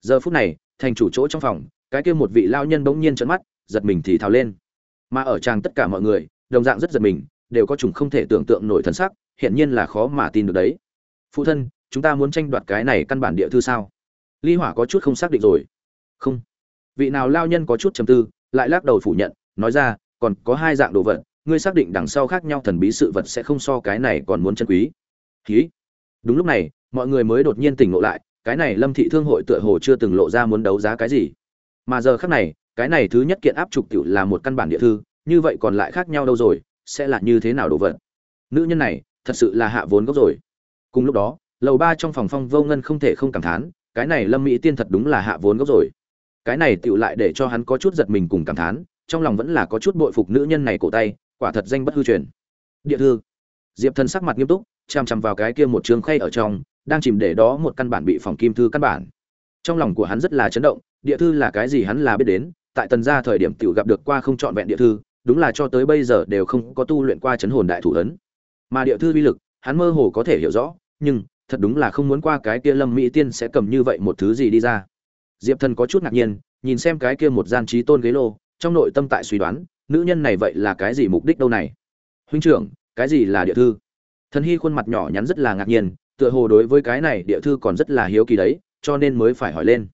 giờ phút này, thành chủ chỗ trong phòng, cái kia một vị lao nhân bỗng nhiên trợn mắt, giật mình thì thào lên. Mà ở trang tất cả mọi người, đồng dạng rất giật mình, đều có chủng không thể tưởng tượng nổi thần sắc hiện nhiên là khó mà tin được đấy. Phụ thân, chúng ta muốn tranh đoạt cái này căn bản địa thư sao? Ly hỏa có chút không xác định rồi. Không. Vị nào lao nhân có chút trầm tư, lại lắc đầu phủ nhận, nói ra, còn có hai dạng đồ vật, ngươi xác định đằng sau khác nhau thần bí sự vật sẽ không so cái này còn muốn chân quý. Ký đúng lúc này, mọi người mới đột nhiên tỉnh ngộ lại cái này lâm thị thương hội tựa hồ chưa từng lộ ra muốn đấu giá cái gì. Mà giờ khác này, cái này thứ nhất kiện áp trục tiểu là một căn bản địa thư, như vậy còn lại khác nhau đâu rồi, sẽ là như thế nào đồ vật? Nữ nhân này, thật sự là hạ vốn gốc rồi. Cùng lúc đó, lầu ba trong phòng phong vô ngân không thể không cảm thán, cái này lâm mỹ tiên thật đúng là hạ vốn gốc rồi. Cái này tựu lại để cho hắn có chút giật mình cùng cảm thán, trong lòng vẫn là có chút bội phục nữ nhân này cổ tay, quả thật danh bất hư truyền. Địa thư. Diệp thần sắc mặt nghiêm túc chằm chằm vào cái kia một trường khay ở trong đang chìm để đó một căn bản bị phòng kim thư căn bản. Trong lòng của hắn rất là chấn động, địa thư là cái gì hắn là biết đến, tại tần gia thời điểm tiểu gặp được qua không trọn vẹn địa thư, đúng là cho tới bây giờ đều không có tu luyện qua chấn hồn đại thủ ấn. Mà địa thư uy lực, hắn mơ hồ có thể hiểu rõ, nhưng, thật đúng là không muốn qua cái kia lâm mỹ tiên sẽ cầm như vậy một thứ gì đi ra. Diệp thần có chút ngạc nhiên, nhìn xem cái kia một gian trí tôn ghế lô, trong nội tâm tại suy đoán, nữ nhân này vậy là cái gì mục đích đâu này? Huynh trưởng, cái gì là địa thư? Thần hy khuôn mặt nhỏ nhắn rất là ngạc nhiên tựa hồ đối với cái này địa thư còn rất là hiếu kỳ đấy, cho nên mới phải hỏi lên.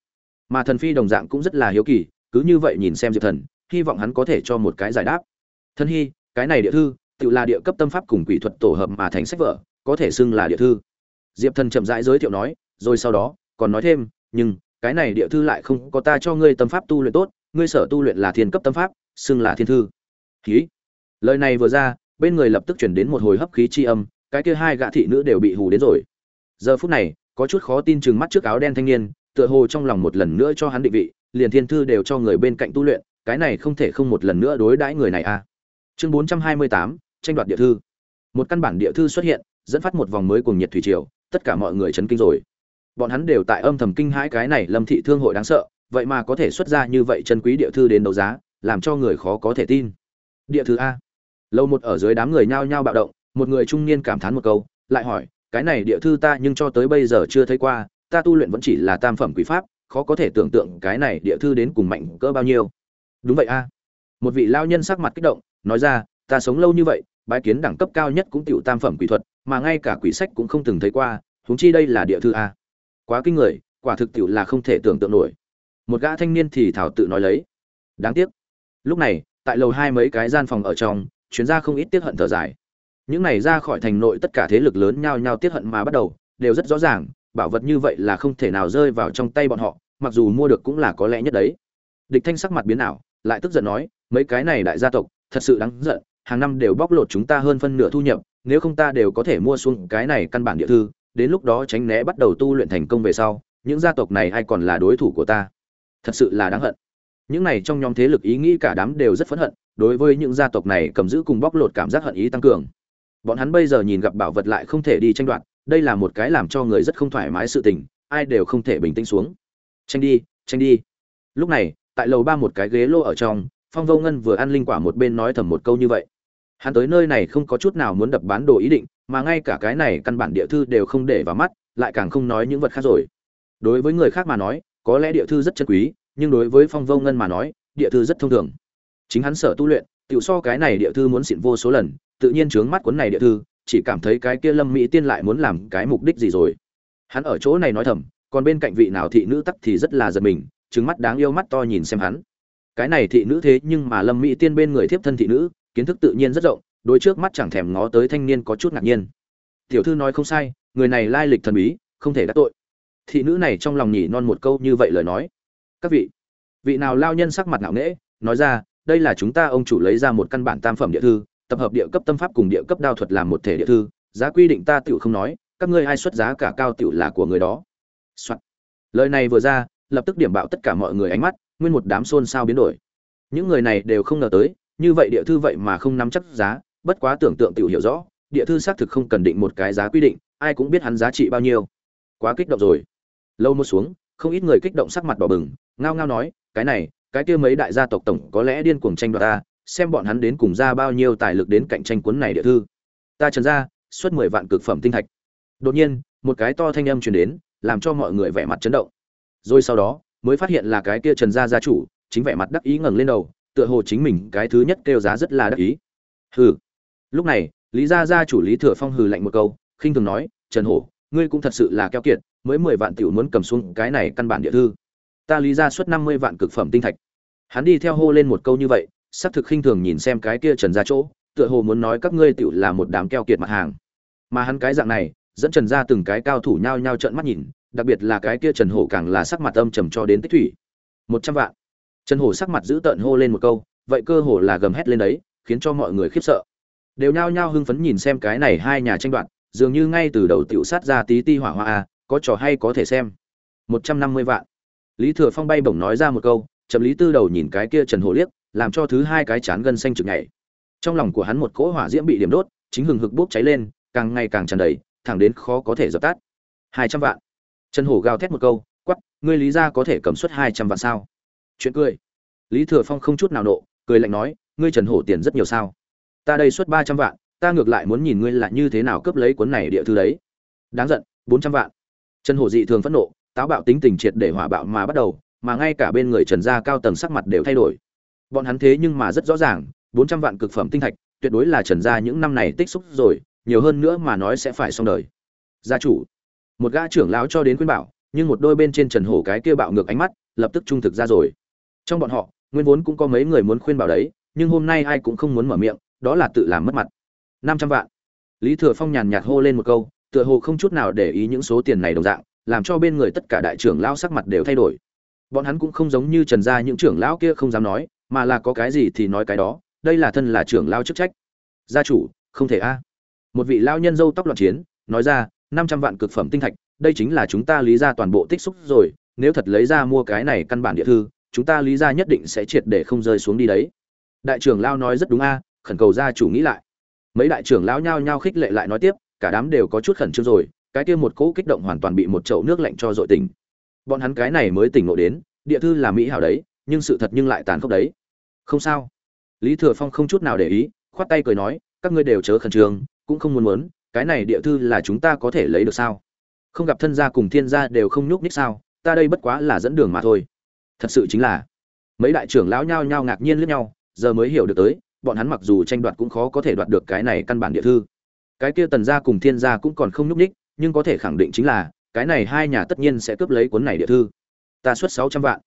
Mà thần phi đồng dạng cũng rất là hiếu kỳ, cứ như vậy nhìn xem diệp thần, hy vọng hắn có thể cho một cái giải đáp. Thân hy, cái này địa thư, tự là địa cấp tâm pháp cùng quỷ thuật tổ hợp mà thành sách vở, có thể xưng là địa thư. Diệp thần chậm rãi giới thiệu nói, rồi sau đó, còn nói thêm, nhưng, cái này địa thư lại không có ta cho ngươi tâm pháp tu luyện tốt, ngươi sở tu luyện là thiên cấp tâm pháp, xưng là thiên thư. Khí lời này vừa ra, bên người lập tức chuyển đến một hồi hấp khí chi âm, cái kia hai gã thị nữ đều bị hù đến rồi giờ phút này, có chút khó tin chừng mắt trước áo đen thanh niên, tựa hồ trong lòng một lần nữa cho hắn định vị, liền thiên thư đều cho người bên cạnh tu luyện, cái này không thể không một lần nữa đối đãi người này a à. chương bốn trăm hai mươi tám, tranh đoạt địa thư. Một căn bản địa thư xuất hiện, dẫn phát một vòng mới cùng nhiệt thủy triều, tất cả mọi người chấn kinh rồi. Bọn hắn đều tại âm thầm kinh hãi cái này lâm thị thương hội đáng sợ, vậy mà có thể xuất ra như vậy chân quý địa thư đến đấu giá, làm cho người khó có thể tin. Địa thư a. Lâu một ở dưới đám người nhao nhao bạo động, một người trung niên cảm thán một câu, lại hỏi cái này địa thư ta nhưng cho tới bây giờ chưa thấy qua, ta tu luyện vẫn chỉ là tam phẩm quý pháp, khó có thể tưởng tượng cái này địa thư đến cùng mạnh cỡ bao nhiêu. Đúng vậy a. Một vị lao nhân sắc mặt kích động, nói ra, ta sống lâu như vậy, bái kiến đẳng cấp cao nhất cũng tiểu tam phẩm quỷ thuật, mà ngay cả quỷ sách cũng không từng thấy qua, huống chi đây là địa thư a. Quá kinh người, quả thực tiểu là không thể tưởng tượng nổi. Một gã thanh niên thì thảo tự nói lấy. Đáng tiếc. Lúc này, tại lầu hai mấy cái gian phòng ở trong, chuyến ra không ít tiết hận thở dài những này ra khỏi thành nội tất cả thế lực lớn nhao nhao tiết hận mà bắt đầu, đều rất rõ ràng, bảo vật như vậy là không thể nào rơi vào trong tay bọn họ, mặc dù mua được cũng là có lẽ nhất đấy. Địch thanh sắc mặt biến ảo, lại tức giận nói, mấy cái này đại gia tộc, thật sự đáng giận, hàng năm đều bóc lột chúng ta hơn phân nửa thu nhập, nếu không ta đều có thể mua xuống cái này căn bản địa thư, đến lúc đó tránh né bắt đầu tu luyện thành công về sau, những gia tộc này ai còn là đối thủ của ta? Thật sự là đáng hận. Những này trong nhóm thế lực ý nghĩ cả đám đều rất phẫn hận, đối với những gia tộc này cầm giữ cùng bóc lột cảm giác hận ý tăng cường bọn hắn bây giờ nhìn gặp bảo vật lại không thể đi tranh đoạt, đây là một cái làm cho người rất không thoải mái sự tình, ai đều không thể bình tĩnh xuống. Tranh đi tranh đi. Lúc này, tại lầu ba một cái ghế lô ở trong, phong vô ngân vừa ăn linh quả một bên nói thầm một câu như vậy. Hắn tới nơi này không có chút nào muốn đập bán đồ ý định, mà ngay cả cái này căn bản địa thư đều không để vào mắt, lại càng không nói những vật khác rồi. Đối với người khác mà nói, có lẽ địa thư rất chân quý, nhưng đối với phong vô ngân mà nói, địa thư rất thông thường. Chính hắn sở tu luyện tự so cái này địa thư muốn xịn vô số lần tự nhiên trướng mắt cuốn này địa thư, chỉ cảm thấy cái kia lâm mỹ tiên lại muốn làm cái mục đích gì rồi. Hắn ở chỗ này nói thầm, còn bên cạnh vị nào thị nữ tắc thì rất là giật mình trứng mắt đáng yêu mắt to nhìn xem hắn. Cái này thị nữ thế nhưng mà lâm mỹ tiên bên người thiếp thân thị nữ, kiến thức tự nhiên rất rộng đối trước mắt chẳng thèm ngó tới thanh niên có chút ngạc nhiên. Tiểu thư nói không sai, người này lai lịch thần bí, không thể đắc tội. Thị nữ này trong lòng nhỉ non một câu như vậy lời nói. Các vị vị nào lao nhân sắc mặt ngạo nghễ, nói ra, đây là chúng ta ông chủ lấy ra một căn bản tam phẩm địa thư tập hợp địa cấp tâm pháp cùng địa cấp đao thuật làm một thể địa thư, giá quy định ta tiểu không nói, các ngươi ai xuất giá cả cao tiểu là của người đó、Soạn. lời này vừa ra, lập tức điểm bạo tất cả mọi người ánh mắt, nguyên một đám xôn xao biến đổi. Những người này đều không ngờ tới, như vậy địa thư vậy mà không nắm chắc giá, bất quá tưởng tượng tiểu hiểu rõ, địa thư xác thực không cần định một cái giá quy định, ai cũng biết hắn giá trị bao nhiêu. Quá kích động rồi. Lâu mua xuống, không ít người kích động sắc mặt đỏ bừng, ngao ngao nói, cái này, cái kia mấy đại gia tộc tổng có lẽ điên cuồng tranh đoạt ta xem bọn hắn đến cùng ra bao nhiêu tài lực đến cạnh tranh cuốn này địa thư. Ta trần ra xuất mười vạn cực phẩm tinh thạch. Đột nhiên, một cái to thanh âm truyền đến, làm cho mọi người vẻ mặt chấn động. Rồi sau đó, mới phát hiện là cái kia trần gia gia chủ, chính vẻ mặt đắc ý ngẩng lên đầu, tựa hồ chính mình cái thứ nhất kêu giá rất là đắc ý. Hừ. Lúc này, lý gia gia chủ lý thừa phong hừ lạnh một câu, khinh thường nói, trần hổ, ngươi cũng thật sự là keo kiệt, mới mười vạn tiểu muốn cầm xuống cái này căn bản địa thư. Ta lý ra suất năm mươi vạn cực phẩm tinh thạch. Hắn đi theo hô lên một câu như vậy xác thực khinh thường nhìn xem cái kia trần gia chỗ, tựa hồ muốn nói các ngươi tiểu là một đám keo kiệt mặt hàng. Mà hắn cái dạng này, dẫn trần gia từng cái cao thủ nhao nhao trợn mắt nhìn, đặc biệt là cái kia trần hổ càng là sắc mặt âm trầm cho đến tích thủy. Một trăm vạn. Trần hổ sắc mặt giữ tợn hô lên một câu, vậy cơ hồ là gầm hét lên đấy, khiến cho mọi người khiếp sợ. Đều nhao nhao hưng phấn nhìn xem cái này hai nhà tranh đoạt, dường như ngay từ đầu tiểu sát ra tí ti hỏa hoa a có trò hay có thể xem. Một trăm năm mươi vạn. Lý thừa phong bay bổng nói ra một câu, chậm lý tư đầu nhìn cái kia trần hổ liếc làm cho thứ hai cái chán gân xanh trực nhảy. Trong lòng của hắn một cỗ hỏa diễm bị điểm đốt, chính hừng hực bốc cháy lên, càng ngày càng tràn đầy, thẳng đến khó có thể dập tắt. Hai trăm vạn. Trần hổ gào thét một câu quắp ngươi lý ra có thể cầm suất hai trăm vạn sao? Chuyện cười. Lý thừa phong không chút nào nộ, cười lạnh nói, ngươi trần hổ tiền rất nhiều sao? Ta đây suất ba trăm vạn, ta ngược lại muốn nhìn ngươi là như thế nào cướp lấy cuốn này địa thư đấy. Đáng giận, bốn trăm vạn. Trần hổ dị thường phẫn nộ, táo bạo tính tình triệt để hỏa bạo mà bắt đầu, mà ngay cả bên người trần gia cao tầng sắc mặt đều thay đổi bọn hắn thế nhưng mà rất rõ ràng, bốn trăm vạn cực phẩm tinh thạch, tuyệt đối là trần gia những năm này tích xúc rồi, nhiều hơn nữa mà nói sẽ phải xong đời. Gia chủ. Một gã trưởng lão cho đến khuyên bảo, nhưng một đôi bên trên trần hổ cái kia bạo ngược ánh mắt, lập tức trung thực ra rồi. Trong bọn họ, nguyên vốn cũng có mấy người muốn khuyên bảo đấy, nhưng hôm nay ai cũng không muốn mở miệng, đó là tự làm mất mặt. Năm trăm vạn. Lý thừa phong nhàn nhạt hô lên một câu, tựa hồ không chút nào để ý những số tiền này đồng dạng, làm cho bên người tất cả đại trưởng lão sắc mặt đều thay đổi. Bọn hắn cũng không giống như trần gia những trưởng lão kia không dám nói mà là có cái gì thì nói cái đó, đây là thân là trưởng lao chức trách. Gia chủ, không thể a. Một vị lao nhân dâu tóc loạn chiến, nói ra, năm trăm vạn cực phẩm tinh thạch, đây chính là chúng ta lý ra toàn bộ tích xúc rồi, nếu thật lấy ra mua cái này căn bản địa thư, chúng ta lý ra nhất định sẽ triệt để không rơi xuống đi đấy. Đại trưởng lao nói rất đúng a, khẩn cầu gia chủ nghĩ lại. Mấy đại trưởng lão nhao nhao khích lệ lại nói tiếp, cả đám đều có chút khẩn trương rồi, cái kia một cỗ kích động hoàn toàn bị một chậu nước lạnh cho dội tỉnh. Bọn hắn cái này mới tỉnh ngộ đến, địa thư là mỹ hảo đấy nhưng sự thật nhưng lại tàn khốc đấy. Không sao. Lý thừa phong không chút nào để ý, khoát tay cười nói, các ngươi đều chớ khẩn trương, cũng không muốn muốn, cái này địa thư là chúng ta có thể lấy được sao? Không gặp thân gia cùng thiên gia đều không nhúc nhích sao? Ta đây bất quá là dẫn đường mà thôi. Thật sự chính là, mấy đại trưởng lão nhao nhao ngạc nhiên lẫn nhau, giờ mới hiểu được tới, bọn hắn mặc dù tranh đoạt cũng khó có thể đoạt được cái này căn bản địa thư. Cái kia tần gia cùng thiên gia cũng còn không nhúc ních nhưng có thể khẳng định chính là, cái này hai nhà tất nhiên sẽ cướp lấy cuốn này địa thư. Ta xuất sáu trăm vạn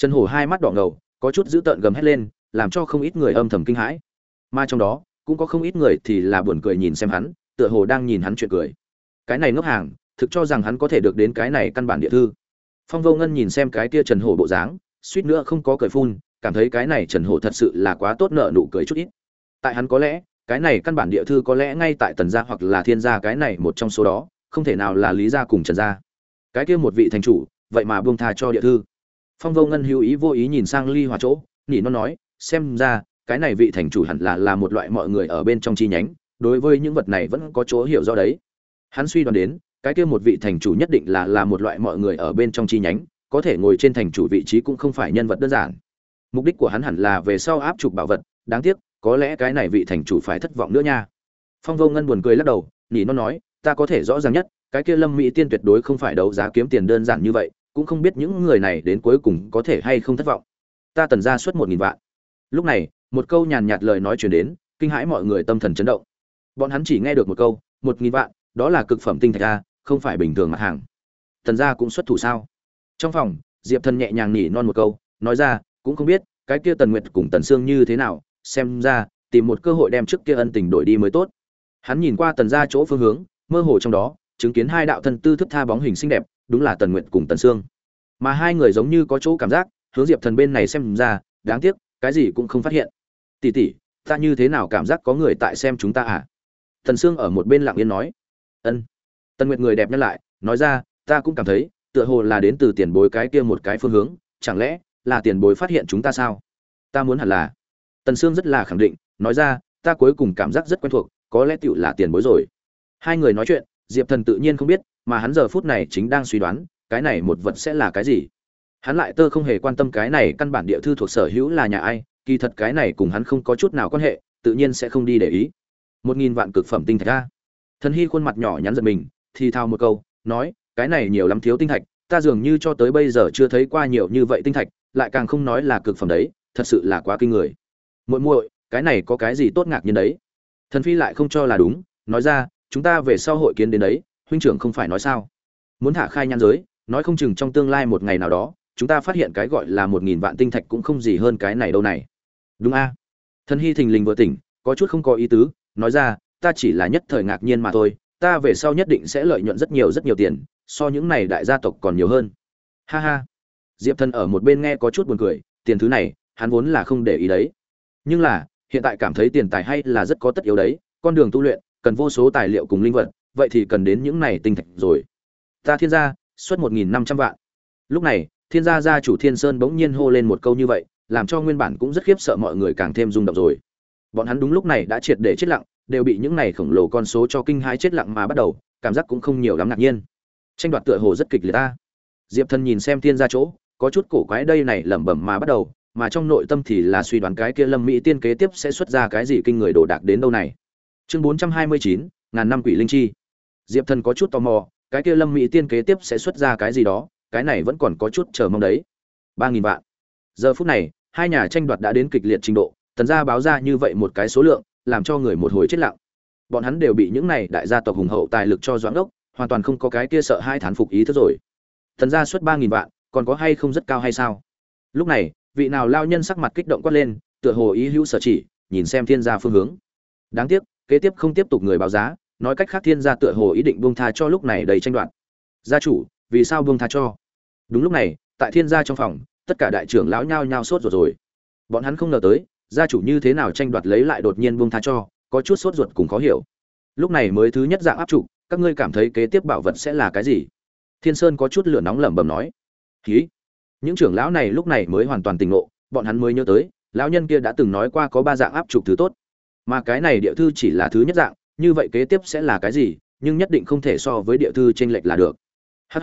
trần hổ hai mắt đỏ ngầu, có chút dữ tợn gầm hét lên, làm cho không ít người âm thầm kinh hãi. Mà trong đó, cũng có không ít người thì là buồn cười nhìn xem hắn, tựa hồ đang nhìn hắn chuyện cười. Cái này ngốc hàng, thực cho rằng hắn có thể được đến cái này căn bản địa thư. Phong vô ngân nhìn xem cái kia trần hổ bộ dáng, suýt nữa không có cười phun, cảm thấy cái này trần hổ thật sự là quá tốt nợ nụ cười chút ít. Tại hắn có lẽ, cái này căn bản địa thư có lẽ ngay tại tần gia hoặc là thiên gia cái này một trong số đó, không thể nào là lý gia cùng trần gia. Cái kia một vị thành chủ, vậy mà buông tha cho địa thư phong vô ngân hữu ý vô ý nhìn sang ly hòa chỗ nhỉ nó nói, xem ra, cái này vị thành chủ hẳn là là một loại mọi người ở bên trong chi nhánh, đối với những vật này vẫn có chỗ hiểu do đấy. Hắn suy đoán đến, cái kia một vị thành chủ nhất định là là một loại mọi người ở bên trong chi nhánh, có thể ngồi trên thành chủ vị trí cũng không phải nhân vật đơn giản. Mục đích của hắn hẳn là về sau áp trục bảo vật, đáng tiếc, có lẽ cái này vị thành chủ phải thất vọng nữa nha. Phong vô ngân buồn cười lắc đầu nhỉ nó nói, ta có thể rõ ràng nhất, cái kia lâm mỹ tiên tuyệt đối không phải đấu giá kiếm tiền đơn giản như vậy cũng không biết những người này đến cuối cùng có thể hay không thất vọng. Ta tần ra suốt một nghìn vạn. Lúc này, một câu nhàn nhạt lời nói chuyển đến, kinh hãi mọi người tâm thần chấn động. Bọn hắn chỉ nghe được một câu, một nghìn vạn, đó là cực phẩm tinh thạch a, không phải bình thường mặt hàng. Tần gia cũng xuất thủ sao? Trong phòng, diệp thần nhẹ nhàng nhỉ non một câu, nói ra, cũng không biết, cái kia tần nguyệt cùng tần sương như thế nào, xem ra, tìm một cơ hội đem trước kia ân tình đổi đi mới tốt. Hắn nhìn qua tần ra chỗ phương hướng, mơ hồ trong đó, chứng kiến hai đạo thân tư thức tha bóng hình xinh đẹp đúng là tần nguyệt cùng tần sương. Mà hai người giống như có chỗ cảm giác, hướng diệp thần bên này xem ra, đáng tiếc, cái gì cũng không phát hiện. Tỉ tỉ ta như thế nào cảm giác có người tại xem chúng ta à? Thần sương ở một bên lặng yên nói. Ân. Tần nguyệt người đẹp nhắc lại, nói ra, ta cũng cảm thấy, tựa hồ là đến từ tiền bối cái kia một cái phương hướng, chẳng lẽ là tiền bối phát hiện chúng ta sao? Ta muốn hẳn là. Tần sương rất là khẳng định, nói ra, ta cuối cùng cảm giác rất quen thuộc, có lẽ tựu là tiền bối rồi. Hai người nói chuyện, diệp thần tự nhiên không biết mà hắn giờ phút này chính đang suy đoán, cái này một vật sẽ là cái gì. Hắn lại tơ không hề quan tâm cái này căn bản địa thư thuộc sở hữu là nhà ai, kỳ thật cái này cùng hắn không có chút nào quan hệ, tự nhiên sẽ không đi để ý. Một nghìn vạn cực phẩm tinh thạch ra thần hy khuôn mặt nhỏ nhắn giật mình, thì thao một câu, nói, cái này nhiều lắm thiếu tinh thạch, ta dường như cho tới bây giờ chưa thấy qua nhiều như vậy tinh thạch, lại càng không nói là cực phẩm đấy, thật sự là quá kinh người. Muội muội, cái này có cái gì tốt ngạc nhiên đấy? Thần phi lại không cho là đúng, nói ra, chúng ta về sau hội kiến đến đấy huynh trưởng không phải nói sao? Muốn thả khai nhan giới, nói không chừng trong tương lai một ngày nào đó, chúng ta phát hiện cái gọi là một nghìn vạn tinh thạch cũng không gì hơn cái này đâu này. Đúng a. Thần hy thình lình vừa tỉnh, có chút không có ý tứ, nói ra, ta chỉ là nhất thời ngạc nhiên mà thôi, ta về sau nhất định sẽ lợi nhuận rất nhiều rất nhiều tiền, so những này đại gia tộc còn nhiều hơn. Ha ha. Diệp thần ở một bên nghe có chút buồn cười, tiền thứ này, hắn vốn là không để ý đấy. Nhưng là, hiện tại cảm thấy tiền tài hay là rất có tất yếu đấy, con đường tu luyện, cần vô số tài liệu cùng linh vật vậy thì cần đến những này tinh thạch rồi. Ta thiên gia, xuất một nghìn năm trăm vạn. Lúc này, thiên gia gia chủ thiên sơn bỗng nhiên hô lên một câu như vậy, làm cho nguyên bản cũng rất khiếp sợ mọi người càng thêm rung động rồi. Bọn hắn đúng lúc này đã triệt để chết lặng, đều bị những này khổng lồ con số cho kinh hãi chết lặng mà bắt đầu, cảm giác cũng không nhiều lắm ngạc nhiên. Tranh đoạt tựa hồ rất kịch liệt ta. Diệp thần nhìn xem thiên gia chỗ, có chút cổ quái đây này lẩm bẩm mà bắt đầu, mà trong nội tâm thì là suy đoán cái kia lâm mỹ tiên kế tiếp sẽ xuất ra cái gì kinh người đồ đạc đến đâu này. Chương bốn trăm hai mươi chín, ngàn năm quỷ linh chi diệp thần có chút tò mò, cái kia lâm mỹ tiên kế tiếp sẽ xuất ra cái gì đó, cái này vẫn còn có chút chờ mong đấy. Ba nghìn vạn. Giờ phút này, hai nhà tranh đoạt đã đến kịch liệt trình độ, tần gia báo ra như vậy một cái số lượng, làm cho người một hồi chết lặng. Bọn hắn đều bị những này đại gia tộc hùng hậu tài lực cho doãn ốc hoàn toàn không có cái kia sợ hai thán phục ý thức rồi. Tần gia xuất ba nghìn vạn, còn có hay không rất cao hay sao? Lúc này, vị nào lao nhân sắc mặt kích động quát lên, tựa hồ ý hữu sở chỉ, nhìn xem thiên gia phương hướng. Đáng tiếc, kế tiếp không tiếp tục người báo giá nói cách khác thiên gia tựa hồ ý định buông tha cho lúc này đầy tranh đoạt. Gia chủ, vì sao buông tha cho? Đúng lúc này, tại thiên gia trong phòng, tất cả đại trưởng lão nhao nhao sốt ruột rồi. Bọn hắn không ngờ tới, gia chủ như thế nào tranh đoạt lấy lại đột nhiên buông tha cho, có chút sốt ruột cùng khó hiểu. Lúc này mới thứ nhất dạng áp trụ, các ngươi cảm thấy kế tiếp bảo vật sẽ là cái gì? Thiên sơn có chút lửa nóng lẩm bẩm nói. Khí những trưởng lão này lúc này mới hoàn toàn tỉnh ngộ, bọn hắn mới nhớ tới, lão nhân kia đã từng nói qua có ba dạng áp trục thứ tốt. Mà cái này địa thư chỉ là thứ nhất dạng như vậy kế tiếp sẽ là cái gì, nhưng nhất định không thể so với địa thư tranh lệch là được. Hh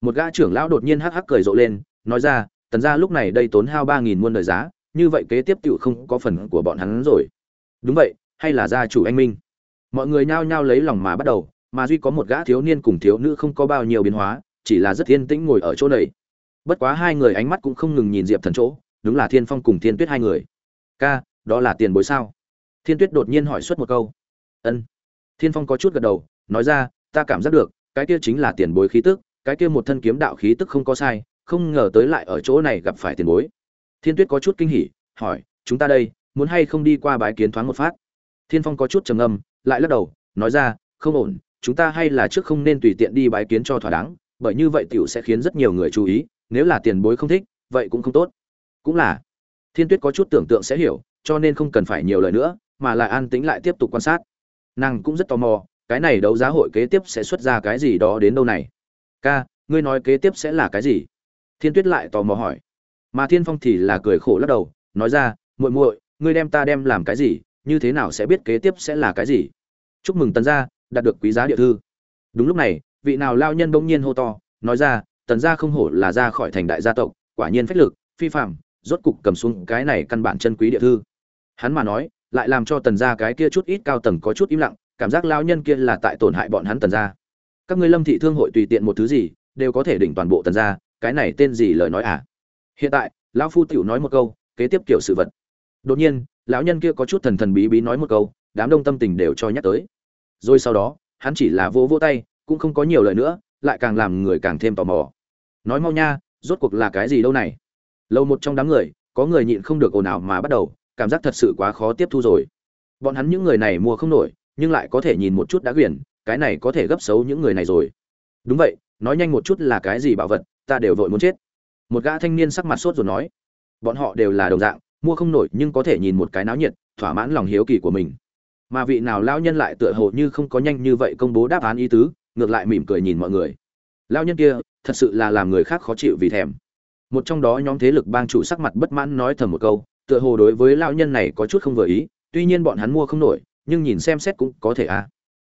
một gã trưởng lão đột nhiên hh cười rộ lên, nói ra, tần ra lúc này đây tốn hao ba nghìn muôn đời giá, như vậy kế tiếp tựu không có phần của bọn hắn rồi. Đúng vậy, hay là gia chủ anh minh? Mọi người nhao nhao lấy lòng mà bắt đầu, mà duy có một gã thiếu niên cùng thiếu nữ không có bao nhiêu biến hóa, chỉ là rất yên tĩnh ngồi ở chỗ này. Bất quá hai người ánh mắt cũng không ngừng nhìn diệp thần chỗ, đúng là thiên phong cùng thiên tuyết hai người. Ca, đó là tiền bối sao? Thiên tuyết đột nhiên hỏi suốt một câu ân. Thiên phong có chút gật đầu, nói ra, ta cảm giác được, cái kia chính là tiền bối khí tức, cái kia một thân kiếm đạo khí tức không có sai, không ngờ tới lại ở chỗ này gặp phải tiền bối. Thiên tuyết có chút kinh hỉ, hỏi, chúng ta đây, muốn hay không đi qua bái kiến thoáng một phát? Thiên phong có chút trầm ngâm, lại lắc đầu, nói ra, không ổn, chúng ta hay là trước không nên tùy tiện đi bái kiến cho thỏa đáng, bởi như vậy tiểu sẽ khiến rất nhiều người chú ý, nếu là tiền bối không thích, vậy cũng không tốt. Cũng là. Thiên tuyết có chút tưởng tượng sẽ hiểu, cho nên không cần phải nhiều lời nữa, mà lại an tĩnh lại tiếp tục quan sát nàng cũng rất tò mò, cái này đấu giá hội kế tiếp sẽ xuất ra cái gì đó đến đâu này? Ca, ngươi nói kế tiếp sẽ là cái gì? Thiên tuyết lại tò mò hỏi. Mà thiên phong thì là cười khổ lắc đầu, nói ra, muội muội, ngươi đem ta đem làm cái gì, như thế nào sẽ biết kế tiếp sẽ là cái gì? Chúc mừng tần gia, đạt được quý giá địa thư. Đúng lúc này, vị nào lao nhân bỗng nhiên hô to, nói ra, tần gia không hổ là ra khỏi thành đại gia tộc, quả nhiên phách lực, phi phạm, rốt cục cầm xuống cái này căn bản chân quý địa thư. Hắn mà nói lại làm cho tần gia cái kia chút ít cao tầng có chút im lặng, cảm giác lao nhân kia là tại tổn hại bọn hắn tần gia. Các ngươi lâm thị thương hội tùy tiện một thứ gì, đều có thể đỉnh toàn bộ tần gia, cái này tên gì lời nói à? Hiện tại, lão phu tiểu nói một câu, kế tiếp kiểu sự vật. Đột nhiên, lão nhân kia có chút thần thần bí bí nói một câu, đám đông tâm tình đều cho nhắc tới. Rồi sau đó, hắn chỉ là vỗ vỗ tay, cũng không có nhiều lời nữa, lại càng làm người càng thêm tò mò. Nói mau nha, rốt cuộc là cái gì đâu này? Lâu một trong đám người, có người nhịn không được ồn ào mà bắt đầu cảm giác thật sự quá khó tiếp thu rồi. Bọn hắn những người này mua không nổi, nhưng lại có thể nhìn một chút đã quyển, cái này có thể gấp xấu những người này rồi. Đúng vậy, nói nhanh một chút là cái gì bảo vật, ta đều vội muốn chết. Một gã thanh niên sắc mặt sốt rồi nói, bọn họ đều là đồng dạng, mua không nổi nhưng có thể nhìn một cái náo nhiệt, thỏa mãn lòng hiếu kỳ của mình. Mà vị nào lão nhân lại tựa hồ như không có nhanh như vậy công bố đáp án ý tứ, ngược lại mỉm cười nhìn mọi người. Lão nhân kia, thật sự là làm người khác khó chịu vì thèm. Một trong đó nhóm thế lực bang chủ sắc mặt bất mãn nói thầm một câu tựa hồ đối với lão nhân này có chút không vừa ý, tuy nhiên bọn hắn mua không nổi, nhưng nhìn xem xét cũng có thể a à.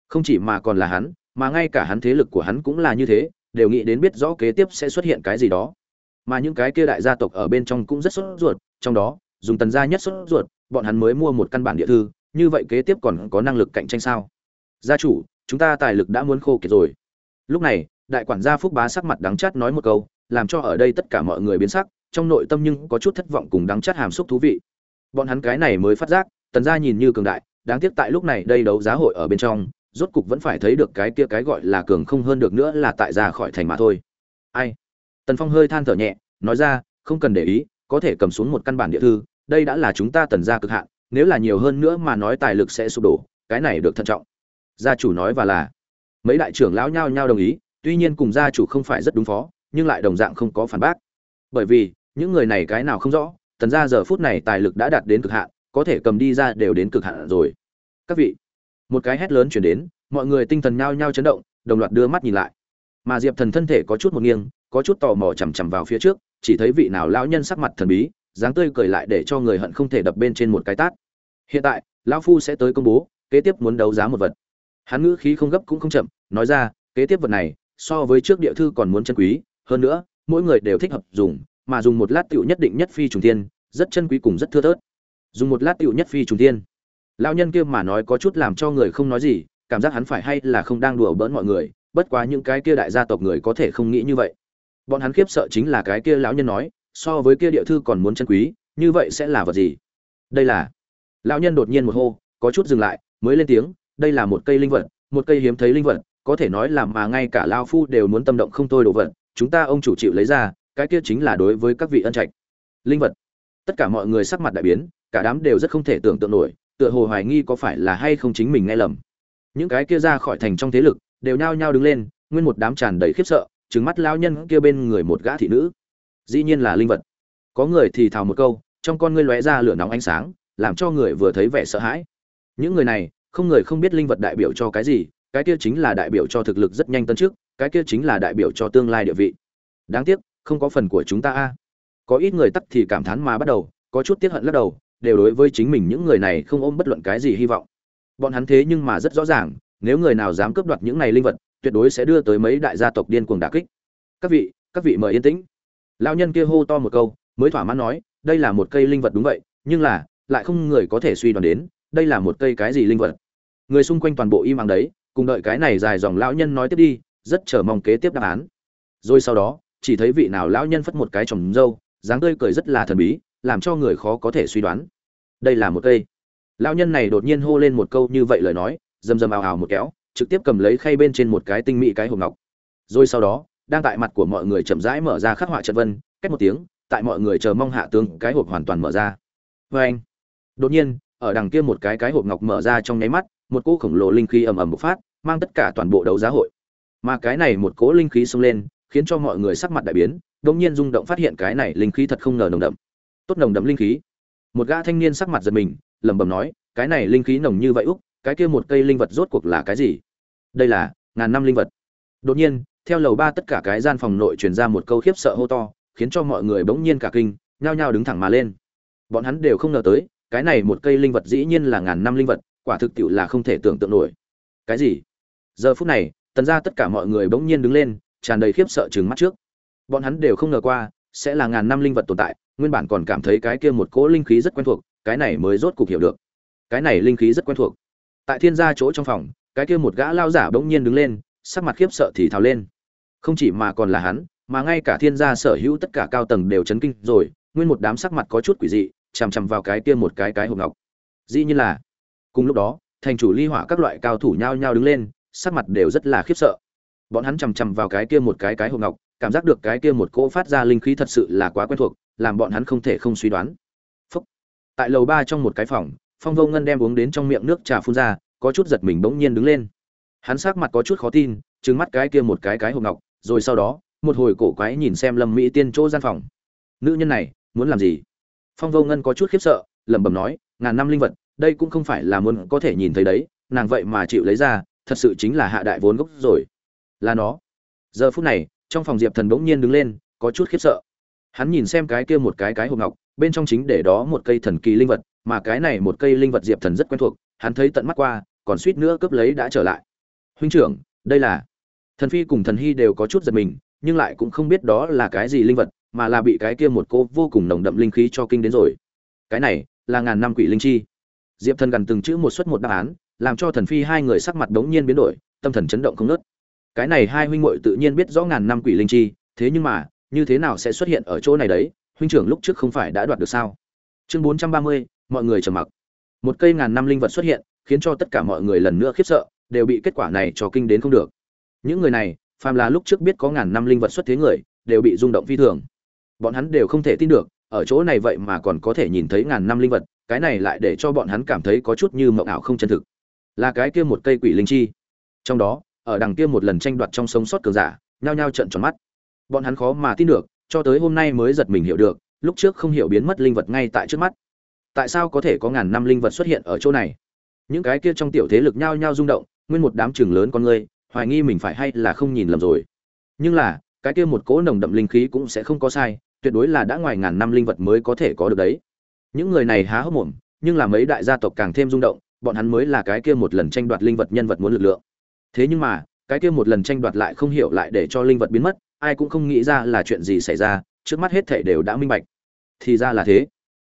không chỉ mà còn là hắn, mà ngay cả hắn thế lực của hắn cũng là như thế, đều nghĩ đến biết rõ kế tiếp sẽ xuất hiện cái gì đó. Mà những cái kia đại gia tộc ở bên trong cũng rất sốt ruột, trong đó, dùng tần gia nhất sốt ruột, bọn hắn mới mua một căn bản địa thư, như vậy kế tiếp còn có năng lực cạnh tranh sao? Gia chủ, chúng ta tài lực đã muốn khô kiệt rồi. Lúc này, đại quản gia phúc bá sắc mặt đắng chát nói một câu, làm cho ở đây tất cả mọi người biến sắc trong nội tâm nhưng có chút thất vọng cùng đắng chát hàm xúc thú vị. Bọn hắn cái này mới phát giác, tần gia nhìn như cường đại, đáng tiếc tại lúc này đây đấu giá hội ở bên trong, rốt cục vẫn phải thấy được cái kia cái gọi là cường không hơn được nữa là tại ra khỏi thành mà thôi. Ai? Tần phong hơi than thở nhẹ, nói ra, không cần để ý, có thể cầm xuống một căn bản địa thư, đây đã là chúng ta tần gia cực hạn, nếu là nhiều hơn nữa mà nói tài lực sẽ sụp đổ, cái này được thận trọng. Gia chủ nói và là, mấy đại trưởng lão nhao nhao đồng ý, tuy nhiên cùng gia chủ không phải rất đúng phó, nhưng lại đồng dạng không có phản bác. Bởi vì những người này cái nào không rõ, tần gia giờ phút này tài lực đã đạt đến cực hạn, có thể cầm đi ra đều đến cực hạn rồi. Các vị, một cái hét lớn chuyển đến, mọi người tinh thần nhao nhao chấn động, đồng loạt đưa mắt nhìn lại. Mà diệp thần thân thể có chút một nghiêng, có chút tò mò chằm chằm vào phía trước, chỉ thấy vị nào lão nhân sắc mặt thần bí, dáng tươi cười lại để cho người hận không thể đập bên trên một cái tát. Hiện tại, lão phu sẽ tới công bố, kế tiếp muốn đấu giá một vật. Hắn ngữ khí không gấp cũng không chậm, nói ra, kế tiếp vật này, so với trước địa thư còn muốn chân quý, hơn nữa, mỗi người đều thích hợp dùng mà dùng một lát tiểu nhất định nhất phi trùng tiên rất chân quý cùng rất thưa thớt. Dùng một lát tiểu nhất phi trùng tiên lão nhân kia mà nói có chút làm cho người không nói gì, cảm giác hắn phải hay là không đang đùa bỡn mọi người, bất quá những cái kia đại gia tộc người có thể không nghĩ như vậy. Bọn hắn khiếp sợ chính là cái kia lão nhân nói, so với kia địa thư còn muốn chân quý, như vậy sẽ là vật gì? Đây là lão nhân đột nhiên một hô, có chút dừng lại, mới lên tiếng, đây là một cây linh vật, một cây hiếm thấy linh vật, có thể nói là mà ngay cả lão phu đều muốn tâm động không thôi đồ vật, chúng ta ông chủ chịu lấy ra cái kia chính là đối với các vị ân trạch. Linh vật. Tất cả mọi người sắc mặt đại biến, cả đám đều rất không thể tưởng tượng nổi, tựa hồ hoài nghi có phải là hay không chính mình nghe lầm. Những cái kia ra khỏi thành trong thế lực, đều nhao nhao đứng lên, nguyên một đám tràn đầy khiếp sợ, trừng mắt lao nhân kia bên người một gã thị nữ. Dĩ nhiên là linh vật. Có người thì thào một câu, trong con ngươi lóe ra lửa nóng ánh sáng, làm cho người vừa thấy vẻ sợ hãi. Những người này, không người không biết linh vật đại biểu cho cái gì, cái kia chính là đại biểu cho thực lực rất nhanh tân trước, cái kia chính là đại biểu cho tương lai địa vị. Đáng tiếc không có phần của chúng ta a. Có ít người tắt thì cảm thán mà bắt đầu, có chút tiếc hận lắc đầu, đều đối với chính mình những người này không ôm bất luận cái gì hy vọng. Bọn hắn thế nhưng mà rất rõ ràng, nếu người nào dám cướp đoạt những này linh vật, tuyệt đối sẽ đưa tới mấy đại gia tộc điên cuồng đả kích. Các vị các vị mời yên tĩnh. Lão nhân kia hô to một câu, mới thỏa mãn nói, đây là một cây linh vật đúng vậy, nhưng là, lại không người có thể suy đoán đến, đây là một cây cái gì linh vật. Người xung quanh toàn bộ im lặng đấy, cùng đợi cái này dài dòng lão nhân nói tiếp đi, rất chờ mong kế tiếp đáp án. Rồi sau đó chỉ thấy vị nào lão nhân phất một cái trồng râu dáng tươi cười rất là thần bí, làm cho người khó có thể suy đoán. Đây là một cây. Lão nhân này đột nhiên hô lên một câu như vậy lời nói, rầm rầm ào ào một kéo, trực tiếp cầm lấy khay bên trên một cái tinh mỹ cái hộp ngọc. Rồi sau đó, đang tại mặt của mọi người chậm rãi mở ra khắc họa trận vân, cách một tiếng, tại mọi người chờ mong hạ tướng, cái hộp hoàn toàn mở ra. Vê anh, đột nhiên, ở đằng kia một cái cái hộp ngọc mở ra trong nháy mắt, một cỗ khổng lồ linh khí ầm ầm bộc phát, mang tất cả toàn bộ đấu giá hội. Mà cái này một cỗ linh khí xông lên khiến cho mọi người sắc mặt đại biến đống nhiên rung động phát hiện cái này linh khí thật không ngờ nồng đậm. Tốt nồng đậm linh khí. Một gã thanh niên sắc mặt giật mình, lẩm bẩm nói, cái này linh khí nồng như vậy úc, cái kia một cây linh vật rốt cuộc là cái gì? Đây là ngàn năm linh vật. Đột nhiên, theo lầu ba tất cả cái gian phòng nội truyền ra một câu khiếp sợ hô to, khiến cho mọi người bỗng nhiên cả kinh, nhao nhao đứng thẳng mà lên. Bọn hắn đều không ngờ tới, cái này một cây linh vật dĩ nhiên là ngàn năm linh vật, quả thực tiệu là không thể tưởng tượng nổi. Cái gì? Giờ phút này, tần ra tất cả mọi người bỗng nhiên đứng lên tràn đầy khiếp sợ chừng mắt trước. Bọn hắn đều không ngờ qua, sẽ là ngàn năm linh vật tồn tại, nguyên bản còn cảm thấy cái kia một cỗ linh khí rất quen thuộc, cái này mới rốt cục hiểu được. Cái này linh khí rất quen thuộc. Tại thiên gia chỗ trong phòng, cái kia một gã lao giả bỗng nhiên đứng lên, sắc mặt khiếp sợ thì thào lên. Không chỉ mà còn là hắn, mà ngay cả thiên gia sở hữu tất cả cao tầng đều chấn kinh rồi, nguyên một đám sắc mặt có chút quỷ dị, chằm chằm vào cái kia một cái cái hộp ngọc. Dĩ như là, cùng lúc đó, thành chủ ly hỏa các loại cao thủ nhao nhao đứng lên, sắc mặt đều rất là khiếp sợ bọn hắn chằm chằm vào cái kia một cái cái hộp ngọc, cảm giác được cái kia một cỗ phát ra linh khí thật sự là quá quen thuộc, làm bọn hắn không thể không suy đoán. Phúc. tại lầu ba trong một cái phòng, phong vô ngân đem uống đến trong miệng nước trà phun ra, có chút giật mình bỗng nhiên đứng lên. Hắn sắc mặt có chút khó tin, trừng mắt cái kia một cái cái hộp ngọc, rồi sau đó, một hồi cổ quái nhìn xem lâm mỹ tiên chỗ gian phòng. Nữ nhân này, muốn làm gì? Phong vô ngân có chút khiếp sợ, lẩm bẩm nói, ngàn năm linh vật, đây cũng không phải là muốn có thể nhìn thấy đấy, nàng vậy mà chịu lấy ra, thật sự chính là hạ đại vốn gốc rồi là nó. Giờ phút này, trong phòng diệp thần bỗng nhiên đứng lên, có chút khiếp sợ. Hắn nhìn xem cái kia một cái cái hộp ngọc, bên trong chính để đó một cây thần kỳ linh vật, mà cái này một cây linh vật diệp thần rất quen thuộc, hắn thấy tận mắt qua, còn suýt nữa cướp lấy đã trở lại. Huynh trưởng, đây là thần phi cùng thần hy đều có chút giật mình, nhưng lại cũng không biết đó là cái gì linh vật, mà là bị cái kia một cô vô cùng nồng đậm linh khí cho kinh đến rồi. Cái này là ngàn năm quỷ linh chi. Diệp thần gần từng chữ một suất một đáp án, làm cho thần phi hai người sắc mặt đống nhiên biến đổi, tâm thần chấn động không nớt cái này hai huynh muội tự nhiên biết rõ ngàn năm quỷ linh chi, thế nhưng mà, như thế nào sẽ xuất hiện ở chỗ này đấy? Huynh trưởng lúc trước không phải đã đoạt được sao? Chương bốn trăm ba mươi, mọi người trầm mặc. Một cây ngàn năm linh vật xuất hiện, khiến cho tất cả mọi người lần nữa khiếp sợ, đều bị kết quả này cho kinh đến không được. Những người này, phàm là lúc trước biết có ngàn năm linh vật xuất thế người, đều bị rung động phi thường. Bọn hắn đều không thể tin được, ở chỗ này vậy mà còn có thể nhìn thấy ngàn năm linh vật, cái này lại để cho bọn hắn cảm thấy có chút như mộng ảo không chân thực. Là cái kia một cây quỷ linh chi. Trong đó ở đằng kia một lần tranh đoạt trong sống sót cường giả, nhao nhao trận tròn mắt. Bọn hắn khó mà tin được, cho tới hôm nay mới giật mình hiểu được, lúc trước không hiểu biến mất linh vật ngay tại trước mắt. Tại sao có thể có ngàn năm linh vật xuất hiện ở chỗ này? Những cái kia trong tiểu thế lực nhao nhao rung động, nguyên một đám trường lớn con người, hoài nghi mình phải hay là không nhìn lầm rồi. Nhưng là, cái kia một cỗ nồng đậm linh khí cũng sẽ không có sai, tuyệt đối là đã ngoài ngàn năm linh vật mới có thể có được đấy. Những người này há hốc mồm, nhưng là mấy đại gia tộc càng thêm rung động, bọn hắn mới là cái kia một lần tranh đoạt linh vật nhân vật muốn lực lượng thế nhưng mà, cái kia một lần tranh đoạt lại không hiểu lại để cho linh vật biến mất, ai cũng không nghĩ ra là chuyện gì xảy ra, trước mắt hết thể đều đã minh bạch. Thì ra là thế.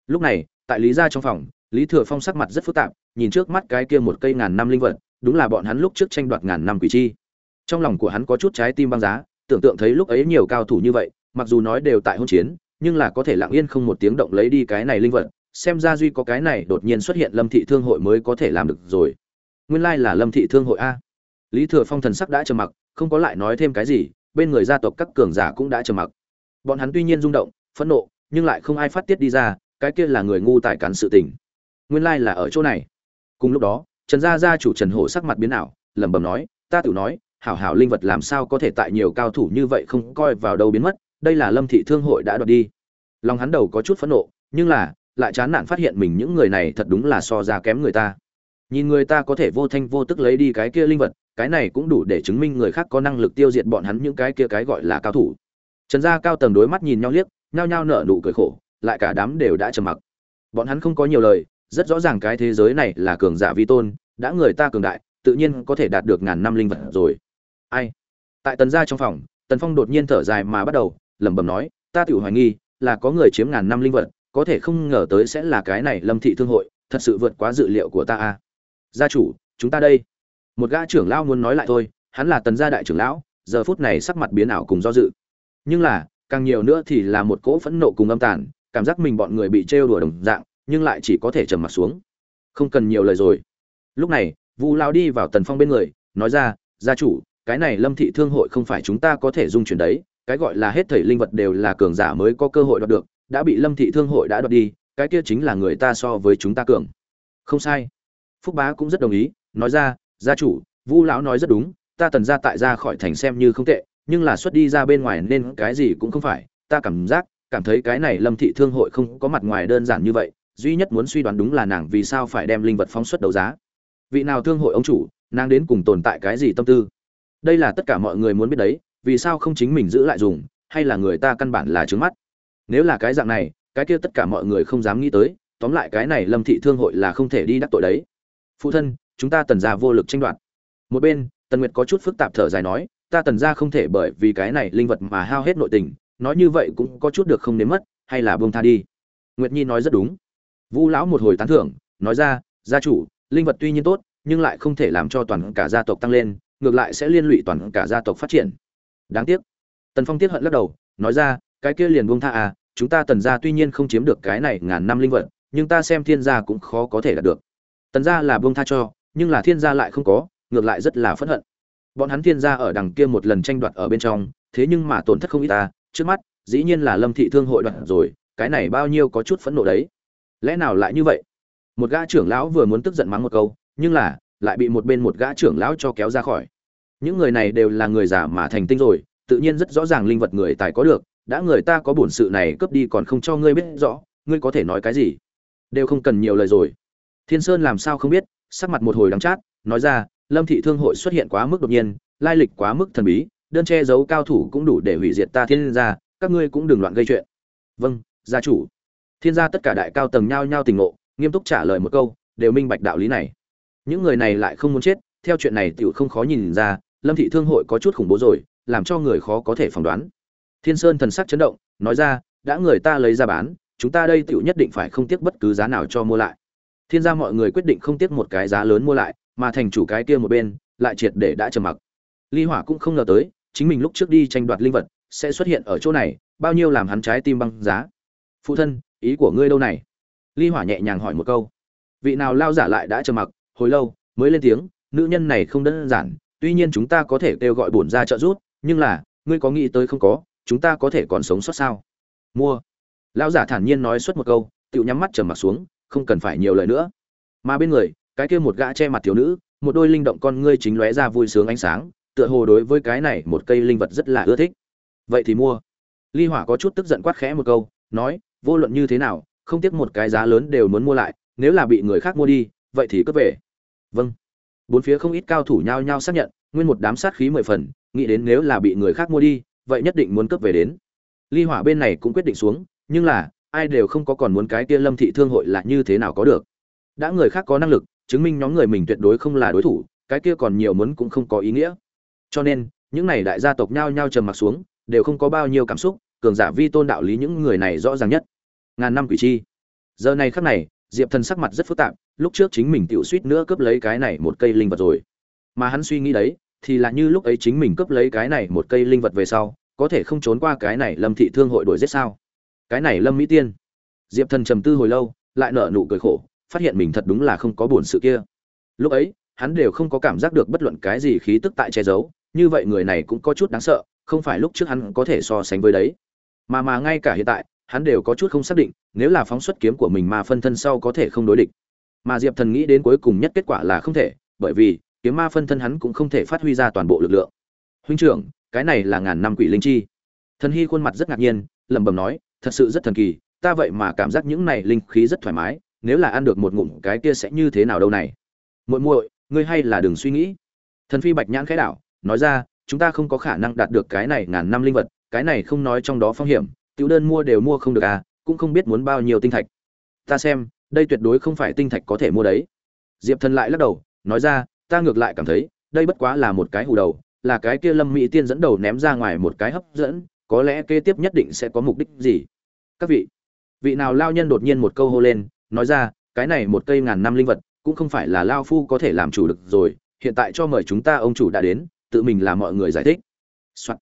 Lúc này, tại lý gia trong phòng, lý thừa phong sắc mặt rất phức tạp, nhìn trước mắt cái kia một cây ngàn năm linh vật, đúng là bọn hắn lúc trước tranh đoạt ngàn năm quỷ chi. Trong lòng của hắn có chút trái tim băng giá, tưởng tượng thấy lúc ấy nhiều cao thủ như vậy, mặc dù nói đều tại hôn chiến, nhưng là có thể lặng yên không một tiếng động lấy đi cái này linh vật, xem ra duy có cái này đột nhiên xuất hiện lâm thị thương hội mới có thể làm được rồi. Nguyên lai là lâm thị thương hội a lý thừa phong thần sắc đã trầm mặc, không có lại nói thêm cái gì, bên người gia tộc các cường giả cũng đã trầm mặc. Bọn hắn tuy nhiên rung động, phẫn nộ, nhưng lại không ai phát tiết đi ra, cái kia là người ngu tài cắn sự tình. Nguyên lai là ở chỗ này. Cùng lúc đó, trần gia gia chủ trần hổ sắc mặt biến ảo, lẩm bẩm nói, ta tự nói, hảo hảo linh vật làm sao có thể tại nhiều cao thủ như vậy không coi vào đâu biến mất, đây là lâm thị thương hội đã đoạt đi. Lòng hắn đầu có chút phẫn nộ, nhưng là, lại chán nản phát hiện mình những người này thật đúng là so ra kém người ta. Nhìn người ta có thể vô thanh vô tức lấy đi cái kia linh vật cái này cũng đủ để chứng minh người khác có năng lực tiêu diệt bọn hắn những cái kia cái gọi là cao thủ. Trần gia cao tầng đối mắt nhìn nhau liếc, nhao nhao nở nụ cười khổ, lại cả đám đều đã trầm mặc. Bọn hắn không có nhiều lời, rất rõ ràng cái thế giới này là cường giả vi tôn, đã người ta cường đại, tự nhiên có thể đạt được ngàn năm linh vật rồi. Ai? Tại tần gia trong phòng, tần phong đột nhiên thở dài mà bắt đầu, lẩm bẩm nói, ta tự hoài nghi, là có người chiếm ngàn năm linh vật, có thể không ngờ tới sẽ là cái này lâm thị thương hội, thật sự vượt quá dự liệu của ta a. Gia chủ, chúng ta đây một gã trưởng lão muốn nói lại thôi, hắn là tần gia đại trưởng lão, giờ phút này sắc mặt biến ảo cùng do dự. Nhưng là, càng nhiều nữa thì là một cỗ phẫn nộ cùng âm tàn, cảm giác mình bọn người bị trêu đùa đồng dạng, nhưng lại chỉ có thể trầm mặt xuống. Không cần nhiều lời rồi. Lúc này, vu lao đi vào tần phong bên người, nói ra, gia chủ, cái này lâm thị thương hội không phải chúng ta có thể dung chuyển đấy, cái gọi là hết thảy linh vật đều là cường giả mới có cơ hội đoạt được, đã bị lâm thị thương hội đã đoạt đi, cái kia chính là người ta so với chúng ta cường. Không sai. Phúc bá cũng rất đồng ý, nói ra gia chủ, vu lão nói rất đúng, ta tần ra tại ra khỏi thành xem như không tệ, nhưng là xuất đi ra bên ngoài nên cái gì cũng không phải. Ta cảm giác, cảm thấy cái này lâm thị thương hội không có mặt ngoài đơn giản như vậy, duy nhất muốn suy đoán đúng là nàng vì sao phải đem linh vật phóng xuất đấu giá. Vị nào thương hội ông chủ, nàng đến cùng tồn tại cái gì tâm tư? Đây là tất cả mọi người muốn biết đấy, vì sao không chính mình giữ lại dùng, hay là người ta căn bản là trướng mắt? Nếu là cái dạng này, cái kia tất cả mọi người không dám nghĩ tới, tóm lại cái này lâm thị thương hội là không thể đi đắc tội đấy. Phụ thân chúng ta tần gia vô lực tranh đoạt. Một bên, tần nguyệt có chút phức tạp thở dài nói, ta tần gia không thể bởi vì cái này linh vật mà hao hết nội tình, nói như vậy cũng có chút được không nếm mất, hay là buông tha đi. Nguyệt nhi nói rất đúng. Vu lão một hồi tán thưởng, nói ra, gia chủ, linh vật tuy nhiên tốt, nhưng lại không thể làm cho toàn cả gia tộc tăng lên, ngược lại sẽ liên lụy toàn cả gia tộc phát triển. Đáng tiếc. Tần phong tiếc hận lắc đầu, nói ra, cái kia liền buông tha à chúng ta tần gia tuy nhiên không chiếm được cái này ngàn năm linh vật, nhưng ta xem thiên gia cũng khó có thể đạt được. Tần gia là buông tha cho nhưng là thiên gia lại không có, ngược lại rất là phẫn hận. Bọn hắn thiên gia ở đằng kia một lần tranh đoạt ở bên trong, thế nhưng mà tổn thất không ít ta, trước mắt, dĩ nhiên là lâm thị thương hội đoạt rồi, cái này bao nhiêu có chút phẫn nộ đấy. Lẽ nào lại như vậy? Một gã trưởng lão vừa muốn tức giận mắng một câu, nhưng là, lại bị một bên một gã trưởng lão cho kéo ra khỏi. Những người này đều là người giả mà thành tinh rồi, tự nhiên rất rõ ràng linh vật người tài có được, đã người ta có bổn sự này cướp đi còn không cho ngươi biết rõ, ngươi có thể nói cái gì? Đều không cần nhiều lời rồi. Thiên sơn làm sao không biết sắc mặt một hồi đắng chát, nói ra, lâm thị thương hội xuất hiện quá mức đột nhiên, lai lịch quá mức thần bí, đơn che giấu cao thủ cũng đủ để hủy diệt ta thiên gia, các ngươi cũng đừng loạn gây chuyện. Vâng gia chủ. Thiên gia tất cả đại cao tầng nhao nhao tình ngộ, nghiêm túc trả lời một câu, đều minh bạch đạo lý này. Những người này lại không muốn chết, theo chuyện này tiểu không khó nhìn ra, lâm thị thương hội có chút khủng bố rồi, làm cho người khó có thể phỏng đoán. Thiên sơn thần sắc chấn động, nói ra, đã người ta lấy ra bán, chúng ta đây tiểu nhất định phải không tiếc bất cứ giá nào cho mua lại thiên gia mọi người quyết định không tiếc một cái giá lớn mua lại, mà thành chủ cái kia một bên, lại triệt để đã trầm mặc. Ly hỏa cũng không ngờ tới, chính mình lúc trước đi tranh đoạt linh vật, sẽ xuất hiện ở chỗ này, bao nhiêu làm hắn trái tim băng giá. Phụ thân, ý của ngươi đâu này? Ly hỏa nhẹ nhàng hỏi một câu. Vị nào lao giả lại đã trầm mặc, hồi lâu, mới lên tiếng, nữ nhân này không đơn giản, tuy nhiên chúng ta có thể kêu gọi bổn ra trợ giúp, nhưng là, ngươi có nghĩ tới không có, chúng ta có thể còn sống sót sao? Mua. Lão giả thản nhiên nói suốt một câu tự nhắm mắt trầm mặc xuống không cần phải nhiều lời nữa. Mà bên người, cái kia một gã che mặt thiếu nữ, một đôi linh động con ngươi chính lóe ra vui sướng ánh sáng, tựa hồ đối với cái này một cây linh vật rất là ưa thích. Vậy thì mua. Ly hỏa có chút tức giận quát khẽ một câu, nói, vô luận như thế nào, không tiếc một cái giá lớn đều muốn mua lại, nếu là bị người khác mua đi, vậy thì cướp về. Vâng. Bốn phía không ít cao thủ nhao nhao xác nhận, nguyên một đám sát khí mười phần, nghĩ đến nếu là bị người khác mua đi, vậy nhất định muốn cướp về đến. Ly hỏa bên này cũng quyết định xuống, nhưng là ai đều không có còn muốn cái kia lâm thị thương hội là như thế nào có được. Đã người khác có năng lực, chứng minh nhóm người mình tuyệt đối không là đối thủ, cái kia còn nhiều muốn cũng không có ý nghĩa. Cho nên, những này đại gia tộc nhao nhao trầm mặc xuống, đều không có bao nhiêu cảm xúc, cường giả vi tôn đạo lý những người này rõ ràng nhất. Ngàn năm quỷ chi. Giờ này khắc này, diệp thần sắc mặt rất phức tạp, lúc trước chính mình tiểu suýt nữa cướp lấy cái này một cây linh vật rồi. Mà hắn suy nghĩ đấy, thì là như lúc ấy chính mình cướp lấy cái này một cây linh vật về sau, có thể không trốn qua cái này lâm thị thương hội đổi giết sao? Cái này lâm mỹ tiên. Diệp thần trầm tư hồi lâu, lại nở nụ cười khổ, phát hiện mình thật đúng là không có buồn sự kia. Lúc ấy, hắn đều không có cảm giác được bất luận cái gì khí tức tại che giấu, như vậy người này cũng có chút đáng sợ, không phải lúc trước hắn có thể so sánh với đấy. Mà mà ngay cả hiện tại, hắn đều có chút không xác định, nếu là phóng xuất kiếm của mình mà phân thân sau có thể không đối địch. Mà diệp thần nghĩ đến cuối cùng nhất kết quả là không thể, bởi vì, kiếm ma phân thân hắn cũng không thể phát huy ra toàn bộ lực lượng. Huynh trưởng, cái này là ngàn năm quỷ linh chi. Thần hy khuôn mặt rất ngạc nhiên, lẩm bẩm nói thật sự rất thần kỳ, ta vậy mà cảm giác những này linh khí rất thoải mái, nếu là ăn được một ngụm cái kia sẽ như thế nào đâu này? Muội muội, ngươi hay là đừng suy nghĩ. Thần phi bạch nhãn khẽ đảo, nói ra, chúng ta không có khả năng đạt được cái này ngàn năm linh vật, cái này không nói trong đó phong hiểm, tiểu đơn mua đều mua không được à cũng không biết muốn bao nhiêu tinh thạch. Ta xem, đây tuyệt đối không phải tinh thạch có thể mua đấy. Diệp thần lại lắc đầu, nói ra, ta ngược lại cảm thấy, đây bất quá là một cái hù đầu, là cái kia lâm mỹ tiên dẫn đầu ném ra ngoài một cái hấp dẫn, có lẽ kế tiếp nhất định sẽ có mục đích gì các vị. Vị nào lao nhân đột nhiên một câu hô lên, nói ra, cái này một cây ngàn năm linh vật, cũng không phải là lao phu có thể làm chủ được rồi, hiện tại cho mời chúng ta ông chủ đã đến, tự mình làm mọi người giải thích、Soạn.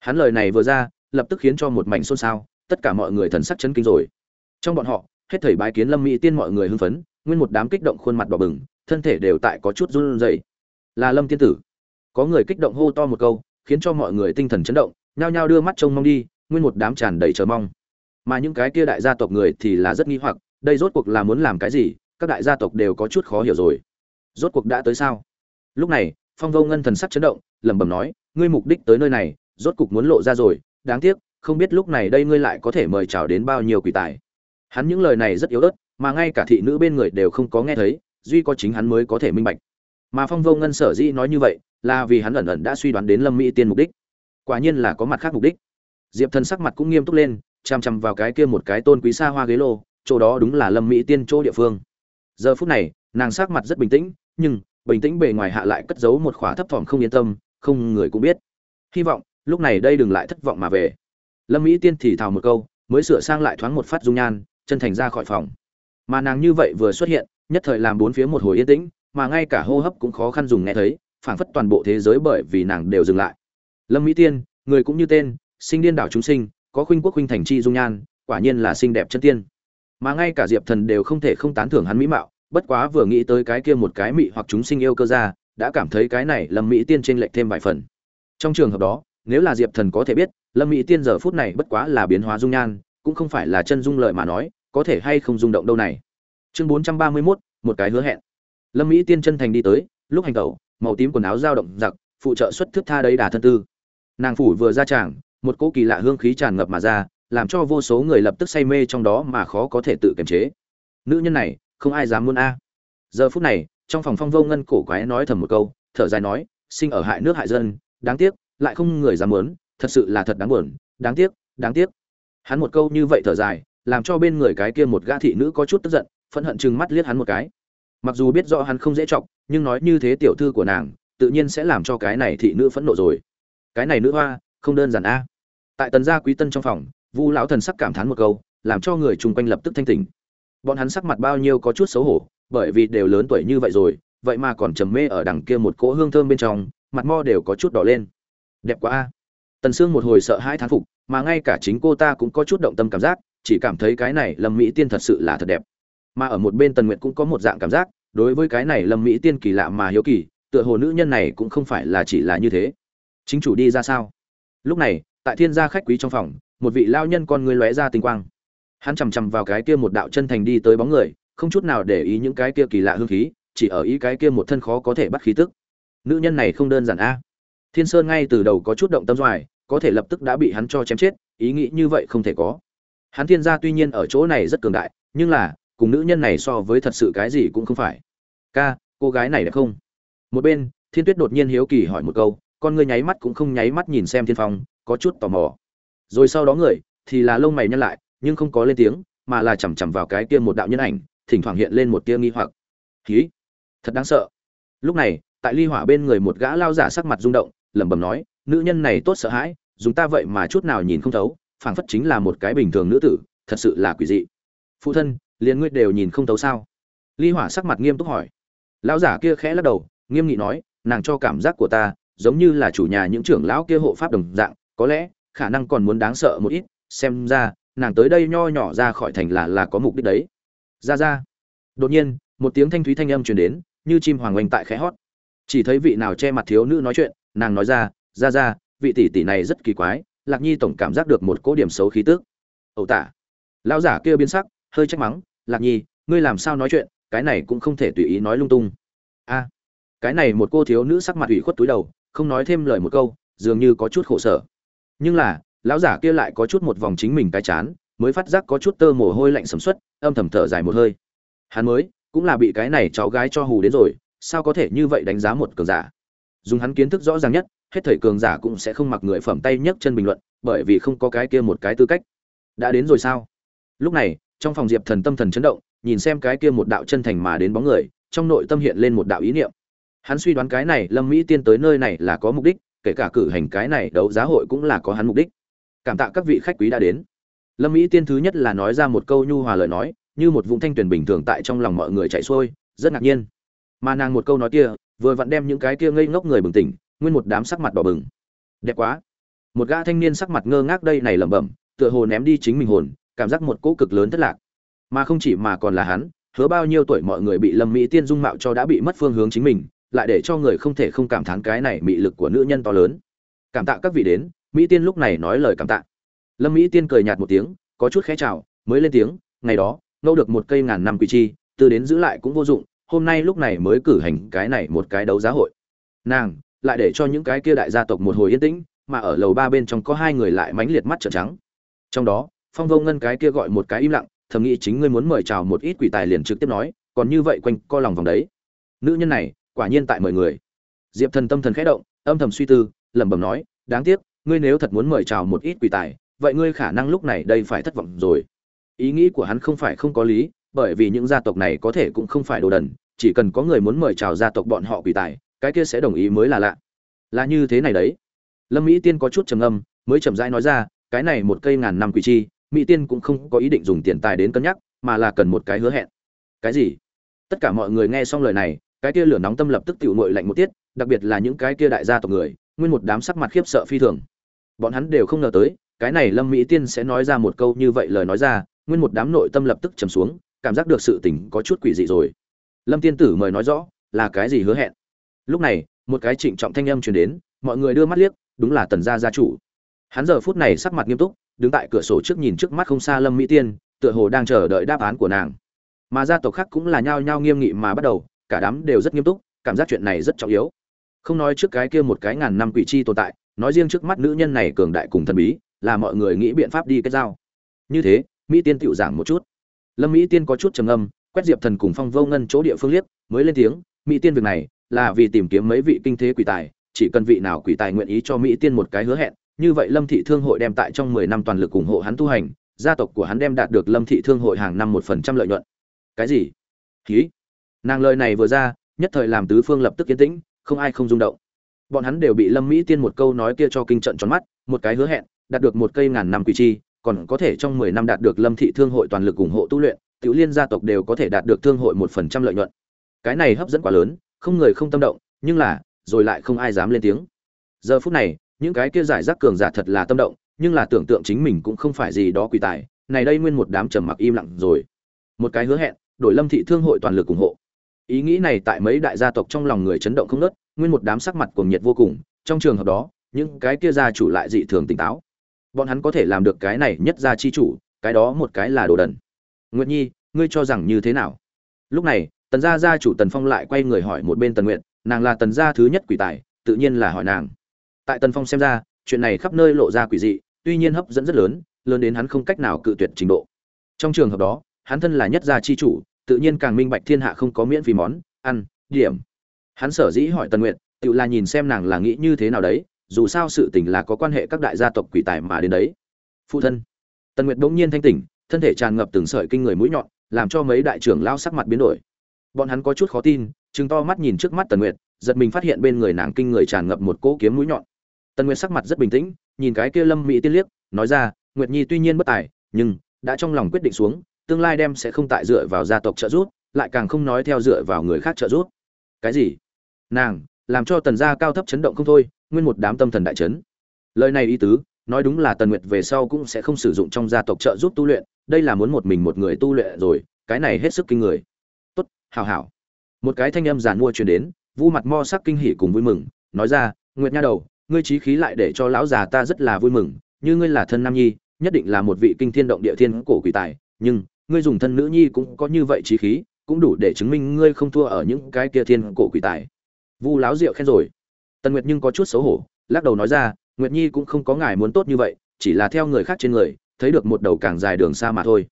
hắn lời này vừa ra, lập tức khiến cho một mảnh xôn xao, tất cả mọi người thần sắc chấn kinh rồi. Trong bọn họ, hết thầy bái kiến lâm mỹ tiên mọi người hưng phấn, nguyên một đám kích động khuôn mặt đỏ bừng, thân thể đều tại có chút run rẩy. Là lâm tiên tử. Có người kích động hô to một câu, khiến cho mọi người tinh thần chấn động, nhao nhao đưa mắt trông mong đi, nguyên một đám tràn đầy chờ mong mà những cái kia đại gia tộc người thì là rất nghi hoặc, đây rốt cuộc là muốn làm cái gì, các đại gia tộc đều có chút khó hiểu rồi. Rốt cuộc đã tới sao? Lúc này, phong vô ngân thần sắc chấn động, lẩm bẩm nói, ngươi mục đích tới nơi này, rốt cuộc muốn lộ ra rồi, đáng tiếc, không biết lúc này đây ngươi lại có thể mời chào đến bao nhiêu quỷ tài. Hắn những lời này rất yếu ớt, mà ngay cả thị nữ bên người đều không có nghe thấy, duy có chính hắn mới có thể minh bạch. Mà phong vô ngân sở dĩ nói như vậy, là vì hắn ẩn ẩn đã suy đoán đến lâm mỹ tiên mục đích. Quả nhiên là có mặt khác mục đích. Diệp thần sắc mặt cũng nghiêm túc lên chằm chằm vào cái kia một cái tôn quý xa hoa ghế lô, chỗ đó đúng là lâm mỹ tiên chỗ địa phương. Giờ phút này, nàng sắc mặt rất bình tĩnh, nhưng bình tĩnh bề ngoài hạ lại cất giấu một khỏa thấp thỏm không yên tâm, không người cũng biết. Hy vọng, lúc này đây đừng lại thất vọng mà về. Lâm mỹ tiên thì thào một câu, mới sửa sang lại thoáng một phát dung nhan, chân thành ra khỏi phòng. Mà nàng như vậy vừa xuất hiện, nhất thời làm bốn phía một hồi yên tĩnh, mà ngay cả hô hấp cũng khó khăn dùng nghe thấy, phảng phất toàn bộ thế giới bởi vì nàng đều dừng lại. Lâm mỹ tiên, người cũng như tên, sinh điên đảo chúng sinh có khuynh quốc khuynh thành chi dung nhan, quả nhiên là xinh đẹp chân tiên. Mà ngay cả diệp thần đều không thể không tán thưởng hắn mỹ mạo, bất quá vừa nghĩ tới cái kia một cái mị hoặc chúng sinh yêu cơ ra đã cảm thấy cái này lâm mỹ tiên trên lệch thêm vài phần. Trong trường hợp đó, nếu là diệp thần có thể biết, lâm mỹ tiên giờ phút này bất quá là biến hóa dung nhan, cũng không phải là chân dung lợi mà nói, có thể hay không rung động đâu này. Chương bốn trăm ba mươi mốt, một cái hứa hẹn. Lâm mỹ tiên chân thành đi tới, lúc hành tẩu, màu tím quần áo dao động giặc, phụ trợ xuất thước tha đấy đà thân tư. Nàng phủ vừa ra tràng một cỗ kỳ lạ hương khí tràn ngập mà ra, làm cho vô số người lập tức say mê trong đó mà khó có thể tự kiềm chế. Nữ nhân này, không ai dám muốn a. Giờ phút này, trong phòng phong vô ngân cổ quái nói thầm một câu, thở dài nói, sinh ở hại nước hại dân, đáng tiếc, lại không người dám muốn, thật sự là thật đáng buồn, đáng tiếc đáng tiếc. Hắn một câu như vậy thở dài, làm cho bên người cái kia một gã thị nữ có chút tức giận, phẫn hận chừng mắt liếc hắn một cái. Mặc dù biết rõ hắn không dễ chọc, nhưng nói như thế tiểu thư của nàng, tự nhiên sẽ làm cho cái này thị nữ phẫn nộ rồi. Cái này nữ hoa, không đơn giản a tại tần gia quý tân trong phòng, vu lão thần sắc cảm thán một câu, làm cho người chung quanh lập tức thanh tỉnh. Bọn hắn sắc mặt bao nhiêu có chút xấu hổ, bởi vì đều lớn tuổi như vậy rồi, vậy mà còn trầm mê ở đằng kia một cỗ hương thơm bên trong, mặt mo đều có chút đỏ lên. Đẹp quá a. Tần sương một hồi sợ hai thán phục, mà ngay cả chính cô ta cũng có chút động tâm cảm giác, chỉ cảm thấy cái này lâm mỹ tiên thật sự là thật đẹp. Mà ở một bên tần nguyệt cũng có một dạng cảm giác, đối với cái này lâm mỹ tiên kỳ lạ mà hiếu kỳ, tựa hồ nữ nhân này cũng không phải là chỉ là như thế. Chính chủ đi ra sao? Lúc này tại thiên gia khách quý trong phòng, một vị lao nhân con người lóe ra tinh quang. Hắn chằm chằm vào cái kia một đạo chân thành đi tới bóng người, không chút nào để ý những cái kia kỳ lạ hương khí, chỉ ở ý cái kia một thân khó có thể bắt khí tức. Nữ nhân này không đơn giản a. Thiên sơn ngay từ đầu có chút động tâm doài, có thể lập tức đã bị hắn cho chém chết, ý nghĩ như vậy không thể có. Hắn thiên gia tuy nhiên ở chỗ này rất cường đại, nhưng là, cùng nữ nhân này so với thật sự cái gì cũng không phải. Ca, cô gái này đẹp không? Một bên, thiên tuyết đột nhiên hiếu kỳ hỏi một câu, con ngươi nháy mắt cũng không nháy mắt nhìn xem thiên phong có chút tò mò. Rồi sau đó người, thì là lông mày nhăn lại, nhưng không có lên tiếng, mà là chằm chằm vào cái kia một đạo nhân ảnh, thỉnh thoảng hiện lên một tia nghi hoặc. Hí, thật đáng sợ. Lúc này, tại ly hỏa bên người một gã lao giả sắc mặt rung động, lẩm bẩm nói, nữ nhân này tốt sợ hãi, dùng ta vậy mà chút nào nhìn không thấu, phảng phất chính là một cái bình thường nữ tử, thật sự là quỷ dị. Phụ thân, liền ngươi đều nhìn không thấu sao? Ly hỏa sắc mặt nghiêm túc hỏi. Lão giả kia khẽ lắc đầu, nghiêm nghị nói, nàng cho cảm giác của ta, giống như là chủ nhà những trưởng lão kia hộ pháp đồng dạng có lẽ, khả năng còn muốn đáng sợ một ít, xem ra, nàng tới đây nho nhỏ ra khỏi thành là là có mục đích đấy. Ra ra. Đột nhiên, một tiếng thanh thúy thanh âm truyền đến, như chim hoàng oanh tại khẽ hót. Chỉ thấy vị nào che mặt thiếu nữ nói chuyện, nàng nói ra ra ra, vị tỷ tỷ này rất kỳ quái, lạc nhi tổng cảm giác được một cỗ điểm xấu khí tức. Ẩu tả. Lão giả kia biến sắc, hơi trách mắng, lạc nhi, ngươi làm sao nói chuyện, cái này cũng không thể tùy ý nói lung tung. A. Cái này một cô thiếu nữ sắc mặt ủy khuất túi đầu, không nói thêm lời một câu, dường như có chút khổ sở nhưng là, lão giả kia lại có chút một vòng chính mình cái chán, mới phát giác có chút tơ mồ hôi lạnh sầm suất âm thầm thở dài một hơi. Hắn mới, cũng là bị cái này cháu gái cho hù đến rồi, sao có thể như vậy đánh giá một cường giả? Dùng hắn kiến thức rõ ràng nhất, hết thầy cường giả cũng sẽ không mặc người phẩm tay nhấc chân bình luận, bởi vì không có cái kia một cái tư cách. Đã đến rồi sao? Lúc này, trong phòng diệp thần tâm thần chấn động, nhìn xem cái kia một đạo chân thành mà đến bóng người, trong nội tâm hiện lên một đạo ý niệm. Hắn suy đoán cái này lâm mỹ tiên tới nơi này là có mục đích kể cả cử hành cái này đấu giá hội cũng là có hắn mục đích. Cảm tạ các vị khách quý đã đến. Lâm mỹ tiên thứ nhất là nói ra một câu nhu hòa lời nói, như một vũng thanh tuyển bình thường tại trong lòng mọi người chạy xuôi, rất ngạc nhiên. Mà nàng một câu nói kia, vừa vặn đem những cái kia ngây ngốc người bừng tỉnh, nguyên một đám sắc mặt đỏ bừng. Đẹp quá. Một gã thanh niên sắc mặt ngơ ngác đây này lẩm bẩm, tựa hồ ném đi chính mình hồn, cảm giác một cỗ cực lớn thất lạc. Mà không chỉ mà còn là hắn, hứa bao nhiêu tuổi mọi người bị lâm mỹ tiên dung mạo cho đã bị mất phương hướng chính mình lại để cho người không thể không cảm thán cái này mị lực của nữ nhân to lớn. Cảm tạ các vị đến, mỹ tiên lúc này nói lời cảm tạ. Lâm mỹ tiên cười nhạt một tiếng, có chút khẽ chào, mới lên tiếng, ngày đó ngâu được một cây ngàn năm quy chi, từ đến giữ lại cũng vô dụng, hôm nay lúc này mới cử hành cái này một cái đấu giá hội. Nàng lại để cho những cái kia đại gia tộc một hồi yên tĩnh, mà ở lầu ba bên trong có hai người lại mánh liệt mắt trợn trắng. Trong đó, phong vô ngân cái kia gọi một cái im lặng, thầm nghĩ chính ngươi muốn mời chào một ít quỷ tài liền trực tiếp nói, còn như vậy quanh co lòng vòng đấy. Nữ nhân này quả nhiên tại mời người. Diệp thần tâm thần khẽ động, âm thầm suy tư, lẩm bẩm nói, đáng tiếc, ngươi nếu thật muốn mời chào một ít quỷ tài, vậy ngươi khả năng lúc này đây phải thất vọng rồi. Ý nghĩ của hắn không phải không có lý, bởi vì những gia tộc này có thể cũng không phải đồ đần, chỉ cần có người muốn mời chào gia tộc bọn họ quỷ tài, cái kia sẽ đồng ý mới là lạ. Là như thế này đấy. Lâm mỹ tiên có chút trầm âm mới chậm rãi nói ra, cái này một cây ngàn năm quỷ chi, mỹ tiên cũng không có ý định dùng tiền tài đến cân nhắc, mà là cần một cái hứa hẹn. Cái gì? Tất cả mọi người nghe xong lời này cái kia lửa nóng tâm lập tức tiểu nguội lạnh một tiết, đặc biệt là những cái kia đại gia tộc người, nguyên một đám sắc mặt khiếp sợ phi thường. Bọn hắn đều không ngờ tới, cái này lâm mỹ tiên sẽ nói ra một câu như vậy lời nói ra, nguyên một đám nội tâm lập tức trầm xuống, cảm giác được sự tình có chút quỷ dị rồi. Lâm tiên tử mời nói rõ, là cái gì hứa hẹn? Lúc này, một cái trịnh trọng thanh âm truyền đến, mọi người đưa mắt liếc, đúng là tần gia gia chủ. Hắn giờ phút này sắc mặt nghiêm túc, đứng tại cửa sổ trước nhìn trước mắt không xa lâm mỹ tiên, tựa hồ đang chờ đợi đáp án của nàng. Mà gia tộc khác cũng là nhao nhao nghiêm nghị mà bắt đầu cả đám đều rất nghiêm túc, cảm giác chuyện này rất trọng yếu. Không nói trước cái kia một cái ngàn năm quỷ chi tồn tại, nói riêng trước mắt nữ nhân này cường đại cùng thần bí, là mọi người nghĩ biện pháp đi kết giao. Như thế, mỹ tiên tựu giảng một chút. Lâm mỹ tiên có chút trầm âm quét diệp thần cùng phong vô ngân chỗ địa phương liếc, mới lên tiếng, mỹ tiên việc này là vì tìm kiếm mấy vị kinh thế quỷ tài, chỉ cần vị nào quỷ tài nguyện ý cho mỹ tiên một cái hứa hẹn, như vậy lâm thị thương hội đem tại trong mười năm toàn lực ủng hộ hắn tu hành, gia tộc của hắn đem đạt được lâm thị thương hội hàng năm một phần trăm lợi nhuận. Cái gì? Ký nàng lời này vừa ra, nhất thời làm tứ phương lập tức yên tĩnh, không ai không rung động. Bọn hắn đều bị lâm mỹ tiên một câu nói kia cho kinh trận tròn mắt, một cái hứa hẹn, đạt được một cây ngàn năm quỷ chi, còn có thể trong mười năm đạt được lâm thị thương hội toàn lực ủng hộ tu luyện, tiểu liên gia tộc đều có thể đạt được thương hội một phần trăm lợi nhuận. Cái này hấp dẫn quá lớn, không người không tâm động, nhưng là, rồi lại không ai dám lên tiếng. Giờ phút này, những cái kia giải rác cường giả thật là tâm động, nhưng là tưởng tượng chính mình cũng không phải gì đó quỷ tài, này đây nguyên một đám trầm mặc im lặng rồi. Một cái hứa hẹn, đổi lâm thị thương hội toàn lực ủng hộ ý nghĩ này tại mấy đại gia tộc trong lòng người chấn động không nớt nguyên một đám sắc mặt cuồng nhiệt vô cùng, trong trường hợp đó, những cái kia gia chủ lại dị thường tỉnh táo. Bọn hắn có thể làm được cái này nhất gia chi chủ, cái đó một cái là đồ đần. Nguyệt nhi, ngươi cho rằng như thế nào? Lúc này, tần gia gia chủ tần phong lại quay người hỏi một bên tần nguyệt, nàng là tần gia thứ nhất quỷ tài, tự nhiên là hỏi nàng. Tại tần phong xem ra, chuyện này khắp nơi lộ ra quỷ dị, tuy nhiên hấp dẫn rất lớn lớn đến hắn không cách nào cự tuyệt trình độ. Trong trường hợp đó, hắn thân là nhất gia chi chủ tự nhiên càng minh bạch thiên hạ không có miễn phí món, ăn, điểm. Hắn sở dĩ hỏi tần nguyệt, tự là nhìn xem nàng là nghĩ như thế nào đấy, dù sao sự tình là có quan hệ các đại gia tộc quỷ tài mà đến đấy. Phụ thân. Tần nguyệt bỗng nhiên thanh tỉnh, thân thể tràn ngập từng sợi kinh người mũi nhọn, làm cho mấy đại trưởng lao sắc mặt biến đổi. Bọn hắn có chút khó tin chứng to mắt nhìn trước mắt tần nguyệt, giật mình phát hiện bên người nàng kinh người tràn ngập một cỗ kiếm mũi nhọn. Tần nguyệt sắc mặt rất bình tĩnh, nhìn cái kia lâm mỹ tiên liếc, nói ra, nguyệt nhi tuy nhiên bất tài, nhưng đã trong lòng quyết định xuống tương lai đem sẽ không tại dựa vào gia tộc trợ giúp, lại càng không nói theo dựa vào người khác trợ giúp. Cái gì? Nàng, làm cho tần gia cao thấp chấn động không thôi, nguyên một đám tâm thần đại chấn. Lời này ý tứ, nói đúng là tần nguyệt về sau cũng sẽ không sử dụng trong gia tộc trợ giúp tu luyện, đây là muốn một mình một người tu luyện rồi, cái này hết sức kinh người. Tốt, hảo hảo. Một cái thanh âm giản mua truyền đến, vu mặt mo sắc kinh hỉ cùng vui mừng, nói ra, nguyệt nha đầu, ngươi trí khí lại để cho lão già ta rất là vui mừng, như ngươi là thân nam nhi, nhất định là một vị kinh thiên động địa thiên cổ quỷ tài, nhưng ngươi dùng thân nữ nhi cũng có như vậy trí khí, cũng đủ để chứng minh ngươi không thua ở những cái kia thiên cổ quỷ tài. Vu láo rượu khen rồi. Tần nguyệt nhưng có chút xấu hổ, lắc đầu nói ra, nguyệt nhi cũng không có ngài muốn tốt như vậy, chỉ là theo người khác trên người, thấy được một đầu càng dài đường xa mà thôi.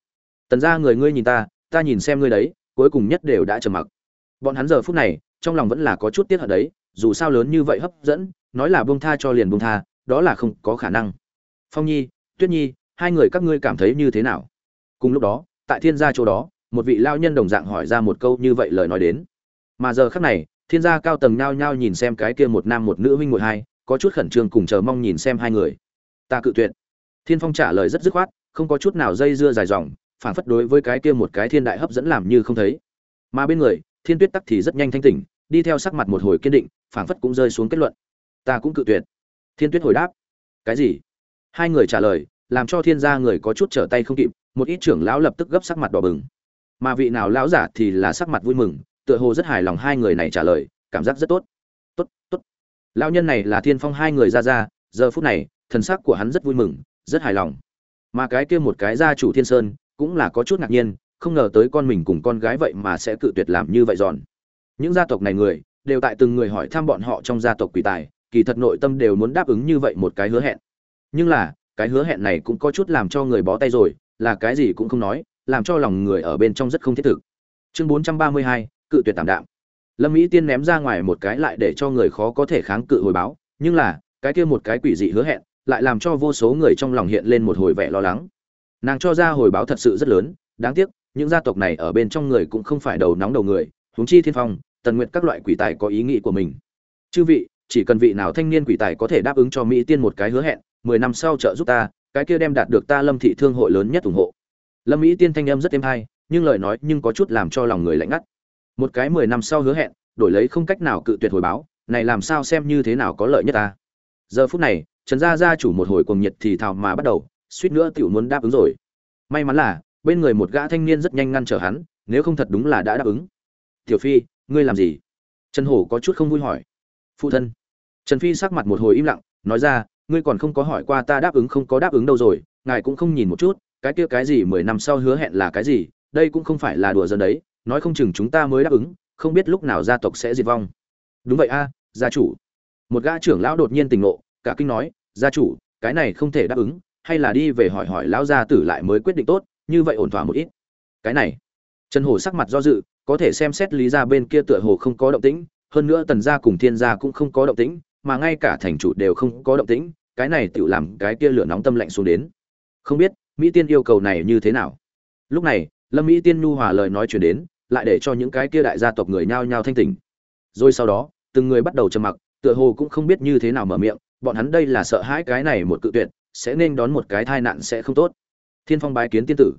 Tần ra người ngươi nhìn ta ta nhìn xem ngươi đấy, cuối cùng nhất đều đã trầm mặc. Bọn hắn giờ phút này, trong lòng vẫn là có chút tiếc hận đấy, dù sao lớn như vậy hấp dẫn, nói là bông tha cho liền bông tha, đó là không có khả năng. Phong nhi, tuyết nhi, hai người các ngươi cảm thấy như thế nào? Cùng lúc đó tại thiên gia chỗ đó, một vị lao nhân đồng dạng hỏi ra một câu như vậy lời nói đến. Mà giờ khác này, thiên gia cao tầng nhao nhao nhìn xem cái kia một nam một nữ huynh muội hai, có chút khẩn trương cùng chờ mong nhìn xem hai người. Ta cự tuyệt. Thiên phong trả lời rất dứt khoát, không có chút nào dây dưa dài dòng, phản phất đối với cái kia một cái thiên đại hấp dẫn làm như không thấy. Mà bên người, thiên tuyết tắc thì rất nhanh thanh tỉnh, đi theo sắc mặt một hồi kiên định, phản phất cũng rơi xuống kết luận. Ta cũng cự tuyệt. Thiên tuyết hồi đáp. Cái gì? Hai người trả lời, làm cho thiên gia người có chút trở tay không kịp một ít trưởng lão lập tức gấp sắc mặt đỏ bừng. Mà vị nào lão giả thì là sắc mặt vui mừng, tựa hồ rất hài lòng hai người này trả lời, cảm giác rất tốt. Tốt tốt. Lão nhân này là thiên phong hai người ra ra, giờ phút này, thần sắc của hắn rất vui mừng, rất hài lòng. Mà cái kia một cái gia chủ thiên sơn, cũng là có chút ngạc nhiên, không ngờ tới con mình cùng con gái vậy mà sẽ cự tuyệt làm như vậy giòn những gia tộc này người, đều tại từng người hỏi thăm bọn họ trong gia tộc quỷ tài, kỳ thật nội tâm đều muốn đáp ứng như vậy một cái hứa hẹn. Nhưng là, cái hứa hẹn này cũng có chút làm cho người bó tay rồi là cái gì cũng không nói, làm cho lòng người ở bên trong rất không thiết thực. Chương bốn trăm ba mươi hai, cự tuyệt tạm đạm. Lâm mỹ tiên ném ra ngoài một cái lại để cho người khó có thể kháng cự hồi báo, nhưng là, cái kia một cái quỷ dị hứa hẹn, lại làm cho vô số người trong lòng hiện lên một hồi vẻ lo lắng. Nàng cho ra hồi báo thật sự rất lớn, đáng tiếc, những gia tộc này ở bên trong người cũng không phải đầu nóng đầu người, huống chi thiên phong, tần nguyệt các loại quỷ tài có ý nghĩ của mình. Chư vị, chỉ cần vị nào thanh niên quỷ tài có thể đáp ứng cho mỹ tiên một cái hứa hẹn, mười năm sau trợ giúp ta cái kia đem đạt được ta lâm thị thương hội lớn nhất ủng hộ. Lâm mỹ tiên thanh âm rất êm hay, nhưng lời nói nhưng có chút làm cho lòng người lạnh ngắt. Một cái mười năm sau hứa hẹn, đổi lấy không cách nào cự tuyệt hồi báo, này làm sao xem như thế nào có lợi nhất ta. Giờ phút này, trần gia gia chủ một hồi cuồng nhiệt thì thào mà bắt đầu, suýt nữa tiểu muốn đáp ứng rồi. May mắn là, bên người một gã thanh niên rất nhanh ngăn trở hắn, nếu không thật đúng là đã đáp ứng. Tiểu phi, ngươi làm gì? Trần hổ có chút không vui hỏi. Phụ thân. Trần phi sắc mặt một hồi im lặng, nói ra ngươi còn không có hỏi qua ta đáp ứng không có đáp ứng đâu rồi, ngài cũng không nhìn một chút, cái kia cái gì mười năm sau hứa hẹn là cái gì, đây cũng không phải là đùa dân đấy, nói không chừng chúng ta mới đáp ứng, không biết lúc nào gia tộc sẽ diệt vong. Đúng vậy a, gia chủ. Một gã trưởng lão đột nhiên tỉnh ngộ, cả kinh nói, gia chủ, cái này không thể đáp ứng, hay là đi về hỏi hỏi lão gia tử lại mới quyết định tốt, như vậy ổn thỏa một ít. Cái này. Trần hổ sắc mặt do dự, có thể xem xét lý ra bên kia tựa hồ không có động tĩnh, hơn nữa tần gia cùng thiên gia cũng không có động tĩnh mà ngay cả thành chủ đều không có động tĩnh, cái này tự làm cái kia lửa nóng tâm lạnh xuống đến. Không biết, mỹ tiên yêu cầu này như thế nào? Lúc này, lâm mỹ tiên nhu hòa lời nói truyền đến, lại để cho những cái kia đại gia tộc người nhao nhao thanh tỉnh. Rồi sau đó, từng người bắt đầu trầm mặc, tựa hồ cũng không biết như thế nào mở miệng, bọn hắn đây là sợ hãi cái này một cự tuyệt, sẽ nên đón một cái tai nạn sẽ không tốt. Thiên phong bái kiến tiên tử.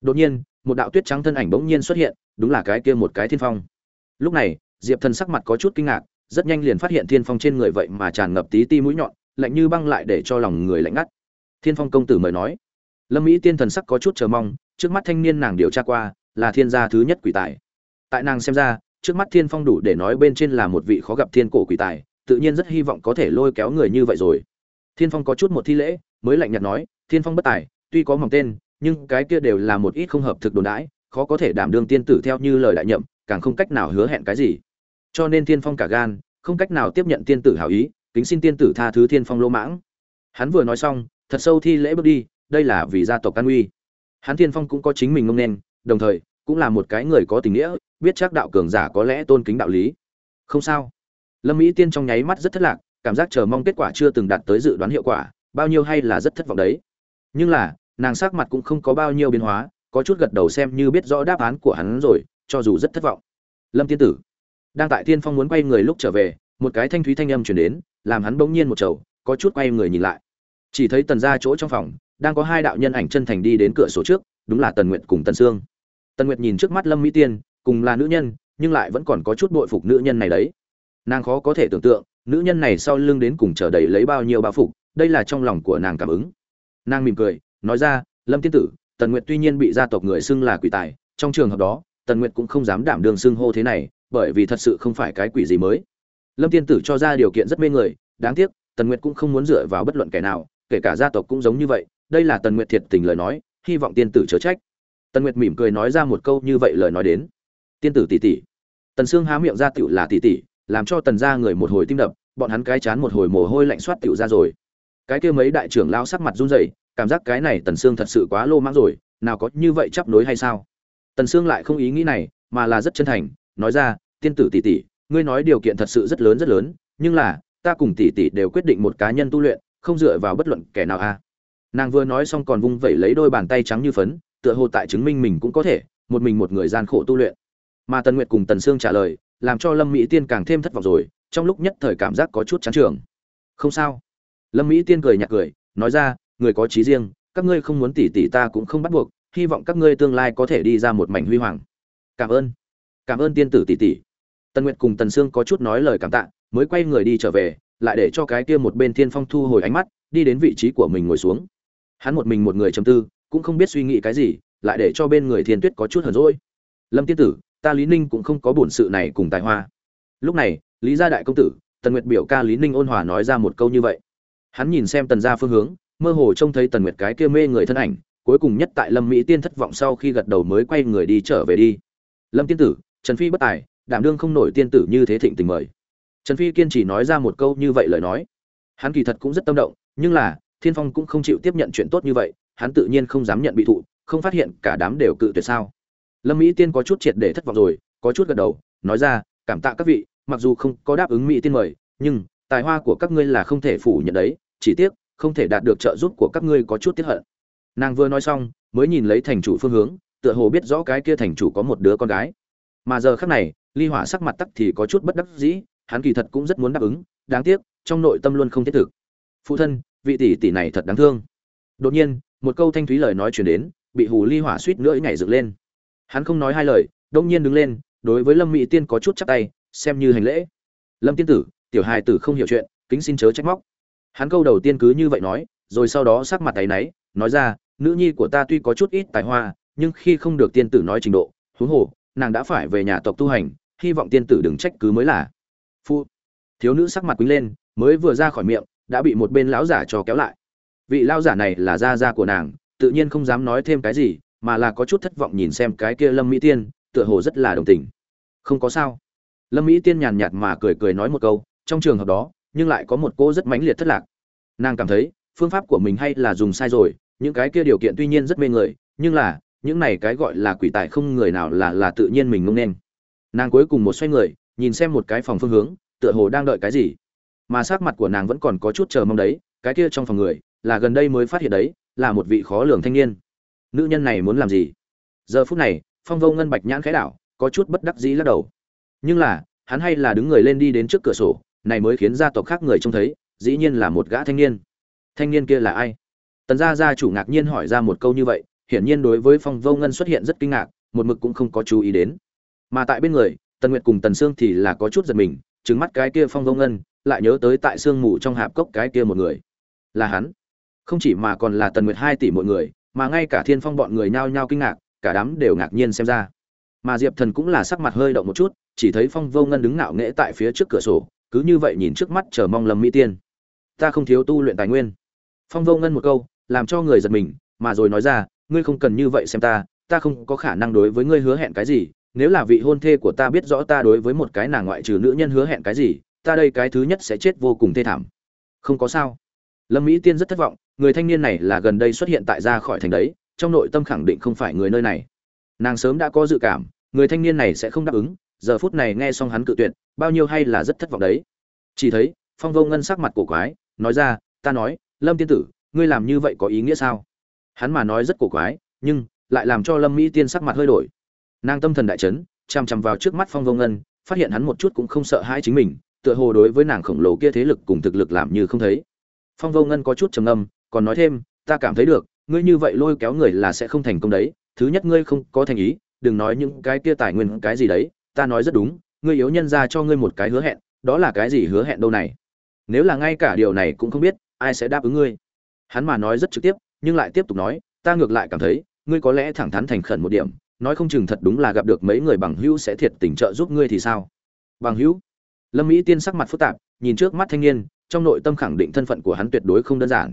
Đột nhiên, một đạo tuyết trắng thân ảnh bỗng nhiên xuất hiện, đúng là cái kia một cái thiên phong. Lúc này, diệp thần sắc mặt có chút kinh ngạc rất nhanh liền phát hiện thiên phong trên người vậy mà tràn ngập tí ti mũi nhọn, lạnh như băng lại để cho lòng người lạnh ngắt. Thiên phong công tử mời nói. Lâm mỹ tiên thần sắc có chút chờ mong, trước mắt thanh niên nàng điều tra qua, là thiên gia thứ nhất quỷ tài. Tại nàng xem ra, trước mắt thiên phong đủ để nói bên trên là một vị khó gặp thiên cổ quỷ tài, tự nhiên rất hy vọng có thể lôi kéo người như vậy rồi. Thiên phong có chút một thi lễ, mới lạnh nhạt nói, thiên phong bất tài, tuy có mỏng tên, nhưng cái kia đều là một ít không hợp thực đồn đãi, khó có thể đảm đương tiên tử theo như lời đại nhậm, càng không cách nào hứa hẹn cái gì cho nên thiên phong cả gan, không cách nào tiếp nhận tiên tử hảo ý, kính xin tiên tử tha thứ thiên phong lô mãng. Hắn vừa nói xong, thật sâu thi lễ bước đi, đây là vì gia tộc an uy. Hắn thiên phong cũng có chính mình ngông nên, đồng thời, cũng là một cái người có tình nghĩa, biết chắc đạo cường giả có lẽ tôn kính đạo lý. Không sao. Lâm mỹ tiên trong nháy mắt rất thất lạc, cảm giác chờ mong kết quả chưa từng đạt tới dự đoán hiệu quả, bao nhiêu hay là rất thất vọng đấy. Nhưng là, nàng sắc mặt cũng không có bao nhiêu biến hóa, có chút gật đầu xem như biết rõ đáp án của hắn rồi, cho dù rất thất vọng. Lâm tiên tử đang tại tiên phong muốn quay người lúc trở về, một cái thanh thúy thanh âm chuyển đến, làm hắn bỗng nhiên một chầu có chút quay người nhìn lại. Chỉ thấy tần ra chỗ trong phòng, đang có hai đạo nhân ảnh chân thành đi đến cửa sổ trước, đúng là tần nguyệt cùng tần sương. Tần nguyệt nhìn trước mắt lâm mỹ tiên, cùng là nữ nhân, nhưng lại vẫn còn có chút bội phục nữ nhân này đấy. Nàng khó có thể tưởng tượng, nữ nhân này sau lưng đến cùng chờ đầy lấy bao nhiêu bao phục, đây là trong lòng của nàng cảm ứng. Nàng mỉm cười, nói ra, lâm tiên tử, tần nguyệt tuy nhiên bị gia tộc người xưng là quỷ tài, trong trường hợp đó, tần nguyệt cũng không dám đảm đường xưng hô thế này bởi vì thật sự không phải cái quỷ gì mới. Lâm tiên tử cho ra điều kiện rất mê người, đáng tiếc, tần nguyệt cũng không muốn dựa vào bất luận kẻ nào, kể cả gia tộc cũng giống như vậy, đây là tần nguyệt thiệt tình lời nói, hy vọng tiên tử chớ trách. Tần nguyệt mỉm cười nói ra một câu như vậy lời nói đến. Tiên tử tỷ tỷ. Tần sương há miệng ra tựu là tỷ tỷ, làm cho tần gia người một hồi tim đập, bọn hắn cái chán một hồi mồ hôi lạnh soát tựu ra rồi. Cái kia mấy đại trưởng lao sắc mặt run rẩy, cảm giác cái này tần sương thật sự quá lô mãng rồi, nào có như vậy chấp nối hay sao? Tần sương lại không ý nghĩ này, mà là rất chân thành nói ra, tiên tử tỷ tỷ, ngươi nói điều kiện thật sự rất lớn rất lớn, nhưng là, ta cùng tỷ tỷ đều quyết định một cá nhân tu luyện, không dựa vào bất luận kẻ nào a. Nàng vừa nói xong còn vung vẩy lấy đôi bàn tay trắng như phấn, tựa hồ tại chứng minh mình cũng có thể, một mình một người gian khổ tu luyện. Mà tần nguyệt cùng tần sương trả lời, làm cho lâm mỹ tiên càng thêm thất vọng rồi, trong lúc nhất thời cảm giác có chút chán trường không sao. Lâm mỹ tiên cười nhạt cười, nói ra, người có trí riêng, các ngươi không muốn tỉ tỉ ta cũng không bắt buộc, hy vọng các ngươi tương lai có thể đi ra một mảnh huy hoàng. Cảm ơn cảm ơn tiên tử tỷ tỷ. Tần nguyệt cùng tần sương có chút nói lời cảm tạ, mới quay người đi trở về, lại để cho cái kia một bên thiên phong thu hồi ánh mắt, đi đến vị trí của mình ngồi xuống. Hắn một mình một người trầm tư, cũng không biết suy nghĩ cái gì, lại để cho bên người thiên tuyết có chút hờn rỗi lâm tiên tử, ta lý ninh cũng không có bổn sự này cùng tài hoa. Lúc này, lý gia đại công tử, tần nguyệt biểu ca lý ninh ôn hòa nói ra một câu như vậy. Hắn nhìn xem tần gia phương hướng, mơ hồ trông thấy tần nguyệt cái kia mê người thân ảnh, cuối cùng nhất tại lâm mỹ tiên thất vọng sau khi gật đầu mới quay người đi trở về đi. Lâm tiên tử trần phi bất tài, đảm đương không nổi tiên tử như thế thịnh tình mời. Trần phi kiên trì nói ra một câu như vậy lời nói. Hắn kỳ thật cũng rất tâm động, nhưng là, thiên phong cũng không chịu tiếp nhận chuyện tốt như vậy, hắn tự nhiên không dám nhận bị thụ, không phát hiện cả đám đều cự tuyệt sao. Lâm mỹ tiên có chút triệt để thất vọng rồi, có chút gật đầu, nói ra, cảm tạ các vị, mặc dù không có đáp ứng mỹ tiên mời, nhưng, tài hoa của các ngươi là không thể phủ nhận đấy, chỉ tiếc, không thể đạt được trợ giúp của các ngươi có chút tiếc hận. Nàng vừa nói xong, mới nhìn lấy thành chủ phương hướng, tựa hồ biết rõ cái kia thành chủ có một đứa con gái mà giờ khắc này, ly hỏa sắc mặt tắc thì có chút bất đắc dĩ, hắn kỳ thật cũng rất muốn đáp ứng, đáng tiếc, trong nội tâm luôn không thiết thực. Phụ thân, vị tỷ tỷ này thật đáng thương. Đột nhiên, một câu thanh thúy lời nói chuyển đến, bị hù ly hỏa suýt nữa nhảy dựng lên. Hắn không nói hai lời, đông nhiên đứng lên, đối với lâm mỹ tiên có chút chắp tay, xem như hành lễ. Lâm tiên tử, tiểu hài tử không hiểu chuyện, kính xin chớ trách móc. Hắn câu đầu tiên cứ như vậy nói, rồi sau đó sắc mặt tay náy, nói ra, nữ nhi của ta tuy có chút ít tài hoa, nhưng khi không được tiên tử nói trình độ, huống hồ nàng đã phải về nhà tộc tu hành, hy vọng tiên tử đừng trách cứ mới là. Phu, thiếu nữ sắc mặt quýnh lên, mới vừa ra khỏi miệng, đã bị một bên lão giả cho kéo lại. Vị lão giả này là gia gia của nàng, tự nhiên không dám nói thêm cái gì, mà là có chút thất vọng nhìn xem cái kia lâm mỹ tiên, tựa hồ rất là đồng tình. Không có sao. Lâm mỹ tiên nhàn nhạt mà cười cười nói một câu, trong trường hợp đó, nhưng lại có một cô rất mãnh liệt thất lạc. Nàng cảm thấy, phương pháp của mình hay là dùng sai rồi, những cái kia điều kiện tuy nhiên rất mê người, nhưng là những này cái gọi là quỷ tài không người nào là là tự nhiên mình ngông nên. Nàng cuối cùng một xoay người, nhìn xem một cái phòng phương hướng, tựa hồ đang đợi cái gì. Mà sắc mặt của nàng vẫn còn có chút chờ mong đấy, cái kia trong phòng người, là gần đây mới phát hiện đấy, là một vị khó lường thanh niên. Nữ nhân này muốn làm gì? Giờ phút này, phong vô ngân bạch nhãn khẽ đảo, có chút bất đắc dĩ lắc đầu. Nhưng là, hắn hay là đứng người lên đi đến trước cửa sổ, này mới khiến gia tộc khác người trông thấy, dĩ nhiên là một gã thanh niên. Thanh niên kia là ai? Tần gia gia chủ ngạc nhiên hỏi ra một câu như vậy hiển nhiên đối với phong vô ngân xuất hiện rất kinh ngạc, một mực cũng không có chú ý đến. Mà tại bên người, tần nguyệt cùng tần sương thì là có chút giật mình, trừng mắt cái kia phong vô ngân, lại nhớ tới tại sương mù trong hạp cốc cái kia một người. Là hắn. Không chỉ mà còn là tần nguyệt hai tỷ mọi người, mà ngay cả thiên phong bọn người nhao nhao kinh ngạc, cả đám đều ngạc nhiên xem ra. Mà diệp thần cũng là sắc mặt hơi động một chút, chỉ thấy phong vô ngân đứng ngạo nghễ tại phía trước cửa sổ, cứ như vậy nhìn trước mắt chờ mong lầm mỹ tiên. Ta không thiếu tu luyện tài nguyên. Phong vô ngân một câu, làm cho người giật mình, mà rồi nói ra ngươi không cần như vậy xem ta ta không có khả năng đối với ngươi hứa hẹn cái gì, nếu là vị hôn thê của ta biết rõ ta đối với một cái nàng ngoại trừ nữ nhân hứa hẹn cái gì, ta đây cái thứ nhất sẽ chết vô cùng thê thảm. Không có sao. Lâm mỹ tiên rất thất vọng, người thanh niên này là gần đây xuất hiện tại ra khỏi thành đấy, trong nội tâm khẳng định không phải người nơi này. Nàng sớm đã có dự cảm, người thanh niên này sẽ không đáp ứng, giờ phút này nghe xong hắn cự tuyệt, bao nhiêu hay là rất thất vọng đấy. Chỉ thấy, phong vô ngân sắc mặt cổ quái, nói ra, ta nói, lâm tiên tử, ngươi làm như vậy có ý nghĩa sao? Hắn mà nói rất cổ quái, nhưng lại làm cho lâm mỹ tiên sắc mặt hơi đổi. Nàng tâm thần đại chấn, chằm chằm vào trước mắt phong vô ngân, phát hiện hắn một chút cũng không sợ hãi chính mình, tựa hồ đối với nàng khổng lồ kia thế lực cùng thực lực làm như không thấy. Phong vô ngân có chút trầm âm còn nói thêm, ta cảm thấy được, ngươi như vậy lôi kéo người là sẽ không thành công đấy. Thứ nhất ngươi không có thành ý, đừng nói những cái kia tài nguyên, cái gì đấy. Ta nói rất đúng, ngươi yếu nhân ra cho ngươi một cái hứa hẹn, đó là cái gì hứa hẹn đâu này? Nếu là ngay cả điều này cũng không biết, ai sẽ đáp ứng ngươi? Hắn mà nói rất trực tiếp nhưng lại tiếp tục nói, ta ngược lại cảm thấy, ngươi có lẽ thẳng thắn thành khẩn một điểm, nói không chừng thật đúng là gặp được mấy người bằng hữu sẽ thiệt tình trợ giúp ngươi thì sao? Bằng hữu? Lâm mỹ tiên sắc mặt phức tạp, nhìn trước mắt thanh niên, trong nội tâm khẳng định thân phận của hắn tuyệt đối không đơn giản.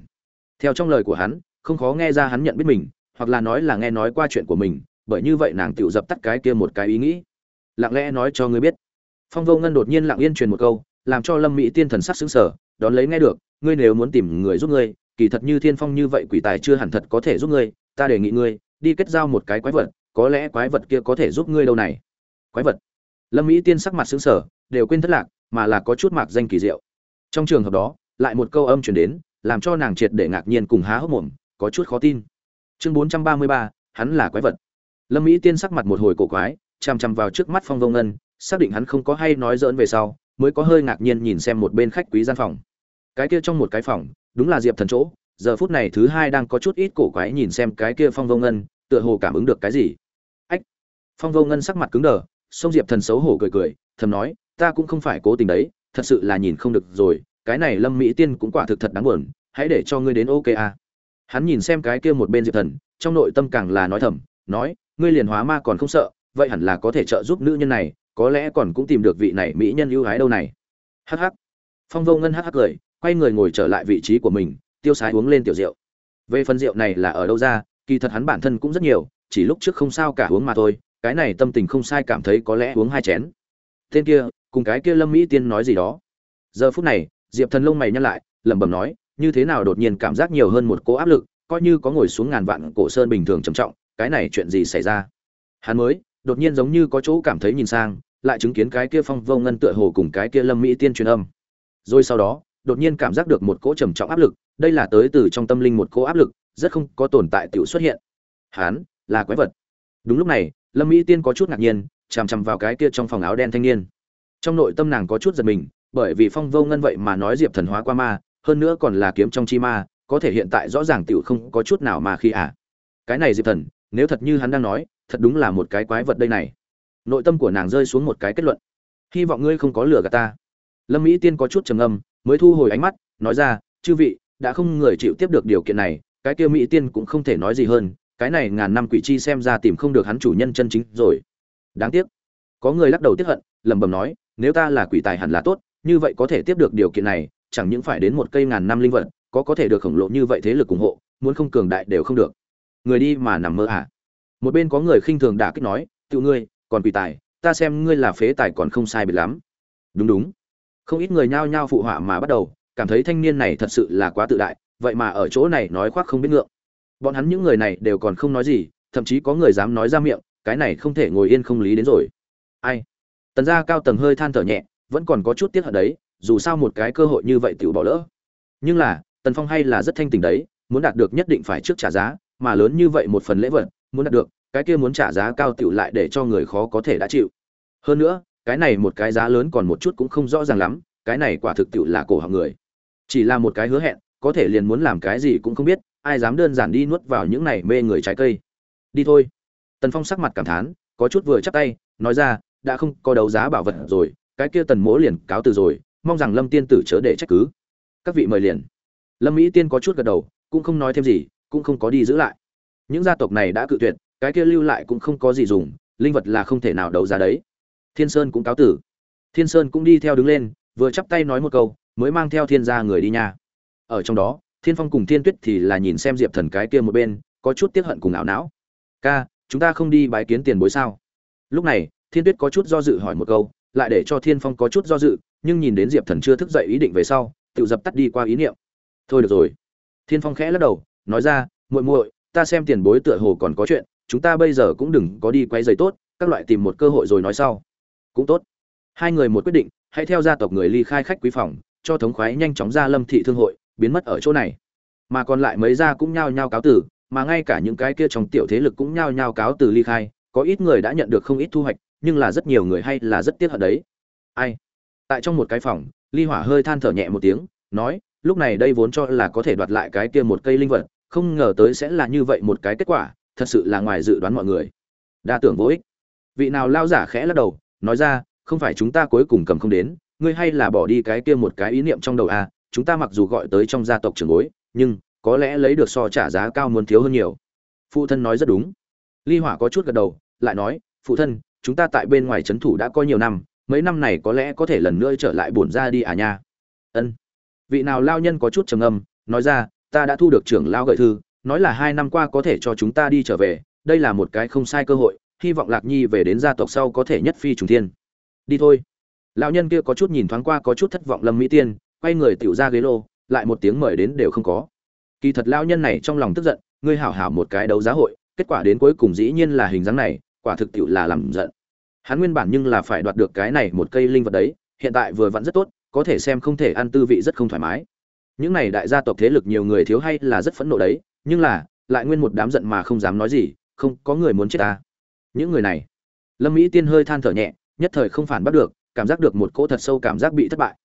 Theo trong lời của hắn, không khó nghe ra hắn nhận biết mình, hoặc là nói là nghe nói qua chuyện của mình, bởi như vậy nàng tự dập tắt cái kia một cái ý nghĩ. Lặng lẽ nói cho ngươi biết. Phong vô ngân đột nhiên lặng yên truyền một câu, làm cho lâm mỹ tiên thần sắc xứng sở đón lấy nghe được, ngươi nếu muốn tìm người giúp ngươi kỳ thật như thiên phong như vậy quỷ tài chưa hẳn thật có thể giúp ngươi, ta đề nghị ngươi, đi kết giao một cái quái vật, có lẽ quái vật kia có thể giúp ngươi đâu này. Quái vật? Lâm mỹ tiên sắc mặt xứng sở đều quên thất lạc, mà là có chút mạc danh kỳ diệu. Trong trường hợp đó, lại một câu âm chuyển đến, làm cho nàng triệt để ngạc nhiên cùng há hốc mồm, có chút khó tin. Chương bốn trăm ba mươi ba, hắn là quái vật. Lâm mỹ tiên sắc mặt một hồi cổ quái, chằm chằm vào trước mắt phong vông ngân, xác định hắn không có hay nói dỡn về sau, mới có hơi ngạc nhiên nhìn xem một bên khách quý gian phòng. Cái kia trong một cái phòng đúng là diệp thần chỗ, giờ phút này thứ hai đang có chút ít cổ quái nhìn xem cái kia phong vông ngân, tựa hồ cảm ứng được cái gì. Ách, phong vông ngân sắc mặt cứng đờ sông diệp thần xấu hổ cười cười, thầm nói, ta cũng không phải cố tình đấy, thật sự là nhìn không được rồi, cái này lâm mỹ tiên cũng quả thực thật đáng buồn, hãy để cho ngươi đến ok à. hắn nhìn xem cái kia một bên diệp thần, trong nội tâm càng là nói thầm, nói, ngươi liền hóa ma còn không sợ, vậy hẳn là có thể trợ giúp nữ nhân này, có lẽ còn cũng tìm được vị này mỹ nhân ưu ái đâu này. Hh phong vô ngân hh cười quay người ngồi trở lại vị trí của mình, tiêu sái uống lên tiểu rượu. Về phần rượu này là ở đâu ra, kỳ thật hắn bản thân cũng rất nhiều, chỉ lúc trước không sao cả uống mà thôi, cái này tâm tình không sai cảm thấy có lẽ uống hai chén. Tên kia, cùng cái kia lâm mỹ tiên nói gì đó. Giờ phút này, diệp thần lông mày nhăn lại, lẩm bẩm nói, như thế nào đột nhiên cảm giác nhiều hơn một cỗ áp lực, coi như có ngồi xuống ngàn vạn cổ sơn bình thường trầm trọng, cái này chuyện gì xảy ra? Hắn mới, đột nhiên giống như có chỗ cảm thấy nhìn sang, lại chứng kiến cái kia phong vô ngân tựa hồ cùng cái kia lâm mỹ tiên truyền âm. Rồi sau đó đột nhiên cảm giác được một cỗ trầm trọng áp lực đây là tới từ trong tâm linh một cỗ áp lực rất không có tồn tại tiểu xuất hiện. Hán, là quái vật. Đúng lúc này lâm mỹ tiên có chút ngạc nhiên chằm chằm vào cái kia trong phòng áo đen thanh niên. Trong nội tâm nàng có chút giật mình bởi vì phong vô ngân vậy mà nói diệp thần hóa qua ma hơn nữa còn là kiếm trong chi ma có thể hiện tại rõ ràng tiểu không có chút nào mà khi à. Cái này diệp thần nếu thật như hắn đang nói thật đúng là một cái quái vật đây này. Nội tâm của nàng rơi xuống một cái kết luận. Hy vọng ngươi không có lừa gạt ta. Lâm mỹ tiên có chút trầm ngâm mới thu hồi ánh mắt, nói ra, chư vị, đã không người chịu tiếp được điều kiện này, cái kia mỹ tiên cũng không thể nói gì hơn, cái này ngàn năm quỷ chi xem ra tìm không được hắn chủ nhân chân chính rồi. Đáng tiếc. Có người lắc đầu tiếc hận, lẩm bẩm nói, nếu ta là quỷ tài hẳn là tốt, như vậy có thể tiếp được điều kiện này, chẳng những phải đến một cây ngàn năm linh vật, có có thể được khổng lồ như vậy thế lực ủng hộ, muốn không cường đại đều không được. Người đi mà nằm mơ à? Một bên có người khinh thường đả kích nói tự ngươi, còn quỷ tài, ta xem ngươi là phế tài còn không sai biệt lắm. Đúng đúng không ít người nhao nhao phụ họa mà bắt đầu, cảm thấy thanh niên này thật sự là quá tự đại, vậy mà ở chỗ này nói khoác không biết ngượng. Bọn hắn những người này đều còn không nói gì, thậm chí có người dám nói ra miệng, cái này không thể ngồi yên không lý đến rồi. Ai? Tần gia cao tầng hơi than thở nhẹ, vẫn còn có chút tiếc hận đấy, dù sao một cái cơ hội như vậy tiểu bỏ lỡ. Nhưng là, tần phong hay là rất thanh tình đấy, muốn đạt được nhất định phải trước trả giá, mà lớn như vậy một phần lễ vật, muốn đạt được, cái kia muốn trả giá cao tiểu lại để cho người khó có thể đã chịu. Hơn nữa cái này một cái giá lớn còn một chút cũng không rõ ràng lắm, cái này quả thực tiệu là cổ họng người. Chỉ là một cái hứa hẹn, có thể liền muốn làm cái gì cũng không biết, ai dám đơn giản đi nuốt vào những này mê người trái cây. Đi thôi. Tần phong sắc mặt cảm thán, có chút vừa chắp tay, nói ra, đã không có đấu giá bảo vật rồi, cái kia tần mỗ liền cáo từ rồi, mong rằng lâm tiên tử chớ để trách cứ. Các vị mời liền. Lâm mỹ tiên có chút gật đầu, cũng không nói thêm gì, cũng không có đi giữ lại. Những gia tộc này đã cự tuyệt, cái kia lưu lại cũng không có gì dùng, linh vật là không thể nào đấu giá đấy thiên sơn cũng cáo tử. Thiên sơn cũng đi theo đứng lên, vừa chắp tay nói một câu, mới mang theo thiên gia người đi nha. Ở trong đó, thiên phong cùng thiên tuyết thì là nhìn xem diệp thần cái kia một bên, có chút tiếc hận cùng ảo não. Ca, chúng ta không đi bái kiến tiền bối sao? Lúc này, thiên tuyết có chút do dự hỏi một câu, lại để cho thiên phong có chút do dự, nhưng nhìn đến diệp thần chưa thức dậy ý định về sau, tự dập tắt đi qua ý niệm. Thôi được rồi. Thiên phong khẽ lắc đầu, nói ra, muội muội, ta xem tiền bối tựa hồ còn có chuyện, chúng ta bây giờ cũng đừng có đi quay giày tốt, các loại tìm một cơ hội rồi nói sau cũng tốt. Hai người một quyết định, hãy theo gia tộc người ly khai khách quý phòng, cho thống khoái nhanh chóng ra lâm thị thương hội, biến mất ở chỗ này. Mà còn lại mấy gia cũng nhao nhao cáo tử, mà ngay cả những cái kia trong tiểu thế lực cũng nhao nhao cáo từ ly khai, có ít người đã nhận được không ít thu hoạch, nhưng là rất nhiều người hay là rất tiếc hận đấy. Ai? Tại trong một cái phòng, ly hỏa hơi than thở nhẹ một tiếng, nói, lúc này đây vốn cho là có thể đoạt lại cái kia một cây linh vật, không ngờ tới sẽ là như vậy một cái kết quả, thật sự là ngoài dự đoán mọi người. Đa tưởng vô ích. Vị nào lao giả khẽ lắc đầu nói ra, không phải chúng ta cuối cùng cầm không đến, ngươi hay là bỏ đi cái kia một cái ý niệm trong đầu à chúng ta mặc dù gọi tới trong gia tộc trưởng bối, nhưng có lẽ lấy được so trả giá cao muốn thiếu hơn nhiều. Phụ thân nói rất đúng. Ly hỏa có chút gật đầu, lại nói, phụ thân, chúng ta tại bên ngoài trấn thủ đã có nhiều năm, mấy năm này có lẽ có thể lần nữa trở lại bổn ra đi à nha. Ân. Vị nào lao nhân có chút trầm âm nói ra, ta đã thu được trưởng lao gợi thư, nói là hai năm qua có thể cho chúng ta đi trở về, đây là một cái không sai cơ hội hy vọng lạc nhi về đến gia tộc sau có thể nhất phi trùng thiên. Đi thôi. Lão nhân kia có chút nhìn thoáng qua, có chút thất vọng lâm mỹ tiên, quay người tiểu ra ghế lô, lại một tiếng mời đến đều không có. Kỳ thật lão nhân này trong lòng tức giận, ngươi hảo hảo một cái đấu giá hội, kết quả đến cuối cùng dĩ nhiên là hình dáng này, quả thực tiệu là làm giận. Hắn nguyên bản nhưng là phải đoạt được cái này một cây linh vật đấy, hiện tại vừa vặn rất tốt, có thể xem không thể ăn tư vị rất không thoải mái. Những này đại gia tộc thế lực nhiều người thiếu hay là rất phẫn nộ đấy, nhưng là, lại nguyên một đám giận mà không dám nói gì, không, có người muốn chết ta những người này. Lâm mỹ tiên hơi than thở nhẹ, nhất thời không phản bắt được, cảm giác được một cỗ thật sâu cảm giác bị thất bại.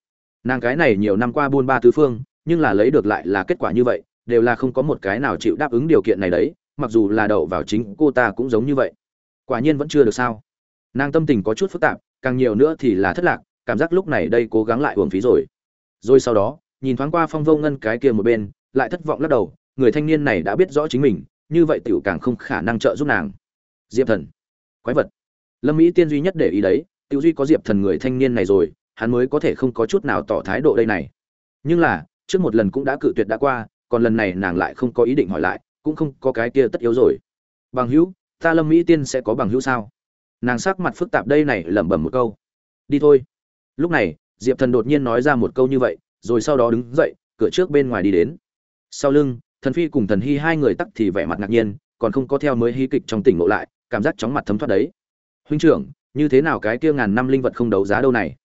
Nàng cái này nhiều năm qua buôn ba tứ phương, nhưng là lấy được lại là kết quả như vậy, đều là không có một cái nào chịu đáp ứng điều kiện này đấy, mặc dù là đậu vào chính cô ta cũng giống như vậy. Quả nhiên vẫn chưa được sao. Nàng tâm tình có chút phức tạp, càng nhiều nữa thì là thất lạc, cảm giác lúc này đây cố gắng lại uổng phí rồi. Rồi sau đó, nhìn thoáng qua phong vô ngân cái kia một bên, lại thất vọng lắc đầu, người thanh niên này đã biết rõ chính mình, như vậy tiểu càng không khả năng trợ giúp nàng. Diệp thần quái vật. Lâm mỹ tiên duy nhất để ý đấy, tiểu duy có diệp thần người thanh niên này rồi, hắn mới có thể không có chút nào tỏ thái độ đây này. Nhưng là, trước một lần cũng đã cự tuyệt đã qua, còn lần này nàng lại không có ý định hỏi lại, cũng không có cái kia tất yếu rồi. Bằng hữu, ta lâm mỹ tiên sẽ có bằng hữu sao? Nàng sắc mặt phức tạp đây này lẩm bẩm một câu. Đi thôi. Lúc này, diệp thần đột nhiên nói ra một câu như vậy, rồi sau đó đứng dậy, cửa trước bên ngoài đi đến. Sau lưng, thần phi cùng thần hy hai người tắc thì vẻ mặt ngạc nhiên, còn không có theo mới hí kịch trong tỉnh ngộ lại cảm giác chóng mặt thấm thoát đấy. Huynh trưởng, như thế nào cái kia ngàn năm linh vật không đấu giá đâu này?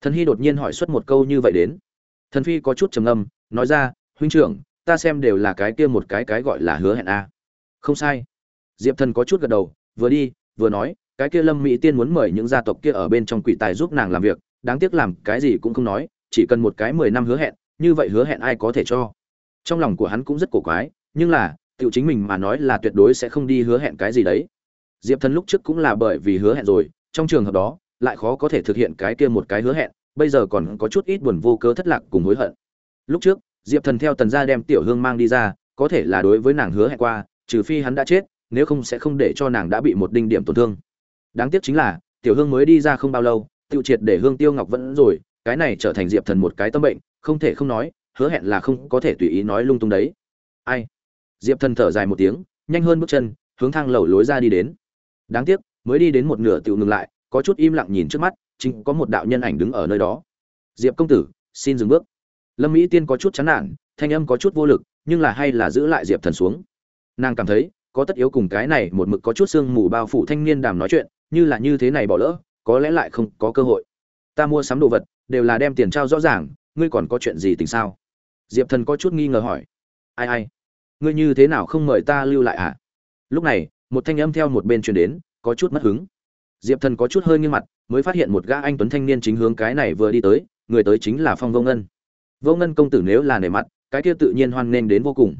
Thần hy đột nhiên hỏi xuất một câu như vậy đến. Thần phi có chút trầm ngâm, nói ra, huynh trưởng, ta xem đều là cái kia một cái cái gọi là hứa hẹn a. Không sai. Diệp thần có chút gật đầu, vừa đi, vừa nói, cái kia lâm mỹ tiên muốn mời những gia tộc kia ở bên trong quỷ tài giúp nàng làm việc, đáng tiếc làm cái gì cũng không nói, chỉ cần một cái mười năm hứa hẹn, như vậy hứa hẹn ai có thể cho? Trong lòng của hắn cũng rất cổ quái, nhưng là tự chính mình mà nói là tuyệt đối sẽ không đi hứa hẹn cái gì đấy diệp thần lúc trước cũng là bởi vì hứa hẹn rồi, trong trường hợp đó, lại khó có thể thực hiện cái kia một cái hứa hẹn, bây giờ còn có chút ít buồn vô cớ thất lạc cùng hối hận. Lúc trước, diệp thần theo tần gia đem tiểu hương mang đi ra, có thể là đối với nàng hứa hẹn qua, trừ phi hắn đã chết, nếu không sẽ không để cho nàng đã bị một đinh điểm tổn thương. Đáng tiếc chính là, tiểu hương mới đi ra không bao lâu, tiêu triệt để hương tiêu ngọc vẫn rồi, cái này trở thành diệp thần một cái tâm bệnh, không thể không nói, hứa hẹn là không có thể tùy ý nói lung tung đấy. Ai? Diệp thần thở dài một tiếng, nhanh hơn bước chân, hướng thang lầu lối ra đi đến đáng tiếc, mới đi đến một nửa tiểu ngừng lại, có chút im lặng nhìn trước mắt, chính có một đạo nhân ảnh đứng ở nơi đó. Diệp công tử, xin dừng bước. Lâm mỹ tiên có chút chán nản, thanh âm có chút vô lực, nhưng là hay là giữ lại diệp thần xuống. Nàng cảm thấy, có tất yếu cùng cái này một mực có chút sương mù bao phủ thanh niên đàm nói chuyện, như là như thế này bỏ lỡ, có lẽ lại không có cơ hội. Ta mua sắm đồ vật, đều là đem tiền trao rõ ràng, ngươi còn có chuyện gì tình sao? Diệp thần có chút nghi ngờ hỏi. Ai ai? Ngươi như thế nào không mời ta lưu lại à lúc này một thanh âm theo một bên truyền đến, có chút mất hứng. Diệp thần có chút hơi nghiêng mặt, mới phát hiện một gã anh tuấn thanh niên chính hướng cái này vừa đi tới, người tới chính là phong vô ngân. Vô ngân công tử nếu là nể mặt, cái kia tự nhiên hoan nghênh đến vô cùng.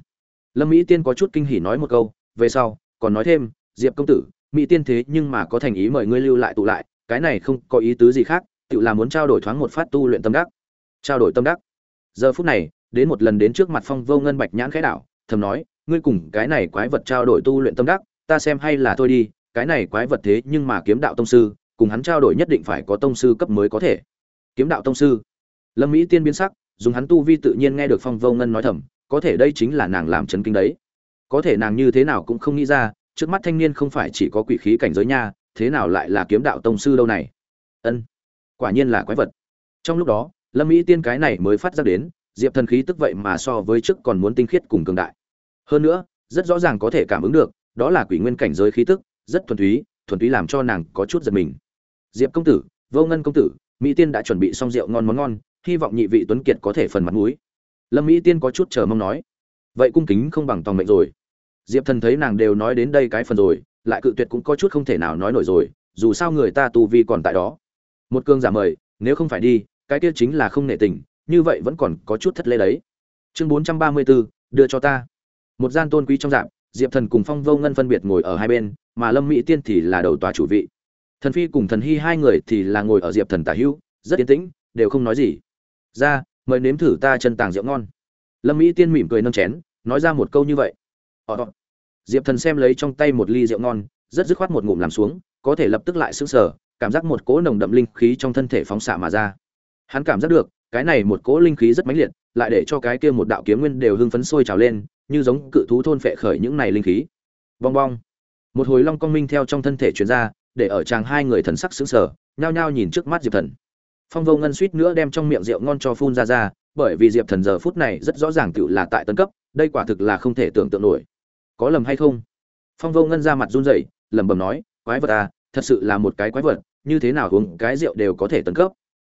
Lâm mỹ tiên có chút kinh hỉ nói một câu, về sau, còn nói thêm, diệp công tử, mỹ tiên thế nhưng mà có thành ý mời ngươi lưu lại tụ lại, cái này không có ý tứ gì khác, tự là muốn trao đổi thoáng một phát tu luyện tâm đắc. Trao đổi tâm đắc. Giờ phút này, đến một lần đến trước mặt phong vô ngân bạch nhãn khẽ đảo, thầm nói, ngươi cùng cái này quái vật trao đổi tu luyện tâm đắc ta xem hay là thôi đi, cái này quái vật thế nhưng mà kiếm đạo tông sư, cùng hắn trao đổi nhất định phải có tông sư cấp mới có thể. Kiếm đạo tông sư. Lâm mỹ tiên biến sắc, dùng hắn tu vi tự nhiên nghe được phong vô ngân nói thầm, có thể đây chính là nàng làm chấn kinh đấy. Có thể nàng như thế nào cũng không nghĩ ra, trước mắt thanh niên không phải chỉ có quỷ khí cảnh giới nha, thế nào lại là kiếm đạo tông sư đâu này? Ân, quả nhiên là quái vật. Trong lúc đó, lâm mỹ tiên cái này mới phát ra đến, diệp thần khí tức vậy mà so với trước còn muốn tinh khiết cùng cường đại. Hơn nữa, rất rõ ràng có thể cảm ứng được đó là quỷ nguyên cảnh giới khí tức, rất thuần túy thuần túy làm cho nàng có chút giật mình. Diệp công tử, vô ngân công tử, mỹ tiên đã chuẩn bị xong rượu ngon món ngon, hy vọng nhị vị tuấn kiệt có thể phần mặt mũi. Lâm mỹ tiên có chút chờ mong nói. Vậy cung kính không bằng tòng mệnh rồi. Diệp thần thấy nàng đều nói đến đây cái phần rồi, lại cự tuyệt cũng có chút không thể nào nói nổi rồi, dù sao người ta tu vi còn tại đó. Một cương giả mời, nếu không phải đi, cái kia chính là không nể tình, như vậy vẫn còn có chút thất lễ đấy. Chương bốn trăm ba mươi bốn đưa cho ta. Một gian tôn quý trong dạng diệp thần cùng phong vô ngân phân biệt ngồi ở hai bên, mà lâm mỹ tiên thì là đầu tòa chủ vị. Thần phi cùng thần hy hai người thì là ngồi ở diệp thần tả hữu, rất yên tĩnh, đều không nói gì. Ra, mời nếm thử ta chân tàng rượu ngon. Lâm mỹ tiên mỉm cười nâng chén, nói ra một câu như vậy. Ờ, ờ. Diệp thần xem lấy trong tay một ly rượu ngon, rất dứt khoát một ngụm làm xuống, có thể lập tức lại sững sờ, cảm giác một cỗ nồng đậm linh khí trong thân thể phóng xạ mà ra. Hắn cảm giác được, cái này một cỗ linh khí rất mãnh liệt, lại để cho cái kia một đạo kiếm nguyên đều hưng phấn sôi trào lên như giống cự thú thôn phệ khởi những này linh khí. Bong bong. Một hồi long cong minh theo trong thân thể truyền ra, để ở chàng hai người thần sắc sững sờ, nhao nhao nhìn trước mắt diệp thần. Phong vô ngân suýt nữa đem trong miệng rượu ngon cho phun ra ra, bởi vì diệp thần giờ phút này rất rõ ràng tựu là tại tân cấp, đây quả thực là không thể tưởng tượng nổi. Có lầm hay không? Phong vô ngân ra mặt run rẩy, lẩm bẩm nói, quái vật à thật sự là một cái quái vật, như thế nào uống cái rượu đều có thể tấn cấp?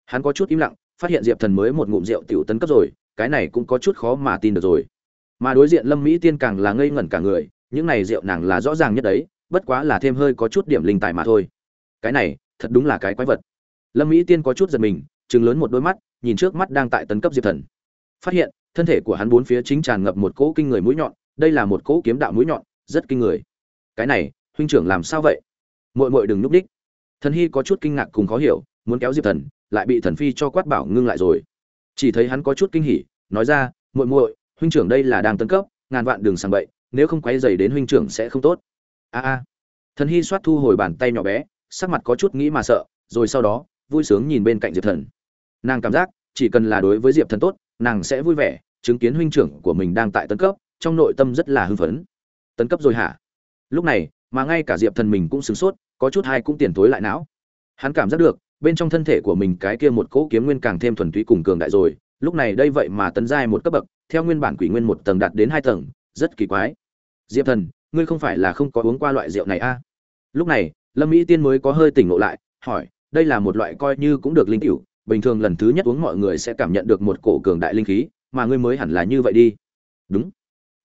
Hắn có chút im lặng, phát hiện diệp thần mới một ngụm rượu tiểu tấn cấp rồi, cái này cũng có chút khó mà tin được rồi mà đối diện lâm mỹ tiên càng là ngây ngẩn cả người, những này rượu nàng là rõ ràng nhất đấy, bất quá là thêm hơi có chút điểm linh tài mà thôi. Cái này, thật đúng là cái quái vật. Lâm mỹ tiên có chút giật mình chừng lớn một đôi mắt, nhìn trước mắt đang tại tấn cấp diệp thần. Phát hiện, thân thể của hắn bốn phía chính tràn ngập một cỗ kinh người mũi nhọn, đây là một cỗ kiếm đạo mũi nhọn, rất kinh người. Cái này, huynh trưởng làm sao vậy? Mội mội đừng núp đích thần hy có chút kinh ngạc cùng khó hiểu, muốn kéo diệp thần, lại bị thần phi cho quát bảo ngưng lại rồi. Chỉ thấy hắn có chút kinh hỉ, nói ra, muội muội huynh trưởng đây là đang tấn cấp, ngàn vạn đường sang bậy, nếu không quay dày đến huynh trưởng sẽ không tốt. A a. Thần hy soát thu hồi bàn tay nhỏ bé, sắc mặt có chút nghĩ mà sợ, rồi sau đó, vui sướng nhìn bên cạnh diệp thần. Nàng cảm giác, chỉ cần là đối với diệp thần tốt, nàng sẽ vui vẻ, chứng kiến huynh trưởng của mình đang tại tấn cấp, trong nội tâm rất là hưng phấn. Tấn cấp rồi hả? Lúc này, mà ngay cả diệp thần mình cũng sửng sốt, có chút hai cũng tiền tối lại não. Hắn cảm giác được, bên trong thân thể của mình cái kia một cỗ kiếm nguyên càng thêm thuần túy cùng cường đại rồi, lúc này đây vậy mà tấn giai một cấp bậc theo nguyên bản quỷ nguyên một tầng đạt đến hai tầng, rất kỳ quái. Diệp thần, ngươi không phải là không có uống qua loại rượu này a à? lúc này, lâm mỹ tiên mới có hơi tỉnh ngộ lại, hỏi, đây là một loại coi như cũng được linh cửu, bình thường lần thứ nhất uống mọi người sẽ cảm nhận được một cổ cường đại linh khí, mà ngươi mới hẳn là như vậy đi. Đúng.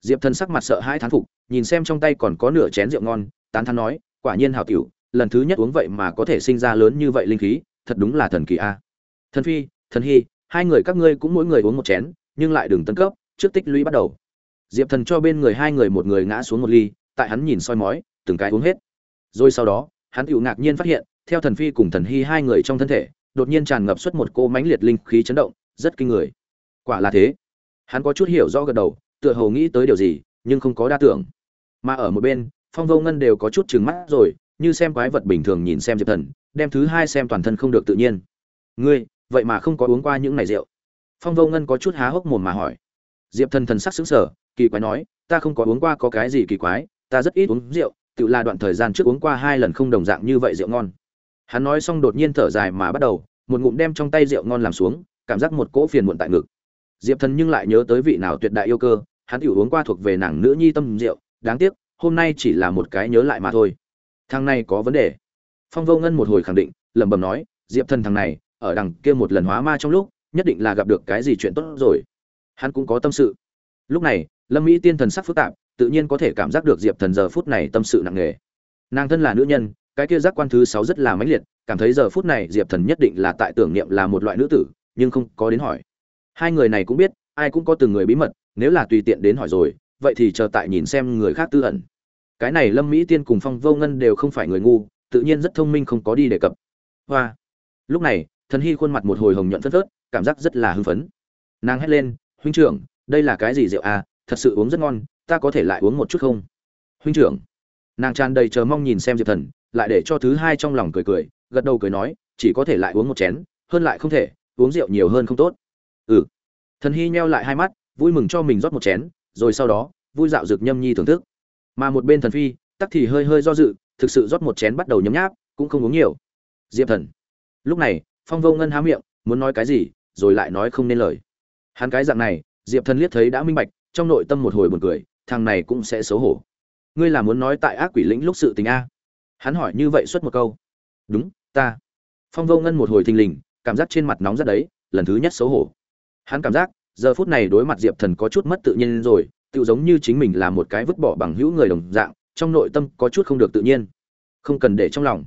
Diệp thần sắc mặt sợ hai thán phục, nhìn xem trong tay còn có nửa chén rượu ngon, tán thán nói, quả nhiên hảo cửu, lần thứ nhất uống vậy mà có thể sinh ra lớn như vậy linh khí, thật đúng là thần kỳ a thần phi, thần hy, hai người các ngươi cũng mỗi người uống một chén nhưng lại đừng tấn cấp, trước tích lũy bắt đầu. Diệp thần cho bên người hai người một người ngã xuống một ly, tại hắn nhìn soi mói, từng cái uống hết. Rồi sau đó, hắn hữu ngạc nhiên phát hiện, theo thần phi cùng thần hy hai người trong thân thể, đột nhiên tràn ngập xuất một cô mãnh liệt linh khí chấn động, rất kinh người. Quả là thế. Hắn có chút hiểu rõ gật đầu, tựa hồ nghĩ tới điều gì, nhưng không có đa tưởng. Mà ở một bên, phong vô ngân đều có chút trừng mắt rồi, như xem quái vật bình thường nhìn xem diệp thần, đem thứ hai xem toàn thân không được tự nhiên. Ngươi, vậy mà không có uống qua những này rượu phong vô ngân có chút há hốc mồm mà hỏi. Diệp thần thần sắc xứng sở kỳ quái nói, ta không có uống qua có cái gì kỳ quái, ta rất ít uống rượu, tự là đoạn thời gian trước uống qua hai lần không đồng dạng như vậy rượu ngon. Hắn nói xong đột nhiên thở dài mà bắt đầu, một ngụm đem trong tay rượu ngon làm xuống, cảm giác một cỗ phiền muộn tại ngực. Diệp thần nhưng lại nhớ tới vị nào tuyệt đại yêu cơ, hắn tự uống qua thuộc về nàng nữ nhi tâm rượu, đáng tiếc, hôm nay chỉ là một cái nhớ lại mà thôi. Thằng này có vấn đề. Phong vô ngân một hồi khẳng định, lẩm bẩm nói, diệp thần thằng này, ở đằng kia một lần hóa ma trong lúc nhất định là gặp được cái gì chuyện tốt rồi. Hắn cũng có tâm sự. Lúc này, lâm mỹ tiên thần sắc phức tạp, tự nhiên có thể cảm giác được diệp thần giờ phút này tâm sự nặng nề. Nàng thân là nữ nhân, cái kia giác quan thứ sáu rất là mãnh liệt, cảm thấy giờ phút này diệp thần nhất định là tại tưởng niệm là một loại nữ tử, nhưng không có đến hỏi. Hai người này cũng biết, ai cũng có từng người bí mật, nếu là tùy tiện đến hỏi rồi, vậy thì chờ tại nhìn xem người khác tư ẩn. Cái này lâm mỹ tiên cùng phong vô ngân đều không phải người ngu, tự nhiên rất thông minh không có đi đề cập. Hoa! Lúc này, thần hy khuôn mặt một hồi hồng nhuận phất phớt cảm giác rất là hưng phấn. Nàng hét lên, huynh trưởng, đây là cái gì rượu à? Thật sự uống rất ngon, ta có thể lại uống một chút không? Huynh trưởng. Nàng tràn đầy chờ mong nhìn xem diệp thần, lại để cho thứ hai trong lòng cười cười, gật đầu cười nói, chỉ có thể lại uống một chén, hơn lại không thể, uống rượu nhiều hơn không tốt. Ừ. Thần hy nheo lại hai mắt, vui mừng cho mình rót một chén, rồi sau đó, vui dạo rực nhâm nhi thưởng thức. Mà một bên thần phi, tắc thì hơi hơi do dự, thực sự rót một chén bắt đầu nhấm nháp, cũng không uống nhiều. Diệp thần. Lúc này, phong vô ngân há miệng, muốn nói cái gì rồi lại nói không nên lời. Hắn cái dạng này, diệp thần liếc thấy đã minh bạch, trong nội tâm một hồi buồn cười, thằng này cũng sẽ xấu hổ. Ngươi là muốn nói tại ác quỷ lĩnh lúc sự tình a? Hắn hỏi như vậy suốt một câu. Đúng, ta. Phong vô ngân một hồi thình lình, cảm giác trên mặt nóng rất đấy, lần thứ nhất xấu hổ. Hắn cảm giác, giờ phút này đối mặt diệp thần có chút mất tự nhiên rồi tự giống như chính mình là một cái vứt bỏ bằng hữu người đồng dạng, trong nội tâm có chút không được tự nhiên. Không cần để trong lòng.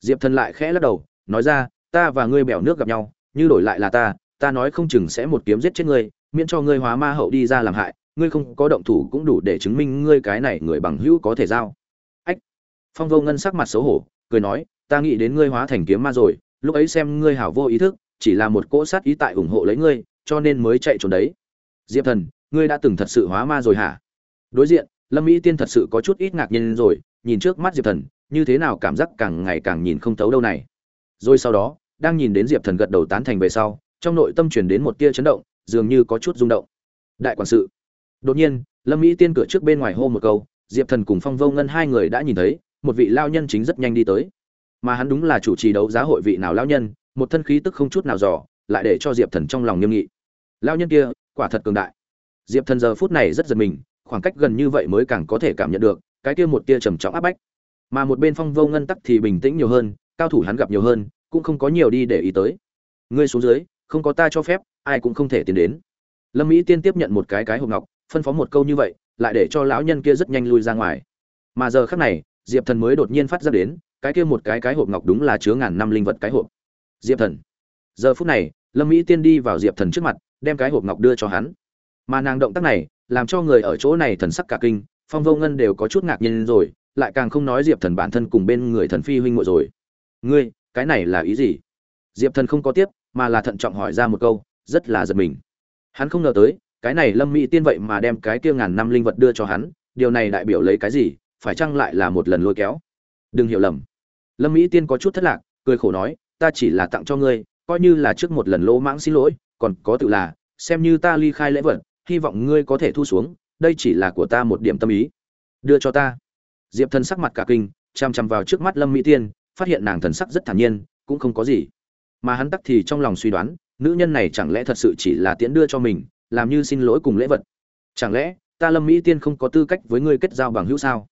Diệp thần lại khẽ lắc đầu, nói ra, ta và ngươi bèo nước gặp nhau như đổi lại là ta ta nói không chừng sẽ một kiếm giết chết ngươi, miễn cho ngươi hóa ma hậu đi ra làm hại, ngươi không có động thủ cũng đủ để chứng minh ngươi cái này người bằng hữu có thể giao. Ách. Phong vô ngân sắc mặt xấu hổ, cười nói, ta nghĩ đến ngươi hóa thành kiếm ma rồi, lúc ấy xem ngươi hảo vô ý thức, chỉ là một cỗ sát ý tại ủng hộ lấy ngươi, cho nên mới chạy trốn đấy. Diệp thần, ngươi đã từng thật sự hóa ma rồi hả? Đối diện, lâm mỹ tiên thật sự có chút ít ngạc nhiên rồi, nhìn trước mắt diệp thần, như thế nào cảm giác càng ngày càng nhìn không thấu đâu này. Rồi sau đó đang nhìn đến diệp thần gật đầu tán thành về sau, trong nội tâm truyền đến một tia chấn động, dường như có chút rung động. Đại quản sự. Đột nhiên, lâm mỹ tiên cửa trước bên ngoài hô một câu, diệp thần cùng phong vô ngân hai người đã nhìn thấy, một vị lao nhân chính rất nhanh đi tới. Mà hắn đúng là chủ trì đấu giá hội vị nào lao nhân, một thân khí tức không chút nào dò, lại để cho diệp thần trong lòng nghiêm nghị. Lao nhân kia, quả thật cường đại. Diệp thần giờ phút này rất giật mình, khoảng cách gần như vậy mới càng có thể cảm nhận được, cái kia một tia trầm trọng áp bách. Mà một bên phong vô ngân tắc thì bình tĩnh nhiều hơn, cao thủ hắn gặp nhiều hơn cũng không có nhiều đi để ý tới. Ngươi xuống dưới, không có ta cho phép, ai cũng không thể tiến đến. Lâm mỹ tiên tiếp nhận một cái cái hộp ngọc, phân phó một câu như vậy, lại để cho lão nhân kia rất nhanh lui ra ngoài. Mà giờ khác này, diệp thần mới đột nhiên phát ra đến, cái kia một cái cái hộp ngọc đúng là chứa ngàn năm linh vật cái hộp. Diệp thần. Giờ phút này, lâm mỹ tiên đi vào diệp thần trước mặt, đem cái hộp ngọc đưa cho hắn. Mà nàng động tác này, làm cho người ở chỗ này thần sắc cả kinh, phong vô ngân đều có chút ngạc nhiên rồi, lại càng không nói diệp thần bản thân cùng bên người thần phi huynh muội rồi. Ngươi cái này là ý gì? Diệp thần không có tiếp, mà là thận trọng hỏi ra một câu, rất là giật mình. Hắn không ngờ tới, cái này lâm mỹ tiên vậy mà đem cái kia ngàn năm linh vật đưa cho hắn, điều này đại biểu lấy cái gì, phải chăng lại là một lần lôi kéo? Đừng hiểu lầm. Lâm mỹ tiên có chút thất lạc, cười khổ nói, ta chỉ là tặng cho ngươi, coi như là trước một lần lỗ mãng xin lỗi, còn có tự là, xem như ta ly khai lễ vật, hy vọng ngươi có thể thu xuống, đây chỉ là của ta một điểm tâm ý. Đưa cho ta. Diệp thần sắc mặt cả kinh chằm chằm vào trước mắt lâm mỹ tiên phát hiện nàng thần sắc rất thản nhiên, cũng không có gì. Mà hắn tắc thì trong lòng suy đoán, nữ nhân này chẳng lẽ thật sự chỉ là tiễn đưa cho mình, làm như xin lỗi cùng lễ vật? Chẳng lẽ, ta lâm mỹ tiên không có tư cách với ngươi kết giao bằng hữu sao?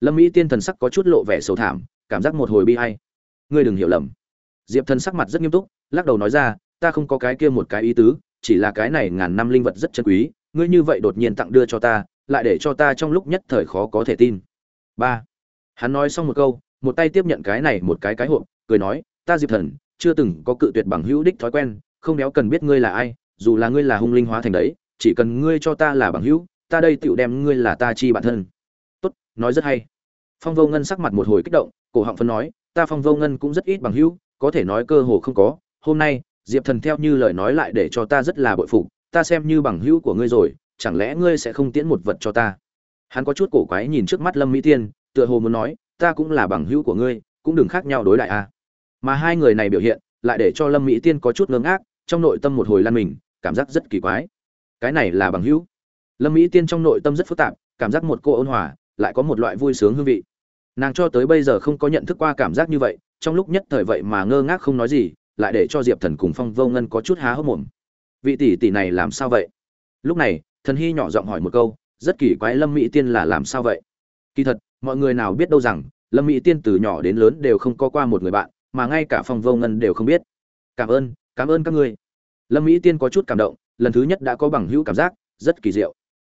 Lâm mỹ tiên thần sắc có chút lộ vẻ sầu thảm, cảm giác một hồi bi hay ngươi đừng hiểu lầm. Diệp thần sắc mặt rất nghiêm túc, lắc đầu nói ra, ta không có cái kia một cái ý tứ, chỉ là cái này ngàn năm linh vật rất chân quý, ngươi như vậy đột nhiên tặng đưa cho ta, lại để cho ta trong lúc nhất thời khó có thể tin. Ba. Hắn nói xong một câu một tay tiếp nhận cái này một cái cái hộp, cười nói, ta diệp thần, chưa từng có cự tuyệt bằng hữu đích thói quen, không đéo cần biết ngươi là ai, dù là ngươi là hung linh hóa thành đấy, chỉ cần ngươi cho ta là bằng hữu, ta đây tựu đem ngươi là ta chi bản thân. Tốt, nói rất hay. Phong vô ngân sắc mặt một hồi kích động, cổ họng phân nói, ta phong vô ngân cũng rất ít bằng hữu, có thể nói cơ hồ không có. Hôm nay, diệp thần theo như lời nói lại để cho ta rất là bội phục, ta xem như bằng hữu của ngươi rồi, chẳng lẽ ngươi sẽ không tiễn một vật cho ta? Hắn có chút cổ quái nhìn trước mắt lâm mỹ tiên, tựa hồ muốn nói ta cũng là bằng hữu của ngươi, cũng đừng khác nhau đối đại a. Mà hai người này biểu hiện, lại để cho lâm mỹ tiên có chút ngơ ngác, trong nội tâm một hồi lan mình, cảm giác rất kỳ quái. Cái này là bằng hữu. Lâm mỹ tiên trong nội tâm rất phức tạp, cảm giác một cô ôn hòa, lại có một loại vui sướng hương vị. Nàng cho tới bây giờ không có nhận thức qua cảm giác như vậy, trong lúc nhất thời vậy mà ngơ ngác không nói gì, lại để cho diệp thần cùng phong vô ngân có chút há hốc mồm. Vị tỷ tỷ này làm sao vậy? Lúc này, thần hy nhỏ giọng hỏi một câu, rất kỳ quái lâm mỹ tiên là làm sao vậy? Kỳ thật mọi người nào biết đâu rằng, lâm mỹ tiên từ nhỏ đến lớn đều không có qua một người bạn, mà ngay cả phong vô ngân đều không biết. Cảm ơn cảm ơn các ngươi. Lâm mỹ tiên có chút cảm động, lần thứ nhất đã có bằng hữu cảm giác, rất kỳ diệu.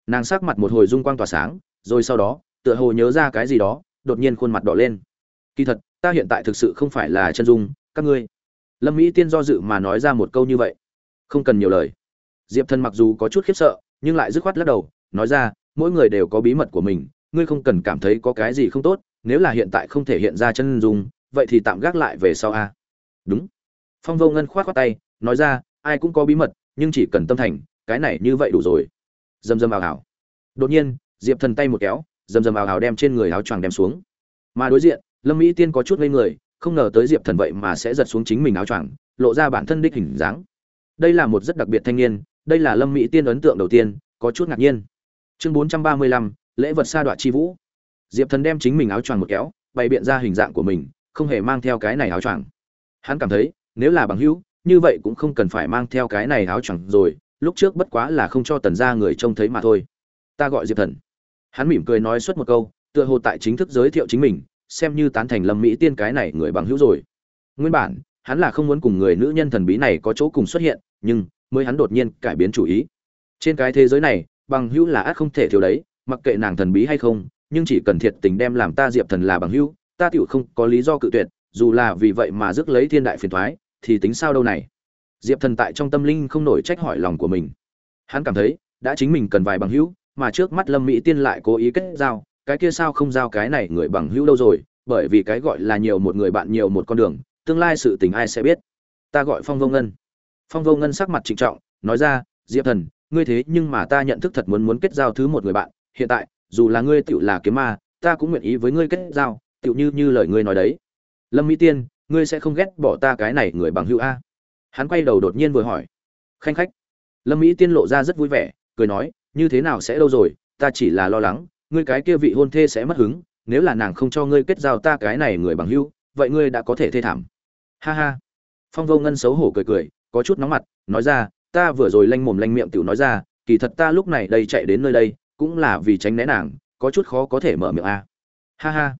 Nàng sắc mặt một hồi dung quang tỏa sáng, rồi sau đó, tựa hồ nhớ ra cái gì đó, đột nhiên khuôn mặt đỏ lên. Kỳ thật, ta hiện tại thực sự không phải là chân dung, các ngươi. Lâm mỹ tiên do dự mà nói ra một câu như vậy. Không cần nhiều lời. Diệp thần mặc dù có chút khiếp sợ, nhưng lại dứt khoát lắc đầu, nói ra, mỗi người đều có bí mật của mình ngươi không cần cảm thấy có cái gì không tốt, nếu là hiện tại không thể hiện ra chân dung, vậy thì tạm gác lại về sau a. Đúng. Phong vô ngân khoát khoát tay, nói ra, ai cũng có bí mật, nhưng chỉ cần tâm thành, cái này như vậy đủ rồi. Dầm dầm ào ào. Đột nhiên, diệp thần tay một kéo, dầm dầm ào ào đem trên người áo choàng đem xuống. Mà đối diện, lâm mỹ tiên có chút ngây người, không ngờ tới diệp thần vậy mà sẽ giật xuống chính mình áo choàng, lộ ra bản thân đích hình dáng. Đây là một rất đặc biệt thanh niên, đây là lâm mỹ tiên ấn tượng đầu tiên, có chút ngạc nhiên. Chương bốn trăm ba mươi lăm lễ vật sa đoạn chi vũ. Diệp thần đem chính mình áo choàng một kéo, bày biện ra hình dạng của mình, không hề mang theo cái này áo choàng. Hắn cảm thấy, nếu là bằng hữu, như vậy cũng không cần phải mang theo cái này áo choàng rồi, lúc trước bất quá là không cho tần ra người trông thấy mà thôi. Ta gọi diệp thần. Hắn mỉm cười nói suốt một câu, tựa hồ tại chính thức giới thiệu chính mình, xem như tán thành lâm mỹ tiên cái này người bằng hữu rồi. Nguyên bản, hắn là không muốn cùng người nữ nhân thần bí này có chỗ cùng xuất hiện, nhưng mới hắn đột nhiên cải biến chủ ý. Trên cái thế giới này, bằng hữu là ác không thể thiếu đấy mặc kệ nàng thần bí hay không, nhưng chỉ cần thiệt tình đem làm ta diệp thần là bằng hữu, ta tựu không có lý do cự tuyệt, dù là vì vậy mà rước lấy thiên đại phiền thoái thì tính sao đâu này. Diệp thần tại trong tâm linh không nổi trách hỏi lòng của mình. Hắn cảm thấy, đã chính mình cần vài bằng hữu, mà trước mắt lâm mỹ tiên lại cố ý kết giao, cái kia sao không giao cái này người bằng hữu đâu rồi, bởi vì cái gọi là nhiều một người bạn nhiều một con đường, tương lai sự tình ai sẽ biết. Ta gọi phong vô ngân. Phong vô ngân sắc mặt trịnh trọng, nói ra, diệp thần, ngươi thế nhưng mà ta nhận thức thật muốn muốn kết giao thứ một người bạn hiện tại, dù là ngươi tựu là kiếm ma, ta cũng nguyện ý với ngươi kết giao tựu như như lời ngươi nói đấy. Lâm mỹ tiên, ngươi sẽ không ghét bỏ ta cái này người bằng hữu a. Hắn quay đầu đột nhiên vừa hỏi. Khanh khách. Lâm mỹ tiên lộ ra rất vui vẻ, cười nói, như thế nào sẽ đâu rồi, ta chỉ là lo lắng, ngươi cái kia vị hôn thê sẽ mất hứng, nếu là nàng không cho ngươi kết giao ta cái này người bằng hữu, vậy ngươi đã có thể thê thảm. Ha ha. Phong vô ngân xấu hổ cười cười, có chút nóng mặt, nói ra, ta vừa rồi lanh mồm lanh miệng tiểu nói ra, kỳ thật ta lúc này đây chạy đến nơi đây cũng là vì tránh né nàng, có chút khó có thể mở miệng a. Ha ha.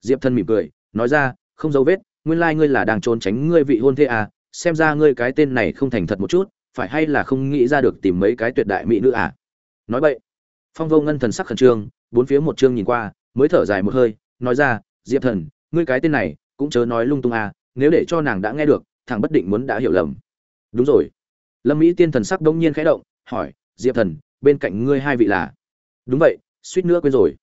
Diệp Thần mỉm cười, nói ra, không dấu vết, nguyên lai ngươi là đang trốn tránh ngươi vị hôn thê à xem ra ngươi cái tên này không thành thật một chút, phải hay là không nghĩ ra được tìm mấy cái tuyệt đại mỹ nữ à nói vậy phong vô ngân thần sắc khẩn trương, bốn phía một chương nhìn qua, mới thở dài một hơi, nói ra, diệp thần, ngươi cái tên này, cũng chớ nói lung tung à nếu để cho nàng đã nghe được, thằng bất định muốn đã hiểu lầm. Đúng rồi. Lâm mỹ tiên thần sắc đông nhiên khẽ động, hỏi, diệp thần, bên cạnh ngươi hai vị là? Đúng vậy, suýt nữa quên rồi.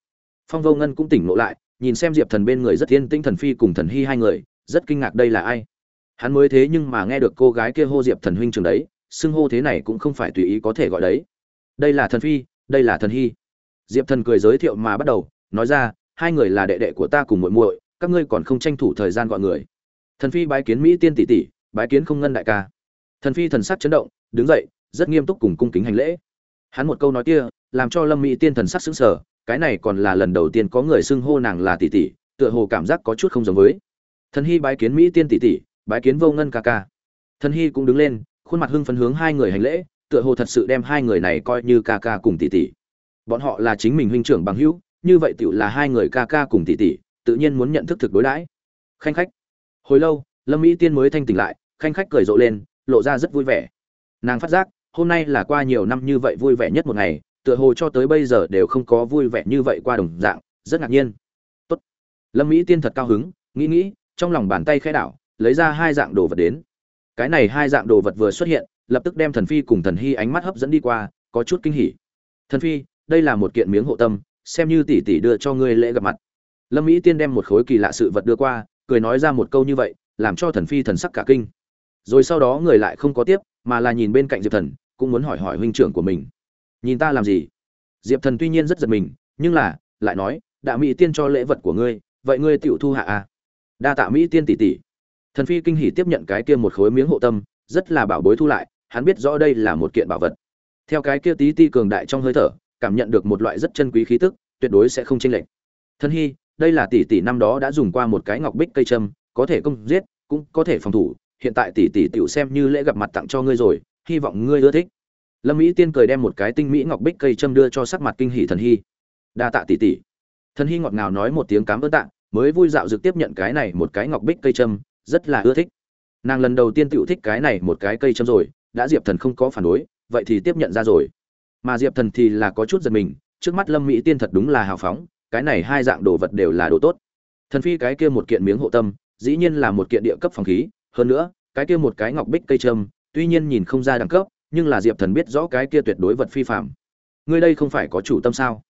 Phong vô ngân cũng tỉnh ngộ lại, nhìn xem diệp thần bên người rất thiên tinh thần phi cùng thần hy hai người, rất kinh ngạc đây là ai. Hắn mới thế nhưng mà nghe được cô gái kia hô diệp thần huynh trường đấy, xưng hô thế này cũng không phải tùy ý có thể gọi đấy. Đây là thần phi, đây là thần hy diệp thần cười giới thiệu mà bắt đầu, nói ra, hai người là đệ đệ của ta cùng muội muội, các ngươi còn không tranh thủ thời gian gọi người. Thần phi bái kiến mỹ tiên tỷ tỷ, bái kiến không ngân đại ca. Thần phi thần sắc chấn động, đứng dậy, rất nghiêm túc cùng cung kính hành lễ hắn một câu nói kia, làm cho lâm mỹ tiên thần sắc sững sờ, cái này còn là lần đầu tiên có người xưng hô nàng là tỷ tỷ, tựa hồ cảm giác có chút không giống với. Thần hy bái kiến mỹ tiên tỷ tỷ, bái kiến vô ngân ca ca. Thần hy cũng đứng lên, khuôn mặt hưng phấn hướng hai người hành lễ, tựa hồ thật sự đem hai người này coi như ca ca cùng tỷ tỷ. Bọn họ là chính mình huynh trưởng bằng hữu, như vậy tựu là hai người ca ca cùng tỷ tỷ, tự nhiên muốn nhận thức thực đối đãi. Khanh khách. Hồi lâu, lâm mỹ tiên mới thanh tỉnh lại, khanh khách cười rộ lên, lộ ra rất vui vẻ. Nàng phát giác hôm nay là qua nhiều năm như vậy vui vẻ nhất một ngày, tựa hồ cho tới bây giờ đều không có vui vẻ như vậy qua đồng dạng, rất ngạc nhiên. Tốt. Lâm mỹ tiên thật cao hứng, nghĩ nghĩ, trong lòng bàn tay khẽ đảo, lấy ra hai dạng đồ vật đến. Cái này hai dạng đồ vật vừa xuất hiện, lập tức đem thần phi cùng thần hy ánh mắt hấp dẫn đi qua, có chút kinh hỉ. Thần phi, đây là một kiện miếng hộ tâm, xem như tỷ tỷ đưa cho ngươi lễ gặp mặt. Lâm mỹ tiên đem một khối kỳ lạ sự vật đưa qua, cười nói ra một câu như vậy, làm cho thần phi thần sắc cả kinh. Rồi sau đó người lại không có tiếp, mà là nhìn bên cạnh diệp thần cũng muốn hỏi hỏi huynh trưởng của mình. Nhìn ta làm gì? Diệp thần tuy nhiên rất giật mình, nhưng là, lại nói đạo mỹ tiên cho lễ vật của ngươi, vậy ngươi tựu thu hạ à? Đa tạ mỹ tiên tỷ tỷ. Thần phi kinh hỉ tiếp nhận cái kia một khối miếng hộ tâm, rất là bảo bối thu lại, hắn biết rõ đây là một kiện bảo vật. Theo cái kia tí ti cường đại trong hơi thở, cảm nhận được một loại rất chân quý khí tức, tuyệt đối sẽ không chênh lệch. Thần hy đây là tỷ tỷ năm đó đã dùng qua một cái ngọc bích cây châm, có thể công giết, cũng có thể phòng thủ, hiện tại tỷ tỷ tiểu xem như lễ gặp mặt tặng cho ngươi rồi hy vọng ngươi ưa thích. Lâm mỹ tiên cười đem một cái tinh mỹ ngọc bích cây châm đưa cho sắc mặt kinh hỉ thần hy. Đa tạ tỷ tỷ. Thần hy ngọt ngào nói một tiếng cám ơn tạ, mới vui dạo dược tiếp nhận cái này một cái ngọc bích cây châm, rất là ưa thích. Nàng lần đầu tiên tự thích cái này một cái cây châm rồi, đã diệp thần không có phản đối, vậy thì tiếp nhận ra rồi. Mà diệp thần thì là có chút giật mình, trước mắt lâm mỹ tiên thật đúng là hào phóng, cái này hai dạng đồ vật đều là đồ tốt. Thần phi cái kia một kiện miếng hộ tâm, dĩ nhiên là một kiện địa cấp phòng khí, hơn nữa, cái kia một cái ngọc bích cây trâm tuy nhiên nhìn không ra đẳng cấp, nhưng là diệp thần biết rõ cái kia tuyệt đối vật phi phạm ngươi đây không phải có chủ tâm sao?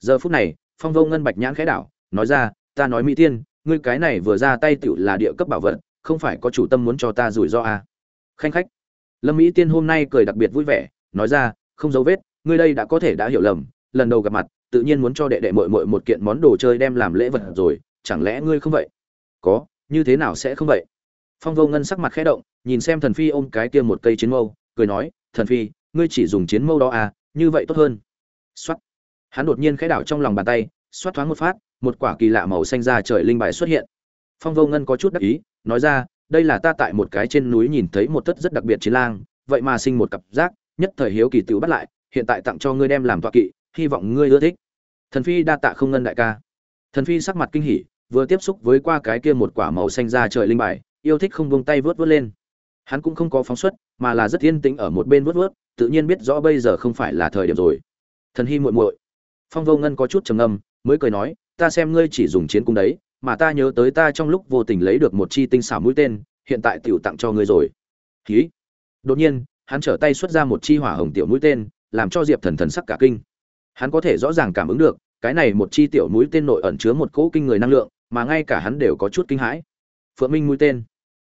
Giờ phút này, phong vô ngân bạch nhãn khẽ đảo, nói ra, ta nói mỹ tiên, ngươi cái này vừa ra tay tựu là địa cấp bảo vật, không phải có chủ tâm muốn cho ta rủi ro à. khanh khách. Lâm mỹ tiên hôm nay cười đặc biệt vui vẻ, nói ra, không dấu vết, ngươi đây đã có thể đã hiểu lầm, lần đầu gặp mặt, tự nhiên muốn cho đệ đệ mội mội một kiện món đồ chơi đem làm lễ vật rồi, chẳng lẽ ngươi không vậy? Có, như thế nào sẽ không vậy? Phong vô ngân sắc mặt khẽ động nhìn xem thần phi ôm cái kia một cây chiến mâu, cười nói, thần phi, ngươi chỉ dùng chiến mâu đó à như vậy tốt hơn. Xoắt hắn đột nhiên khẽ đảo trong lòng bàn tay, xoát thoáng một phát, một quả kỳ lạ màu xanh ra trời linh bài xuất hiện. Phong vô ngân có chút đắc ý, nói ra, đây là ta tại một cái trên núi nhìn thấy một thất rất đặc biệt chiến lang, vậy mà sinh một cặp giác, nhất thời hiếu kỳ tự bắt lại, hiện tại tặng cho ngươi đem làm tọa kỵ, hy vọng ngươi ưa thích. Thần phi đa tạ không ngân đại ca. Thần phi sắc mặt kinh hỉ, vừa tiếp xúc với qua cái kia một quả màu xanh ra trời linh bài, yêu thích không buông tay vớt vớt lên hắn cũng không có phóng xuất, mà là rất yên tĩnh ở một bên vớt vớt, tự nhiên biết rõ bây giờ không phải là thời điểm rồi. Thần hy muội muội. Phong vô ngân có chút trầm ngâm, mới cười nói, ta xem ngươi chỉ dùng chiến cung đấy, mà ta nhớ tới ta trong lúc vô tình lấy được một chi tinh xảo mũi tên, hiện tại tiểu tặng cho ngươi rồi. Ký đột nhiên, hắn trở tay xuất ra một chi hỏa hồng tiểu mũi tên, làm cho diệp thần thần sắc cả kinh. Hắn có thể rõ ràng cảm ứng được, cái này một chi tiểu mũi tên nội ẩn chứa một cỗ kinh người năng lượng, mà ngay cả hắn đều có chút kinh hãi. Phượng minh mũi tên.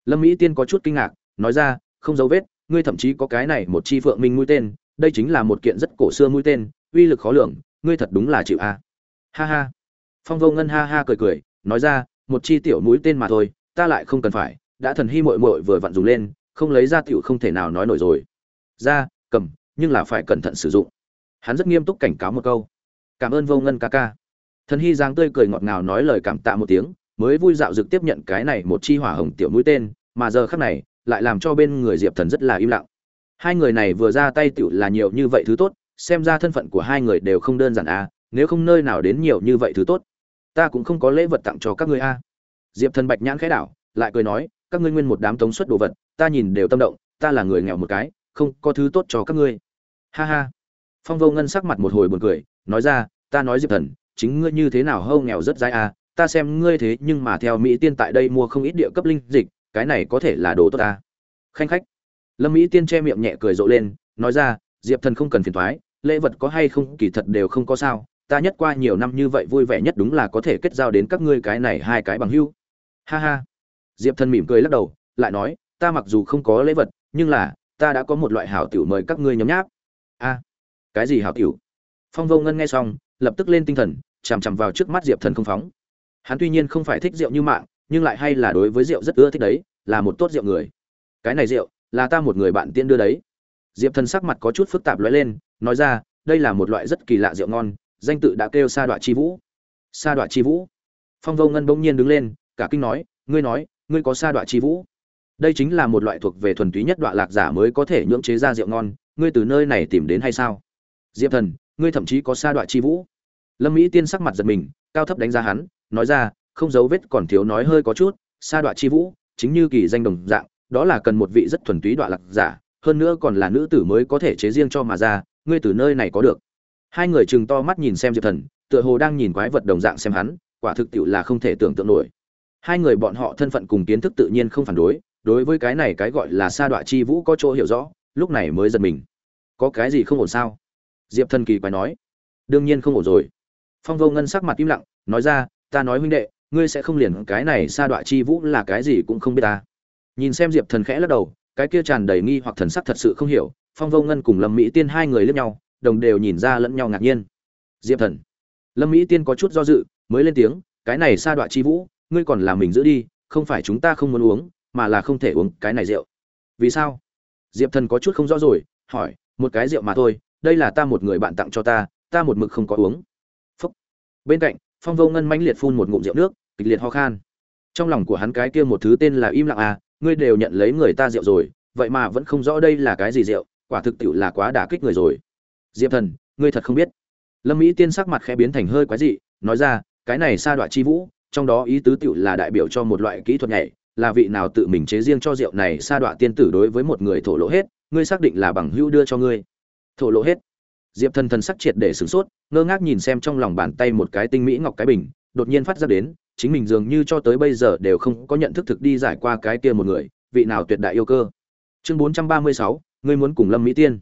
Lâm mỹ tiên có chút kinh ngạc nói ra, không dấu vết, ngươi thậm chí có cái này một chi phượng minh mũi tên, đây chính là một kiện rất cổ xưa mũi tên, uy lực khó lường, ngươi thật đúng là chịu a. Ha ha. Phong vô ngân ha ha cười cười, nói ra, một chi tiểu mũi tên mà thôi, ta lại không cần phải, đã thần hy mội mội vừa vặn dùng lên, không lấy ra tiểu không thể nào nói nổi rồi. Ra, cầm, nhưng là phải cẩn thận sử dụng. Hắn rất nghiêm túc cảnh cáo một câu. Cảm ơn vô ngân ca ca. Thần hy giang tươi cười ngọt ngào nói lời cảm tạ một tiếng, mới vui dạo dực tiếp nhận cái này một chi hỏa hồng tiểu mũi tên, mà giờ khắc này lại làm cho bên người diệp thần rất là im lặng. Hai người này vừa ra tay tựu là nhiều như vậy thứ tốt, xem ra thân phận của hai người đều không đơn giản à nếu không nơi nào đến nhiều như vậy thứ tốt. Ta cũng không có lễ vật tặng cho các ngươi a à. diệp thần bạch nhãn khẽ đảo, lại cười nói, các ngươi nguyên một đám tống suất đồ vật, ta nhìn đều tâm động, ta là người nghèo một cái, không có thứ tốt cho các ngươi. Ha ha. Phong vô ngân sắc mặt một hồi buồn cười, nói ra, ta nói diệp thần, chính ngươi như thế nào hâu nghèo rất dai à ta xem ngươi thế nhưng mà theo mỹ tiên tại đây mua không ít địa cấp linh dịch cái này có thể là đồ tốt ta. Khanh khách. Lâm mỹ tiên che miệng nhẹ cười rộ lên, nói ra, diệp thần không cần phiền thoái lễ vật có hay không kỳ thật đều không có sao, ta nhất qua nhiều năm như vậy vui vẻ nhất đúng là có thể kết giao đến các ngươi cái này hai cái bằng hưu ha ha. Diệp thần mỉm cười lắc đầu, lại nói, ta mặc dù không có lễ vật, nhưng là, ta đã có một loại hảo tiểu mời các ngươi nhấm nháp. A. Cái gì hảo tiểu? Phong vô ngân nghe xong, lập tức lên tinh thần, chằm chằm vào trước mắt diệp thần không phóng. Hắn tuy nhiên không phải thích rượu như mạng nhưng lại hay là đối với rượu rất ưa thích đấy, là một tốt rượu người. Cái này rượu, là ta một người bạn tiên đưa đấy. Diệp thần sắc mặt có chút phức tạp lóe lên, nói ra, đây là một loại rất kỳ lạ rượu ngon, danh tự đã kêu sa đoạn chi vũ. Sa đoạn chi vũ. Phong vô ngân bỗng nhiên đứng lên, cả kinh nói, ngươi nói, ngươi có sa đoạn chi vũ? Đây chính là một loại thuộc về thuần túy nhất đoạn lạc giả mới có thể nhưỡng chế ra rượu ngon, ngươi từ nơi này tìm đến hay sao? Diệp thần, ngươi thậm chí có sa đoạn chi vũ. Lâm mỹ tiên sắc mặt giật mình, cao thấp đánh giá hắn, nói ra không dấu vết còn thiếu nói hơi có chút, sa đoạn chi vũ, chính như kỳ danh đồng dạng, đó là cần một vị rất thuần túy đoạn lạc giả, hơn nữa còn là nữ tử mới có thể chế riêng cho mà ra, ngươi từ nơi này có được. Hai người chừng to mắt nhìn xem diệp thần, tựa hồ đang nhìn quái vật đồng dạng xem hắn, quả thực tiệu là không thể tưởng tượng nổi. Hai người bọn họ thân phận cùng kiến thức tự nhiên không phản đối đối với cái này cái gọi là sa đọa chi vũ có chỗ hiểu rõ, lúc này mới giật mình. Có cái gì không ổn sao? Diệp thần kỳ quái nói. Đương nhiên không ổn rồi. Phong vô ngân sắc mặt im lặng, nói ra, ta nói huynh đệ ngươi sẽ không liền cái này sa đọa chi vũ là cái gì cũng không biết ta. Nhìn xem diệp thần khẽ lắc đầu, cái kia tràn đầy nghi hoặc thần sắc thật sự không hiểu, phong vô ngân cùng lâm mỹ tiên hai người lướt nhau, đồng đều nhìn ra lẫn nhau ngạc nhiên. Diệp thần, lâm mỹ tiên có chút do dự, mới lên tiếng, cái này sa đoạn chi vũ, ngươi còn làm mình giữ đi, không phải chúng ta không muốn uống, mà là không thể uống cái này rượu. Vì sao? Diệp thần có chút không rõ rồi, hỏi, một cái rượu mà thôi, đây là ta một người bạn tặng cho ta ta một mực không có uống. Phúc. bên cạnh phong vô ngân mãnh liệt phun một ngụm rượu nước, kịch liệt ho khan. Trong lòng của hắn cái kia một thứ tên là im lặng à ngươi đều nhận lấy người ta rượu rồi, vậy mà vẫn không rõ đây là cái gì rượu, quả thực tiệu là quá đả kích người rồi. Diệp thần, ngươi thật không biết. Lâm mỹ tiên sắc mặt khẽ biến thành hơi quái dị, nói ra, cái này sa đoạn chi vũ, trong đó ý tứ tiệu là đại biểu cho một loại kỹ thuật nhảy, là vị nào tự mình chế riêng cho rượu này, sa đoạn tiên tử đối với một người thổ lộ hết, ngươi xác định là bằng hữu đưa cho ngươi. Thổ lộ hết diệp thần thần sắc triệt để sửng sốt, ngơ ngác nhìn xem trong lòng bàn tay một cái tinh mỹ ngọc cái bình, đột nhiên phát ra đến, chính mình dường như cho tới bây giờ đều không có nhận thức thực đi giải qua cái kia một người, vị nào tuyệt đại yêu cơ. Chương bốn trăm ba mươi sáu, ngươi muốn cùng lâm mỹ tiên.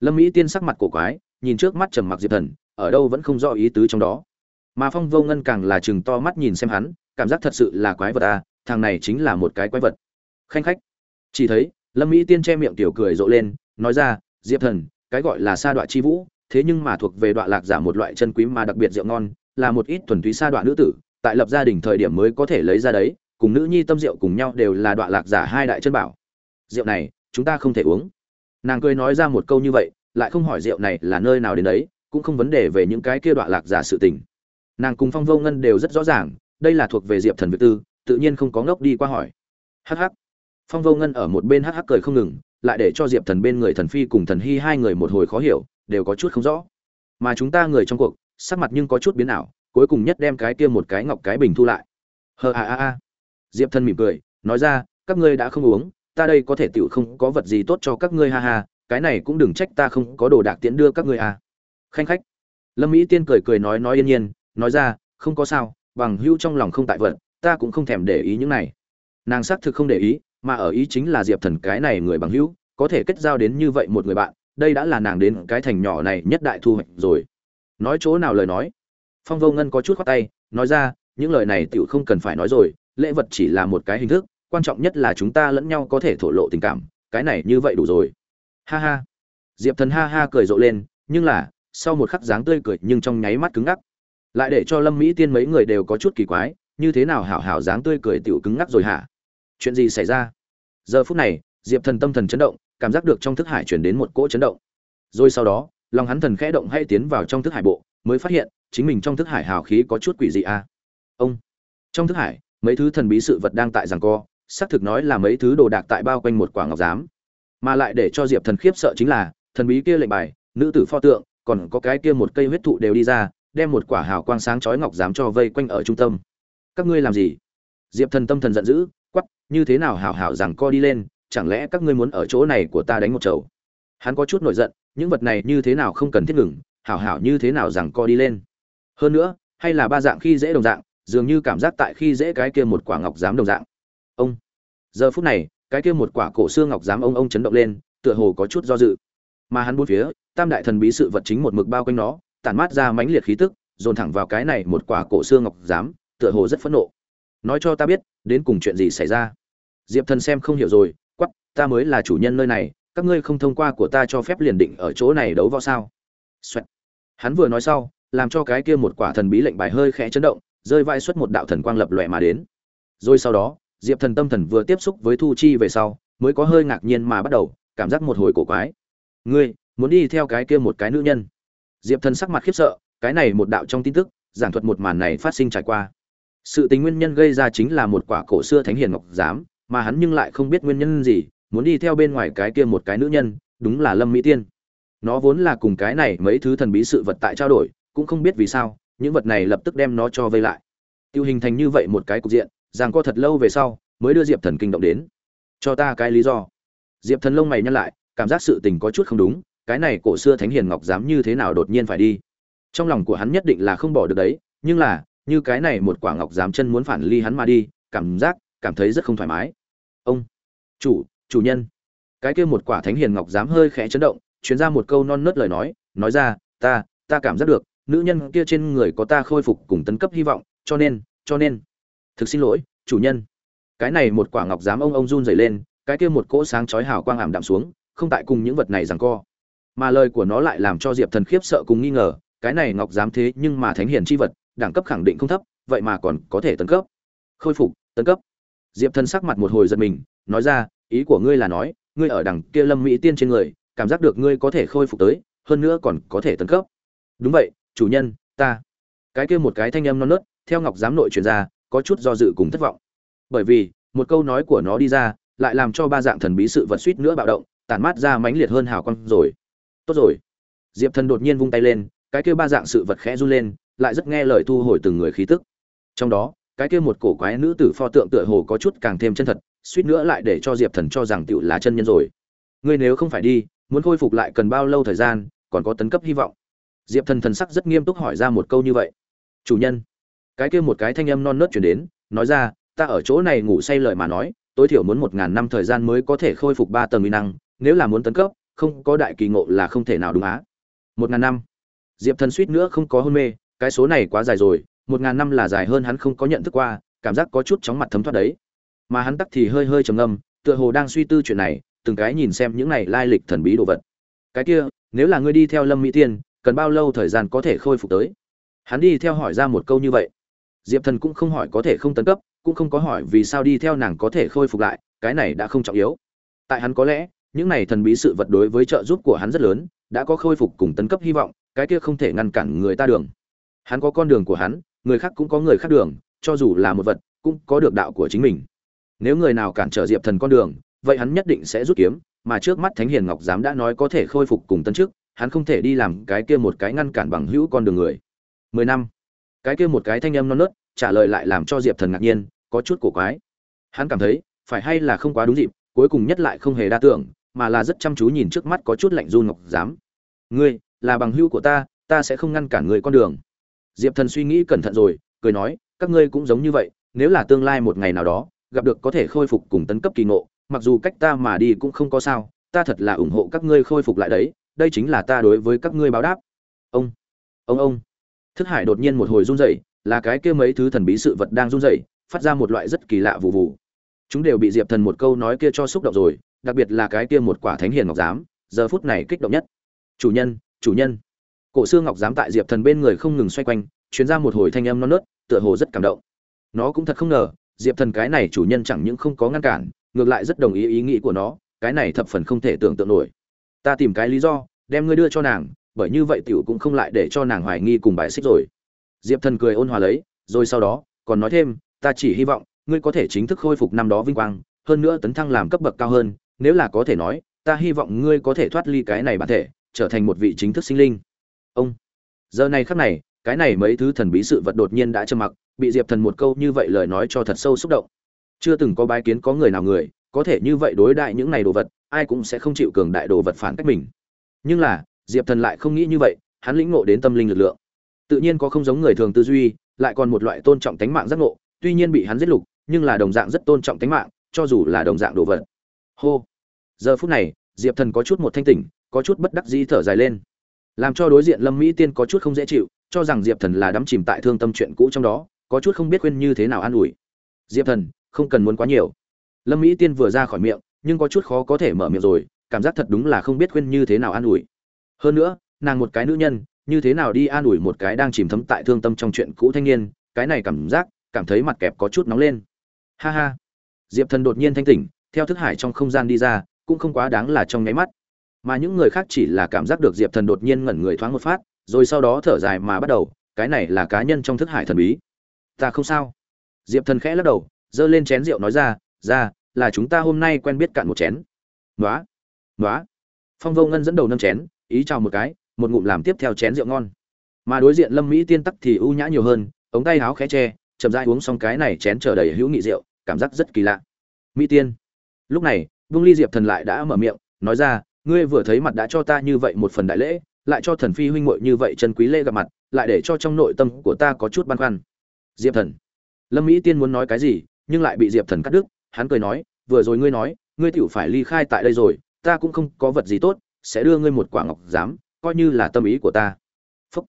Lâm mỹ tiên sắc mặt cổ quái, nhìn trước mắt trầm mặc diệp thần, ở đâu vẫn không rõ ý tứ trong đó. Mà phong vô ngân càng là chừng to mắt nhìn xem hắn, cảm giác thật sự là quái vật à thằng này chính là một cái quái vật. Khanh khách. Chỉ thấy, lâm mỹ tiên che miệng tiểu cười rộ lên, nói ra, diệp thần cái gọi là sa đoạn chi vũ, thế nhưng mà thuộc về đoạn lạc giả một loại chân quý mà đặc biệt rượu ngon, là một ít thuần túy sa đoạn nữ tử, tại lập gia đình thời điểm mới có thể lấy ra đấy, cùng nữ nhi tâm rượu cùng nhau đều là đoạn lạc giả hai đại chân bảo. Rượu này, chúng ta không thể uống. Nàng cười nói ra một câu như vậy, lại không hỏi rượu này là nơi nào đến đấy, cũng không vấn đề về những cái kia đoạn lạc giả sự tình. Nàng cùng phong vô ngân đều rất rõ ràng, đây là thuộc về diệp thần việt tư, tự nhiên không có ngốc đi qua hỏi. Hh phong vô ngân ở một bên hh cười không ngừng lại để cho diệp thần bên người thần phi cùng thần hy hai người một hồi khó hiểu, đều có chút không rõ. Mà chúng ta người trong cuộc, sắc mặt nhưng có chút biến ảo, cuối cùng nhất đem cái kia một cái ngọc cái bình thu lại. Hờ a a a. Diệp thần mỉm cười, nói ra, các ngươi đã không uống, ta đây có thể tựu không có vật gì tốt cho các ngươi, ha ha, cái này cũng đừng trách ta không có đồ đạc tiễn đưa các ngươi à khanh khách. Lâm mỹ tiên cười cười nói nói yên nhiên, nói ra, không có sao, bằng hữu trong lòng không tại vật ta cũng không thèm để ý những này. Nàng xác thực không để ý mà ở ý chính là diệp thần cái này người bằng hữu, có thể kết giao đến như vậy một người bạn, đây đã là nàng đến cái thành nhỏ này nhất đại thu hoạch rồi. Nói chỗ nào lời nói? Phong vô ngân có chút khoát tay, nói ra, những lời này tựu không cần phải nói rồi, lễ vật chỉ là một cái hình thức, quan trọng nhất là chúng ta lẫn nhau có thể thổ lộ tình cảm, cái này như vậy đủ rồi. Ha ha. Diệp thần ha ha cười rộ lên, nhưng là, sau một khắc dáng tươi cười nhưng trong nháy mắt cứng ngắc. Lại để cho lâm mỹ tiên mấy người đều có chút kỳ quái, như thế nào hảo hảo dáng tươi cười tựu cứng ngắc rồi hả? Chuyện gì xảy ra? Giờ phút này, diệp thần tâm thần chấn động, cảm giác được trong thức hải chuyển đến một cỗ chấn động. Rồi sau đó, lòng hắn thần khẽ động hay tiến vào trong thức hải bộ, mới phát hiện, chính mình trong thức hải hào khí có chút quỷ dị a à? ông! Trong thức hải, mấy thứ thần bí sự vật đang tại giằng co, xác thực nói là mấy thứ đồ đạc tại bao quanh một quả ngọc giám. Mà lại để cho diệp thần khiếp sợ chính là, thần bí kia lệnh bài, nữ tử pho tượng, còn có cái kia một cây huyết thụ đều đi ra, đem một quả hào quang sáng chói ngọc giám cho vây quanh ở trung tâm. Các ngươi làm gì? Diệp thần tâm thần giận dữ quắp như thế nào hảo hảo rằng co đi lên, chẳng lẽ các ngươi muốn ở chỗ này của ta đánh một chầu? Hắn có chút nổi giận, những vật này như thế nào không cần thiết ngừng, hảo hảo như thế nào rằng co đi lên. Hơn nữa, hay là ba dạng khi dễ đồng dạng, dường như cảm giác tại khi dễ cái kia một quả ngọc giám đồng dạng. Ông, giờ phút này, cái kia một quả cổ xương ngọc giám ông ông chấn động lên, tựa hồ có chút do dự. Mà hắn bốn phía, tam đại thần bí sự vật chính một mực bao quanh nó, tản mát ra mãnh liệt khí tức, dồn thẳng vào cái này một quả cổ xương ngọc giám, tựa hồ rất phẫn nộ. Nói cho ta biết đến cùng chuyện gì xảy ra? Diệp thần xem không hiểu rồi quắp ta mới là chủ nhân nơi này, các ngươi không thông qua của ta cho phép liền định ở chỗ này đấu võ sao、Xoẹt. Hắn vừa nói sau, làm cho cái kia một quả thần bí lệnh bài hơi khẽ chấn động, rơi vai xuất một đạo thần quang lập lòe mà đến. Rồi sau đó, diệp thần tâm thần vừa tiếp xúc với thu chi về sau, mới có hơi ngạc nhiên mà bắt đầu, cảm giác một hồi cổ quái. Ngươi, muốn đi theo cái kia một cái nữ nhân. Diệp thần sắc mặt khiếp sợ, cái này một đạo trong tin tức, giảng thuật một màn này phát sinh trải qua sự tình nguyên nhân gây ra chính là một quả cổ xưa thánh hiền ngọc giám, mà hắn nhưng lại không biết nguyên nhân gì, muốn đi theo bên ngoài cái kia một cái nữ nhân, đúng là lâm mỹ tiên. Nó vốn là cùng cái này mấy thứ thần bí sự vật tại trao đổi, cũng không biết vì sao, những vật này lập tức đem nó cho vây lại. Tiêu hình thành như vậy một cái cục diện rằng co thật lâu về sau, mới đưa diệp thần kinh động đến. Cho ta cái lý do. Diệp thần lông mày nhăn lại, cảm giác sự tình có chút không đúng, cái này cổ xưa thánh hiền ngọc dám như thế nào đột nhiên phải đi? Trong lòng của hắn nhất định là không bỏ được đấy, nhưng là như cái này một quả ngọc dám chân muốn phản ly hắn mà đi, cảm giác, cảm thấy rất không thoải mái. Ông, chủ chủ nhân. Cái kia một quả thánh hiền ngọc dám hơi khẽ chấn động, chuyến ra một câu non nớt lời nói nói ra, ta ta cảm giác được, nữ nhân kia trên người có ta khôi phục cùng tấn cấp hy vọng, cho nên cho nên. Thực xin lỗi, chủ nhân. Cái này một quả ngọc dám ông ông run rẩy lên, cái kia một cỗ sáng chói hào quang ảm đạm xuống, không tại cùng những vật này rằng co. Mà lời của nó lại làm cho diệp thần khiếp sợ cùng nghi ngờ, cái này ngọc dám thế nhưng mà thánh hiền chi vật đẳng cấp khẳng định không thấp, vậy mà còn có thể tấn cấp. Khôi phục, tấn cấp. Diệp thần sắc mặt một hồi giật mình, nói ra, ý của ngươi là nói, ngươi ở đằng kia lâm mỹ tiên trên người, cảm giác được ngươi có thể khôi phục tới, hơn nữa còn có thể tấn cấp. Đúng vậy, chủ nhân, ta. Cái kia một cái thanh âm non nớt, theo ngọc giám nội truyền ra, có chút do dự cùng thất vọng. Bởi vì, một câu nói của nó đi ra, lại làm cho ba dạng thần bí sự vật suýt nữa bạo động, tản mát ra mãnh liệt hơn hào quang rồi. Tốt rồi. Diệp thần đột nhiên vung tay lên, cái kia ba dạng sự vật khẽ run lên lại rất nghe lời thu hồi từng người khí tức. Trong đó, cái kia một cổ quái nữ tử pho tượng tựa hồ có chút càng thêm chân thật, suýt nữa lại để cho diệp thần cho rằng tựu là chân nhân rồi. Ngươi nếu không phải đi, muốn khôi phục lại cần bao lâu thời gian, còn có tấn cấp hy vọng? Diệp thần thần sắc rất nghiêm túc hỏi ra một câu như vậy. Chủ nhân, cái kia một cái thanh âm non nớt chuyển đến, nói ra, ta ở chỗ này ngủ say lời mà nói, tối thiểu muốn một ngàn năm thời gian mới có thể khôi phục ba tầng uy năng, nếu là muốn tấn cấp, không có đại kỳ ngộ là không thể nào đúng á. Một ngàn năm. Diệp thần suýt nữa không có hôn mê cái số này quá dài rồi, một ngàn năm là dài hơn hắn không có nhận thức qua, cảm giác có chút chóng mặt thấm thoát đấy. Mà hắn tắc thì hơi hơi trầm ngâm, tựa hồ đang suy tư chuyện này, từng cái nhìn xem những này lai lịch thần bí đồ vật. Cái kia, nếu là ngươi đi theo lâm mỹ tiên, cần bao lâu thời gian có thể khôi phục tới? Hắn đi theo hỏi ra một câu như vậy. Diệp thần cũng không hỏi có thể không tấn cấp, cũng không có hỏi vì sao đi theo nàng có thể khôi phục lại, cái này đã không trọng yếu. Tại hắn có lẽ, những này thần bí sự vật đối với trợ giúp của hắn rất lớn, đã có khôi phục cùng tấn cấp hy vọng, cái kia không thể ngăn cản người ta đường hắn có con đường của hắn, người khác cũng có người khác đường, cho dù là một vật, cũng có được đạo của chính mình. Nếu người nào cản trở diệp thần con đường, vậy hắn nhất định sẽ rút kiếm, mà trước mắt thánh hiền ngọc giám đã nói có thể khôi phục cùng tân chức, hắn không thể đi làm cái kia một cái ngăn cản bằng hữu con đường người. Mười năm, cái kia một cái thanh âm non nớt, trả lời lại làm cho diệp thần ngạc nhiên, có chút cổ quái. Hắn cảm thấy, phải hay là không quá đúng dịp, cuối cùng nhất lại không hề đa tưởng, mà là rất chăm chú nhìn trước mắt có chút lạnh run ngọc giám. Ngươi, là bằng hữu của ta ta sẽ không ngăn cản người con đường diệp thần suy nghĩ cẩn thận rồi, cười nói, các ngươi cũng giống như vậy, nếu là tương lai một ngày nào đó, gặp được có thể khôi phục cùng tấn cấp kỳ ngộ, mặc dù cách ta mà đi cũng không có sao, ta thật là ủng hộ các ngươi khôi phục lại đấy, đây chính là ta đối với các ngươi báo đáp. Ông ông ông. Thức hải đột nhiên một hồi run rẩy, là cái kia mấy thứ thần bí sự vật đang run rẩy, phát ra một loại rất kỳ lạ vụ vụ chúng đều bị diệp thần một câu nói kia cho xúc động rồi, đặc biệt là cái kia một quả thánh hiền ngọc giám, giờ phút này kích động nhất. Chủ nhân chủ nhân cổ xương ngọc dám tại diệp thần bên người không ngừng xoay quanh chuyến ra một hồi thanh âm non nớt, tựa hồ rất cảm động. Nó cũng thật không ngờ, diệp thần cái này chủ nhân chẳng những không có ngăn cản, ngược lại rất đồng ý ý nghĩ của nó, cái này thập phần không thể tưởng tượng nổi. Ta tìm cái lý do, đem ngươi đưa cho nàng, bởi như vậy tiểu cũng không lại để cho nàng hoài nghi cùng bài xích rồi. Diệp thần cười ôn hòa lấy, rồi sau đó, còn nói thêm, ta chỉ hy vọng, ngươi có thể chính thức khôi phục năm đó vinh quang, hơn nữa tấn thăng làm cấp bậc cao hơn, nếu là có thể nói, ta hy vọng ngươi có thể thoát ly cái này bản thể, trở thành một vị chính thức sinh linh ông. Giờ này khắc này, cái này mấy thứ thần bí sự vật đột nhiên đã trầm mặc, bị diệp thần một câu như vậy lời nói cho thật sâu xúc động. Chưa từng có bái kiến có người nào người, có thể như vậy đối đại những này đồ vật, ai cũng sẽ không chịu cường đại đồ vật phản cách mình. Nhưng là, diệp thần lại không nghĩ như vậy, hắn lĩnh ngộ đến tâm linh lực lượng. Tự nhiên có không giống người thường tư duy, lại còn một loại tôn trọng tánh mạng giác ngộ, tuy nhiên bị hắn giết lục, nhưng là đồng dạng rất tôn trọng tánh mạng, cho dù là đồng dạng đồ vật. Hô. Giờ phút này, diệp thần có chút một thanh tỉnh, có chút bất đắc dĩ thở dài lên làm cho đối diện lâm mỹ tiên có chút không dễ chịu, cho rằng diệp thần là đắm chìm tại thương tâm chuyện cũ trong đó, có chút không biết khuyên như thế nào an ủi. Diệp thần, không cần muốn quá nhiều. Lâm mỹ tiên vừa ra khỏi miệng, nhưng có chút khó có thể mở miệng rồi, cảm giác thật đúng là không biết khuyên như thế nào an ủi. Hơn nữa, nàng một cái nữ nhân, như thế nào đi an ủi một cái đang chìm thấm tại thương tâm trong chuyện cũ thanh niên, cái này cảm giác, cảm thấy mặt kẹp có chút nóng lên. Ha ha. Diệp thần đột nhiên thanh tỉnh, theo thức hải trong không gian đi ra, cũng không quá đáng là trong nháy mắt mà những người khác chỉ là cảm giác được diệp thần đột nhiên ngẩn người thoáng một phát, rồi sau đó thở dài mà bắt đầu, cái này là cá nhân trong thức hải thần bí. Ta không sao. Diệp thần khẽ lắc đầu, giơ lên chén rượu nói ra ra, là chúng ta hôm nay quen biết cạn một chén. Nói nói phong vô ngân dẫn đầu nâng chén, ý chào một cái, một ngụm làm tiếp theo chén rượu ngon. Mà đối diện lâm mỹ tiên tắc thì ưu nhã nhiều hơn, ống tay áo khẽ che, chậm rãi uống xong cái này chén chờ đầy hữu nghị rượu, cảm giác rất kỳ lạ. Mỹ tiên. Lúc này, vương ly diệp thần lại đã mở miệng, nói ra ngươi vừa thấy mặt đã cho ta như vậy một phần đại lễ, lại cho thần phi huynh muội như vậy chân quý lễ gặp mặt, lại để cho trong nội tâm của ta có chút băn khoăn. Diệp thần. Lâm mỹ tiên muốn nói cái gì, nhưng lại bị diệp thần cắt đứt, hắn cười nói, vừa rồi ngươi nói, ngươi tựu phải ly khai tại đây rồi, ta cũng không có vật gì tốt, sẽ đưa ngươi một quả ngọc giám, coi như là tâm ý của ta. Phúc.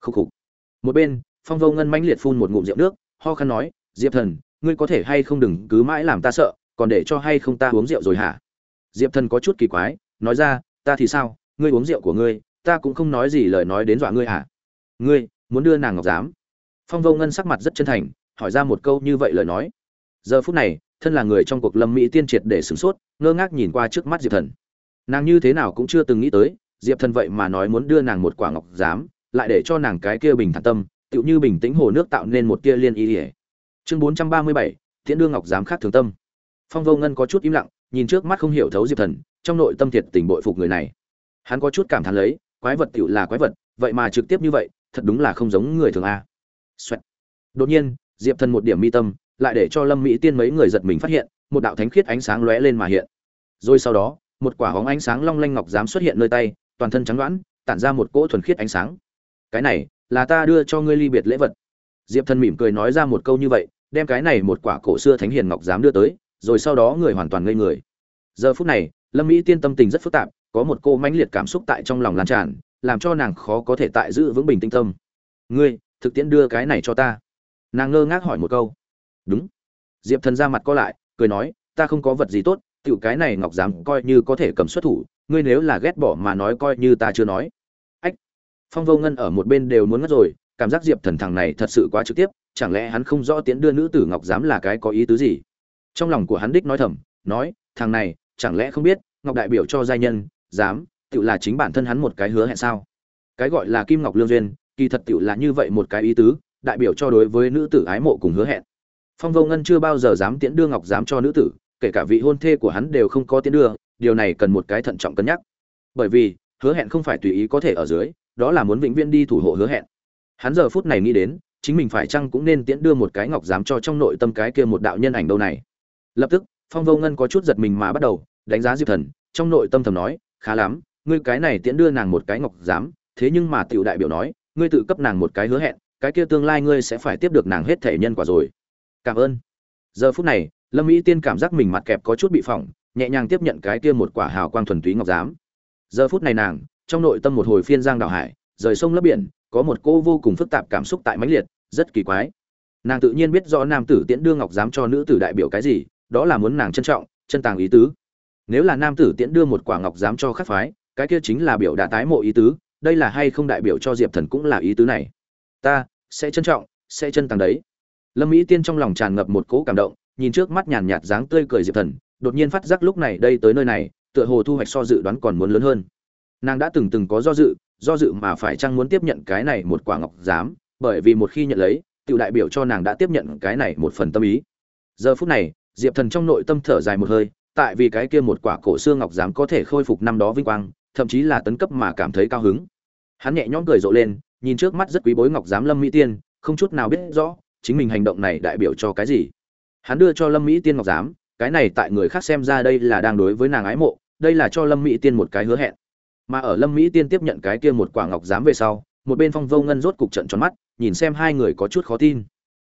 Khúc khục. Một bên, phong vô ngân mãnh liệt phun một ngụm rượu nước, ho khăn nói, diệp thần, ngươi có thể hay không đừng cứ mãi làm ta sợ, còn để cho hay không ta uống rượu rồi hả? Diệp thần có chút kỳ quái nói ra, ta thì sao? Ngươi uống rượu của ngươi, ta cũng không nói gì lời nói đến dọa ngươi hả? Ngươi, muốn đưa nàng ngọc giám? Phong vô ngân sắc mặt rất chân thành, hỏi ra một câu như vậy lời nói. Giờ phút này, thân là người trong cuộc lâm mỹ tiên triệt để sửng sốt, ngơ ngác nhìn qua trước mắt diệp thần. Nàng như thế nào cũng chưa từng nghĩ tới, diệp thần vậy mà nói muốn đưa nàng một quả ngọc giám, lại để cho nàng cái kia bình thản tâm, tựu như bình tĩnh hồ nước tạo nên một kia liên ý ỉa chương bốn trăm ba mươi bảy, tiễn đưa ngọc giám khác thường tâm. Phong vô ngân có chút im lặng, nhìn trước mắt không hiểu thấu diệp thần trong nội tâm thiệt tình bội phục người này. Hắn có chút cảm thán lấy, quái vật tựu là quái vật, vậy mà trực tiếp như vậy, thật đúng là không giống người thường a. Xoẹt. đột nhiên, diệp thần một điểm mi tâm, lại để cho lâm mỹ tiên mấy người giật mình phát hiện, một đạo thánh khiết ánh sáng lóe lên mà hiện. Rồi sau đó, một quả hóng ánh sáng long lanh ngọc dám xuất hiện nơi tay, toàn thân trắng đoán tản ra một cỗ thuần khiết ánh sáng. Cái này, là ta đưa cho ngươi ly biệt lễ vật. Diệp thần mỉm cười nói ra một câu như vậy, đem cái này một quả cổ xưa thánh hiền ngọc dám đưa tới, rồi sau đó người hoàn toàn ngây người. Giờ phút này lâm mỹ tiên tâm tình rất phức tạp, có một cô mãnh liệt cảm xúc tại trong lòng lan tràn, làm cho nàng khó có thể tại giữ vững bình tinh tâm. Ngươi, thực tiễn đưa cái này cho ta. Nàng ngơ ngác hỏi một câu. Đúng. Diệp thần ra mặt co lại, cười nói, ta không có vật gì tốt, tiểu cái này ngọc Dám coi như có thể cầm xuất thủ, ngươi nếu là ghét bỏ mà nói coi như ta chưa nói. Ách! Phong vô ngân ở một bên đều muốn ngất rồi, cảm giác diệp thần thằng này thật sự quá trực tiếp, chẳng lẽ hắn không rõ tiễn đưa nữ tử ngọc Dám là cái có ý tứ gì? Trong lòng của hắn đích nói thầm, nói, thằng này chẳng lẽ không biết, ngọc đại biểu cho giai nhân dám tự là chính bản thân hắn một cái hứa hẹn sao? Cái gọi là kim ngọc lương duyên, kỳ thật tự là như vậy một cái ý tứ, đại biểu cho đối với nữ tử ái mộ cùng hứa hẹn. Phong vô ngân chưa bao giờ dám tiễn đưa ngọc dám cho nữ tử, kể cả vị hôn thê của hắn đều không có tiễn đưa, điều này cần một cái thận trọng cân nhắc. Bởi vì, hứa hẹn không phải tùy ý có thể ở dưới, đó là muốn vĩnh viễn đi thủ hộ hứa hẹn. Hắn giờ phút này nghĩ đến, chính mình phải chăng cũng nên tiễn đưa một cái ngọc dám cho trong nội tâm cái kia một đạo nhân ảnh đâu này. Lập tức, phong vô ngân có chút giật mình mà bắt đầu đánh giá diệp thần, trong nội tâm thầm nói, khá lắm, ngươi cái này tiễn đưa nàng một cái ngọc giám, thế nhưng mà tiểu đại biểu nói, ngươi tự cấp nàng một cái hứa hẹn, cái kia tương lai ngươi sẽ phải tiếp được nàng hết thể nhân quả rồi. Cảm ơn. Giờ phút này, lâm mỹ tiên cảm giác mình mặt kẹp có chút bị phỏng, nhẹ nhàng tiếp nhận cái kia một quả hào quang thuần túy ngọc giám. Giờ phút này nàng, trong nội tâm một hồi phiên giang đảo hải, rời sông lấp biển, có một cô vô cùng phức tạp cảm xúc tại mãnh liệt, rất kỳ quái. Nàng tự nhiên biết rõ nam tử tiễn đưa ngọc giám cho nữ tử đại biểu cái gì, đó là muốn nàng trân trọng, chân tàng ý tứ nếu là nam tử tiễn đưa một quả ngọc giám cho khắc phái, cái kia chính là biểu đã tái mộ ý tứ, đây là hay không đại biểu cho diệp thần cũng là ý tứ này? Ta, sẽ trân trọng, sẽ chân tàng đấy. Lâm mỹ tiên trong lòng tràn ngập một cỗ cảm động, nhìn trước mắt nhàn nhạt dáng tươi cười diệp thần, đột nhiên phát giác lúc này đây tới nơi này, tựa hồ thu hoạch so dự đoán còn muốn lớn hơn. Nàng đã từng từng có do dự do dự mà phải chăng muốn tiếp nhận cái này một quả ngọc giám, bởi vì một khi nhận lấy tự đại biểu cho nàng đã tiếp nhận cái này một phần tâm ý. Giờ phút này, diệp thần trong nội tâm thở dài một hơi tại vì cái kia một quả cổ xương ngọc giám có thể khôi phục năm đó vinh quang, thậm chí là tấn cấp mà cảm thấy cao hứng. Hắn nhẹ nhõm cười rộ lên, nhìn trước mắt rất quý bối ngọc giám lâm mỹ tiên, không chút nào biết rõ, chính mình hành động này đại biểu cho cái gì. Hắn đưa cho lâm mỹ tiên ngọc giám, cái này tại người khác xem ra đây là đang đối với nàng ái mộ, đây là cho lâm mỹ tiên một cái hứa hẹn. Mà ở lâm mỹ tiên tiếp nhận cái kia một quả ngọc giám về sau, một bên phong vô ngân rốt cục trận tròn mắt, nhìn xem hai người có chút khó tin.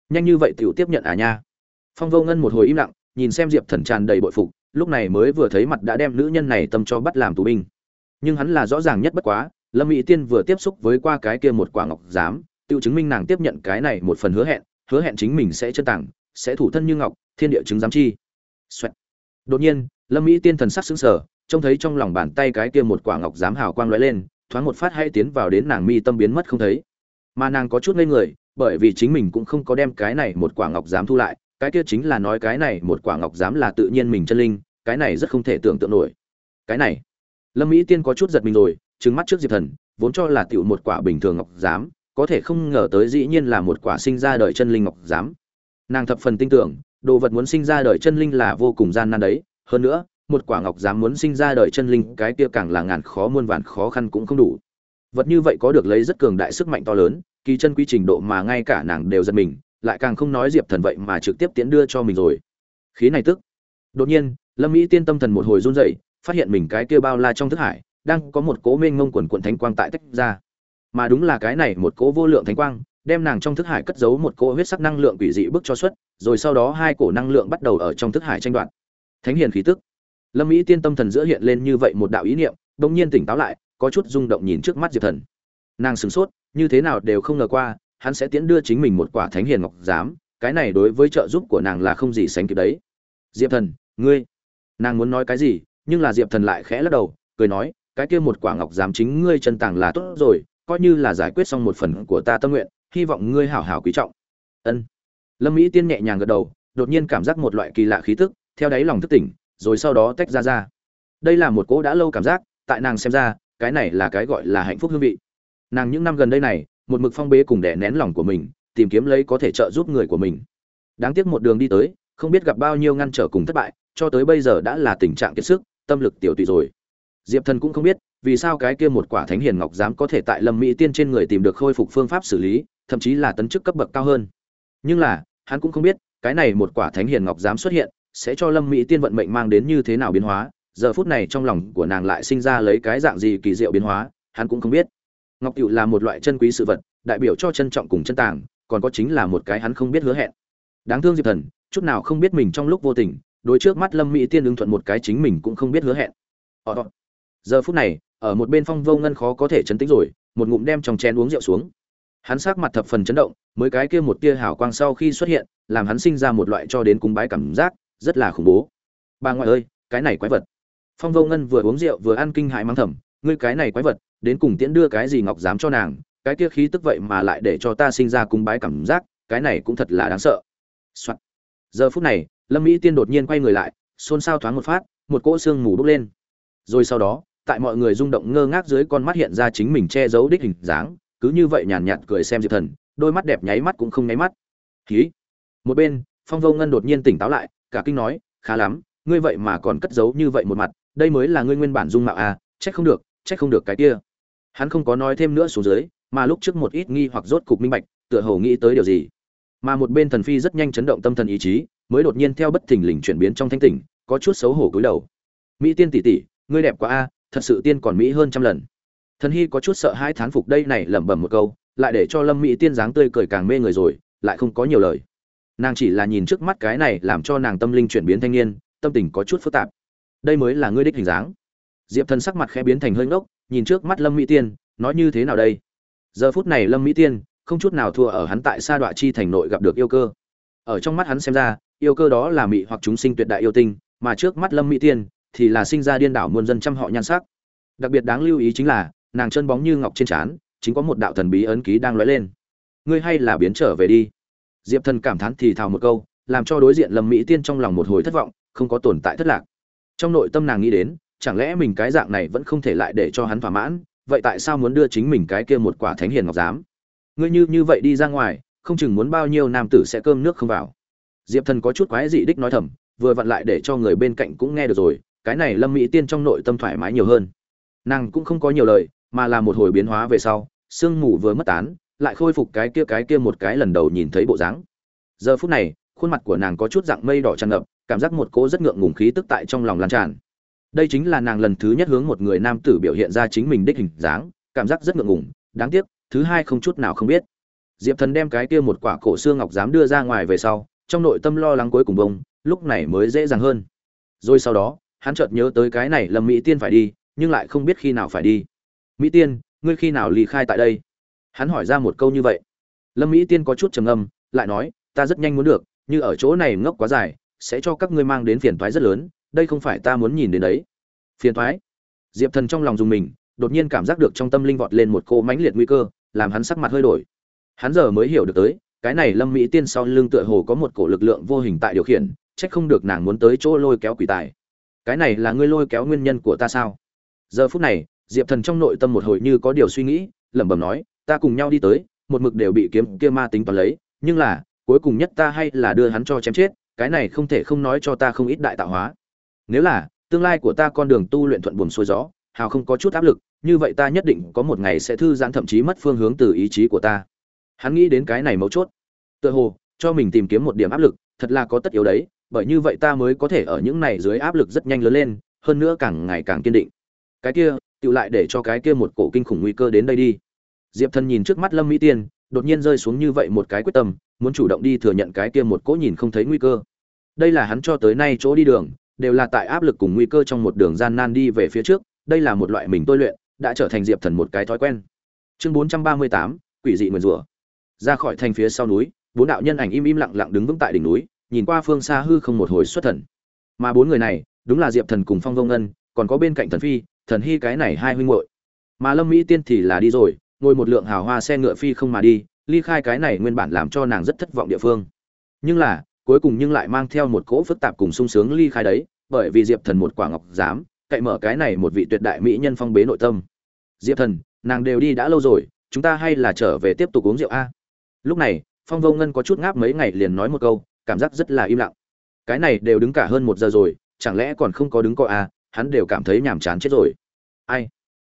Nhanh như vậy tiểu tiếp nhận à nha. Phong vô ngân một hồi im lặng, nhìn xem diệp thần tràn đầy bội phục lúc này mới vừa thấy mặt đã đem nữ nhân này tâm cho bắt làm tù binh. Nhưng hắn là rõ ràng nhất bất quá, lâm mỹ tiên vừa tiếp xúc với qua cái kia một quả ngọc giám tự chứng minh nàng tiếp nhận cái này một phần hứa hẹn hứa hẹn chính mình sẽ chân tặng sẽ thủ thân như ngọc, thiên địa chứng giám chi. Xoẹt. đột nhiên, lâm mỹ tiên thần sắc sững sờ, trông thấy trong lòng bàn tay cái kia một quả ngọc giám hào quang lóe lên, thoáng một phát hay tiến vào đến nàng mi tâm biến mất không thấy. Mà nàng có chút ngây người, bởi vì chính mình cũng không có đem cái này một quả ngọc giám thu lại cái kia chính là nói cái này, một quả ngọc giám là tự nhiên mình chân linh, cái này rất không thể tưởng tượng nổi. Cái này, lâm mỹ tiên có chút giật mình rồi, trừng mắt trước diệp thần, vốn cho là tiểu một quả bình thường ngọc giám, có thể không ngờ tới dĩ nhiên là một quả sinh ra đời chân linh ngọc giám. Nàng thập phần tin tưởng, đồ vật muốn sinh ra đời chân linh là vô cùng gian nan đấy, hơn nữa, một quả ngọc giám muốn sinh ra đời chân linh, cái kia càng là ngàn khó muôn vàn khó khăn cũng không đủ. Vật như vậy có được lấy rất cường đại sức mạnh to lớn, kỳ chân quy trình độ mà ngay cả nàng đều giật mình lại càng không nói diệp thần vậy mà trực tiếp tiến đưa cho mình rồi. Khí này tức. Đột nhiên, lâm mỹ tiên tâm thần một hồi run rẩy, phát hiện mình cái kia bao la trong thức hải, đang có một cỗ mênh mông quần quận thánh quang tại tách ra. Mà đúng là cái này một cỗ vô lượng thánh quang, đem nàng trong thức hải cất giấu một cỗ huyết sắc năng lượng quỷ dị bước cho xuất, rồi sau đó hai cổ năng lượng bắt đầu ở trong thức hải tranh đoạt. Thánh hiền khí tức. Lâm mỹ tiên tâm thần giữa hiện lên như vậy một đạo ý niệm bỗng nhiên tỉnh táo lại, có chút rung động nhìn trước mắt diệp thần. Nàng sửng sốt, như thế nào đều không ngờ qua hắn sẽ tiễn đưa chính mình một quả thánh hiền ngọc giám, cái này đối với trợ giúp của nàng là không gì sánh kịp đấy. Diệp thần, ngươi, nàng muốn nói cái gì, nhưng là diệp thần lại khẽ lắc đầu, cười nói, cái kia một quả ngọc giám chính ngươi chân tàng là tốt rồi, coi như là giải quyết xong một phần của ta tâm nguyện, hy vọng ngươi hảo hảo quý trọng. Ân. Lâm mỹ tiên nhẹ nhàng gật đầu, đột nhiên cảm giác một loại kỳ lạ khí tức, theo đáy lòng thức tỉnh, rồi sau đó tách ra ra. Đây là một cỗ đã lâu cảm giác, tại nàng xem ra, cái này là cái gọi là hạnh phúc hương vị. Nàng những năm gần đây này một mực phong bế cùng đè nén lòng của mình, tìm kiếm lấy có thể trợ giúp người của mình. Đáng tiếc một đường đi tới, không biết gặp bao nhiêu ngăn trở cùng thất bại, cho tới bây giờ đã là tình trạng kiệt sức, tâm lực tiểu tụy rồi. Diệp thần cũng không biết, vì sao cái kia một quả thánh hiền ngọc dám có thể tại lâm mỹ tiên trên người tìm được khôi phục phương pháp xử lý, thậm chí là tấn chức cấp bậc cao hơn. Nhưng là, hắn cũng không biết, cái này một quả thánh hiền ngọc dám xuất hiện, sẽ cho lâm mỹ tiên vận mệnh mang đến như thế nào biến hóa, giờ phút này trong lòng của nàng lại sinh ra lấy cái dạng gì kỳ diệu biến hóa, hắn cũng không biết ngọc cựu là một loại chân quý sự vật đại biểu cho trân trọng cùng chân tàng còn có chính là một cái hắn không biết hứa hẹn. Đáng thương diệp thần chút nào không biết mình trong lúc vô tình đối trước mắt lâm mỹ tiên ứng thuận một cái chính mình cũng không biết hứa hẹn. Ờ, ờ. giờ phút này ở một bên phong vô ngân khó có thể chấn tĩnh rồi một ngụm đem trong chén uống rượu xuống. Hắn sắc mặt thập phần chấn động mới cái kia một tia hào quang sau khi xuất hiện làm hắn sinh ra một loại cho đến cung bái cảm giác rất là khủng bố. Bà ngoại ơi cái này quái vật. Phong vô ngân vừa uống rượu vừa ăn kinh hại mắng thầm ngươi cái này quái vật, đến cùng tiễn đưa cái gì ngọc dám cho nàng, cái kia khí tức vậy mà lại để cho ta sinh ra cung bái cảm giác, cái này cũng thật là đáng sợ、Soạn. giờ phút này, lâm mỹ tiên đột nhiên quay người lại, xôn xao thoáng một phát, một cỗ xương mù bốc lên. Rồi sau đó, tại mọi người rung động ngơ ngác dưới con mắt hiện ra chính mình che giấu đích hình dáng, cứ như vậy nhàn nhạt cười xem diệp thần, đôi mắt đẹp nháy mắt cũng không nháy mắt. Khí một bên, phong vô ngân đột nhiên tỉnh táo lại, cả kinh nói, khá lắm, ngươi vậy mà còn cất giấu như vậy một mặt, đây mới là ngươi nguyên bản dung mạo à trách không được trách không được cái kia. Hắn không có nói thêm nữa xuống dưới, mà lúc trước một ít nghi hoặc rốt cục minh bạch, tựa hồ nghĩ tới điều gì. Mà một bên thần phi rất nhanh chấn động tâm thần ý chí, mới đột nhiên theo bất thình lình chuyển biến trong thanh tỉnh, có chút xấu hổ cúi đầu. Mỹ tiên tỷ tỷ, ngươi đẹp quá a, thật sự tiên còn mỹ hơn trăm lần. Thần hy có chút sợ hai thán phục đây này lẩm bẩm một câu, lại để cho lâm mỹ tiên dáng tươi cười càng mê người rồi, lại không có nhiều lời. Nàng chỉ là nhìn trước mắt cái này làm cho nàng tâm linh chuyển biến thanh niên, tâm tình có chút phức tạp. Đây mới là ngươi đích hình dáng diệp thần sắc mặt khẽ biến thành hơi ngốc, nhìn trước mắt lâm mỹ tiên, nói như thế nào đây? Giờ phút này lâm mỹ tiên, không chút nào thua ở hắn tại sa đọa chi thành nội gặp được yêu cơ. Ở trong mắt hắn xem ra, yêu cơ đó là mỹ hoặc chúng sinh tuyệt đại yêu tinh, mà trước mắt lâm mỹ tiên thì là sinh ra điên đảo muôn dân trăm họ nhan sắc. Đặc biệt đáng lưu ý chính là, nàng chân bóng như ngọc trên trán, chính có một đạo thần bí ấn ký đang lóe lên. Ngươi hay là biến trở về đi. Diệp thần cảm thán thì thào một câu, làm cho đối diện lâm mỹ tiên trong lòng một hồi thất vọng, không có tồn tại thất lạc. Trong nội tâm nàng nghĩ đến chẳng lẽ mình cái dạng này vẫn không thể lại để cho hắn thỏa mãn? Vậy tại sao muốn đưa chính mình cái kia một quả thánh hiền ngọc giám? Ngươi như như vậy đi ra ngoài, không chừng muốn bao nhiêu nam tử sẽ cơm nước không vào. Diệp thần có chút quái dị đích nói thầm, vừa vặn lại để cho người bên cạnh cũng nghe được rồi, cái này lâm mỹ tiên trong nội tâm thoải mái nhiều hơn. Nàng cũng không có nhiều lời, mà là một hồi biến hóa về sau, sương mù vừa mất tán, lại khôi phục cái kia cái kia một cái lần đầu nhìn thấy bộ dáng. Giờ phút này, khuôn mặt của nàng có chút dạng mây đỏ tràn ngập, cảm giác một cỗ rất ngượng ngùng khí tức tại trong lòng lan tràn đây chính là nàng lần thứ nhất hướng một người nam tử biểu hiện ra chính mình đích hình dáng, cảm giác rất ngượng ngùng, đáng tiếc, thứ hai không chút nào không biết. Diệp thần đem cái kia một quả cổ xương ngọc dám đưa ra ngoài về sau, trong nội tâm lo lắng cuối cùng bông, lúc này mới dễ dàng hơn. Rồi sau đó, hắn chợt nhớ tới cái này lâm mỹ tiên phải đi, nhưng lại không biết khi nào phải đi. Mỹ tiên, ngươi khi nào ly khai tại đây? Hắn hỏi ra một câu như vậy. Lâm mỹ tiên có chút trầm âm lại nói, ta rất nhanh muốn được, như ở chỗ này ngốc quá dài, sẽ cho các ngươi mang đến phiền toái rất lớn đây không phải ta muốn nhìn đến đấy. Phiền toái. Diệp thần trong lòng dùng mình, đột nhiên cảm giác được trong tâm linh vọt lên một cô mãnh liệt nguy cơ, làm hắn sắc mặt hơi đổi. Hắn giờ mới hiểu được tới, cái này lâm mỹ tiên sau lưng tựa hồ có một cổ lực lượng vô hình tại điều khiển trách không được nàng muốn tới chỗ lôi kéo quỷ tài. Cái này là ngươi lôi kéo nguyên nhân của ta sao? Giờ phút này, diệp thần trong nội tâm một hồi như có điều suy nghĩ, lẩm bẩm nói, ta cùng nhau đi tới, một mực đều bị kiếm kia ma tính toán lấy, nhưng là, cuối cùng nhất ta hay là đưa hắn cho chém chết, cái này không thể không nói cho ta không ít đại tạo hóa nếu là, tương lai của ta con đường tu luyện thuận buồm xuôi gió, hào không có chút áp lực, như vậy ta nhất định có một ngày sẽ thư giãn thậm chí mất phương hướng từ ý chí của ta. Hắn nghĩ đến cái này mấu chốt. Tựa hồ, cho mình tìm kiếm một điểm áp lực, thật là có tất yếu đấy, bởi như vậy ta mới có thể ở những này dưới áp lực rất nhanh lớn lên, hơn nữa càng ngày càng kiên định. Cái kia tự lại để cho cái kia một cổ kinh khủng nguy cơ đến đây đi. Diệp thần nhìn trước mắt lâm mỹ tiên, đột nhiên rơi xuống như vậy một cái quyết tâm, muốn chủ động đi thừa nhận cái kia một cỗ nhìn không thấy nguy cơ. Đây là hắn cho tới nay chỗ đi đường đều là tại áp lực cùng nguy cơ trong một đường gian nan đi về phía trước, đây là một loại mình tôi luyện, đã trở thành diệp thần một cái thói quen. Chương bốn trăm ba mươi tám, quỷ dị nguyền rủa. Ra khỏi thành phía sau núi, bốn đạo nhân ảnh im im lặng lặng đứng vững tại đỉnh núi, nhìn qua phương xa hư không một hồi xuất thần. Mà bốn người này, đúng là diệp thần cùng phong vông ngân, còn có bên cạnh thần phi, thần hy cái này hai huynh muội. Mà lâm mỹ tiên thì là đi rồi, ngồi một lượng hào hoa xe ngựa phi không mà đi, ly khai cái này nguyên bản làm cho nàng rất thất vọng địa phương. Nhưng là, cuối cùng nhưng lại mang theo một cỗ phức tạp cùng sung sướng ly khai đấy bởi vì diệp thần một quả ngọc giám, cậy mở cái này một vị tuyệt đại mỹ nhân phong bế nội tâm. Diệp thần nàng đều đi đã lâu rồi chúng ta hay là trở về tiếp tục uống rượu a. Lúc này phong vô ngân có chút ngáp mấy ngày liền nói một câu cảm giác rất là im lặng. Cái này đều đứng cả hơn một giờ rồi chẳng lẽ còn không có đứng coi a hắn đều cảm thấy nhàm chán chết rồi. Ai?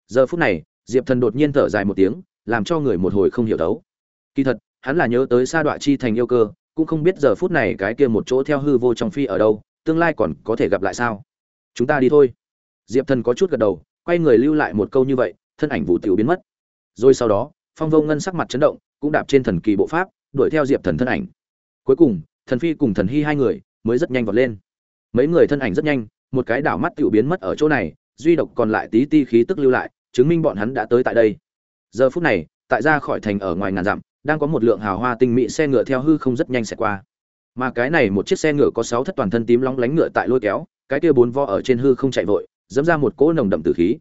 Giờ phút này diệp thần đột nhiên thở dài một tiếng làm cho người một hồi không hiểu đấu. Kỳ thật hắn là nhớ tới sa đọa chi thành yêu cơ cũng không biết giờ phút này cái kia một chỗ theo hư vô trong phi ở đâu tương lai còn có thể gặp lại sao? Chúng ta đi thôi. Diệp thần có chút gật đầu, quay người lưu lại một câu như vậy, thân ảnh vụ tiểu biến mất. Rồi sau đó, phong vô ngân sắc mặt chấn động, cũng đạp trên thần kỳ bộ pháp, đuổi theo diệp thần thân ảnh. Cuối cùng, thần phi cùng thần hy hai người mới rất nhanh vọt lên. Mấy người thân ảnh rất nhanh, một cái đảo mắt tiểu biến mất ở chỗ này, duy độc còn lại tí ti khí tức lưu lại, chứng minh bọn hắn đã tới tại đây. Giờ phút này, tại ra khỏi thành ở ngoài ngàn dặm, đang có một lượng hào hoa tinh mỹ xe ngựa theo hư không rất nhanh sẽ qua mà cái này một chiếc xe ngựa có sáu thất toàn thân tím lóng lánh ngựa tại lôi kéo, cái kia bốn vo ở trên hư không chạy vội, dẫm ra một cỗ nồng đậm tử khí.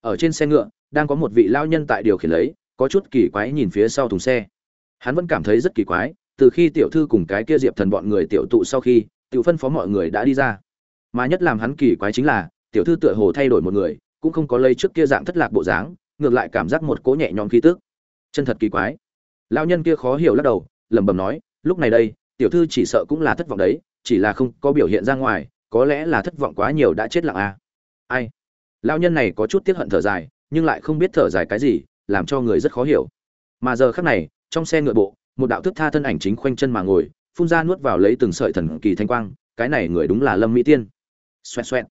Ở trên xe ngựa, đang có một vị lao nhân tại điều khiển lấy, có chút kỳ quái nhìn phía sau thùng xe. Hắn vẫn cảm thấy rất kỳ quái, từ khi tiểu thư cùng cái kia diệp thần bọn người tiểu tụ sau khi, tiểu phân phó mọi người đã đi ra. Mà nhất làm hắn kỳ quái chính là, tiểu thư tựa hồ thay đổi một người, cũng không có lấy trước kia dạng thất lạc bộ dáng, ngược lại cảm giác một cỗ nhẹ nhõm khí tức. Chân thật kỳ quái. Lao nhân kia khó hiểu lắc đầu, lẩm bẩm nói, lúc này đây tiểu thư chỉ sợ cũng là thất vọng đấy, chỉ là không có biểu hiện ra ngoài, có lẽ là thất vọng quá nhiều đã chết lặng à. ai? Lão nhân này có chút tiếc hận thở dài, nhưng lại không biết thở dài cái gì, làm cho người rất khó hiểu. Mà giờ khắc này, trong xe ngựa bộ, một đạo thức tha thân ảnh chính khoanh chân mà ngồi, phun ra nuốt vào lấy từng sợi thần kỳ thanh quang, cái này người đúng là lâm mỹ tiên. Xoẹt xoẹt.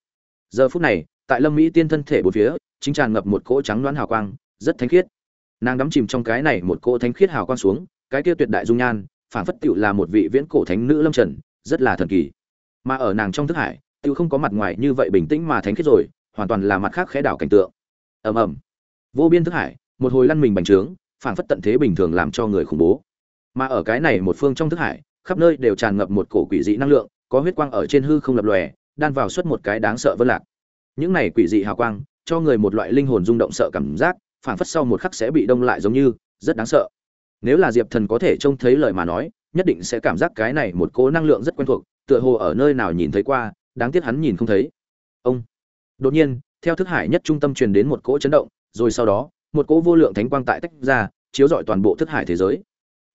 Giờ phút này, tại lâm mỹ tiên thân thể bốn phía, chính tràn ngập một cỗ trắng đoán hào quang, rất thánh khiết. Nàng đắm chìm trong cái này một cỗ thánh khiết hào quang xuống, cái kia tuyệt đại dung nhan phản phất tựu là một vị viễn cổ thánh nữ lâm trần, rất là thần kỳ. Mà ở nàng trong thức hải tựu không có mặt ngoài như vậy bình tĩnh mà thánh khiết rồi, hoàn toàn là mặt khác khẽ đảo cảnh tượng. Ầm ầm. Vô biên thức hải, một hồi lăn mình bành trướng phản phất tận thế bình thường làm cho người khủng bố. Mà ở cái này một phương trong thức hải, khắp nơi đều tràn ngập một cổ quỷ dị năng lượng, có huyết quang ở trên hư không lập lòe, đan vào suốt một cái đáng sợ vân lạc. Những này quỷ dị hào quang, cho người một loại linh hồn rung động sợ cảm giác phản phất sau một khắc sẽ bị đông lại giống như, rất đáng sợ nếu là diệp thần có thể trông thấy lời mà nói, nhất định sẽ cảm giác cái này một cỗ năng lượng rất quen thuộc, tựa hồ ở nơi nào nhìn thấy qua, đáng tiếc hắn nhìn không thấy. Ông. Đột nhiên, theo thức hải nhất trung tâm truyền đến một cỗ chấn động, rồi sau đó, một cỗ vô lượng thánh quang tại tách ra, chiếu rọi toàn bộ thức hải thế giới.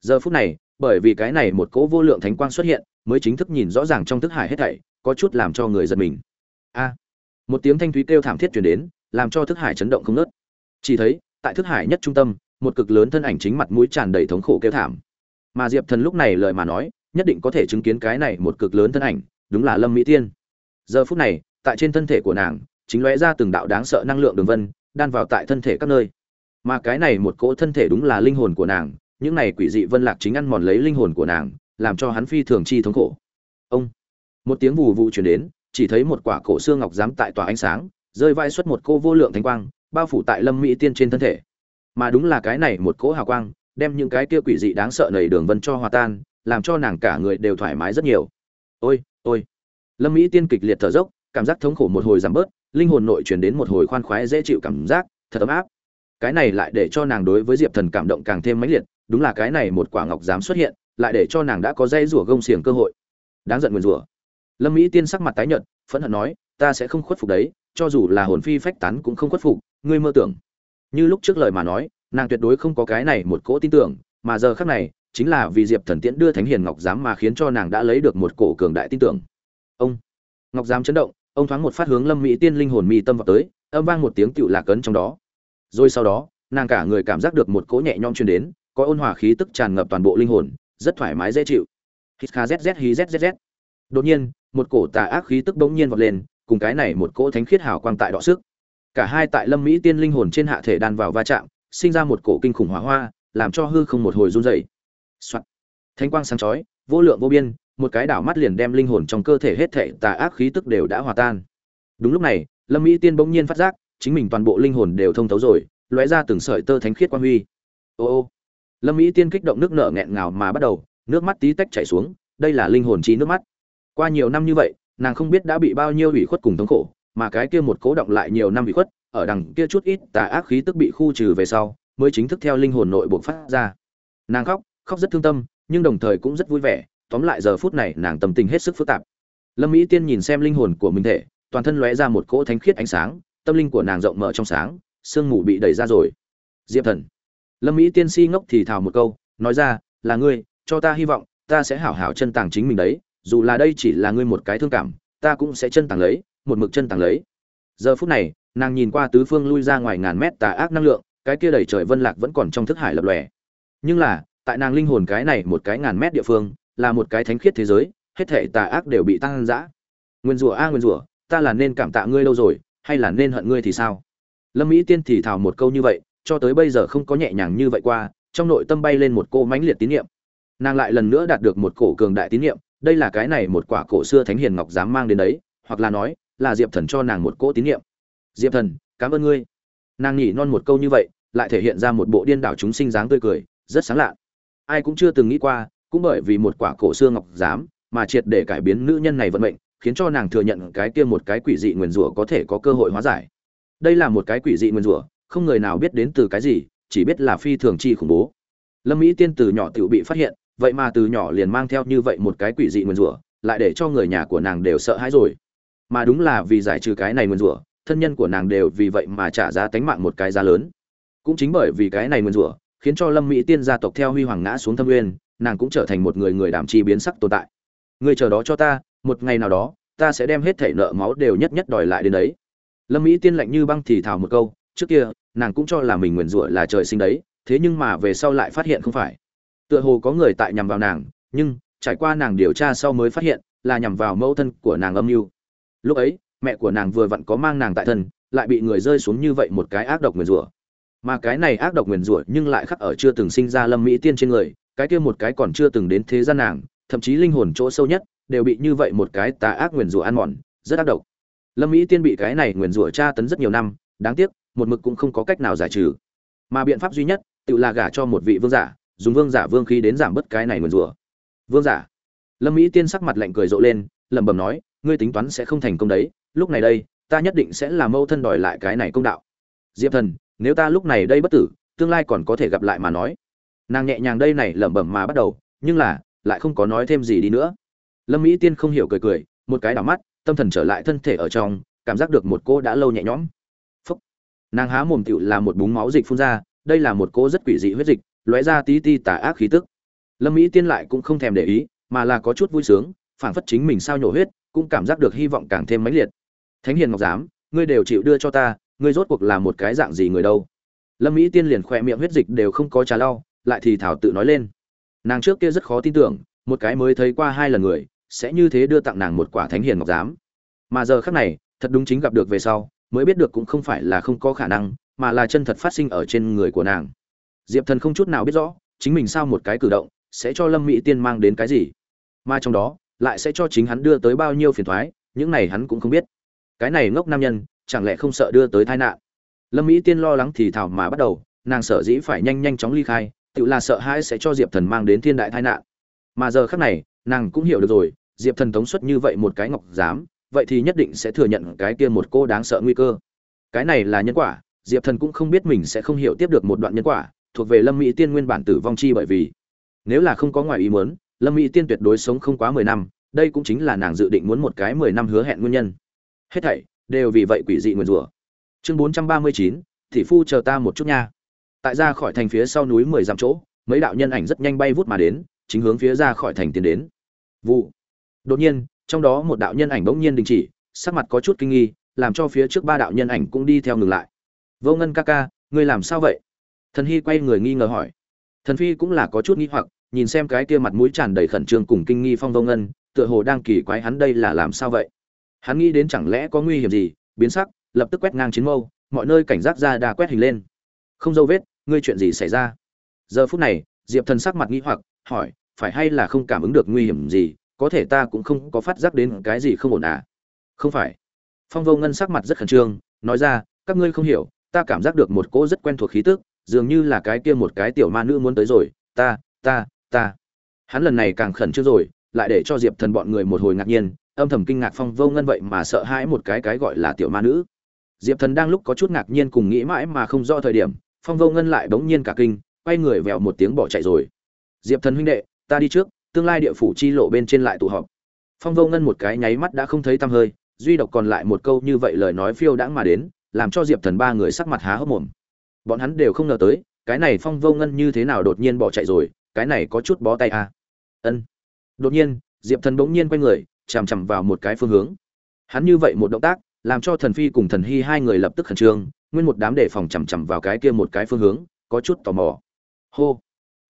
Giờ phút này, bởi vì cái này một cỗ vô lượng thánh quang xuất hiện, mới chính thức nhìn rõ ràng trong thức hải hết thảy, có chút làm cho người giật mình. A. Một tiếng thanh thúy kêu thảm thiết truyền đến, làm cho thức hải chấn động không nớt chỉ thấy, tại thức hải nhất trung tâm một cực lớn thân ảnh chính mặt mũi tràn đầy thống khổ kêu thảm. Mà diệp thần lúc này lời mà nói, nhất định có thể chứng kiến cái này một cực lớn thân ảnh, đúng là lâm mỹ tiên. Giờ phút này, tại trên thân thể của nàng, chính lóe ra từng đạo đáng sợ năng lượng đường vân, đan vào tại thân thể các nơi. Mà cái này một cỗ thân thể đúng là linh hồn của nàng, những này quỷ dị vân lạc chính ăn mòn lấy linh hồn của nàng, làm cho hắn phi thường chi thống khổ. Ông! Một tiếng vù vụ chuyển đến, chỉ thấy một quả cổ xương ngọc dám tại tòa ánh sáng, rơi vai xuất một cô vô lượng thánh quang, bao phủ tại lâm mỹ tiên trên thân thể mà đúng là cái này một cỗ hào quang, đem những cái kia quỷ dị đáng sợ nầy đường vân cho hòa tan, làm cho nàng cả người đều thoải mái rất nhiều. Ôi ôi. Lâm mỹ tiên kịch liệt thở dốc, cảm giác thống khổ một hồi giảm bớt, linh hồn nội chuyển đến một hồi khoan khoái dễ chịu cảm giác, thật ấm áp. Cái này lại để cho nàng đối với diệp thần cảm động càng thêm mãnh liệt, đúng là cái này một quả ngọc dám xuất hiện, lại để cho nàng đã có dây rủa gông xiềng cơ hội. Đáng giận nguyền rủa. Lâm mỹ tiên sắc mặt tái nhợt, phẫn hận nói, ta sẽ không khuất phục đấy, cho dù là hồn phi phách tán cũng không khuất phục, ngươi mơ tưởng như lúc trước lời mà nói, nàng tuyệt đối không có cái này một cỗ tin tưởng, mà giờ khác này, chính là vì diệp thần tiễn đưa thánh hiền ngọc giám mà khiến cho nàng đã lấy được một cổ cường đại tin tưởng. Ông ngọc giám chấn động, ông thoáng một phát hướng lâm mỹ tiên linh hồn mi tâm vào tới, âm vang một tiếng tựu lạc ấn trong đó. Rồi sau đó, nàng cả người cảm giác được một cỗ nhẹ nhõm truyền đến, có ôn hòa khí tức tràn ngập toàn bộ linh hồn, rất thoải mái dễ chịu. Hít kha zz hí zzz đột nhiên, một cổ tà ác khí tức bỗng nhiên vọt lên, cùng cái này một cỗ thánh khiết hào quang tại đọ sức cả hai tại lâm mỹ tiên linh hồn trên hạ thể đan vào va chạm, sinh ra một cổ kinh khủng hỏa hoa, làm cho hư không một hồi run dày soạt. Thánh quang sáng chói, vô lượng vô biên, một cái đảo mắt liền đem linh hồn trong cơ thể hết thể tà ác khí tức đều đã hòa tan. Đúng lúc này, lâm mỹ tiên bỗng nhiên phát giác, chính mình toàn bộ linh hồn đều thông thấu rồi, lóe ra từng sợi tơ thánh khiết quang huy. Ô ô. Lâm mỹ tiên kích động nước nợ nghẹn ngào mà bắt đầu, nước mắt tí tách chảy xuống, đây là linh hồn trí nước mắt. Qua nhiều năm như vậy, nàng không biết đã bị bao nhiêu ủy khuất cùng thống khổ mà cái kia một cố động lại nhiều năm bị khuất, ở đằng kia chút ít tà ác khí tức bị khu trừ về sau, mới chính thức theo linh hồn nội buộc phát ra. Nàng khóc khóc rất thương tâm, nhưng đồng thời cũng rất vui vẻ, tóm lại giờ phút này nàng tâm tình hết sức phức tạp. Lâm mỹ tiên nhìn xem linh hồn của mình thể, toàn thân lóe ra một cỗ thánh khiết ánh sáng, tâm linh của nàng rộng mở trong sáng, sương mù bị đẩy ra rồi. Diệp thần. Lâm mỹ tiên si ngốc thì thào một câu, nói ra, là ngươi, cho ta hy vọng, ta sẽ hảo hảo chân tàng chính mình đấy, dù là đây chỉ là ngươi một cái thương cảm, ta cũng sẽ chân tàng lấy một mực chân tàng lấy. Giờ phút này, nàng nhìn qua tứ phương lui ra ngoài ngàn mét tà ác năng lượng, cái kia đầy trời vân lạc vẫn còn trong thức hải lập lòe. Nhưng là, tại nàng linh hồn cái này một cái ngàn mét địa phương, là một cái thánh khiết thế giới, hết thể tà ác đều bị tăng dã. Nguyên rủa a, nguyên rủa, ta là nên cảm tạ ngươi lâu rồi, hay là nên hận ngươi thì sao? Lâm mỹ tiên thì thào một câu như vậy, cho tới bây giờ không có nhẹ nhàng như vậy qua, trong nội tâm bay lên một cô mãnh liệt tín nhiệm nàng lại lần nữa đạt được một cổ cường đại tín nhiệm đây là cái này một quả cổ xưa thánh hiền ngọc dám mang đến đấy, hoặc là nói là diệp thần cho nàng một cỗ tín nhiệm. diệp thần, cảm ơn ngươi. Nàng nhỉ non một câu như vậy, lại thể hiện ra một bộ điên đảo chúng sinh dáng tươi cười, rất sáng lạ. Ai cũng chưa từng nghĩ qua, cũng bởi vì một quả cổ xưa ngọc dám mà triệt để cải biến nữ nhân này vận mệnh, khiến cho nàng thừa nhận cái kia một cái quỷ dị nguyền rủa có thể có cơ hội hóa giải. Đây là một cái quỷ dị nguyền rủa, không người nào biết đến từ cái gì, chỉ biết là phi thường chi khủng bố. Lâm mỹ tiên từ nhỏ tự bị phát hiện, vậy mà từ nhỏ liền mang theo như vậy một cái quỷ dị nguyền rủa, lại để cho người nhà của nàng đều sợ hãi rồi mà đúng là vì giải trừ cái này nguyên rủa, thân nhân của nàng đều vì vậy mà trả giá tánh mạng một cái giá lớn. Cũng chính bởi vì cái này nguyên rủa, khiến cho lâm mỹ tiên gia tộc theo huy hoàng ngã xuống thâm nguyên, nàng cũng trở thành một người người đảm chi biến sắc tồn tại. Người chờ đó cho ta, một ngày nào đó, ta sẽ đem hết thể nợ máu đều nhất nhất đòi lại đến đấy. Lâm mỹ tiên lạnh như băng thì thào một câu, trước kia, nàng cũng cho là mình nguyền rủa là trời sinh đấy, thế nhưng mà về sau lại phát hiện không phải. Tựa hồ có người tại nhằm vào nàng, nhưng, trải qua nàng điều tra sau mới phát hiện, là nhằm vào mẫu thân của nàng âm mưu lúc ấy, mẹ của nàng vừa vặn có mang nàng tại thân, lại bị người rơi xuống như vậy một cái ác độc nguyền rủa. Mà cái này ác độc nguyền rủa nhưng lại khắc ở chưa từng sinh ra lâm mỹ tiên trên người, cái kia một cái còn chưa từng đến thế gian nàng, thậm chí linh hồn chỗ sâu nhất, đều bị như vậy một cái tà ác nguyền rủa ăn mòn, rất ác độc. Lâm mỹ tiên bị cái này nguyền rủa tra tấn rất nhiều năm, đáng tiếc, một mực cũng không có cách nào giải trừ. Mà biện pháp duy nhất, tự là gả cho một vị vương giả, dùng vương giả vương khí đến giảm bớt cái này nguyền rủa. Vương giả. Lâm mỹ tiên sắc mặt lạnh cười rộ lên, lẩm bẩm nói ngươi tính toán sẽ không thành công đấy, lúc này đây, ta nhất định sẽ làm mâu thân đòi lại cái này công đạo. Diệp thần, nếu ta lúc này đây bất tử, tương lai còn có thể gặp lại mà nói. Nàng nhẹ nhàng đây này lẩm bẩm mà bắt đầu, nhưng là, lại không có nói thêm gì đi nữa. Lâm mỹ tiên không hiểu cười cười, một cái đảo mắt, tâm thần trở lại thân thể ở trong, cảm giác được một cô đã lâu nhẹ nhõm. Phúc. Nàng há mồm tựu là một búng máu dịch phun ra, đây là một cô rất quỷ dị huyết dịch, lóe ra tí ti tà ác khí tức. Lâm mỹ tiên lại cũng không thèm để ý, mà là có chút vui sướng, phảng phất chính mình sao nhổ huyết cũng cảm giác được hy vọng càng thêm mãnh liệt. Thánh hiền ngọc giám, ngươi đều chịu đưa cho ta, ngươi rốt cuộc là một cái dạng gì người đâu? Lâm mỹ tiên liền khoe miệng huyết dịch đều không có trà lau, lại thì thảo tự nói lên. Nàng trước kia rất khó tin tưởng, một cái mới thấy qua hai lần người, sẽ như thế đưa tặng nàng một quả thánh hiền ngọc giám. Mà giờ khắc này, thật đúng chính gặp được về sau, mới biết được cũng không phải là không có khả năng, mà là chân thật phát sinh ở trên người của nàng. Diệp thần không chút nào biết rõ, chính mình sao một cái cử động, sẽ cho lâm mỹ tiên mang đến cái gì. Mà trong đó lại sẽ cho chính hắn đưa tới bao nhiêu phiền toái, những này hắn cũng không biết. Cái này ngốc nam nhân chẳng lẽ không sợ đưa tới tai nạn? Lâm mỹ tiên lo lắng thì thảo mà bắt đầu nàng sợ dĩ phải nhanh nhanh chóng ly khai tự là sợ hãi sẽ cho diệp thần mang đến thiên đại tai nạn. Mà giờ khắc này nàng cũng hiểu được rồi diệp thần tống xuất như vậy một cái ngọc giám vậy thì nhất định sẽ thừa nhận cái kia một cô đáng sợ nguy cơ. Cái này là nhân quả diệp thần cũng không biết mình sẽ không hiểu tiếp được một đoạn nhân quả thuộc về lâm mỹ tiên nguyên bản tử vong chi bởi vì. Nếu là không có ngoài ý muốn lâm mỹ tiên tuyệt đối sống không quá mười năm, đây cũng chính là nàng dự định muốn một cái mười năm hứa hẹn nguyên nhân. Hết thảy đều vì vậy quỷ dị nguyền rủa. Chương bốn trăm ba mươi chín thị phu chờ ta một chút nha. Tại ra khỏi thành phía sau núi mười dặm chỗ, mấy đạo nhân ảnh rất nhanh bay vút mà đến, chính hướng phía ra khỏi thành tiến đến. Vụ. Đột nhiên, trong đó một đạo nhân ảnh bỗng nhiên đình chỉ, sắc mặt có chút kinh nghi, làm cho phía trước ba đạo nhân ảnh cũng đi theo ngừng lại. Vô ngân ca ca, ngươi làm sao vậy? Thần hy quay người nghi ngờ hỏi. Thần phi cũng là có chút nghi hoặc nhìn xem cái kia mặt mũi tràn đầy khẩn trương cùng kinh nghi phong vô ngân tựa hồ đang kỳ quái hắn đây là làm sao vậy? Hắn nghĩ đến chẳng lẽ có nguy hiểm gì, biến sắc, lập tức quét ngang chiến mâu, mọi nơi cảnh giác ra đà quét hình lên. Không dâu vết, ngươi chuyện gì xảy ra? Giờ phút này, diệp thần sắc mặt nghi hoặc, hỏi, phải hay là không cảm ứng được nguy hiểm gì, có thể ta cũng không có phát giác đến cái gì không ổn à? Không phải. Phong vô ngân sắc mặt rất khẩn trương, nói ra, các ngươi không hiểu, ta cảm giác được một cỗ rất quen thuộc khí tức, dường như là cái kia một cái tiểu ma nữ muốn tới rồi, ta ta ta. Hắn lần này càng khẩn trương rồi, lại để cho diệp thần bọn người một hồi ngạc nhiên, âm thầm kinh ngạc phong vô ngân vậy mà sợ hãi một cái cái gọi là tiểu ma nữ. Diệp thần đang lúc có chút ngạc nhiên cùng nghĩ mãi mà không rõ thời điểm, phong vô ngân lại bỗng nhiên cả kinh, quay người vèo một tiếng bỏ chạy rồi. Diệp thần huynh đệ, ta đi trước, tương lai địa phủ chi lộ bên trên lại tụ họp. Phong vô ngân một cái nháy mắt đã không thấy tăm hơi, duy độc còn lại một câu như vậy lời nói phiêu đãng mà đến, làm cho diệp thần ba người sắc mặt há hốc mồm. Bọn hắn đều không ngờ tới, cái này phong vô ngân như thế nào đột nhiên bỏ chạy rồi cái này có chút bó tay à. ân. Đột nhiên, diệp thần bỗng nhiên quay người, chằm chằm vào một cái phương hướng. Hắn như vậy một động tác, làm cho thần phi cùng thần hy hai người lập tức khẩn trương, nguyên một đám đề phòng chằm chằm vào cái kia một cái phương hướng, có chút tò mò. Hô.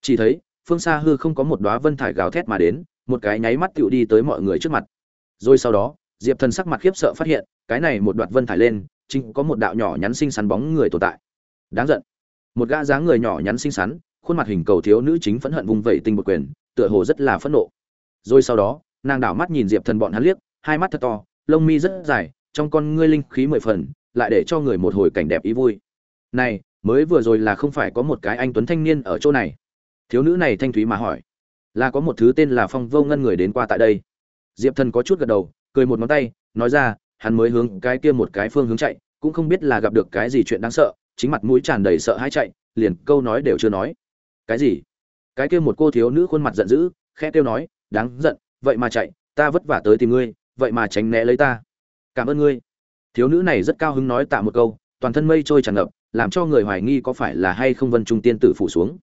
Chỉ thấy, phương xa hư không có một đóa vân thải gào thét mà đến, một cái nháy mắt tựu đi tới mọi người trước mặt. Rồi sau đó, diệp thần sắc mặt khiếp sợ phát hiện, cái này một đoạt vân thải lên, chính có một đạo nhỏ nhắn xinh xắn bóng người tồn tại. Đáng giận. Một gã dáng người nhỏ nhắn xinh xắn khuôn mặt hình cầu thiếu nữ chính phẫn hận vung vẩy tinh một quyền, tựa hồ rất là phẫn nộ. Rồi sau đó, nàng đảo mắt nhìn diệp thần bọn hắn liếc, hai mắt thật to, lông mi rất dài, trong con ngươi linh khí mười phần, lại để cho người một hồi cảnh đẹp ý vui. Này, mới vừa rồi là không phải có một cái anh tuấn thanh niên ở chỗ này? Thiếu nữ này thanh thúy mà hỏi. Là có một thứ tên là phong vô ngân người đến qua tại đây. Diệp thần có chút gật đầu, cười một ngón tay, nói ra, hắn mới hướng cái kia một cái phương hướng chạy, cũng không biết là gặp được cái gì chuyện đáng sợ, chính mặt mũi tràn đầy sợ hãi chạy, liền câu nói đều chưa nói cái gì? Cái kia một cô thiếu nữ khuôn mặt giận dữ, khẽ kêu nói, đáng giận, vậy mà chạy, ta vất vả tới tìm ngươi, vậy mà tránh né lấy ta. Cảm ơn ngươi. Thiếu nữ này rất cao hứng nói tạ một câu, toàn thân mây trôi tràn ngập, làm cho người hoài nghi có phải là hay không vân trung tiên tử phủ xuống.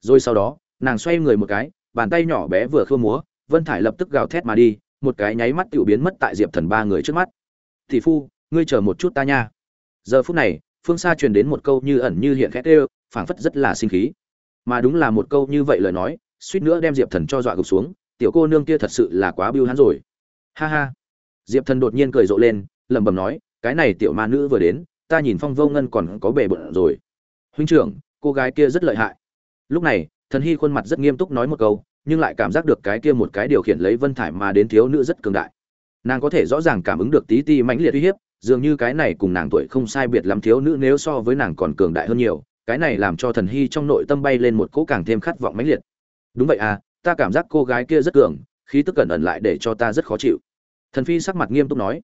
Rồi sau đó, nàng xoay người một cái, bàn tay nhỏ bé vừa khơ múa, vân thải lập tức gào thét mà đi, một cái nháy mắt tiểu biến mất tại diệp thần ba người trước mắt. Thị phu, ngươi chờ một chút ta nha. Giờ phút này, phương xa truyền đến một câu như ẩn như hiện khét ê phảng phất rất là sinh khí mà đúng là một câu như vậy lời nói, suýt nữa đem diệp thần cho dọa gục xuống, tiểu cô nương kia thật sự là quá biêu hắn rồi. Ha ha. Diệp thần đột nhiên cười rộ lên, lẩm bẩm nói, cái này tiểu ma nữ vừa đến, ta nhìn phong vô ngân còn có bề bận rồi. Huynh trưởng, cô gái kia rất lợi hại. Lúc này, thần hy khuôn mặt rất nghiêm túc nói một câu, nhưng lại cảm giác được cái kia một cái điều khiển lấy vân thải mà đến thiếu nữ rất cường đại. Nàng có thể rõ ràng cảm ứng được tí ti mãnh liệt uy hiếp, dường như cái này cùng nàng tuổi không sai biệt lắm thiếu nữ nếu so với nàng còn cường đại hơn nhiều cái này làm cho thần hy trong nội tâm bay lên một cỗ càng thêm khát vọng mãnh liệt. Đúng vậy à ta cảm giác cô gái kia rất cường, khí tức cẩn ẩn lại để cho ta rất khó chịu. Thần phi sắc mặt nghiêm túc nói.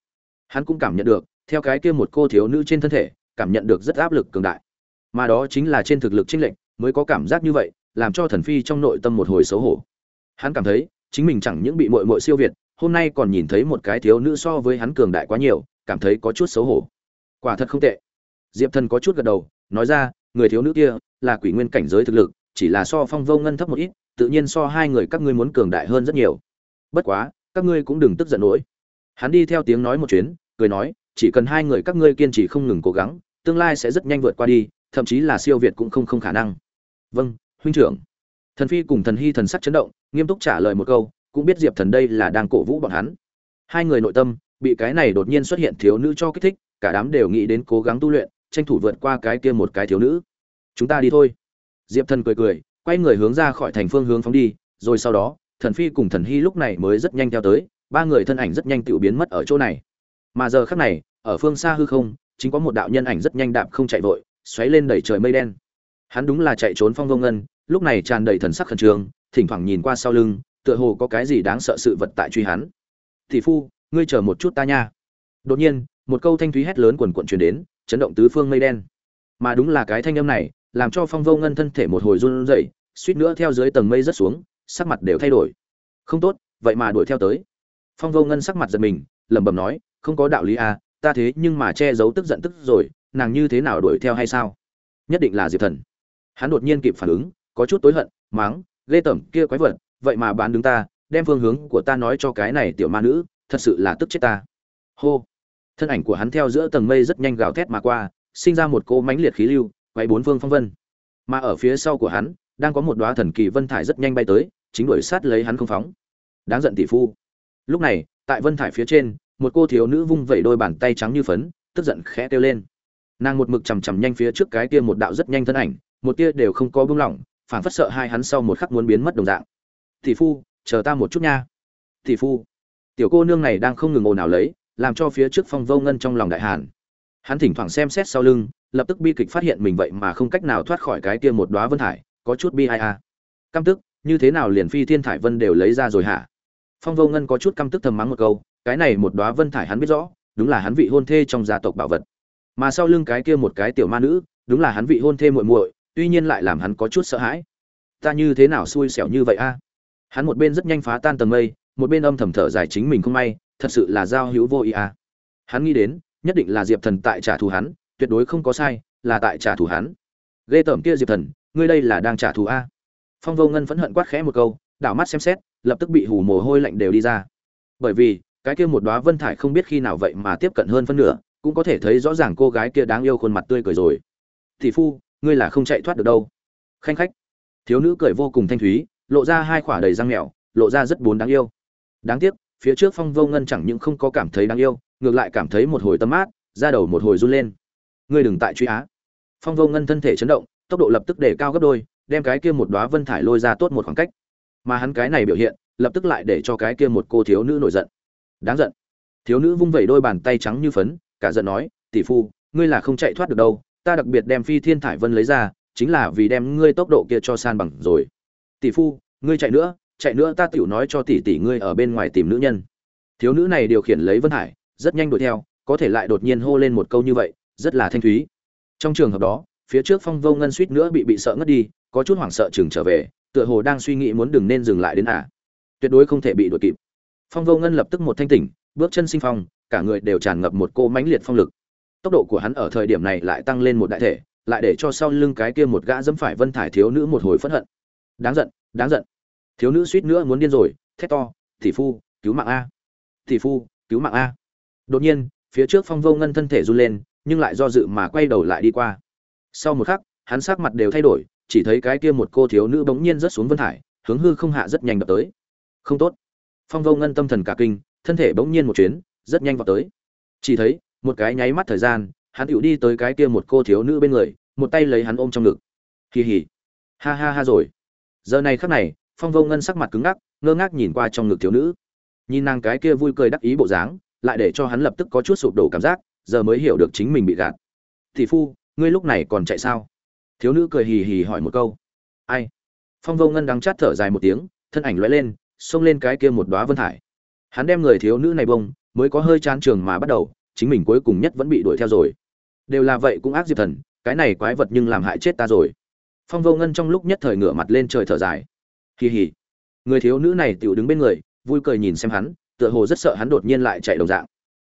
Hắn cũng cảm nhận được, theo cái kia một cô thiếu nữ trên thân thể, cảm nhận được rất áp lực cường đại. Mà đó chính là trên thực lực chênh lệnh mới có cảm giác như vậy, làm cho thần phi trong nội tâm một hồi xấu hổ. Hắn cảm thấy, chính mình chẳng những bị mội mội siêu việt, hôm nay còn nhìn thấy một cái thiếu nữ so với hắn cường đại quá nhiều, cảm thấy có chút xấu hổ. Quả thật không tệ. Diệp thần có chút gật đầu, nói ra người thiếu nữ kia là quỷ nguyên cảnh giới thực lực, chỉ là so phong vô ngân thấp một ít, tự nhiên so hai người các ngươi muốn cường đại hơn rất nhiều. Bất quá, các ngươi cũng đừng tức giận nổi. Hắn đi theo tiếng nói một chuyến, cười nói, chỉ cần hai người các ngươi kiên trì không ngừng cố gắng, tương lai sẽ rất nhanh vượt qua đi, thậm chí là siêu việt cũng không không khả năng. Vâng huynh trưởng. Thần phi cùng thần hy thần sắc chấn động, nghiêm túc trả lời một câu, cũng biết diệp thần đây là đang cổ vũ bọn hắn. Hai người nội tâm, bị cái này đột nhiên xuất hiện thiếu nữ cho kích thích, cả đám đều nghĩ đến cố gắng tu luyện tranh thủ vượt qua cái kia một cái thiếu nữ. Chúng ta đi thôi. Diệp thần cười cười, quay người hướng ra khỏi thành phương hướng phóng đi, rồi sau đó, thần phi cùng thần hy lúc này mới rất nhanh theo tới, ba người thân ảnh rất nhanh tự biến mất ở chỗ này. Mà giờ khắc này, ở phương xa hư không, chính có một đạo nhân ảnh rất nhanh đạp không chạy vội, xoáy lên đẩy trời mây đen. Hắn đúng là chạy trốn phong vô ngân, lúc này tràn đầy thần sắc khẩn trương, thỉnh thoảng nhìn qua sau lưng, tựa hồ có cái gì đáng sợ sự vật tại truy hắn. Thị phu, ngươi chờ một chút ta nha. Đột nhiên, một câu thanh thúy hét lớn quần quận truyền đến chấn động tứ phương mây đen. Mà đúng là cái thanh âm này, làm cho phong vô ngân thân thể một hồi run rẩy, suýt nữa theo dưới tầng mây rất xuống, sắc mặt đều thay đổi. Không tốt, vậy mà đuổi theo tới. Phong vô ngân sắc mặt giật mình, lẩm bẩm nói, không có đạo lý à ta thế nhưng mà che giấu tức giận tức rồi, nàng như thế nào đuổi theo hay sao? Nhất định là diệp thần. Hắn đột nhiên kịp phản ứng, có chút tối hận máng lê tẩm kia quái vật, vậy mà bán đứng ta, đem phương hướng của ta nói cho cái này tiểu ma nữ, thật sự là tức chết ta. Hô thân ảnh của hắn theo giữa tầng mây rất nhanh gào thét mà qua, sinh ra một cỗ mãnh liệt khí lưu, quay bốn phương phong vân. Mà ở phía sau của hắn, đang có một đoá thần kỳ vân thải rất nhanh bay tới, chính đuổi sát lấy hắn không phóng. Đáng giận tỷ phu. Lúc này, tại vân thải phía trên, một cô thiếu nữ vung vẩy đôi bàn tay trắng như phấn, tức giận khẽ kêu lên. Nàng một mực chằm chằm nhanh phía trước cái kia một đạo rất nhanh thân ảnh, một tia đều không có buông lỏng phản phất sợ hai hắn sau một khắc muốn biến mất đồng dạng. Tỷ phu, chờ ta một chút nha. Tỷ phu. Tiểu cô nương này đang không ngừng ồn ào lấy làm cho phía trước phong vô ngân trong lòng đại hàn. Hắn thỉnh thoảng xem xét sau lưng, lập tức bi kịch phát hiện mình vậy mà không cách nào thoát khỏi cái kia một đóa vân thải, có chút bi ai a. Căm tức, như thế nào liền phi thiên thải vân đều lấy ra rồi hả? Phong vô ngân có chút căm tức thầm mắng một câu, cái này một đóa vân thải hắn biết rõ, đúng là hắn vị hôn thê trong gia tộc bảo vật. Mà sau lưng cái kia một cái tiểu ma nữ, đúng là hắn vị hôn thê muội muội, tuy nhiên lại làm hắn có chút sợ hãi. Ta như thế nào xui xẻo như vậy a? Hắn một bên rất nhanh phá tan tầng mây, một bên âm thầm thở dài chính mình không may thật sự là giao hữu vô ý à? hắn nghĩ đến, nhất định là diệp thần tại trả thù hắn, tuyệt đối không có sai, là tại trả thù hắn. Ghê tởm kia diệp thần, ngươi đây là đang trả thù a? Phong vô ngân phẫn hận quát khẽ một câu, đảo mắt xem xét, lập tức bị hù mồ hôi lạnh đều đi ra. Bởi vì, cái kia một đóa vân thải không biết khi nào vậy mà tiếp cận hơn phân nửa, cũng có thể thấy rõ ràng cô gái kia đáng yêu khuôn mặt tươi cười rồi. Thị phu, ngươi là không chạy thoát được đâu. Khanh khách. Thiếu nữ cười vô cùng thanh thúy, lộ ra hai khỏa đầy răng mèo, lộ ra rất bốn đáng yêu. Đáng tiếc phía trước phong vô ngân chẳng những không có cảm thấy đáng yêu, ngược lại cảm thấy một hồi tâm mát ra đầu một hồi run lên. Ngươi đừng tại truy á. Phong vô ngân thân thể chấn động, tốc độ lập tức để cao gấp đôi, đem cái kia một đóa vân thải lôi ra tốt một khoảng cách. Mà hắn cái này biểu hiện, lập tức lại để cho cái kia một cô thiếu nữ nổi giận. Đáng giận. Thiếu nữ vung vẩy đôi bàn tay trắng như phấn, cả giận nói, tỷ phu, ngươi là không chạy thoát được đâu, ta đặc biệt đem phi thiên thải vân lấy ra, chính là vì đem ngươi tốc độ kia cho san bằng rồi. Tỷ phu, ngươi chạy nữa chạy nữa ta tiểu nói cho tỷ tỷ ngươi ở bên ngoài tìm nữ nhân. Thiếu nữ này điều khiển lấy vân hải, rất nhanh đuổi theo, có thể lại đột nhiên hô lên một câu như vậy, rất là thanh thúy. Trong trường hợp đó, phía trước phong vô ngân suýt nữa bị bị sợ ngất đi, có chút hoảng sợ chừng trở về, tựa hồ đang suy nghĩ muốn đừng nên dừng lại đến à. Tuyệt đối không thể bị đuổi kịp. Phong vô ngân lập tức một thanh tỉnh, bước chân sinh phong, cả người đều tràn ngập một cô mãnh liệt phong lực. Tốc độ của hắn ở thời điểm này lại tăng lên một đại thể, lại để cho sau lưng cái kia một gã dẫm phải vân thải thiếu nữ một hồi phẫn hận. Đáng giận đáng giận thiếu nữ suýt nữa muốn điên rồi, thét to, tỷ phu, cứu mạng a! Tỷ phu, cứu mạng a! Đột nhiên, phía trước phong vô ngân thân thể run lên, nhưng lại do dự mà quay đầu lại đi qua. Sau một khắc, hắn sắc mặt đều thay đổi, chỉ thấy cái kia một cô thiếu nữ bỗng nhiên rớt xuống vân thải hướng hư không hạ rất nhanh đập tới. Không tốt. Phong vô ngân tâm thần cả kinh, thân thể bỗng nhiên một chuyến, rất nhanh vào tới. Chỉ thấy, một cái nháy mắt thời gian, hắn tựu đi tới cái kia một cô thiếu nữ bên người, một tay lấy hắn ôm trong ngực. Kỳ hỉ. Ha ha ha rồi. Giờ này khắc này phong vô ngân sắc mặt cứng ngắc, ngơ ngác nhìn qua trong ngực thiếu nữ. Nhìn nàng cái kia vui cười đắc ý bộ dáng, lại để cho hắn lập tức có chút sụp đổ cảm giác, giờ mới hiểu được chính mình bị gạt. Thì phu, ngươi lúc này còn chạy sao? Thiếu nữ cười hì hì hỏi một câu. Ai? Phong vô ngân đắng chát thở dài một tiếng, thân ảnh lóe lên, xông lên cái kia một đóa vân thải. Hắn đem người thiếu nữ này bông, mới có hơi chán trường mà bắt đầu, chính mình cuối cùng nhất vẫn bị đuổi theo rồi. Đều là vậy cũng ác diệp thần, cái này quái vật nhưng làm hại chết ta rồi. Phong vô ngân trong lúc nhất thời ngửa mặt lên trời thở dài kỳ hỉ người thiếu nữ này tiểu đứng bên người, vui cười nhìn xem hắn, tựa hồ rất sợ hắn đột nhiên lại chạy đồng dạng.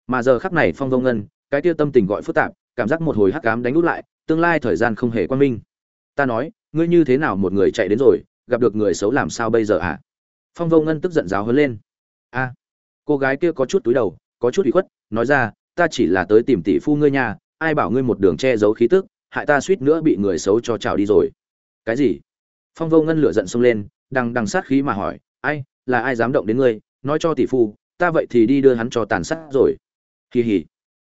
Mà giờ khắc này phong vô ngân, cái tiêu tâm tình gọi phức tạp, cảm giác một hồi hắc cám đánh nút lại, tương lai thời gian không hề quan minh. Ta nói, ngươi như thế nào một người chạy đến rồi, gặp được người xấu làm sao bây giờ ạ? à? phong vô ngân tức giận giáo hơn lên. A, cô gái kia có chút túi đầu, có chút ủy khuất, nói ra, ta chỉ là tới tìm tỷ phu ngươi nhà ai bảo ngươi một đường che giấu khí tức, hại ta suýt nữa bị người xấu cho trào đi rồi. Cái gì? Phong vô ngân lửa giận xông lên đằng đằng sát khí mà hỏi, ai, là ai dám động đến ngươi? Nói cho tỷ phu, ta vậy thì đi đưa hắn cho tàn sát rồi. Kỳ hỉ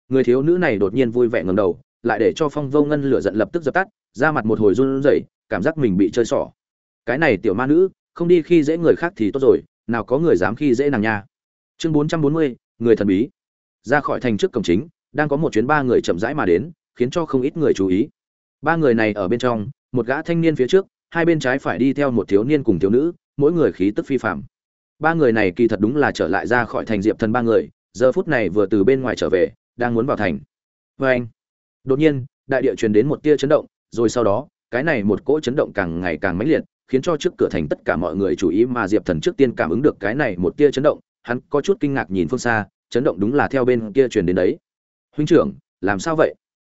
người thiếu nữ này đột nhiên vui vẻ ngầm đầu, lại để cho phong vô ngân lửa giận lập tức dập tắt ra mặt một hồi run rẩy, cảm giác mình bị chơi xỏ. Cái này tiểu ma nữ, không đi khi dễ người khác thì tốt rồi, nào có người dám khi dễ nàng nha. Chương bốn trăm bốn mươi, người thần bí. Ra khỏi thành trước cổng chính, đang có một chuyến ba người chậm rãi mà đến, khiến cho không ít người chú ý. Ba người này ở bên trong, một gã thanh niên phía trước hai bên trái phải đi theo một thiếu niên cùng thiếu nữ, mỗi người khí tức phi phạm ba người này kỳ thật đúng là trở lại ra khỏi thành diệp thần ba người, giờ phút này vừa từ bên ngoài trở về, đang muốn vào thành. Vê anh, đột nhiên, đại địa truyền đến một tia chấn động, rồi sau đó, cái này một cỗ chấn động càng ngày càng mãnh liệt, khiến cho trước cửa thành tất cả mọi người chú ý mà diệp thần trước tiên cảm ứng được cái này một tia chấn động, hắn có chút kinh ngạc nhìn phương xa, chấn động đúng là theo bên kia truyền đến đấy. Huynh trưởng, làm sao vậy?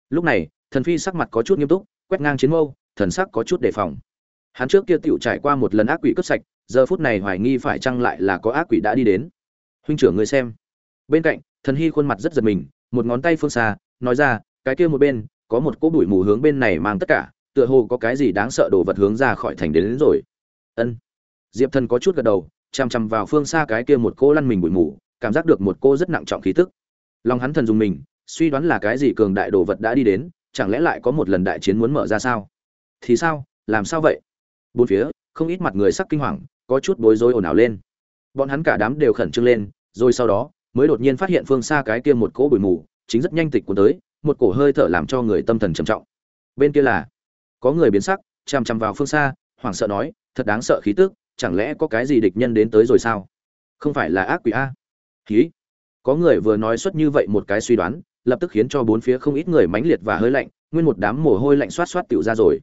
Lúc này, thần phi sắc mặt có chút nghiêm túc, quét ngang chiến mâu, thần sắc có chút đề phòng hắn trước kia tựu trải qua một lần ác quỷ cướp sạch giờ phút này hoài nghi phải chăng lại là có ác quỷ đã đi đến. Huynh trưởng ngươi xem. Bên cạnh thần hy khuôn mặt rất giật mình một ngón tay phương xa nói ra cái kia một bên có một cỗ bụi mù hướng bên này mang tất cả tựa hồ có cái gì đáng sợ đồ vật hướng ra khỏi thành đến, đến rồi. Ân. Diệp thần có chút gật đầu chằm chằm vào phương xa cái kia một cô lăn mình bụi mù cảm giác được một cô rất nặng trọng khí tức. Lòng hắn thần dùng mình suy đoán là cái gì cường đại đồ vật đã đi đến chẳng lẽ lại có một lần đại chiến muốn mở ra sao? Thì sao? Làm sao vậy? Bốn phía, không ít mặt người sắc kinh hoàng, có chút bối rối ồn ào lên. Bọn hắn cả đám đều khẩn trương lên, rồi sau đó, mới đột nhiên phát hiện phương xa cái kia một cỗ bụi mù, chính rất nhanh tịch cuốn tới, một cổ hơi thở làm cho người tâm thần trầm trọng. Bên kia là, có người biến sắc, chằm chằm vào phương xa, hoảng sợ nói, thật đáng sợ khí tức, chẳng lẽ có cái gì địch nhân đến tới rồi sao? Không phải là ác quỷ a? Khí có người vừa nói xuất như vậy một cái suy đoán, lập tức khiến cho bốn phía không ít người mãnh liệt và hơi lạnh, nguyên một đám mồ hôi lạnh xoát xoát tựu ra rồi.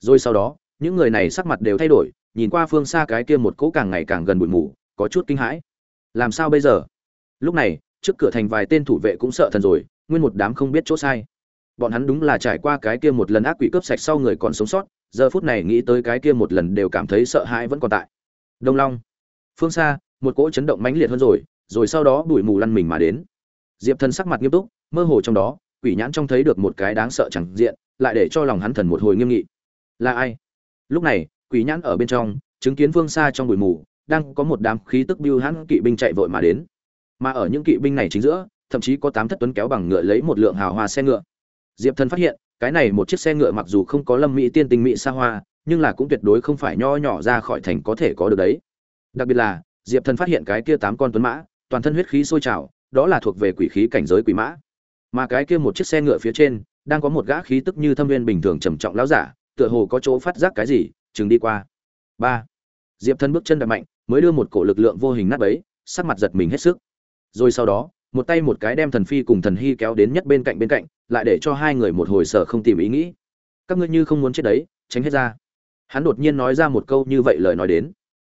Rồi sau đó những người này sắc mặt đều thay đổi, nhìn qua phương xa cái kia một cỗ càng ngày càng gần bụi mù, có chút kinh hãi. Làm sao bây giờ? Lúc này, trước cửa thành vài tên thủ vệ cũng sợ thần rồi, nguyên một đám không biết chỗ sai. Bọn hắn đúng là trải qua cái kia một lần ác quỷ cướp sạch sau người còn sống sót, giờ phút này nghĩ tới cái kia một lần đều cảm thấy sợ hãi vẫn còn tại. Đông long. Phương xa, một cỗ chấn động mãnh liệt hơn rồi rồi sau đó bụi mù lăn mình mà đến. Diệp thần sắc mặt nghiêm túc, mơ hồ trong đó, quỷ nhãn trông thấy được một cái đáng sợ chẳng diện, lại để cho lòng hắn thần một hồi nghiêm nghị. Là ai? Lúc này, quỷ nhãn ở bên trong, chứng kiến phương xa trong bụi mù, đang có một đám khí tức biêu hãn kỵ binh chạy vội mà đến. Mà ở những kỵ binh này chính giữa, thậm chí có tám thất tuấn kéo bằng ngựa lấy một lượng hào hoa xe ngựa. Diệp thần phát hiện, cái này một chiếc xe ngựa mặc dù không có lâm mỹ tiên tình mỹ xa hoa, nhưng là cũng tuyệt đối không phải nho nhỏ ra khỏi thành có thể có được đấy. Đặc biệt là, diệp thần phát hiện cái kia tám con tuấn mã, toàn thân huyết khí sôi trào, đó là thuộc về quỷ khí cảnh giới quỷ mã. Mà cái kia một chiếc xe ngựa phía trên, đang có một gã khí tức như thâm viên bình thường trầm trọng lão giả tựa hồ có chỗ phát giác cái gì, chừng đi qua. Ba. Diệp thần bước chân đập mạnh, mới đưa một cổ lực lượng vô hình nát bấy, sắc mặt giật mình hết sức. Rồi sau đó, một tay một cái đem thần phi cùng thần hy kéo đến nhất bên cạnh bên cạnh, lại để cho hai người một hồi sở không tìm ý nghĩ. Các ngươi như không muốn chết đấy, tránh hết ra. Hắn đột nhiên nói ra một câu như vậy lời nói đến.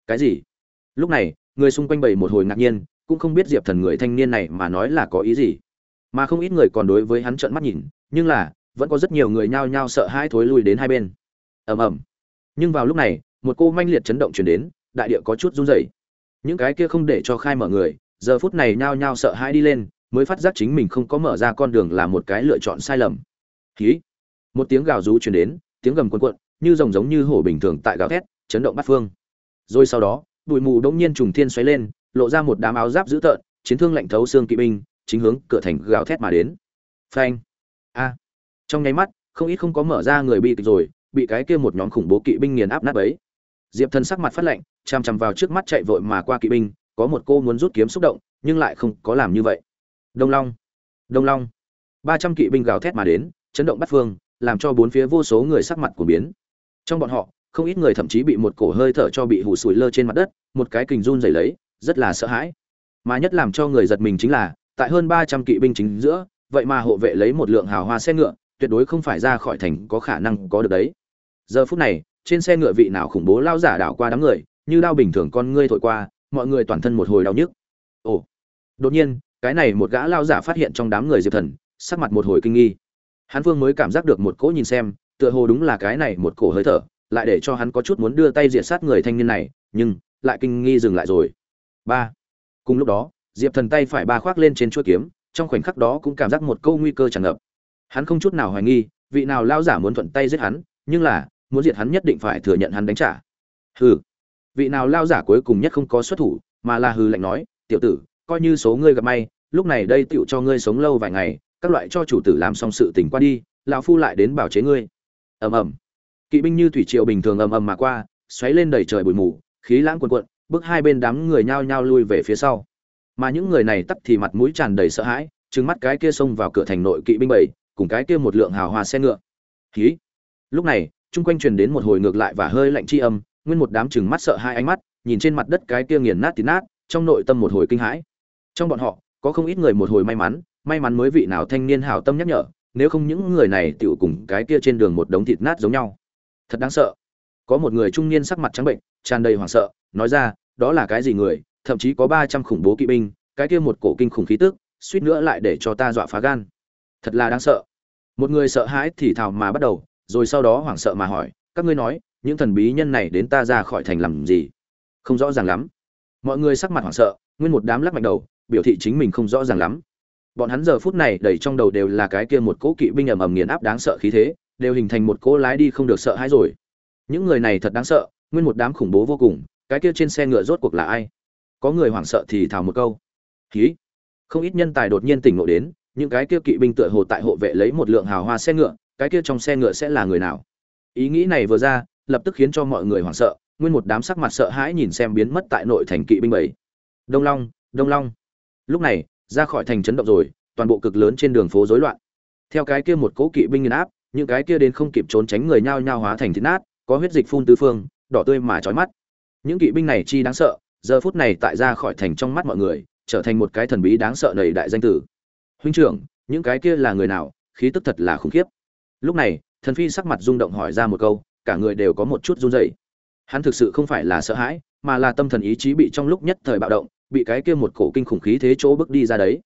Cái gì? Lúc này, người xung quanh bầy một hồi ngạc nhiên, cũng không biết diệp thần người thanh niên này mà nói là có ý gì. Mà không ít người còn đối với hắn trợn mắt nhìn, nhưng là vẫn có rất nhiều người nhao nhao sợ hãi thối lui đến hai bên. Ầm ầm. Nhưng vào lúc này, một cô manh liệt chấn động chuyển đến, đại địa có chút run rẩy. Những cái kia không để cho khai mở người, giờ phút này nhao nhao sợ hãi đi lên, mới phát giác chính mình không có mở ra con đường là một cái lựa chọn sai lầm. Khí một tiếng gào rú chuyển đến, tiếng gầm cuồn cuộn, như rồng giống như hổ bình thường tại gào thét, chấn động bát phương. Rồi sau đó, bụi mù đống nhiên trùng thiên xoáy lên, lộ ra một đám áo giáp dữ tợn, chiến thương lạnh thấu xương kỵ binh, chính hướng cửa thành gào thét mà đến. Phanh. A trong nháy mắt, không ít không có mở ra người bị kịch rồi, bị cái kia một nhóm khủng bố kỵ binh nghiền áp nát ấy. diệp thần sắc mặt phát lạnh, chằm chằm vào trước mắt chạy vội mà qua kỵ binh, có một cô muốn rút kiếm xúc động, nhưng lại không có làm như vậy. Đông long đông long. Ba trăm kỵ binh gào thét mà đến, chấn động bắt phương, làm cho bốn phía vô số người sắc mặt của biến. Trong bọn họ, không ít người thậm chí bị một cổ hơi thở cho bị hủ sủi lơ trên mặt đất, một cái kình run rẩy lấy, rất là sợ hãi. Mà nhất làm cho người giật mình chính là, tại hơn ba trăm kỵ binh chính giữa, vậy mà hộ vệ lấy một lượng hào hoa xe ngựa tuyệt đối không phải ra khỏi thành có khả năng có được đấy. Giờ phút này, trên xe ngựa vị nào khủng bố lao giả đảo qua đám người, như đao bình thường con ngươi thổi qua, mọi người toàn thân một hồi đau nhức. Ồ, đột nhiên, cái này một gã lao giả phát hiện trong đám người diệp thần, sắc mặt một hồi kinh nghi. Hắn vương mới cảm giác được một cỗ nhìn xem, tựa hồ đúng là cái này một cổ hơi thở, lại để cho hắn có chút muốn đưa tay diệt sát người thanh niên này, nhưng lại kinh nghi dừng lại rồi. Ba, cùng lúc đó, diệp thần tay phải ba khoác lên trên chuỗi kiếm, trong khoảnh khắc đó cũng cảm giác một câu nguy cơ tràn ngập hắn không chút nào hoài nghi, vị nào lao giả muốn thuận tay giết hắn, nhưng là, muốn diệt hắn nhất định phải thừa nhận hắn đánh trả. Hừ. Vị nào lao giả cuối cùng nhất không có xuất thủ, mà là hừ lạnh nói, tiểu tử, coi như số ngươi gặp may, lúc này đây tựu cho ngươi sống lâu vài ngày, các loại cho chủ tử làm xong sự tình qua đi, lão phu lại đến bảo chế ngươi. Ầm ầm. Kỵ binh như thủy triều bình thường ầm ầm mà qua, xoáy lên đầy trời bụi mù, khí lãng cuồn cuộn, bước hai bên đám người nhao nhao lui về phía sau. Mà những người này tắt thì mặt mũi tràn đầy sợ hãi, trừng mắt cái kia xông vào cửa thành nội kỵ binh bảy cùng cái kia một lượng hào hoa xe ngựa. Hí. Lúc này, chung quanh truyền đến một hồi ngược lại và hơi lạnh chi âm, nguyên một đám trừng mắt sợ hai ánh mắt, nhìn trên mặt đất cái kia nghiền nát tí nát, trong nội tâm một hồi kinh hãi. Trong bọn họ, có không ít người một hồi may mắn may mắn mới vị nào thanh niên hảo tâm nhắc nhở, nếu không những người này tựu cùng cái kia trên đường một đống thịt nát giống nhau. Thật đáng sợ. Có một người trung niên sắc mặt trắng bệnh, tràn đầy hoảng sợ, nói ra, đó là cái gì người? Thậm chí có ba trăm khủng bố kỵ binh, cái kia một cổ kinh khủng khí tức, suýt nữa lại để cho ta dọa phá gan. Thật là đáng sợ một người sợ hãi thì thào mà bắt đầu, rồi sau đó hoảng sợ mà hỏi, các ngươi nói, những thần bí nhân này đến ta ra khỏi thành làm gì? Không rõ ràng lắm. Mọi người sắc mặt hoảng sợ, nguyên một đám lắc mạnh đầu, biểu thị chính mình không rõ ràng lắm. Bọn hắn giờ phút này đầy trong đầu đều là cái kia một cỗ kỵ binh ầm ầm nghiền áp đáng sợ khí thế, đều hình thành một cỗ lái đi không được sợ hãi rồi. Những người này thật đáng sợ, nguyên một đám khủng bố vô cùng, cái kia trên xe ngựa rốt cuộc là ai? Có người hoảng sợ thì thào một câu. Khí không ít nhân tài đột nhiên tỉnh ngộ đến những cái kia kỵ binh tựa hồ tại hộ vệ lấy một lượng hào hoa xe ngựa, cái kia trong xe ngựa sẽ là người nào? Ý nghĩ này vừa ra, lập tức khiến cho mọi người hoảng sợ, nguyên một đám sắc mặt sợ hãi nhìn xem biến mất tại nội thành kỵ binh bảy. Đông long đông long. Lúc này, ra khỏi thành chấn động rồi, toàn bộ cực lớn trên đường phố rối loạn. Theo cái kia một cỗ kỵ binh nghiền áp, những cái kia đến không kịp trốn tránh người nhao nhao hóa thành thịt nát, có huyết dịch phun tứ phương, đỏ tươi mà chói mắt. Những kỵ binh này chi đáng sợ, giờ phút này tại ra khỏi thành trong mắt mọi người, trở thành một cái thần bí đáng sợ đầy đại danh tử huynh trưởng, những cái kia là người nào, khí tức thật là khủng khiếp. Lúc này, thần phi sắc mặt rung động hỏi ra một câu, cả người đều có một chút run rẩy. Hắn thực sự không phải là sợ hãi, mà là tâm thần ý chí bị trong lúc nhất thời bạo động, bị cái kia một cổ kinh khủng khí thế chỗ bước đi ra đấy.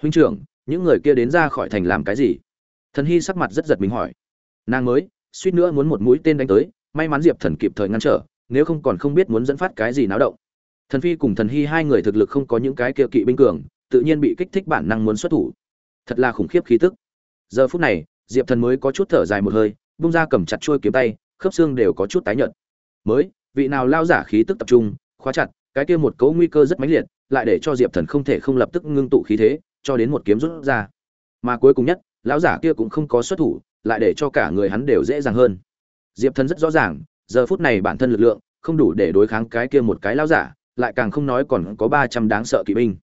Huynh trưởng, những người kia đến ra khỏi thành làm cái gì? Thần hy sắc mặt rất giật mình hỏi. Nàng mới, suýt nữa muốn một mũi tên đánh tới, may mắn diệp thần kịp thời ngăn trở, nếu không còn không biết muốn dẫn phát cái gì náo động. Thần phi cùng thần hy hai người thực lực không có những cái kia kỵ binh cường tự nhiên bị kích thích bản năng muốn xuất thủ. Thật là khủng khiếp khí tức. Giờ phút này, diệp thần mới có chút thở dài một hơi, bung ra cầm chặt chuôi kiếm tay, khớp xương đều có chút tái nhợt. Mới, vị nào lao giả khí tức tập trung, khóa chặt, cái kia một cấu nguy cơ rất mãnh liệt, lại để cho diệp thần không thể không lập tức ngưng tụ khí thế, cho đến một kiếm rút ra. Mà cuối cùng nhất, lão giả kia cũng không có xuất thủ, lại để cho cả người hắn đều dễ dàng hơn. Diệp thần rất rõ ràng, giờ phút này bản thân lực lượng không đủ để đối kháng cái kia một cái lão giả, lại càng không nói còn có ba trăm đáng sợ kỵ binh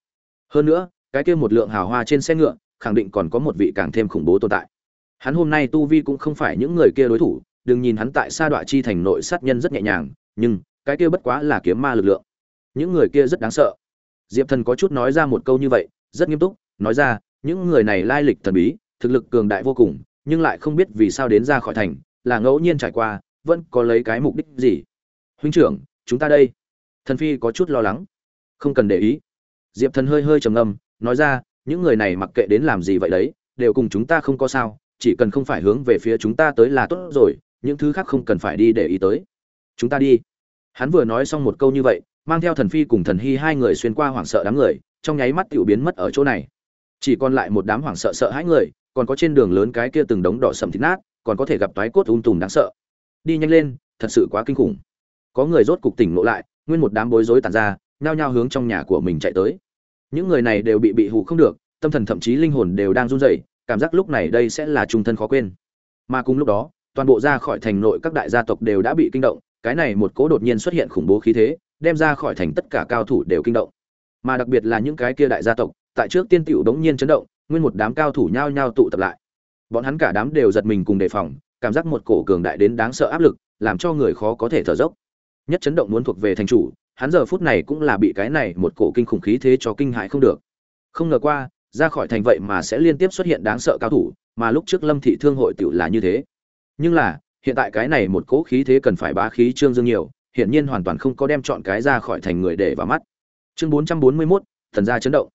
hơn nữa, cái kia một lượng hào hoa trên xe ngựa, khẳng định còn có một vị càng thêm khủng bố tồn tại. Hắn hôm nay tu vi cũng không phải những người kia đối thủ, đừng nhìn hắn tại sa đọa chi thành nội sát nhân rất nhẹ nhàng, nhưng, cái kia bất quá là kiếm ma lực lượng. Những người kia rất đáng sợ. Diệp thần có chút nói ra một câu như vậy, rất nghiêm túc, nói ra, những người này lai lịch thần bí, thực lực cường đại vô cùng, nhưng lại không biết vì sao đến ra khỏi thành, là ngẫu nhiên trải qua, vẫn có lấy cái mục đích gì? Huynh trưởng, chúng ta đây. Thần phi có chút lo lắng. Không cần để ý diệp thần hơi hơi trầm ngâm, nói ra, những người này mặc kệ đến làm gì vậy đấy, đều cùng chúng ta không có sao, chỉ cần không phải hướng về phía chúng ta tới là tốt rồi, những thứ khác không cần phải đi để ý tới. Chúng ta đi. Hắn vừa nói xong một câu như vậy, mang theo thần phi cùng thần hy hai người xuyên qua hoảng sợ đám người, trong nháy mắt tiểu biến mất ở chỗ này. Chỉ còn lại một đám hoảng sợ sợ hãi người, còn có trên đường lớn cái kia từng đống đỏ sầm thịt nát, còn có thể gặp toái cốt ung tùm đáng sợ. Đi nhanh lên, thật sự quá kinh khủng. Có người rốt cục tỉnh ngộ lại, nguyên một đám bối rối tàn ra nhao nhao hướng trong nhà của mình chạy tới. Những người này đều bị bị hù không được, tâm thần thậm chí linh hồn đều đang run rẩy, cảm giác lúc này đây sẽ là trung thân khó quên. Mà cùng lúc đó, toàn bộ ra khỏi thành nội các đại gia tộc đều đã bị kinh động, cái này một cố đột nhiên xuất hiện khủng bố khí thế, đem ra khỏi thành tất cả cao thủ đều kinh động. Mà đặc biệt là những cái kia đại gia tộc, tại trước tiên tiểu đống nhiên chấn động, nguyên một đám cao thủ nhao nhao tụ tập lại. Bọn hắn cả đám đều giật mình cùng đề phòng, cảm giác một cổ cường đại đến đáng sợ áp lực, làm cho người khó có thể thở dốc. Nhất chấn động muốn thuộc về thành chủ hắn giờ phút này cũng là bị cái này một cổ kinh khủng khí thế cho kinh hại không được. Không ngờ qua ra khỏi thành vậy mà sẽ liên tiếp xuất hiện đáng sợ cao thủ mà lúc trước lâm thị thương hội tiểu là như thế. Nhưng là hiện tại cái này một cỗ khí thế cần phải bá khí trương dương nhiều hiển nhiên hoàn toàn không có đem chọn cái ra khỏi thành người để vào mắt. Chương 441, thần gia chấn động.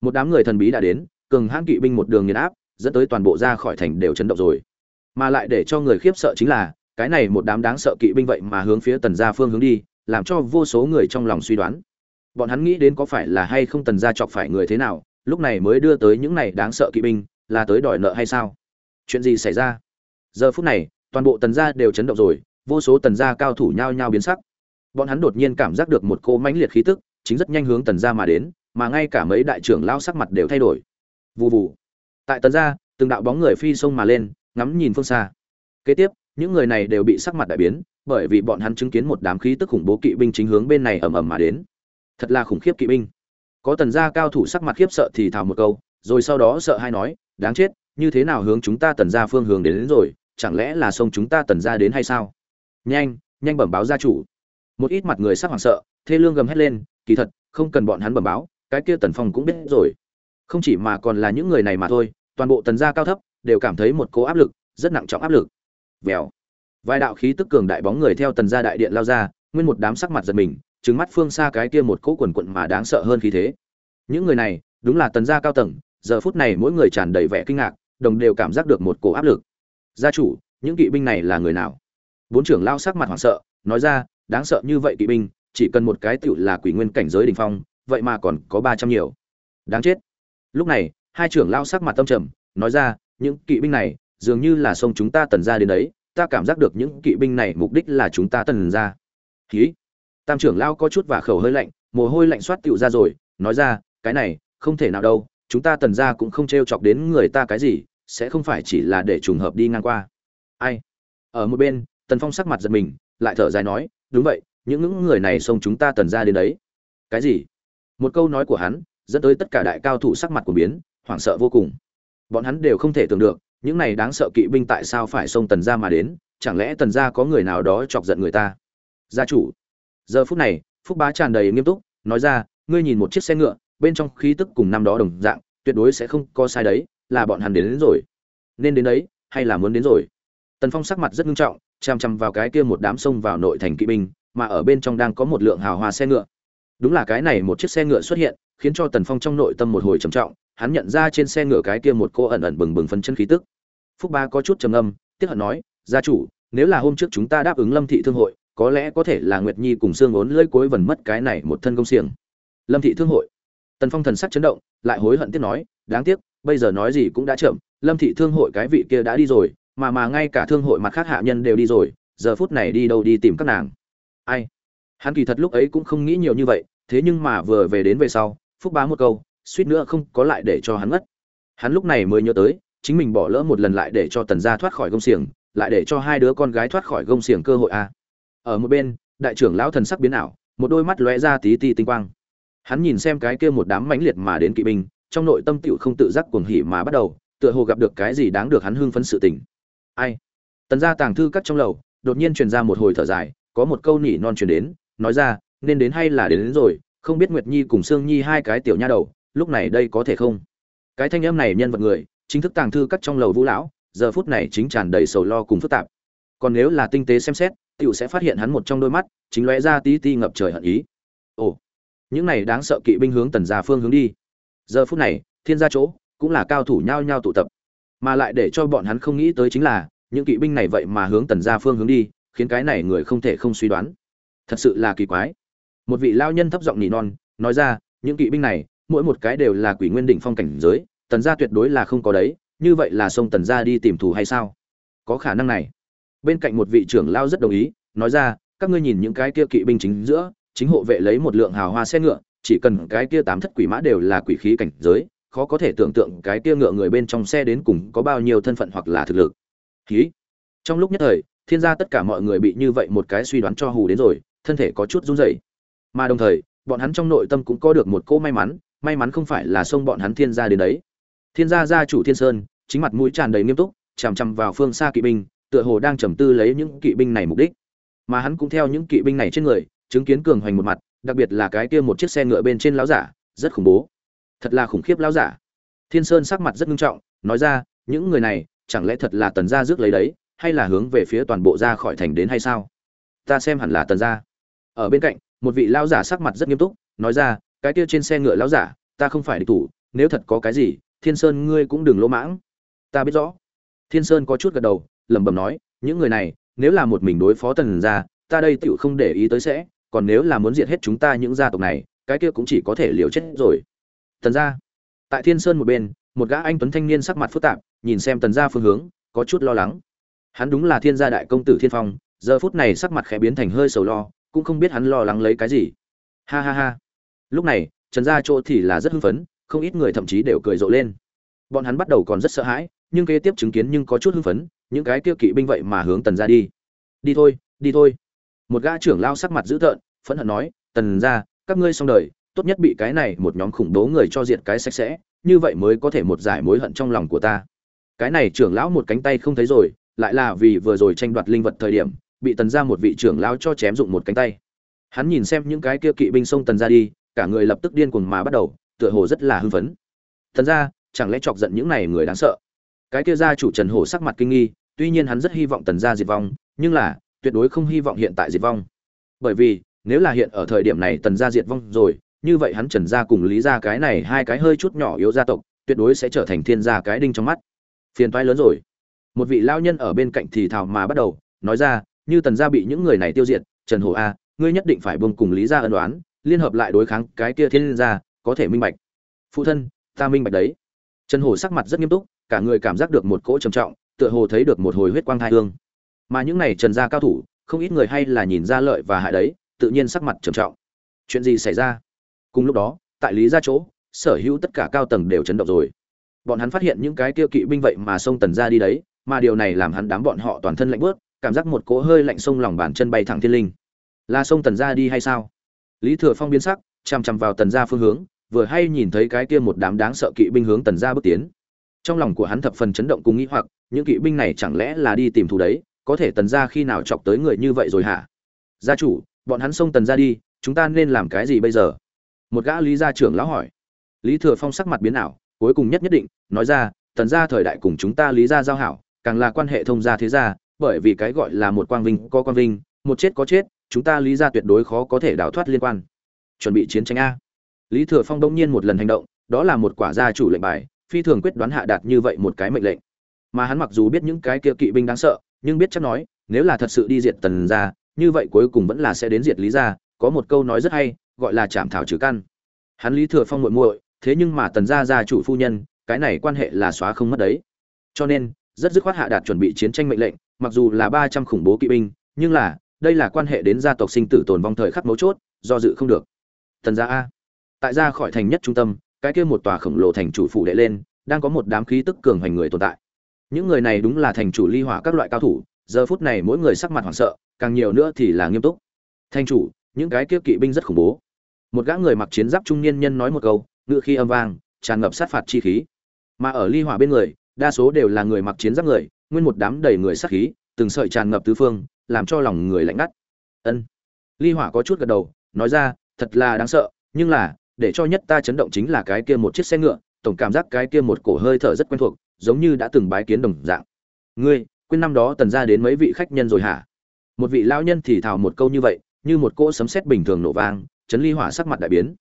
Một đám người thần bí đã đến cường hãn kỵ binh một đường nghiền áp dẫn tới toàn bộ ra khỏi thành đều chấn động rồi. Mà lại để cho người khiếp sợ chính là cái này một đám đáng sợ kỵ binh vậy mà hướng phía tần gia phương hướng đi làm cho vô số người trong lòng suy đoán. Bọn hắn nghĩ đến có phải là hay không tần gia chọc phải người thế nào, lúc này mới đưa tới những này đáng sợ kỵ binh, là tới đòi nợ hay sao? Chuyện gì xảy ra? Giờ phút này, toàn bộ tần gia đều chấn động rồi, vô số tần gia cao thủ nhao nhao biến sắc. Bọn hắn đột nhiên cảm giác được một cô mãnh liệt khí tức, chính rất nhanh hướng tần gia mà đến, mà ngay cả mấy đại trưởng lao sắc mặt đều thay đổi. Vù vù. Tại tần gia, từng đạo bóng người phi sông mà lên, ngắm nhìn phương xa. Kế tiếp, những người này đều bị sắc mặt đại biến bởi vì bọn hắn chứng kiến một đám khí tức khủng bố kỵ binh chính hướng bên này ầm ầm mà đến. Thật là khủng khiếp kỵ binh. Có tần gia cao thủ sắc mặt khiếp sợ thì thào một câu rồi sau đó sợ hai nói đáng chết như thế nào hướng chúng ta tần gia phương hướng đến, đến rồi chẳng lẽ là sông chúng ta tần gia đến hay sao? Nhanh nhanh bẩm báo gia chủ. Một ít mặt người sắc hoảng sợ thê lương gầm hét lên kỳ thật không cần bọn hắn bẩm báo cái kia tần phong cũng biết rồi. Không chỉ mà còn là những người này mà thôi toàn bộ tần gia cao thấp đều cảm thấy một cố áp lực rất nặng trọng áp lực. Vèo vài đạo khí tức cường đại bóng người theo tần gia đại điện lao ra, nguyên một đám sắc mặt giật mình, trừng mắt phương xa cái kia một cỗ quần quận mà đáng sợ hơn khí thế. Những người này, đúng là tần gia cao tầng, giờ phút này mỗi người tràn đầy vẻ kinh ngạc, đồng đều cảm giác được một cổ áp lực. Gia chủ, những kỵ binh này là người nào? Bốn trưởng lao sắc mặt hoảng sợ, nói ra, đáng sợ như vậy kỵ binh, chỉ cần một cái tựu là quỷ nguyên cảnh giới đỉnh phong, vậy mà còn có ba trăm nhiều. Đáng chết. Lúc này, hai trưởng lao sắc mặt tâm trầm, nói ra, những kỵ binh này, dường như là sông chúng ta tần ra đến đấy ta cảm giác được những kỵ binh này mục đích là chúng ta tần ra. Khí tam trưởng lao có chút và khẩu hơi lạnh, mồ hôi lạnh soát tựu ra rồi, nói ra, cái này, không thể nào đâu, chúng ta tần ra cũng không t r e o chọc đến người ta cái gì, sẽ không phải chỉ là để trùng hợp đi ngang qua. Ai? Ở một bên, tần phong sắc mặt giật mình, lại thở dài nói, đúng vậy, những những người này xông chúng ta tần ra đến đấy. Cái gì? Một câu nói của hắn, dẫn tới tất cả đại cao thủ sắc mặt của biến, hoảng sợ vô cùng. Bọn hắn đều không thể tưởng được những này đáng sợ kỵ binh tại sao phải xông tần gia mà đến chẳng lẽ tần gia có người nào đó chọc giận người ta? Gia chủ. Giờ phút này phúc bá tràn đầy nghiêm túc nói ra ngươi nhìn một chiếc xe ngựa bên trong khí tức cùng năm đó đồng dạng tuyệt đối sẽ không có sai đấy là bọn hắn đến, đến rồi. Nên đến đấy hay là muốn đến rồi? Tần phong sắc mặt rất nghiêm trọng chằm chằm vào cái kia một đám sông vào nội thành kỵ binh mà ở bên trong đang có một lượng hào hoa xe ngựa. Đúng là cái này một chiếc xe ngựa xuất hiện khiến cho tần phong trong nội tâm một hồi trầm trọng hắn nhận ra trên xe ngựa cái kia một cô ẩn ẩn bừng bừng phân chân khí tức. Phúc ba có chút trầm âm tiếc hận nói, gia chủ, nếu là hôm trước chúng ta đáp ứng lâm thị thương hội, có lẽ có thể là nguyệt nhi cùng xương ốn lưỡi cuối vần mất cái này một thân công xiềng. Lâm thị thương hội. Tần phong thần sắc chấn động, lại hối hận tiếc nói, đáng tiếc, bây giờ nói gì cũng đã chậm, lâm thị thương hội cái vị kia đã đi rồi, mà mà ngay cả thương hội mặt khác hạ nhân đều đi rồi, giờ phút này đi đâu đi tìm các nàng. Ai? Hắn kỳ thật lúc ấy cũng không nghĩ nhiều như vậy, thế nhưng mà vừa về đến về sau, phúc bá một câu suýt nữa không có lại để cho hắn ngất. Hắn lúc này mới nhớ tới chính mình bỏ lỡ một lần lại để cho tần gia thoát khỏi gông xiềng lại để cho hai đứa con gái thoát khỏi gông xiềng cơ hội a à. ở một bên đại trưởng lão thần sắc biến ảo một đôi mắt lóe ra tí ti tinh quang. Hắn nhìn xem cái kia một đám mãnh liệt mà đến kỵ binh trong nội tâm tựu không tự giác cuồng hỉ mà bắt đầu tựa hồ gặp được cái gì đáng được hắn hưng phấn sự tình. Ai? Tần gia tàng thư cắt trong lầu đột nhiên truyền ra một hồi thở dài có một câu nỉ non truyền đến nói ra nên đến hay là đến, đến rồi không biết nguyệt nhi cùng sương nhi hai cái tiểu nha đầu lúc này đây có thể không? Cái thanh âm này nhân vật người, chính thức tàng thư cắt trong lầu vũ lão, giờ phút này chính tràn đầy sầu lo cùng phức tạp. Còn nếu là tinh tế xem xét, tiểu sẽ phát hiện hắn một trong đôi mắt, chính lóe ra tí ti ngập trời hận ý. Ồ, những này đáng sợ kỵ binh hướng tần gia phương hướng đi. Giờ phút này, thiên gia chỗ, cũng là cao thủ nhao nhao tụ tập. Mà lại để cho bọn hắn không nghĩ tới chính là, những kỵ binh này vậy mà hướng tần gia phương hướng đi, khiến cái này người không thể không suy đoán. Thật sự là kỳ quái. Một vị lao nhân thấp giọng nỉ non, nói ra, những kỵ binh này mỗi một cái đều là quỷ nguyên đỉnh phong cảnh giới, tần gia tuyệt đối là không có đấy, như vậy là xông tần gia đi tìm thù hay sao? Có khả năng này. Bên cạnh một vị trưởng lao rất đồng ý, nói ra, các ngươi nhìn những cái kia kỵ binh chính giữa, chính hộ vệ lấy một lượng hào hoa xe ngựa, chỉ cần cái kia tám thất quỷ mã đều là quỷ khí cảnh giới, khó có thể tưởng tượng cái kia ngựa người bên trong xe đến cùng có bao nhiêu thân phận hoặc là thực lực. Hí. trong lúc nhất thời, thiên gia tất cả mọi người bị như vậy một cái suy đoán cho hù đến rồi, thân thể có chút run rẩy. Mà đồng thời, bọn hắn trong nội tâm cũng có được một cô may mắn may mắn không phải là xông bọn hắn thiên gia đến đấy. Thiên gia gia chủ thiên sơn, chính mặt mũi tràn đầy nghiêm túc, chằm chằm vào phương xa kỵ binh, tựa hồ đang trầm tư lấy những kỵ binh này mục đích. Mà hắn cũng theo những kỵ binh này trên người, chứng kiến cường hoành một mặt, đặc biệt là cái kia một chiếc xe ngựa bên trên lão giả, rất khủng bố. Thật là khủng khiếp lão giả. Thiên sơn sắc mặt rất nghiêm trọng, nói ra, những người này, chẳng lẽ thật là tần gia rước lấy đấy, hay là hướng về phía toàn bộ ra khỏi thành đến hay sao? Ta xem hẳn là tần gia. Ở bên cạnh, một vị lão giả sắc mặt rất nghiêm túc, nói ra cái kia trên xe ngựa lão giả, ta không phải địch thủ, nếu thật có cái gì, thiên sơn ngươi cũng đừng lỗ mãng. Ta biết rõ. Thiên sơn có chút gật đầu, lẩm bẩm nói, những người này, nếu là một mình đối phó tần gia, ta đây tựu không để ý tới sẽ, còn nếu là muốn diệt hết chúng ta những gia tộc này, cái kia cũng chỉ có thể liều chết rồi. Tần gia. Tại thiên sơn một bên, một gã anh tuấn thanh niên sắc mặt phức tạp, nhìn xem tần gia phương hướng, có chút lo lắng. Hắn đúng là thiên gia đại công tử thiên phong, giờ phút này sắc mặt khẽ biến thành hơi sầu lo, cũng không biết hắn lo lắng lấy cái gì. Ha ha ha lúc này, trần gia chỗ thì là rất hưng phấn, không ít người thậm chí đều cười rộ lên. Bọn hắn bắt đầu còn rất sợ hãi, nhưng kế tiếp chứng kiến nhưng có chút hưng phấn, những cái kia kỵ binh vậy mà hướng tần gia đi. Đi thôi đi thôi. Một gã trưởng lao sắc mặt dữ tợn, phẫn hận nói, tần gia, các ngươi xong đời, tốt nhất bị cái này một nhóm khủng bố người cho diệt cái sạch sẽ, như vậy mới có thể một giải mối hận trong lòng của ta. Cái này trưởng lão một cánh tay không thấy rồi, lại là vì vừa rồi tranh đoạt linh vật thời điểm, bị tần gia một vị trưởng lão cho chém dụng một cánh tay. Hắn nhìn xem những cái kia kỵ binh xông tần gia đi cả người lập tức điên cuồng mà bắt đầu, tựa hồ rất là hưng phấn. Thần gia chẳng lẽ chọc giận những này người đáng sợ? Cái kia gia chủ trần hổ sắc mặt kinh nghi, tuy nhiên hắn rất hy vọng tần gia diệt vong, nhưng là, tuyệt đối không hy vọng hiện tại diệt vong. Bởi vì, nếu là hiện ở thời điểm này tần gia diệt vong rồi, như vậy hắn trần gia cùng lý gia cái này hai cái hơi chút nhỏ yếu gia tộc, tuyệt đối sẽ trở thành thiên gia cái đinh trong mắt. Phiền toái lớn rồi. Một vị lao nhân ở bên cạnh thì thào mà bắt đầu, nói ra, như tần gia bị những người này tiêu diệt, trần hổ a ngươi nhất định phải buông cùng lý gia ân đoán liên hợp lại đối kháng cái kia thiên gia, có thể minh bạch. Phụ thân, ta minh bạch đấy. Trần hổ sắc mặt rất nghiêm túc, cả người cảm giác được một cỗ trầm trọng, tựa hồ thấy được một hồi huyết quang thai hương. Mà những này trần gia cao thủ, không ít người hay là nhìn ra lợi và hại đấy, tự nhiên sắc mặt trầm trọng. Chuyện gì xảy ra? Cùng lúc đó, tại lý gia chỗ, sở hữu tất cả cao tầng đều chấn động rồi. Bọn hắn phát hiện những cái kia kỵ binh vậy mà xông tần gia đi đấy, mà điều này làm hắn đám bọn họ toàn thân lạnh buốt cảm giác một cỗ hơi lạnh sông lòng bàn chân bay thẳng thiên linh. Là sông tần gia đi hay sao? Lý thừa phong biến sắc, chằm chằm vào tần gia phương hướng, vừa hay nhìn thấy cái kia một đám đáng sợ kỵ binh hướng tần gia bước tiến. Trong lòng của hắn thập phần chấn động cùng nghĩ hoặc, những kỵ binh này chẳng lẽ là đi tìm thù đấy, có thể tần gia khi nào chọc tới người như vậy rồi hả? Gia chủ, bọn hắn xông tần gia đi, chúng ta nên làm cái gì bây giờ? Một gã lý gia trưởng lão hỏi. Lý thừa phong sắc mặt biến ảo, cuối cùng nhất nhất định, nói ra, tần gia thời đại cùng chúng ta lý gia giao hảo, càng là quan hệ thông gia thế gia, bởi vì cái gọi là một quang vinh có quang vinh, một chết có chết chúng ta lý gia tuyệt đối khó có thể đào thoát liên quan. Chuẩn bị chiến tranh a. Lý thừa phong đông nhiên một lần hành động, đó là một quả gia chủ lệnh bài, phi thường quyết đoán hạ đạt như vậy một cái mệnh lệnh. Mà hắn mặc dù biết những cái kia kỵ binh đáng sợ, nhưng biết chắc nói, nếu là thật sự đi diệt tần gia, như vậy cuối cùng vẫn là sẽ đến diệt lý gia, có một câu nói rất hay, gọi là chạm thảo trừ căn. Hắn lý thừa phong muội muội, thế nhưng mà tần gia gia chủ phu nhân, cái này quan hệ là xóa không mất đấy. Cho nên, rất dứt khoát hạ đạt chuẩn bị chiến tranh mệnh lệnh, mặc dù là ba trăm khủng bố kỵ binh, nhưng là đây là quan hệ đến gia tộc sinh tử tồn vong thời khắc mấu chốt, do dự không được. Tần gia a. Tại ra khỏi thành nhất trung tâm, cái kia một tòa khổng lồ thành chủ phủ đệ lên, đang có một đám khí tức cường hành người tồn tại. Những người này đúng là thành chủ ly hỏa các loại cao thủ, giờ phút này mỗi người sắc mặt hoảng sợ, càng nhiều nữa thì là nghiêm túc. Thành chủ, những cái kia kỵ binh rất khủng bố. Một gã người mặc chiến giáp trung niên nhân nói một câu ngự khi âm vang, tràn ngập sát phạt chi khí. Mà ở ly hỏa bên người, đa số đều là người mặc chiến giáp người, nguyên một đám đầy người sát khí, từng sợi tràn ngập tứ phương làm cho lòng người lạnh ngắt. Ân. Ly hỏa có chút gật đầu, nói ra, thật là đáng sợ, nhưng là, để cho nhất ta chấn động chính là cái kia một chiếc xe ngựa, tổng cảm giác cái kia một cổ hơi thở rất quen thuộc, giống như đã từng bái kiến đồng dạng. Ngươi, quên năm đó tần ra đến mấy vị khách nhân rồi hả? Một vị lão nhân thì thào một câu như vậy, như một cỗ sấm sét bình thường nổ vang, chấn ly hỏa sắc mặt đại biến.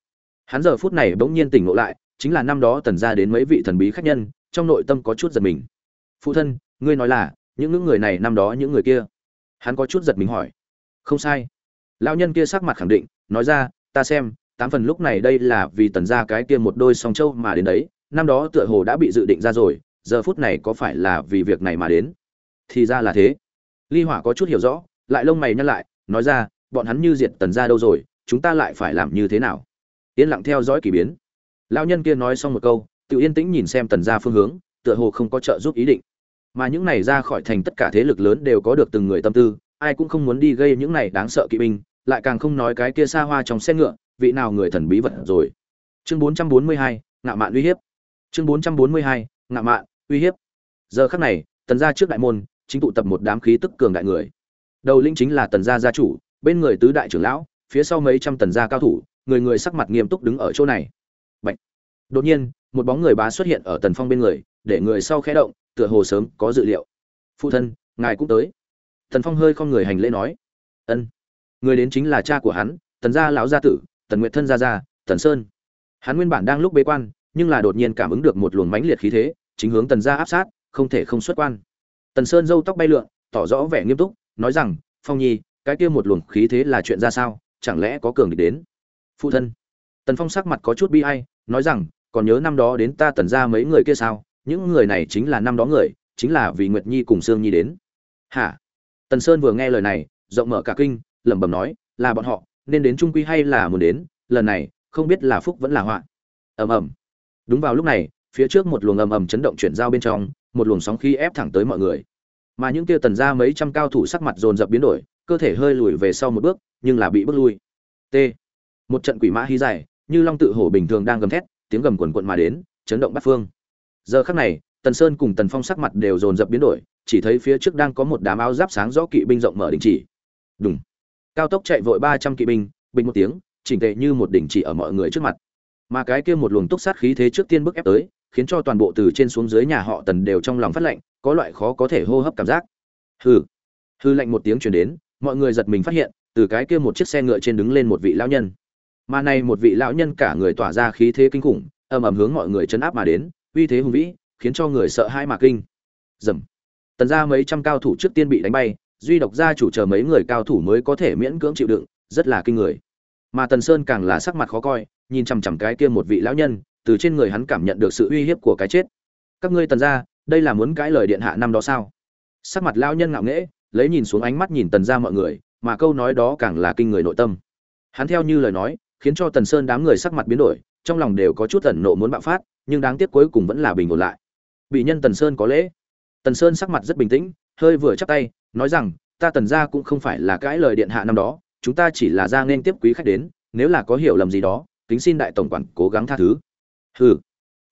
Hắn giờ phút này bỗng nhiên tỉnh ngộ lại, chính là năm đó tần ra đến mấy vị thần bí khách nhân, trong nội tâm có chút giật mình. Phụ thân, ngươi nói là những những người này năm đó những người kia? Hắn có chút giật mình hỏi. Không sai. Lão nhân kia sắc mặt khẳng định, nói ra, ta xem, tám phần lúc này đây là vì tần ra cái kia một đôi song châu mà đến đấy, năm đó tựa hồ đã bị dự định ra rồi, giờ phút này có phải là vì việc này mà đến? Thì ra là thế. Ly hỏa có chút hiểu rõ, lại lông mày nhăn lại, nói ra, bọn hắn như diệt tần ra đâu rồi, chúng ta lại phải làm như thế nào? Yên lặng theo dõi k ỳ biến. Lão nhân kia nói xong một câu, tự yên tĩnh nhìn xem tần ra phương hướng, tựa hồ không có trợ giúp ý định mà những này ra khỏi thành tất cả thế lực lớn đều có được từng người tâm tư ai cũng không muốn đi gây những này đáng sợ kỵ binh lại càng không nói cái kia xa hoa trong xe ngựa vị nào người thần bí vật rồi. Chương 442, ngạo mạn uy hiếp. Chương 442, ngạo mạn uy hiếp. Giờ khắc này tần gia trước đại môn chính tụ tập một đám khí tức cường đại người. Đầu linh chính là tần gia gia chủ bên người tứ đại trưởng lão phía sau mấy trăm tần gia cao thủ người người sắc mặt nghiêm túc đứng ở chỗ này. Bạch. đột nhiên một bóng người bá xuất hiện ở tần phong bên người để người sau khẽ động tựa hồ sớm có dự liệu. Phụ thân, ngài cũng tới. Tần phong hơi không người hành lễ nói. Ân. Người đến chính là cha của hắn, tần gia lão gia tử, tần nguyệt thân gia gia, tần sơn. Hắn nguyên bản đang lúc bế quan, nhưng là đột nhiên cảm ứng được một luồng mãnh liệt khí thế, chính hướng tần gia áp sát, không thể không xuất quan. Tần sơn râu tóc bay lượn, tỏ rõ vẻ nghiêm túc, nói rằng, phong nhi, cái kia một luồng khí thế là chuyện ra sao? Chẳng lẽ có cường địch đến? Phụ thân. Tần phong sắc mặt có chút bi ai, nói rằng, còn nhớ năm đó đến ta tần ra mấy người kia sao? Những người này chính là năm đó người, chính là vì nguyệt nhi cùng sương nhi đến. Hả? Tần sơn vừa nghe lời này, rộng mở cả kinh, lẩm bẩm nói, là bọn họ, nên đến trung quy hay là muốn đến, lần này, không biết là phúc vẫn là họa. Ầm ầm. Đúng vào lúc này, phía trước một luồng ầm ầm chấn động chuyển giao bên trong, một luồng sóng khí ép thẳng tới mọi người. Mà những kia tần ra mấy trăm cao thủ sắc mặt dồn dập biến đổi, cơ thể hơi lùi về sau một bước, nhưng là bị bước lui. T. Một trận quỷ mã hí dài, như long tự hổ bình thường đang gầm thét, tiếng gầm quần quận mà đến, chấn động bát phương giờ khắc này, tần sơn cùng tần phong sắc mặt đều dồn dập biến đổi, chỉ thấy phía trước đang có một đám áo giáp sáng rõ kỵ binh rộng mở đình chỉ. Đúng cao tốc chạy vội ba trăm kỵ binh, bình một tiếng, chỉnh tệ như một đỉnh chỉ ở mọi người trước mặt. Mà cái kia một luồng túc sát khí thế trước tiên bước ép tới, khiến cho toàn bộ từ trên xuống dưới nhà họ tần đều trong lòng phát lạnh, có loại khó có thể hô hấp cảm giác. Hừ. Hư lạnh một tiếng chuyển đến, mọi người giật mình phát hiện, từ cái kia một chiếc xe ngựa trên đứng lên một vị lão nhân. Mà này một vị lão nhân cả người tỏa ra khí thế kinh khủng, ầm ầm hướng mọi người chấn áp mà đến uy thế hùng vĩ, khiến cho người sợ hãi mà kinh. Dầm. Tần ra mấy trăm cao thủ trước tiên bị đánh bay, duy độc gia chủ chờ mấy người cao thủ mới có thể miễn cưỡng chịu đựng, rất là kinh người. Mà tần sơn càng là sắc mặt khó coi, nhìn chằm chằm cái kia một vị lão nhân, từ trên người hắn cảm nhận được sự uy hiếp của cái chết. Các ngươi tần ra đây là muốn cãi lời điện hạ năm đó sao? Sắc mặt lão nhân ngạo nghễ, lấy nhìn xuống ánh mắt nhìn tần ra mọi người, mà câu nói đó càng là kinh người nội tâm. Hắn theo như lời nói, khiến cho tần sơn đám người sắc mặt biến đổi, trong lòng đều có chút tần nộ muốn bạo phát nhưng đáng tiếc cuối cùng vẫn là bình ổn lại. Bị nhân tần sơn có lễ. Tần sơn sắc mặt rất bình tĩnh, hơi vừa chắp tay, nói rằng, ta tần gia cũng không phải là cãi lời điện hạ năm đó, chúng ta chỉ là ra nên tiếp quý khách đến, nếu là có hiểu lầm gì đó, kính xin đại tổng quản cố gắng tha thứ. Hừ.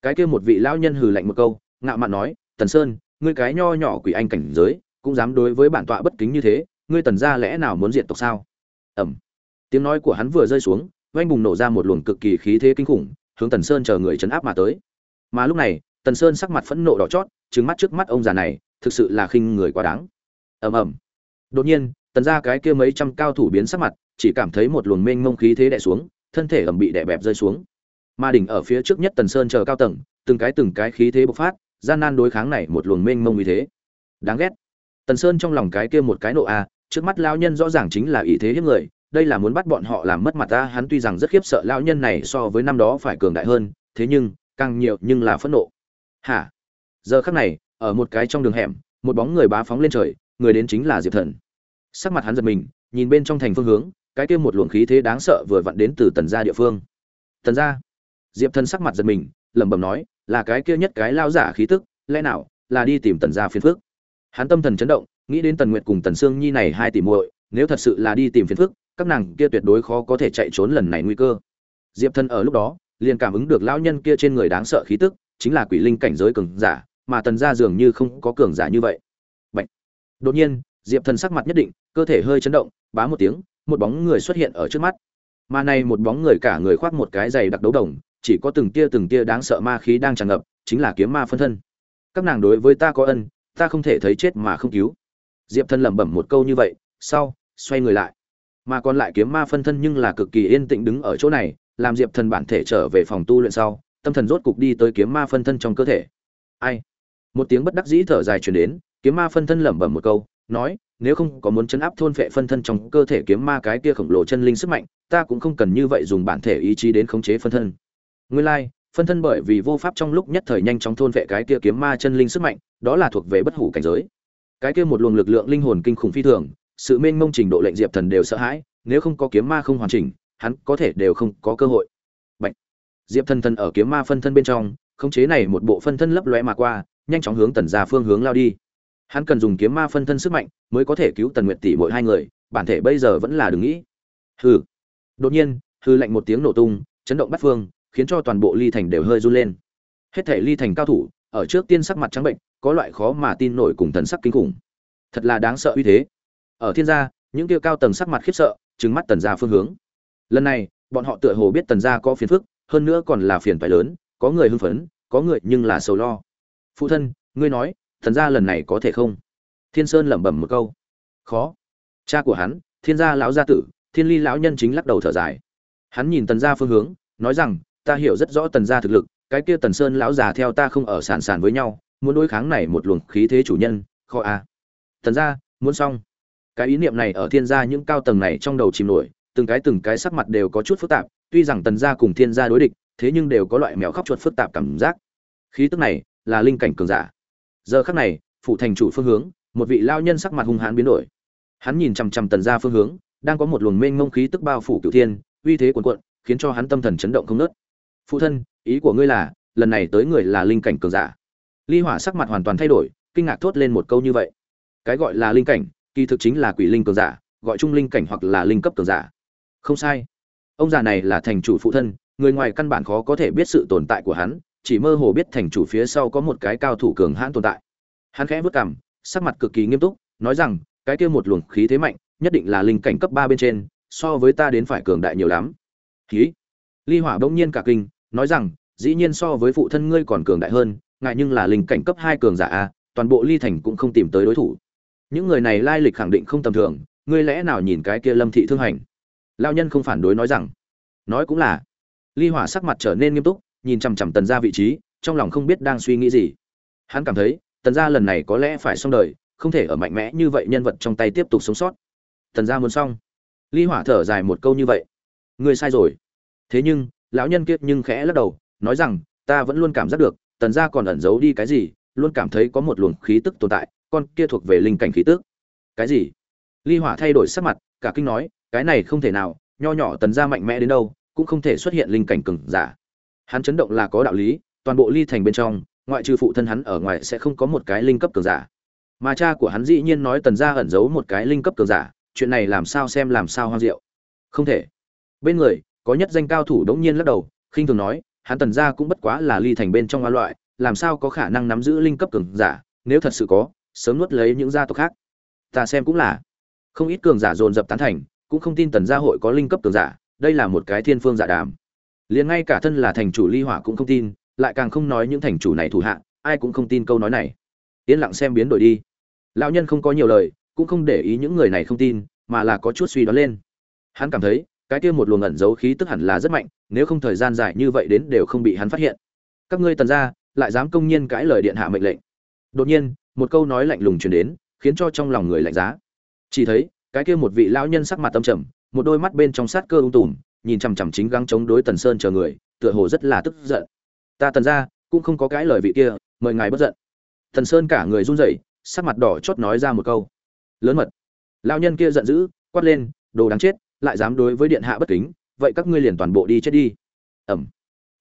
Cái kia một vị lão nhân hừ lạnh một câu, ngạo mạn nói, tần sơn, ngươi cái nho nhỏ quỷ anh cảnh giới, cũng dám đối với bản tọa bất kính như thế, ngươi tần gia lẽ nào muốn diện tộc sao? Ẩm. Tiếng nói của hắn vừa rơi xuống, oanh bùng nổ ra một luồng cực kỳ khí thế kinh khủng hướng tần sơn chờ người chấn áp mà tới. Mà lúc này, tần sơn sắc mặt phẫn nộ đỏ chót trứng mắt trước mắt ông già này, thực sự là khinh người quá đáng. Ầm ầm. Đột nhiên, tần ra cái kia mấy trăm cao thủ biến sắc mặt, chỉ cảm thấy một luồng mênh mông khí thế đè xuống, thân thể ầm bị đè bẹp rơi xuống. Ma đỉnh ở phía trước nhất tần sơn chờ cao tầng, từng cái từng cái khí thế bộc phát, gian nan đối kháng này một luồng mênh mông như thế. Đáng ghét. Tần sơn trong lòng cái kia một cái nộ a, trước mắt lao nhân rõ ràng chính là ý thế hiếp người đây là muốn bắt bọn họ làm mất mặt ta, hắn tuy rằng rất khiếp sợ lao nhân này so với năm đó phải cường đại hơn, thế nhưng, càng nhiều nhưng là phẫn nộ. Hả? Giờ khắc này, ở một cái trong đường hẻm, một bóng người bá phóng lên trời, người đến chính là diệp thần. Sắc mặt hắn giật mình, nhìn bên trong thành phương hướng, cái kia một luồng khí thế đáng sợ vừa vặn đến từ tần gia địa phương. Tần gia? Diệp thần sắc mặt giật mình, lẩm bẩm nói, là cái kia nhất cái lao giả khí tức, lẽ nào, là đi tìm tần gia phiền phước hắn tâm thần chấn động, nghĩ đến tần nguyệt cùng tần sương nhi này hai tỷ muội, nếu thật sự là đi tìm phiền phức các nàng kia tuyệt đối khó có thể chạy trốn lần này nguy cơ. Diệp thần ở lúc đó, liền cảm ứng được lão nhân kia trên người đáng sợ khí tức, chính là quỷ linh cảnh giới cường giả, mà tần gia dường như không có cường giả như vậy. Bạch. đột nhiên, diệp thần sắc mặt nhất định, cơ thể hơi chấn động, bá một tiếng, một bóng người xuất hiện ở trước mắt. Mà này một bóng người cả người khoác một cái giày đặc đấu đồng, chỉ có từng tia từng tia đáng sợ ma khí đang tràn ngập, chính là kiếm ma phân thân. Các nàng đối với ta có ân, ta không thể thấy chết mà không cứu. Diệp thân lẩm bẩm một câu như vậy, sau, xoay người lại mà còn lại kiếm ma phân thân nhưng là cực kỳ yên tĩnh đứng ở chỗ này, làm diệp thần bản thể trở về phòng tu luyện sau, tâm thần rốt cục đi tới kiếm ma phân thân trong cơ thể. Ai? Một tiếng bất đắc dĩ thở dài truyền đến, kiếm ma phân thân lẩm bẩm một câu, nói, nếu không có muốn chấn áp thôn phệ phân thân trong cơ thể kiếm ma cái kia khổng lồ chân linh sức mạnh, ta cũng không cần như vậy dùng bản thể ý chí đến khống chế phân thân. Nguyên lai, phân thân bởi vì vô pháp trong lúc nhất thời nhanh chóng thôn phệ cái kia kiếm ma chân linh sức mạnh, đó là thuộc về bất hủ cảnh giới. Cái kia một luồng lực lượng linh hồn kinh khủng phi thường sự mênh mông trình độ lệnh diệp thần đều sợ hãi, nếu không có kiếm ma không hoàn chỉnh, hắn có thể đều không có cơ hội. Bạch. diệp thần thần ở kiếm ma phân thân bên trong, khống chế này một bộ phân thân lấp lóe mà qua, nhanh chóng hướng tần ra phương hướng lao đi. Hắn cần dùng kiếm ma phân thân sức mạnh mới có thể cứu tần nguyệt tỷ mỗi hai người, bản thể bây giờ vẫn là đừng nghĩ. Hừ. Đột nhiên, hư lạnh một tiếng nổ tung, chấn động bắt phương, khiến cho toàn bộ ly thành đều hơi run lên. Hết thể ly thành cao thủ, ở trước tiên sắc mặt trắng bệnh, có loại khó mà tin nổi cùng thần sắc kinh khủng. Thật là đáng sợ uy thế ở thiên gia, những kia cao tầng sắc mặt khiếp sợ, trừng mắt tần gia phương hướng. Lần này, bọn họ tựa hồ biết tần gia có phiền phức, hơn nữa còn là phiền phải lớn, có người hưng phấn, có người nhưng là sầu lo. Phụ thân, ngươi nói thần gia lần này có thể không? Thiên sơn lẩm bẩm một câu. Khó. Cha của hắn, thiên gia lão gia tử, thiên ly lão nhân chính lắc đầu thở dài. Hắn nhìn tần gia phương hướng, nói rằng, ta hiểu rất rõ tần gia thực lực, cái kia tần sơn lão già theo ta không ở sàn sàn với nhau, muốn đối kháng này một luồng khí thế chủ nhân, khó a à. tần gia, muốn xong cái ý niệm này ở thiên gia những cao tầng này trong đầu chìm nổi, từng cái từng cái sắc mặt đều có chút phức tạp, tuy rằng tần gia cùng thiên gia đối địch, thế nhưng đều có loại mèo khóc chuột phức tạp cảm giác. Khí tức này là linh cảnh cường giả. Giờ khắc này, phụ thành chủ phương hướng, một vị lao nhân sắc mặt hung hãn biến đổi. Hắn nhìn chằm chằm tần gia phương hướng, đang có một luồng mênh mông khí tức bao phủ cửu thiên, uy thế cuồn cuộn, khiến cho hắn tâm thần chấn động không nớt phụ thân, ý của ngươi là, lần này tới người là linh cảnh cường giả. Ly hỏa sắc mặt hoàn toàn thay đổi, kinh ngạc thốt lên một câu như vậy. Cái gọi là linh cảnh kỳ thực chính là quỷ linh cường giả, gọi trung linh cảnh hoặc là linh cấp cường giả. Không sai. Ông già này là thành chủ phụ thân, người ngoài căn bản khó có thể biết sự tồn tại của hắn, chỉ mơ hồ biết thành chủ phía sau có một cái cao thủ cường hãn tồn tại. Hắn khẽ vất cảm sắc mặt cực kỳ nghiêm túc, nói rằng, cái kia một luồng khí thế mạnh, nhất định là linh cảnh cấp ba bên trên, so với ta đến phải cường đại nhiều lắm. Khí ly hỏa bỗng nhiên cả kinh, nói rằng, dĩ nhiên so với phụ thân ngươi còn cường đại hơn, ngại nhưng là linh cảnh cấp hai cường giả a, toàn bộ ly thành cũng không tìm tới đối thủ những người này lai lịch khẳng định không tầm thường, ngươi lẽ nào nhìn cái kia lâm thị thương hành? Lao nhân không phản đối nói rằng. Nói cũng là. Ly hỏa sắc mặt trở nên nghiêm túc, nhìn chằm chằm tần gia vị trí, trong lòng không biết đang suy nghĩ gì. Hắn cảm thấy, tần gia lần này có lẽ phải xong đời, không thể ở mạnh mẽ như vậy nhân vật trong tay tiếp tục sống sót. Tần gia muốn xong. Ly hỏa thở dài một câu như vậy. Ngươi sai rồi. Thế nhưng, lão nhân kiệt nhưng khẽ lắc đầu, nói rằng, ta vẫn luôn cảm giác được, tần gia còn ẩn giấu đi cái gì, luôn cảm thấy có một luồng khí tức tồn tại con kia thuộc về linh cảnh khí tức. Cái gì? Ly hỏa thay đổi sắc mặt, cả kinh nói, cái này không thể nào, nho nhỏ tần gia mạnh mẽ đến đâu, cũng không thể xuất hiện linh cảnh cường giả. Hắn chấn động là có đạo lý, toàn bộ ly thành bên trong, ngoại trừ phụ thân hắn ở ngoài sẽ không có một cái linh cấp cường giả. Mà cha của hắn dĩ nhiên nói tần gia ẩn giấu một cái linh cấp cường giả, chuyện này làm sao xem làm sao hoang diệu. Không thể. Bên người, có nhất danh cao thủ đống nhiên lắc đầu, khinh thường nói, hắn tần gia cũng bất quá là ly thành bên trong a loại, làm sao có khả năng nắm giữ linh cấp cường giả, nếu thật sự có sớm nuốt lấy những gia tộc khác. Ta xem cũng là. Không ít cường giả dồn dập tán thành, cũng không tin tần gia hội có linh cấp cường giả, đây là một cái thiên phương giả đàm. Liền ngay cả thân là thành chủ ly hỏa cũng không tin, lại càng không nói những thành chủ này thủ hạ, ai cũng không tin câu nói này. Yên lặng xem biến đổi đi. Lão nhân không có nhiều lời, cũng không để ý những người này không tin, mà là có chút suy đoán lên. Hắn cảm thấy, cái kia một luồng ẩn giấu khí tức hẳn là rất mạnh, nếu không thời gian dài như vậy đến đều không bị hắn phát hiện. Các ngươi tần ra lại dám công nhiên cãi lời điện hạ mệnh lệnh. Đột nhiên một câu nói lạnh lùng truyền đến, khiến cho trong lòng người lạnh giá. Chỉ thấy, cái kia một vị lão nhân sắc mặt tâm trầm, một đôi mắt bên trong sát cơ ung tùm, nhìn chằm chằm chính gắng chống đối tần sơn chờ người, tựa hồ rất là tức giận. Ta tần ra cũng không có cái lời vị kia, mời ngài bất giận. Tần sơn cả người run rẩy, sắc mặt đỏ chót nói ra một câu. Lớn mật. Lão nhân kia giận dữ, quát lên, đồ đáng chết, lại dám đối với điện hạ bất kính, vậy các ngươi liền toàn bộ đi chết đi. Ẩm.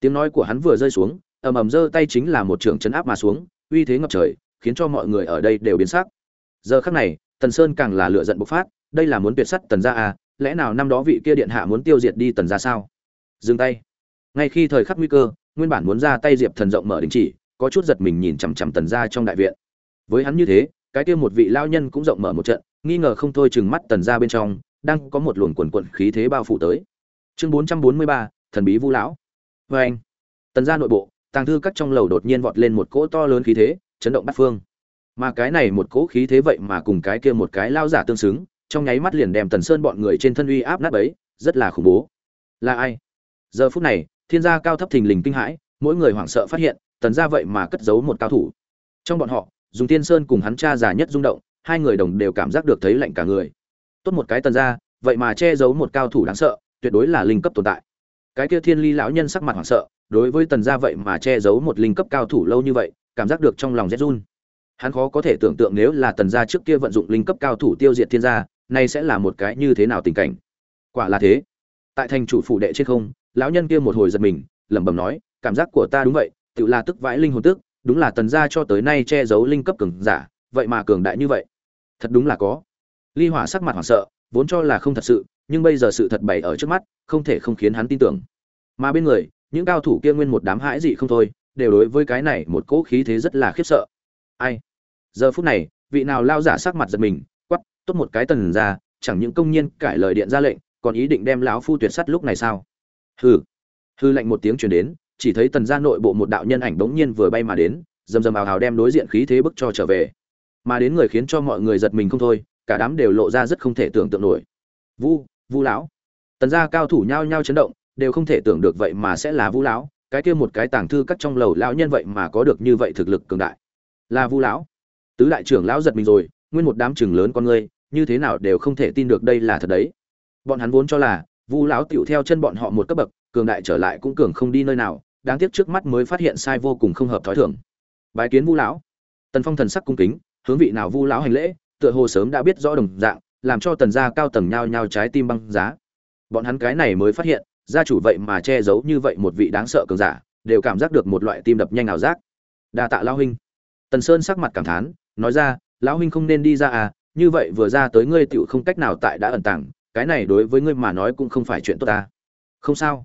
Tiếng nói của hắn vừa rơi xuống, ầm ầm giơ tay chính là một trường chấn áp mà xuống, uy thế ngập trời khiến cho mọi người ở đây đều biến sắc. Giờ khắc này, tần sơn càng là lửa giận bộc phát, đây là muốn tuyệt sắt tần gia à lẽ nào năm đó vị kia điện hạ muốn tiêu diệt đi tần gia sao? Dừng tay. Ngay khi thời khắc nguy cơ, nguyên bản muốn ra tay diệp thần rộng mở đình chỉ, có chút giật mình nhìn chằm chằm tần gia trong đại viện. Với hắn như thế, cái kia một vị lao nhân cũng rộng mở một trận, nghi ngờ không thôi chừng mắt tần gia bên trong, đang có một luồng quần quần khí thế bao phủ tới. Chương bốn trăm bốn mươi ba, thần bí vu lão. Oen. anh tần gia nội bộ, tàng thư các trong lầu đột nhiên vọt lên một cỗ to lớn khí thế chấn động bát phương. Mà cái này một cỗ khí thế vậy mà cùng cái kia một cái lao giả tương xứng, trong nháy mắt liền đem tần sơn bọn người trên thân uy áp nát ấy rất là khủng bố. Là ai? Giờ phút này, thiên gia cao thấp thình lình kinh hãi, mỗi người hoảng sợ phát hiện, tần gia vậy mà cất giấu một cao thủ. Trong bọn họ, dùng tiên sơn cùng hắn cha già nhất rung động, hai người đồng đều cảm giác được thấy lạnh cả người. Tốt một cái tần gia, vậy mà che giấu một cao thủ đáng sợ, tuyệt đối là linh cấp tồn tại. Cái kia thiên ly lão nhân sắc mặt hoảng sợ, đối với tần gia vậy mà che giấu một linh cấp cao thủ lâu như vậy cảm giác được trong lòng rét run. Hắn khó có thể tưởng tượng nếu là tần gia trước kia vận dụng linh cấp cao thủ tiêu diệt thiên gia, nay sẽ là một cái như thế nào tình cảnh. Quả là thế. Tại thành chủ phủ đệ trên không, lão nhân kia một hồi giật mình, lẩm bẩm nói, cảm giác của ta đúng vậy tự là tức vãi linh hồn tức, đúng là tần gia cho tới nay che giấu linh cấp cường giả, vậy mà cường đại như vậy. Thật đúng là có. Ly hỏa sắc mặt hoảng sợ, vốn cho là không thật sự, nhưng bây giờ sự thật bày ở trước mắt, không thể không khiến hắn tin tưởng. Mà bên người, những cao thủ kia nguyên một đám hãi dị không thôi đều đối với cái này một cỗ khí thế rất là khiếp sợ. Ai? Giờ phút này, vị nào lao giả sắc mặt giật mình quắp tốt một cái tần ra, chẳng những công nhân cải lời điện ra lệnh, còn ý định đem lão phu tuyệt sắt lúc này sao? Hừ. Hư lệnh một tiếng truyền đến, chỉ thấy tần gia nội bộ một đạo nhân ảnh bỗng nhiên vừa bay mà đến dầm dầm ào ào đem đối diện khí thế bức cho trở về. Mà đến người khiến cho mọi người giật mình không thôi, cả đám đều lộ ra rất không thể tưởng tượng nổi. Vu vu lão. Tần gia cao thủ nhao nhao chấn động, đều không thể tưởng được vậy mà sẽ là vu lão cái kia một cái tàng thư cắt trong lầu lão nhân vậy mà có được như vậy thực lực cường đại. Là vu lão. Tứ đại trưởng lão giật mình rồi, nguyên một đám trường lớn con ngươi, như thế nào đều không thể tin được đây là thật đấy. Bọn hắn vốn cho là, vu lão tiểu theo chân bọn họ một cấp bậc, cường đại trở lại cũng cường không đi nơi nào, đáng tiếc trước mắt mới phát hiện sai vô cùng không hợp thói thường. Bái kiến vu lão. Tần phong thần sắc cung kính, hướng vị nào vu lão hành lễ, tựa hồ sớm đã biết rõ đồng dạng, làm cho tần gia cao tầng nhao nhao trái tim băng giá. Bọn hắn cái này mới phát hiện gia chủ vậy mà che giấu như vậy một vị đáng sợ cường giả, đều cảm giác được một loại tim đập nhanh ảo giác. Đa tạ lão huynh. Tần sơn sắc mặt cảm thán, nói ra, lão huynh không nên đi ra à như vậy vừa ra tới ngươi tựu không cách nào tại đã ẩn tàng, cái này đối với ngươi mà nói cũng không phải chuyện tốt ta. Không sao.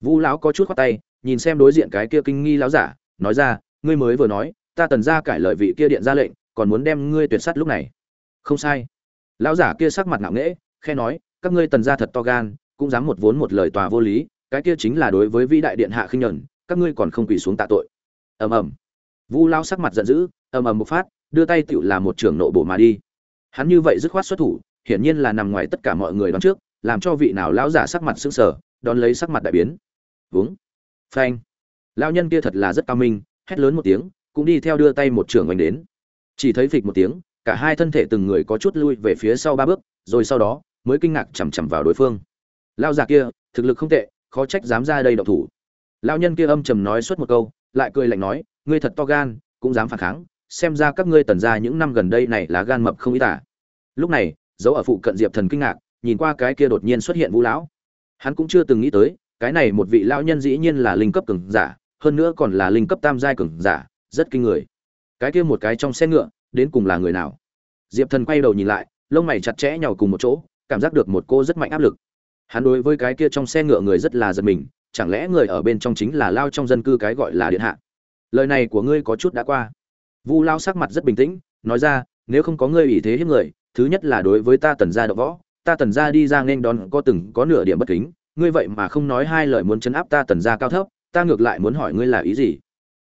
Vu lão có chút khoát tay, nhìn xem đối diện cái kia kinh nghi lão giả, nói ra, ngươi mới vừa nói, ta tần ra cải lợi vị kia điện ra lệnh, còn muốn đem ngươi tuyệt sắt lúc này. Không sai. Lão giả kia sắc mặt ngạo nghễ khe nói, các ngươi tần ra thật to gan cũng dám một vốn một lời tòa vô lý, cái kia chính là đối với vĩ đại điện hạ khinh nhẫn các ngươi còn không quỳ xuống tạ tội. Ầm ầm. Vu lao sắc mặt giận dữ, ầm ầm một phát, đưa tay tựu là một trưởng nộ bộ mà đi. Hắn như vậy dứt khoát xuất thủ, hiển nhiên là nằm ngoài tất cả mọi người đón trước, làm cho vị nào lão giả sắc mặt sững sờ, đón lấy sắc mặt đại biến. Vướng phanh. Lão nhân kia thật là rất cao minh, hét lớn một tiếng, cũng đi theo đưa tay một trưởng oanh đến. Chỉ thấy phịch một tiếng, cả hai thân thể từng người có chút lui về phía sau ba bước, rồi sau đó, mới kinh ngạc chằm chằm vào đối phương lao già kia, thực lực không tệ, khó trách dám ra đây động thủ. Lao nhân kia âm trầm nói suốt một câu, lại cười lạnh nói, ngươi thật to gan, cũng dám phản kháng, xem ra các ngươi tần ra những năm gần đây này là gan mập không ý tả à. lúc này, dấu ở phụ cận diệp thần kinh ngạc, nhìn qua cái kia đột nhiên xuất hiện vũ lão. Hắn cũng chưa từng nghĩ tới, cái này một vị lão nhân dĩ nhiên là linh cấp cường giả, hơn nữa còn là linh cấp tam giai cường giả, rất kinh người. Cái kia một cái trong xe ngựa, đến cùng là người nào? Diệp thần quay đầu nhìn lại, lông mày chặt chẽ nhào cùng một chỗ, cảm giác được một cô rất mạnh áp lực hắn đối với cái kia trong xe ngựa người rất là giật mình, chẳng lẽ người ở bên trong chính là lao trong dân cư cái gọi là điện hạ? Lời này của ngươi có chút đã qua. Vu lao sắc mặt rất bình tĩnh, nói ra, nếu không có ngươi ủy thế hiếp người, thứ nhất là đối với ta tần gia đậu võ, ta tần gia đi ra nên đón có từng có nửa điểm bất kính, ngươi vậy mà không nói hai lời muốn chấn áp ta tần gia cao thấp, ta ngược lại muốn hỏi ngươi là ý gì?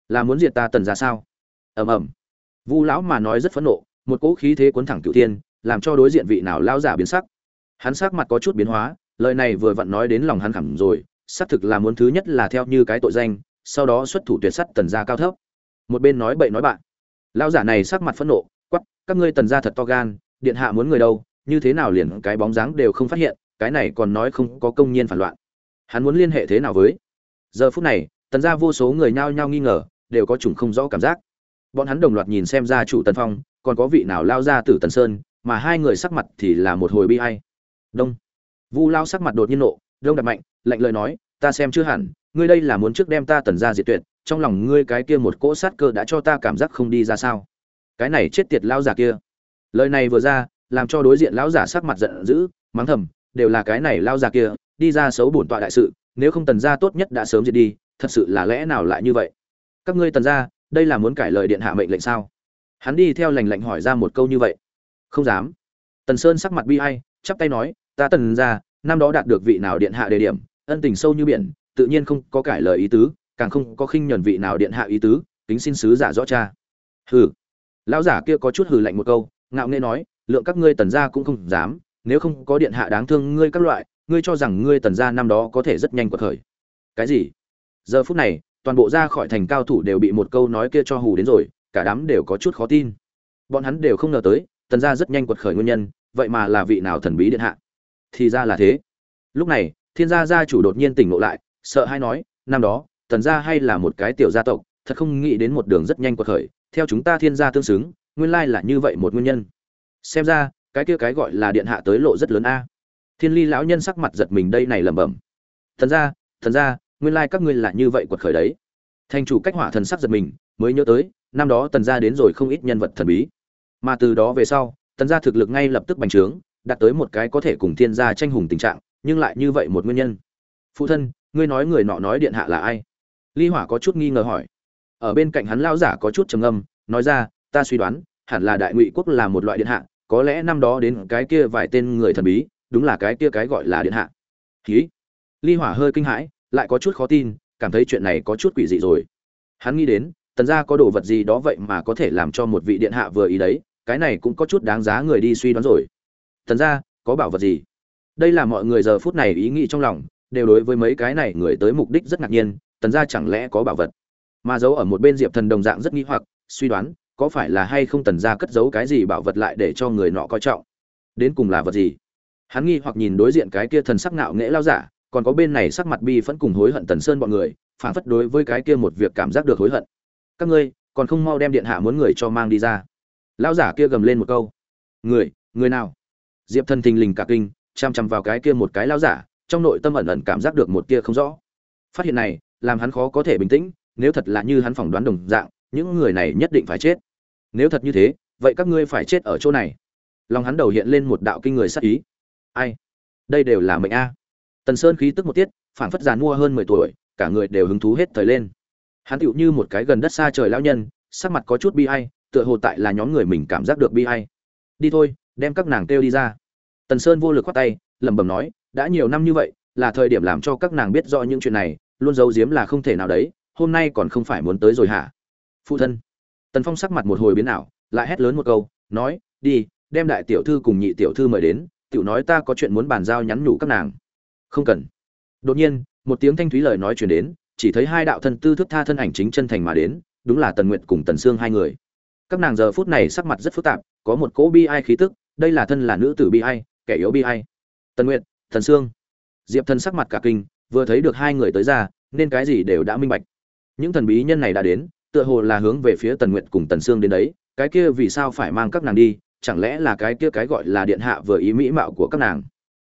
Là muốn diệt ta tần gia sao? Ầm ầm. Vu lão mà nói rất phẫn nộ, một cỗ khí thế cuốn thẳng cửu thiên, làm cho đối diện vị nào lao giả biến sắc. Hắn sắc mặt có chút biến hóa lời này vừa vặn nói đến lòng hắn khẳng rồi, xác thực là muốn thứ nhất là theo như cái tội danh, sau đó xuất thủ tuyệt sắt tần gia cao thấp. Một bên nói bậy nói bạn. Lao giả này sắc mặt phẫn nộ quắp các ngươi tần gia thật to gan, điện hạ muốn người đâu, như thế nào liền cái bóng dáng đều không phát hiện, cái này còn nói không có công nhiên phản loạn. Hắn muốn liên hệ thế nào với? Giờ phút này, tần gia vô số người nhao nhao nghi ngờ, đều có chủng không rõ cảm giác. Bọn hắn đồng loạt nhìn xem gia chủ tần phong, còn có vị nào lao ra từ tần sơn, mà hai người sắc mặt thì là một hồi bi hay đông vu Lão sắc mặt đột nhiên nộ đông đặt mạnh, lạnh lời nói, ta xem chưa hẳn, ngươi đây là muốn trước đem ta tần gia diệt tuyệt, trong lòng ngươi cái kia một cỗ sát cơ đã cho ta cảm giác không đi ra sao? Cái này chết tiệt lão giả kia. Lời này vừa ra, làm cho đối diện lão giả sắc mặt giận dữ, mắng thầm, đều là cái này lão giả kia, đi ra xấu bổn tọa đại sự, nếu không tần gia tốt nhất đã sớm diệt đi, thật sự là lẽ nào lại như vậy? Các ngươi tần gia đây là muốn cải lời điện hạ mệnh lệnh sao? Hắn đi theo lành lạnh hỏi ra một câu như vậy. Không dám. Tần sơn sắc mặt bi ai, chắp tay nói, ta tần gia năm đó đạt được vị nào điện hạ đề điểm, ân tình sâu như biển, tự nhiên không có cải lời ý tứ, càng không có khinh nhuần vị nào điện hạ ý tứ tính xin sứ giả rõ cha. Hừ. Lão giả kia có chút hừ lạnh một câu, ngạo nghễ nói, lượng các ngươi tần gia cũng không dám, nếu không có điện hạ đáng thương ngươi các loại, ngươi cho rằng ngươi tần gia năm đó có thể rất nhanh quật khởi. Cái gì? Giờ phút này, toàn bộ ra khỏi thành cao thủ đều bị một câu nói kia cho hù đến rồi, cả đám đều có chút khó tin. Bọn hắn đều không ngờ tới, tần gia rất nhanh quật khởi nguyên nhân, vậy mà là vị nào thần bí điện hạ? Thì ra là thế. Lúc này, thiên gia gia chủ đột nhiên tỉnh ngộ lại, sợ hay nói, năm đó, tần gia hay là một cái tiểu gia tộc, thật không nghĩ đến một đường rất nhanh quật khởi. Theo chúng ta thiên gia tương xứng, nguyên lai là như vậy một nguyên nhân. Xem ra, cái kia cái gọi là điện hạ tới lộ rất lớn a. Thiên ly lão nhân sắc mặt giật mình đây này lẩm bẩm. Thần gia thần gia, nguyên lai các ngươi là như vậy quật khởi đấy. Thành chủ cách hỏa thần sắc giật mình, mới nhớ tới, năm đó tần gia đến rồi không ít nhân vật thần bí. Mà từ đó về sau, tần gia thực lực ngay lập tức bành trướng đạt tới một cái có thể cùng thiên gia tranh hùng tình trạng, nhưng lại như vậy một nguyên nhân. Phụ thân, ngươi nói người nọ nói điện hạ là ai? Ly hỏa có chút nghi ngờ hỏi. Ở bên cạnh hắn lao giả có chút trầm ngâm, nói ra, ta suy đoán, hẳn là đại ngụy quốc là một loại điện hạ, có lẽ năm đó đến cái kia vài tên người thần bí, đúng là cái kia cái gọi là điện hạ. Ký ly hỏa hơi kinh hãi, lại có chút khó tin, cảm thấy chuyện này có chút quỷ dị rồi. Hắn nghĩ đến, tần gia có đồ vật gì đó vậy mà có thể làm cho một vị điện hạ vừa ý đấy, cái này cũng có chút đáng giá người đi suy đoán rồi tần gia, có bảo vật gì? Đây là mọi người giờ phút này ý nghĩ trong lòng, đều đối với mấy cái này người tới mục đích rất ngạc nhiên, tần gia chẳng lẽ có bảo vật? Mà giấu ở một bên diệp thần đồng dạng rất nghi hoặc, suy đoán, có phải là hay không tần gia cất giấu cái gì bảo vật lại để cho người nọ coi trọng? Đến cùng là vật gì? Hắn nghi hoặc nhìn đối diện cái kia thần sắc ngạo nghễ lao giả, còn có bên này sắc mặt bi vẫn cùng hối hận tần sơn bọn người, phản phất đối với cái kia một việc cảm giác được hối hận. Các ngươi, còn không mau đem điện hạ muốn người cho mang đi ra. Lao giả kia gầm lên một câu. Người người nào? Diệp thần thình lình cả kinh, chăm chăm vào cái kia một cái lao giả, trong nội tâm ẩn ẩn cảm giác được một kia không rõ. Phát hiện này, làm hắn khó có thể bình tĩnh, nếu thật là như hắn phỏng đoán đồng dạng, những người này nhất định phải chết. Nếu thật như thế, vậy các ngươi phải chết ở chỗ này. Lòng hắn đầu hiện lên một đạo kinh người sắc ý. Ai? Đây đều là mệnh a. Tần sơn khí tức một tiết, phảng phất giàn mua hơn mười tuổi, cả người đều hứng thú hết thời lên. Hắn tựu như một cái gần đất xa trời lão nhân, sắc mặt có chút bi ai, tựa hồ tại là nhóm người mình cảm giác được bi ai. Đi thôi đem các nàng kêu đi ra. Tần sơn vô lực khoát tay, lẩm bẩm nói, đã nhiều năm như vậy, là thời điểm làm cho các nàng biết rõ những chuyện này, luôn giấu giếm là không thể nào đấy, hôm nay còn không phải muốn tới rồi hả? Phụ thân. Tần phong sắc mặt một hồi biến ảo, lại hét lớn một câu, nói, đi, đem đại tiểu thư cùng nhị tiểu thư mời đến, tiểu nói ta có chuyện muốn bàn giao nhắn nhủ các nàng. Không cần. Đột nhiên, một tiếng thanh thúy lời nói chuyển đến, chỉ thấy hai đạo thân tư thức tha thân ảnh chính chân thành mà đến, đúng là tần nguyệt cùng tần sương hai người. Các nàng giờ phút này sắc mặt rất phức tạp, có một cỗ bi ai khí tức đây là thân là nữ tử bi ai, kẻ yếu bi ai. Tần nguyệt thần sương. Diệp thần sắc mặt cả kinh, vừa thấy được hai người tới ra, nên cái gì đều đã minh bạch. Những thần bí nhân này đã đến, tựa hồ là hướng về phía tần nguyệt cùng tần sương đến đấy, cái kia vì sao phải mang các nàng đi, chẳng lẽ là cái kia cái gọi là điện hạ vừa ý mỹ mạo của các nàng.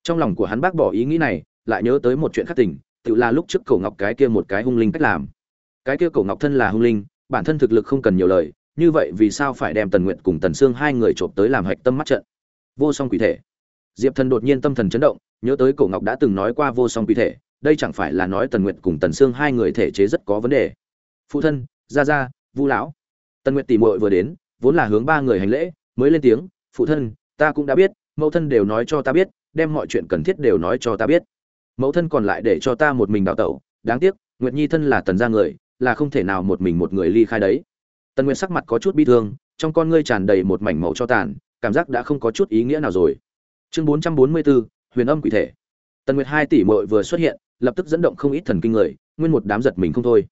Trong lòng của hắn bác bỏ ý nghĩ này, lại nhớ tới một chuyện khác tình, tự là lúc trước cổ ngọc cái kia một cái hung linh cách làm. Cái kia cổ ngọc thân là hung linh, bản thân thực lực không cần nhiều lời như vậy vì sao phải đem tần Nguyệt cùng tần sương hai người trộm tới làm hạch tâm mắt trận? Vô song quỷ thể. Diệp thần đột nhiên tâm thần chấn động, nhớ tới cổ ngọc đã từng nói qua vô song quỷ thể, đây chẳng phải là nói tần Nguyệt cùng tần sương hai người thể chế rất có vấn đề. Phụ thân, gia gia, vu lão. Tần Nguyệt tỉ mội vừa đến, vốn là hướng ba người hành lễ, mới lên tiếng, phụ thân, ta cũng đã biết, mẫu thân đều nói cho ta biết, đem mọi chuyện cần thiết đều nói cho ta biết. Mẫu thân còn lại để cho ta một mình đào tẩu, đáng tiếc, nguyệt nhi thân là tần gia người, là không thể nào một mình một người ly khai đấy tần nguyệt sắc mặt có chút bi thương, trong con ngươi tràn đầy một mảnh màu cho tàn, cảm giác đã không có chút ý nghĩa nào rồi. Chương bốn trăm bốn mươi bốn, huyền âm quỷ thể. Tần nguyệt hai tỷ mội vừa xuất hiện, lập tức dẫn động không ít thần kinh người, nguyên một đám giật mình không thôi.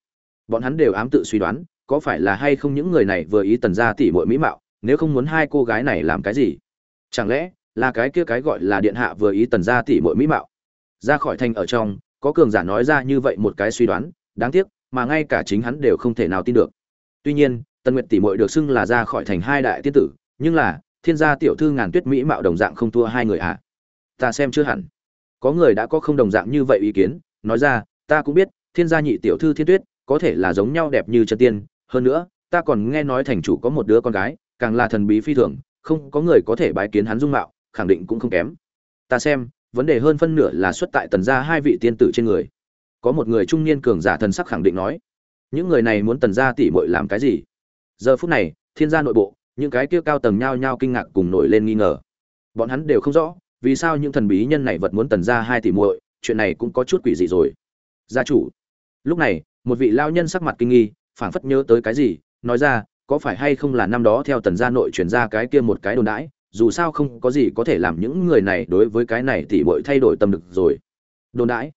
Bọn hắn đều ám tự suy đoán, có phải là hay không những người này vừa ý tần gia tỷ mội mỹ mạo, nếu không muốn hai cô gái này làm cái gì? Chẳng lẽ là cái kia cái gọi là điện hạ vừa ý tần gia tỷ mội mỹ mạo? Ra khỏi thành ở trong, có cường giả nói ra như vậy một cái suy đoán, đáng tiếc, mà ngay cả chính hắn đều không thể nào tin được. Tuy nhiên tần nguyệt tỷ muội được xưng là ra khỏi thành hai đại tiên tử, nhưng là, thiên gia tiểu thư ngàn tuyết mỹ mạo đồng dạng không thua hai người ạ à. ta xem chưa hẳn. Có người đã có không đồng dạng như vậy ý kiến, nói ra, ta cũng biết, thiên gia nhị tiểu thư thiên tuyết, có thể là giống nhau đẹp như chân tiên. Hơn nữa, ta còn nghe nói thành chủ có một đứa con gái, càng là thần bí phi thường, không có người có thể bái kiến hắn dung mạo, khẳng định cũng không kém. Ta xem, vấn đề hơn phân nửa là xuất tại tần gia hai vị tiên tử trên người. Có một người trung niên cường giả thần sắc khẳng định nói, những người này muốn tần gia tỉ mội làm cái gì? Giờ phút này, thiên gia nội bộ, những cái kia cao tầng nhao nhao kinh ngạc cùng nổi lên nghi ngờ. Bọn hắn đều không rõ, vì sao những thần bí nhân này vật muốn tần gia hai tỷ muội, chuyện này cũng có chút quỷ dị rồi. Gia chủ, lúc này, một vị lao nhân sắc mặt kinh nghi, phảng phất nhớ tới cái gì, nói ra, có phải hay không là năm đó theo tần gia nội chuyển ra cái kia một cái đồn đãi, dù sao không có gì có thể làm những người này đối với cái này tỷ muội thay đổi tâm được rồi. Đồn đãi.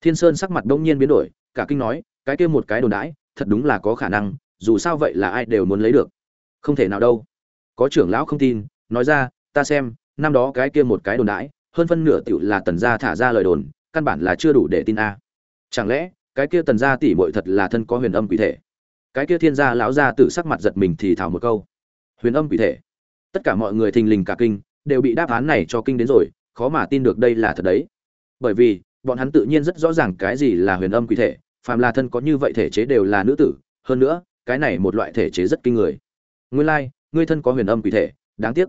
Thiên sơn sắc mặt đông nhiên biến đổi, cả kinh nói, cái kia một cái đồn đãi, thật đúng là có khả năng dù sao vậy là ai đều muốn lấy được. Không thể nào đâu. Có trưởng lão không tin, nói ra, ta xem, năm đó cái kia một cái đồn đãi, hơn phân nửa tiểu là tần gia thả ra lời đồn, căn bản là chưa đủ để tin a. Chẳng lẽ, cái kia tần gia tỷ muội thật là thân có huyền âm quỷ thể? Cái kia thiên gia lão gia tự sắc mặt giật mình thì thảo một câu. Huyền âm quỷ thể? Tất cả mọi người thình lình cả kinh, đều bị đáp án này cho kinh đến rồi, khó mà tin được đây là thật đấy. Bởi vì, bọn hắn tự nhiên rất rõ ràng cái gì là huyền âm quỷ thể, phàm là thân có như vậy thể chế đều là nữ tử. Hơn nữa cái này một loại thể chế rất kinh người. Nguyên lai like, ngươi thân có huyền âm quỷ thể đáng tiếc.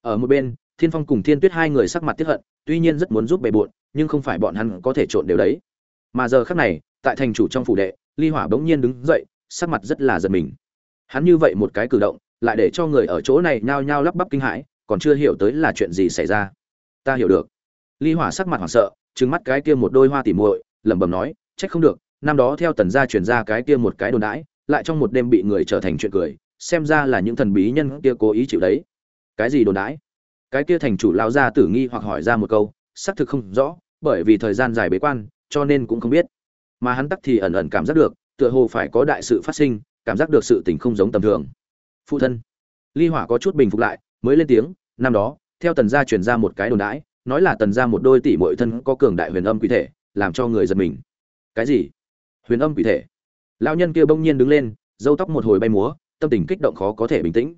Ở một bên thiên phong cùng thiên tuyết hai người sắc mặt tiếc hận tuy nhiên rất muốn giúp bề bộn nhưng không phải bọn hắn có thể trộn đều đấy. Mà giờ khắc này tại thành chủ trong phủ đệ ly hỏa bỗng nhiên đứng dậy sắc mặt rất là giật mình. Hắn như vậy một cái cử động lại để cho người ở chỗ này nhao nhao lắp bắp kinh hãi còn chưa hiểu tới là chuyện gì xảy ra. Ta hiểu được. Ly hỏa sắc mặt hoảng sợ trừng mắt cái kia một đôi hoa tỉ muội lẩm bẩm nói trách không được năm đó theo tần gia truyền ra cái kia một cái đồn đãi lại trong một đêm bị người trở thành chuyện cười, xem ra là những thần bí nhân kia cố ý chịu đấy. Cái gì đồn đãi? Cái kia thành chủ lao ra tử nghi hoặc hỏi ra một câu, xác thực không rõ, bởi vì thời gian dài bế quan, cho nên cũng không biết. Mà hắn tắc thì ẩn ẩn cảm giác được, tựa hồ phải có đại sự phát sinh, cảm giác được sự tình không giống tầm thường. Phụ thân, ly hỏa có chút bình phục lại, mới lên tiếng, năm đó, theo tần gia truyền ra một cái đồn đãi, nói là tần gia một đôi tỷ muội thân có cường đại huyền âm quỷ thể, làm cho người giật mình. Cái gì? Huyền âm quỷ thể lão nhân kia bỗng nhiên đứng lên, râu tóc một hồi bay múa, tâm tình kích động khó có thể bình tĩnh.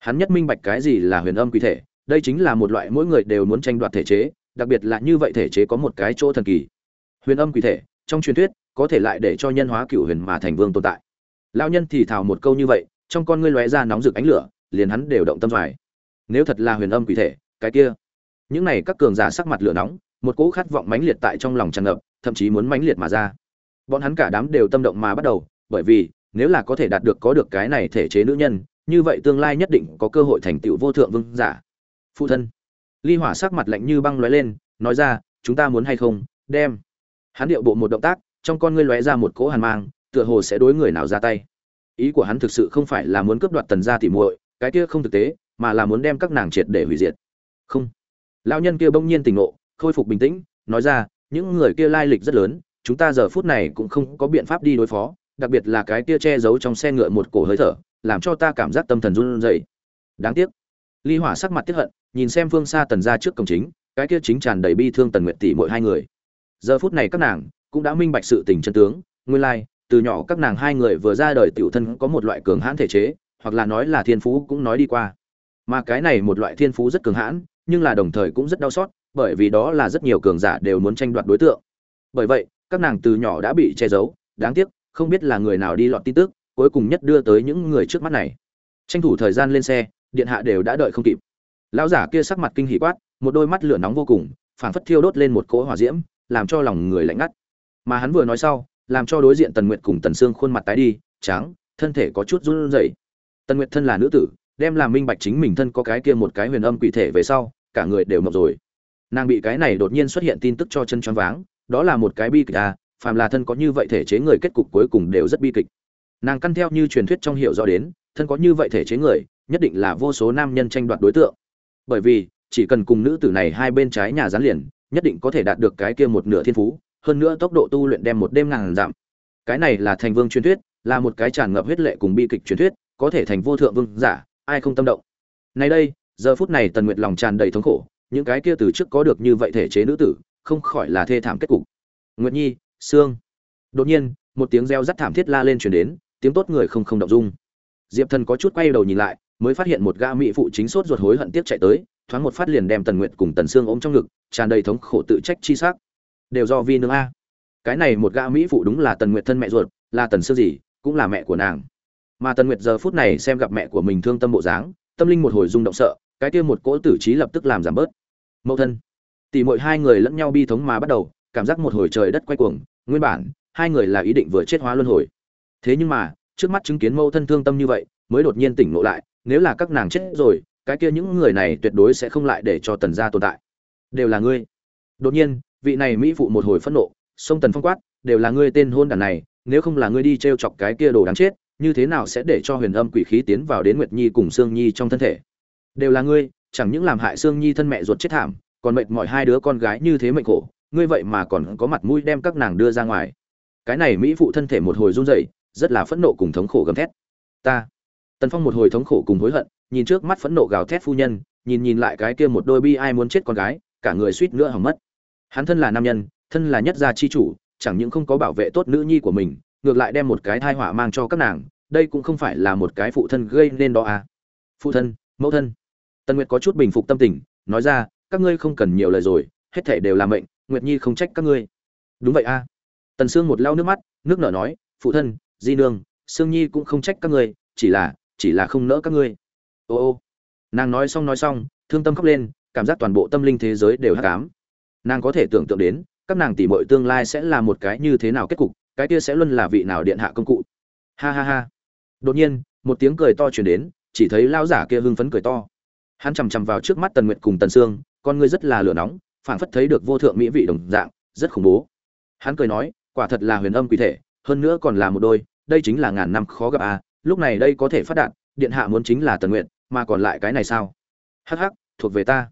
Hắn nhất minh bạch cái gì là huyền âm quy thể, đây chính là một loại mỗi người đều muốn tranh đoạt thể chế, đặc biệt là như vậy thể chế có một cái chỗ thần kỳ. Huyền âm quy thể, trong truyền thuyết, có thể lại để cho nhân hóa cựu huyền mà thành vương tồn tại. Lão nhân thì thào một câu như vậy, trong con ngươi lóe ra nóng rực ánh lửa, liền hắn đều động tâm doài nếu thật là huyền âm quy thể, cái kia. Những này các cường giả sắc mặt lửa nóng, một cỗ khát vọng mãnh liệt tại trong lòng tràn ngập, thậm chí muốn mãnh liệt mà ra bọn hắn cả đám đều tâm động mà bắt đầu, bởi vì, nếu là có thể đạt được có được cái này thể chế nữ nhân, như vậy tương lai nhất định có cơ hội thành tựu vô thượng vương giả. Phụ thân. Ly hỏa sắc mặt lạnh như băng lóe lên, nói ra, chúng ta muốn hay không? Đem. Hắn điệu bộ một động tác, trong con ngươi lóe ra một cỗ hàn mang, tựa hồ sẽ đối người nào ra tay. Ý của hắn thực sự không phải là muốn cướp đoạt tần gia tỉ muội, cái kia không thực tế, mà là muốn đem các nàng triệt để hủy diệt. Không. Lão nhân kia bỗng nhiên tỉnh ngộ, khôi phục bình tĩnh, nói ra, những người kia lai lịch rất lớn chúng ta giờ phút này cũng không có biện pháp đi đối phó, đặc biệt là cái kia che giấu trong xe ngựa một cổ hơi thở, làm cho ta cảm giác tâm thần run rẩy. Đáng tiếc. Ly hỏa sắc mặt tiếc hận, nhìn xem phương xa tần ra trước cổng chính, cái kia chính tràn đầy bi thương tần nguyệt tỷ mỗi hai người. Giờ phút này các nàng cũng đã minh bạch sự tình chân tướng, nguyên lai, từ nhỏ các nàng hai người vừa ra đời tiểu thân có một loại cường hãn thể chế, hoặc là nói là thiên phú cũng nói đi qua. Mà cái này một loại thiên phú rất cường hãn, nhưng là đồng thời cũng rất đau xót, bởi vì đó là rất nhiều cường giả đều muốn tranh đoạt đối tượng. Bởi vậy các nàng từ nhỏ đã bị che giấu, đáng tiếc, không biết là người nào đi lọt tin tức, cuối cùng nhất đưa tới những người trước mắt này. Tranh thủ thời gian lên xe, điện hạ đều đã đợi không kịp. Lão giả kia sắc mặt kinh hỉ quát, một đôi mắt lửa nóng vô cùng, phảng phất thiêu đốt lên một cỗ hỏa diễm, làm cho lòng người lạnh ngắt. Mà hắn vừa nói sau, làm cho đối diện tần nguyệt cùng tần sương khuôn mặt tái đi, trắng, thân thể có chút run rẩy. Tần nguyệt thân là nữ tử, đem làm minh bạch chính mình thân có cái kia một cái huyền âm quỷ thể về sau, cả người đều mập rồi. Nàng bị cái này đột nhiên xuất hiện tin tức cho chân choáng váng đó là một cái bi kịch à phàm là thân có như vậy thể chế người kết cục cuối cùng đều rất bi kịch. Nàng căn theo như truyền thuyết trong hiệu rõ đến, thân có như vậy thể chế người, nhất định là vô số nam nhân tranh đoạt đối tượng. Bởi vì, chỉ cần cùng nữ tử này hai bên trái nhà gián liền, nhất định có thể đạt được cái kia một nửa thiên phú, hơn nữa tốc độ tu luyện đem một đêm ngàn giảm. Cái này là thành vương truyền thuyết, là một cái tràn ngập huyết lệ cùng bi kịch truyền thuyết, có thể thành vô thượng vương giả, ai không tâm động. Nay đây, giờ phút này tần nguyệt lòng tràn đầy thống khổ, những cái kia từ trước có được như vậy thể chế nữ tử không khỏi là thê thảm kết cục. Nguyệt nhi, sương. Đột nhiên, một tiếng reo rắt thảm thiết la lên truyền đến, tiếng tốt người không không động dung. Diệp thần có chút quay đầu nhìn lại, mới phát hiện một gã mỹ phụ chính sốt ruột hối hận tiếc chạy tới, thoáng một phát liền đem tần nguyệt cùng tần sương ôm trong ngực, tràn đầy thống khổ tự trách chi xác đều do vi nương a. Cái này một gã mỹ phụ đúng là tần nguyệt thân mẹ ruột, là tần sương gì, cũng là mẹ của nàng. Mà tần nguyệt giờ phút này xem gặp mẹ của mình thương tâm bộ dáng, tâm linh một hồi rung động sợ, cái kia một cỗ tử trí lập tức làm giảm bớt. Mẫu thân tỉ mỗi hai người lẫn nhau bi thống mà bắt đầu, cảm giác một hồi trời đất quay cuồng, nguyên bản, hai người là ý định vừa chết hóa luân hồi. Thế nhưng mà, trước mắt chứng kiến mâu thân thương tâm như vậy, mới đột nhiên tỉnh ngộ lại, nếu là các nàng chết rồi, cái kia những người này tuyệt đối sẽ không lại để cho tần gia tồn tại. Đều là ngươi. Đột nhiên, vị này mỹ phụ một hồi phẫn nộ, sông tần phong quát, đều là ngươi tên hôn đàn này, nếu không là ngươi đi t r e o chọc cái kia đồ đáng chết, như thế nào sẽ để cho huyền âm quỷ khí tiến vào đến nguyệt nhi cùng sương nhi trong thân thể? Đều là ngươi, chẳng những làm hại sương nhi thân mẹ ruột chết thảm còn mệt mỏi hai đứa con gái như thế mệnh khổ, ngươi vậy mà còn có mặt mũi đem các nàng đưa ra ngoài. Cái này mỹ phụ thân thể một hồi run rẩy, rất là phẫn nộ cùng thống khổ gầm thét. Ta, tần phong một hồi thống khổ cùng hối hận, nhìn trước mắt phẫn nộ gào thét phu nhân, nhìn nhìn lại cái kia một đôi bi ai muốn chết con gái, cả người suýt nữa hỏng mất. Hắn thân là nam nhân, thân là nhất gia chi chủ, chẳng những không có bảo vệ tốt nữ nhi của mình, ngược lại đem một cái thai họa mang cho các nàng, đây cũng không phải là một cái phụ thân gây nên đó à. Phụ thân, mẫu thân. Tần nguyệt có chút bình phục tâm tình, nói ra các ngươi không cần nhiều lời rồi, hết thể đều là mệnh, nguyệt nhi không trách các ngươi. Đúng vậy a. À. tần sương một lau nước mắt, nước nở nói, phụ thân, di nương, sương nhi cũng không trách các ngươi, chỉ là chỉ là không nỡ các ngươi. Ô ô. Nàng nói xong nói xong, thương tâm khóc lên, cảm giác toàn bộ tâm linh thế giới đều hát cám nàng có thể tưởng tượng đến, các nàng tỷ muội tương lai sẽ là một cái như thế nào kết cục, cái kia sẽ luôn là vị nào điện hạ công cụ. Ha ha ha. Đột nhiên, một tiếng cười to truyền đến, chỉ thấy lao giả kia hưng phấn cười to. Hắn chằm chằm vào trước mắt tần nguyệt cùng tần sương con ngươi rất là lửa nóng, phảng phất thấy được vô thượng mỹ vị đồng dạng, rất khủng bố. Hắn cười nói, quả thật là huyền âm quỷ thể, hơn nữa còn là một đôi, đây chính là ngàn năm khó gặp à lúc này đây có thể phát đạt, điện hạ muốn chính là tần nguyện, mà còn lại cái này sao? Hắc hắc, thuộc về ta.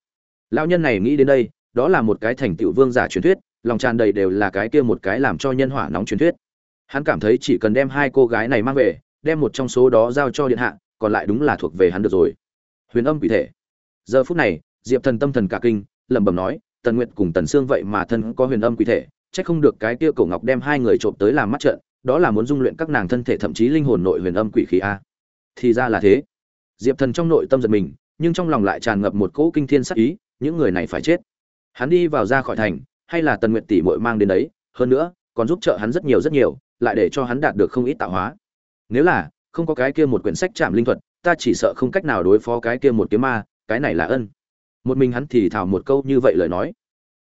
Lão nhân này nghĩ đến đây, đó là một cái thành tựu vương giả truyền thuyết, lòng tràn đầy đều là cái kia một cái làm cho nhân hỏa nóng truyền thuyết. Hắn cảm thấy chỉ cần đem hai cô gái này mang về, đem một trong số đó giao cho điện hạ, còn lại đúng là thuộc về hắn được rồi. Huyền âm quỷ thể. Giờ phút này diệp thần tâm thần cả kinh, lẩm bẩm nói, tần nguyệt cùng tần sương vậy mà thân có huyền âm quỷ thể, chắc không được cái kia cổ ngọc đem hai người trộm tới làm mắt trận, đó là muốn dung luyện các nàng thân thể thậm chí linh hồn nội huyền âm quỷ khí a. Thì ra là thế. Diệp thần trong nội tâm giật mình, nhưng trong lòng lại tràn ngập một cỗ kinh thiên sắc ý, những người này phải chết. Hắn đi vào ra khỏi thành, hay là tần Nguyệt tỷ muội mang đến đấy, hơn nữa, còn giúp trợ hắn rất nhiều rất nhiều, lại để cho hắn đạt được không ít tạo hóa. Nếu là, không có cái kia một quyển sách chạm linh thuật, ta chỉ sợ không cách nào đối phó cái kia một kiếm ma, cái này là ân một mình hắn thì thào một câu như vậy lời nói.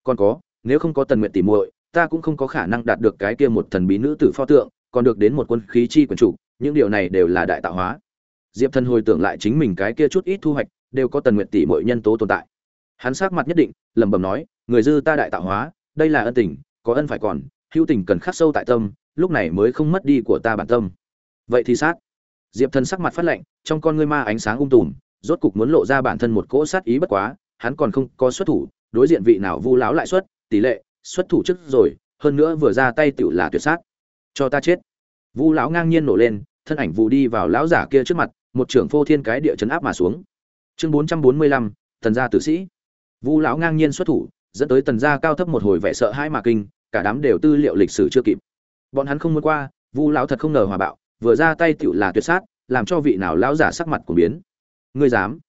Còn có, nếu không có tần nguyện tỷ muội, ta cũng không có khả năng đạt được cái kia một thần bí nữ tử pho tượng, còn được đến một quân khí chi quần chủ, những điều này đều là đại tạo hóa. Diệp thần hồi tưởng lại chính mình cái kia chút ít thu hoạch, đều có tần nguyện tỷ mọi nhân tố tồn tại. Hắn sát mặt nhất định, lẩm bẩm nói, người dư ta đại tạo hóa, đây là ân tình, có ân phải còn, hữu tình cần khắc sâu tại tâm, lúc này mới không mất đi của ta bản tâm. Vậy thì sát. Diệp thần sắc mặt phát lạnh, trong con ngươi ma ánh sáng ung tùm, rốt cục muốn lộ ra bản thân một cỗ sát ý bất quá hắn còn không có xuất thủ, đối diện vị nào vu láo lại xuất, tỷ lệ, xuất thủ trước rồi, hơn nữa vừa ra tay tựu là tuyệt sát. Cho ta chết. Vu lão ngang nhiên nổ lên, thân ảnh vụ đi vào lão giả kia trước mặt, một trưởng phô thiên cái địa chấn áp mà xuống. Chương bốn trăm bốn mươi lăm, tần gia tử sĩ. Vu lão ngang nhiên xuất thủ, dẫn tới tần gia cao thấp một hồi vẻ sợ hãi mà kinh, cả đám đều tư liệu lịch sử chưa kịp. Bọn hắn không muốn qua, vu lão thật không ngờ hòa bạo, vừa ra tay tựu là tuyệt sát, làm cho vị nào lão giả sắc mặt của biến. Ngươi dám?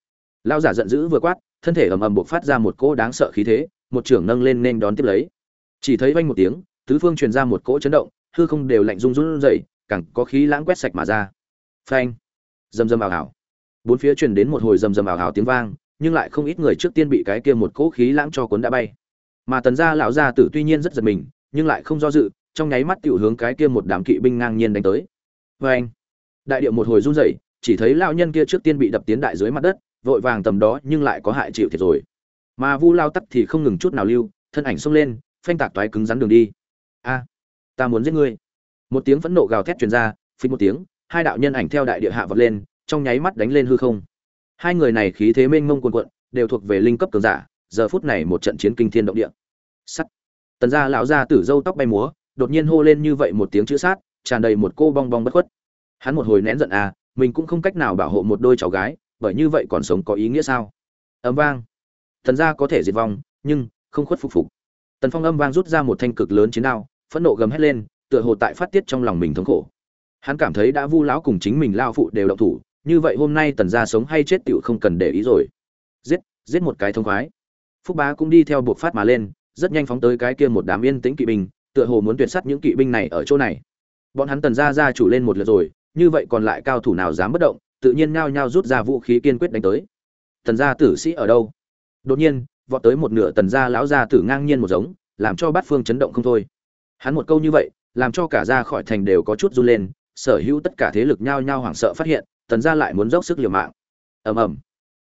Lão giả giận dữ vừa quát thân thể ầm ầm buộc phát ra một cỗ đáng sợ khí thế, một trưởng nâng lên nên đón tiếp lấy. Chỉ thấy vang một tiếng, tứ phương truyền ra một cỗ chấn động, hư không đều lạnh rung run rẩy, càng có khí lãng quét sạch mà ra. Phanh! Rầm rầm ảo ảo bốn phía truyền đến một hồi rầm rầm ảo ảo tiếng vang, nhưng lại không ít người trước tiên bị cái kia một cỗ khí lãng cho cuốn đã bay. Mà tần gia lão gia tử tuy nhiên rất giật mình, nhưng lại không do dự, trong nháy mắt tiểu hướng cái kia một đám kỵ binh ngang nhiên đánh tới. Phanh! Đại điệu một hồi run rẩy, chỉ thấy lão nhân kia trước tiên bị đập tiến đại dưới mặt đất vội vàng tầm đó nhưng lại có hại chịu thiệt rồi. Mà vu lao tắc thì không ngừng chút nào lưu, thân ảnh xông lên, phanh tạc toái cứng rắn đường đi. A, ta muốn giết ngươi. Một tiếng phẫn nộ gào thét truyền ra phí một tiếng, hai đạo nhân ảnh theo đại địa hạ vọt lên, trong nháy mắt đánh lên hư không. Hai người này khí thế mênh mông cuồn cuộn, đều thuộc về linh cấp cường giả, giờ phút này một trận chiến kinh thiên động địa. Sắt. Tần gia lão gia tử dâu tóc bay múa, đột nhiên hô lên như vậy một tiếng chữ sát, tràn đầy một cô bong bong bất khuất. Hắn một hồi nén giận à mình cũng không cách nào bảo hộ một đôi cháu gái bởi như vậy còn sống có ý nghĩa sao? Âm vang. Tần gia có thể diệt vong, nhưng không khuất phục phục. Tần phong âm vang rút ra một thanh cực lớn chiến đao, phẫn nộ gầm hét lên, tựa hồ tại phát tiết trong lòng mình thống khổ. Hắn cảm thấy đã vu lão cùng chính mình lao phụ đều động thủ, như vậy hôm nay tần gia sống hay chết tựu không cần để ý rồi. Giết giết một cái thông khoái. Phúc bá cũng đi theo buộc phát mà lên, rất nhanh phóng tới cái kia một đám yên tĩnh kỵ binh, tựa hồ muốn tuyệt sát những kỵ binh này ở chỗ này. Bọn hắn tần gia gia chủ lên một lượt rồi, như vậy còn lại cao thủ nào dám bất động tự nhiên nhao nhao rút ra vũ khí kiên quyết đánh tới. Tần gia tử sĩ ở đâu? Đột nhiên, vọt tới một nửa tần gia lão gia tử ngang nhiên một giống, làm cho bát phương chấn động không thôi. Hắn một câu như vậy, làm cho cả ra khỏi thành đều có chút run lên, sở hữu tất cả thế lực nhao nhao hoảng sợ phát hiện, tần gia lại muốn dốc sức liều mạng. Ầm ầm.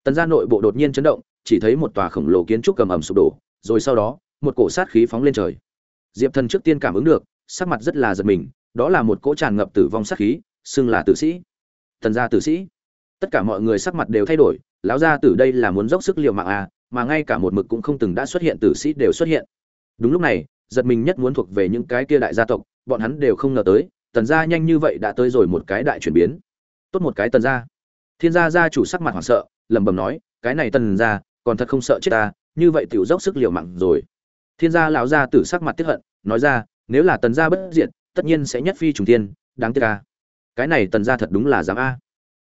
Tần gia nội bộ đột nhiên chấn động, chỉ thấy một tòa khổng lồ kiến trúc cầm ầm sụp đổ, rồi sau đó, một cổ sát khí phóng lên trời. Diệp thần trước tiên cảm ứng được, sắc mặt rất là giật mình, đó là một cỗ tràn ngập tử vong sát khí, xưng là tử sĩ tần gia tử sĩ. Tất cả mọi người sắc mặt đều thay đổi, lão gia tử đây là muốn dốc sức liều mạng à mà ngay cả một mực cũng không từng đã xuất hiện tử sĩ đều xuất hiện. Đúng lúc này, giật mình nhất muốn thuộc về những cái kia đại gia tộc, bọn hắn đều không ngờ tới, tần gia nhanh như vậy đã tới rồi một cái đại chuyển biến. Tốt một cái tần gia. Thiên gia gia chủ sắc mặt hoảng sợ, lẩm bẩm nói, cái này tần gia, còn thật không sợ chết ta, như vậy tiểu dốc sức liều mạng rồi. Thiên gia lão gia tử sắc mặt tiếc hận, nói ra, nếu là tần gia bất diệt, tất nhiên sẽ nhất phi trùng thiên, đáng tiếc ca cái này tần gia thật đúng là dám a.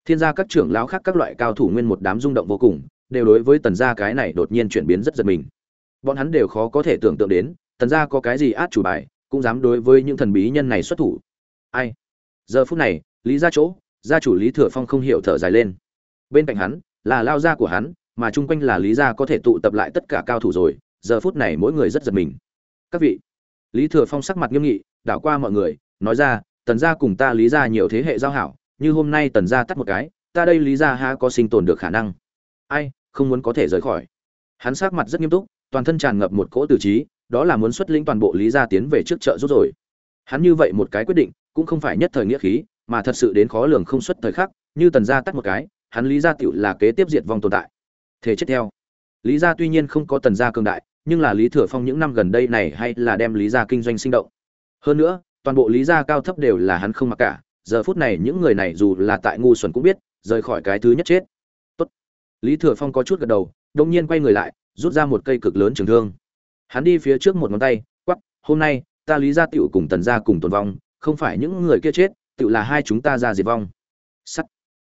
Thiên gia các trưởng lão khác các loại cao thủ nguyên một đám rung động vô cùng, đều đối với tần gia cái này đột nhiên chuyển biến rất giật mình. Bọn hắn đều khó có thể tưởng tượng đến, tần gia có cái gì át chủ bài, cũng dám đối với những thần bí nhân này xuất thủ. Ai? Giờ phút này, lý gia chỗ, gia chủ lý thừa phong không hiểu thở dài lên. Bên cạnh hắn, là lao gia của hắn, mà chung quanh là lý gia có thể tụ tập lại tất cả cao thủ rồi, giờ phút này mỗi người rất giật mình. Các vị, lý thừa phong sắc mặt nghiêm nghị, đảo qua mọi người, nói ra tần gia cùng ta lý gia nhiều thế hệ giao hảo, như hôm nay tần gia tắt một cái, ta đây lý gia ha có sinh tồn được khả năng. Ai, không muốn có thể rời khỏi. Hắn sắc mặt rất nghiêm túc, toàn thân tràn ngập một cỗ tử trí, đó là muốn xuất lĩnh toàn bộ lý gia tiến về trước chợ rút rồi. Hắn như vậy một cái quyết định, cũng không phải nhất thời nghĩa khí, mà thật sự đến khó lường không xuất thời khắc, như tần gia tắt một cái, hắn lý gia tựu là kế tiếp diệt vong tồn tại. Thế chết theo. Lý gia tuy nhiên không có tần gia cường đại, nhưng là lý thừa phong những năm gần đây này hay là đem lý gia kinh doanh sinh động. Hơn nữa toàn bộ lý gia cao thấp đều là hắn không mặc cả, giờ phút này những người này dù là tại ngu xuẩn cũng biết, rời khỏi cái thứ nhất chết. Tốt. lý thừa phong có chút gật đầu đông nhiên quay người lại, rút ra một cây cực lớn trường thương. Hắn đi phía trước một ngón tay quắp hôm nay, ta lý gia tựu cùng tần gia cùng tồn vong, không phải những người kia chết tựu là hai chúng ta ra diệt vong. Sắt.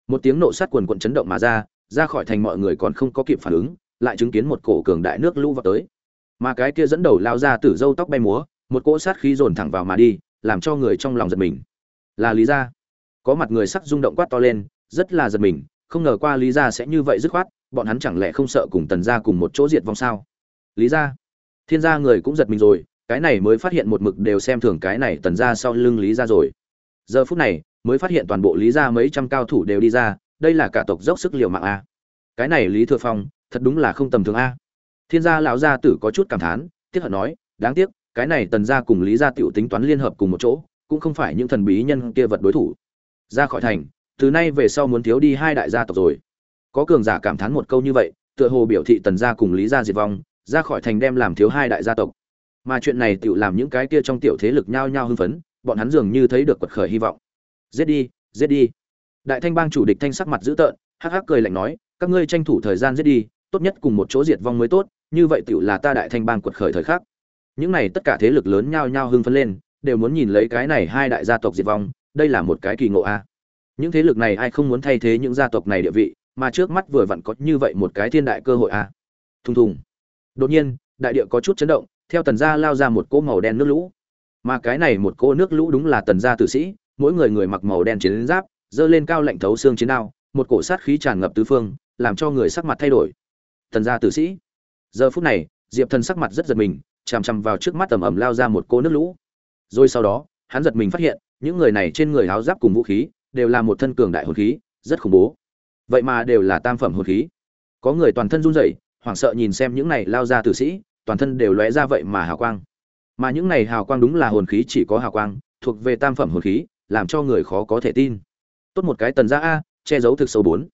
Một tiếng nộ sắt quần quận chấn động mà ra ra khỏi thành mọi người còn không có kịp phản ứng, lại chứng kiến một cổ cường đại nước lũ vào tới. Mà cái kia dẫn đầu lao ra từ dâu tóc bay múa, một cỗ sát khí dồn thẳng vào mà đi làm cho người trong lòng giật mình. Là lý gia. Có mặt người sắc rung động quát to lên, rất là giật mình, không ngờ qua lý gia sẽ như vậy dứt khoát, bọn hắn chẳng lẽ không sợ cùng tần gia cùng một chỗ diệt vong sao? Lý gia. Thiên gia người cũng giật mình rồi, cái này mới phát hiện một mực đều xem thường cái này tần gia sau lưng lý gia rồi. Giờ phút này, mới phát hiện toàn bộ lý gia mấy trăm cao thủ đều đi ra, đây là cả tộc dốc sức liều mạng a. Cái này lý thừa phong, thật đúng là không tầm thường a. Thiên gia lão gia tử có chút cảm thán, tiếc hận nói, đáng tiếc cái này tần gia cùng lý gia tiểu tính toán liên hợp cùng một chỗ, cũng không phải những thần bí nhân kia vật đối thủ. Ra khỏi thành, từ nay về sau muốn thiếu đi hai đại gia tộc rồi. Có cường giả cảm thán một câu như vậy, tựa hồ biểu thị tần gia cùng lý gia diệt vong, ra khỏi thành đem làm thiếu hai đại gia tộc. Mà chuyện này tiểu làm những cái kia trong tiểu thế lực nhao nhao hưng phấn, bọn hắn dường như thấy được quật khởi hy vọng. Giết đi giết đi. Đại thanh bang chủ địch thanh sắc mặt dữ tợn, hắc hắc cười lạnh nói, các ngươi tranh thủ thời gian giết đi, tốt nhất cùng một chỗ diệt vong mới tốt, như vậy tiểu là ta đại thanh bang quật khởi thời khắc những này tất cả thế lực lớn nhao nhao hưng phấn lên, đều muốn nhìn lấy cái này hai đại gia tộc diệt vong, đây là một cái kỳ ngộ a. Những thế lực này ai không muốn thay thế những gia tộc này địa vị, mà trước mắt vừa vặn có như vậy một cái thiên đại cơ hội a. Thùng thùng. Đột nhiên, đại địa có chút chấn động, theo tần gia lao ra một cỗ màu đen nước lũ. Mà cái này một cỗ nước lũ đúng là tần gia tử sĩ, mỗi người người mặc màu đen chiến giáp dơ lên cao lạnh thấu xương chiến đao, một cổ sát khí tràn ngập tứ phương, làm cho người sắc mặt thay đổi. Tần gia tử sĩ. Giờ phút này, diệp thần sắc mặt rất giật mình chằm chằm vào trước mắt tầm ẩm lao ra một cỗ nước lũ. Rồi sau đó, hắn giật mình phát hiện, những người này trên người áo giáp cùng vũ khí đều là một thân cường đại hồn khí, rất khủng bố. Vậy mà đều là tam phẩm hồn khí. Có người toàn thân run rẩy, hoảng sợ nhìn xem những này lao ra tử sĩ, toàn thân đều lóe ra vậy mà hào quang. Mà những này hào quang đúng là hồn khí chỉ có hào quang, thuộc về tam phẩm hồn khí, làm cho người khó có thể tin. Tốt một cái tần gia a, che giấu thực sâu bốn.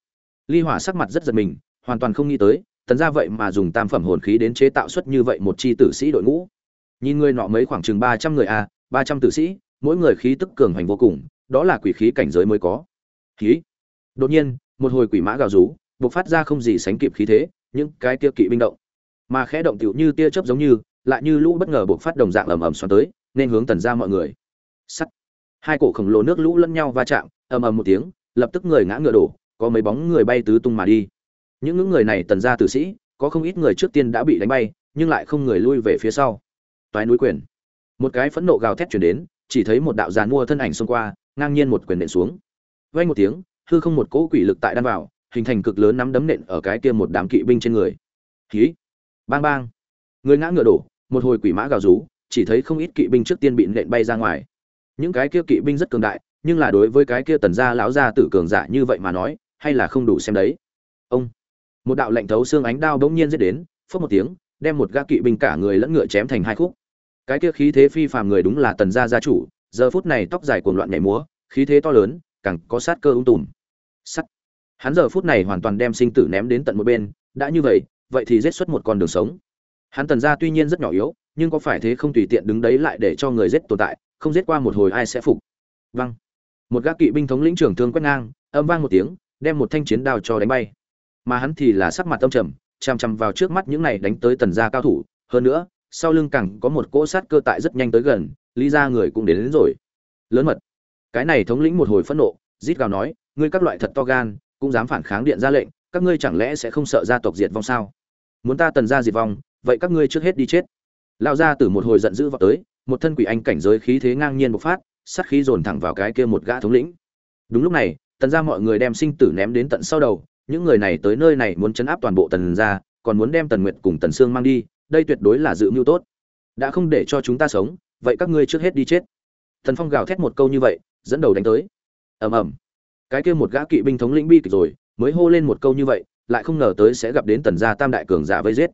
Ly hỏa sắc mặt rất giật mình, hoàn toàn không nghĩ tới tần gia vậy mà dùng tam phẩm hồn khí đến chế tạo xuất như vậy một chi tử sĩ đội ngũ. Nhìn người nọ mấy khoảng chừng ba trăm người a ba trăm tử sĩ, mỗi người khí tức cường hành vô cùng, đó là quỷ khí cảnh giới mới có. Khí đột nhiên, một hồi quỷ mã gào rú, bộc phát ra không gì sánh kịp khí thế, những cái kia kỵ binh động. Mà khẽ động tiểu như tia chớp giống như, lại như lũ bất ngờ bộc phát đồng dạng ầm ầm xoắn tới, nên hướng tần ra mọi người. Sắt. Hai cổ khổng lồ nước lũ lẫn nhau va chạm, ầm ầm một tiếng, lập tức người ngã ngựa đổ, có mấy bóng người bay tứ tung mà đi những ngưỡng người này tần ra tử sĩ, có không ít người trước tiên đã bị đánh bay, nhưng lại không người lui về phía sau. Toái núi quyền. Một cái phẫn nộ gào thét chuyển đến, chỉ thấy một đạo giàn mua thân ảnh xông qua, ngang nhiên một quyền nện xuống. Vay một tiếng, hư không một cỗ quỷ lực tại đan vào, hình thành cực lớn nắm đấm nện ở cái kia một đám kỵ binh trên người. Khí bang bang. Người ngã ngựa đổ, một hồi quỷ mã gào rú, chỉ thấy không ít kỵ binh trước tiên bị nện bay ra ngoài. Những cái kia kỵ binh rất cường đại, nhưng là đối với cái kia tần gia lão gia tử cường giả như vậy mà nói, hay là không đủ xem đấy. Ông một đạo lệnh thấu xương ánh đao bỗng nhiên giết đến phất một tiếng, đem một gã kỵ binh cả người lẫn ngựa chém thành hai khúc. Cái kia khí thế phi phàm người đúng là tần gia gia chủ, giờ phút này tóc dài cuồng loạn nhảy múa, khí thế to lớn, càng có sát cơ ung tùm. Sắt. Hắn giờ phút này hoàn toàn đem sinh tử ném đến tận một bên, đã như vậy vậy thì giết xuất một con đường sống. Hắn tần gia tuy nhiên rất nhỏ yếu, nhưng có phải thế không tùy tiện đứng đấy lại để cho người giết tồn tại, không giết qua một hồi ai sẽ phục. Văng một gác kỵ binh thống lĩnh trưởng thương quét ngang, âm vang một tiếng, đem một thanh chiến đao cho đánh bay mà hắn thì là sắc mặt tâm trầm chằm chằm vào trước mắt những này đánh tới tần gia cao thủ. Hơn nữa sau lưng cẳng có một cỗ sát cơ tại rất nhanh tới gần lý ra người cũng đến, đến rồi. Lớn mật. Cái này thống lĩnh một hồi phẫn nộ rít gào nói ngươi các loại thật to gan cũng dám phản kháng điện ra lệnh các ngươi chẳng lẽ sẽ không sợ gia tộc diệt vong sao? Muốn ta tần gia diệt vong vậy các ngươi trước hết đi chết. Lao ra từ một hồi giận dữ vào tới một thân quỷ anh cảnh giới khí thế ngang nhiên bộc phát sát khí dồn thẳng vào cái kia một gã thống lĩnh. Đúng lúc này tần gia mọi người đem sinh tử ném đến tận sau đầu những người này tới nơi này muốn chấn áp toàn bộ tần gia, còn muốn đem tần nguyệt cùng tần sương mang đi, đây tuyệt đối là dự mưu tốt. Đã không để cho chúng ta sống, vậy các ngươi trước hết đi chết. Thần phong gào thét một câu như vậy, dẫn đầu đánh tới. Ầm ầm. Cái kia một gã kỵ binh thống lĩnh bi kịch rồi, mới hô lên một câu như vậy, lại không ngờ tới sẽ gặp đến tần gia tam đại cường giả vây giết.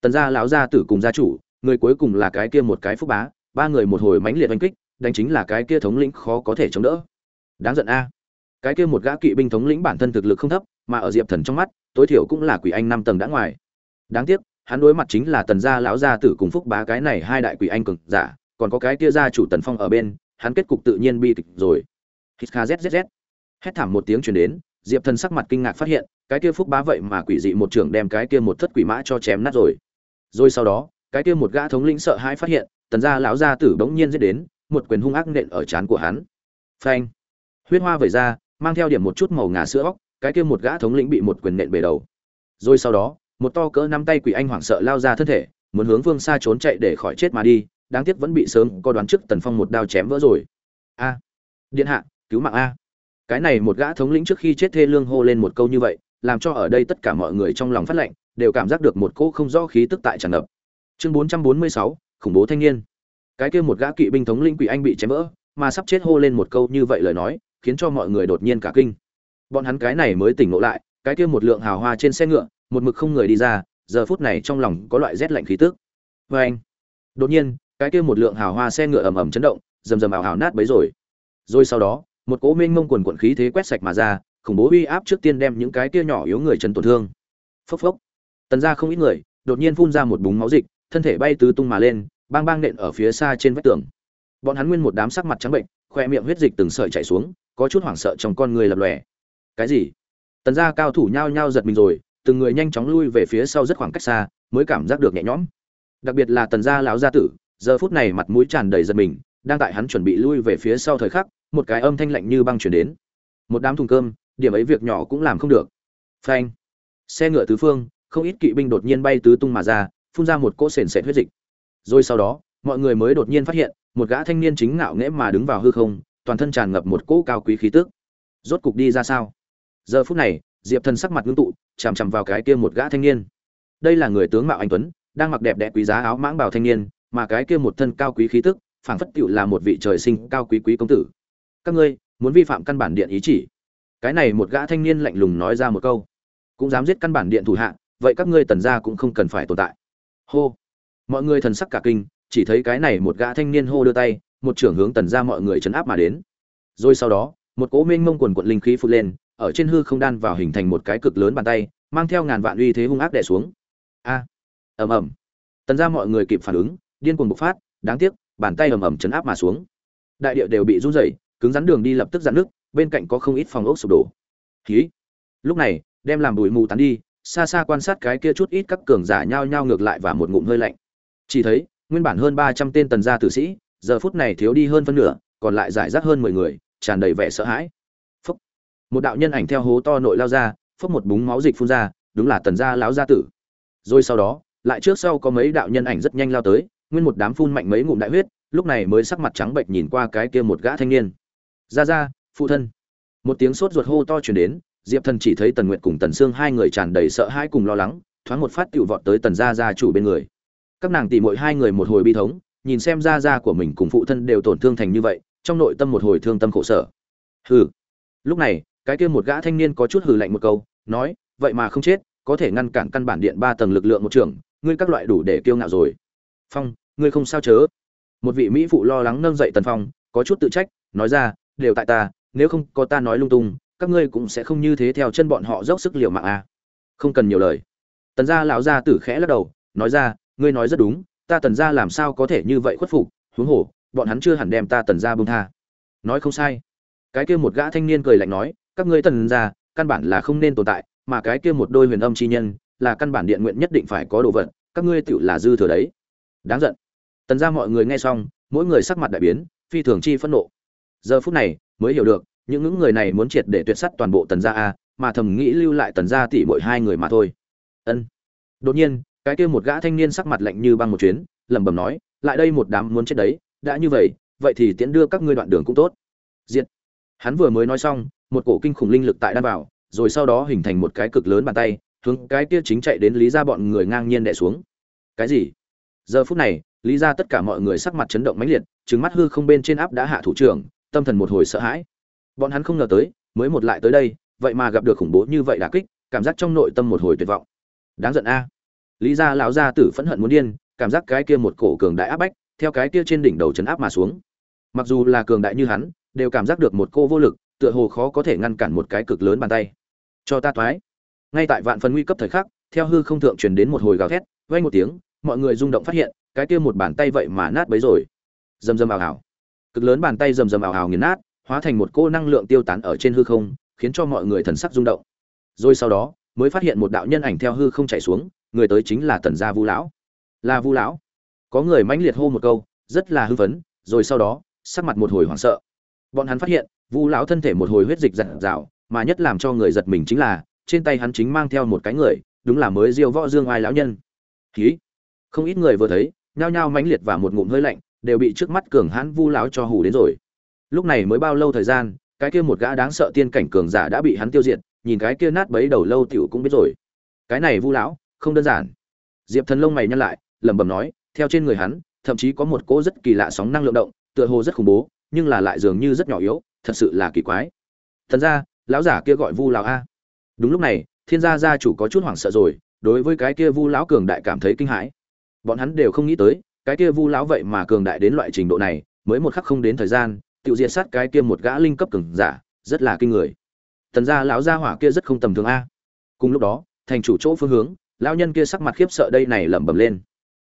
Tần gia lão gia tử cùng gia chủ, người cuối cùng là cái kia một cái phúc bá, ba người một hồi mãnh liệt đánh kích, đánh chính là cái kia thống lĩnh khó có thể chống đỡ. Đáng giận a. Cái kia một gã kỵ binh thống lĩnh bản thân thực lực không thấp mà ở diệp thần trong mắt, tối thiểu cũng là quỷ anh năm tầng đã ngoài. Đáng tiếc, hắn đối mặt chính là tần gia lão gia tử cùng phúc bá cái này hai đại quỷ anh cường giả, còn có cái kia gia chủ tần phong ở bên, hắn kết cục tự nhiên bi kịch rồi. Hít kha zzz hét thảm một tiếng truyền đến, diệp thần sắc mặt kinh ngạc phát hiện, cái kia phúc bá vậy mà quỷ dị một trưởng đem cái kia một thất quỷ mã cho chém nát rồi. Rồi sau đó, cái kia một gã thống lĩnh sợ hãi phát hiện, tần gia lão gia tử bỗng nhiên giết đến, một quyền hung ác nện ở trán của hắn. Phanh. Huyết hoa vẩy ra, mang theo điểm một chút màu ngà sữa óc cái kia một gã thống lĩnh bị một quyền nện bể đầu. Rồi sau đó, một to cỡ năm tay quỷ anh hoảng sợ lao ra thân thể, muốn hướng phương xa trốn chạy để khỏi chết mà đi, đáng tiếc vẫn bị sớm có đoán trước tần phong một đao chém vỡ rồi. A, điện hạ, cứu mạng a. Cái này một gã thống lĩnh trước khi chết thê lương hô lên một câu như vậy, làm cho ở đây tất cả mọi người trong lòng phát lệnh, đều cảm giác được một cỗ không rõ khí tức tại tràn ngập. Chương bốn trăm bốn mươi sáu, khủng bố thanh niên. Cái kia một gã kỵ binh thống lĩnh quỷ anh bị chém vỡ, mà sắp chết hô lên một câu như vậy lời nói, khiến cho mọi người đột nhiên cả kinh bọn hắn cái này mới tỉnh ngộ lại, cái kia một lượng hào hoa trên xe ngựa, một mực không người đi ra, giờ phút này trong lòng có loại rét lạnh khí tức. Vê anh, đột nhiên, cái kia một lượng hào hoa xe ngựa ầm ầm chấn động, rầm rầm ảo hào nát bấy rồi. Rồi sau đó, một cỗ mênh mông quần quận khí thế quét sạch mà ra, khủng bố uy áp trước tiên đem những cái kia nhỏ yếu người chân tổn thương. Phốc phốc. Tần ra không ít người, đột nhiên phun ra một búng máu dịch, thân thể bay tứ tung mà lên, bang bang nện ở phía xa trên vách tường. Bọn hắn nguyên một đám sắc mặt trắng bệnh, khoe miệng huyết dịch từng sợi chảy xuống, có chút hoảng sợ trong con người lập lòe cái gì? Tần gia cao thủ nhao nhao giật mình rồi, từng người nhanh chóng lui về phía sau rất khoảng cách xa, mới cảm giác được nhẹ nhõm. Đặc biệt là tần gia lão gia tử, giờ phút này mặt mũi tràn đầy giật mình, đang tại hắn chuẩn bị lui về phía sau thời khắc, một cái âm thanh lạnh như băng chuyển đến. Một đám thùng cơm, điểm ấy việc nhỏ cũng làm không được. Phanh. Xe ngựa tứ phương, không ít kỵ binh đột nhiên bay tứ tung mà ra, phun ra một cỗ sền sệt huyết dịch. Rồi sau đó, mọi người mới đột nhiên phát hiện, một gã thanh niên chính ngạo nghễ mà đứng vào hư không, toàn thân tràn ngập một cỗ cao quý khí tức. Rốt cục đi ra sao? Giờ phút này, diệp thần sắc mặt ngưng tụ, chằm chằm vào cái kia một gã thanh niên. Đây là người tướng mạo anh tuấn, đang mặc đẹp đẽ quý giá áo mãng bào thanh niên, mà cái kia một thân cao quý khí tức, phảng phất tựu là một vị trời sinh cao quý quý công tử. Các ngươi, muốn vi phạm căn bản điện ý chỉ. Cái này một gã thanh niên lạnh lùng nói ra một câu. Cũng dám giết căn bản điện thủ hạ, vậy các ngươi tần gia cũng không cần phải tồn tại. Hô. Mọi người thần sắc cả kinh, chỉ thấy cái này một gã thanh niên hô đưa tay, một trưởng hướng tần gia mọi người chấn áp mà đến. Rồi sau đó, một cỗ mênh mông quần quận linh khí phụt lên ở trên hư không đan vào hình thành một cái cực lớn bàn tay, mang theo ngàn vạn uy thế hung ác đè xuống. A! Ầm ầm. Tần gia mọi người kịp phản ứng, điên cuồng bộc phát, đáng tiếc, bàn tay ầm ầm chấn áp mà xuống. Đại địa đều bị run rẩy, cứng rắn đường đi lập tức dạn nước bên cạnh có không ít phòng ốc sụp đổ. Khí lúc này, đem làm bụi mù tán đi, xa xa quan sát cái kia chút ít các cường giả nhao nhao ngược lại và một ngụm hơi lạnh. Chỉ thấy, nguyên bản hơn ba trăm tên tần gia tử sĩ, giờ phút này thiếu đi hơn phân nửa, còn lại giải rác hơn mười người, tràn đầy vẻ sợ hãi một đạo nhân ảnh theo hố to nội lao ra, phốc một búng máu dịch phun ra, đúng là tần gia lão gia tử. Rồi sau đó, lại trước sau có mấy đạo nhân ảnh rất nhanh lao tới, nguyên một đám phun mạnh mấy ngụm đại huyết, lúc này mới sắc mặt trắng bệnh nhìn qua cái kia một gã thanh niên. Ra ra phụ thân. Một tiếng sốt ruột hô to chuyển đến, diệp thần chỉ thấy tần nguyệt cùng tần sương hai người tràn đầy sợ hãi cùng lo lắng, thoáng một phát tựu vọt tới tần gia gia chủ bên người. Các nàng tỉ mỗi hai người một hồi bi thống, nhìn xem gia gia của mình cùng phụ thân đều tổn thương thành như vậy, trong nội tâm một hồi thương tâm khổ sở. Hừ. Lúc này cái kia một gã thanh niên có chút hừ lạnh một câu, nói, vậy mà không chết, có thể ngăn cản căn bản điện ba tầng lực lượng một trường, ngươi các loại đủ để kiêu ngạo rồi. Phong, ngươi không sao chớ. Một vị mỹ phụ lo lắng nâng dậy tần phong, có chút tự trách, nói ra, đều tại ta, nếu không có ta nói lung tung, các ngươi cũng sẽ không như thế theo chân bọn họ dốc sức liều mạng à. không cần nhiều lời. Tần gia lão gia tử khẽ lắc đầu, nói ra, ngươi nói rất đúng, ta tần gia làm sao có thể như vậy khuất phục, huống hồ, bọn hắn chưa hẳn đem ta tần gia bông tha. Nói không sai. Cái kia một gã thanh niên cười lạnh nói các ngươi tần gia, căn bản là không nên tồn tại, mà cái kia một đôi huyền âm chi nhân, là căn bản điện nguyện nhất định phải có đồ vật, các ngươi tựu là dư thừa đấy. Đáng giận. Tần gia mọi người nghe xong, mỗi người sắc mặt đại biến, phi thường chi phẫn nộ. Giờ phút này, mới hiểu được, những những người này muốn triệt để tuyệt sắt toàn bộ tần gia a, mà thầm nghĩ lưu lại tần gia tỷ mỗi hai người mà thôi. Ân. Đột nhiên, cái kia một gã thanh niên sắc mặt lạnh như băng một chuyến, lẩm bẩm nói, lại đây một đám muốn chết đấy, đã như vậy vậy thì tiễn đưa các ngươi đoạn đường cũng tốt. Diệt. hắn vừa mới nói xong một cổ kinh khủng linh lực tại đan vào, rồi sau đó hình thành một cái cực lớn bàn tay, hướng cái kia chính chạy đến lý Gia bọn người ngang nhiên đè xuống. Cái gì? Giờ phút này, lý Gia tất cả mọi người sắc mặt chấn động mãnh liệt, trừng mắt hư không bên trên áp đã hạ thủ trưởng, tâm thần một hồi sợ hãi. Bọn hắn không ngờ tới, mới một lại tới đây, vậy mà gặp được khủng bố như vậy đả kích, cảm giác trong nội tâm một hồi tuyệt vọng. Đáng giận a. Lý gia lão gia tử phẫn hận muốn điên, cảm giác cái kia một cổ cường đại áp bách, theo cái kia trên đỉnh đầu chấn áp mà xuống. Mặc dù là cường đại như hắn, đều cảm giác được một cô vô lực tựa hồ khó có thể ngăn cản một cái cực lớn bàn tay. Cho ta thoái. Ngay tại vạn phần nguy cấp thời khắc, theo hư không thượng truyền đến một hồi gào thét, vang một tiếng, mọi người rung động phát hiện, cái kia một bàn tay vậy mà nát bấy rồi. Rầm rầm ảo ảo cực lớn bàn tay rầm rầm ảo ảo nghiền nát, hóa thành một cô năng lượng tiêu tán ở trên hư không, khiến cho mọi người thần sắc rung động. Rồi sau đó, mới phát hiện một đạo nhân ảnh theo hư không chạy xuống, người tới chính là tần gia vu lão. Là vu lão. Có người mãnh liệt hô một câu, rất là hư vấn rồi sau đó, sắc mặt một hồi hoảng sợ. Bọn hắn phát hiện vu lão thân thể một hồi huyết dịch giặt rào, mà nhất làm cho người giật mình chính là, trên tay hắn chính mang theo một cái người, đúng là mới diêu võ dương ai lão nhân. Khí không ít người vừa thấy, nhao nhao mãnh liệt và một ngụm hơi lạnh, đều bị trước mắt cường hãn vu lão cho hù đến rồi. Lúc này mới bao lâu thời gian, cái kia một gã đáng sợ tiên cảnh cường giả đã bị hắn tiêu diệt, nhìn cái kia nát bấy đầu lâu tiểu cũng biết rồi. Cái này vu lão, không đơn giản. Diệp thần lông mày nhăn lại, lẩm bẩm nói, theo trên người hắn, thậm chí có một cỗ rất kỳ lạ sóng năng lượng động, tựa hồ rất khủng bố, nhưng là lại dường như rất nhỏ yếu thật sự là kỳ quái. Thần ra lão giả kia gọi vu lão a. Đúng lúc này, thiên gia gia chủ có chút hoảng sợ rồi, đối với cái kia vu lão cường đại cảm thấy kinh hãi. Bọn hắn đều không nghĩ tới, cái kia vu lão vậy mà cường đại đến loại trình độ này, mới một khắc không đến thời gian tự diệt sát cái kia một gã linh cấp cường giả, rất là kinh người. Thần gia lão gia hỏa kia rất không tầm thường a. Cùng lúc đó, thành chủ chỗ phương hướng, lão nhân kia sắc mặt khiếp sợ đây này lẩm bẩm lên.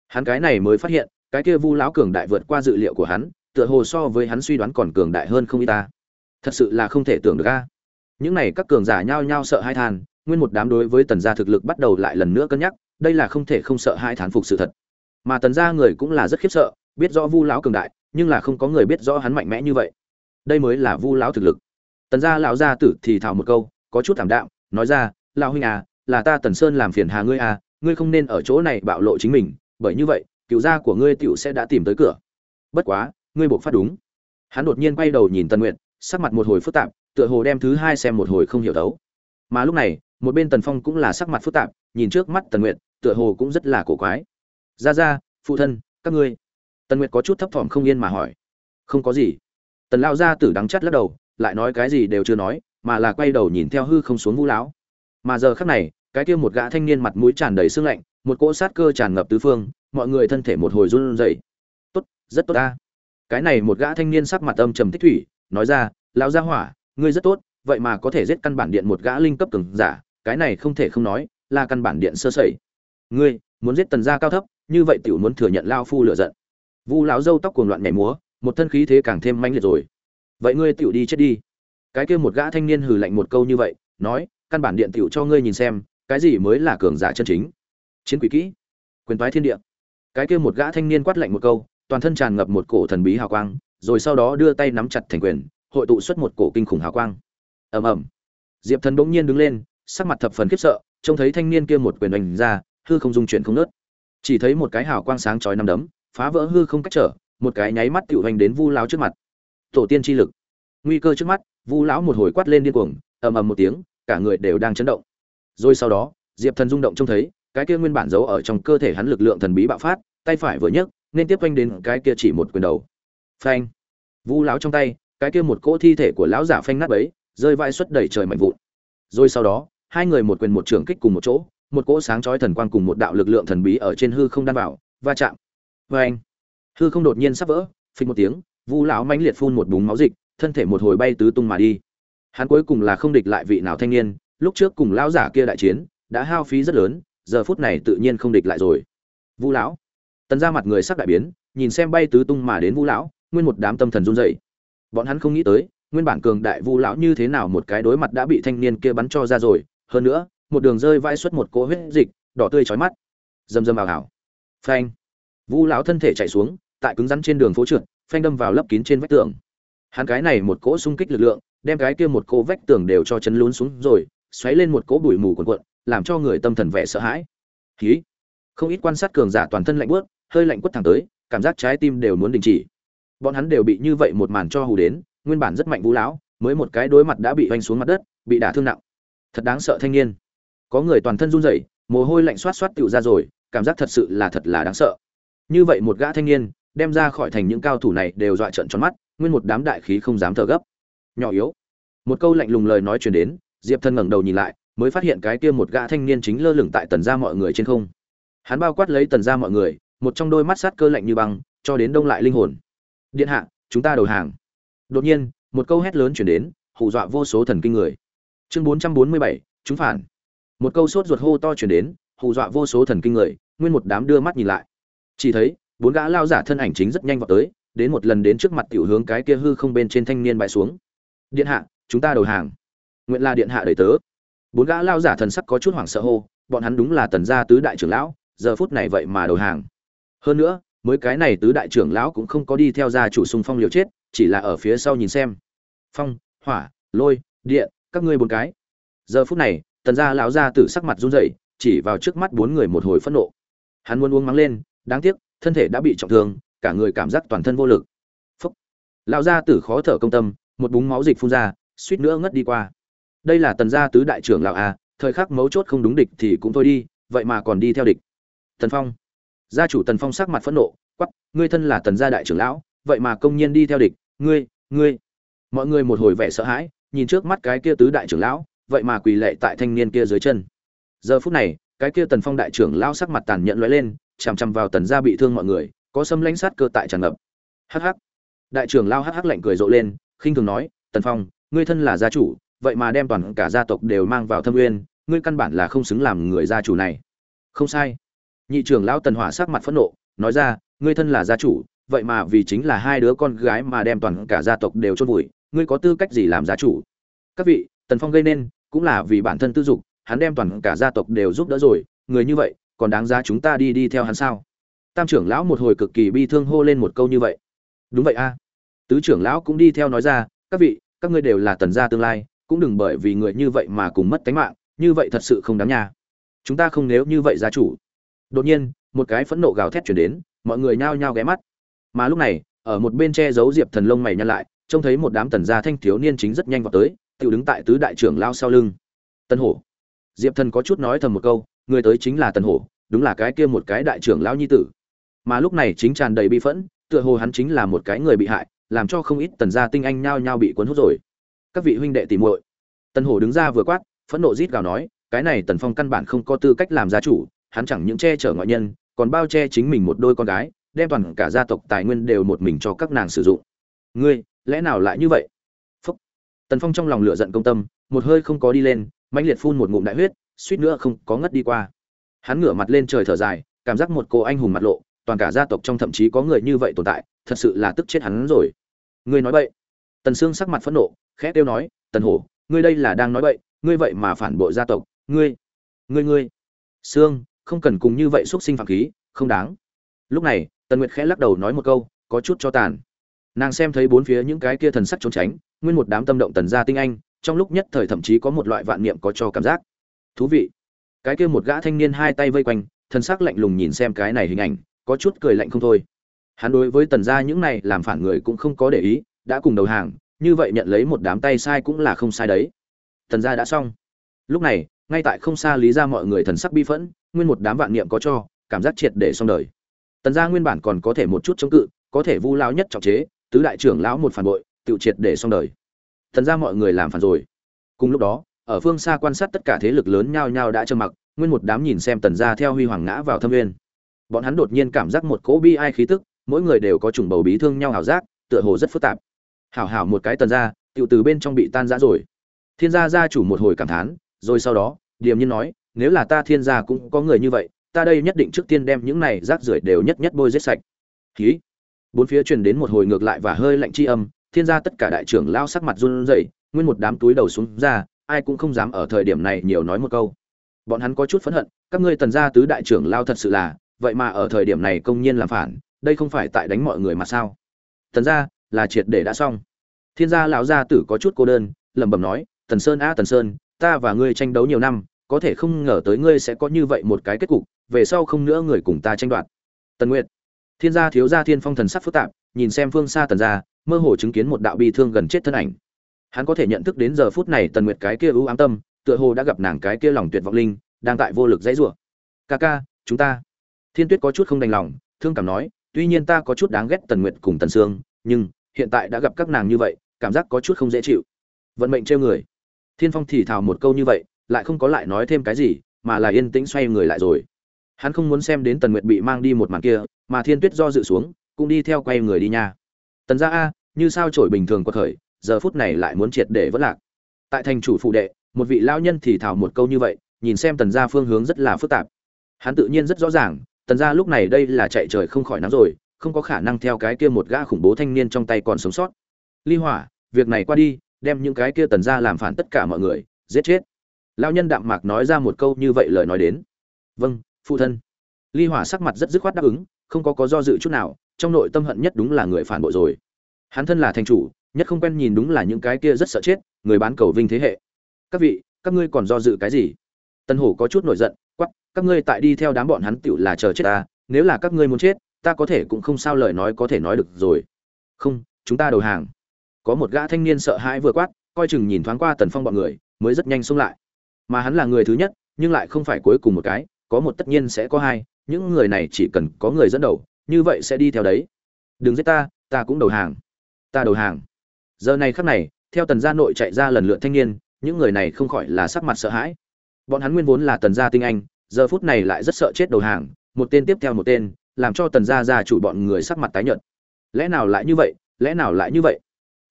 Hắn cái này mới phát hiện, cái kia vu lão cường đại vượt qua dự liệu của hắn, tựa hồ so với hắn suy đoán còn cường đại hơn không y ta thật sự là không thể tưởng được a. Những này các cường giả nhao nhao sợ hai than, nguyên một đám đối với tần gia thực lực bắt đầu lại lần nữa cân nhắc, đây là không thể không sợ hai thán phục sự thật. Mà tần gia người cũng là rất khiếp sợ, biết rõ vu lão cường đại, nhưng là không có người biết rõ hắn mạnh mẽ như vậy. Đây mới là vu lão thực lực. Tần gia lão gia tử thì thào một câu, có chút thảm đạm, nói ra, lão huynh à là ta tần sơn làm phiền hà ngươi à ngươi không nên ở chỗ này bạo lộ chính mình, bởi như vậy, cựu gia của ngươi tựu sẽ đã tìm tới cửa. Bất quá, ngươi buộc phát đúng. Hắn đột nhiên quay đầu nhìn tần nguyện sắc mặt một hồi phức tạp tựa hồ đem thứ hai xem một hồi không hiểu thấu. Mà lúc này một bên tần phong cũng là sắc mặt phức tạp nhìn trước mắt tần nguyệt, tựa hồ cũng rất là cổ quái. Ra ra phụ thân các ngươi. Tần nguyệt có chút thấp thỏm không yên mà hỏi. Không có gì. Tần lao gia tử đắng chắt lắc đầu lại nói cái gì đều chưa nói mà là quay đầu nhìn theo hư không xuống vũ lão. Mà giờ khắc này cái kia một gã thanh niên mặt mũi tràn đầy sương lạnh một cỗ sát cơ tràn ngập tứ phương mọi người thân thể một hồi run rẩy. Tốt rất tốt ta. Cái này một gã thanh niên sắc mặt âm trầm tích thủy nói ra, lão gia hỏa, ngươi rất tốt, vậy mà có thể giết căn bản điện một gã linh cấp cường giả, cái này không thể không nói, là căn bản điện sơ sẩy. Ngươi, muốn giết tần gia cao thấp, như vậy tiểu muốn thừa nhận lao phu lựa giận. Vu lão dâu tóc cuồng loạn nhảy múa, một thân khí thế càng thêm manh liệt rồi. Vậy ngươi tiểu đi chết đi. Cái kia một gã thanh niên hừ lạnh một câu như vậy, nói, căn bản điện tiểu cho ngươi nhìn xem, cái gì mới là cường giả chân chính. Chiến quỷ kỹ, quyền toái thiên địa. Cái kia một gã thanh niên quát lạnh một câu, toàn thân tràn ngập một cổ thần bí hào quang rồi sau đó đưa tay nắm chặt thành quyền, hội tụ xuất một cổ kinh khủng hào quang. Ầm ầm. Diệp thần bỗng nhiên đứng lên, sắc mặt thập phần khiếp sợ, trông thấy thanh niên kia một quyền đánh ra, hư không dung chuyển không nớt chỉ thấy một cái hào quang sáng chói năm đấm, phá vỡ hư không cách trở, một cái nháy mắt tiểu hành đến vu lão trước mặt. Tổ tiên chi lực. Nguy cơ trước mắt, vu lão một hồi quát lên điên cuồng, ầm ầm một tiếng, cả người đều đang chấn động. Rồi sau đó, diệp thần rung động trông thấy, cái kia nguyên bản giấu ở trong cơ thể hắn lực lượng thần bí bạo phát, tay phải vừa nhấc, nên tiếp quanh đến cái kia chỉ một quyền đầu phanh. Vu lão trong tay, cái kia một cỗ thi thể của lão giả phanh nát bấy, rơi vai suất đầy trời mạnh vụn. Rồi sau đó, hai người một quyền một trường kích cùng một chỗ, một cỗ sáng chói thần quang cùng một đạo lực lượng thần bí ở trên hư không đan vào, va chạm. Phanh. Hư không đột nhiên sắp vỡ phình một tiếng, vu lão mãnh liệt phun một búng máu dịch, thân thể một hồi bay tứ tung mà đi. Hắn cuối cùng là không địch lại vị nào thanh niên, lúc trước cùng lão giả kia đại chiến, đã hao phí rất lớn, giờ phút này tự nhiên không địch lại rồi. Vu lão. Tần ra mặt người sắc đại biến, nhìn xem bay tứ tung mà đến vu lão nguyên một đám tâm thần run rẩy. Bọn hắn không nghĩ tới, nguyên bản cường đại vu lão như thế nào một cái đối mặt đã bị thanh niên kia bắn cho ra rồi. Hơn nữa, một đường rơi vãi xuất một cỗ huyết dịch, đỏ tươi chói mắt. Dầm dầm vào ào. phanh. Vu lão thân thể chạy xuống, tại cứng rắn trên đường phố trượt, phanh đâm vào lấp kín trên vách tường. Hắn cái này một cỗ xung kích lực lượng, đem cái kia một cỗ vách tường đều cho chấn lún xuống rồi, xoáy lên một cỗ bụi mù cuồn cuộn, làm cho người tâm thần vẻ sợ hãi. Khí không ít quan sát cường giả toàn thân lạnh buốt, hơi lạnh quất thẳng tới, cảm giác trái tim đều muốn đình chỉ bọn hắn đều bị như vậy một màn cho hù đến, nguyên bản rất mạnh vũ lão, mới một cái đối mặt đã bị oanh xuống mặt đất, bị đả thương nặng. Thật đáng sợ thanh niên. Có người toàn thân run rẩy, mồ hôi lạnh xoát xoát tựu ra rồi, cảm giác thật sự là thật là đáng sợ. Như vậy một gã thanh niên, đem ra khỏi thành những cao thủ này đều dọa trợn tròn mắt, nguyên một đám đại khí không dám thở gấp. Nhỏ yếu. Một câu lạnh lùng lời nói truyền đến, diệp thân ngẩng đầu nhìn lại, mới phát hiện cái kia một gã thanh niên chính lơ lửng tại tần gia mọi người trên không. Hắn bao quát lấy tần gia mọi người, một trong đôi mắt sát cơ lạnh như băng, cho đến đông lại linh hồn điện hạ, chúng ta đầu hàng. Đột nhiên, một câu hét lớn chuyển đến, hù dọa vô số thần kinh người. Chương bốn trăm bốn mươi bảy, chúng phản. Một câu sốt ruột hô to chuyển đến, hù dọa vô số thần kinh người, nguyên một đám đưa mắt nhìn lại. Chỉ thấy, bốn gã lao giả thân ảnh chính rất nhanh vào tới, đến một lần đến trước mặt tiểu hướng cái kia hư không bên trên thanh niên bãi xuống. Điện hạ, chúng ta đầu hàng. Nguyện là điện hạ đầy tớ. Bốn gã lao giả thần sắc có chút hoảng sợ hô, bọn hắn đúng là tần gia tứ đại trưởng lão, giờ phút này vậy mà đầu hàng. Hơn nữa mới cái này tứ đại trưởng lão cũng không có đi theo gia chủ xung phong liều chết, chỉ là ở phía sau nhìn xem. Phong, hỏa, lôi, điện, các ngươi bốn cái. Giờ phút này, tần gia lão gia tử sắc mặt run rẩy, chỉ vào trước mắt bốn người một hồi phẫn nộ. Hắn muốn uống mắng lên, đáng tiếc, thân thể đã bị trọng thương, cả người cảm giác toàn thân vô lực. Phúc. Lão gia tử khó thở công tâm, một búng máu dịch phun ra, suýt nữa ngất đi qua. Đây là tần gia tứ đại trưởng lão a, thời khắc mấu chốt không đúng địch thì cũng thôi đi, vậy mà còn đi theo địch. Tần phong gia chủ tần phong sắc mặt phẫn nộ quắp ngươi thân là tần gia đại trưởng lão, vậy mà công nhiên đi theo địch, ngươi ngươi. Mọi người một hồi vẻ sợ hãi, nhìn trước mắt cái kia tứ đại trưởng lão, vậy mà quỳ lệ tại thanh niên kia dưới chân. Giờ phút này, cái kia tần phong đại trưởng lão sắc mặt tàn nhẫn lóe lên, chằm chằm vào tần gia bị thương mọi người, có xâm lãnh sát cơ tại tràn ngập. Hắc hắc. Đại trưởng lão hắc hắc lạnh cười rộ lên, khinh thường nói, tần phong, ngươi thân là gia chủ, vậy mà đem toàn cả gia tộc đều mang vào thâm uyên, ngươi căn bản là không xứng làm người gia chủ này. Không sai nhị trưởng lão tần hỏa sắc mặt phẫn nộ, nói ra, ngươi thân là gia chủ, vậy mà vì chính là hai đứa con gái mà đem toàn cả gia tộc đều chôn vùi, ngươi có tư cách gì làm gia chủ? Các vị, tần phong gây nên, cũng là vì bản thân tư dục, hắn đem toàn cả gia tộc đều giúp đỡ rồi, người như vậy, còn đáng giá chúng ta đi đi theo hắn sao? Tam trưởng lão một hồi cực kỳ bi thương hô lên một câu như vậy. Đúng vậy a. Tứ trưởng lão cũng đi theo nói ra, các vị, các ngươi đều là tần gia tương lai, cũng đừng bởi vì người như vậy mà cùng mất tính mạng, như vậy thật sự không đáng nha chúng ta không nếu như vậy gia chủ đột nhiên, một cái phẫn nộ gào thét chuyển đến, mọi người nhao nhao ghé mắt. Mà lúc này, ở một bên che giấu diệp thần lông mày nhăn lại, trông thấy một đám tần gia thanh thiếu niên chính rất nhanh vào tới tự đứng tại tứ đại trưởng lao sau lưng. Tân hổ. Diệp thần có chút nói thầm một câu, người tới chính là tần hổ, đúng là cái kia một cái đại trưởng lão nhi tử. Mà lúc này chính tràn đầy bi phẫn, tựa hồ hắn chính là một cái người bị hại, làm cho không ít tần gia tinh anh nhao nhao bị cuốn hút rồi. Các vị huynh đệ tìm muội. Tần hổ đứng ra vừa quát, phẫn nộ rít gào nói, cái này tần phong căn bản không có tư cách làm gia chủ hắn chẳng những che chở ngoại nhân, còn bao che chính mình một đôi con gái, đem toàn cả gia tộc tài nguyên đều một mình cho các nàng sử dụng. Ngươi, lẽ nào lại như vậy? Phúc. Tần phong trong lòng lửa giận công tâm, một hơi không có đi lên, mãnh liệt phun một ngụm đại huyết, suýt nữa không có ngất đi qua. Hắn ngửa mặt lên trời thở dài, cảm giác một cô anh hùng mặt lộ, toàn cả gia tộc trong thậm chí có người như vậy tồn tại, thật sự là tức chết hắn rồi. Ngươi nói bậy. Tần sương sắc mặt phẫn nộ, khẽ kêu nói, tần hổ, ngươi đây là đang nói bậy, ngươi vậy mà phản bội gia tộc, ngươi ngươi ngươi. Sương không cần cùng như vậy xúc sinh phạm khí, không đáng. Lúc này, tần nguyệt khẽ lắc đầu nói một câu, có chút cho tàn. Nàng xem thấy bốn phía những cái kia thần sắc trốn tránh, nguyên một đám tâm động tần gia tinh anh, trong lúc nhất thời thậm chí có một loại vạn niệm có cho cảm giác. Thú vị. Cái kia một gã thanh niên hai tay vây quanh, thần sắc lạnh lùng nhìn xem cái này hình ảnh, có chút cười lạnh không thôi. Hắn đối với tần gia những này làm phản người cũng không có để ý, đã cùng đầu hàng, như vậy nhận lấy một đám tay sai cũng là không sai đấy. Tần gia đã xong. Lúc này, ngay tại không xa lý ra mọi người thần sắc bi phẫn nguyên một đám vạn niệm có cho, cảm giác triệt để xong đời. Tần gia nguyên bản còn có thể một chút chống cự, có thể vu lão nhất trọng chế, tứ đại trưởng lão một phản bội, tự triệt để xong đời. Tần gia mọi người làm phản rồi. Cùng lúc đó, ở phương xa quan sát tất cả thế lực lớn nhao nhao đã trơ mặc, nguyên một đám nhìn xem tần gia theo huy hoàng ngã vào thâm nguyên. Bọn hắn đột nhiên cảm giác một cỗ bi ai khí tức, mỗi người đều có trùng bầu bí thương nhau hảo giác, tựa hồ rất phức tạp. Hảo hảo một cái tần gia tiêu từ bên trong bị tan rã rồi. Thiên gia gia chủ một hồi cảm thán, rồi sau đó, điềm nhiên nói nếu là ta thiên gia cũng có người như vậy, ta đây nhất định trước tiên đem những này rác rưởi đều nhất nhất bôi giết sạch. Khí. Bốn phía truyền đến một hồi ngược lại và hơi lạnh chi âm, thiên gia tất cả đại trưởng lao sắc mặt run rẩy, nguyên một đám túi đầu xuống ra, ai cũng không dám ở thời điểm này nhiều nói một câu. Bọn hắn có chút phẫn hận, các ngươi tần gia tứ đại trưởng lao thật sự là, vậy mà ở thời điểm này công nhiên làm phản, đây không phải tại đánh mọi người mà sao? Tần gia, là triệt để đã xong. Thiên gia lão gia tử có chút cô đơn, lẩm bẩm nói, tần sơn a tần sơn, ta và ngươi tranh đấu nhiều năm có thể không ngờ tới ngươi sẽ có như vậy một cái kết cục, về sau không nữa người cùng ta tranh đoạt. Tần nguyệt. Thiên gia thiếu gia thiên phong thần sắc phức tạp, nhìn xem phương xa tần gia, mơ hồ chứng kiến một đạo bi thương gần chết thân ảnh. Hắn có thể nhận thức đến giờ phút này tần nguyệt cái kia ưu ám tâm, tựa hồ đã gặp nàng cái kia lòng tuyệt vọng linh, đang tại vô lực dãy rủa. Ca ca, chúng ta. Thiên tuyết có chút không đành lòng, thương cảm nói, tuy nhiên ta có chút đáng ghét tần nguyệt cùng tần sương, nhưng hiện tại đã gặp các nàng như vậy, cảm giác có chút không dễ chịu. Vận mệnh trêu người. Thiên phong thì thào một câu như vậy lại không có lại nói thêm cái gì, mà là yên tĩnh xoay người lại rồi. Hắn không muốn xem đến tần nguyệt bị mang đi một màn kia, mà thiên tuyết do dự xuống, cũng đi theo quay người đi nha. Tần gia a, như sao trổi bình thường có khởi, giờ phút này lại muốn triệt để vất lạc. Tại thành chủ phụ đệ, một vị lão nhân thì thào một câu như vậy, nhìn xem tần gia phương hướng rất là phức tạp. Hắn tự nhiên rất rõ ràng, tần gia lúc này đây là chạy trời không khỏi nắng rồi, không có khả năng theo cái kia một gã khủng bố thanh niên trong tay còn sống sót. Ly hỏa, việc này qua đi, đem những cái kia tần gia làm phản tất cả mọi người, giết chết lão nhân đạm mạc nói ra một câu như vậy lời nói đến. Vâng phụ thân. Ly hỏa sắc mặt rất dứt khoát đáp ứng, không có có do dự chút nào, trong nội tâm hận nhất đúng là người phản bội rồi. Hắn thân là thành chủ, nhất không quen nhìn đúng là những cái kia rất sợ chết, người bán cầu vinh thế hệ. Các vị, các ngươi còn do dự cái gì? Tân hổ có chút nổi giận quắp các ngươi tại đi theo đám bọn hắn tựu là chờ chết ta, nếu là các ngươi muốn chết, ta có thể cũng không sao lời nói có thể nói được rồi. Không, chúng ta đầu hàng. Có một gã thanh niên sợ hãi vừa quát, coi chừng nhìn thoáng qua tần phong bọn người, mới rất nhanh xông lại mà hắn là người thứ nhất, nhưng lại không phải cuối cùng một cái, có một tất nhiên sẽ có hai, những người này chỉ cần có người dẫn đầu, như vậy sẽ đi theo đấy. Đừng giết ta ta cũng đầu hàng. Ta đầu hàng. Giờ này khắc này, theo tần gia nội chạy ra lần lượt thanh niên, những người này không khỏi là sắc mặt sợ hãi. Bọn hắn nguyên vốn là tần gia tinh anh, giờ phút này lại rất sợ chết đầu hàng, một tên tiếp theo một tên, làm cho tần gia gia chủ bọn người sắc mặt tái nhợt. Lẽ nào lại như vậy? Lẽ nào lại như vậy?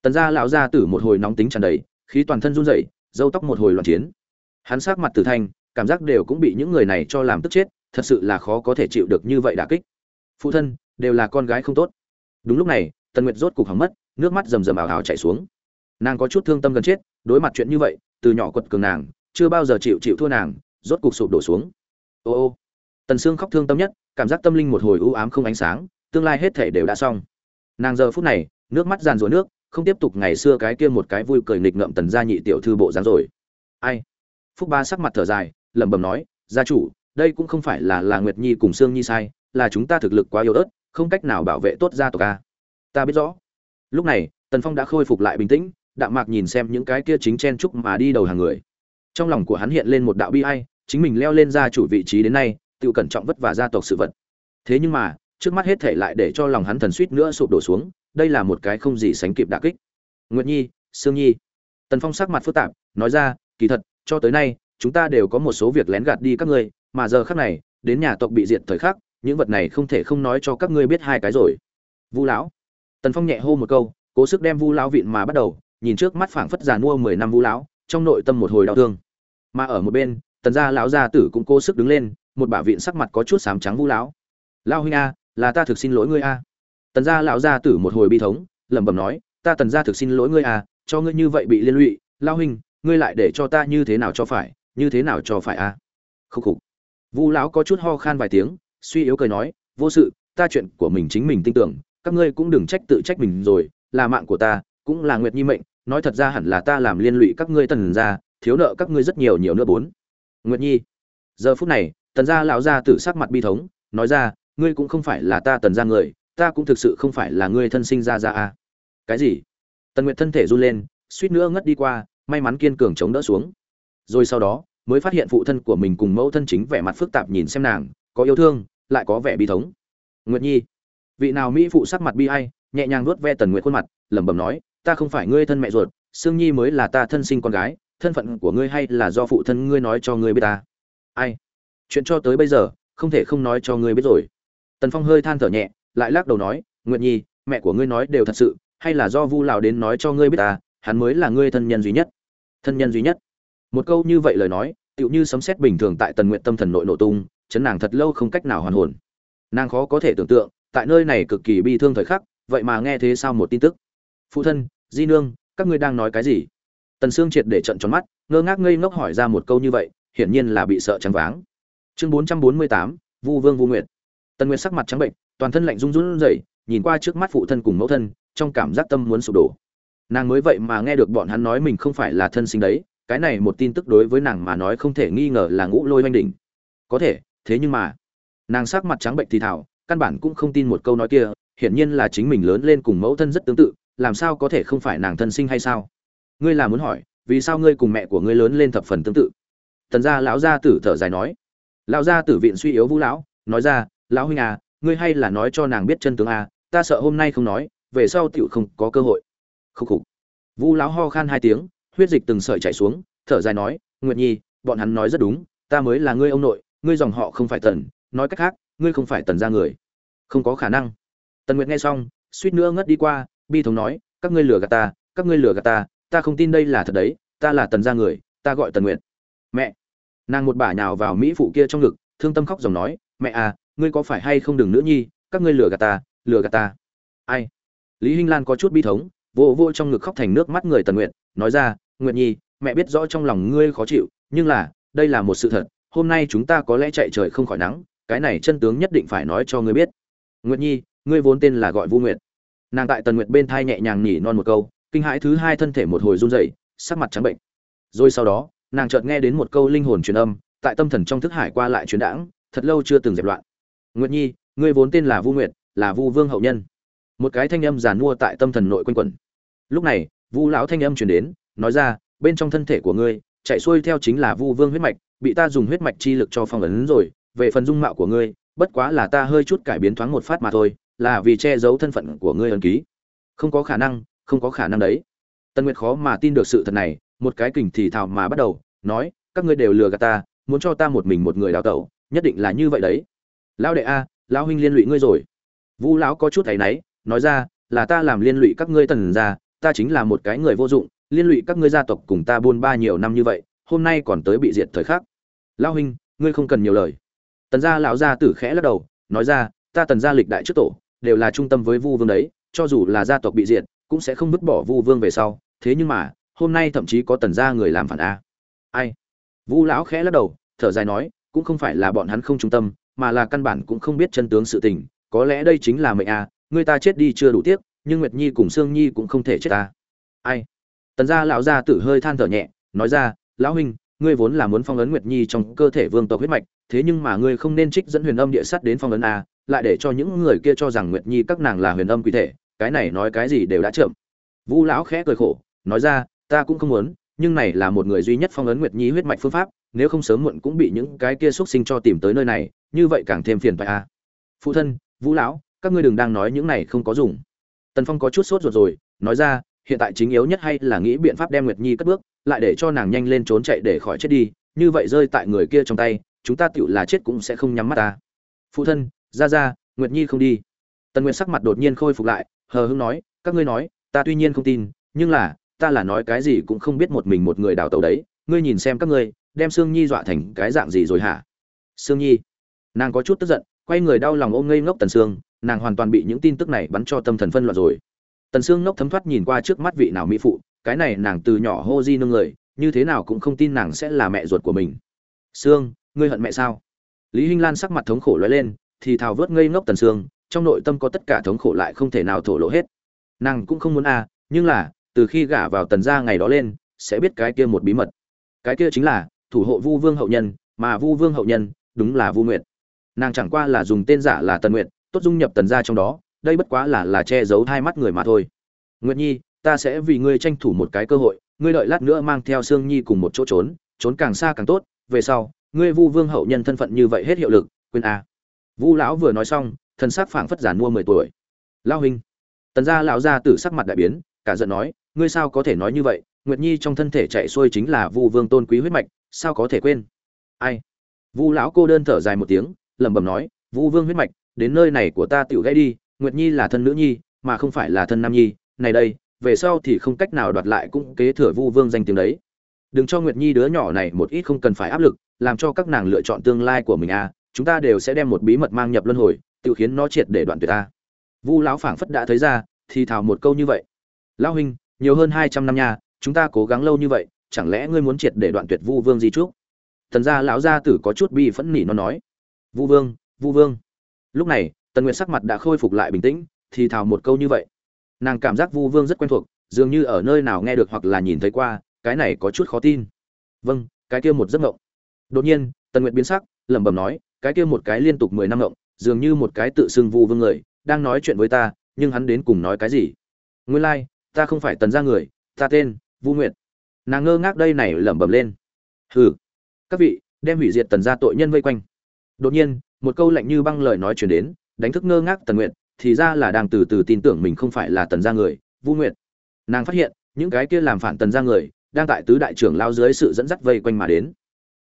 Tần gia lão gia tử một hồi nóng tính tràn đầy, khí toàn thân run rẩy, râu tóc một hồi loạn chiến hắn sắc mặt tử thanh, cảm giác đều cũng bị những người này cho làm tức chết, thật sự là khó có thể chịu được như vậy đả kích. Phụ thân, đều là con gái không tốt. Đúng lúc này, tần nguyệt rốt cục hỏng mất, nước mắt rầm rầm ảo ảo chảy xuống. Nàng có chút thương tâm gần chết, đối mặt chuyện như vậy, từ nhỏ quật cường nàng, chưa bao giờ chịu chịu thua nàng, rốt cục sụp đổ xuống. Ô ô. Tần sương khóc thương tâm nhất, cảm giác tâm linh một hồi u ám không ánh sáng, tương lai hết thể đều đã xong. Nàng giờ phút này, nước mắt giàn rủa nước, không tiếp tục ngày xưa cái kia một cái vui cười nghịch ngợm tần gia nhị tiểu thư bộ dáng rồi. Ai? Phúc ba sắc mặt thở dài, lẩm bẩm nói, gia chủ, đây cũng không phải là là nguyệt nhi cùng sương nhi sai, là chúng ta thực lực quá yếu ớt, không cách nào bảo vệ tốt gia tộc ta. ta biết rõ. Lúc này, tần phong đã khôi phục lại bình tĩnh, đạm mạc nhìn xem những cái kia chính chen chúc mà đi đầu hàng người. Trong lòng của hắn hiện lên một đạo bi ai, chính mình leo lên gia chủ vị trí đến nay, tự cẩn trọng vất vả gia tộc sự vật. Thế nhưng mà, trước mắt hết thể lại để cho lòng hắn thần suýt nữa sụp đổ xuống, đây là một cái không gì sánh kịp đả kích. Nguyệt nhi, sương nhi. Tần phong sắc mặt phức tạp, nói ra, kỳ thật cho tới nay, chúng ta đều có một số việc lén gạt đi các ngươi, mà giờ khắc này, đến nhà tộc bị diệt thời khắc, những vật này không thể không nói cho các ngươi biết hai cái rồi. Vu lão. Tần phong nhẹ hô một câu, cố sức đem vu lão vịn mà bắt đầu, nhìn trước mắt phảng phất già mua mười năm vu lão, trong nội tâm một hồi đau thương. Mà ở một bên, tần gia lão gia tử cũng cố sức đứng lên, một bả vịn sắc mặt có chút xám trắng vu lão. Lao huynh a, là ta thực xin lỗi ngươi a. Tần gia lão gia tử một hồi bi thống, lẩm bẩm nói, ta tần gia thực xin lỗi ngươi a, cho ngươi như vậy bị liên lụy lao huynh ngươi lại để cho ta như thế nào cho phải, như thế nào cho phải a khúc khục. Vu lão có chút ho khan vài tiếng, suy yếu cười nói, vô sự, ta chuyện của mình chính mình tin tưởng, các ngươi cũng đừng trách tự trách mình rồi, là mạng của ta, cũng là nguyệt nhi mệnh, nói thật ra hẳn là ta làm liên lụy các ngươi tần gia, thiếu nợ các ngươi rất nhiều nhiều nữa bốn. Nguyệt nhi. Giờ phút này, tần gia lão gia tử sắc mặt bi thống, nói ra, ngươi cũng không phải là ta tần gia người, ta cũng thực sự không phải là ngươi thân sinh ra ra a cái gì? Tần nguyệt thân thể run lên, suýt nữa ngất đi qua may mắn kiên cường chống đỡ xuống. Rồi sau đó, mới phát hiện phụ thân của mình cùng mẫu thân chính vẻ mặt phức tạp nhìn xem nàng, có yêu thương, lại có vẻ bi thống. Nguyệt nhi, vị nào mỹ phụ sắc mặt bi ai, nhẹ nhàng nuốt ve tần nguyệt khuôn mặt, lẩm bẩm nói, ta không phải ngươi thân mẹ ruột, sương nhi mới là ta thân sinh con gái, thân phận của ngươi hay là do phụ thân ngươi nói cho ngươi biết ta? Ai? Chuyện cho tới bây giờ, không thể không nói cho ngươi biết rồi. Tần phong hơi than thở nhẹ, lại lắc đầu nói, Nguyệt nhi, mẹ của ngươi nói đều thật sự, hay là do vu lão đến nói cho ngươi biết ta, hắn mới là ngươi thân nhân duy nhất thân nhân duy nhất. Một câu như vậy lời nói, tựu như sấm sét bình thường tại tần nguyện tâm thần nội nổ tung, chấn nàng thật lâu không cách nào hoàn hồn. Nàng khó có thể tưởng tượng, tại nơi này cực kỳ bi thương thời khắc, vậy mà nghe thế sao một tin tức? Phụ thân, di nương, các ngươi đang nói cái gì? Tần sương triệt để trận tròn mắt, ngơ ngác ngây ngốc hỏi ra một câu như vậy, hiển nhiên là bị sợ trắng váng. Chương bốn trăm bốn mươi tám, vu vương vu nguyệt. Tần nguyệt sắc mặt trắng bệnh, toàn thân lạnh run run rẩy, nhìn qua trước mắt phụ thân cùng mẫu thân, trong cảm giác tâm muốn sụp đổ nàng mới vậy mà nghe được bọn hắn nói mình không phải là thân sinh đấy, cái này một tin tức đối với nàng mà nói không thể nghi ngờ là ngũ lôi oanh đỉnh. Có thể, thế nhưng mà, nàng sắc mặt trắng bệnh thì thảo căn bản cũng không tin một câu nói kia, hiển nhiên là chính mình lớn lên cùng mẫu thân rất tương tự, làm sao có thể không phải nàng thân sinh hay sao? Ngươi là muốn hỏi, vì sao ngươi cùng mẹ của ngươi lớn lên thập phần tương tự? Tần gia lão gia tử thở dài nói. Lão gia tử viện suy yếu vũ lão, nói ra, lão huynh à ngươi hay là nói cho nàng biết chân tướng à ta sợ hôm nay không nói, về sau tựu không có cơ hội khúc khục. Vu lão ho khan hai tiếng, huyết dịch từng sợi chảy xuống, thở dài nói, nguyệt nhi, bọn hắn nói rất đúng, ta mới là ngươi ông nội, ngươi dòng họ không phải tần, nói cách khác, ngươi không phải tần gia người. Không có khả năng. Tần nguyệt nghe xong, suýt nữa ngất đi qua, bi thống nói, các ngươi lừa gạt ta, các ngươi lừa gạt ta ta không tin đây là thật đấy, ta là tần gia người, ta gọi tần nguyệt. Mẹ. Nàng một bả nhào vào mỹ phụ kia trong ngực, thương tâm khóc dòng nói, mẹ à ngươi có phải hay không đừng nữa nhi, các ngươi lừa gạt ta, lừa gạt ta. Ai? Lý hinh lan có chút bi thống vô vô trong ngực khóc thành nước mắt người tần nguyện nói ra nguyện nhi, mẹ biết rõ trong lòng ngươi khó chịu, nhưng là, đây là một sự thật, hôm nay chúng ta có lẽ chạy trời không khỏi nắng, cái này chân tướng nhất định phải nói cho ngươi biết. Nguyện nhi, ngươi vốn tên là gọi vu nguyệt. Nàng tại tần nguyệt bên thai nhẹ nhàng nhỉ non một câu, kinh hãi thứ hai thân thể một hồi run rẩy, sắc mặt trắng bệnh. Rồi sau đó, nàng chợt nghe đến một câu linh hồn truyền âm, tại tâm thần trong thức hải qua lại truyền đãng, thật lâu chưa từng dẹp loạn. Nguyệt nhi, ngươi vốn tên là vu nguyệt, là vu vương hậu nhân một cái thanh âm giàn mua tại tâm thần nội quanh quẩn. Lúc này, vu lão thanh âm truyền đến, nói ra, bên trong thân thể của ngươi, chạy xuôi theo chính là vu vương huyết mạch, bị ta dùng huyết mạch chi lực cho phong ấn rồi, về phần dung mạo của ngươi, bất quá là ta hơi chút cải biến thoáng một phát mà thôi, là vì che giấu thân phận của ngươi ấn ký. Không có khả năng, không có khả năng đấy. Tân nguyệt khó mà tin được sự thật này, một cái kình thì thào mà bắt đầu, nói, các ngươi đều lừa gạt ta, muốn cho ta một mình một người đào tẩu, nhất định là như vậy đấy. Lão đệ a, lão huynh liên lụy ngươi rồi. Vu lão có chút thấy náy nói ra, là ta làm liên lụy các ngươi tần ra ta chính là một cái người vô dụng, liên lụy các ngươi gia tộc cùng ta buôn ba nhiều năm như vậy, hôm nay còn tới bị diệt thời khắc. Lão huynh, ngươi không cần nhiều lời. Tần gia lão gia tử khẽ lắc đầu, nói ra, ta tần gia lịch đại trước tổ, đều là trung tâm với vu vương đấy, cho dù là gia tộc bị diệt, cũng sẽ không vứt bỏ vu vương về sau, thế nhưng mà, hôm nay thậm chí có tần gia người làm phản a. Ai? Vu lão khẽ lắc đầu, thở dài nói, cũng không phải là bọn hắn không trung tâm, mà là căn bản cũng không biết chân tướng sự tình, có lẽ đây chính là mệnh a người ta chết đi chưa đủ tiếc, nhưng nguyệt nhi cùng sương nhi cũng không thể chết ta. Ai? Tần gia lão gia tử hơi than thở nhẹ, nói ra, lão huynh, ngươi vốn là muốn phong ấn nguyệt nhi trong cơ thể vương tộc huyết mạch, thế nhưng mà ngươi không nên trích dẫn huyền âm địa sắt đến phong ấn a, lại để cho những người kia cho rằng nguyệt nhi các nàng là huyền âm quỷ thể, cái này nói cái gì đều đã chậm. Vũ lão khẽ cười khổ, nói ra, ta cũng không muốn, nhưng này là một người duy nhất phong ấn nguyệt nhi huyết mạch phương pháp, nếu không sớm muộn cũng bị những cái kia xuất sinh cho tìm tới nơi này, như vậy càng thêm phiền phải a. Phụ thân vũ lão các ngươi đừng đang nói những này không có dùng. Tần phong có chút sốt ruột rồi, nói ra, hiện tại chính yếu nhất hay là nghĩ biện pháp đem nguyệt nhi cất bước, lại để cho nàng nhanh lên trốn chạy để khỏi chết đi, như vậy rơi tại người kia trong tay, chúng ta tựu là chết cũng sẽ không nhắm mắt ta. Phụ thân, ra ra, nguyệt nhi không đi. Tần nguyệt sắc mặt đột nhiên khôi phục lại, hờ hững nói, các ngươi nói, ta tuy nhiên không tin, nhưng là, ta là nói cái gì cũng không biết một mình một người đào tẩu đấy, ngươi nhìn xem các ngươi, đem sương nhi dọa thành cái dạng gì rồi hả? Sương nhi. Nàng có chút tức giận, quay người đau lòng ôm ngây ngốc tần sương nàng hoàn toàn bị những tin tức này bắn cho tâm thần phân loạn rồi. Tần sương ngốc thấm thoát nhìn qua trước mắt vị nào mỹ phụ, cái này nàng từ nhỏ hô di nương người, như thế nào cũng không tin nàng sẽ là mẹ ruột của mình. Sương, ngươi hận mẹ sao? Lý hinh lan sắc mặt thống khổ lóe lên, thì thào vớt ngây ngốc tần sương, trong nội tâm có tất cả thống khổ lại không thể nào thổ lộ hết. Nàng cũng không muốn a nhưng là, từ khi gả vào tần gia ngày đó lên, sẽ biết cái kia một bí mật. Cái kia chính là, thủ hộ vu vương hậu nhân, mà vu vương hậu nhân, đúng là vu nguyệt. Nàng chẳng qua là dùng tên giả là tần nguyệt tốt dung nhập tần gia trong đó, đây bất quá là là che giấu hai mắt người mà thôi. Nguyệt nhi, ta sẽ vì ngươi tranh thủ một cái cơ hội, ngươi đợi lát nữa mang theo sương nhi cùng một chỗ trốn trốn càng xa càng tốt, về sau, ngươi vu vương hậu nhân thân phận như vậy hết hiệu lực, quên a vu lão vừa nói xong thân xác phảng phất giản mua mười tuổi. Lao huynh. Tần gia lão gia tử sắc mặt đại biến, cả giận nói, ngươi sao có thể nói như vậy, nguyệt nhi trong thân thể chạy xuôi chính là vu vương tôn quý huyết mạch, sao có thể quên. Ai? Vu lão cô đơn thở dài một tiếng, lẩm bẩm nói, vu vương huyết mạch đến nơi này của ta tiểu gãy đi, nguyệt nhi là thân nữ nhi, mà không phải là thân nam nhi. Này đây, về sau thì không cách nào đoạt lại cũng kế thừa vu vương danh tiếng đấy. Đừng cho nguyệt nhi đứa nhỏ này một ít không cần phải áp lực, làm cho các nàng lựa chọn tương lai của mình à. Chúng ta đều sẽ đem một bí mật mang nhập luân hồi, tự khiến nó triệt để đoạn tuyệt ta. Vu lão phảng phất đã thấy ra, thì thào một câu như vậy. Lão huynh, nhiều hơn hai trăm năm nha, chúng ta cố gắng lâu như vậy, chẳng lẽ ngươi muốn triệt để đoạn tuyệt vu vương gì trước? Thần gia lão gia tử có chút bi phẫn nỉ nó nói. Vu vương vu vương lúc này tần nguyệt sắc mặt đã khôi phục lại bình tĩnh thì thào một câu như vậy. Nàng cảm giác vu vương rất quen thuộc dường như ở nơi nào nghe được hoặc là nhìn thấy qua cái này có chút khó tin. Vâng cái kia một giấc ngộng đột nhiên tần nguyệt biến sắc lẩm bẩm nói cái kia một cái liên tục mười năm ngộng dường như một cái tự xưng vu vương người đang nói chuyện với ta nhưng hắn đến cùng nói cái gì? Nguyên lai、like, ta không phải tần gia người ta tên vu nguyệt. Nàng ngơ ngác đây này lẩm bẩm lên. Hừ các vị đem hủy diệt tần gia tội nhân vây quanh. Đột nhiên một câu lạnh như băng lời nói chuyển đến, đánh thức ngơ ngác tần nguyện thì ra là đang từ từ tin tưởng mình không phải là tần gia người, vu nguyệt. Nàng phát hiện, những cái kia làm phản tần gia người, đang tại tứ đại trưởng lao dưới sự dẫn dắt vây quanh mà đến.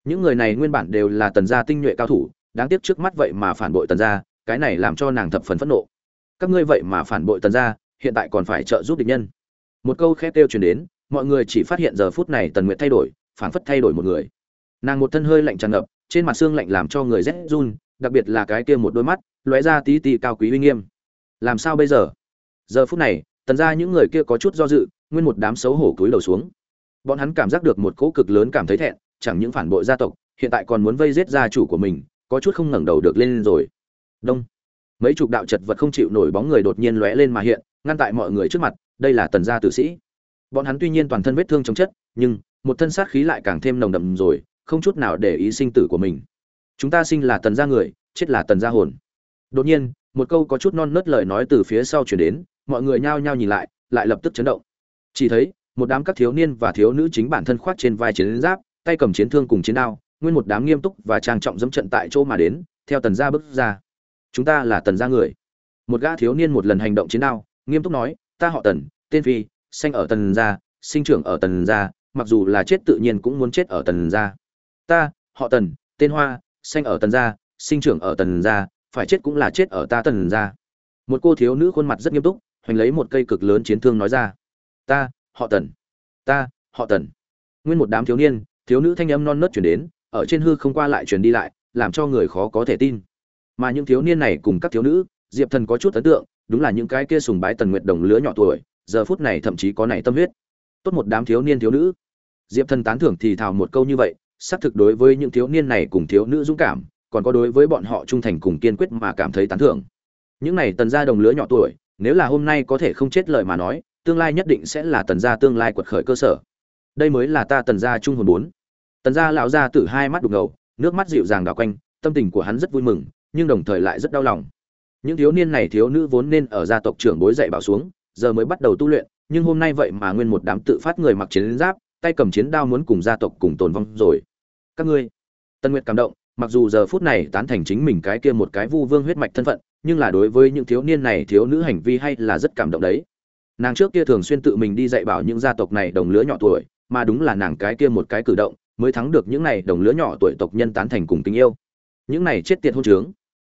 Những người này nguyên bản đều là tần gia tinh nhuệ cao thủ, đáng tiếc trước mắt vậy mà phản bội tần gia, cái này làm cho nàng thập phần phẫn nộ. Các ngươi vậy mà phản bội tần gia, hiện tại còn phải trợ giúp địch nhân. Một câu khét kêu truyền đến, mọi người chỉ phát hiện giờ phút này tần nguyệt thay đổi phản phất thay đổi một người. Nàng một thân hơi lạnh tràn ngập, trên mặt xương lạnh làm cho người rét run đặc biệt là cái kia một đôi mắt, lóe ra tí tí cao quý uy nghiêm. Làm sao bây giờ? Giờ phút này, tần ra những người kia có chút do dự, nguyên một đám xấu hổ cúi đầu xuống. Bọn hắn cảm giác được một cỗ cực lớn cảm thấy thẹn, chẳng những phản bội gia tộc, hiện tại còn muốn vây giết gia chủ của mình, có chút không ngẩng đầu được lên rồi. Đông. Mấy chục đạo chật vật không chịu nổi bóng người đột nhiên lóe lên mà hiện, ngăn tại mọi người trước mặt, đây là tần gia tử sĩ. Bọn hắn tuy nhiên toàn thân vết thương chống chất, nhưng, một thân sát khí lại càng thêm nồng đậm rồi, không chút nào để ý sinh tử của mình chúng ta sinh là tần gia người, chết là tần gia hồn. Đột nhiên, một câu có chút non nớt lời nói từ phía sau chuyển đến, mọi người nhao nhao nhìn lại lại lập tức chấn động. Chỉ thấy, một đám các thiếu niên và thiếu nữ chính bản thân khoác trên vai chiến giáp, tay cầm chiến thương cùng chiến đao, nguyên một đám nghiêm túc và trang trọng dẫm trận tại chỗ mà đến, theo tần gia bước ra. Chúng ta là tần gia người. Một gã thiếu niên một lần hành động chiến đao, nghiêm túc nói, ta họ tần, tên phi, sinh ở tần gia, sinh trưởng ở tần gia, mặc dù là chết tự nhiên cũng muốn chết ở tần gia. Ta, họ tần, tên hoa sinh ở tần gia, sinh trưởng ở tần gia, phải chết cũng là chết ở ta tần gia. Một cô thiếu nữ khuôn mặt rất nghiêm túc, hoành lấy một cây cực lớn chiến thương nói ra. Ta, họ tần. Ta, họ tần. Nguyên một đám thiếu niên, thiếu nữ thanh âm non nớt chuyển đến, ở trên hư không qua lại truyền đi lại, làm cho người khó có thể tin. Mà những thiếu niên này cùng các thiếu nữ, diệp thần có chút ấn tượng, đúng là những cái kia sùng bái tần nguyệt đồng lứa nhỏ tuổi, giờ phút này thậm chí có nảy tâm huyết. Tốt một đám thiếu niên thiếu nữ. Diệp thần tán thưởng thì thào một câu như vậy xác thực đối với những thiếu niên này cùng thiếu nữ dũng cảm, còn có đối với bọn họ trung thành cùng kiên quyết mà cảm thấy tán thưởng. Những này tần gia đồng lứa nhỏ tuổi, nếu là hôm nay có thể không chết lời mà nói, tương lai nhất định sẽ là tần gia tương lai quật khởi cơ sở. Đây mới là ta tần gia trung hồn bốn. Tần gia lão gia tử hai mắt đục ngầu, nước mắt dịu dàng đảo quanh, tâm tình của hắn rất vui mừng, nhưng đồng thời lại rất đau lòng. Những thiếu niên này thiếu nữ vốn nên ở gia tộc trưởng bối dạy bảo xuống, giờ mới bắt đầu tu luyện, nhưng hôm nay vậy mà nguyên một đám tự phát người mặc chiến giáp, tay cầm chiến đao muốn cùng gia tộc cùng tồn vong rồi các ngươi. Tân nguyệt cảm động, mặc dù giờ phút này tán thành chính mình cái kia một cái vu vương huyết mạch thân phận, nhưng là đối với những thiếu niên này thiếu nữ hành vi hay là rất cảm động đấy. Nàng trước kia thường xuyên tự mình đi dạy bảo những gia tộc này đồng lứa nhỏ tuổi, mà đúng là nàng cái kia một cái cử động, mới thắng được những này đồng lứa nhỏ tuổi tộc nhân tán thành cùng tình yêu. Những này chết tiệt hôn trướng.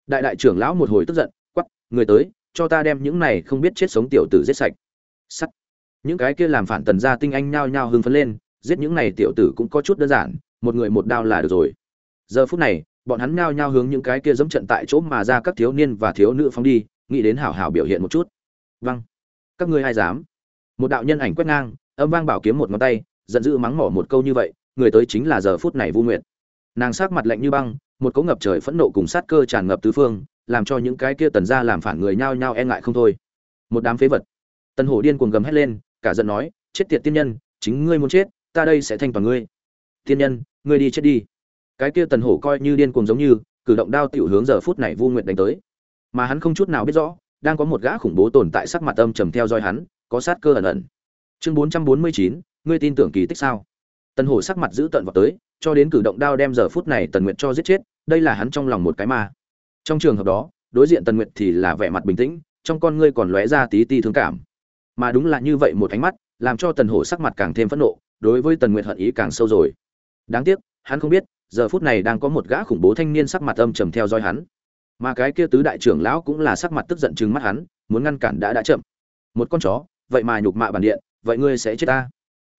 Đại đại trưởng lão một hồi tức giận quắp người tới, cho ta đem những này không biết chết sống tiểu tử giết sạch. Sắt. Những cái kia làm phản tần gia tinh anh nhao nhao hưng phấn lên, giết những này tiểu tử cũng có chút đơn giản một người một đao là được rồi. Giờ phút này, bọn hắn nhao nhao hướng những cái kia dẫm trận tại chỗ mà ra các thiếu niên và thiếu nữ phóng đi, nghĩ đến hảo hảo biểu hiện một chút. Vâng. Các ngươi ai dám? Một đạo nhân ảnh quét ngang, âm vang bảo kiếm một ngón tay, giận dữ mắng mỏ một câu như vậy, người tới chính là giờ phút này vu nguyệt. Nàng sát mặt lạnh như băng, một cỗ ngập trời phẫn nộ cùng sát cơ tràn ngập tứ phương, làm cho những cái kia tần gia làm phản người nhao nhao e ngại không thôi. Một đám phế vật. Tần hổ điên cuồng gầm hét lên, cả giận nói, chết tiệt tiên nhân, chính ngươi muốn chết, ta đây sẽ thanh toàn ngươi tiên nhân, ngươi đi chết đi. Cái kia tần hổ coi như điên cuồng giống như, cử động đao tiểu hướng giờ phút này vu nguyệt đánh tới. Mà hắn không chút nào biết rõ, đang có một gã khủng bố tồn tại sắc mặt âm trầm theo dõi hắn, có sát cơ ẩn ẩn. Chương bốn trăm bốn mươi chín, ngươi tin tưởng kỳ tích sao? Tần hổ sắc mặt giữ tận vào tới, cho đến cử động đao đem giờ phút này tần nguyệt cho giết chết, đây là hắn trong lòng một cái ma. Trong trường hợp đó, đối diện tần nguyệt thì là vẻ mặt bình tĩnh, trong con ngươi còn lóe ra tí ti thương cảm. Mà đúng là như vậy một ánh mắt, làm cho tần hổ sắc mặt càng thêm phẫn nộ, đối với tần nguyệt hận ý càng sâu rồi đáng tiếc, hắn không biết, giờ phút này đang có một gã khủng bố thanh niên sắc mặt âm trầm theo dõi hắn. Mà cái kia tứ đại trưởng lão cũng là sắc mặt tức giận chừng mắt hắn, muốn ngăn cản đã đã chậm. Một con chó, vậy mà nhục mạ bản điện vậy ngươi sẽ chết ta?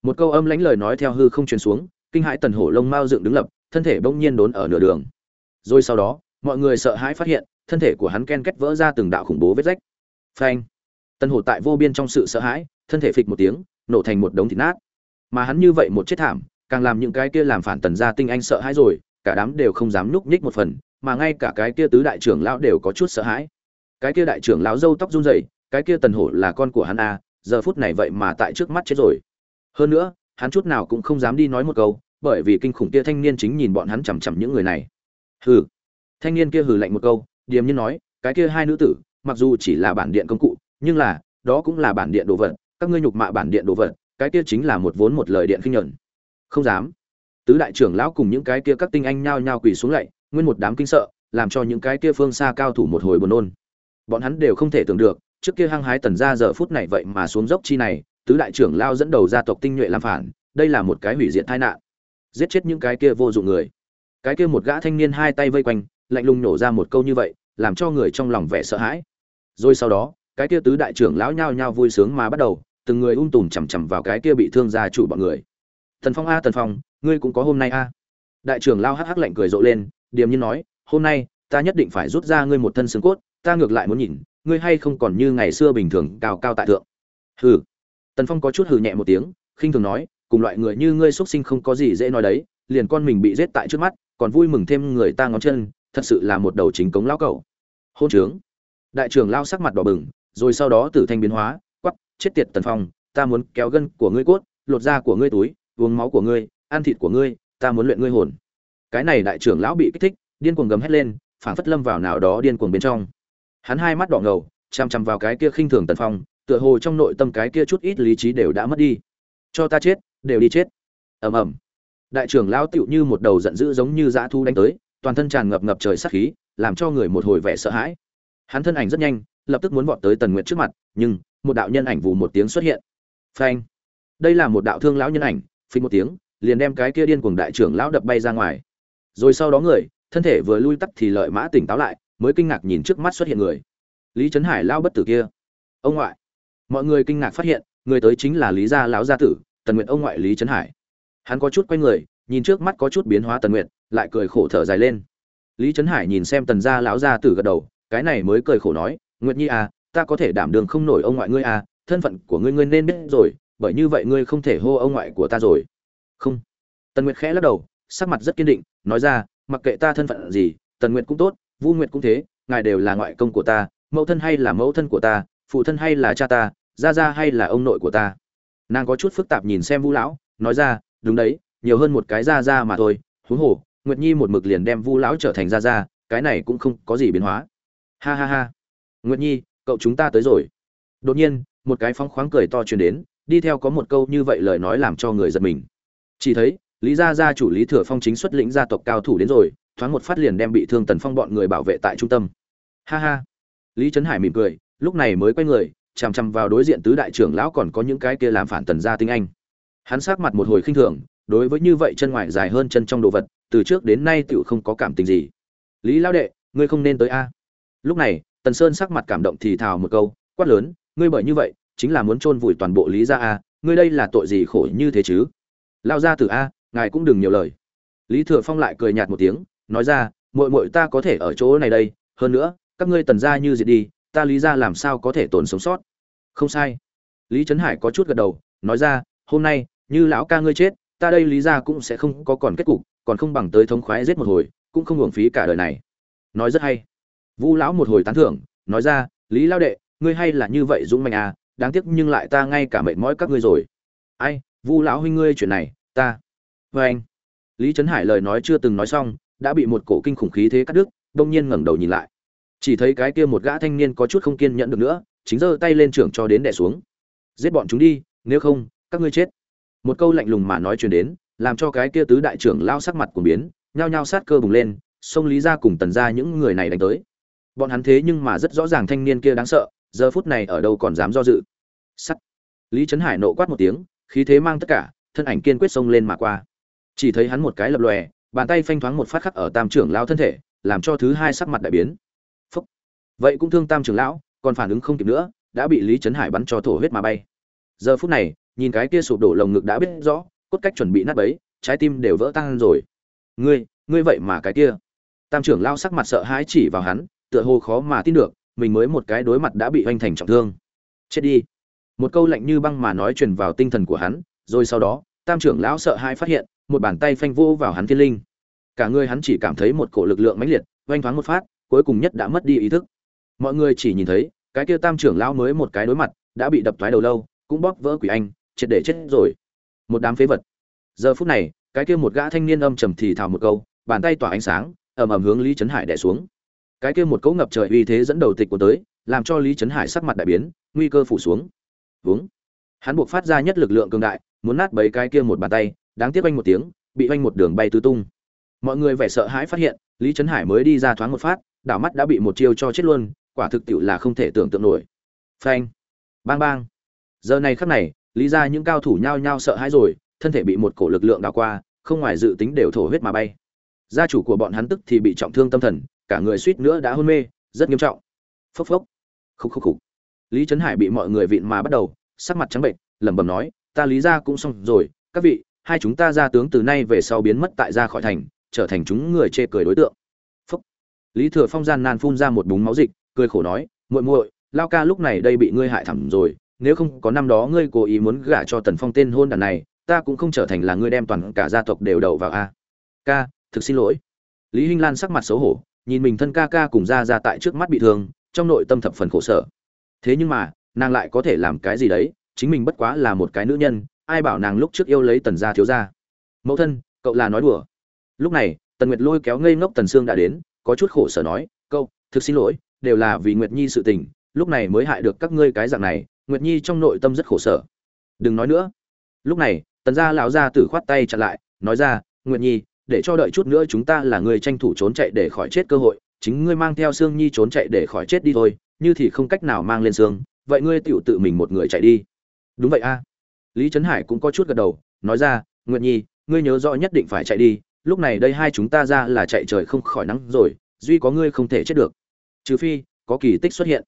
Một câu âm lãnh lời nói theo hư không truyền xuống, kinh hãi tần hổ lông mao dựng đứng lập, thân thể bỗng nhiên đốn ở nửa đường. Rồi sau đó, mọi người sợ hãi phát hiện, thân thể của hắn ken kết vỡ ra từng đạo khủng bố vết rách. Phanh! Tần hổ tại vô biên trong sự sợ hãi, thân thể phịch một tiếng, nổ thành một đống thịt nát. Mà hắn như vậy một chết thảm càng làm những cái kia làm phản tần gia tinh anh sợ hãi rồi cả đám đều không dám nhúc nhích một phần mà ngay cả cái kia tứ đại trưởng lão đều có chút sợ hãi. Cái kia đại trưởng lão râu tóc run rẩy cái kia tần hổ là con của hắn a à, giờ phút này vậy mà tại trước mắt chết rồi. Hơn nữa hắn chút nào cũng không dám đi nói một câu bởi vì kinh khủng kia thanh niên chính nhìn bọn hắn chằm chằm những người này. Hừ. Thanh niên kia hừ lạnh một câu điềm nhiên nói cái kia hai nữ tử mặc dù chỉ là bản điện công cụ nhưng là đó cũng là bản điện đồ vật các ngươi nhục mạ bản điện đồ vật cái kia chính là một vốn một lời điện khinh nhẫn không dám. Tứ đại trưởng lão cùng những cái kia các tinh anh nhao nhao quỳ xuống lạy, nguyên một đám kinh sợ, làm cho những cái kia phương xa cao thủ một hồi buồn nôn. Bọn hắn đều không thể tưởng được, trước kia hăng hái tần ra giờ phút này vậy mà xuống dốc chi này, tứ đại trưởng lao dẫn đầu gia tộc tinh nhuệ làm phản, đây là một cái hủy diệt tai nạn. Giết chết những cái kia vô dụng người. Cái kia một gã thanh niên hai tay vây quanh, lạnh lùng nổ ra một câu như vậy, làm cho người trong lòng vẻ sợ hãi. Rồi sau đó, cái kia tứ đại trưởng lão nhao nhao vui sướng mà bắt đầu, từng người ung tùm chằm chằm vào cái kia bị thương gia chủ bọn người tần phong a, tần phong, ngươi cũng có hôm nay a. Đại trưởng lao hắc hắc lạnh cười rộ lên, điềm nhiên nói, hôm nay, ta nhất định phải rút ra ngươi một thân xương cốt, ta ngược lại muốn nhìn, ngươi hay không còn như ngày xưa bình thường, cao cao tại thượng. Hừ. Tần phong có chút hừ nhẹ một tiếng, khinh thường nói, cùng loại người như ngươi xuất sinh không có gì dễ nói đấy, liền con mình bị giết tại trước mắt, còn vui mừng thêm người ta ngón chân, thật sự là một đầu chính cống lão cẩu. Hôn trướng. Đại trưởng lao sắc mặt đỏ bừng, rồi sau đó tử thanh biến hóa quắp chết tiệt tần phong, ta muốn kéo gân của ngươi cốt, lột da của ngươi túi uống máu của ngươi, ăn thịt của ngươi, ta muốn luyện ngươi hồn. Cái này đại trưởng lão bị kích thích, điên cuồng gầm hét lên, phảng phất lâm vào nào đó điên cuồng bên trong. Hắn hai mắt đỏ ngầu chằm chằm vào cái kia khinh thường tần phong, tựa hồ trong nội tâm cái kia chút ít lý trí đều đã mất đi. Cho ta chết, đều đi chết. Ầm ầm. Đại trưởng lão tựu như một đầu giận dữ giống như dã thu đánh tới, toàn thân tràn ngập ngập trời sát khí, làm cho người một hồi vẻ sợ hãi. Hắn thân ảnh rất nhanh, lập tức muốn vọt tới tần nguyệt trước mặt, nhưng một đạo nhân ảnh vù một tiếng xuất hiện. Phanh. Đây là một đạo thương lão nhân ảnh phình một tiếng, liền đem cái kia điên cuồng đại trưởng lão đập bay ra ngoài. Rồi sau đó người, thân thể vừa lui tắt thì lợi mã tỉnh táo lại, mới kinh ngạc nhìn trước mắt xuất hiện người. Lý trấn hải lao bất tử kia. Ông ngoại. Mọi người kinh ngạc phát hiện, người tới chính là lý gia lão gia tử, tần nguyện ông ngoại lý trấn hải. Hắn có chút quay người, nhìn trước mắt có chút biến hóa tần nguyện lại cười khổ thở dài lên. Lý trấn hải nhìn xem tần gia lão gia tử gật đầu, cái này mới cười khổ nói, nguyệt nhi à ta có thể đảm đường không nổi ông ngoại ngươi à thân phận của ngươi ngươi nên biết rồi bởi như vậy ngươi không thể hô ông ngoại của ta rồi. Không. Tần nguyệt khẽ lắc đầu, sắc mặt rất kiên định, nói ra, mặc kệ ta thân phận gì, tần nguyệt cũng tốt, vu nguyệt cũng thế, ngài đều là ngoại công của ta, mẫu thân hay là mẫu thân của ta, phụ thân hay là cha ta, gia gia hay là ông nội của ta. Nàng có chút phức tạp nhìn xem vu lão, nói ra, đúng đấy, nhiều hơn một cái gia gia mà thôi, huống hồ, nguyệt nhi một mực liền đem vu lão trở thành gia gia, cái này cũng không có gì biến hóa. Ha ha ha. Nguyệt nhi, cậu chúng ta tới rồi. Đột nhiên, một cái phóng khoáng cười to truyền đến đi theo có một câu như vậy lời nói làm cho người giật mình. Chỉ thấy, lý gia gia chủ lý thừa phong chính xuất lĩnh gia tộc cao thủ đến rồi, thoáng một phát liền đem bị thương tần phong bọn người bảo vệ tại trung tâm. Ha ha. Lý trấn hải mỉm cười, lúc này mới quay người, chằm chằm vào đối diện tứ đại trưởng lão còn có những cái kia làm phản tần gia tinh anh. Hắn sát mặt một hồi khinh thường, đối với như vậy chân ngoài dài hơn chân trong đồ vật, từ trước đến nay tựu không có cảm tình gì. Lý lão đệ, ngươi không nên tới a. Lúc này, tần sơn sắc mặt cảm động thì thào một câu, quát lớn, ngươi bởi như vậy chính là muốn chôn vùi toàn bộ lý gia a, ngươi đây là tội gì khổ như thế chứ? Lao ra từ a, ngài cũng đừng nhiều lời. Lý thừa phong lại cười nhạt một tiếng, nói ra, muội muội ta có thể ở chỗ này đây, hơn nữa, các ngươi tần gia như diệt đi, ta lý ra làm sao có thể tồn sống sót? Không sai. Lý trấn hải có chút gật đầu, nói ra, hôm nay, như lão ca ngươi chết, ta đây lý ra cũng sẽ không có còn kết cục, còn không bằng tới thống khoái giết một hồi, cũng không hưởng phí cả đời này. Nói rất hay. Vu lão một hồi tán thưởng, nói ra, lý lao đệ, ngươi hay là như vậy dũng mạnh à đáng tiếc nhưng lại ta ngay cả mệt mỏi các ngươi rồi. Ai, vu lão huynh ngươi chuyện này, ta. Vê anh. Lý trấn hải lời nói chưa từng nói xong, đã bị một cổ kinh khủng khí thế cắt đứt, đông nhiên ngẩng đầu nhìn lại. Chỉ thấy cái kia một gã thanh niên có chút không kiên nhẫn được nữa, chính giơ tay lên trưởng cho đến đè xuống. Giết bọn chúng đi, nếu không, các ngươi chết. Một câu lạnh lùng mà nói truyền đến, làm cho cái kia tứ đại trưởng lao sắc mặt của biến, nhao nhao sát cơ bùng lên, xông lý ra cùng tần ra những người này đánh tới. Bọn hắn thế nhưng mà rất rõ ràng thanh niên kia đáng sợ, giờ phút này ở đâu còn dám do dự sắt. Lý trấn hải nộ quát một tiếng, khí thế mang tất cả, thân ảnh kiên quyết xông lên mà qua. Chỉ thấy hắn một cái lập lòe, bàn tay phanh thoáng một phát khắc ở tam trưởng lão thân thể, làm cho thứ hai sắc mặt đại biến. Phúc. vậy cũng thương tam trưởng lão, còn phản ứng không kịp nữa, đã bị lý trấn hải bắn cho thổ huyết mà bay. Giờ phút này, nhìn cái kia sụp đổ lồng ngực đã biết rõ, cốt cách chuẩn bị nát bấy, trái tim đều vỡ tan rồi. Ngươi ngươi vậy mà cái kia. Tam trưởng lao sắc mặt sợ hãi chỉ vào hắn, tựa hồ khó mà tin được, mình mới một cái đối mặt đã bị hoành thành trọng thương. Chết đi một câu lạnh như băng mà nói truyền vào tinh thần của hắn, rồi sau đó, tam trưởng lão sợ hãi phát hiện, một bàn tay phanh vô vào hắn thiên linh. Cả người hắn chỉ cảm thấy một cổ lực lượng mãnh liệt, oanh thoáng một phát, cuối cùng nhất đã mất đi ý thức. Mọi người chỉ nhìn thấy, cái kia tam trưởng lão mới một cái đối mặt, đã bị đập thoái đầu lâu, cũng bóp vỡ quỷ anh, triệt để chết rồi. Một đám phế vật. Giờ phút này, cái kia một gã thanh niên âm trầm thì thào một câu, bàn tay tỏa ánh sáng, ầm ầm hướng lý trấn hải đè xuống. Cái kia một cỗ ngập trời uy thế dẫn đầu tịch của tới, làm cho lý trấn hải sắc mặt đại biến, nguy cơ phủ xuống. Vúng. hắn buộc phát ra nhất lực lượng cường đại, muốn nát bấy cái kia một bàn tay, đáng tiếc vang một tiếng, bị vang một đường bay tứ tung. Mọi người vẻ sợ hãi phát hiện, lý trấn hải mới đi ra thoáng một phát, đảo mắt đã bị một chiêu cho chết luôn, quả thực tiệu là không thể tưởng tượng nổi. Phanh. Bang bang. Giờ này khắc này, lý ra những cao thủ nhao nhao sợ hãi rồi, thân thể bị một cổ lực lượng đảo qua, không ngoài dự tính đều thổ huyết mà bay. Gia chủ của bọn hắn tức thì bị trọng thương tâm thần, cả người suýt nữa đã hôn mê, rất nghiêm trọng. Phốc phốc. Khục khục khục lý trấn hải bị mọi người vịn mà bắt đầu, sắc mặt trắng bệnh lẩm bẩm nói, ta lý ra cũng xong rồi, các vị, hai chúng ta ra tướng từ nay về sau biến mất tại ra khỏi thành, trở thành chúng người chê cười đối tượng. Phúc. Lý thừa phong gian nan phun ra một búng máu dịch, cười khổ nói, muội muội, lao ca lúc này đây bị ngươi hại thẳm rồi, nếu không có năm đó ngươi cố ý muốn gả cho tần phong tên hôn đàn này, ta cũng không trở thành là ngươi đem toàn cả gia tộc đều đậu vào a. Ca, thực xin lỗi. Lý hinh lan sắc mặt xấu hổ, nhìn mình thân ca ca cùng ra ra tại trước mắt bị thương, trong nội tâm thập phần khổ sở thế nhưng mà, nàng lại có thể làm cái gì đấy? Chính mình bất quá là một cái nữ nhân, ai bảo nàng lúc trước yêu lấy tần gia thiếu gia? Mẫu thân, cậu là nói đùa. Lúc này, tần nguyệt lôi kéo ngây ngốc tần sương đã đến, có chút khổ sở nói, cậu, thực xin lỗi, đều là vì nguyệt nhi sự tình, lúc này mới hại được các ngươi cái dạng này. Nguyệt nhi trong nội tâm rất khổ sở. Đừng nói nữa. Lúc này, tần gia lão gia tử khoát tay chặn lại, nói ra, nguyệt nhi, để cho đợi chút nữa chúng ta là người tranh thủ trốn chạy để khỏi chết cơ hội, chính ngươi mang theo sương nhi trốn chạy để khỏi chết đi thôi như thì không cách nào mang lên xương, vậy ngươi tựu tự mình một người chạy đi. Đúng vậy a. Lý trấn hải cũng có chút gật đầu, nói ra, nguyệt nhi, ngươi nhớ rõ nhất định phải chạy đi, lúc này đây hai chúng ta ra là chạy trời không khỏi nắng rồi, duy có ngươi không thể chết được. Trừ phi, có kỳ tích xuất hiện.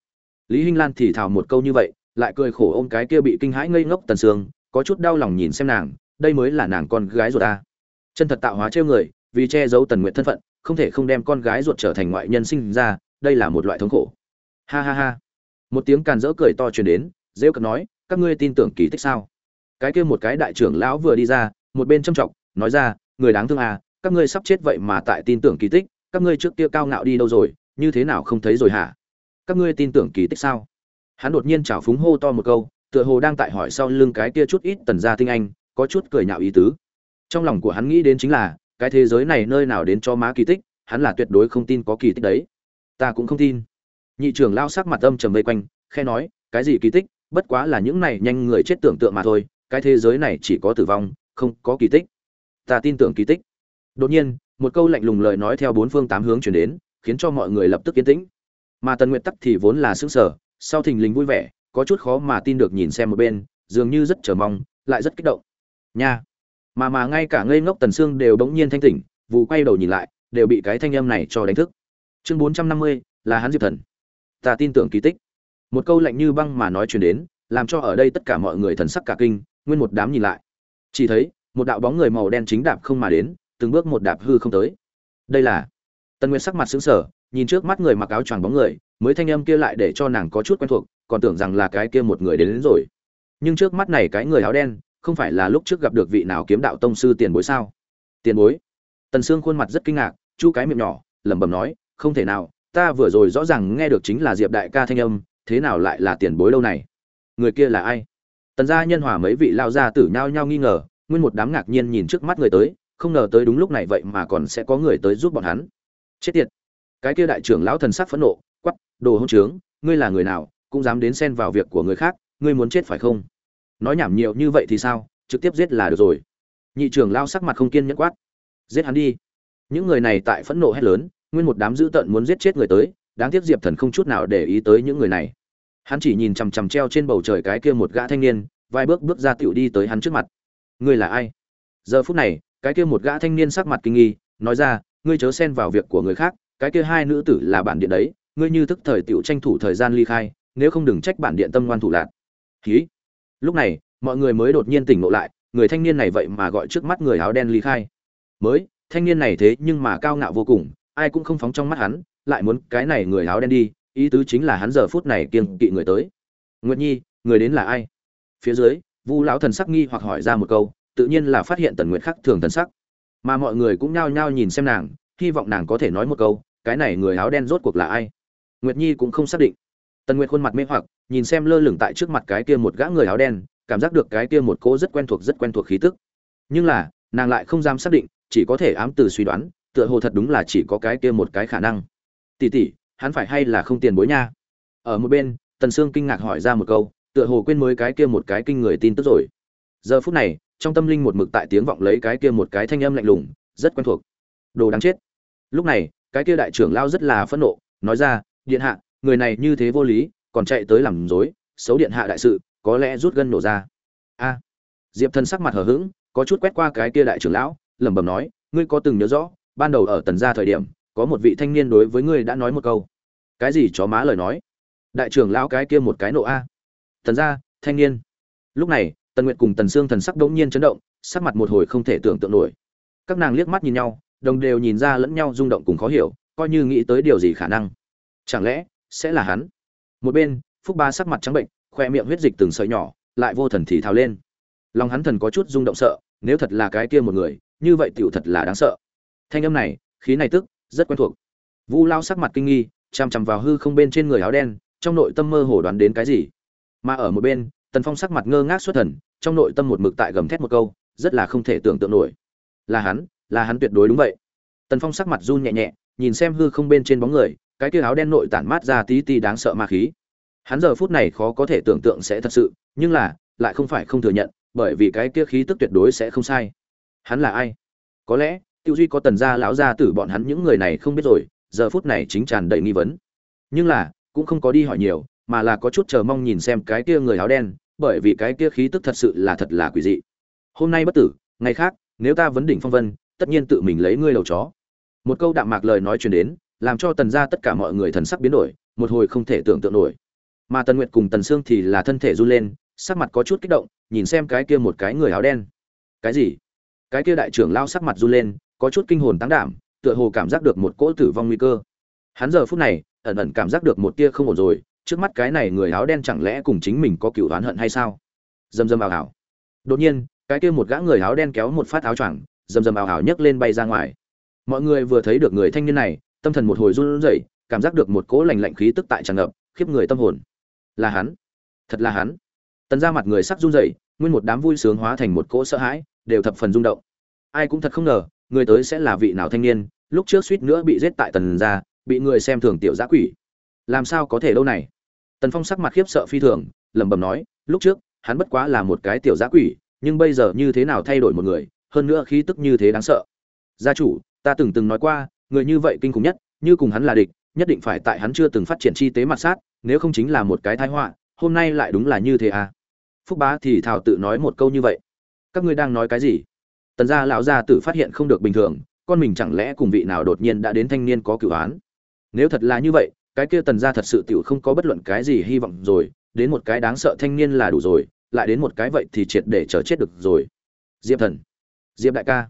Lý hinh lan thì thào một câu như vậy, lại cười khổ ôm cái kia bị kinh hãi ngây ngốc tần sương, có chút đau lòng nhìn xem nàng, đây mới là nàng con gái ruột ta chân thật tạo hóa trêu người, vì che giấu tần nguyện thân phận, không thể không đem con gái ruột trở thành ngoại nhân sinh ra, đây là một loại thống khổ ha ha ha. Một tiếng càn rỡ cười to truyền đến, rêu cật nói, các ngươi tin tưởng kỳ tích sao? Cái kia một cái đại trưởng lão vừa đi ra, một bên trâm trọng, nói ra, người đáng thương à các ngươi sắp chết vậy mà tại tin tưởng kỳ tích, các ngươi trước kia cao ngạo đi đâu rồi, như thế nào không thấy rồi hả? Các ngươi tin tưởng kỳ tích sao? Hắn đột nhiên chảo phúng hô to một câu, tựa hồ đang tại hỏi sau lưng cái kia chút ít tần gia tinh anh, có chút cười nhạo ý tứ. Trong lòng của hắn nghĩ đến chính là, cái thế giới này nơi nào đến cho má kỳ tích, hắn là tuyệt đối không tin có kỳ tích đấy. Ta cũng không tin nhị trưởng lao sắc mặt âm trầm vây quanh khe nói, cái gì kỳ tích? Bất quá là những này nhanh người chết tưởng tượng mà thôi, cái thế giới này chỉ có tử vong, không có kỳ tích. Ta tin tưởng kỳ tích. Đột nhiên, một câu lạnh lùng lời nói theo bốn phương tám hướng chuyển đến, khiến cho mọi người lập tức yên tĩnh. Mà tần nguyện tắc thì vốn là xứng sở sau thình lình vui vẻ, có chút khó mà tin được nhìn xem một bên, dường như rất chờ mong, lại rất kích động. Nha. Mà mà ngay cả ngây ngốc tần xương đều bỗng nhiên thanh tỉnh, vụ quay đầu nhìn lại, đều bị cái thanh âm này cho đánh thức. Chương bốn trăm năm mươi, là hắn diệp thần ta tin tưởng kỳ tích. Một câu lạnh như băng mà nói truyền đến làm cho ở đây tất cả mọi người thần sắc cả kinh nguyên một đám nhìn lại. Chỉ thấy một đạo bóng người màu đen chính đạp không mà đến từng bước một đạp hư không tới. Đây là tần nguyên sắc mặt sững sờ nhìn trước mắt người mặc áo choàng bóng người mới thanh âm kia lại để cho nàng có chút quen thuộc còn tưởng rằng là cái kia một người đến, đến rồi. Nhưng trước mắt này cái người áo đen không phải là lúc trước gặp được vị nào kiếm đạo tông sư tiền bối sao? Tiền bối? Tần sương khuôn mặt rất kinh ngạc chu cái miệng nhỏ lẩm bẩm nói không thể nào ta vừa rồi rõ ràng nghe được chính là diệp đại ca thanh âm, thế nào lại là tiền bối lâu này? Người kia là ai? Tần gia nhân hòa mấy vị lao gia tử nhao nhao nghi ngờ, nguyên một đám ngạc nhiên nhìn trước mắt người tới, không ngờ tới đúng lúc này vậy mà còn sẽ có người tới giúp bọn hắn. Chết tiệt! Cái kia đại trưởng lão thần sắc phẫn nộ quắp đồ hỗn trướng, ngươi là người nào, cũng dám đến xen vào việc của người khác, ngươi muốn chết phải không? Nói nhảm nhiều như vậy thì sao, trực tiếp giết là được rồi. Nhị trưởng lao sắc mặt không kiên nhẫn quát. Giết hắn đi. Những người này tại phẫn nộ hét lớn nguyên một đám dữ tợn muốn giết chết người tới, đáng tiếc diệp thần không chút nào để ý tới những người này. Hắn chỉ nhìn chằm chằm treo trên bầu trời cái kia một gã thanh niên, vài bước bước ra tiểu đi tới hắn trước mặt. Ngươi là ai? Giờ phút này, cái kia một gã thanh niên sắc mặt kinh nghi, nói ra, ngươi chớ xen vào việc của người khác, cái kia hai nữ tử là bản điện đấy, ngươi như thức thời tiểu tranh thủ thời gian ly khai, nếu không đừng trách bản điện tâm ngoan thủ lạc. Ký lúc này, mọi người mới đột nhiên tỉnh ngộ lại, người thanh niên này vậy mà gọi trước mắt người áo đen ly khai. Mới, thanh niên này thế nhưng mà cao ngạo vô cùng ai cũng không phóng trong mắt hắn, lại muốn cái này người áo đen đi, ý tứ chính là hắn giờ phút này kiêng kỵ người tới. Nguyệt nhi, người đến là ai? Phía dưới, vu lão thần sắc nghi hoặc hỏi ra một câu, tự nhiên là phát hiện tần nguyệt khắc thường thần sắc. Mà mọi người cũng nhao nhao nhìn xem nàng, hy vọng nàng có thể nói một câu, cái này người áo đen rốt cuộc là ai? Nguyệt nhi cũng không xác định. Tần nguyệt khuôn mặt mê hoặc, nhìn xem lơ lửng tại trước mặt cái kia một gã người áo đen, cảm giác được cái kia một cô rất quen thuộc, rất quen thuộc khí tức. Nhưng là, nàng lại không dám xác định, chỉ có thể ám từ suy đoán tựa hồ thật đúng là chỉ có cái kia một cái khả năng. Tỷ tỷ hắn phải hay là không tiền bối nha? Ở một bên, tần sương kinh ngạc hỏi ra một câu, tựa hồ quên mới cái kia một cái kinh người tin tức rồi. Giờ phút này, trong tâm linh một mực tại tiếng vọng lấy cái kia một cái thanh âm lạnh lùng, rất quen thuộc. Đồ đáng chết. Lúc này, cái kia đại trưởng lao rất là phẫn nộ, nói ra, điện hạ, người này như thế vô lý, còn chạy tới làm dối xấu điện hạ đại sự, có lẽ rút gân nổ ra. A. Diệp thần sắc mặt hờ hững, có chút quét qua cái kia đại trưởng lão, lẩm bẩm nói, ngươi có từng nhớ rõ ban đầu ở tần gia thời điểm, có một vị thanh niên đối với ngươi đã nói một câu. Cái gì chó má lời nói? Đại trưởng lão cái kia một cái nộ a. Tần gia, thanh niên. Lúc này, tần nguyệt cùng tần sương thần sắc đống nhiên chấn động, sắc mặt một hồi không thể tưởng tượng nổi. Các nàng liếc mắt nhìn nhau, đồng đều nhìn ra lẫn nhau rung động cùng khó hiểu, coi như nghĩ tới điều gì khả năng. Chẳng lẽ, sẽ là hắn? Một bên, phúc ba sắc mặt trắng bệnh, khoe miệng huyết dịch từng sợi nhỏ, lại vô thần thì thào lên. Lòng hắn thần có chút rung động sợ, nếu thật là cái kia một người, như vậy tiểu thật là đáng sợ thanh âm này, khí này tức, rất quen thuộc. Vu lao sắc mặt kinh nghi chằm chằm vào hư không bên trên người áo đen, trong nội tâm mơ hồ đoán đến cái gì. Mà ở một bên, tần phong sắc mặt ngơ ngác xuất thần, trong nội tâm một mực tại gầm thét một câu, rất là không thể tưởng tượng nổi. Là hắn là hắn tuyệt đối đúng vậy. Tần phong sắc mặt run nhẹ nhẹ, nhìn xem hư không bên trên bóng người, cái kia áo đen nội tản mát ra tí tí đáng sợ ma khí. Hắn giờ phút này khó có thể tưởng tượng sẽ thật sự, nhưng là, lại không phải không thừa nhận, bởi vì cái kia khí tức tuyệt đối sẽ không sai. Hắn là ai? Có lẽ tiêu duy có tần gia lão gia tử bọn hắn những người này không biết rồi, giờ phút này chính tràn đầy nghi vấn. Nhưng là, cũng không có đi hỏi nhiều, mà là có chút chờ mong nhìn xem cái kia người áo đen, bởi vì cái kia khí tức thật sự là thật là quỷ dị. Hôm nay bất tử, ngày khác, nếu ta vấn đỉnh phong vân, tất nhiên tự mình lấy ngươi đầu chó. Một câu đạm mạc lời nói truyền đến, làm cho tần gia tất cả mọi người thần sắc biến đổi, một hồi không thể tưởng tượng nổi. Mà tần nguyệt cùng tần sương thì là thân thể run lên, sắc mặt có chút kích động, nhìn xem cái kia một cái người áo đen. Cái gì? Cái kia đại trưởng lao sắc mặt run lên có chút kinh hồn tăng đảm, tựa hồ cảm giác được một cỗ tử vong nguy cơ. Hắn giờ phút này, ẩn ẩn cảm giác được một tia không ổn rồi, trước mắt cái này người áo đen chẳng lẽ cùng chính mình có cựu oán hận hay sao? Dầm dầm ảo ảo đột nhiên, cái kia một gã người áo đen kéo một phát áo choàng dầm dầm ảo ảo nhấc lên bay ra ngoài. Mọi người vừa thấy được người thanh niên này, tâm thần một hồi run rẩy, cảm giác được một cỗ lạnh lạnh khí tức tại tràn ngập, khiếp người tâm hồn. Là hắn. Thật là hắn. Tần ra mặt người sắc run rẩy, nguyên một đám vui sướng hóa thành một cỗ sợ hãi, đều thập phần rung động. Ai cũng thật không ngờ người tới sẽ là vị nào thanh niên, lúc trước suýt nữa bị giết tại tần gia, bị người xem thường tiểu giã quỷ. Làm sao có thể đâu này? Tần phong sắc mặt khiếp sợ phi thường, lẩm bẩm nói, lúc trước, hắn bất quá là một cái tiểu giã quỷ, nhưng bây giờ như thế nào thay đổi một người, hơn nữa khí tức như thế đáng sợ. Gia chủ, ta từng từng nói qua, người như vậy kinh khủng nhất, như cùng hắn là địch, nhất định phải tại hắn chưa từng phát triển chi tế mặt sát, nếu không chính là một cái thái họa, hôm nay lại đúng là như thế à? Phúc bá thì thảo tự nói một câu như vậy. Các ngươi đang nói cái gì? Tần gia lão gia tử phát hiện không được bình thường, con mình chẳng lẽ cùng vị nào đột nhiên đã đến thanh niên có cửu án nếu thật là như vậy, cái kia tần gia thật sự tiểu không có bất luận cái gì hy vọng rồi, đến một cái đáng sợ thanh niên là đủ rồi, lại đến một cái vậy thì triệt để chờ chết được rồi. Diệp thần, diệp đại ca.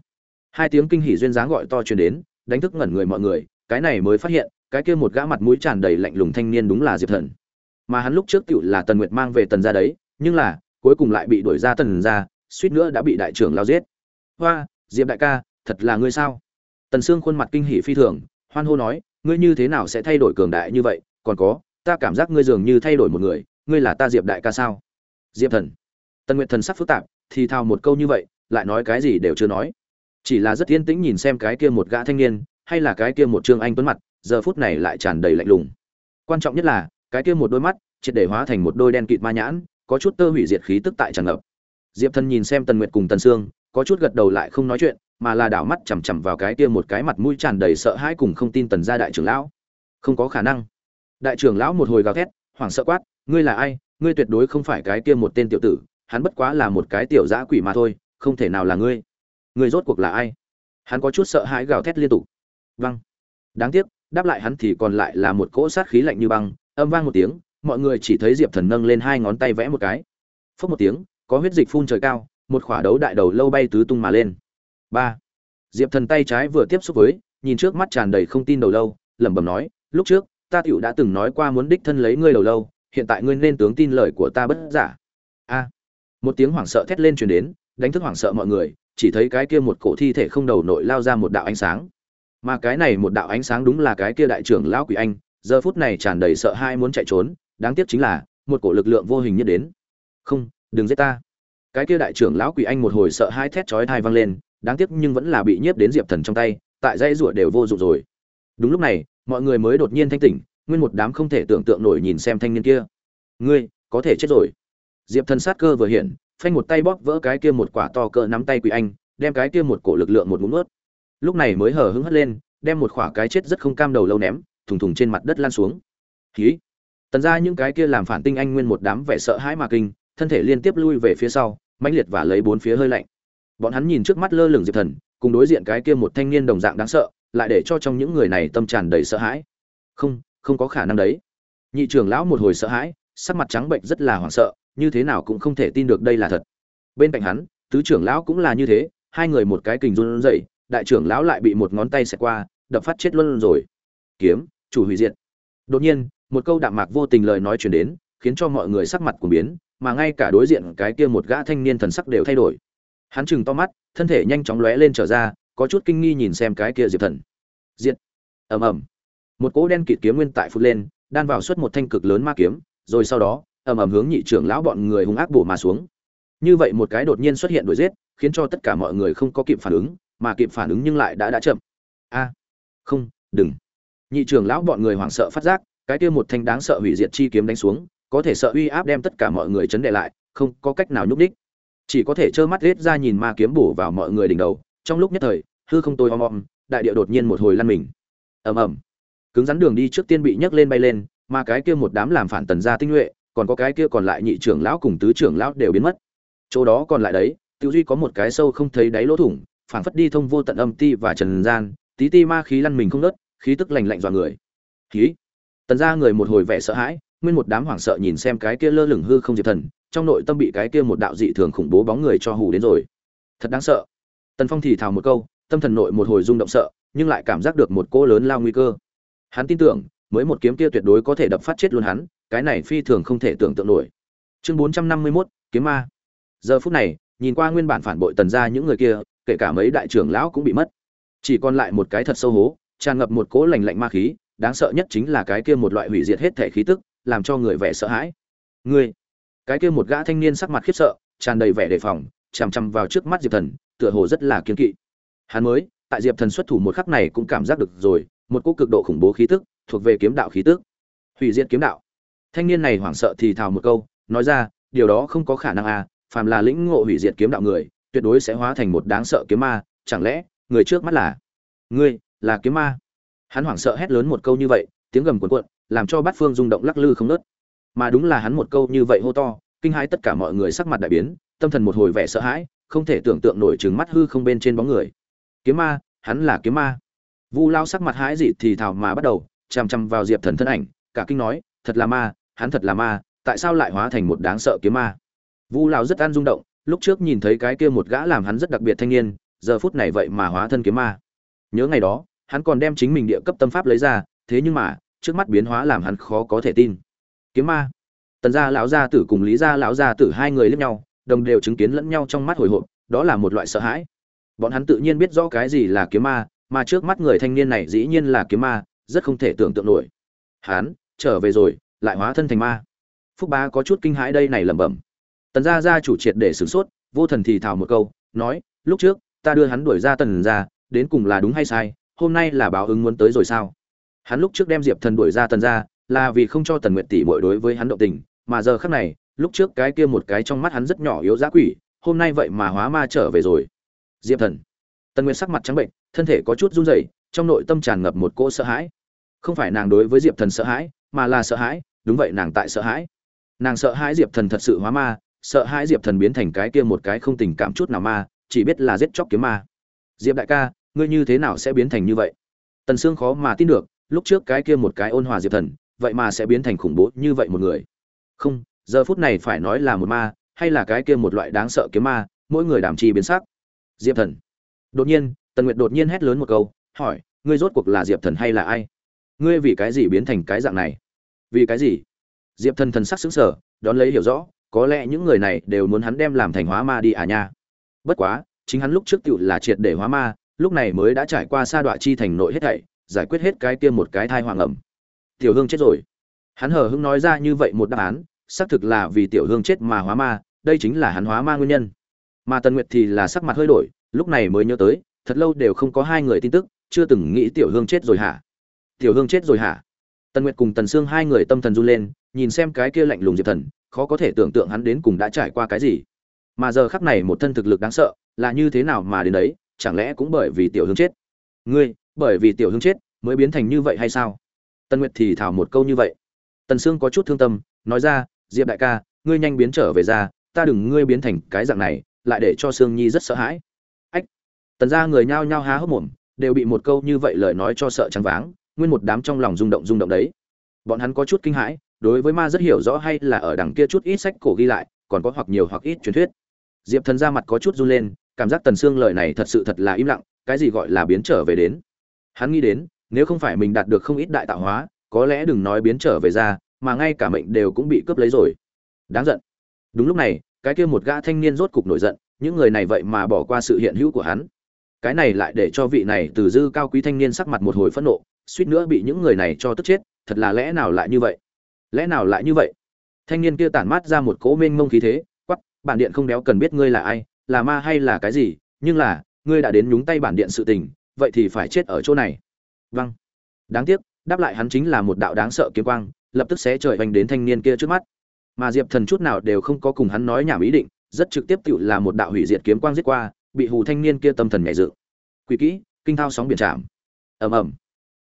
Hai tiếng kinh hỉ duyên dáng gọi to truyền đến, đánh thức ngẩn người mọi người, cái này mới phát hiện, cái kia một gã mặt mũi tràn đầy lạnh lùng thanh niên đúng là diệp thần. Mà hắn lúc trước tiểu là tần nguyệt mang về tần gia đấy, nhưng là, cuối cùng lại bị đuổi ra tần gia, suýt nữa đã bị đại trưởng lao giết hoa, diệp đại ca, thật là ngươi sao? Tần sương khuôn mặt kinh hỉ phi thường, hoan hô nói, ngươi như thế nào sẽ thay đổi cường đại như vậy? Còn có, ta cảm giác ngươi dường như thay đổi một người, ngươi là ta diệp đại ca sao? Diệp thần. Tần nguyệt thần sắc phức tạp, thì thao một câu như vậy, lại nói cái gì đều chưa nói. Chỉ là rất yên tĩnh nhìn xem cái kia một gã thanh niên, hay là cái kia một trương anh tuấn mặt, giờ phút này lại tràn đầy lạnh lùng. Quan trọng nhất là, cái kia một đôi mắt, triệt để hóa thành một đôi đen kịt ma nhãn, có chút tơ hủy diệt khí tức tại tràn ngập. Diệp thần nhìn xem tần nguyệt cùng tần sương có chút gật đầu lại không nói chuyện, mà là đảo mắt chằm chằm vào cái kia một cái mặt mũi tràn đầy sợ hãi cùng không tin tần gia đại trưởng lão. Không có khả năng. Đại trưởng lão một hồi gào thét, hoảng sợ quát, ngươi là ai? Ngươi tuyệt đối không phải cái kia một tên tiểu tử, hắn bất quá là một cái tiểu giã quỷ mà thôi, không thể nào là ngươi. Ngươi rốt cuộc là ai? Hắn có chút sợ hãi gào thét liên tục. Văng đáng tiếc, đáp lại hắn thì còn lại là một cỗ sát khí lạnh như băng, âm vang một tiếng, mọi người chỉ thấy diệp thần nâng lên hai ngón tay vẽ một cái. Phốc một tiếng, có huyết dịch phun trời cao một khỏa đấu đại đầu lâu bay tứ tung mà lên. Ba. Diệp thần tay trái vừa tiếp xúc với, nhìn trước mắt tràn đầy không tin đầu lâu, lẩm bẩm nói, lúc trước, ta tiểu đã từng nói qua muốn đích thân lấy ngươi đầu lâu, hiện tại ngươi nên tướng tin lời của ta bất giả. A. Một tiếng hoảng sợ thét lên truyền đến, đánh thức hoảng sợ mọi người, chỉ thấy cái kia một cổ thi thể không đầu nội lao ra một đạo ánh sáng. Mà cái này một đạo ánh sáng đúng là cái kia đại trưởng lão quỷ anh, giờ phút này tràn đầy sợ hãi muốn chạy trốn, đáng tiếc chính là, một cổ lực lượng vô hình nhất đến. Không, đừng giết ta cái kia đại trưởng lão quỷ anh một hồi sợ hai thét chói thai vang lên, đáng tiếc nhưng vẫn là bị nhiếp đến diệp thần trong tay, tại dây rủa đều vô dụng rồi. Đúng lúc này, mọi người mới đột nhiên thanh tỉnh, nguyên một đám không thể tưởng tượng nổi nhìn xem thanh niên kia. Ngươi, có thể chết rồi. Diệp thần sát cơ vừa hiện, phanh một tay bóp vỡ cái kia một quả to cỡ nắm tay quỷ anh, đem cái kia một cổ lực lượng một ngụm ướt lúc này mới hở hứng hất lên, đem một quả cái chết rất không cam đầu lâu ném, thùng thùng trên mặt đất lan xuống. Khí tần ra những cái kia làm phản tinh anh nguyên một đám vẻ sợ hãi mà kinh, thân thể liên tiếp lui về phía sau mãnh liệt và lấy bốn phía hơi lạnh. Bọn hắn nhìn trước mắt lơ lửng diệp thần, cùng đối diện cái kia một thanh niên đồng dạng đáng sợ, lại để cho trong những người này tâm tràn đầy sợ hãi. Không không có khả năng đấy. Nhị trưởng lão một hồi sợ hãi, sắc mặt trắng bệnh rất là hoảng sợ, như thế nào cũng không thể tin được đây là thật. Bên cạnh hắn, tứ trưởng lão cũng là như thế, hai người một cái kình run rẩy, đại trưởng lão lại bị một ngón tay xẹt qua, đập phát chết luôn rồi. Kiếm, chủ hủy diệt. Đột nhiên, một câu đạm mạc vô tình lời nói truyền đến, khiến cho mọi người sắc mặt của biến mà ngay cả đối diện cái kia một gã thanh niên thần sắc đều thay đổi. Hắn chừng to mắt, thân thể nhanh chóng lóe lên trở ra, có chút kinh nghi nhìn xem cái kia diệp thần. Diệt. Ầm ầm. Một cỗ đen kịt kiếm nguyên tại phút lên, đan vào suốt một thanh cực lớn ma kiếm, rồi sau đó, ầm ầm hướng nhị trưởng lão bọn người hung ác bổ mà xuống. Như vậy một cái đột nhiên xuất hiện đuổi giết, khiến cho tất cả mọi người không có kịp phản ứng, mà kịp phản ứng nhưng lại đã đã chậm. A. Không, đừng. Nhị trưởng lão bọn người hoảng sợ phát giác, cái kia một thanh đáng sợ hủy diệt chi kiếm đánh xuống có thể sợ uy áp đem tất cả mọi người chấn đệ lại, không có cách nào nhúc đích chỉ có thể trơ mắt rết ra nhìn ma kiếm bổ vào mọi người đỉnh đầu, trong lúc nhất thời, hư không tôi om om, đại địa đột nhiên một hồi lăn mình. Ầm ầm. Cứng rắn đường đi trước tiên bị nhấc lên bay lên, mà cái kia một đám làm phản tần gia tinh nhuệ, còn có cái kia còn lại nhị trưởng lão cùng tứ trưởng lão đều biến mất. Chỗ đó còn lại đấy tiêu duy có một cái sâu không thấy đáy lỗ thủng phản phất đi thông vô tận âm ti và trần gian, tí ti ma khí lăn mình không nớt khí tức lành lạnh dọa người. Khí tần gia người một hồi vẻ sợ hãi nguyên một đám hoảng sợ nhìn xem cái kia lơ lửng hư không diệp thần trong nội tâm bị cái kia một đạo dị thường khủng bố bóng người cho hù đến rồi. Thật đáng sợ. Tần phong thì thào một câu tâm thần nội một hồi rung động sợ nhưng lại cảm giác được một cỗ lớn lao nguy cơ. Hắn tin tưởng mới một kiếm kia tuyệt đối có thể đập phát chết luôn hắn cái này phi thường không thể tưởng tượng nổi. Chương bốn trăm năm mươi 451, kiếm ma. Giờ phút này nhìn qua nguyên bản phản bội tần gia những người kia kể cả mấy đại trưởng lão cũng bị mất. Chỉ còn lại một cái thật sâu hố tràn ngập một cỗ lạnh lạnh ma khí đáng sợ nhất chính là cái kia một loại hủy diệt hết thể khí tức làm cho người vẻ sợ hãi. Ngươi, cái kia một gã thanh niên sắc mặt khiếp sợ, tràn đầy vẻ đề phòng, chằm chằm vào trước mắt diệp thần, tựa hồ rất là kiên kỵ. Hắn mới, tại diệp thần xuất thủ một khắc này cũng cảm giác được rồi, một cỗ cực độ khủng bố khí tức, thuộc về kiếm đạo khí tức. Hủy diệt kiếm đạo. Thanh niên này hoảng sợ thì thào một câu, nói ra, điều đó không có khả năng à phàm là lĩnh ngộ hủy diệt kiếm đạo người, tuyệt đối sẽ hóa thành một đáng sợ kiếm ma, chẳng lẽ, người trước mắt là, ngươi, là kiếm ma? Hắn hoảng sợ hét lớn một câu như vậy, tiếng gầm cuồn cuộn làm cho bát phương rung động lắc lư không nớt. Mà đúng là hắn một câu như vậy hô to, kinh hãi tất cả mọi người sắc mặt đại biến, tâm thần một hồi vẻ sợ hãi, không thể tưởng tượng nổi trừng mắt hư không bên trên bóng người. Kiếm ma, hắn là kiếm ma. Vu lao sắc mặt hãi dị thì thào mà bắt đầu, chằm chằm vào diệp thần thân ảnh, cả kinh nói, thật là ma, hắn thật là ma, tại sao lại hóa thành một đáng sợ kiếm ma? Vu lao rất an rung động, lúc trước nhìn thấy cái kia một gã làm hắn rất đặc biệt thanh niên, giờ phút này vậy mà hóa thân kiếm ma. Nhớ ngày đó, hắn còn đem chính mình địa cấp tâm pháp lấy ra, thế nhưng mà trước mắt biến hóa làm hắn khó có thể tin. Kiếm ma. Tần gia lão gia tử cùng lý gia lão gia tử hai người lẫn nhau, đồng đều chứng kiến lẫn nhau trong mắt hồi hộp, đó là một loại sợ hãi. Bọn hắn tự nhiên biết rõ cái gì là kiếm ma, mà trước mắt người thanh niên này dĩ nhiên là kiếm ma, rất không thể tưởng tượng nổi. Hắn, trở về rồi, lại hóa thân thành ma. Phúc ba có chút kinh hãi đây này lẩm bẩm. Tần gia gia chủ triệt để sửng sốt, vô thần thì thào một câu, nói, lúc trước, ta đưa hắn đuổi ra tần gia, đến cùng là đúng hay sai, hôm nay là báo ứng muốn tới rồi sao? Hắn lúc trước đem diệp thần đuổi ra tần gia, là vì không cho tần nguyệt tỷ muội đối với hắn động tình, mà giờ khắc này, lúc trước cái kia một cái trong mắt hắn rất nhỏ yếu giá quỷ, hôm nay vậy mà hóa ma trở về rồi. Diệp thần. Tần nguyệt sắc mặt trắng bệnh, thân thể có chút run rẩy, trong nội tâm tràn ngập một cỗ sợ hãi. Không phải nàng đối với diệp thần sợ hãi, mà là sợ hãi, đúng vậy nàng tại sợ hãi. Nàng sợ hãi diệp thần thật sự hóa ma, sợ hãi diệp thần biến thành cái kia một cái không tình cảm chút nào ma, chỉ biết là giết chóc kiếm ma. Diệp đại ca, ngươi như thế nào sẽ biến thành như vậy? Tần sương khó mà tin được lúc trước cái kia một cái ôn hòa diệp thần, vậy mà sẽ biến thành khủng bố như vậy một người. Không, giờ phút này phải nói là một ma, hay là cái kia một loại đáng sợ kiếm ma, mỗi người đảm chi biến sắc. Diệp thần. Đột nhiên, tần nguyệt đột nhiên hét lớn một câu, hỏi, ngươi rốt cuộc là diệp thần hay là ai? Ngươi vì cái gì biến thành cái dạng này? Vì cái gì? Diệp thần thần sắc xứng sở đón lấy hiểu rõ, có lẽ những người này đều muốn hắn đem làm thành hóa ma đi à nha. Bất quá, chính hắn lúc trước tựu là triệt để hóa ma, lúc này mới đã trải qua sa đoạn chi thành nội hết thảy giải quyết hết cái kia một cái thai hoàng ẩm. Tiểu hương chết rồi. Hắn hờ hưng nói ra như vậy một đáp án, xác thực là vì tiểu hương chết mà hóa ma, đây chính là hắn hóa ma nguyên nhân. Mà tần nguyệt thì là sắc mặt hơi đổi, lúc này mới nhớ tới, thật lâu đều không có hai người tin tức, chưa từng nghĩ tiểu hương chết rồi hả? Tiểu hương chết rồi hả? Tần nguyệt cùng tần sương hai người tâm thần run lên, nhìn xem cái kia lạnh lùng diệp thần, khó có thể tưởng tượng hắn đến cùng đã trải qua cái gì. Mà giờ khắc này một thân thực lực đáng sợ, là như thế nào mà đến đấy, chẳng lẽ cũng bởi vì tiểu hương chết? Ngươi bởi vì tiểu hương chết mới biến thành như vậy hay sao? Tần nguyệt thì thảo một câu như vậy. Tần sương có chút thương tâm, nói ra, diệp đại ca, ngươi nhanh biến trở về ra, ta đừng ngươi biến thành cái dạng này, lại để cho sương nhi rất sợ hãi. Ách! Tần ra người nhao nhao há hốc mồm, đều bị một câu như vậy lời nói cho sợ trắng váng, nguyên một đám trong lòng rung động rung động đấy. Bọn hắn có chút kinh hãi, đối với ma rất hiểu rõ hay là ở đằng kia chút ít sách cổ ghi lại, còn có hoặc nhiều hoặc ít truyền thuyết. Diệp thần ra mặt có chút run lên, cảm giác tần xương lời này thật sự thật là im lặng, cái gì gọi là biến trở về đến? Hắn nghĩ đến, nếu không phải mình đạt được không ít đại tạo hóa, có lẽ đừng nói biến trở về ra, mà ngay cả mệnh đều cũng bị cướp lấy rồi. Đáng giận. Đúng lúc này, cái kia một gã thanh niên rốt cục nổi giận, những người này vậy mà bỏ qua sự hiện hữu của hắn. Cái này lại để cho vị này từ dư cao quý thanh niên sắc mặt một hồi phẫn nộ, suýt nữa bị những người này cho tức chết, thật là lẽ nào lại như vậy? Lẽ nào lại như vậy? Thanh niên kia tản mát ra một cỗ mênh mông khí thế quắp bản điện không đéo cần biết ngươi là ai, là ma hay là cái gì, nhưng là, ngươi đã đến nhúng tay bản điện sự tình vậy thì phải chết ở chỗ này. Vâng. Đáng tiếc, đáp lại hắn chính là một đạo đáng sợ kiếm quang, lập tức sẽ trời vành đến thanh niên kia trước mắt. Mà diệp thần chút nào đều không có cùng hắn nói nhảm ý định, rất trực tiếp tự là một đạo hủy diệt kiếm quang giết qua, bị hù thanh niên kia tâm thần nhảy dự quỷ kỹ, kinh thao sóng biển chạm ầm ầm.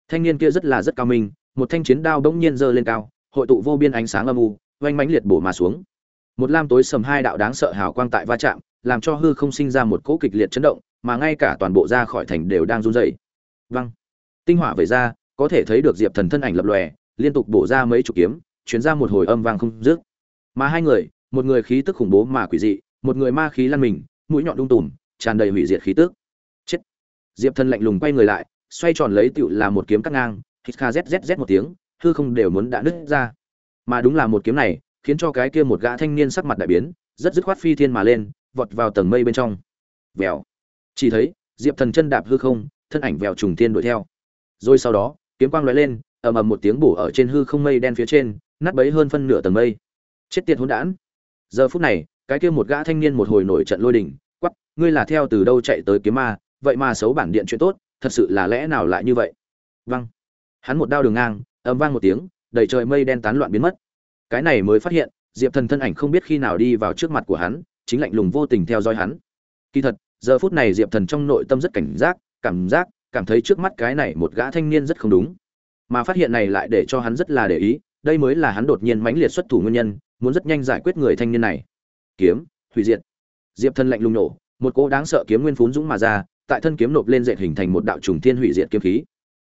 Thanh niên kia rất là rất cao minh, một thanh chiến đao bỗng nhiên giơ lên cao, hội tụ vô biên ánh sáng âm u, oanh mãnh liệt bổ mà xuống. Một lam tối sầm hai đạo đáng sợ hào quang tại va chạm, làm cho hư không sinh ra một cỗ kịch liệt chấn động mà ngay cả toàn bộ ra khỏi thành đều đang run rẩy. Văng tinh hỏa về ra, có thể thấy được diệp thần thân ảnh lập lòe, liên tục bổ ra mấy chục kiếm chuyến ra một hồi âm vang không dứt. Mà hai người, một người khí tức khủng bố mà quỷ dị, một người ma khí lăn mình, mũi nhọn đung tùm, tràn đầy hủy diệt khí tức. Chết. Diệp thần lạnh lùng quay người lại, xoay tròn lấy tựu là một kiếm cắt ngang, hít kha zzz một tiếng, hư không đều muốn đã nứt ra. Mà đúng là một kiếm này, khiến cho cái kia một gã thanh niên sắc mặt đại biến, rất dứt khoát phi thiên mà lên, vọt vào tầng mây bên trong. Vèo chỉ thấy, diệp thần chân đạp hư không, thân ảnh vèo trùng tiên đuổi theo. Rồi sau đó, kiếm quang lóe lên, ầm ầm một tiếng bổ ở trên hư không mây đen phía trên, nát bấy hơn phân nửa tầng mây. Chết tiệt hỗn đản. Giờ phút này, cái kia một gã thanh niên một hồi nổi trận lôi đình, quắc, ngươi là theo từ đâu chạy tới kiếm ma, vậy mà xấu bản điện chuyện tốt, thật sự là lẽ nào lại như vậy? Văng hắn một đao đường ngang, ầm vang một tiếng, đầy trời mây đen tán loạn biến mất. Cái này mới phát hiện, diệp thần thân ảnh không biết khi nào đi vào trước mặt của hắn, chính lạnh lùng vô tình theo dõi hắn. Kỳ thật giờ phút này diệp thần trong nội tâm rất cảnh giác, cảm giác, cảm thấy trước mắt cái này một gã thanh niên rất không đúng. Mà phát hiện này lại để cho hắn rất là để ý, đây mới là hắn đột nhiên mãnh liệt xuất thủ nguyên nhân, muốn rất nhanh giải quyết người thanh niên này. Kiếm, hủy diệt. Diệp thần lạnh lùng nổ, một cỗ đáng sợ kiếm nguyên phún dũng mà ra, tại thân kiếm nộp lên dệt hình thành một đạo trùng thiên hủy diệt kiếm khí.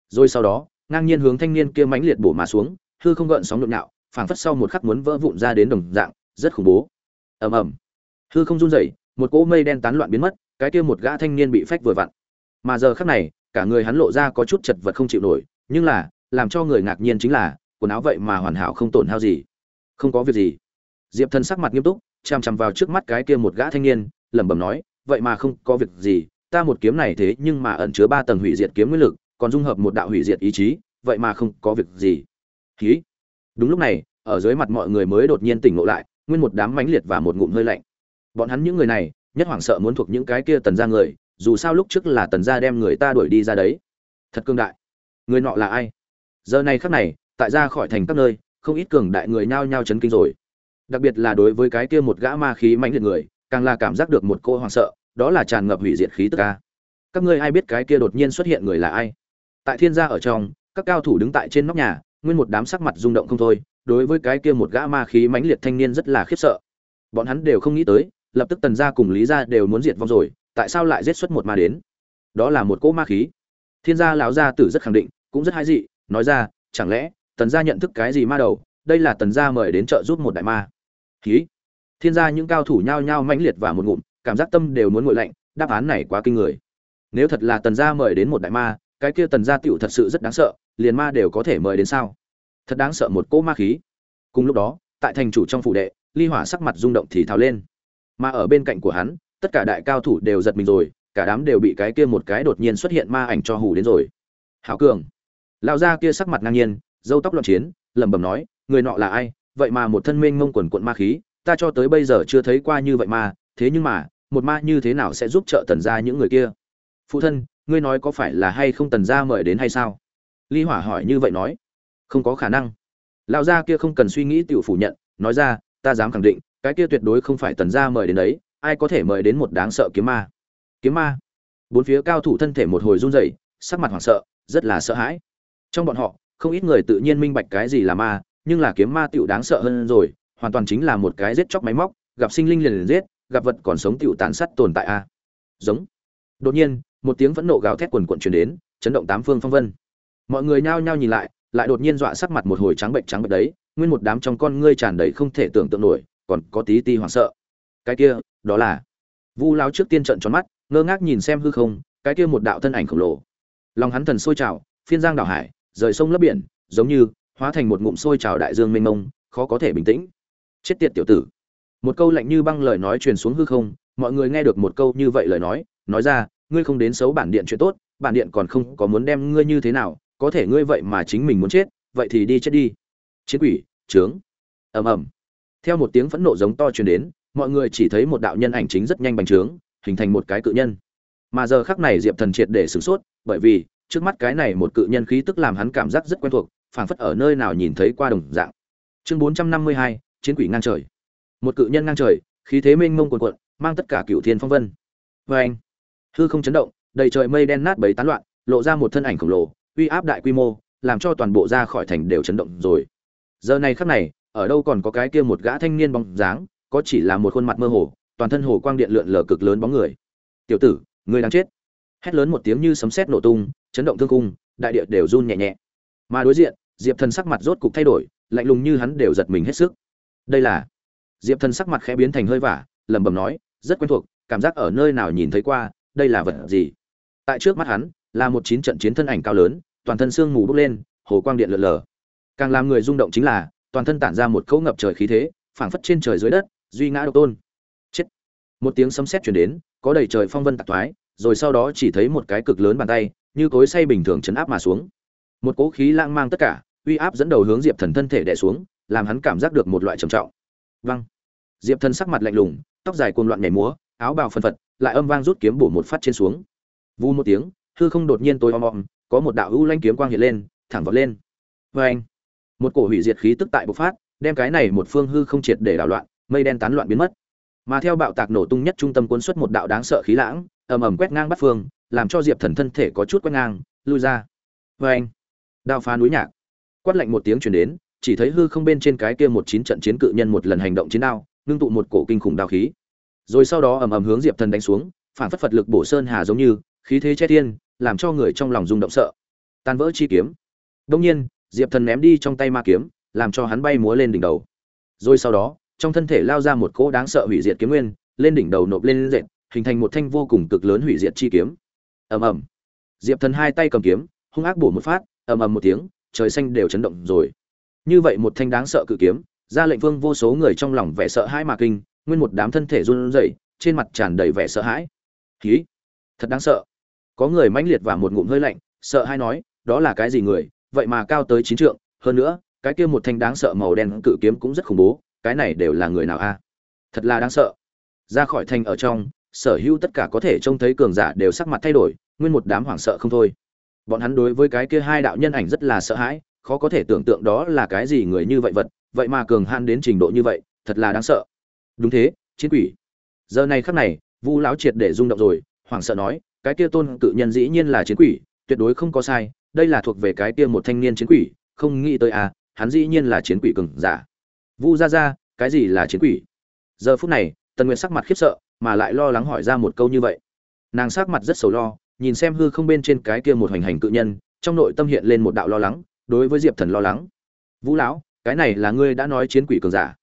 Rồi sau đó, ngang nhiên hướng thanh niên kia mãnh liệt bổ mà xuống, hư không gợn sóng nhộn nhạo, phảng phất sau một khắc muốn vỡ vụn ra đến đồng dạng, rất khủng bố. Ầm ầm. Hư không run rẩy, một cỗ mây đen tán loạn biến mất cái kia một gã thanh niên bị phách vừa vặn. Mà giờ khắc này, cả người hắn lộ ra có chút chật vật không chịu nổi, nhưng là, làm cho người ngạc nhiên chính là, quần áo vậy mà hoàn hảo không tổn hao gì. Không có việc gì. Diệp thần sắc mặt nghiêm túc, chằm chằm vào trước mắt cái kia một gã thanh niên, lẩm bẩm nói, vậy mà không có việc gì, ta một kiếm này thế nhưng mà ẩn chứa ba tầng hủy diệt kiếm nguyên lực, còn dung hợp một đạo hủy diệt ý chí, vậy mà không có việc gì. Khí đúng lúc này, ở dưới mặt mọi người mới đột nhiên tỉnh ngộ lại, nguyên một đám mãnh liệt và một ngụm hơi lạnh. Bọn hắn những người này nhất hoảng sợ muốn thuộc những cái kia tần ra người, dù sao lúc trước là tần gia đem người ta đuổi đi ra đấy. Thật cương đại. Người nọ là ai? Giờ này khắc này, tại ra khỏi thành các nơi, không ít cường đại người nhao nhao chấn kinh rồi. Đặc biệt là đối với cái kia một gã ma khí mãnh liệt người, càng là cảm giác được một cô hoảng sợ, đó là tràn ngập hủy diệt khí tức ca các ngươi ai biết cái kia đột nhiên xuất hiện người là ai? Tại thiên gia ở trong, các cao thủ đứng tại trên nóc nhà, nguyên một đám sắc mặt rung động không thôi, đối với cái kia một gã ma khí mãnh liệt thanh niên rất là khiếp sợ. Bọn hắn đều không nghĩ tới lập tức tần gia cùng lý gia đều muốn diệt vong rồi, tại sao lại giết xuất một ma đến? Đó là một cỗ ma khí. Thiên gia lão gia tử rất khẳng định, cũng rất hãi dị, nói ra, chẳng lẽ, tần gia nhận thức cái gì ma đầu, đây là tần gia mời đến trợ giúp một đại ma. Khí. Thiên gia những cao thủ nhao nhao mãnh liệt và một ngụm, cảm giác tâm đều muốn nguội lạnh, đáp án này quá kinh người. Nếu thật là tần gia mời đến một đại ma, cái kia tần gia tựu thật sự rất đáng sợ, liền ma đều có thể mời đến sao? Thật đáng sợ một cỗ ma khí. Cùng lúc đó, tại thành chủ trong phủ đệ, ly hỏa sắc mặt rung động thì thào lên mà ở bên cạnh của hắn, tất cả đại cao thủ đều giật mình rồi, cả đám đều bị cái kia một cái đột nhiên xuất hiện ma ảnh cho hù đến rồi. Hảo cường. Lão gia kia sắc mặt ngang nhiên, dâu tóc loạn chiến, lẩm bẩm nói, người nọ là ai? Vậy mà một thân mênh mông quần cuộn ma khí, ta cho tới bây giờ chưa thấy qua như vậy mà, thế nhưng mà, một ma như thế nào sẽ giúp trợ tần gia những người kia? Phụ thân, ngươi nói có phải là hay không tần gia mời đến hay sao? Ly hỏa hỏi như vậy nói. Không có khả năng. Lão gia kia không cần suy nghĩ tự phủ nhận, nói ra, ta dám khẳng định cái kia tuyệt đối không phải tần gia mời đến đấy, ai có thể mời đến một đáng sợ kiếm ma? Kiếm ma? Bốn phía cao thủ thân thể một hồi run rẩy, sắc mặt hoảng sợ, rất là sợ hãi. Trong bọn họ, không ít người tự nhiên minh bạch cái gì là ma, nhưng là kiếm ma tựu đáng sợ hơn rồi, hoàn toàn chính là một cái giết chóc máy móc, gặp sinh linh liền liền giết, gặp vật còn sống tựu tàn sát tồn tại a. Giống. Đột nhiên, một tiếng phẫn nộ gào thét quần quận truyền đến, chấn động tám phương phong vân. Mọi người nhao nhao nhìn lại lại đột nhiên dọa sắc mặt một hồi trắng bệnh trắng bệnh đấy, nguyên một đám trong con ngươi tràn đầy không thể tưởng tượng nổi còn có tí ti hoảng sợ. Cái kia, đó là. Vu lao trước tiên trận tròn mắt, ngơ ngác nhìn xem hư không, cái kia một đạo thân ảnh khổng lồ. Lòng hắn thần sôi trào, phiên giang đảo hải, rời sông lấp biển, giống như, hóa thành một ngụm sôi trào đại dương mênh mông, khó có thể bình tĩnh. Chết tiệt tiểu tử. Một câu lạnh như băng lời nói truyền xuống hư không, mọi người nghe được một câu như vậy lời nói nói ra, ngươi không đến xấu bản điện chuyện tốt, bản điện còn không có muốn đem ngươi như thế nào, có thể ngươi vậy mà chính mình muốn chết, vậy thì đi chết đi. Chiến quỷ, trướng. Ầm ầm theo một tiếng phẫn nộ giống to truyền đến, mọi người chỉ thấy một đạo nhân ảnh chính rất nhanh bành trướng, hình thành một cái cự nhân. Mà giờ khắc này diệp thần triệt để sửng sốt, bởi vì, trước mắt cái này một cự nhân khí tức làm hắn cảm giác rất quen thuộc, phảng phất ở nơi nào nhìn thấy qua đồng dạng. Chương bốn trăm năm mươi hai, chiến quỷ ngang trời. Một cự nhân ngang trời, khí thế mênh mông cuồn cuộn, mang tất cả cựu thiên phong vân. Vê anh, hư không chấn động, đầy trời mây đen nát bấy tán loạn, lộ ra một thân ảnh khổng lồ, uy áp đại quy mô, làm cho toàn bộ ra khỏi thành đều chấn động rồi. Giờ này khắc này ở đâu còn có cái kia một gã thanh niên bóng dáng, có chỉ là một khuôn mặt mơ hồ, toàn thân hồ quang điện lượn lờ cực lớn bóng người. Tiểu tử, ngươi đang chết. Hét lớn một tiếng như sấm sét nổ tung, chấn động thương cung đại địa đều run nhẹ nhẹ. Mà đối diện, diệp thần sắc mặt rốt cục thay đổi, lạnh lùng như hắn đều giật mình hết sức. Đây là diệp thần sắc mặt khẽ biến thành hơi vả, lẩm bẩm nói, rất quen thuộc, cảm giác ở nơi nào nhìn thấy qua, đây là vật gì? Tại trước mắt hắn, là một chín trận chiến thân ảnh cao lớn, toàn thân xương mù bốc lên, hồ quang điện lượn lờ. Càng làm người rung động chính là toàn thân tản ra một cỗ ngập trời khí thế, phảng phất trên trời dưới đất, duy ngã độc tôn. Chết. Một tiếng sấm sét truyền đến, có đầy trời phong vân tạc thoái, rồi sau đó chỉ thấy một cái cực lớn bàn tay, như cối say bình thường chấn áp mà xuống. Một cỗ khí lãng mang tất cả, uy áp dẫn đầu hướng diệp thần thân thể đè xuống, làm hắn cảm giác được một loại trầm trọng. Văng diệp thần sắc mặt lạnh lùng, tóc dài cuồng loạn nhảy múa, áo bào phân phật, lại âm vang rút kiếm bổ một phát trên xuống. Vu một tiếng, hư không đột nhiên tối om om, có một đạo u lanh kiếm quang hiện lên, thẳng vọt lên. Vê anh một cổ hủy diệt khí tức tại bộc phát, đem cái này một phương hư không triệt để đảo loạn, mây đen tán loạn biến mất. Mà theo bạo tạc nổ tung nhất trung tâm cuốn xuất một đạo đáng sợ khí lãng, ầm ầm quét ngang bắt phương, làm cho diệp thần thân thể có chút quét ngang, lui ra. Vê anh, đao phá núi nhạc. Quát lạnh một tiếng chuyển đến, chỉ thấy hư không bên trên cái kia một chín trận chiến cự nhân một lần hành động chiến đao, ngưng tụ một cổ kinh khủng đao khí. Rồi sau đó ầm ầm hướng diệp thần đánh xuống, phản phất phật lực bổ sơn hà giống như, khí thế che thiên, làm cho người trong lòng rung động sợ. Tan vỡ chi kiếm. Đông nhiên diệp thần ném đi trong tay ma kiếm, làm cho hắn bay múa lên đỉnh đầu. Rồi sau đó, trong thân thể lao ra một cỗ đáng sợ hủy diệt kiếm nguyên, lên đỉnh đầu nộp lên dệt hình thành một thanh vô cùng cực lớn hủy diệt chi kiếm. Ầm ầm. Diệp thần hai tay cầm kiếm, hung ác bổ một phát, ầm ầm một tiếng, trời xanh đều chấn động rồi. Như vậy một thanh đáng sợ cự kiếm, ra lệnh vương vô số người trong lòng vẻ sợ hãi mà kinh, nguyên một đám thân thể run rẩy, trên mặt tràn đầy vẻ sợ hãi. Khí thật đáng sợ. Có người mãnh liệt và một ngụm hơi lạnh, sợ hay nói, đó là cái gì người? Vậy mà cao tới chín trượng, hơn nữa, cái kia một thanh đáng sợ màu đen cự kiếm cũng rất khủng bố, cái này đều là người nào a? Thật là đáng sợ. Ra khỏi thành ở trong, sở hữu tất cả có thể trông thấy cường giả đều sắc mặt thay đổi, nguyên một đám hoảng sợ không thôi. Bọn hắn đối với cái kia hai đạo nhân ảnh rất là sợ hãi, khó có thể tưởng tượng đó là cái gì người như vậy vật, vậy mà cường han đến trình độ như vậy, thật là đáng sợ. Đúng thế, chiến quỷ. Giờ này khắc này, vu lão triệt để rung động rồi, hoảng sợ nói, cái kia tôn cự nhân dĩ nhiên là chiến quỷ, tuyệt đối không có sai đây là thuộc về cái kia một thanh niên chiến quỷ không nghĩ tới à hắn dĩ nhiên là chiến quỷ cường giả. Vu gia gia, cái gì là chiến quỷ? Giờ phút này tần nguyệt sắc mặt khiếp sợ mà lại lo lắng hỏi ra một câu như vậy. Nàng sắc mặt rất sầu lo nhìn xem hư không bên trên cái kia một hoành hành cự nhân trong nội tâm hiện lên một đạo lo lắng đối với diệp thần lo lắng. Vũ lão cái này là ngươi đã nói chiến quỷ cường giả.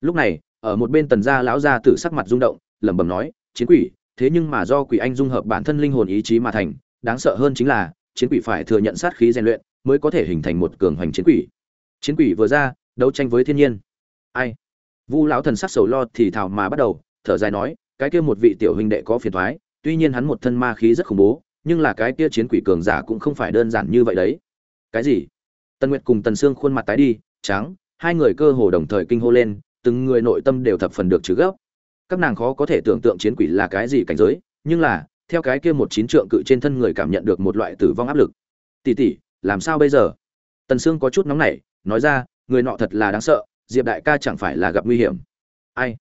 Lúc này ở một bên tần gia lão gia tử sắc mặt rung động lẩm bẩm nói chiến quỷ thế nhưng mà do quỷ anh dung hợp bản thân linh hồn ý chí mà thành đáng sợ hơn chính là chiến quỷ phải thừa nhận sát khí rèn luyện, mới có thể hình thành một cường hoành chiến quỷ. Chiến quỷ vừa ra, đấu tranh với thiên nhiên. Ai? Vu lão thần sắc sầu lo thì thào mà bắt đầu, thở dài nói, cái kia một vị tiểu huynh đệ có phiền thoái tuy nhiên hắn một thân ma khí rất khủng bố, nhưng là cái kia chiến quỷ cường giả cũng không phải đơn giản như vậy đấy. Cái gì? Tần nguyệt cùng tần sương khuôn mặt tái đi, trắng, hai người cơ hồ đồng thời kinh hô lên, từng người nội tâm đều thập phần được trừ gốc. Các nàng khó có thể tưởng tượng chiến quỷ là cái gì cảnh giới, nhưng là theo cái kia một chín trượng cự trên thân người cảm nhận được một loại tử vong áp lực. Tỷ tỷ làm sao bây giờ? Tần sương có chút nóng nảy, nói ra, người nọ thật là đáng sợ, diệp đại ca chẳng phải là gặp nguy hiểm. Ai?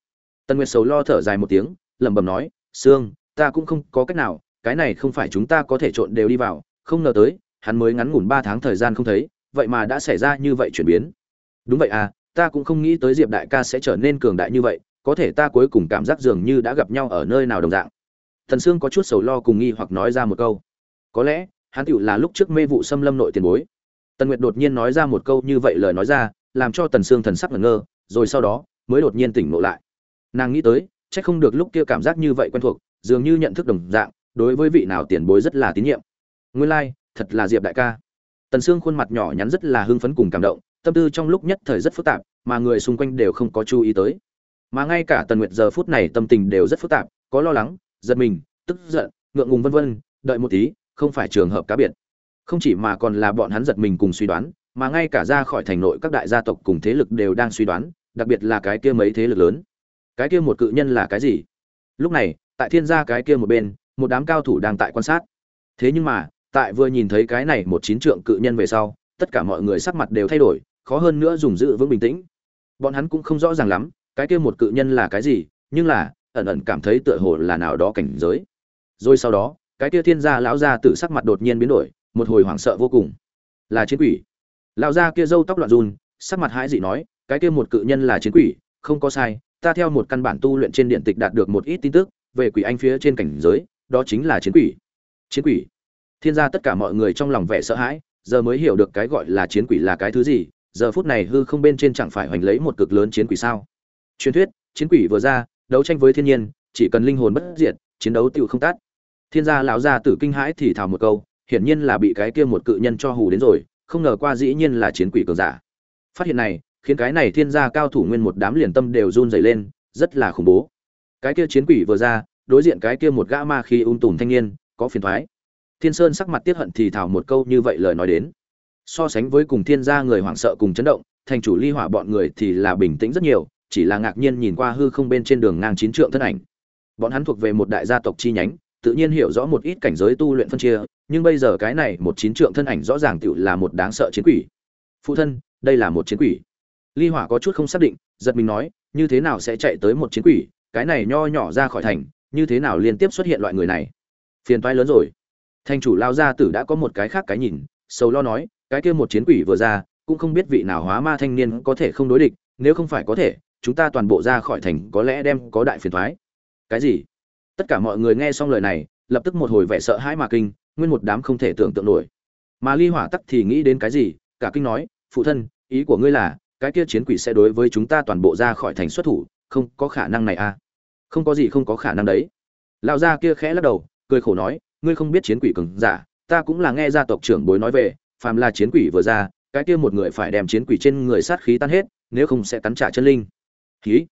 Tần nguyệt sầu lo thở dài một tiếng, lẩm bẩm nói, sương, ta cũng không có cách nào, cái này không phải chúng ta có thể trộn đều đi vào, không ngờ tới, hắn mới ngắn ngủn ba tháng thời gian không thấy, vậy mà đã xảy ra như vậy chuyển biến. Đúng vậy à ta cũng không nghĩ tới diệp đại ca sẽ trở nên cường đại như vậy, có thể ta cuối cùng cảm giác dường như đã gặp nhau ở nơi nào đồng dạng thần sương có chút sầu lo cùng nghi hoặc nói ra một câu. Có lẽ hắn tựu là lúc trước mê vụ xâm lâm nội tiền bối. Tần nguyệt đột nhiên nói ra một câu như vậy lời nói ra làm cho tần sương thần sắc ngẩn ngơ rồi sau đó mới đột nhiên tỉnh ngộ lại. Nàng nghĩ tới c h ắ c không được lúc kia cảm giác như vậy quen thuộc dường như nhận thức đồng dạng đối với vị nào tiền bối rất là tín nhiệm. Nguyên lai、like, thật là diệp đại ca. Tần sương khuôn mặt nhỏ nhắn rất là hưng phấn cùng cảm động tâm tư trong lúc nhất thời rất phức tạp mà người xung quanh đều không có chú ý tới. Mà ngay cả tần nguyệt giờ phút này tâm tình đều rất phức tạp có lo lắng giật mình, tức giận, ngượng ngùng vân vân, đợi một tí, không phải trường hợp cá biệt. Không chỉ mà còn là bọn hắn giật mình cùng suy đoán, mà ngay cả ra khỏi thành nội các đại gia tộc cùng thế lực đều đang suy đoán, đặc biệt là cái kia mấy thế lực lớn. Cái kia một cự nhân là cái gì? Lúc này, tại thiên gia cái kia một bên, một đám cao thủ đang tại quan sát. Thế nhưng mà, tại vừa nhìn thấy cái này một chín trượng cự nhân về sau, tất cả mọi người sắc mặt đều thay đổi, khó hơn nữa dùng giữ vững bình tĩnh. Bọn hắn cũng không rõ ràng lắm, cái kia một cự nhân là cái gì, nhưng là ẩn ẩn cảm thấy tựa hồ là nào đó cảnh giới. Rồi sau đó, cái kia thiên gia lão gia tử sắc mặt đột nhiên biến đổi, một hồi hoảng sợ vô cùng. Là chiến quỷ. Lão gia kia râu tóc loạn run, sắc mặt hãi dị nói, cái kia một cự nhân là chiến quỷ, không có sai, ta theo một căn bản tu luyện trên điện tịch đạt được một ít tin tức, về quỷ anh phía trên cảnh giới, đó chính là chiến quỷ. Chiến quỷ. Thiên gia tất cả mọi người trong lòng vẻ sợ hãi, giờ mới hiểu được cái gọi là chiến quỷ là cái thứ gì, giờ phút này hư không bên trên chẳng phải hoành lấy một cực lớn chiến quỷ sao? Truyền thuyết, chiến quỷ vừa ra đấu tranh với thiên nhiên, chỉ cần linh hồn bất diệt, chiến đấu tựu không tát. Thiên gia lão gia tử kinh hãi thì thào một câu, hiển nhiên là bị cái kia một cự nhân cho hù đến rồi, không ngờ qua dĩ nhiên là chiến quỷ cường giả. Phát hiện này, khiến cái này thiên gia cao thủ nguyên một đám liền tâm đều run rẩy lên, rất là khủng bố. Cái kia chiến quỷ vừa ra, đối diện cái kia một gã ma khí ung tùm thanh niên, có phiền thoái thiên sơn sắc mặt tiết hận thì thào một câu như vậy lời nói đến. So sánh với cùng thiên gia người hoảng sợ cùng chấn động, thành chủ ly hỏa bọn người thì là bình tĩnh rất nhiều chỉ là ngạc nhiên nhìn qua hư không bên trên đường ngang chín trượng thân ảnh. Bọn hắn thuộc về một đại gia tộc chi nhánh, tự nhiên hiểu rõ một ít cảnh giới tu luyện phân chia, nhưng bây giờ cái này một chín trượng thân ảnh rõ ràng tự là một đáng sợ chiến quỷ. Phụ thân, đây là một chiến quỷ. Ly hỏa có chút không xác định, giật mình nói, như thế nào sẽ chạy tới một chiến quỷ, cái này nho nhỏ ra khỏi thành, như thế nào liên tiếp xuất hiện loại người này? Phiền toái lớn rồi. Thành chủ lao gia tử đã có một cái khác cái nhìn, sầu lo nói, cái kia một chiến quỷ vừa ra, cũng không biết vị nào hóa ma thanh niên có thể không đối địch, nếu không phải có thể chúng ta toàn bộ ra khỏi thành có lẽ đem có đại phiền thoái. Cái gì? Tất cả mọi người nghe xong lời này, lập tức một hồi vẻ sợ hãi mà kinh, nguyên một đám không thể tưởng tượng nổi. Mà ly hỏa tắc thì nghĩ đến cái gì? Cả kinh nói, phụ thân, ý của ngươi là, cái kia chiến quỷ sẽ đối với chúng ta toàn bộ ra khỏi thành xuất thủ, không có khả năng này à? Không có gì không có khả năng đấy. Lão gia kia khẽ lắc đầu, cười khổ nói, ngươi không biết chiến quỷ cường giả, ta cũng là nghe gia tộc trưởng bối nói về, phàm là chiến quỷ vừa ra, cái kia một người phải đem chiến quỷ trên người sát khí tan hết, nếu không sẽ cắn trả chân linh khí.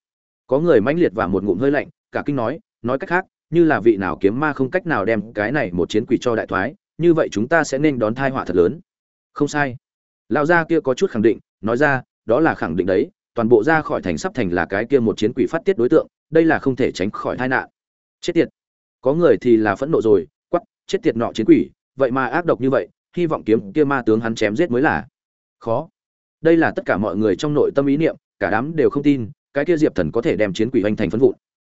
Có người mãnh liệt và một ngụm hơi lạnh, cả kinh nói nói cách khác, như là vị nào kiếm ma không cách nào đem cái này một chiến quỷ cho đại thoái, như vậy chúng ta sẽ nên đón thai họa thật lớn. Không sai. Lão gia kia có chút khẳng định, nói ra, đó là khẳng định đấy, toàn bộ ra khỏi thành sắp thành là cái kia một chiến quỷ phát tiết đối tượng, đây là không thể tránh khỏi tai nạn. Chết tiệt. Có người thì là phẫn nộ rồi, quắc, chết tiệt nọ chiến quỷ, vậy mà ác độc như vậy, hy vọng kiếm kia ma tướng hắn chém giết mới là. Khó. Đây là tất cả mọi người trong nội tâm ý niệm, cả đám đều không tin cái kia diệp thần có thể đem chiến quỷ hoành thành phân vụn.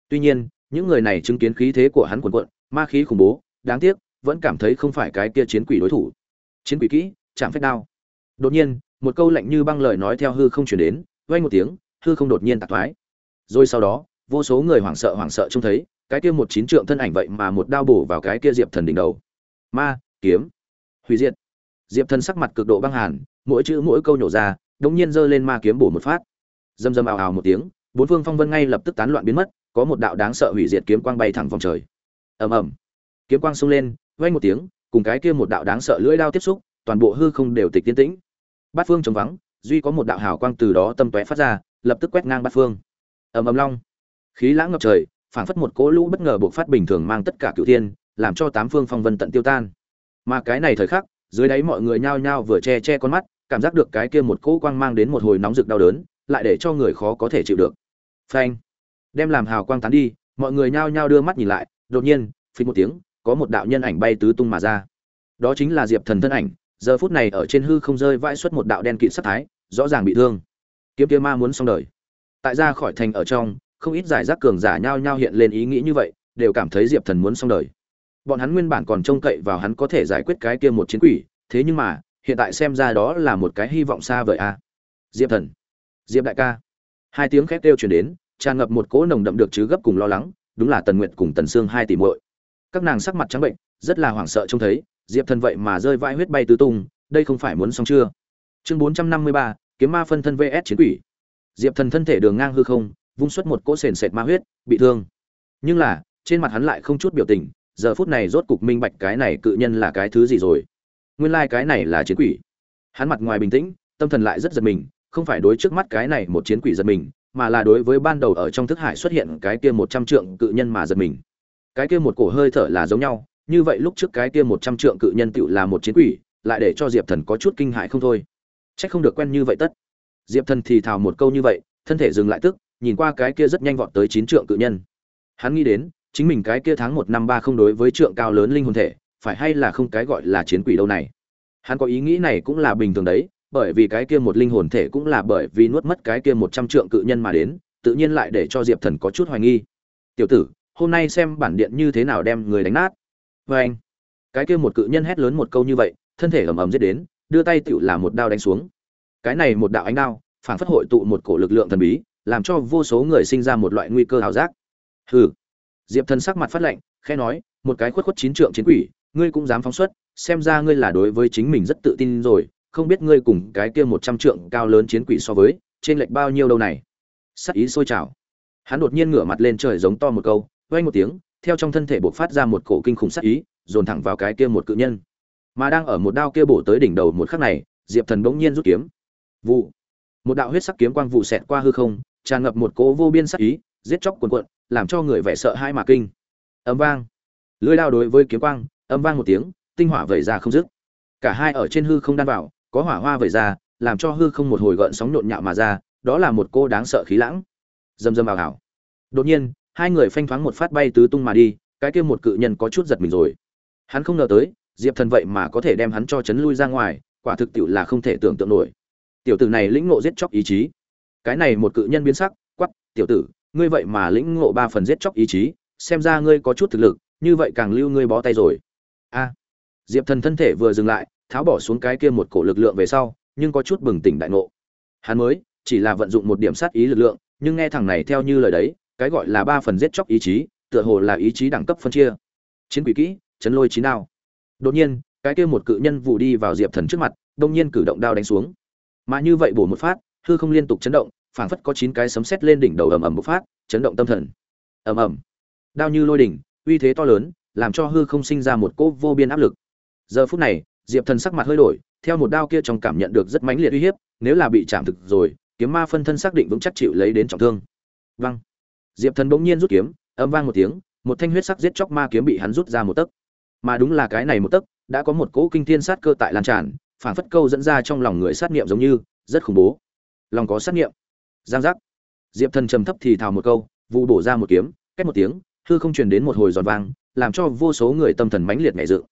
Tuy nhiên, những người này chứng kiến khí thế của hắn quần quận ma khí khủng bố, đáng tiếc, vẫn cảm thấy không phải cái kia chiến quỷ đối thủ. Chiến quỷ kỹ, chạm phép đao. Đột nhiên, một câu lạnh như băng lời nói theo hư không chuyển đến, vang một tiếng, hư không đột nhiên tạc thoái. Rồi sau đó, vô số người hoảng sợ hoảng sợ trông thấy, cái kia một chín trượng thân ảnh vậy mà một đao bổ vào cái kia diệp thần đỉnh đầu. Ma, kiếm, hủy diệt. Diệp thần sắc mặt cực độ băng hàn, mỗi chữ mỗi câu nhổ ra đống nhiên giơ lên ma kiếm bổ một phát dầm dầm ào ào một tiếng, bốn phương phong vân ngay lập tức tán loạn biến mất, có một đạo đáng sợ hủy diệt kiếm quang bay thẳng vòng trời. Ầm ầm. Kiếm quang xông lên, vang một tiếng, cùng cái kia một đạo đáng sợ lưỡi đao tiếp xúc, toàn bộ hư không đều tịch tiến tĩnh. Bát phương trống vắng, duy có một đạo hào quang từ đó tâm tóe phát ra, lập tức quét ngang bát phương. Ầm ầm long. Khí lãng ngập trời, phảng phất một cỗ lũ bất ngờ bộc phát bình thường mang tất cả cửu thiên, làm cho tám phương phong vân tận tiêu tan. Mà cái này thời khắc, dưới đáy mọi người nhao nhao vừa che che con mắt, cảm giác được cái kia một cỗ quang mang đến một hồi nóng rực đau đớn lại để cho người khó có thể chịu được. Phanh. Đem làm hào quang tán đi, mọi người nhao nhao đưa mắt nhìn lại, đột nhiên, phình một tiếng, có một đạo nhân ảnh bay tứ tung mà ra. Đó chính là diệp thần thân ảnh, giờ phút này ở trên hư không rơi vãi xuất một đạo đen kịt sắc thái, rõ ràng bị thương. Kiếm kia ma muốn xong đời. Tại ra khỏi thành ở trong, không ít giải rác cường giả nhao nhao hiện lên ý nghĩ như vậy, đều cảm thấy diệp thần muốn xong đời. Bọn hắn nguyên bản còn trông cậy vào hắn có thể giải quyết cái kia một chiến quỷ, thế nhưng mà, hiện tại xem ra đó là một cái hy vọng xa vời a. Diệp thần diệp đại ca. Hai tiếng khét kêu chuyển đến, tràn ngập một cỗ nồng đậm được chứ gấp cùng lo lắng, đúng là tần nguyệt cùng tần sương hai tỷ muội. Các nàng sắc mặt trắng bệnh, rất là hoảng sợ trông thấy, diệp thần vậy mà rơi vãi huyết bay tứ tung, đây không phải muốn xong chưa? Chương bốn trăm năm mươi ba, kiếm ma phân thân vs chiến quỷ. Diệp thần thân thể đường ngang hư không, vung xuất một cỗ sền sệt ma huyết, bị thương. Nhưng là, trên mặt hắn lại không chút biểu tình, giờ phút này rốt cục minh bạch cái này cự nhân là cái thứ gì rồi. Nguyên lai cái này là chiến quỷ. Hắn mặt ngoài bình tĩnh, tâm thần lại rất giật mình không phải đối trước mắt cái này một chiến quỷ giật mình, mà là đối với ban đầu ở trong thức hải xuất hiện cái kia một trăm trượng cự nhân mà giật mình. Cái kia một cổ hơi thở là giống nhau, như vậy lúc trước cái kia một trăm trượng cự nhân tựu là một chiến quỷ, lại để cho diệp thần có chút kinh hại không thôi. C h ắ c không được quen như vậy tất. Diệp thần thì thào một câu như vậy, thân thể dừng lại tức, nhìn qua cái kia rất nhanh vọt tới chín trượng cự nhân. Hắn nghĩ đến, chính mình cái kia tháng một năm ba không đối với trượng cao lớn linh hồn thể, phải hay là không cái gọi là chiến quỷ đâu này. Hắn có ý nghĩ này cũng là bình thường đấy bởi vì cái kia một linh hồn thể cũng là bởi vì nuốt mất cái kia một trăm trượng cự nhân mà đến, tự nhiên lại để cho diệp thần có chút hoài nghi. Tiểu tử, hôm nay xem bản điện như thế nào đem người đánh nát. Vê anh. Cái kia một cự nhân hét lớn một câu như vậy, thân thể ầm ầm giết đến, đưa tay tựu là một đao đánh xuống. Cái này một đạo ánh đao, phản phất hội tụ một cổ lực lượng thần bí, làm cho vô số người sinh ra một loại nguy cơ hào giác. Hừ. Diệp thần sắc mặt phát lạnh, khẽ nói, một cái khuất khuất chín trượng chiến quỷ, ngươi cũng dám phóng xuất, xem ra ngươi là đối với chính mình rất tự tin rồi không biết ngươi cùng cái kia một trăm trượng cao lớn chiến quỷ so với, trên lệch bao nhiêu đâu này? Sắc ý sôi trào. Hắn đột nhiên ngửa mặt lên trời giống to một câu, vang một tiếng, theo trong thân thể bộc phát ra một cổ kinh khủng sắc ý, dồn thẳng vào cái kia một cự nhân. Mà đang ở một đao kia bổ tới đỉnh đầu một khắc này, diệp thần bỗng nhiên rút kiếm. Vụ. Một đạo huyết sắc kiếm quang vụ xẹt qua hư không, tràn ngập một cỗ vô biên sắc ý, giết chóc cuồn cuộn, làm cho người vẻ sợ hãi mà kinh. Âm vang. Lưỡi đao đối với kiếm quang, âm vang một tiếng, tinh hỏa vẩy ra không dứt. Cả hai ở trên hư không đan vào có hỏa hoa vẩy ra, làm cho hư không một hồi gợn sóng nhộn nhạo mà ra, đó là một cô đáng sợ khí lãng. Dầm dầm ảo ảo đột nhiên, hai người phanh thoáng một phát bay tứ tung mà đi, cái kia một cự nhân có chút giật mình rồi. Hắn không ngờ tới, diệp thần vậy mà có thể đem hắn cho chấn lui ra ngoài, quả thực tiệu là không thể tưởng tượng nổi. Tiểu tử này lĩnh ngộ giết chóc ý chí. Cái này một cự nhân biến sắc quắp tiểu tử, ngươi vậy mà lĩnh ngộ ba phần giết chóc ý chí, xem ra ngươi có chút thực lực, như vậy càng lưu ngươi bó tay rồi. A. Diệp thần thân thể vừa dừng lại tháo bỏ xuống cái kia một cổ lực lượng về sau, nhưng có chút bừng tỉnh đại ngộ. Hắn mới, chỉ là vận dụng một điểm sát ý lực lượng, nhưng nghe thằng này theo như lời đấy, cái gọi là ba phần giết chóc ý chí, tựa hồ là ý chí đẳng cấp phân chia. Chiến quỷ kỹ, chấn lôi chín nào đột nhiên, cái kia một cự nhân vụ đi vào diệp thần trước mặt, đông nhiên cử động đao đánh xuống. Mà như vậy bổ một phát, hư không liên tục chấn động, phảng phất có chín cái sấm sét lên đỉnh đầu ầm ầm một phát, chấn động tâm thần. Ầm ầm. Đao như lôi đỉnh, uy thế to lớn, làm cho hư không sinh ra một cỗ vô biên áp lực. Giờ phút này diệp thần sắc mặt hơi đổi, theo một đao kia trong cảm nhận được rất mãnh liệt uy hiếp, nếu là bị chạm thực rồi, kiếm ma phân thân xác định vững chắc chịu lấy đến trọng thương. Văng diệp thần bỗng nhiên rút kiếm, âm vang một tiếng, một thanh huyết sắc giết chóc ma kiếm bị hắn rút ra một tấc. Mà đúng là cái này một tấc, đã có một cỗ kinh thiên sát cơ tại lan tràn, phản phất câu dẫn ra trong lòng người sát nghiệm giống như, rất khủng bố. Lòng có sát nghiệm giang giác. Diệp thần trầm thấp thì thào một câu vụ bổ ra một kiếm cách một tiếng, hư không truyền đến một hồi giòn vang, làm cho vô số người tâm thần mãnh liệt nhẹ dự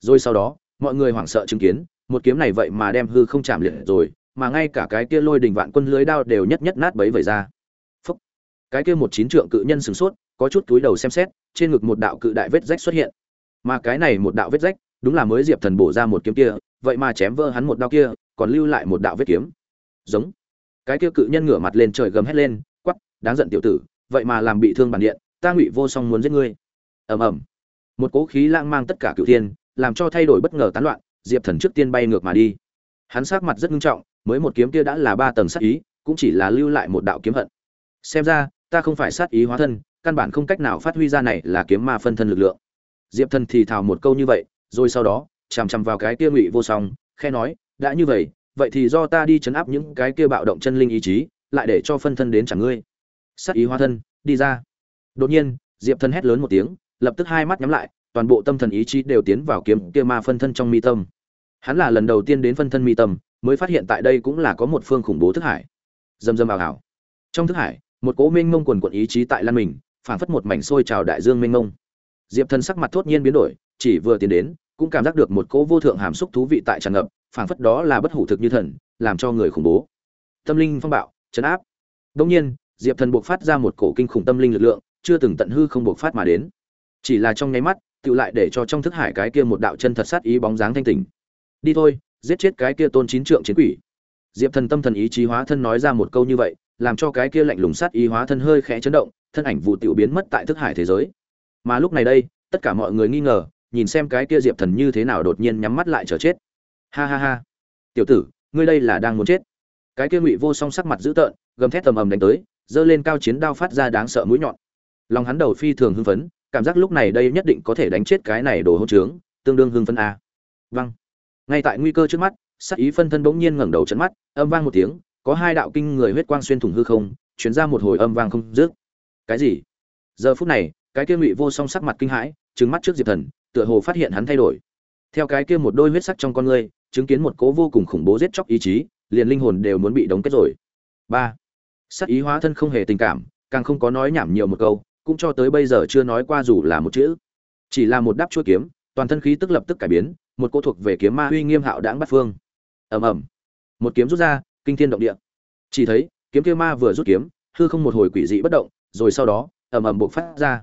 rồi sau đó mọi người hoảng sợ chứng kiến, một kiếm này vậy mà đem hư không chạm liệt rồi, mà ngay cả cái kia lôi đình vạn quân lưới đao đều nhất nhất nát bấy vẩy ra. Phúc. cái kia một chín trượng cự nhân sửng sốt, có chút túi đầu xem xét, trên ngực một đạo cự đại vết rách xuất hiện. Mà cái này một đạo vết rách, đúng là mới diệp thần bổ ra một kiếm kia, vậy mà chém vỡ hắn một đao kia, còn lưu lại một đạo vết kiếm. Giống. Cái kia cự nhân ngửa mặt lên trời gầm hét lên quắp đáng giận tiểu tử, vậy mà làm bị thương bản điện, ta ngụy vô song muốn giết ngươi. Ầm ầm. Một cỗ khí lãng mang tất cả cựu thiên làm cho thay đổi bất ngờ tán loạn, diệp thần trước tiên bay ngược mà đi. Hắn sắc mặt rất nghiêm trọng, mới một kiếm kia đã là ba tầng sát ý, cũng chỉ là lưu lại một đạo kiếm hận. Xem ra, ta không phải sát ý hóa thân, căn bản không cách nào phát huy ra này là kiếm ma phân thân lực lượng. Diệp thần thì thào một câu như vậy, rồi sau đó, chằm chằm vào cái kia ngụy vô song, khẽ nói, đã như vậy vậy thì do ta đi chấn áp những cái kia bạo động chân linh ý chí, lại để cho phân thân đến chẳng ngươi. Sát ý hóa thân, đi ra. Đột nhiên, diệp thần hét lớn một tiếng, lập tức hai mắt nhắm lại toàn bộ tâm thần ý chí đều tiến vào kiếm kia ma phân thân trong mi tâm. Hắn là lần đầu tiên đến phân thân mi tâm, mới phát hiện tại đây cũng là có một phương khủng bố thức hải. Dầm dầm ảo ảo trong thức hải, một cỗ minh mông quần quận ý chí tại lan mình, phảng phất một mảnh sôi trào đại dương minh mông. Diệp thần sắc mặt thốt nhiên biến đổi, chỉ vừa tiến đến, cũng cảm giác được một cỗ vô thượng hàm xúc thú vị tại tràn ngập, phảng phất đó là bất hủ thực như thần, làm cho người khủng bố. Tâm linh phong bạo, chấn áp. Đông nhiên, diệp thần buộc phát ra một cổ kinh khủng tâm linh lực lượng, chưa từng tận hư không buộc phát mà đến. Chỉ là trong nháy mắt tự lại để cho trong thức hải cái kia một đạo chân thật sát ý bóng dáng thanh tỉnh. Đi thôi, giết chết cái kia tôn chín trượng chiến quỷ. Diệp thần tâm thần ý chí hóa thân nói ra một câu như vậy, làm cho cái kia lạnh lùng sát ý hóa thân hơi khẽ chấn động, thân ảnh vụ tiểu biến mất tại thức hải thế giới. Mà lúc này đây, tất cả mọi người nghi ngờ, nhìn xem cái kia diệp thần như thế nào đột nhiên nhắm mắt lại chờ chết. Ha ha ha. Tiểu tử, ngươi đây là đang muốn chết. Cái kia ngụy vô song sắc mặt dữ tợn, gầm thét tầm ầm đánh tới, giơ lên cao chiến đao phát ra đáng sợ mũi nhọn. Lòng hắn đầu phi thường hưng phấn cảm giác lúc này đây nhất định có thể đánh chết cái này đồ hỗn trướng, tương đương hưng phấn a. Văng ngay tại nguy cơ trước mắt sắc ý phân thân bỗng nhiên ngẩng đầu chấn mắt, âm vang một tiếng, có hai đạo kinh người huyết quang xuyên thủng hư không truyền ra một hồi âm vang không dứt. Cái gì? Giờ phút này, cái kia ngụy vô song sắc mặt kinh hãi, trừng mắt trước diệp thần, tựa hồ phát hiện hắn thay đổi. Theo cái kia một đôi huyết sắc trong con ngươi, chứng kiến một cố vô cùng khủng bố giết chóc ý chí, liền linh hồn đều muốn bị đóng kết rồi. Ba. Sắc ý hóa thân không hề tình cảm, càng không có nói nhảm nhiều một câu cũng cho tới bây giờ chưa nói qua dù là một chữ. Chỉ là một đáp chuôi kiếm, toàn thân khí tức lập tức cải biến, một cô thuộc về kiếm ma uy nghiêm hạo đãng bắt phương. Ầm ầm. Một kiếm rút ra, kinh thiên động địa. Chỉ thấy, kiếm kia ma vừa rút kiếm, hư không một hồi quỷ dị bất động, rồi sau đó, ầm ầm bộc phát ra.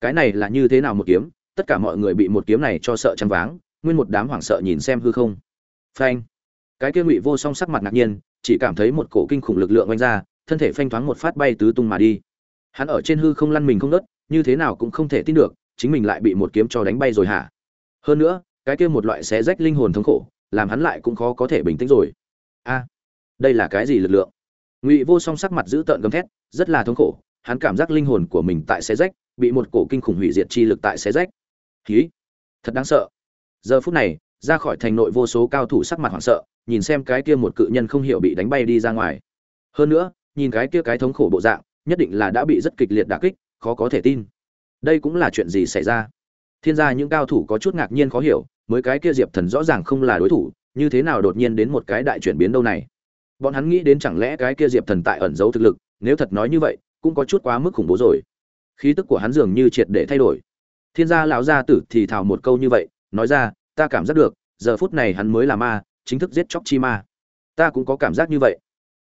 Cái này là như thế nào một kiếm? Tất cả mọi người bị một kiếm này cho sợ chăn váng, nguyên một đám hoảng sợ nhìn xem hư không. Phanh. Cái kia ngụy vô song sắc mặt ngạc nhiên, chỉ cảm thấy một cổ kinh khủng lực lượng oanh ra, thân thể phanh thoáng một phát bay tứ tung mà đi hắn ở trên hư không lăn mình không nớt, như thế nào cũng không thể tin được, chính mình lại bị một kiếm cho đánh bay rồi hả? Hơn nữa, cái kia một loại xé rách linh hồn thống khổ, làm hắn lại cũng khó có thể bình tĩnh rồi. A, đây là cái gì lực lượng? Ngụy vô song sắc mặt giữ tợn gầm thét, rất là thống khổ, hắn cảm giác linh hồn của mình tại xé rách, bị một cổ kinh khủng hủy diệt chi lực tại xé rách. Khí thật đáng sợ. Giờ phút này, ra khỏi thành nội vô số cao thủ sắc mặt hoảng sợ, nhìn xem cái kia một cự nhân không hiểu bị đánh bay đi ra ngoài. Hơn nữa, nhìn cái kia cái thống khổ bộ dạng nhất định là đã bị rất kịch liệt đả kích, khó có thể tin. Đây cũng là chuyện gì xảy ra? Thiên gia những cao thủ có chút ngạc nhiên khó hiểu, mới cái kia diệp thần rõ ràng không là đối thủ, như thế nào đột nhiên đến một cái đại chuyển biến đâu này? Bọn hắn nghĩ đến chẳng lẽ cái kia diệp thần tại ẩn giấu thực lực, nếu thật nói như vậy, cũng có chút quá mức khủng bố rồi. Khí tức của hắn dường như triệt để thay đổi. Thiên gia lão gia tử thì thào một câu như vậy, nói ra, ta cảm giác được, giờ phút này hắn mới là ma, chính thức giết chóc chi ma. Ta cũng có cảm giác như vậy.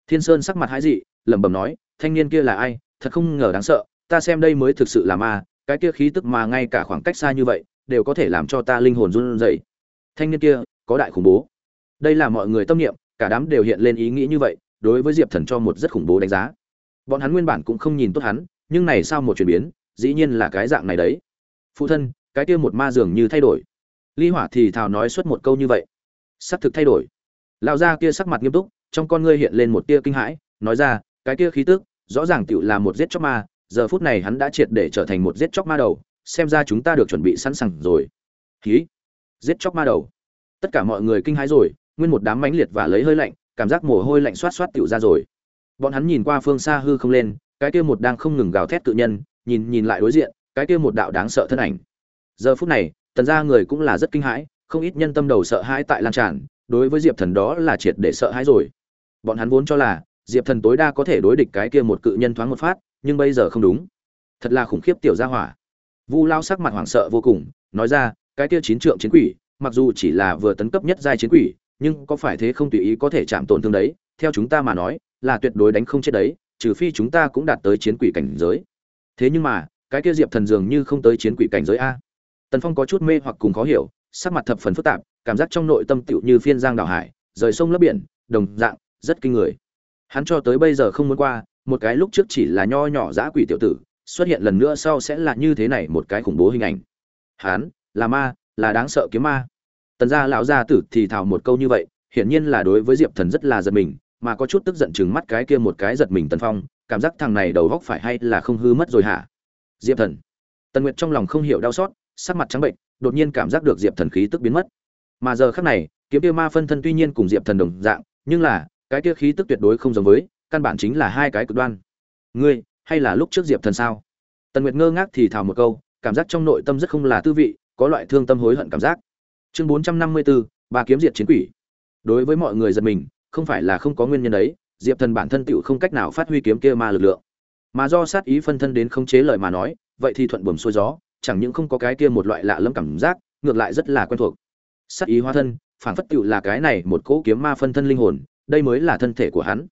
Thiên sơn sắc mặt hãi dị, lẩm bẩm nói thanh niên kia là ai, thật không ngờ đáng sợ, ta xem đây mới thực sự là ma, cái kia khí tức mà ngay cả khoảng cách xa như vậy, đều có thể làm cho ta linh hồn run rẩy. Thanh niên kia, có đại khủng bố. Đây là mọi người tâm niệm, cả đám đều hiện lên ý nghĩ như vậy, đối với diệp thần cho một rất khủng bố đánh giá. Bọn hắn nguyên bản cũng không nhìn tốt hắn, nhưng này sao một chuyển biến, dĩ nhiên là cái dạng này đấy. Phụ thân, cái kia một ma dường như thay đổi. Ly hỏa thì thào nói suốt một câu như vậy. Sắc thực thay đổi. Lão gia kia sắc mặt nghiêm túc, trong con ngươi hiện lên một tia kinh hãi, nói ra cái kia khí tức, rõ ràng tựu là một giết chóc ma, giờ phút này hắn đã triệt để trở thành một giết chóc ma đầu, xem ra chúng ta được chuẩn bị sẵn sàng rồi. Khí giết chóc ma đầu. Tất cả mọi người kinh hãi rồi, nguyên một đám mãnh liệt và lấy hơi lạnh, cảm giác mồ hôi lạnh xoát xoát tựu ra rồi. Bọn hắn nhìn qua phương xa hư không lên, cái kia một đang không ngừng gào thét tự nhân, nhìn nhìn lại đối diện, cái kia một đạo đáng sợ thân ảnh. Giờ phút này, tần gia người cũng là rất kinh hãi, không ít nhân tâm đầu sợ hãi tại lan tràn, đối với diệp thần đó là triệt để sợ hãi rồi. Bọn hắn vốn cho là diệp thần tối đa có thể đối địch cái kia một cự nhân thoáng một phát, nhưng bây giờ không đúng. Thật là khủng khiếp tiểu gia hỏa. Vu lao sắc mặt hoảng sợ vô cùng, nói ra, cái kia chín trượng chiến quỷ, mặc dù chỉ là vừa tấn cấp nhất giai chiến quỷ, nhưng có phải thế không tùy ý có thể chạm tổn thương đấy? Theo chúng ta mà nói, là tuyệt đối đánh không chết đấy, trừ phi chúng ta cũng đạt tới chiến quỷ cảnh giới. Thế nhưng mà, cái kia diệp thần dường như không tới chiến quỷ cảnh giới a. Tần phong có chút mê hoặc cùng khó hiểu, sắc mặt thập phần phức tạp, cảm giác trong nội tâm tựu như phiên giang đảo hải, rời sông lấp biển, đồng dạng, rất kinh người hắn cho tới bây giờ không muốn qua, một cái lúc trước chỉ là nho nhỏ dã quỷ tiểu tử, xuất hiện lần nữa sau sẽ là như thế này một cái khủng bố hình ảnh. Hắn là ma, là đáng sợ kiếm ma. Tần gia lão gia tử thì thào một câu như vậy, hiển nhiên là đối với diệp thần rất là giật mình, mà có chút tức giận chừng mắt cái kia một cái giật mình tần phong, cảm giác thằng này đầu góc phải hay là không hư mất rồi hả? Diệp thần. Tần nguyệt trong lòng không hiểu đau xót, sắc mặt trắng bệnh, đột nhiên cảm giác được diệp thần khí tức biến mất. Mà giờ khác này, kiếm kia ma phân thân tuy nhiên cùng diệp thần đồng dạng, nhưng là cái kia khí tức tuyệt đối không giống với, căn bản chính là hai cái cực đoan. Ngươi, hay là lúc trước diệp thần sao? Tần nguyệt ngơ ngác thì thào một câu, cảm giác trong nội tâm rất không là tư vị, có loại thương tâm hối hận cảm giác. Chương bốn trăm năm mươi bốn ba kiếm diệt chiến quỷ. Đối với mọi người giật mình, không phải là không có nguyên nhân đấy, diệp thần bản thân tựu không cách nào phát huy kiếm kia ma lực lượng. Mà do sát ý phân thân đến khống chế lời mà nói, vậy thì thuận buồm xuôi gió, chẳng những không có cái kia một loại lạ lẫm cảm giác, ngược lại rất là quen thuộc. Sát ý hóa thân phản phất tựu là cái này một cỗ kiếm ma phân thân linh hồn đây mới là thân thể của hắn.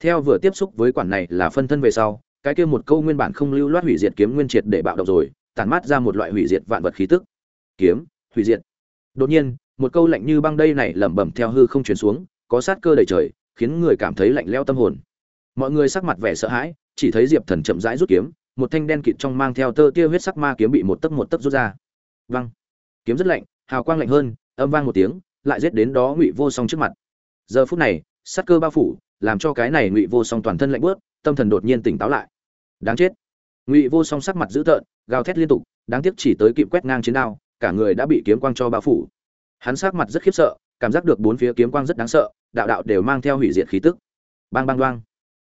Theo vừa tiếp xúc với quản này là phân thân về sau, cái kia một câu nguyên bản không lưu loát hủy diệt kiếm nguyên triệt để bạo động rồi, tản mát ra một loại hủy diệt vạn vật khí tức. Kiếm, hủy diệt. Đột nhiên, một câu lạnh như băng đây này lẩm bẩm theo hư không truyền xuống, có sát cơ đầy trời, khiến người cảm thấy lạnh lẽo tâm hồn. Mọi người sắc mặt vẻ sợ hãi, chỉ thấy diệp thần chậm rãi rút kiếm, một thanh đen kịt trong mang theo tơ tia huyết sắc ma kiếm bị một tấc một tấc rút ra. Văng kiếm rất lạnh, hào quang lạnh hơn, âm vang một tiếng, lại giết đến đó ngụy vô song trước mặt. Giờ phút này sát cơ bao phủ, làm cho cái này ngụy vô song toàn thân lạnh bớt, tâm thần đột nhiên tỉnh táo lại. Đáng chết. Ngụy vô song sắc mặt dữ tợn, gào thét liên tục, đáng tiếc chỉ tới kịp quét ngang chiến đao, cả người đã bị kiếm quang cho bao phủ. Hắn sắc mặt rất khiếp sợ, cảm giác được bốn phía kiếm quang rất đáng sợ, đạo đạo đều mang theo hủy diệt khí tức. Bang bang đoang.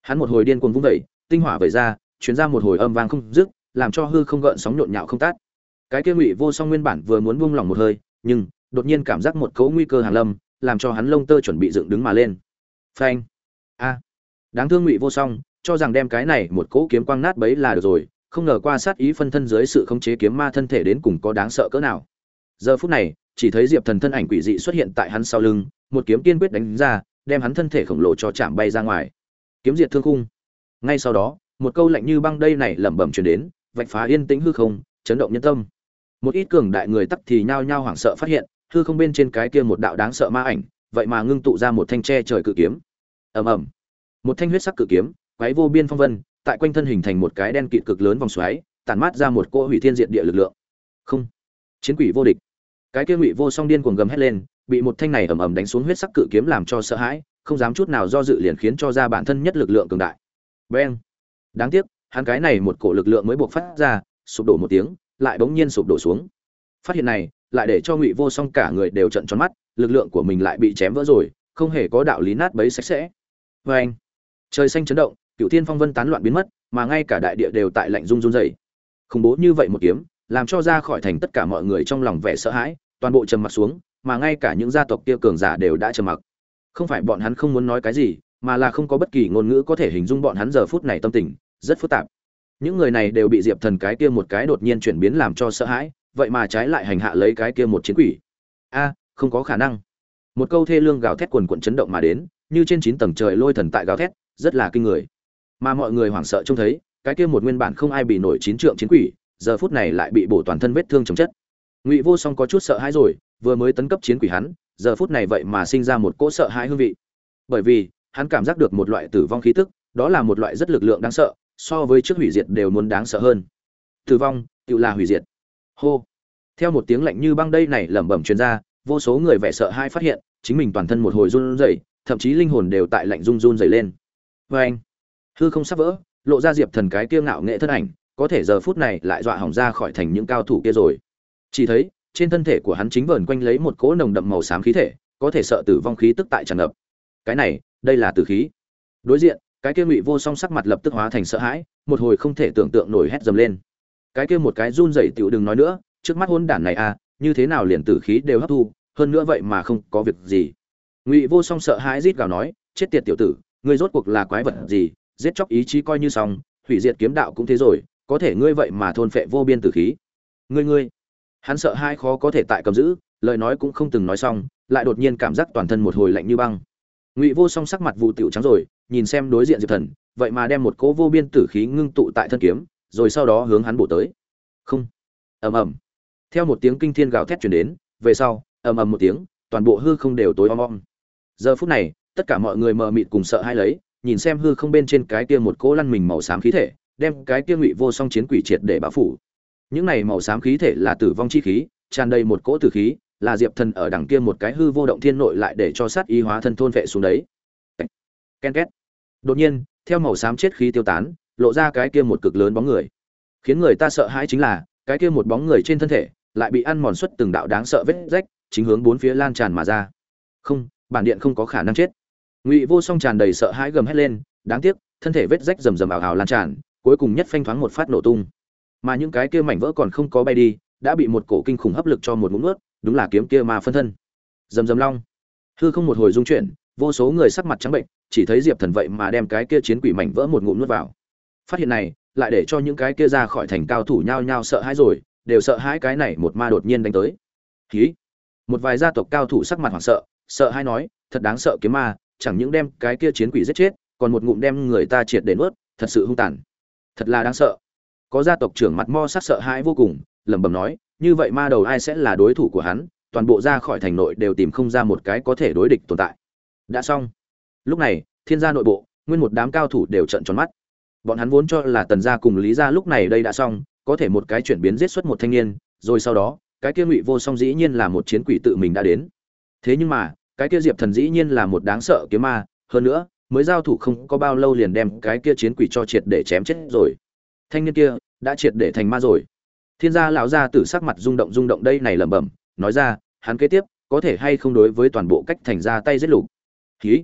Hắn một hồi điên cuồng vung vẩy tinh hỏa vẩy ra, chuyến ra một hồi âm vang không dứt, làm cho hư không gợn sóng nhộn nhạo không tát. Cái kia ngụy vô song nguyên bản vừa muốn buông lỏng một hơi, nhưng đột nhiên cảm giác một cấu nguy cơ hàng lâm, làm cho hắn lông tơ chuẩn bị dựng đứng mà lên phanh. A. Đáng thương ngụy vô song, cho rằng đem cái này một cỗ kiếm quang nát bấy là được rồi, không ngờ qua sát ý phân thân dưới sự khống chế kiếm ma thân thể đến cùng có đáng sợ cỡ nào. Giờ phút này, chỉ thấy diệp thần thân ảnh quỷ dị xuất hiện tại hắn sau lưng, một kiếm kiên quyết đánh ra, đem hắn thân thể khổng lồ cho chạm bay ra ngoài. Kiếm diệt thương khung. Ngay sau đó, một câu lạnh như băng đây này lẩm bẩm truyền đến, vạch phá yên tĩnh hư không, chấn động nhân tâm. Một ít cường đại người tắc thì nhao nhao hoảng sợ phát hiện, hư không bên trên cái kia một đạo đáng sợ ma ảnh vậy mà ngưng tụ ra một thanh tre trời cự kiếm. Ầm ầm. Một thanh huyết sắc cự kiếm, quái vô biên phong vân, tại quanh thân hình thành một cái đen kịt cực lớn vòng xoáy, tản mát ra một cỗ hủy thiên diện địa lực lượng. Không. Chiến quỷ vô địch. Cái kia ngụy vô song điên cuồng gầm hét lên, bị một thanh này ầm ầm đánh xuống huyết sắc cự kiếm làm cho sợ hãi, không dám chút nào do dự liền khiến cho ra bản thân nhất lực lượng cường đại. Beng. Đáng tiếc, hắn cái này một cổ lực lượng mới buộc phát ra, sụp đổ một tiếng, lại bỗng nhiên sụp đổ xuống. Phát hiện này, lại để cho ngụy vô song cả người đều trận tròn mắt lực lượng của mình lại bị chém vỡ rồi, không hề có đạo lý nát bấy sạch sẽ. Vê anh, trời xanh chấn động, cựu thiên phong vân tán loạn biến mất, mà ngay cả đại địa đều tại lạnh run run dày khủng bố như vậy một kiếm, làm cho ra khỏi thành tất cả mọi người trong lòng vẻ sợ hãi, toàn bộ trầm mặc xuống, mà ngay cả những gia tộc kia cường giả đều đã trầm mặc. Không phải bọn hắn không muốn nói cái gì, mà là không có bất kỳ ngôn ngữ có thể hình dung bọn hắn giờ phút này tâm tình, rất phức tạp. Những người này đều bị diệp thần cái kia một cái đột nhiên chuyển biến làm cho sợ hãi, vậy mà trái lại hành hạ lấy cái kia một chiến quỷ. A không có khả năng. Một câu thê lương gào thét quần quận chấn động mà đến, như trên chín tầng trời lôi thần tại gào thét, rất là kinh người. Mà mọi người hoảng sợ trông thấy, cái kia một nguyên bản không ai bị nổi chín trượng chiến quỷ, giờ phút này lại bị bổ toàn thân vết thương chồng chất. Ngụy vô song có chút sợ hãi rồi, vừa mới tấn cấp chiến quỷ hắn, giờ phút này vậy mà sinh ra một cỗ sợ hãi hương vị. Bởi vì, hắn cảm giác được một loại tử vong khí tức, đó là một loại rất lực lượng đáng sợ, so với trước hủy diệt đều muốn đáng sợ hơn. Tử vong, tự là hủy diệt. Hô. Theo một tiếng lạnh như băng đây này lẩm bẩm truyền ra vô số người vẻ sợ hai phát hiện, chính mình toàn thân một hồi run rẩy, thậm chí linh hồn đều tại lạnh run run rẩy lên. Vê anh, hư không sắp vỡ, lộ ra diệp thần cái kiêu ngạo nghệ thân ảnh, có thể giờ phút này lại dọa hỏng ra khỏi thành những cao thủ kia rồi. Chỉ thấy, trên thân thể của hắn chính vờn quanh lấy một cỗ nồng đậm màu xám khí thể, có thể sợ tử vong khí tức tại tràn ngập. Cái này, đây là tử khí. Đối diện, cái kia ngụy vô song sắc mặt lập tức hóa thành sợ hãi, một hồi không thể tưởng tượng nổi hét dầm lên. Cái kia một cái run rẩy tiểu đừng nói nữa, trước mắt hôn đản này à như thế nào liền tử khí đều hấp thu, hơn nữa vậy mà không có việc gì. Ngụy vô song sợ hãi rít gào nói, chết tiệt tiểu tử, ngươi rốt cuộc là quái vật gì? Giết chóc ý chí coi như xong, hủy diệt kiếm đạo cũng thế rồi, có thể ngươi vậy mà thôn phệ vô biên tử khí. Ngươi ngươi. Hắn sợ hai khó có thể tại cầm giữ, lời nói cũng không từng nói xong, lại đột nhiên cảm giác toàn thân một hồi lạnh như băng. Ngụy vô song sắc mặt vụ tiểu trắng rồi, nhìn xem đối diện diệp thần, vậy mà đem một cỗ vô biên tử khí ngưng tụ tại thân kiếm, rồi sau đó hướng hắn bổ tới. Không. Ầm ầm theo một tiếng kinh thiên gào thét chuyển đến, về sau, ầm ầm một tiếng, toàn bộ hư không đều tối om om. Giờ phút này, tất cả mọi người mờ mịt cùng sợ hai lấy, nhìn xem hư không bên trên cái kia một cỗ lăn mình màu xám khí thể, đem cái kia ngụy vô song chiến quỷ triệt để bao phủ. Những này màu xám khí thể là tử vong chi khí, tràn đầy một cỗ tử khí, là diệp thần ở đằng kia một cái hư vô động thiên nội lại để cho sát y hóa thân thôn vệ xuống đấy. Ken két. Đột nhiên, theo màu xám chết khí tiêu tán, lộ ra cái kia một cực lớn bóng người. Khiến người ta sợ hãi chính là, cái kia một bóng người trên thân thể lại bị ăn mòn xuất từng đạo đáng sợ vết rách, chính hướng bốn phía lan tràn mà ra. Không, bản điện không có khả năng chết. Ngụy vô song tràn đầy sợ hãi gầm hét lên, đáng tiếc, thân thể vết rách rầm rầm ảo ảo lan tràn, cuối cùng nhất phanh thoáng một phát nổ tung. Mà những cái kia mảnh vỡ còn không có bay đi, đã bị một cổ kinh khủng hấp lực cho một ngụm ướt đúng là kiếm kia mà phân thân. Rầm rầm long. Hư không một hồi dung chuyển, vô số người sắc mặt trắng bệnh, chỉ thấy diệp thần vậy mà đem cái kia chiến quỷ mảnh vỡ một ngụm nuốt vào. Phát hiện này, lại để cho những cái kia ra khỏi thành cao thủ nhao nhao sợ hãi rồi đều sợ hãi cái này một ma đột nhiên đánh tới. Hí. Một vài gia tộc cao thủ sắc mặt hoảng sợ sợ hãi nói, thật đáng sợ kiếm ma, chẳng những đem cái kia chiến quỷ giết chết, còn một ngụm đem người ta triệt để nuốt, thật sự hung tàn. Thật là đáng sợ. Có gia tộc trưởng mặt mo sắc sợ hãi vô cùng, lẩm bẩm nói, như vậy ma đầu ai sẽ là đối thủ của hắn, toàn bộ ra khỏi thành nội đều tìm không ra một cái có thể đối địch tồn tại. Đã xong. Lúc này, thiên gia nội bộ, nguyên một đám cao thủ đều trợn tròn mắt. Bọn hắn vốn cho là tần gia cùng lý gia lúc này đây đã xong có thể một cái chuyển biến giết xuất một thanh niên, rồi sau đó, cái kia ngụy vô song dĩ nhiên là một chiến quỷ tự mình đã đến. Thế nhưng mà, cái kia diệp thần dĩ nhiên là một đáng sợ kiếm ma, hơn nữa, mới giao thủ không có bao lâu liền đem cái kia chiến quỷ cho triệt để chém chết rồi. Thanh niên kia, đã triệt để thành ma rồi. Thiên gia lão gia tử sắc mặt rung động rung động đây này lẩm bẩm, nói ra, hắn kế tiếp, có thể hay không đối với toàn bộ cách thành ra tay giết lục? Khí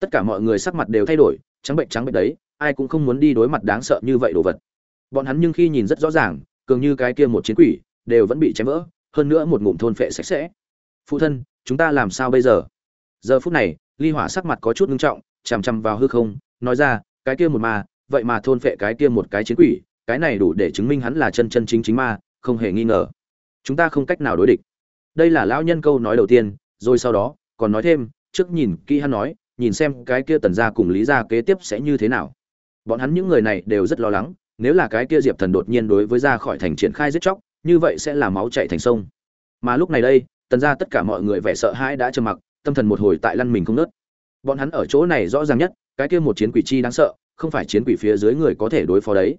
tất cả mọi người sắc mặt đều thay đổi, trắng bệnh trắng bệnh đấy, ai cũng không muốn đi đối mặt đáng sợ như vậy đồ vật bọn hắn nhưng khi nhìn rất rõ ràng, cường như cái kia một chiến quỷ, đều vẫn bị chém vỡ, hơn nữa một ngụm thôn phệ sạch sẽ. Phụ thân, chúng ta làm sao bây giờ? Giờ phút này, ly hỏa sắc mặt có chút ngưng trọng, chằm chằm vào hư không, nói ra, cái kia một ma, vậy mà thôn phệ cái kia một cái chiến quỷ, cái này đủ để chứng minh hắn là chân chân chính chính ma, không hề nghi ngờ. Chúng ta không cách nào đối địch. Đây là lão nhân câu nói đầu tiên, rồi sau đó, còn nói thêm, trước nhìn kỹ hắn nói, nhìn xem cái kia tần gia cùng lý gia kế tiếp sẽ như thế nào. Bọn hắn những người này đều rất lo lắng nếu là cái kia diệp thần đột nhiên đối với ra khỏi thành triển khai giết chóc, như vậy sẽ là máu chạy thành sông. Mà lúc này đây, tần gia tất cả mọi người vẻ sợ hãi đã trầm mặc, tâm thần một hồi tại lăn mình không nớt bọn hắn ở chỗ này rõ ràng nhất, cái kia một chiến quỷ chi đáng sợ, không phải chiến quỷ phía dưới người có thể đối phó đấy.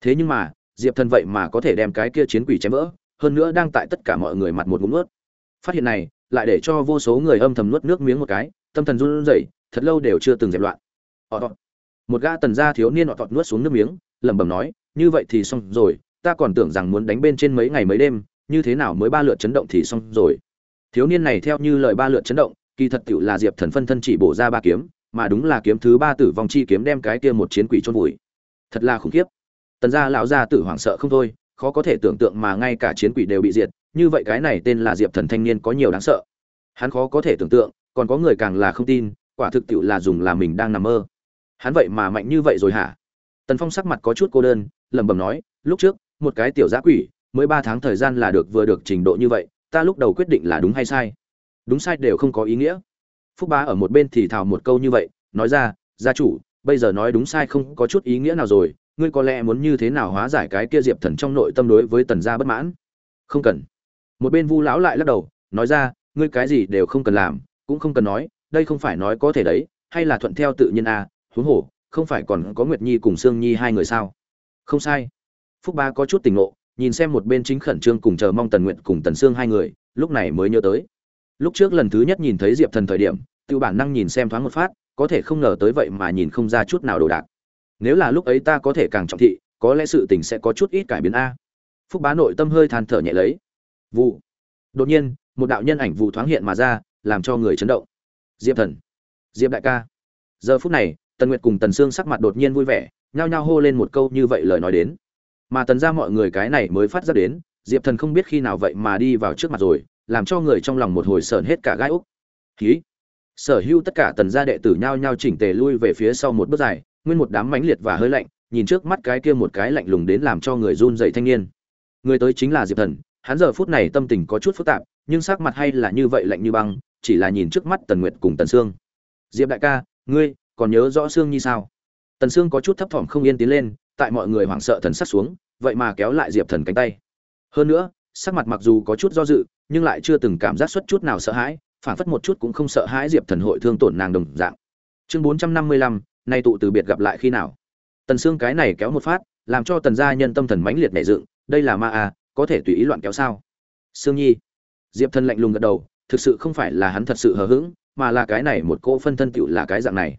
Thế nhưng mà, diệp thần vậy mà có thể đem cái kia chiến quỷ chém vỡ, hơn nữa đang tại tất cả mọi người mặt một ngụm nuốt. Phát hiện này, lại để cho vô số người âm thầm nuốt nước miếng một cái, tâm thần run rẩy, thật lâu đều chưa từng dẹp loạn. Họ một gã tần gia thiếu niên họ thọt nuốt xuống nước miếng lẩm bẩm nói, như vậy thì xong rồi, ta còn tưởng rằng muốn đánh bên trên mấy ngày mấy đêm, như thế nào mới ba lượt chấn động thì xong rồi. Thiếu niên này theo như lời ba lượt chấn động, kỳ thật tựu là diệp thần phân thân chỉ bổ ra ba kiếm, mà đúng là kiếm thứ ba tử vong chi kiếm đem cái kia một chiến quỷ chôn vùi. Thật là khủng khiếp. Tần gia lão gia tử hoảng sợ không thôi, khó có thể tưởng tượng mà ngay cả chiến quỷ đều bị diệt, như vậy cái này tên là diệp thần thanh niên có nhiều đáng sợ. Hắn khó có thể tưởng tượng, còn có người càng là không tin, quả thực tiệu là dùng là mình đang nằm mơ. Hắn vậy mà mạnh như vậy rồi hả? Tần phong sắc mặt có chút cô đơn lẩm bẩm nói lúc trước một cái tiểu giã quỷ mới ba tháng thời gian là được vừa được trình độ như vậy ta lúc đầu quyết định là đúng hay sai? Đúng sai đều không có ý nghĩa. Phúc bá ở một bên thì thào một câu như vậy nói ra gia chủ bây giờ nói đúng sai không có chút ý nghĩa nào rồi ngươi có lẽ muốn như thế nào hóa giải cái kia diệp thần trong nội tâm đối với tần gia bất mãn? Không cần. Một bên vu lão lại lắc đầu nói ra ngươi cái gì đều không cần làm cũng không cần nói đây không phải nói có thể đấy hay là thuận theo tự nhiên à, huống hồ không phải còn có nguyệt nhi cùng sương nhi hai người sao? Không sai. Phúc ba có chút tỉnh ngộ, nhìn xem một bên chính khẩn trương cùng chờ mong tần Nguyệt cùng tần sương hai người, lúc này mới nhớ tới. Lúc trước lần thứ nhất nhìn thấy diệp thần thời điểm, tiêu bản năng nhìn xem thoáng một phát, có thể không ngờ tới vậy mà nhìn không ra chút nào đồ đạc. Nếu là lúc ấy ta có thể càng trọng thị, có lẽ sự tình sẽ có chút ít cải biến a. Phúc bá nội tâm hơi than thở nhẹ lấy. Vụ. Đột nhiên, một đạo nhân ảnh vụ thoáng hiện mà ra, làm cho người chấn động. Diệp thần. Diệp đại ca. Giờ phút này tần nguyệt cùng tần sương sắc mặt đột nhiên vui vẻ, nhao nhao hô lên một câu như vậy lời nói đến. Mà tần ra mọi người cái này mới phát ra đến, diệp thần không biết khi nào vậy mà đi vào trước mặt rồi, làm cho người trong lòng một hồi sờn hết cả gai úc. Ký sở hữu tất cả tần gia đệ tử nhao nhao chỉnh tề lui về phía sau một bước dài, nguyên một đám mãnh liệt và hơi lạnh, nhìn trước mắt cái kia một cái lạnh lùng đến làm cho người run dậy thanh niên. Người tới chính là diệp thần, hắn giờ phút này tâm tình có chút phức tạp, nhưng sắc mặt hay là như vậy lạnh như băng, chỉ là nhìn trước mắt tần nguyệt cùng tần sương. Diệp đại ca, ngươi còn nhớ rõ sương như sao? Tần sương có chút thấp thỏm không yên tiến lên, tại mọi người hoảng sợ thần sắc xuống, vậy mà kéo lại diệp thần cánh tay. Hơn nữa, sắc mặt mặc dù có chút do dự, nhưng lại chưa từng cảm giác xuất chút nào sợ hãi, phản phất một chút cũng không sợ hãi diệp thần hội thương tổn nàng đồng dạng. Chương bốn trăm năm mươi lăm, nay tụ từ biệt gặp lại khi nào? Tần xương cái này kéo một phát, làm cho tần gia nhân tâm thần mãnh liệt nảy dựng, đây là ma à có thể tùy ý loạn kéo sao? Sương nhi. Diệp thần lạnh lùng gật đầu, thực sự không phải là hắn thật sự hờ hững, mà là cái này một cô phân thân tiểu là cái dạng này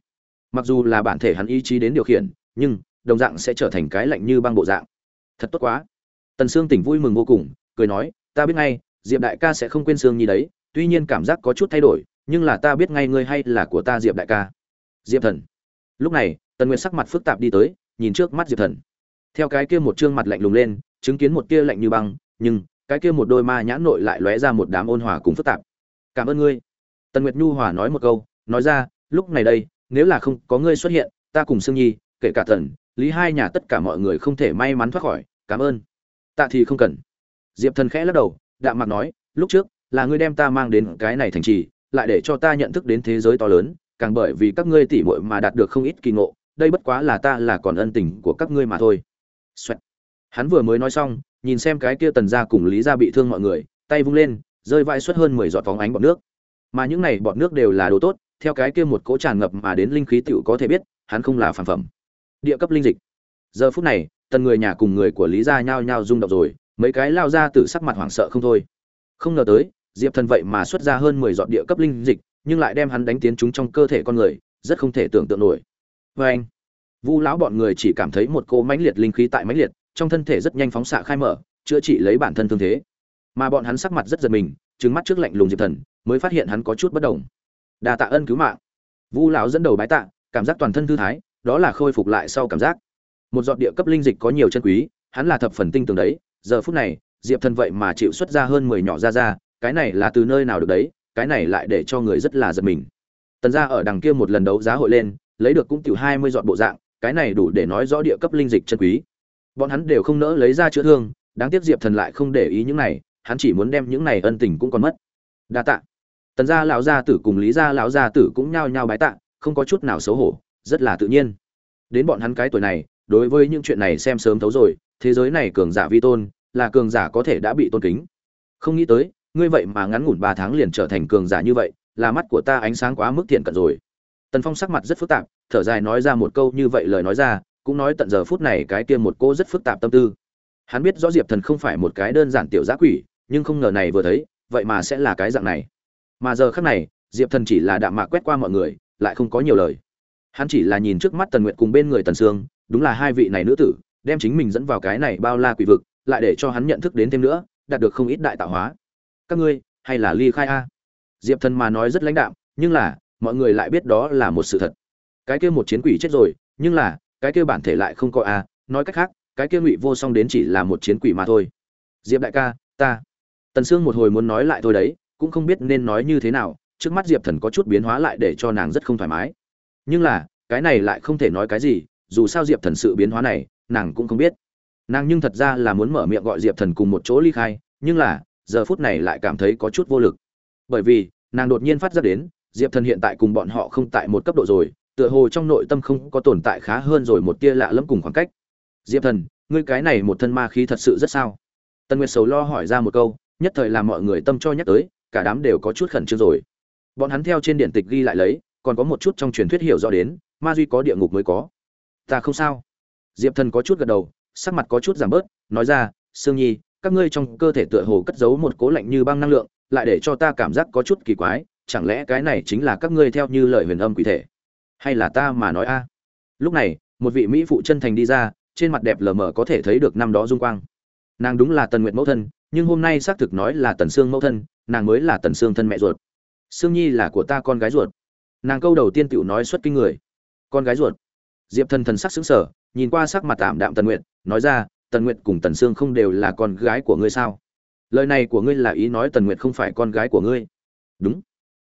mặc dù là bản thể hắn ý chí đến điều khiển, nhưng, đồng dạng sẽ trở thành cái lạnh như băng bộ dạng. Thật tốt quá. Tần sương tỉnh vui mừng vô cùng, cười nói, ta biết ngay, diệp đại ca sẽ không quên sương nhi đấy, tuy nhiên cảm giác có chút thay đổi, nhưng là ta biết ngay ngươi hay là của ta diệp đại ca. Diệp thần. Lúc này, tần nguyệt sắc mặt phức tạp đi tới, nhìn trước mắt diệp thần. Theo cái kia một trương mặt lạnh lùng lên, chứng kiến một kia lạnh như băng, nhưng, cái kia một đôi ma nhãn nội lại lóe ra một đám ôn hòa cùng phức tạp. Cảm ơn ngươi. Tần nguyệt nhu hòa nói một câu, nói ra, lúc này đây nếu là không có ngươi xuất hiện, ta cùng sương nhi, kể cả thần, lý hai nhà tất cả mọi người không thể may mắn thoát khỏi, cảm ơn. Tạ thì không cần. Diệp thần khẽ lắc đầu đạm mặt nói, lúc trước, là ngươi đem ta mang đến cái này thành trì, lại để cho ta nhận thức đến thế giới to lớn, càng bởi vì các ngươi tỉ muội mà đạt được không ít kỳ ngộ, đây bất quá là ta là còn ân tình của các ngươi mà thôi. Xoẹt. hắn vừa mới nói xong, nhìn xem cái kia tần gia cùng lý gia bị thương mọi người, tay vung lên, rơi vai suốt hơn mười giọt phóng ánh bọt nước. Mà những này bọt nước đều là đồ tốt theo cái kia một cỗ tràn ngập mà đến linh khí tựu có thể biết, hắn không là phản phẩm. Địa cấp linh dịch. Giờ phút này, tần người nhà cùng người của lý gia nhao nhao rung động rồi, mấy cái lao ra từ sắc mặt hoảng sợ không thôi. Không ngờ tới, diệp thần vậy mà xuất ra hơn mười giọt địa cấp linh dịch, nhưng lại đem hắn đánh tiến chúng trong cơ thể con người, rất không thể tưởng tượng nổi. Và anh, vu lão bọn người chỉ cảm thấy một cỗ mãnh liệt linh khí tại mãnh liệt, trong thân thể rất nhanh phóng xạ khai mở, chữa trị lấy bản thân thương thế. Mà bọn hắn sắc mặt rất giật mình, trừng mắt trước lạnh lùng diệp thần, mới phát hiện hắn có chút bất động đa tạ ân cứu mạng. Vu lão dẫn đầu bái tạ, cảm giác toàn thân thư thái, đó là khôi phục lại sau cảm giác. Một giọt địa cấp linh dịch có nhiều chân quý, hắn là thập phần tinh tường đấy, giờ phút này, diệp thần vậy mà chịu xuất ra hơn mười nhỏ ra ra, cái này là từ nơi nào được đấy, cái này lại để cho người rất là giật mình. Tần gia ở đằng kia một lần đấu giá hội lên, lấy được cũng tiểu hai mươi giọt bộ dạng, cái này đủ để nói rõ địa cấp linh dịch chân quý. Bọn hắn đều không nỡ lấy ra chữa thương, đáng tiếc diệp thần lại không để ý những này, hắn chỉ muốn đem những này ân tình cũng còn mất. Đa tạ tần gia lão gia tử cùng lý gia lão gia tử cũng nhao nhao bái tạ, không có chút nào xấu hổ, rất là tự nhiên. Đến bọn hắn cái tuổi này, đối với những chuyện này xem sớm thấu rồi, thế giới này cường giả vi tôn, là cường giả có thể đã bị tôn kính. Không nghĩ tới, ngươi vậy mà ngắn ngủn ba tháng liền trở thành cường giả như vậy, là mắt của ta ánh sáng quá mức thiện cận rồi. Tần phong sắc mặt rất phức tạp, thở dài nói ra một câu như vậy lời nói ra, cũng nói tận giờ phút này cái kia một cô rất phức tạp tâm tư. Hắn biết rõ diệp thần không phải một cái đơn giản tiểu giã quỷ, nhưng không ngờ này vừa thấy, vậy mà sẽ là cái dạng này mà giờ khắc này, diệp thần chỉ là đạm mạc quét qua mọi người, lại không có nhiều lời. Hắn chỉ là nhìn trước mắt tần nguyệt cùng bên người tần sương, đúng là hai vị này nữ tử, đem chính mình dẫn vào cái này bao la quỷ vực, lại để cho hắn nhận thức đến thêm nữa, đạt được không ít đại tạo hóa. Các ngươi, hay là ly khai a? Diệp thần mà nói rất lãnh đạm, nhưng là, mọi người lại biết đó là một sự thật. Cái kia một chiến quỷ chết rồi, nhưng là, cái kia bản thể lại không có a, nói cách khác, cái kia ngụy vô song đến chỉ là một chiến quỷ mà thôi. Diệp đại ca, ta. Tần sương một hồi muốn nói lại thôi đấy cũng không biết nên nói như thế nào, trước mắt diệp thần có chút biến hóa lại để cho nàng rất không thoải mái. Nhưng là, cái này lại không thể nói cái gì, dù sao diệp thần sự biến hóa này, nàng cũng không biết. Nàng nhưng thật ra là muốn mở miệng gọi diệp thần cùng một chỗ ly khai, nhưng là, giờ phút này lại cảm thấy có chút vô lực. Bởi vì, nàng đột nhiên phát ra đến, diệp thần hiện tại cùng bọn họ không tại một cấp độ rồi, tựa hồ trong nội tâm không có tồn tại khá hơn rồi một tia lạ lẫm cùng khoảng cách. Diệp thần, ngươi cái này một thân ma khí thật sự rất sao? Tần nguyệt sầu lo hỏi ra một câu, nhất thời làm mọi người tâm cho nhắc tới cả đám đều có chút khẩn trương rồi. Bọn hắn theo trên điện tịch ghi lại lấy, còn có một chút trong truyền thuyết hiểu rõ đến, ma duy có địa ngục mới có. Ta không sao. Diệp thần có chút gật đầu, sắc mặt có chút giảm bớt, nói ra, sương nhi, các ngươi trong cơ thể tựa hồ cất giấu một cố lạnh như băng năng lượng, lại để cho ta cảm giác có chút kỳ quái, chẳng lẽ cái này chính là các ngươi theo như lời huyền âm quỷ thể? Hay là ta mà nói a? Lúc này, một vị mỹ phụ chân thành đi ra, trên mặt đẹp lờ mờ có thể thấy được năm đó dung quang. Nàng đúng là tần nguyệt mẫu thân nhưng hôm nay xác thực nói là tần sương mẫu thân, nàng mới là tần sương thân mẹ ruột. Sương nhi là của ta con gái ruột. Nàng câu đầu tiên tựu nói xuất kinh người. Con gái ruột. Diệp thần thần sắc xứng sở nhìn qua sắc mặt tạm đạm tần nguyệt, nói ra, tần nguyệt cùng tần sương không đều là con gái của ngươi sao? Lời này của ngươi là ý nói tần nguyệt không phải con gái của ngươi. Đúng.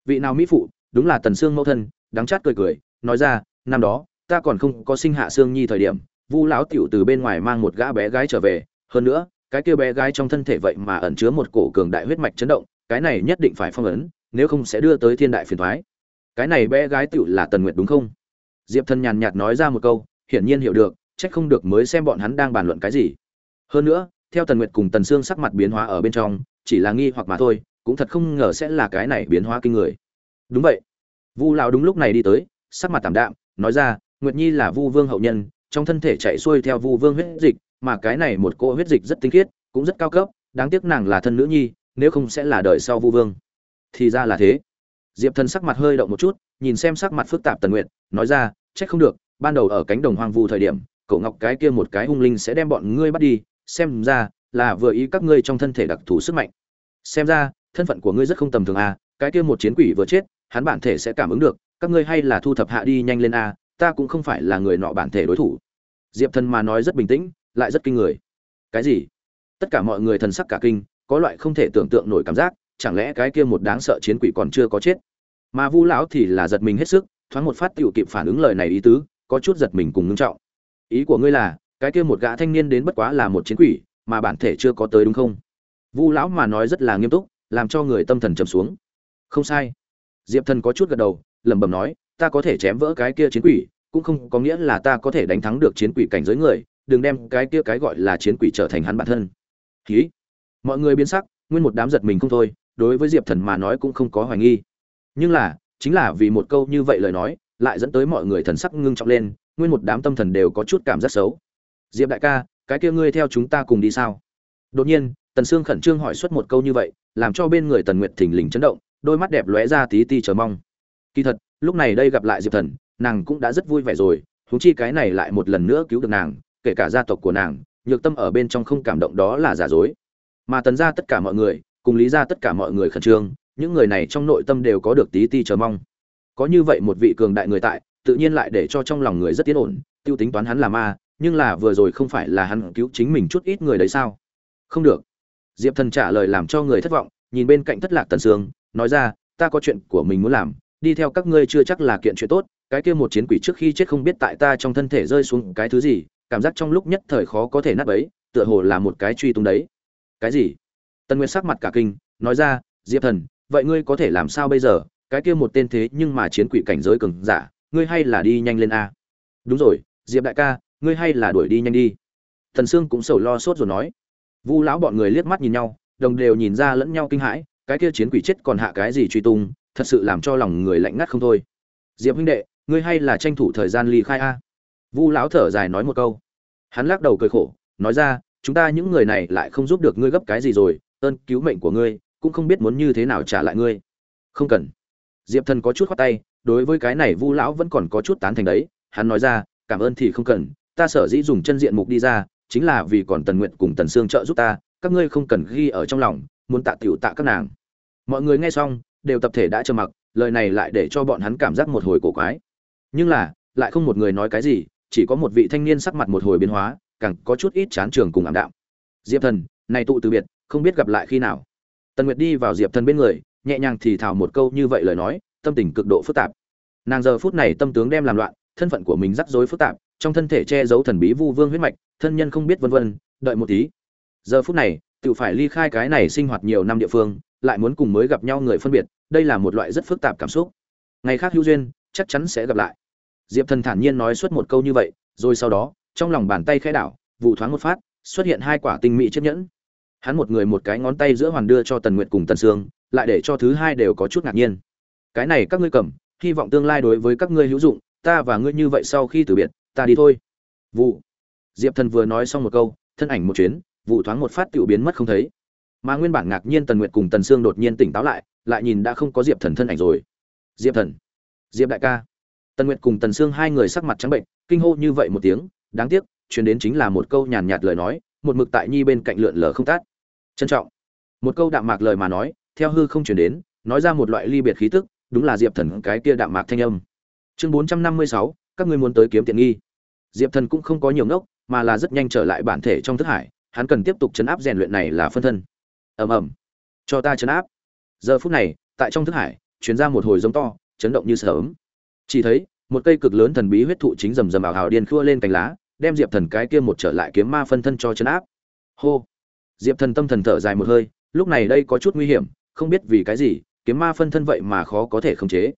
Vị nào mỹ phụ, đúng là tần sương mẫu thân, đắng chát cười cười, nói ra, năm đó, ta còn không có sinh hạ sương nhi thời điểm, vu lão tiểu từ bên ngoài mang một gã bé gái trở về, hơn nữa cái kia bé gái trong thân thể vậy mà ẩn chứa một cổ cường đại huyết mạch chấn động, cái này nhất định phải phong ấn, nếu không sẽ đưa tới thiên đại phiền thoái cái này bé gái tựu là tần nguyệt đúng không? Diệp thần nhàn nhạt nói ra một câu, hiển nhiên hiểu được trách không được mới xem bọn hắn đang bàn luận cái gì. Hơn nữa, theo tần nguyệt cùng tần sương sắc mặt biến hóa ở bên trong, chỉ là nghi hoặc mà thôi, cũng thật không ngờ sẽ là cái này biến hóa kinh người. Đúng vậy. Vu lão đúng lúc này đi tới, sắc mặt tảm đạm, nói ra, nguyệt nhi là vu vương hậu nhân, trong thân thể chạy xuôi theo vu vương huyết dịch mà cái này một cô huyết dịch rất tinh khiết, cũng rất cao cấp, đáng tiếc nàng là thân nữ nhi, nếu không sẽ là đời sau vu vương. Thì ra là thế. Diệp thần sắc mặt hơi động một chút, nhìn xem sắc mặt phức tạp tần nguyệt, nói ra, trách không được, ban đầu ở cánh đồng hoang vu thời điểm, cậu ngọc cái kia một cái hung linh sẽ đem bọn ngươi bắt đi, xem ra là vừa ý các ngươi trong thân thể đặc thù sức mạnh. Xem ra, thân phận của ngươi rất không tầm thường à cái kia một chiến quỷ vừa chết, hắn bản thể sẽ cảm ứng được, các ngươi hay là thu thập hạ đi nhanh lên a ta cũng không phải là người nọ bản thể đối thủ. Diệp thần mà nói rất bình tĩnh lại rất kinh người. Cái gì? Tất cả mọi người thần sắc cả kinh, có loại không thể tưởng tượng nổi cảm giác, chẳng lẽ cái kia một đáng sợ chiến quỷ còn chưa có chết? Mà vu lão thì là giật mình hết sức, thoáng một phát tựu kịp phản ứng lời này ý tứ, có chút giật mình cùng ngưng trọng. Ý của ngươi là, cái kia một gã thanh niên đến bất quá là một chiến quỷ, mà bản thể chưa có tới đúng không? Vu lão mà nói rất là nghiêm túc, làm cho người tâm thần trầm xuống. Không sai. Diệp thần có chút gật đầu, lẩm bẩm nói, ta có thể chém vỡ cái kia chiến quỷ, cũng không có nghĩa là ta có thể đánh thắng được chiến quỷ cảnh giới người đừng đem cái kia cái gọi là chiến quỷ trở thành hắn bản thân. Ký mọi người biến sắc, nguyên một đám giật mình không thôi, đối với diệp thần mà nói cũng không có hoài nghi. Nhưng là, chính là vì một câu như vậy lời nói, lại dẫn tới mọi người thần sắc ngưng trọng lên, nguyên một đám tâm thần đều có chút cảm giác xấu. Diệp đại ca, cái kia ngươi theo chúng ta cùng đi sao? Đột nhiên, tần sương khẩn trương hỏi xuất một câu như vậy, làm cho bên người tần nguyệt thình lình chấn động, đôi mắt đẹp lóe ra tí ti chờ mong. Kỳ thật, lúc này đây gặp lại diệp thần, nàng cũng đã rất vui vẻ rồi, huống chi cái này lại một lần nữa cứu được nàng kể cả gia tộc của nàng, nhược tâm ở bên trong không cảm động đó là giả dối. Mà tần ra tất cả mọi người, cùng lý ra tất cả mọi người khẩn trương, những người này trong nội tâm đều có được tí ti chờ mong. Có như vậy một vị cường đại người tại, tự nhiên lại để cho trong lòng người rất tiến ổn, tiêu tính toán hắn là ma, nhưng là vừa rồi không phải là hắn cứu chính mình chút ít người đấy sao? Không được. Diệp thần trả lời làm cho người thất vọng, nhìn bên cạnh thất lạc tần sương, nói ra, ta có chuyện của mình muốn làm, đi theo các ngươi chưa chắc là kiện chuyện tốt, cái kia một chiến quỷ trước khi chết không biết tại ta trong thân thể rơi xuống cái thứ gì cảm giác trong lúc nhất thời khó có thể nát ấy tựa hồ là một cái truy tung đấy. Cái gì? Tần nguyệt sắc mặt cả kinh, nói ra, diệp thần, vậy ngươi có thể làm sao bây giờ? Cái kia một tên thế nhưng mà chiến quỷ cảnh giới cường giả, ngươi hay là đi nhanh lên a? Đúng rồi, diệp đại ca, ngươi hay là đuổi đi nhanh đi. Thần sương cũng sầu lo sốt rồi nói. Vu lão bọn người liếc mắt nhìn nhau, đồng đều nhìn ra lẫn nhau kinh hãi, cái kia chiến quỷ chết còn hạ cái gì truy tung, thật sự làm cho lòng người lạnh ngắt không thôi. Diệp huynh đệ, ngươi hay là tranh thủ thời gian ly khai a? Vu lão thở dài nói một câu hắn lắc đầu cười khổ, nói ra, chúng ta những người này lại không giúp được ngươi gấp cái gì rồi, ơn cứu mệnh của ngươi, cũng không biết muốn như thế nào trả lại ngươi. Không cần. Diệp thần có chút khoát tay, đối với cái này vu lão vẫn còn có chút tán thành đấy, hắn nói ra, cảm ơn thì không cần, ta sở dĩ dùng chân diện mục đi ra, chính là vì còn tần nguyện cùng tần sương trợ giúp ta, các ngươi không cần ghi ở trong lòng, muốn tạ tiểu tạ các nàng. Mọi người nghe xong, đều tập thể đã trầm mặc, lời này lại để cho bọn hắn cảm giác một hồi cổ quái. Nhưng là, lại không một người nói cái gì chỉ có một vị thanh niên sắc mặt một hồi biến hóa, càng có chút ít chán trường cùng ảm đạm. Diệp thần, này tụ từ biệt, không biết gặp lại khi nào. Tần nguyệt đi vào diệp thần bên người, nhẹ nhàng thì thào một câu như vậy lời nói, tâm tình cực độ phức tạp. Nàng giờ phút này tâm tướng đem làm loạn, thân phận của mình rắc rối phức tạp, trong thân thể che giấu thần bí vu vương huyết mạch, thân nhân không biết vân vân, đợi một tí. Giờ phút này, tự phải ly khai cái này sinh hoạt nhiều năm địa phương, lại muốn cùng mới gặp nhau người phân biệt, đây là một loại rất phức tạp cảm xúc. Ngày khác hữu duyên, chắc chắn sẽ gặp lại diệp thần thản nhiên nói suốt một câu như vậy, rồi sau đó, trong lòng bàn tay khẽ đảo, vụ thoáng một phát, xuất hiện hai quả tinh mỹ chiếc nhẫn. Hắn một người một cái ngón tay giữa hoàn đưa cho tần nguyệt cùng tần sương, lại để cho thứ hai đều có chút ngạc nhiên. Cái này các ngươi cầm, hy vọng tương lai đối với các ngươi hữu dụng, ta và ngươi như vậy sau khi từ biệt, ta đi thôi. Vụ. Diệp thần vừa nói xong một câu, thân ảnh một chuyến, vụ thoáng một phát tiểu biến mất không thấy. Mà nguyên bản ngạc nhiên tần nguyệt cùng tần sương đột nhiên tỉnh táo lại lại nhìn đã không có diệp thần thân ảnh rồi. Diệp thần. Diệp đại ca tần nguyệt cùng tần sương hai người sắc mặt trắng bệnh, kinh hô như vậy một tiếng, đáng tiếc, truyền đến chính là một câu nhàn nhạt lời nói, một mực tại nhi bên cạnh lượn lờ không tát trân trọng. Một câu đạm mạc lời mà nói, theo hư không truyền đến, nói ra một loại ly biệt khí tức, đúng là diệp thần cái kia đạm mạc thanh âm. Chương bốn trăm năm mươi sáu, các ngươi muốn tới kiếm tiện nghi. Diệp thần cũng không có nhiều ngốc, mà là rất nhanh trở lại bản thể trong thức hải, hắn cần tiếp tục chấn áp rèn luyện này là phân thân. Ầm ầm. Cho ta chấn áp. Giờ phút này, tại trong thức hải chuyển ra một hồi giống to, chấn động như sớm chỉ thấy, một cây cực lớn thần bí huyết thụ chính rầm rầm ảo hào điên khua lên cành lá, đem diệp thần cái kia một trở lại kiếm ma phân thân cho chấn áp. Hô! Diệp thần tâm thần thở dài một hơi, lúc này đây có chút nguy hiểm, không biết vì cái gì, kiếm ma phân thân vậy mà khó có thể khống chế.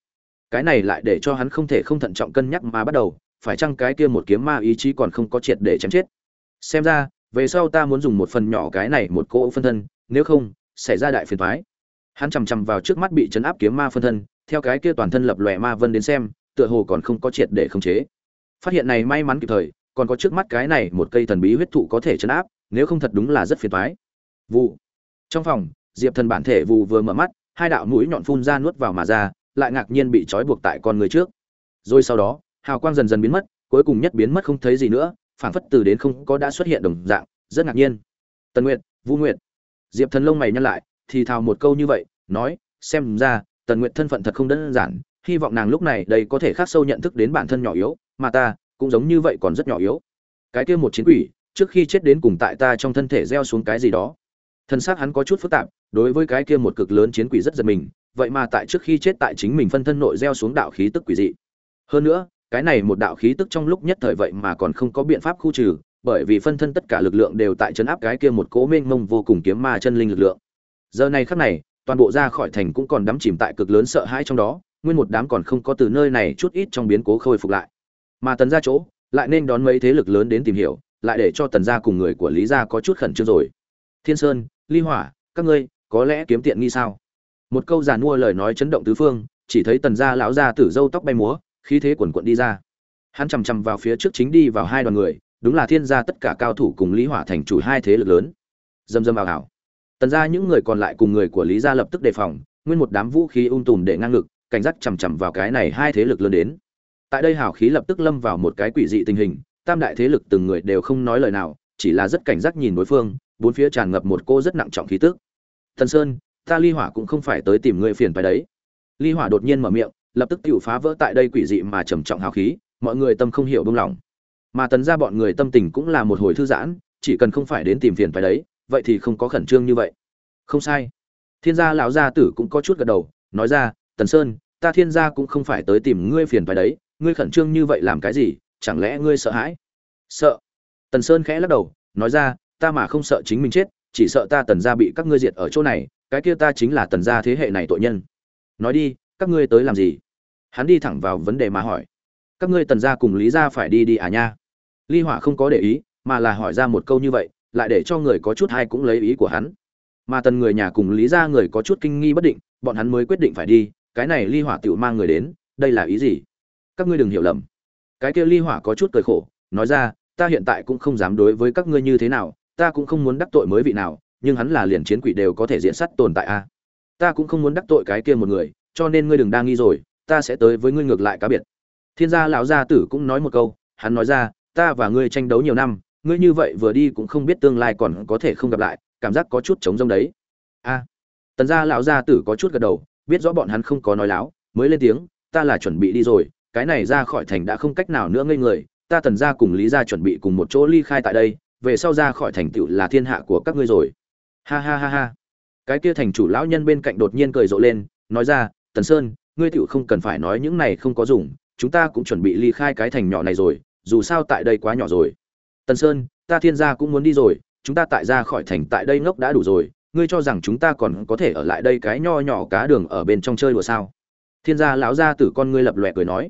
Cái này lại để cho hắn không thể không thận trọng cân nhắc mà bắt đầu, phải chăng cái kia một kiếm ma ý chí còn không có triệt để chém chết? Xem ra, về sau ta muốn dùng một phần nhỏ cái này một cỗ phân thân, nếu không, xảy ra đại phiền thoái hắn chằm chằm vào trước mắt bị chấn áp kiếm ma phân thân, theo cái kia toàn thân lập lòe ma vân đến xem, tựa hồ còn không có triệt để khống chế. Phát hiện này may mắn kịp thời, còn có trước mắt cái này một cây thần bí huyết thụ có thể chấn áp, nếu không thật đúng là rất phiền toái. Vụ. Trong phòng, diệp thần bản thể vụ vừa mở mắt, hai đạo mũi nhọn phun ra nuốt vào mà ra, lại ngạc nhiên bị trói buộc tại con người trước. Rồi sau đó, hào quang dần dần biến mất, cuối cùng nhất biến mất không thấy gì nữa phản phất từ đến không có đã xuất hiện đồng dạng, rất ngạc nhiên. Tần nguyệt vũ nguyệt. Diệp thần lông mày nhăn lại thì thào một câu như vậy, nói, xem ra, tần nguyệt thân phận thật không đơn giản, hy vọng nàng lúc này đây có thể khắc sâu nhận thức đến bản thân nhỏ yếu, mà ta, cũng giống như vậy còn rất nhỏ yếu. Cái kia một chiến quỷ, trước khi chết đến cùng tại ta trong thân thể gieo xuống cái gì đó. Thân xác hắn có chút phức tạp, đối với cái kia một cực lớn chiến quỷ rất giật mình, vậy mà tại trước khi chết tại chính mình phân thân nội gieo xuống đạo khí tức quỷ dị. Hơn nữa, cái này một đạo khí tức trong lúc nhất thời vậy mà còn không có biện pháp khu trừ, bởi vì phân thân tất cả lực lượng đều tại chấn áp cái kia một cố mênh mông vô cùng kiếm ma chân linh lực lượng giờ này khắc này, toàn bộ ra khỏi thành cũng còn đắm chìm tại cực lớn sợ hãi trong đó, nguyên một đám còn không có từ nơi này chút ít trong biến cố khôi phục lại. Mà tần ra chỗ, lại nên đón mấy thế lực lớn đến tìm hiểu, lại để cho tần gia cùng người của lý gia có chút khẩn trương rồi. Thiên sơn, ly hỏa, các ngươi, có lẽ kiếm tiện nghi sao? Một câu giàn mua lời nói chấn động tứ phương, chỉ thấy tần gia lão gia tử dâu tóc bay múa, khí thế quần quận đi ra. Hắn chằm chằm vào phía trước chính đi vào hai đoàn người, đúng là thiên gia tất cả cao thủ cùng lý hỏa thành chủ hai thế lực lớn. Dầm dầm vào ảo tần gia những người còn lại cùng người của lý gia lập tức đề phòng, nguyên một đám vũ khí ung tùm để ngang ngực, cảnh giác chằm chằm vào cái này hai thế lực lớn đến. Tại đây hào khí lập tức lâm vào một cái quỷ dị tình hình, tam đại thế lực từng người đều không nói lời nào, chỉ là rất cảnh giác nhìn đối phương, bốn phía tràn ngập một cô rất nặng trọng khí tức. Thần sơn, ta ly hỏa cũng không phải tới tìm người phiền phải đấy. Ly hỏa đột nhiên mở miệng, lập tức tự phá vỡ tại đây quỷ dị mà trầm trọng hào khí, mọi người tâm không hiểu buông lỏng mà tần ra bọn người tâm tình cũng là một hồi thư giãn, chỉ cần không phải đến tìm phiền phải đấy vậy thì không có khẩn trương như vậy. Không sai. Thiên gia lão gia tử cũng có chút gật đầu, nói ra, tần sơn, ta thiên gia cũng không phải tới tìm ngươi phiền phải đấy, ngươi khẩn trương như vậy làm cái gì, chẳng lẽ ngươi sợ hãi? Sợ? Tần sơn khẽ lắc đầu, nói ra, ta mà không sợ chính mình chết, chỉ sợ ta tần gia bị các ngươi diệt ở chỗ này, cái kia ta chính là tần gia thế hệ này tội nhân. Nói đi, các ngươi tới làm gì? Hắn đi thẳng vào vấn đề mà hỏi. Các ngươi tần gia cùng lý gia phải đi đi à nha? Ly hỏa không có để ý, mà là hỏi ra một câu như vậy lại để cho người có chút hay cũng lấy ý của hắn. Mà tần người nhà cùng lý gia người có chút kinh nghi bất định, bọn hắn mới quyết định phải đi, cái này ly hỏa tựu mang người đến, đây là ý gì? Các ngươi đừng hiểu lầm. Cái kia ly hỏa có chút cười khổ, nói ra, ta hiện tại cũng không dám đối với các ngươi như thế nào, ta cũng không muốn đắc tội mới vị nào, nhưng hắn là liền chiến quỷ đều có thể diễn sắt tồn tại a. Ta cũng không muốn đắc tội cái kia một người, cho nên ngươi đừng đa nghi rồi, ta sẽ tới với ngươi ngược lại cá biệt. Thiên gia lão gia tử cũng nói một câu, hắn nói ra, ta và ngươi tranh đấu nhiều năm ngươi như vậy vừa đi cũng không biết tương lai còn có thể không gặp lại, cảm giác có chút trống rông đấy. A. Tần gia lão gia tử có chút gật đầu, biết rõ bọn hắn không có nói láo, mới lên tiếng, ta là chuẩn bị đi rồi, cái này ra khỏi thành đã không cách nào nữa ngây người, ta tần gia cùng lý gia chuẩn bị cùng một chỗ ly khai tại đây, về sau ra khỏi thành tựu là thiên hạ của các ngươi rồi. Ha ha ha ha. Cái kia thành chủ lão nhân bên cạnh đột nhiên cười rộ lên, nói ra, tần sơn, ngươi tựu không cần phải nói những này không có dùng, chúng ta cũng chuẩn bị ly khai cái thành nhỏ này rồi, dù sao tại đây quá nhỏ rồi tần sơn, ta thiên gia cũng muốn đi rồi, chúng ta tại ra khỏi thành tại đây ngốc đã đủ rồi, ngươi cho rằng chúng ta còn có thể ở lại đây cái nho nhỏ cá đường ở bên trong chơi đùa sao? Thiên gia lão gia tử con ngươi lập lòe cười nói.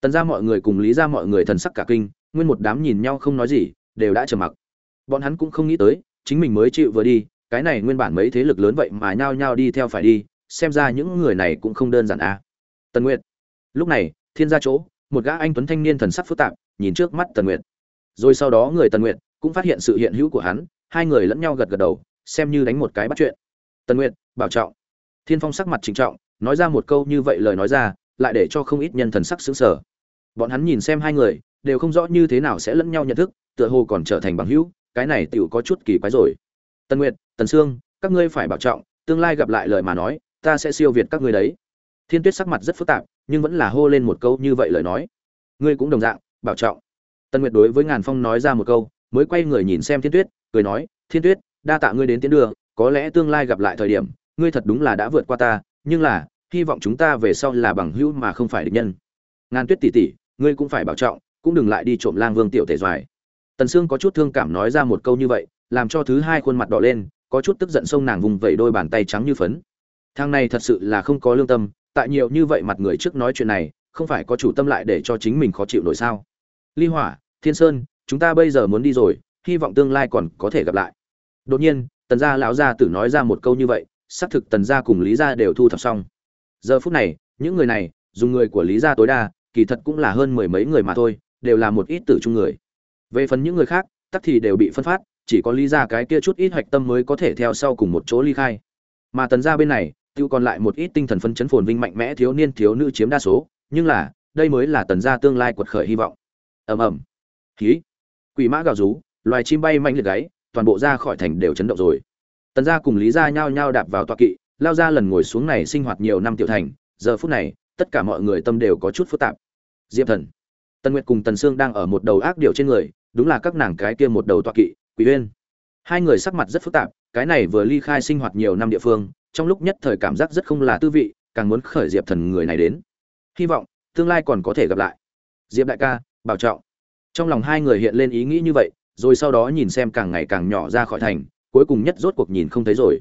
Tần Gia mọi người cùng lý ra mọi người thần sắc cả kinh, nguyên một đám nhìn nhau không nói gì, đều đã trầm mặc. Bọn hắn cũng không nghĩ tới, chính mình mới chịu vừa đi, cái này nguyên bản mấy thế lực lớn vậy mà nhao nhao đi theo phải đi, xem ra những người này cũng không đơn giản à. tần nguyệt. Lúc này, thiên gia chỗ, một gã anh tuấn thanh niên thần sắc phức tạp, nhìn trước mắt tần nguyệt rồi sau đó người tần nguyệt cũng phát hiện sự hiện hữu của hắn hai người lẫn nhau gật gật đầu xem như đánh một cái bắt chuyện tần nguyệt bảo trọng thiên phong sắc mặt trịnh trọng nói ra một câu như vậy lời nói ra lại để cho không ít nhân thần sắc sững sờ. Bọn hắn nhìn xem hai người, đều không rõ như thế nào sẽ lẫn nhau nhận thức, tựa hồ còn trở thành bằng hữu, cái này tiểu có chút kỳ quái rồi. tần Nguyệt, Tần Sương, các ngươi phải bảo trọng, tương lai gặp lại lời mà nói, ta sẽ siêu việt các ngươi đấy. Thiên Tuyết sắc mặt rất phức tạp, nhưng vẫn là hô lên một câu như vậy lời nói. Ngươi cũng đồng dạng, bảo trọng. Tân Nguyệt đối với Ngàn Phong nói ra một câu, mới quay người nhìn xem Thiên Tuyết, cười nói, "Thiên Tuyết, đa tạ ngươi đến tiến đường, có lẽ tương lai gặp lại thời điểm, ngươi thật đúng là đã vượt qua ta, nhưng là, hy vọng chúng ta về sau là bằng hữu mà không phải địch nhân. Ngàn tuyết tỷ tỷ ngươi cũng phải bảo trọng cũng đừng lại đi trộm lang vương tiểu tể doài. Tần sương có chút thương cảm nói ra một câu như vậy làm cho thứ hai khuôn mặt đỏ lên có chút tức giận xông nàng vùng vẩy đôi bàn tay trắng như phấn. Thang này thật sự là không có lương tâm tại nhiều như vậy mặt người trước nói chuyện này không phải có chủ tâm lại để cho chính mình khó chịu nổi sao? Ly hỏa, thiên sơn, chúng ta bây giờ muốn đi rồi, hy vọng tương lai còn có thể gặp lại. Đột nhiên, tần gia lão gia tử nói ra một câu như vậy, xác thực tần gia cùng lý gia đều thu thập xong. Giờ phút này, những người này, dùng người của lý gia tối đa, kỳ thật cũng là hơn mười mấy người mà thôi, đều là một ít tử trung người. Về phần những người khác, tắc thì đều bị phân phát, chỉ có lý gia cái kia chút ít hoạch tâm mới có thể theo sau cùng một chỗ ly khai. Mà tần gia bên này, tiêu còn lại một ít tinh thần phân chấn phồn vinh mạnh mẽ thiếu niên thiếu nữ chiếm đa số, nhưng là, đây mới là tần gia tương lai quật khởi hy vọng ầm ầm. Khí quỷ mã gào rú, loài chim bay mạnh liệt gáy, toàn bộ ra khỏi thành đều chấn động rồi. Tần gia cùng lý gia nhao nhao đạp vào tọa kỵ, lao ra lần ngồi xuống này sinh hoạt nhiều năm tiểu thành, giờ phút này, tất cả mọi người tâm đều có chút phức tạp. Diệp thần. Tần nguyệt cùng tần sương đang ở một đầu ác điều trên người, đúng là các nàng cái kia một đầu tọa kỵ, quỷ uyên. Hai người sắc mặt rất phức tạp, cái này vừa ly khai sinh hoạt nhiều năm địa phương, trong lúc nhất thời cảm giác rất không là tư vị, càng muốn khởi diệp thần người này đến. Hy vọng, tương lai còn có thể gặp lại. Diệp đại ca bảo trọng. Trong lòng hai người hiện lên ý nghĩ như vậy, rồi sau đó nhìn xem càng ngày càng nhỏ ra khỏi thành, cuối cùng nhất rốt cuộc nhìn không thấy rồi.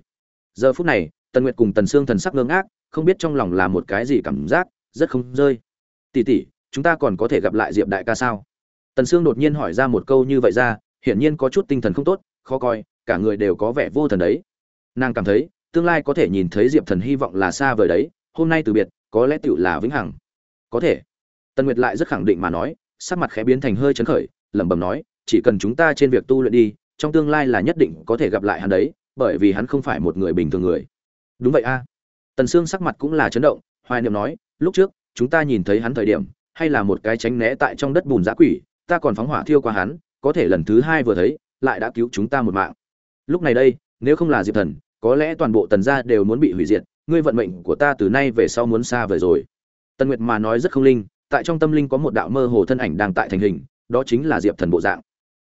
Giờ phút này, tần nguyệt cùng tần sương thần sắc ngơ ngác, không biết trong lòng là một cái gì cảm giác, rất không rơi. Tỉ tỉ chúng ta còn có thể gặp lại diệp đại ca sao? Tần sương đột nhiên hỏi ra một câu như vậy ra, hiển nhiên có chút tinh thần không tốt, khó coi, cả người đều có vẻ vô thần đấy. Nàng cảm thấy, tương lai có thể nhìn thấy diệp thần hy vọng là xa vời đấy, hôm nay từ biệt, có lẽ tựu là vĩnh hằng. Có thể. Tần nguyệt lại rất khẳng định mà nói sắc mặt khẽ biến thành hơi chấn khởi, lẩm bẩm nói, chỉ cần chúng ta trên việc tu luyện đi, trong tương lai là nhất định có thể gặp lại hắn đấy, bởi vì hắn không phải một người bình thường người. Đúng vậy a. Tần sương sắc mặt cũng là chấn động, hoài niệm nói, lúc trước, chúng ta nhìn thấy hắn thời điểm, hay là một cái tránh né tại trong đất bùn dã quỷ, ta còn phóng hỏa thiêu qua hắn, có thể lần thứ hai vừa thấy, lại đã cứu chúng ta một mạng. Lúc này đây, nếu không là diệp thần, có lẽ toàn bộ tần gia đều muốn bị hủy diệt, ngươi vận mệnh của ta từ nay về sau muốn xa vời rồi. Tần nguyệt mà nói rất không linh tại trong tâm linh có một đạo mơ hồ thân ảnh đang tại thành hình, đó chính là diệp thần bộ dạng.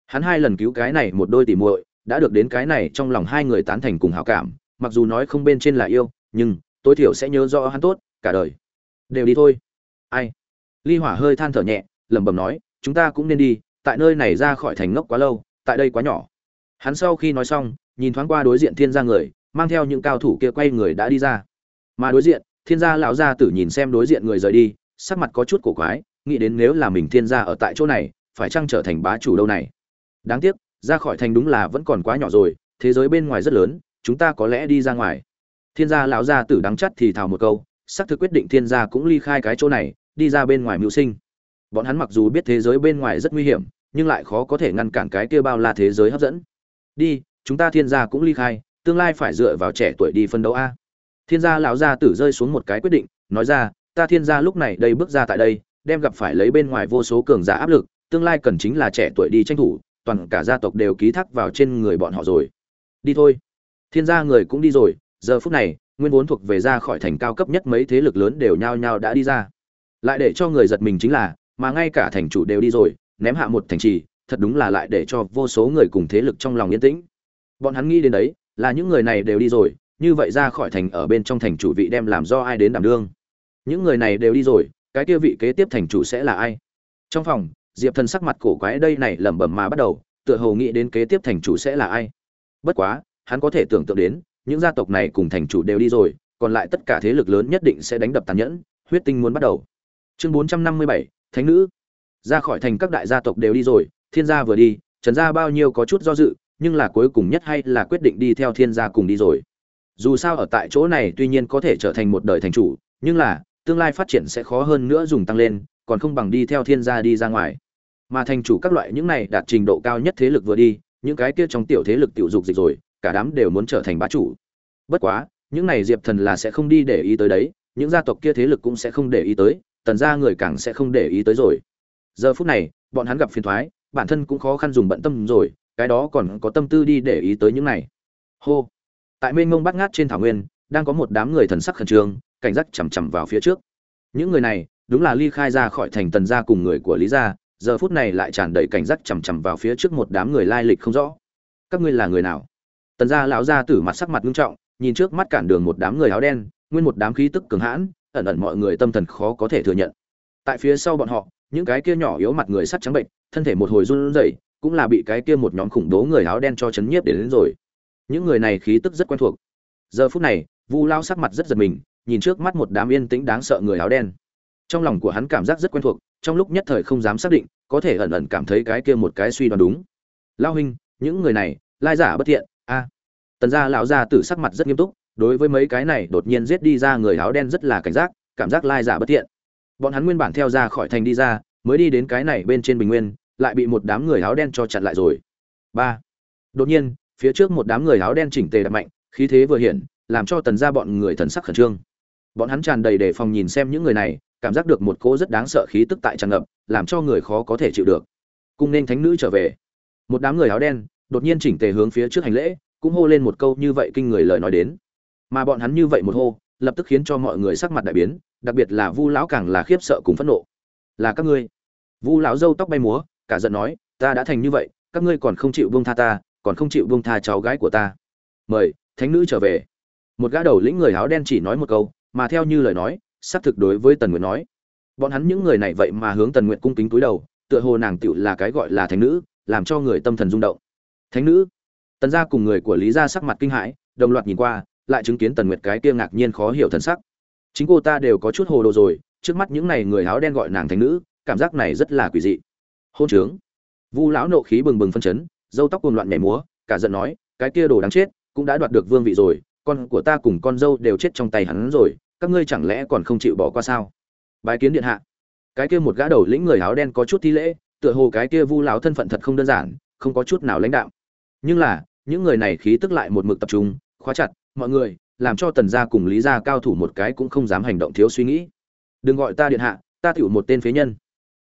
Hắn hai lần cứu cái này một đôi tỉ muội, đã được đến cái này trong lòng hai người tán thành cùng hảo cảm, mặc dù nói không bên trên là yêu, nhưng tối thiểu sẽ nhớ rõ hắn tốt, cả đời. Đều đi thôi. Ai? Ly hỏa hơi than thở nhẹ, lẩm bẩm nói, chúng ta cũng nên đi, tại nơi này ra khỏi thành ngốc quá lâu, tại đây quá nhỏ. Hắn sau khi nói xong, nhìn thoáng qua đối diện thiên gia người, mang theo những cao thủ kia quay người đã đi ra. Mà đối diện, thiên gia lão gia tử nhìn xem đối diện người rời đi sắc mặt có chút cổ quái, nghĩ đến nếu là mình thiên gia ở tại chỗ này, phải chăng trở thành bá chủ đâu này? Đáng tiếc, ra khỏi thành đúng là vẫn còn quá nhỏ rồi, thế giới bên ngoài rất lớn, chúng ta có lẽ đi ra ngoài. Thiên gia lão gia tử đắng chắt thì thào một câu, xác thực quyết định thiên gia cũng ly khai cái chỗ này, đi ra bên ngoài mưu sinh. Bọn hắn mặc dù biết thế giới bên ngoài rất nguy hiểm, nhưng lại khó có thể ngăn cản cái kia bao la thế giới hấp dẫn. Đi, chúng ta thiên gia cũng ly khai, tương lai phải dựa vào trẻ tuổi đi phân đấu a. Thiên gia lão gia tử rơi xuống một cái quyết định, nói ra ta thiên gia lúc này đây bước ra tại đây, đem gặp phải lấy bên ngoài vô số cường giả áp lực, tương lai cần chính là trẻ tuổi đi tranh thủ, toàn cả gia tộc đều ký thác vào trên người bọn họ rồi. Đi thôi. Thiên gia người cũng đi rồi, giờ phút này, nguyên vốn thuộc về ra khỏi thành cao cấp nhất mấy thế lực lớn đều nhao nhao đã đi ra. Lại để cho người giật mình chính là, mà ngay cả thành chủ đều đi rồi, ném hạ một thành trì, thật đúng là lại để cho vô số người cùng thế lực trong lòng yên tĩnh. Bọn hắn nghĩ đến đấy, là những người này đều đi rồi, như vậy ra khỏi thành ở bên trong thành chủ vị đem làm do ai đến đảm đương những người này đều đi rồi, cái kia vị kế tiếp thành chủ sẽ là ai? Trong phòng, diệp thần sắc mặt cổ quái đây này lẩm bẩm mà bắt đầu, tựa hồ nghĩ đến kế tiếp thành chủ sẽ là ai. Bất quá, hắn có thể tưởng tượng đến, những gia tộc này cùng thành chủ đều đi rồi, còn lại tất cả thế lực lớn nhất định sẽ đánh đập tàn nhẫn, huyết tinh muốn bắt đầu. Chương bốn trăm năm mươi bảy, thánh nữ. Ra khỏi thành các đại gia tộc đều đi rồi, thiên gia vừa đi, trần gia bao nhiêu có chút do dự, nhưng là cuối cùng nhất hay là quyết định đi theo thiên gia cùng đi rồi. Dù sao ở tại chỗ này tuy nhiên có thể trở thành một đời thành chủ, nhưng là tương lai phát triển sẽ khó hơn nữa dùng tăng lên, còn không bằng đi theo thiên gia đi ra ngoài. Mà thành chủ các loại những này đạt trình độ cao nhất thế lực vừa đi, những cái kia trong tiểu thế lực tiểu dục dịch rồi, cả đám đều muốn trở thành bá chủ. Bất quá, những này diệp thần là sẽ không đi để ý tới đấy, những gia tộc kia thế lực cũng sẽ không để ý tới, tần gia người càng sẽ không để ý tới rồi. Giờ phút này, bọn hắn gặp phiền thoái, bản thân cũng khó khăn dùng bận tâm rồi, cái đó còn có tâm tư đi để ý tới những này. Hô. Tại mênh mông bắt ngát trên thảo nguyên đang có một đám người thần sắc khẩn trương cảnh giác chằm chằm vào phía trước. Những người này đúng là ly khai ra khỏi thành tần gia cùng người của lý gia giờ phút này lại tràn đầy cảnh giác chằm chằm vào phía trước một đám người lai lịch không rõ. Các ngươi là người nào? Tần gia lão gia tử mặt sắc mặt nghiêm trọng nhìn trước mắt cản đường một đám người áo đen nguyên một đám khí tức cường hãn ẩn ẩn mọi người tâm thần khó có thể thừa nhận. Tại phía sau bọn họ những cái kia nhỏ yếu mặt người sắt trắng bệnh thân thể một hồi run rẩy cũng là bị cái kia một nhóm khủng bố người áo đen cho chấn nhiếp đến, đến rồi. Những người này khí tức rất quen thuộc. Giờ phút này vu lao sắc mặt rất giật mình, nhìn trước mắt một đám yên tĩnh đáng sợ người áo đen. Trong lòng của hắn cảm giác rất quen thuộc, trong lúc nhất thời không dám xác định, có thể ẩn ẩn cảm thấy cái kia một cái suy đoán đúng. Lao huynh, những người này, lai giả bất thiện, a. Tần gia lão gia tử sắc mặt rất nghiêm túc, đối với mấy cái này đột nhiên giết đi ra người áo đen rất là cảnh giác, cảm giác lai giả bất thiện. Bọn hắn nguyên bản theo ra khỏi thành đi ra, mới đi đến cái này bên trên bình nguyên, lại bị một đám người áo đen cho chặn lại rồi. Ba. Đột nhiên, phía trước một đám người áo đen chỉnh tề đập mạnh, khí thế vừa hiện làm cho tần gia bọn người thần sắc khẩn trương. Bọn hắn tràn đầy đề phòng nhìn xem những người này, cảm giác được một cỗ rất đáng sợ khí tức tại tràn ngập, làm cho người khó có thể chịu được. Cung nên thánh nữ trở về. Một đám người áo đen, đột nhiên chỉnh tề hướng phía trước hành lễ, cũng hô lên một câu như vậy kinh người lời nói đến. Mà bọn hắn như vậy một hô, lập tức khiến cho mọi người sắc mặt đại biến, đặc biệt là vu lão càng là khiếp sợ cùng phẫn nộ. Là các ngươi. Vu lão râu tóc bay múa, cả giận nói, ta đã thành như vậy, các ngươi còn không chịu buông tha ta, còn không chịu buông tha cháu gái của ta. Mời, thánh nữ trở về một gã đầu lĩnh người áo đen chỉ nói một câu, mà theo như lời nói, xác thực đối với tần nguyệt nói. Bọn hắn những người này vậy mà hướng tần nguyệt cung kính túi đầu, tựa hồ nàng tựu là cái gọi là thánh nữ, làm cho người tâm thần rung động. Thánh nữ? Tần gia cùng người của lý gia sắc mặt kinh hãi, đồng loạt nhìn qua, lại chứng kiến tần nguyệt cái kia ngạc nhiên khó hiểu thần sắc. Chính cô ta đều có chút hồ đồ rồi, trước mắt những này người áo đen gọi nàng thánh nữ, cảm giác này rất là quỷ dị. Hôn trướng. Vu lão nộ khí bừng bừng phân chấn dâu tóc cuồng loạn nhảy múa, cả giận nói, cái kia đồ đáng chết, cũng đã đoạt được vương vị rồi con của ta cùng con dâu đều chết trong tay hắn rồi, các ngươi chẳng lẽ còn không chịu bỏ qua sao? Bái kiến điện hạ. Cái kia một gã đầu lĩnh người áo đen có chút thi lễ, tựa hồ cái kia vu lão thân phận thật không đơn giản, không có chút nào lãnh đạo nhưng là, những người này khí tức lại một mực tập trung, khóa chặt, mọi người, làm cho tần gia cùng lý gia cao thủ một cái cũng không dám hành động thiếu suy nghĩ. Đừng gọi ta điện hạ, ta tiểu một tên phế nhân.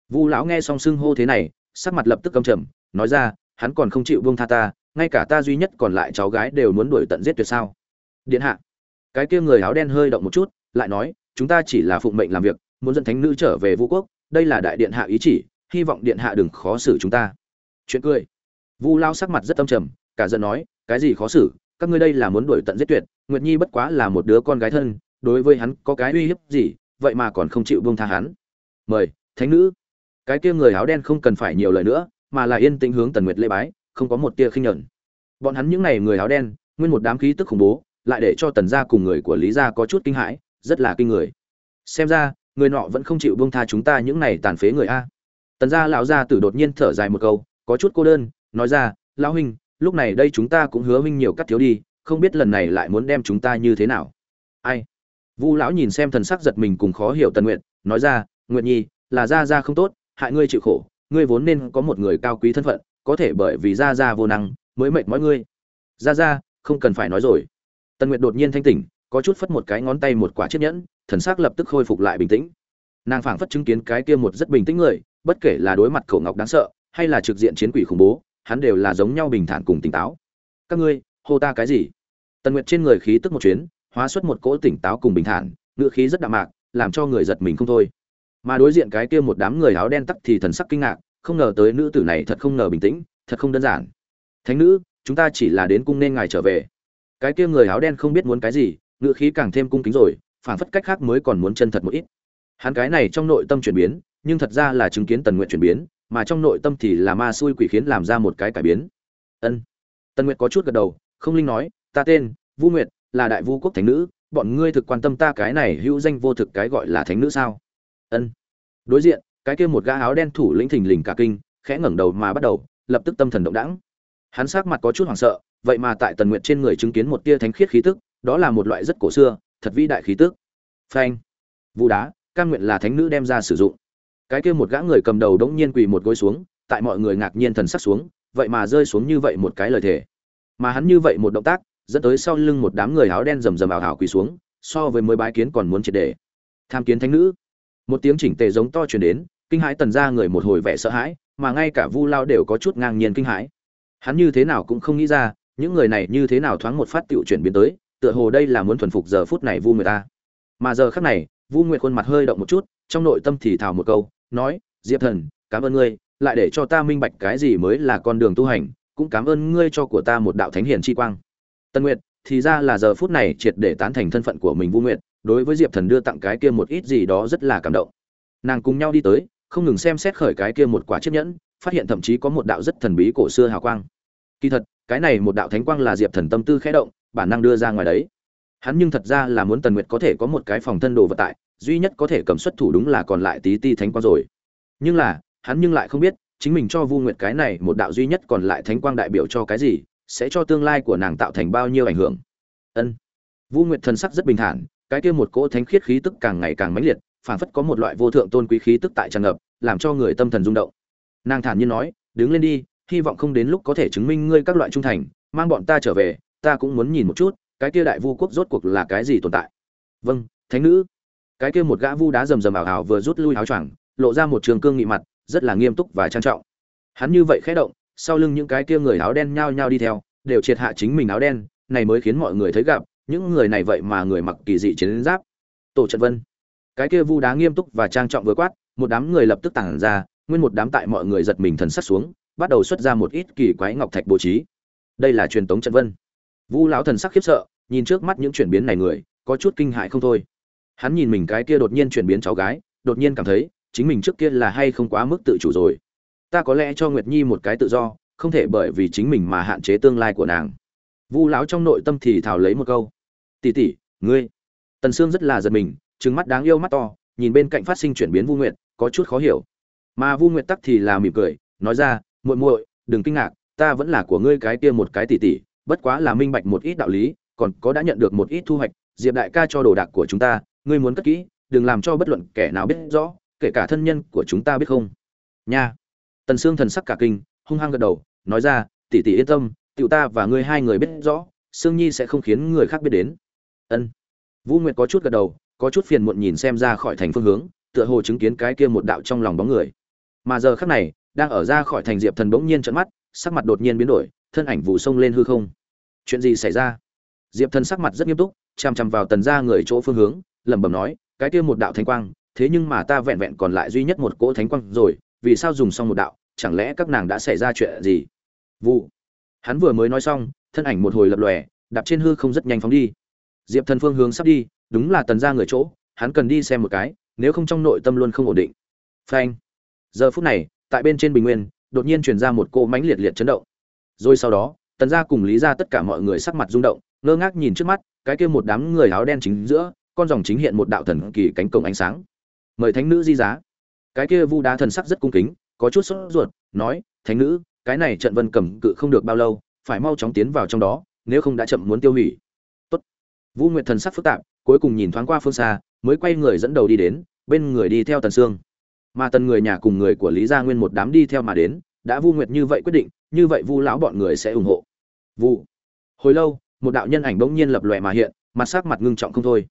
Vu lão nghe xong xưng hô thế này, sắc mặt lập tức căm trầm, nói ra, hắn còn không chịu buông tha ta, ngay cả ta duy nhất còn lại cháu gái đều muốn đuổi tận giết tuyệt sao? Điện hạ. Cái kia người áo đen hơi động một chút, lại nói, chúng ta chỉ là phụng mệnh làm việc, muốn dẫn thánh nữ trở về vũ quốc, đây là đại điện hạ ý chỉ, hy vọng điện hạ đừng khó xử chúng ta. Chuyện cười. Vu lao sắc mặt rất âm trầm, cả giận nói, cái gì khó xử, các ngươi đây là muốn đuổi tận giết tuyệt, nguyệt nhi bất quá là một đứa con gái thân, đối với hắn có cái uy hiếp gì, vậy mà còn không chịu buông tha hắn. Mời, thánh nữ. Cái kia người áo đen không cần phải nhiều lời nữa, mà là yên tĩnh hướng tần nguyệt lễ bái, không có một tia khinh nhẫn. Bọn hắn những này người áo đen, nguyên một đám khí tức khủng bố lại để cho tần gia cùng người của lý gia có chút kinh hãi, rất là kinh người. Xem ra, người nọ vẫn không chịu buông tha chúng ta những này tàn phế người a. Tần gia lão gia tử đột nhiên thở dài một câu, có chút cô đơn, nói ra, lão huynh, lúc này đây chúng ta cũng hứa huynh nhiều cắt thiếu đi, không biết lần này lại muốn đem chúng ta như thế nào. Ai? Vu lão nhìn xem thần sắc giật mình cùng khó hiểu tần nguyện nói ra nguyện nhi, là gia gia không tốt, hại ngươi chịu khổ, ngươi vốn nên có một người cao quý thân phận, có thể bởi vì gia gia vô năng mới mệt mỏi ngươi. Gia gia, không cần phải nói rồi tần nguyệt đột nhiên thanh tỉnh, có chút phất một cái ngón tay một quả chiếc nhẫn, thần sắc lập tức khôi phục lại bình tĩnh. Nàng phảng phất chứng kiến cái kia một rất bình tĩnh người, bất kể là đối mặt khẩu ngọc đáng sợ, hay là trực diện chiến quỷ khủng bố, hắn đều là giống nhau bình thản cùng tỉnh táo. Các ngươi, hô ta cái gì? Tần nguyệt trên người khí tức một chuyến, hóa xuất một cỗ tỉnh táo cùng bình thản ngựa khí rất đạm mạc, làm cho người giật mình không thôi. Mà đối diện cái kia một đám người áo đen tắc thì thần sắc kinh ngạc, không ngờ tới nữ tử này thật không ngờ bình tĩnh, thật không đơn giản. Thánh nữ, chúng ta chỉ là đến cung nên ngài trở về cái kia người áo đen không biết muốn cái gì, ngựa khí càng thêm cung kính rồi phản phất cách khác mới còn muốn chân thật một ít. Hắn cái này trong nội tâm chuyển biến, nhưng thật ra là chứng kiến tần nguyện chuyển biến, mà trong nội tâm thì là ma xui quỷ khiến làm ra một cái cải biến. Ân. Tần nguyệt có chút gật đầu, không linh nói, ta tên, vu nguyệt, là đại vu quốc thánh nữ, bọn ngươi thực quan tâm ta cái này hữu danh vô thực cái gọi là thánh nữ sao? Ân. Đối diện, cái kia một gã áo đen thủ lĩnh thình lình cả kinh, khẽ ngẩng đầu mà bắt đầu, lập tức tâm thần động đãng. Hắn sắc mặt có chút hoảng sợ vậy mà tại tần nguyệt trên người chứng kiến một tia thánh khiết khí tức, đó là một loại rất cổ xưa, thật vĩ đại khí tức. Phanh. Vu đá căn nguyện là thánh nữ đem ra sử dụng. Cái kia một gã người cầm đầu đống nhiên quỳ một gối xuống, tại mọi người ngạc nhiên thần sắc xuống, vậy mà rơi xuống như vậy một cái lời thề. Mà hắn như vậy một động tác, dẫn tới sau lưng một đám người áo đen rầm rầm ảo hảo quỳ xuống, so với mới bái kiến còn muốn triệt đề. tham kiến thánh nữ. Một tiếng chỉnh tề giống to truyền đến, kinh hãi tần ra người một hồi vẻ sợ hãi, mà ngay cả vu lao đều có chút ngang nhiên kinh hãi. Hắn như thế nào cũng không nghĩ ra những người này như thế nào thoáng một phát tựu chuyển biến tới, tựa hồ đây là muốn thuần phục giờ phút này vu người ta. Mà giờ khắc này, vu nguyệt khuôn mặt hơi động một chút, trong nội tâm thì thào một câu, nói, diệp thần, cảm ơn ngươi, lại để cho ta minh bạch cái gì mới là con đường tu hành, cũng cảm ơn ngươi cho của ta một đạo thánh hiền chi quang. Tân nguyệt, thì ra là giờ phút này triệt để tán thành thân phận của mình vu nguyệt, đối với diệp thần đưa tặng cái kia một ít gì đó rất là cảm động. Nàng cùng nhau đi tới, không ngừng xem xét khởi cái kia một quả chiếc nhẫn, phát hiện thậm chí có một đạo rất thần bí cổ xưa hào quang. Kỳ thật cái này một đạo thánh quang là diệp thần tâm tư khẽ động, bản năng đưa ra ngoài đấy. Hắn nhưng thật ra là muốn tần nguyệt có thể có một cái phòng thân đồ vật tại, duy nhất có thể cầm xuất thủ đúng là còn lại tí ti thánh quang rồi. Nhưng là, hắn nhưng lại không biết, chính mình cho vu nguyệt cái này một đạo duy nhất còn lại thánh quang đại biểu cho cái gì, sẽ cho tương lai của nàng tạo thành bao nhiêu ảnh hưởng. Ân. Vu nguyệt thần sắc rất bình thản, cái kia một cỗ thánh khiết khí tức càng ngày càng mãnh liệt, phảng phất có một loại vô thượng tôn quý khí tức tại tràn ngập, làm cho người tâm thần rung động. Nàng thản nhiên nói, đứng lên đi hy vọng không đến lúc có thể chứng minh ngươi các loại trung thành, mang bọn ta trở về, ta cũng muốn nhìn một chút, cái kia đại vu quốc rốt cuộc là cái gì tồn tại. Vâng thánh nữ. Cái kia một gã vu đá rầm rầm ảo ảo vừa rút lui áo choàng, lộ ra một trường cương nghị mặt, rất là nghiêm túc và trang trọng. Hắn như vậy khẽ động, sau lưng những cái kia người áo đen nhao nhao đi theo, đều triệt hạ chính mình áo đen, này mới khiến mọi người thấy gặp, những người này vậy mà người mặc kỳ dị chiến giáp. Tổ trận vân. Cái kia vu đá nghiêm túc và trang trọng vừa quát, một đám người lập tức tản ra, nguyên một đám tại mọi người giật mình thần sắc xuống bắt đầu xuất ra một ít kỳ quái ngọc thạch bố trí. Đây là truyền tống trận vân. Vu lão thần sắc khiếp sợ, nhìn trước mắt những chuyển biến này người, có chút kinh hại không thôi. Hắn nhìn mình cái kia đột nhiên chuyển biến cháu gái, đột nhiên cảm thấy, chính mình trước kia là hay không quá mức tự chủ rồi. Ta có lẽ cho nguyệt nhi một cái tự do, không thể bởi vì chính mình mà hạn chế tương lai của nàng. Vu lão trong nội tâm thì thào lấy một câu. Tỉ tỉ ngươi. Tần sương rất là giật mình, trừng mắt đáng yêu mắt to, nhìn bên cạnh phát sinh chuyển biến vu nguyệt, có chút khó hiểu. Mà vu nguyệt tắc thì là mỉm cười, nói ra muội muội đừng kinh ngạc ta vẫn là của ngươi cái kia một cái tỷ tỷ, bất quá là minh bạch một ít đạo lý còn có đã nhận được một ít thu hoạch diệp đại ca cho đồ đạc của chúng ta ngươi muốn cất kỹ đừng làm cho bất luận kẻ nào biết rõ kể cả thân nhân của chúng ta biết không. Nha. Tần sương thần sắc cả kinh hung hăng gật đầu nói ra tỷ tỷ yên tâm tiểu ta và ngươi hai người biết rõ sương nhi sẽ không khiến người khác biết đến. Ân. Vũ nguyệt có chút gật đầu có chút phiền muộn nhìn xem ra khỏi thành phương hướng tựa hồ chứng kiến cái kia một đạo trong lòng bóng người. Mà giờ khắc này đang ở ra khỏi thành diệp thần bỗng nhiên trợn mắt, sắc mặt đột nhiên biến đổi, thân ảnh vụ sông lên hư không. Chuyện gì xảy ra? Diệp thần sắc mặt rất nghiêm túc, chằm chằm vào tần ra người chỗ phương hướng, lẩm bẩm nói, cái kia một đạo thánh quang, thế nhưng mà ta vẹn vẹn còn lại duy nhất một cỗ thánh quang rồi, vì sao dùng xong một đạo, chẳng lẽ các nàng đã xảy ra chuyện gì? Vụ. Hắn vừa mới nói xong, thân ảnh một hồi lập lòe, đạp trên hư không rất nhanh phóng đi. Diệp thần phương hướng sắp đi, đúng là tần ra người chỗ, hắn cần đi xem một cái, nếu không trong nội tâm luôn không ổn định. Phanh. Giờ phút này tại bên trên bình nguyên, đột nhiên truyền ra một cỗ mánh liệt liệt chấn động. Rồi sau đó, tần gia cùng lý ra tất cả mọi người sắc mặt rung động, ngơ ngác nhìn trước mắt, cái kia một đám người áo đen chính giữa, con dòng chính hiện một đạo thần kỳ cánh cổng ánh sáng. Mời thánh nữ di giá. Cái kia vu đá thần sắc rất cung kính, có chút sốt ruột, nói, thánh nữ, cái này trận vân cầm cự không được bao lâu, phải mau chóng tiến vào trong đó, nếu không đã chậm muốn tiêu hủy. Tốt. Vu nguyệt thần sắc phức tạp, cuối cùng nhìn thoáng qua phương xa, mới quay người dẫn đầu đi đến, bên người đi theo tần sương mà tần người nhà cùng người của lý gia nguyên một đám đi theo mà đến, đã vu nguyệt như vậy quyết định, như vậy vu lão bọn người sẽ ủng hộ. Vu. Hồi lâu, một đạo nhân ảnh bỗng nhiên lập lòe mà hiện, mặt sắc mặt ngưng trọng không thôi.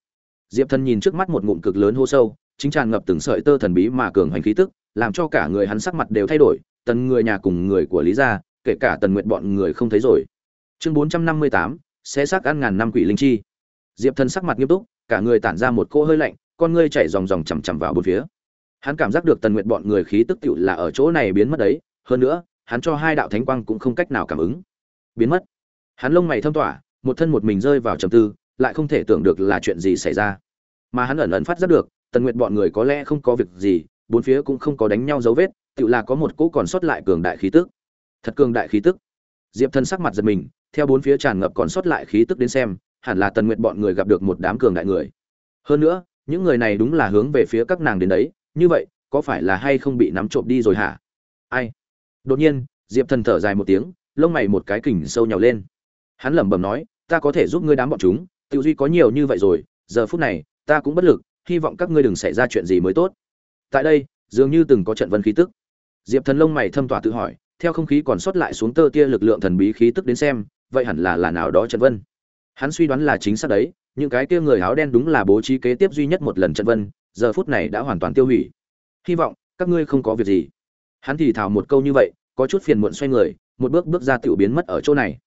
Diệp thần nhìn trước mắt một ngụm cực lớn hô sâu, chính tràn ngập từng sợi tơ thần bí mà cường hành khí tức, làm cho cả người hắn sắc mặt đều thay đổi tần người nhà cùng người của lý gia, kể cả tần nguyện bọn người không thấy rồi. Chương bốn trăm năm mươi tám sẽ xác ăn ngàn năm quỷ linh chi. Diệp thần sắc mặt nghiêm túc, cả người tản ra một cỗ hơi lạnh, con ngươi chảy dòng dòng chằm chằm vào bốn phía hắn cảm giác được tần nguyện bọn người khí tức tựu là ở chỗ này biến mất đấy. Hơn nữa, hắn cho hai đạo thánh quang cũng không cách nào cảm ứng. Biến mất. Hắn lông mày thâm tỏa, một thân một mình rơi vào trầm tư, lại không thể tưởng được là chuyện gì xảy ra. Mà hắn ẩn ẩn phát giác được, tần nguyện bọn người có lẽ không có việc gì, bốn phía cũng không có đánh nhau dấu vết, tựu là có một cỗ còn sót lại cường đại khí tức. Thật cường đại khí tức. Diệp thân sắc mặt giật mình, theo bốn phía tràn ngập còn sót lại khí tức đến xem, hẳn là tần nguyện bọn người gặp được một đám cường đại người. Hơn nữa, những người này đúng là hướng về phía các nàng đến đấy như vậy, có phải là hay không bị nắm trộm đi rồi hả? Ai? Đột nhiên, diệp thần thở dài một tiếng, lông mày một cái kỉnh sâu nhào lên. Hắn lẩm bẩm nói, ta có thể giúp ngươi đám bọn chúng tự duy có nhiều như vậy rồi, giờ phút này, ta cũng bất lực, hy vọng các ngươi đừng xảy ra chuyện gì mới tốt. Tại đây, dường như từng có trận vân khí tức. Diệp thần lông mày thâm tỏa tự hỏi, theo không khí còn sót lại xuống tơ tia lực lượng thần bí khí tức đến xem, vậy hẳn là là nào đó trận vân. Hắn suy đoán là chính xác đấy, những cái kia người áo đen đúng là bố trí kế tiếp duy nhất một lần trận vân giờ phút này đã hoàn toàn tiêu hủy. Hy vọng, các ngươi không có việc gì. Hắn thì thào một câu như vậy, có chút phiền muộn xoay người, một bước bước ra tiểu biến mất ở chỗ này.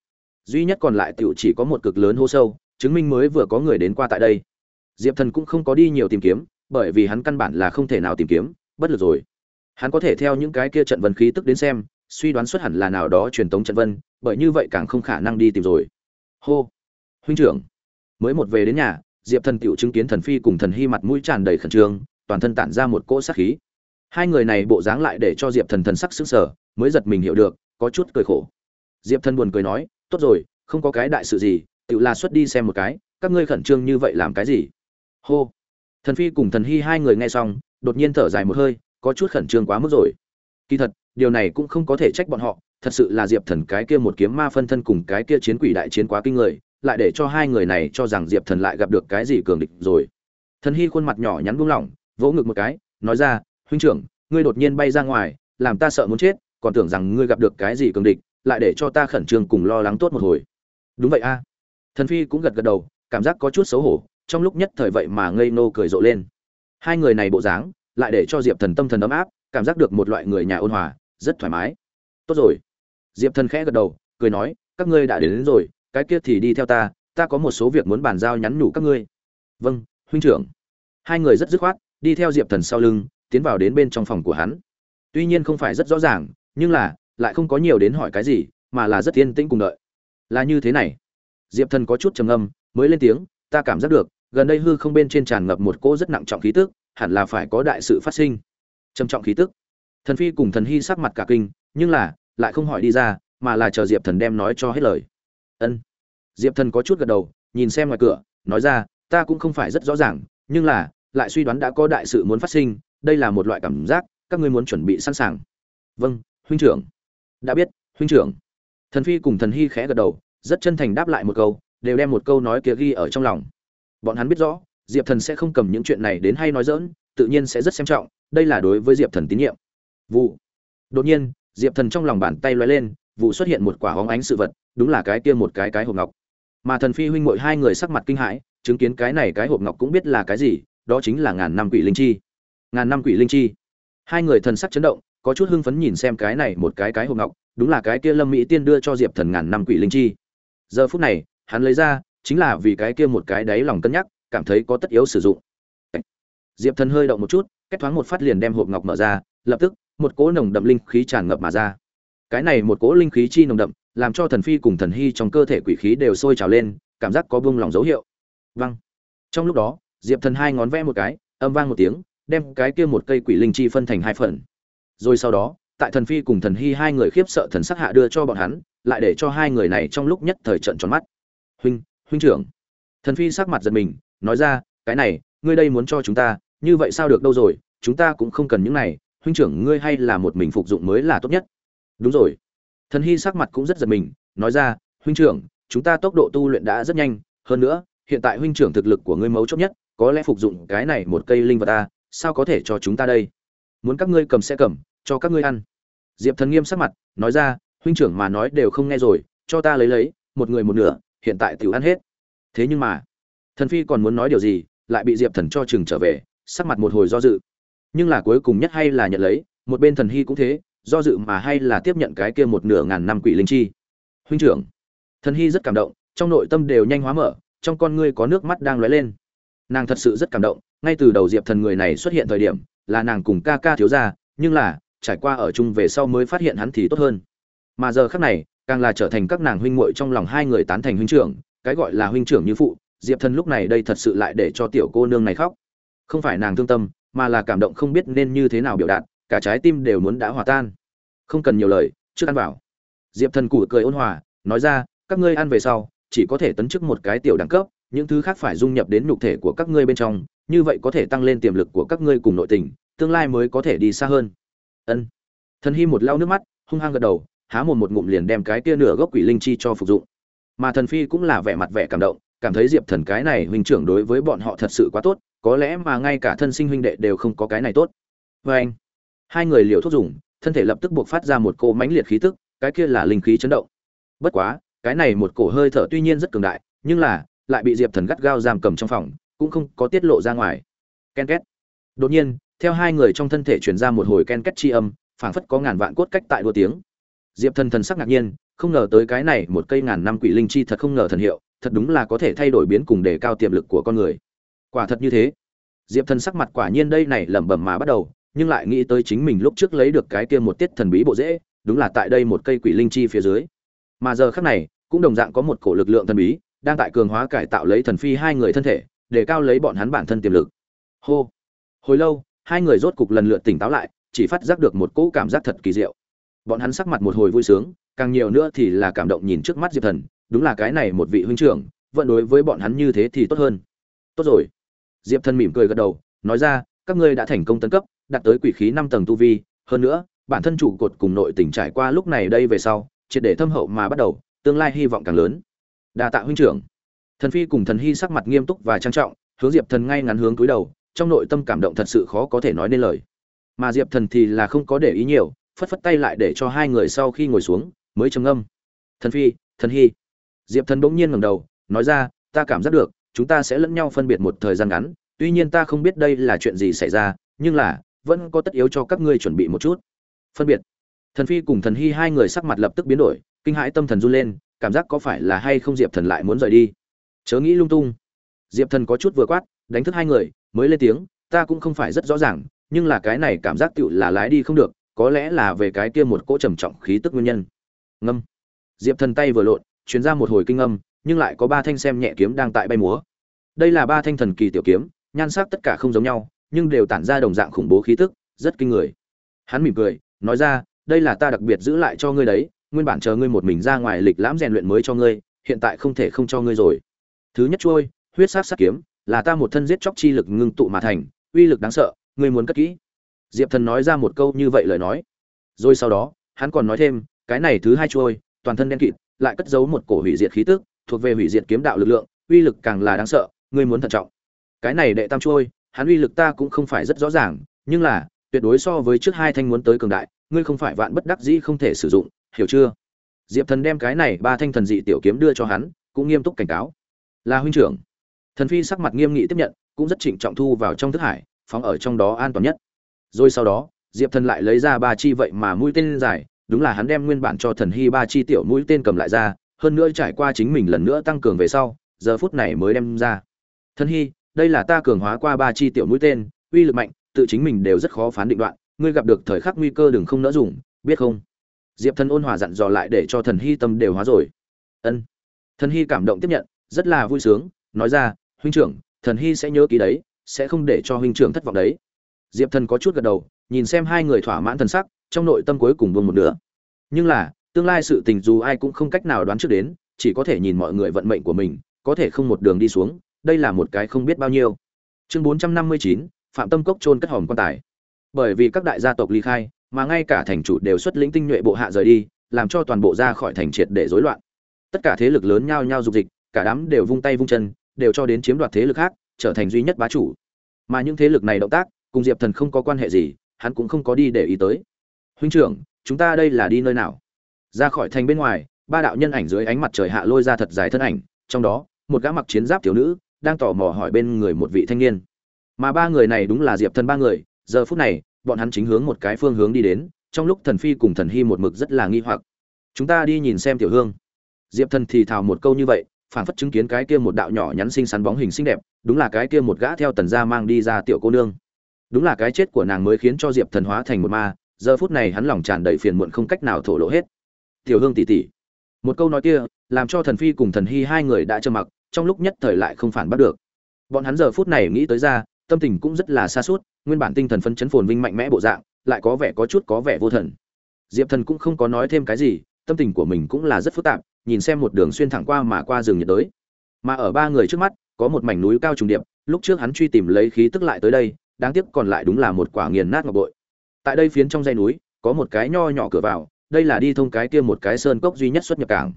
Duy nhất còn lại tiểu chỉ có một cực lớn hô sâu, chứng minh mới vừa có người đến qua tại đây. Diệp thần cũng không có đi nhiều tìm kiếm, bởi vì hắn căn bản là không thể nào tìm kiếm, bất lực rồi. Hắn có thể theo những cái kia trận vân khí tức đến xem, suy đoán xuất hẳn là nào đó truyền tống trận vân, bởi như vậy càng không khả năng đi tìm rồi. Hô! Huynh trưởng! Mới một về đến nhà diệp thần tựu chứng kiến thần phi cùng thần hy mặt mũi tràn đầy khẩn trương, toàn thân tản ra một cỗ sát khí. Hai người này bộ dáng lại để cho diệp thần thần sắc sững sờ, mới giật mình hiểu được, có chút cười khổ. Diệp thần buồn cười nói, tốt rồi, không có cái đại sự gì tựu là xuất đi xem một cái, các ngươi khẩn trương như vậy làm cái gì? Hô. Thần phi cùng thần hy hai người nghe xong, đột nhiên thở dài một hơi, có chút khẩn trương quá mức rồi. Kỳ thật, điều này cũng không có thể trách bọn họ, thật sự là diệp thần cái kia một kiếm ma phân thân cùng cái kia chiến quỷ đại chiến quá kinh người lại để cho hai người này cho rằng diệp thần lại gặp được cái gì cường địch rồi. Thần hy khuôn mặt nhỏ nhắn buông lỏng vỗ ngực một cái nói ra huynh trưởng ngươi đột nhiên bay ra ngoài làm ta sợ muốn chết còn tưởng rằng ngươi gặp được cái gì cường địch lại để cho ta khẩn trương cùng lo lắng tốt một hồi. Đúng vậy a. Thần phi cũng gật gật đầu cảm giác có chút xấu hổ trong lúc nhất thời vậy mà ngây nô cười rộ lên. Hai người này bộ dáng lại để cho diệp thần tâm thần ấm áp cảm giác được một loại người nhà ôn hòa rất thoải mái. Tốt rồi. Diệp thần khẽ gật đầu cười nói các ngươi đã đến, đến rồi cái kia thì đi theo ta ta có một số việc muốn bàn giao nhắn nhủ các ngươi. Vâng huynh trưởng. Hai người rất dứt khoát, đi theo diệp thần sau lưng, tiến vào đến bên trong phòng của hắn. Tuy nhiên không phải rất rõ ràng, nhưng là, lại không có nhiều đến hỏi cái gì, mà là rất yên tĩnh cùng đợi. Là như thế này. Diệp thần có chút trầm ngâm, mới lên tiếng, ta cảm giác được, gần đây hư không bên trên tràn ngập một cỗ rất nặng trọng khí tức, hẳn là phải có đại sự phát sinh. Trầm trọng khí tức. Thần phi cùng thần hy sắc mặt cả kinh, nhưng là, lại không hỏi đi ra, mà là chờ diệp thần đem nói cho hết lời ân. Diệp thần có chút gật đầu, nhìn xem ngoài cửa, nói ra, ta cũng không phải rất rõ ràng, nhưng là, lại suy đoán đã có đại sự muốn phát sinh, đây là một loại cảm giác, các ngươi muốn chuẩn bị sẵn sàng. Vâng huynh trưởng. Đã biết, huynh trưởng. Thần phi cùng thần hy khẽ gật đầu, rất chân thành đáp lại một câu, đều đem một câu nói kia ghi ở trong lòng. Bọn hắn biết rõ, diệp thần sẽ không cầm những chuyện này đến hay nói dỡn tự nhiên sẽ rất xem trọng, đây là đối với diệp thần tín nhiệm. Vụ. Đột nhiên, diệp thần trong lòng bàn tay loay lên vụ xuất hiện một quả hóng ánh sự vật, đúng là cái kia một cái cái hộp ngọc. Mà thần phi huynh mội hai người sắc mặt kinh hãi, chứng kiến cái này cái hộp ngọc cũng biết là cái gì, đó chính là ngàn năm quỷ linh chi. Ngàn năm quỷ linh chi. Hai người thần sắc chấn động, có chút hưng phấn nhìn xem cái này một cái cái hộp ngọc, đúng là cái kia lâm mỹ tiên đưa cho diệp thần ngàn năm quỷ linh chi. Giờ phút này, hắn lấy ra, chính là vì cái kia một cái đáy lòng cân nhắc, cảm thấy có tất yếu sử dụng. Diệp thần hơi động một chút cách thoáng một phát liền đem hộp ngọc mở ra, lập tức, một cỗ nồng đậm linh khí tràn ngập mà ra cái này một cỗ linh khí chi nồng đậm, làm cho thần phi cùng thần hy trong cơ thể quỷ khí đều sôi trào lên, cảm giác có buông lòng dấu hiệu. Văng trong lúc đó, diệp thần hai ngón vẽ một cái, âm vang một tiếng, đem cái kia một cây quỷ linh chi phân thành hai phần. Rồi sau đó, tại thần phi cùng thần hy hai người khiếp sợ thần sắc hạ đưa cho bọn hắn, lại để cho hai người này trong lúc nhất thời trận tròn mắt. Huynh huynh trưởng. Thần phi sắc mặt giật mình, nói ra, cái này, ngươi đây muốn cho chúng ta, như vậy sao được đâu rồi, chúng ta cũng không cần những này, huynh trưởng ngươi hay là một mình phục dụng mới là tốt nhất đúng rồi. Thần hy sắc mặt cũng rất giật mình, nói ra, huynh trưởng, chúng ta tốc độ tu luyện đã rất nhanh, hơn nữa, hiện tại huynh trưởng thực lực của ngươi mấu chốt nhất, có lẽ phục dụng cái này một cây linh vật ta sao có thể cho chúng ta đây? Muốn các ngươi cầm sẽ cầm, cho các ngươi ăn. Diệp thần nghiêm sắc mặt, nói ra, huynh trưởng mà nói đều không nghe rồi, cho ta lấy lấy, một người một nửa, hiện tại tiểu ăn hết. Thế nhưng mà, thần phi còn muốn nói điều gì, lại bị diệp thần cho chừng trở về, sắc mặt một hồi do dự. Nhưng là cuối cùng nhất hay là nhận lấy, một bên thần hy cũng thế do dự mà hay là tiếp nhận cái kia một nửa ngàn năm quỷ linh chi. Huynh trưởng, thần hy rất cảm động, trong nội tâm đều nhanh hóa mở, trong con ngươi có nước mắt đang lóe lên. Nàng thật sự rất cảm động, ngay từ đầu diệp thần người này xuất hiện thời điểm, là nàng cùng ca ca thiếu ra nhưng là, trải qua ở chung về sau mới phát hiện hắn thì tốt hơn. Mà giờ khác này, càng là trở thành các nàng huynh muội trong lòng hai người tán thành huynh trưởng, cái gọi là huynh trưởng như phụ, diệp thần lúc này đây thật sự lại để cho tiểu cô nương này khóc. Không phải nàng thương tâm, mà là cảm động không biết nên như thế nào biểu đạt, cả trái tim đều muốn đã hòa tan không cần nhiều lời, trước ăn vào. Diệp thần cụ cười ôn hòa, nói ra, các ngươi ăn về sau, chỉ có thể tấn chức một cái tiểu đẳng cấp, những thứ khác phải dung nhập đến nhục thể của các ngươi bên trong, như vậy có thể tăng lên tiềm lực của các ngươi cùng nội tình, tương lai mới có thể đi xa hơn. Ân. Thần hy một lau nước mắt, hung hăng gật đầu, há một một ngụm liền đem cái kia nửa gốc quỷ linh chi cho phục dụng. Mà thần phi cũng là vẻ mặt vẻ cảm động, cảm thấy diệp thần cái này huynh trưởng đối với bọn họ thật sự quá tốt, có lẽ mà ngay cả thân sinh huynh đệ đều không có cái này tốt. Vê anh hai người liều thuốc dùng thân thể lập tức buộc phát ra một cỗ mãnh liệt khí tức, cái kia là linh khí chấn động. Bất quá, cái này một cổ hơi thở tuy nhiên rất cường đại, nhưng là, lại bị diệp thần gắt gao giam cầm trong phòng, cũng không có tiết lộ ra ngoài. Ken két. Đột nhiên, theo hai người trong thân thể truyền ra một hồi ken két chi âm, phảng phất có ngàn vạn cốt cách tại đua tiếng. Diệp thần thần sắc ngạc nhiên, không ngờ tới cái này một cây ngàn năm quỷ linh chi thật không ngờ thần hiệu, thật đúng là có thể thay đổi biến cùng đề cao tiềm lực của con người. Quả thật như thế. Diệp thần sắc mặt quả nhiên đây này lẩm bẩm mà bắt đầu nhưng lại nghĩ tới chính mình lúc trước lấy được cái kia một tiết thần bí bộ dễ, đúng là tại đây một cây quỷ linh chi phía dưới. Mà giờ khắc này, cũng đồng dạng có một cổ lực lượng thần bí, đang tại cường hóa cải tạo lấy thần phi hai người thân thể, để cao lấy bọn hắn bản thân tiềm lực. Hô! Hồi lâu, hai người rốt cục lần lượt tỉnh táo lại, chỉ phát giác được một cỗ cảm giác thật kỳ diệu. Bọn hắn sắc mặt một hồi vui sướng, càng nhiều nữa thì là cảm động nhìn trước mắt diệp thần, đúng là cái này một vị huynh trưởng vận đối với bọn hắn như thế thì tốt hơn. Tốt rồi. Diệp thần mỉm cười gật đầu, nói ra, các ngươi đã thành công tấn cấp đạt tới quỷ khí năm tầng tu vi. Hơn nữa, bản thân trụ cột cùng nội tình trải qua lúc này đây về sau, triệt để thâm hậu mà bắt đầu, tương lai hy vọng càng lớn. Đa tạ huynh trưởng. Thần phi cùng thần hy sắc mặt nghiêm túc và trang trọng, hướng diệp thần ngay ngắn hướng cúi đầu, trong nội tâm cảm động thật sự khó có thể nói nên lời. Mà diệp thần thì là không có để ý nhiều, phất phất tay lại để cho hai người sau khi ngồi xuống, mới trầm ngâm. Thần phi, thần hy. Diệp thần bỗng nhiên ngẩng đầu, nói ra, ta cảm giác được, chúng ta sẽ lẫn nhau phân biệt một thời gian ngắn, tuy nhiên ta không biết đây là chuyện gì xảy ra, nhưng là vẫn có tất yếu cho các ngươi chuẩn bị một chút. Phân biệt. Thần phi cùng thần hy hai người sắc mặt lập tức biến đổi, kinh hãi tâm thần run lên, cảm giác có phải là hay không diệp thần lại muốn rời đi? Chớ nghĩ lung tung. Diệp thần có chút vừa quát, đánh thức hai người, mới lên tiếng, ta cũng không phải rất rõ ràng, nhưng là cái này cảm giác tựu là lái đi không được, có lẽ là về cái kia một cỗ trầm trọng khí tức nguyên nhân. Ngâm. Diệp thần tay vừa lộn chuyến ra một hồi kinh âm nhưng lại có ba thanh xem nhẹ kiếm đang tại bay múa. Đây là ba thanh thần kỳ tiểu kiếm, nhan sắc tất cả không giống nhau nhưng đều tản ra đồng dạng khủng bố khí tức, rất kinh người. Hắn mỉm cười, nói ra, đây là ta đặc biệt giữ lại cho ngươi đấy, nguyên bản chờ ngươi một mình ra ngoài lịch lãm rèn luyện mới cho ngươi, hiện tại không thể không cho ngươi rồi. Thứ nhất trôi huyết sát sát kiếm, là ta một thân giết chóc chi lực ngưng tụ mà thành, uy lực đáng sợ, ngươi muốn cất kỹ. Diệp thần nói ra một câu như vậy lời nói. Rồi sau đó, hắn còn nói thêm, cái này thứ hai trôi toàn thân đen kịt, lại cất giấu một cổ hủy diệt khí tức, thuộc về hủy diệt kiếm đạo lực lượng, uy lực càng là đáng sợ, ngươi muốn thận trọng. Cái này đệ tam trôi hắn uy lực ta cũng không phải rất rõ ràng, nhưng là, tuyệt đối so với trước hai thanh muốn tới cường đại, ngươi không phải vạn bất đắc dĩ không thể sử dụng, hiểu chưa? Diệp thần đem cái này ba thanh thần dị tiểu kiếm đưa cho hắn, cũng nghiêm túc cảnh cáo. Là huynh trưởng. Thần phi sắc mặt nghiêm nghị tiếp nhận, cũng rất trịnh trọng thu vào trong thức hải, phóng ở trong đó an toàn nhất. Rồi sau đó, diệp thần lại lấy ra ba chi vậy mà mũi tên dài, đúng là hắn đem nguyên bản cho thần hy ba chi tiểu mũi tên cầm lại ra, hơn nữa trải qua chính mình lần nữa tăng cường về sau, giờ phút này mới đem ra. Thần hy đây là ta cường hóa qua ba chi tiểu mũi tên, uy lực mạnh, tự chính mình đều rất khó phán định đoạn, ngươi gặp được thời khắc nguy cơ đừng không nỡ dùng, biết không? Diệp thần ôn hòa dặn dò lại để cho thần hy tâm đều hóa rồi. Ân. Thần hy cảm động tiếp nhận, rất là vui sướng, nói ra, huynh trưởng, thần hy sẽ nhớ ký đấy, sẽ không để cho huynh trưởng thất vọng đấy. Diệp thần có chút gật đầu, nhìn xem hai người thỏa mãn thần sắc, trong nội tâm cuối cùng buông một nửa. Nhưng là, tương lai sự tình dù ai cũng không cách nào đoán trước đến, chỉ có thể nhìn mọi người vận mệnh của mình, có thể không một đường đi xuống đây là một cái không biết bao nhiêu. Chương bốn trăm năm mươi chín, phạm tâm cốc trôn cất hòm quan tài. Bởi vì các đại gia tộc ly khai, mà ngay cả thành chủ đều xuất lĩnh tinh nhuệ bộ hạ rời đi, làm cho toàn bộ ra khỏi thành triệt để rối loạn. Tất cả thế lực lớn nhao nhao dục dịch, cả đám đều vung tay vung chân, đều cho đến chiếm đoạt thế lực khác, trở thành duy nhất bá chủ. Mà những thế lực này động tác, cùng diệp thần không có quan hệ gì, hắn cũng không có đi để ý tới. Huynh trưởng, chúng ta đây là đi nơi nào? Ra khỏi thành bên ngoài, ba đạo nhân ảnh dưới ánh mặt trời hạ lôi ra thật dài thân ảnh, trong đó, một gã mặc chiến giáp thiếu nữ đang tò mò hỏi bên người một vị thanh niên. Mà ba người này đúng là diệp thần ba người, giờ phút này, bọn hắn chính hướng một cái phương hướng đi đến, trong lúc thần phi cùng thần hy một mực rất là nghi hoặc. Chúng ta đi nhìn xem tiểu hương. Diệp thần thì thào một câu như vậy, phản phất chứng kiến cái kia một đạo nhỏ nhắn xinh xắn bóng hình xinh đẹp, đúng là cái kia một gã theo tần gia mang đi ra tiểu cô nương. Đúng là cái chết của nàng mới khiến cho diệp thần hóa thành một ma, giờ phút này hắn lòng tràn đầy phiền muộn không cách nào thổ lộ hết. Tiểu hương tỷ tỷ một câu nói kia, làm cho thần phi cùng thần hy hai người đã trơ mặc trong lúc nhất thời lại không phản bắt được. Bọn hắn giờ phút này nghĩ tới ra, tâm tình cũng rất là xa suốt nguyên bản tinh thần phân chấn phồn vinh mạnh mẽ bộ dạng, lại có vẻ có chút có vẻ vô thần. Diệp thần cũng không có nói thêm cái gì, tâm tình của mình cũng là rất phức tạp, nhìn xem một đường xuyên thẳng qua mà qua rừng nhiệt đới. Mà ở ba người trước mắt, có một mảnh núi cao trùng điệp, lúc trước hắn truy tìm lấy khí tức lại tới đây, đáng tiếc còn lại đúng là một quả nghiền nát ngọc bội. Tại đây phiến trong dãy núi, có một cái nho nhỏ cửa vào, đây là đi thông cái kia một cái sơn cốc duy nhất xuất nhập cảng.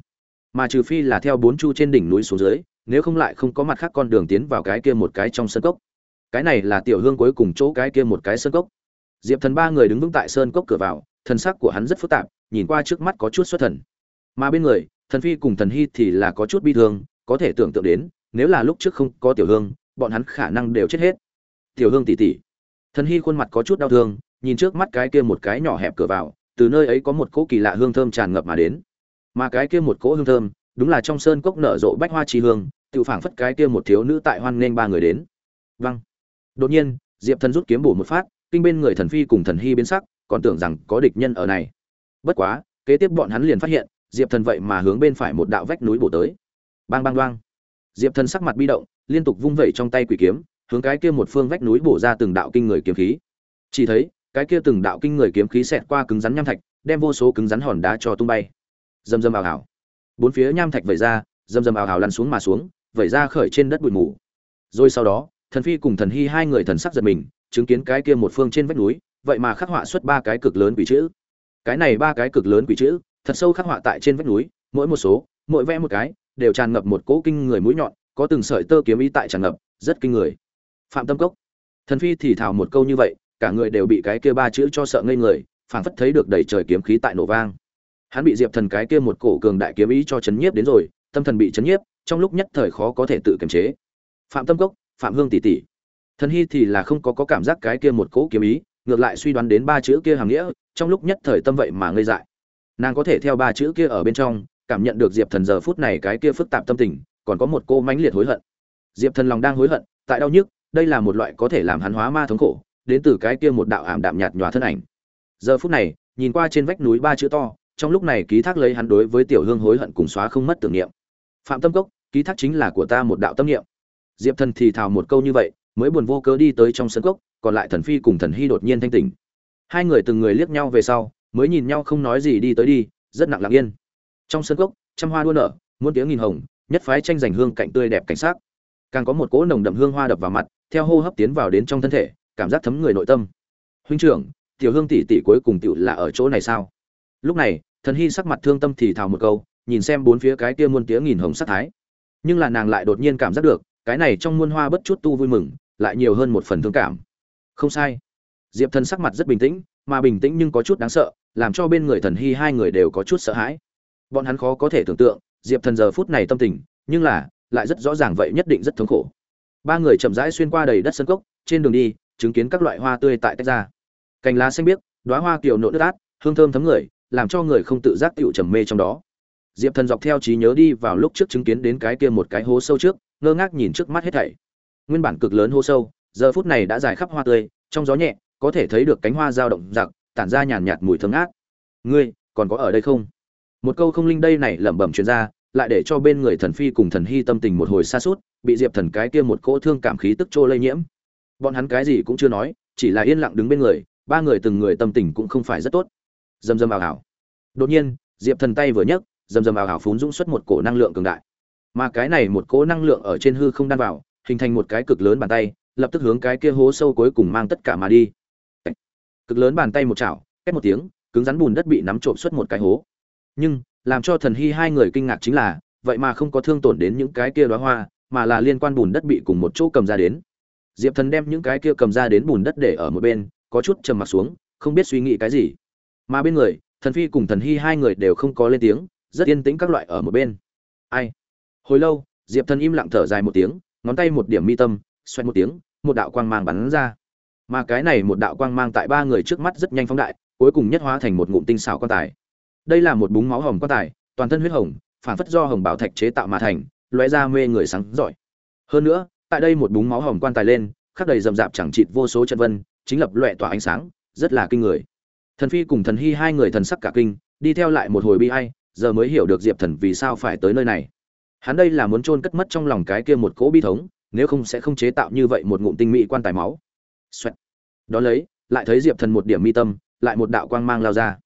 Mà trừ phi là theo bốn chu trên đỉnh núi xuống dưới nếu không lại không có mặt khác con đường tiến vào cái kia một cái trong sân cốc. Cái này là tiểu hương cuối cùng chỗ cái kia một cái sơn cốc. Diệp thần ba người đứng vững tại sơn cốc cửa vào, thần sắc của hắn rất phức tạp, nhìn qua trước mắt có chút xuất thần. Mà bên người, thần phi cùng thần hy thì là có chút bi thương, có thể tưởng tượng đến, nếu là lúc trước không có tiểu hương, bọn hắn khả năng đều chết hết. Tiểu hương tỉ tỉ thần hy khuôn mặt có chút đau thương, nhìn trước mắt cái kia một cái nhỏ hẹp cửa vào, từ nơi ấy có một cỗ kỳ lạ hương thơm tràn ngập mà đến. Mà cái kia một cỗ hương thơm đúng là trong sơn cốc nở rộ bách hoa chi hương, tự phảng phất cái kia một thiếu nữ tại hoan nghênh ba người đến. Vâng. Đột nhiên, diệp thần rút kiếm bổ một phát, kinh bên người thần phi cùng thần hy biến sắc, còn tưởng rằng có địch nhân ở này. Bất quá, kế tiếp bọn hắn liền phát hiện, diệp thần vậy mà hướng bên phải một đạo vách núi bổ tới. Bang bang đoang diệp thần sắc mặt bi động, liên tục vung vẩy trong tay quỷ kiếm, hướng cái kia một phương vách núi bổ ra từng đạo kinh người kiếm khí. Chỉ thấy, cái kia từng đạo kinh người kiếm khí xẹt qua cứng rắn nham thạch, đem vô số cứng rắn hòn đá cho tung bay. Dầm dầm ảo ảo bốn phía nham thạch vẩy ra rầm rầm ảo ảo lăn xuống mà xuống, vẩy ra khởi trên đất bụi mù. Rồi sau đó, thần phi cùng thần hy hai người thần sắc giật mình, chứng kiến cái kia một phương trên vách núi, vậy mà khắc họa xuất ba cái cực lớn quỷ chữ. Cái này ba cái cực lớn quỷ chữ, thật sâu khắc họa tại trên vách núi, mỗi một số, mỗi vẽ một cái, đều tràn ngập một cỗ kinh người mũi nhọn, có từng sợi tơ kiếm ý tại tràn ngập, rất kinh người. Phạm tâm cốc. Thần phi thì thào một câu như vậy, cả người đều bị cái kia ba chữ cho sợ ngây người, phảng phất thấy được đầy trời kiếm khí tại nổ vang hắn bị diệp thần cái kia một cổ cường đại kiếm ý cho chấn nhiếp đến rồi tâm thần bị chấn nhiếp trong lúc nhất thời khó có thể tự kiềm chế. Phạm tâm cốc phạm hương tỷ tỷ. Thần hy thì là không có, có cảm giác cái kia một cỗ kiếm ý ngược lại suy đoán đến ba chữ kia hàm nghĩa trong lúc nhất thời tâm vậy mà ngây dại. Nàng có thể theo ba chữ kia ở bên trong cảm nhận được diệp thần giờ phút này cái kia phức tạp tâm tình còn có một cô mãnh liệt hối hận. Diệp thần lòng đang hối hận tại đau nhức đây là một loại có thể làm hắn hóa ma thống khổ đến từ cái kia một đạo ảm đạm nhạt nhòa thân ảnh. Giờ phút này nhìn qua trên vách núi ba chữ to trong lúc này ký thác lấy hắn đối với tiểu hương hối hận cùng xóa không mất tưởng niệm. Phạm tâm cốc, ký thác chính là của ta một đạo tâm niệm. Diệp thần thì thào một câu như vậy, mới buồn vô cớ đi tới trong sân cốc, còn lại thần phi cùng thần hy đột nhiên thanh tỉnh. Hai người từng người liếc nhau về sau, mới nhìn nhau không nói gì đi tới đi, rất nặng lặng yên. Trong sân cốc, trăm hoa đua nở, muôn tiếng nghìn hồng, nhất phái tranh giành hương cạnh tươi đẹp cảnh sát càng có một cỗ nồng đậm hương hoa đập vào mặt, theo hô hấp tiến vào đến trong thân thể, cảm giác thấm người nội tâm. Huynh trưởng, tiểu hương tỷ tỷ cuối cùng tiểu là ở chỗ này sao? Lúc này, thần hy sắc mặt thương tâm thì thào một câu, nhìn xem bốn phía cái kia muôn tiếng nghìn hồng sắc thái. Nhưng là nàng lại đột nhiên cảm giác được, cái này trong muôn hoa bất chút tu vui mừng, lại nhiều hơn một phần thương cảm. Không sai. Diệp thần sắc mặt rất bình tĩnh, mà bình tĩnh nhưng có chút đáng sợ, làm cho bên người thần hy hai người đều có chút sợ hãi. Bọn hắn khó có thể tưởng tượng, diệp thần giờ phút này tâm tình, nhưng là, lại rất rõ ràng vậy nhất định rất thống khổ. Ba người chậm rãi xuyên qua đầy đất sân cốc, trên đường đi, chứng kiến các loại hoa tươi tại tách ra. Cành lá xanh biếc, đóa hoa kiều nộn nước át, hương thơm thấm người làm cho người không tự giác tựu trầm mê trong đó. Diệp thần dọc theo trí nhớ đi vào lúc trước chứng kiến đến cái kia một cái hố sâu trước, ngơ ngác nhìn trước mắt hết thảy. Nguyên bản cực lớn hố sâu, giờ phút này đã dài khắp hoa tươi, trong gió nhẹ, có thể thấy được cánh hoa dao động giặc, tản ra nhàn nhạt mùi thơm ngát. Ngươi, còn có ở đây không? Một câu không linh đây này lẩm bẩm truyền ra, lại để cho bên người thần phi cùng thần hy tâm tình một hồi xa suốt bị diệp thần cái kia một cỗ thương cảm khí tức trô lây nhiễm. Bọn hắn cái gì cũng chưa nói, chỉ là yên lặng đứng bên người, ba người từng người tâm tình cũng không phải rất tốt rầm rầm ảo ảo đột nhiên, diệp thần tay vừa nhấc rầm rầm ảo ảo phún dũng xuất một cổ năng lượng cường đại. Mà cái này một cỗ năng lượng ở trên hư không đan vào, hình thành một cái cực lớn bàn tay, lập tức hướng cái kia hố sâu cuối cùng mang tất cả mà đi. Cực lớn bàn tay một chảo két một tiếng, cứng rắn bùn đất bị nắm trộm xuất một cái hố. Nhưng, làm cho thần hy hai người kinh ngạc chính là, vậy mà không có thương tổn đến những cái kia đóa hoa, mà là liên quan bùn đất bị cùng một chỗ cầm ra đến. Diệp thần đem những cái kia cầm ra đến bùn đất để ở một bên, có chút trầm mặt xuống, không biết suy nghĩ cái gì mà bên người, thần phi cùng thần hy hai người đều không có lên tiếng, rất yên tĩnh các loại ở một bên. Ai? Hồi lâu, diệp thần im lặng thở dài một tiếng, ngón tay một điểm mi tâm xoay một tiếng, một đạo quang mang bắn ra. Mà cái này một đạo quang mang tại ba người trước mắt rất nhanh phóng đại, cuối cùng nhất hóa thành một ngụm tinh xảo quan tài. Đây là một búng máu hồng quan tài, toàn thân huyết hồng, phản phất do hồng bảo thạch chế tạo mà thành, lóe ra mê người sáng giỏi hơn nữa, tại đây một búng máu hồng quan tài lên, khắc đầy rậm rạp chẳng chịt vô số trận vân, chính lập loẹ tỏa ánh sáng, rất là kinh người thần phi cùng thần hy hai người thần sắc cả kinh, đi theo lại một hồi bi ai, giờ mới hiểu được diệp thần vì sao phải tới nơi này. Hắn đây là muốn chôn cất mất trong lòng cái kia một cỗ bi thống, nếu không sẽ không chế tạo như vậy một ngụm tinh mỹ quan tài máu. Xoẹt. đó lấy, lại thấy diệp thần một điểm mi tâm, lại một đạo quang mang lao ra.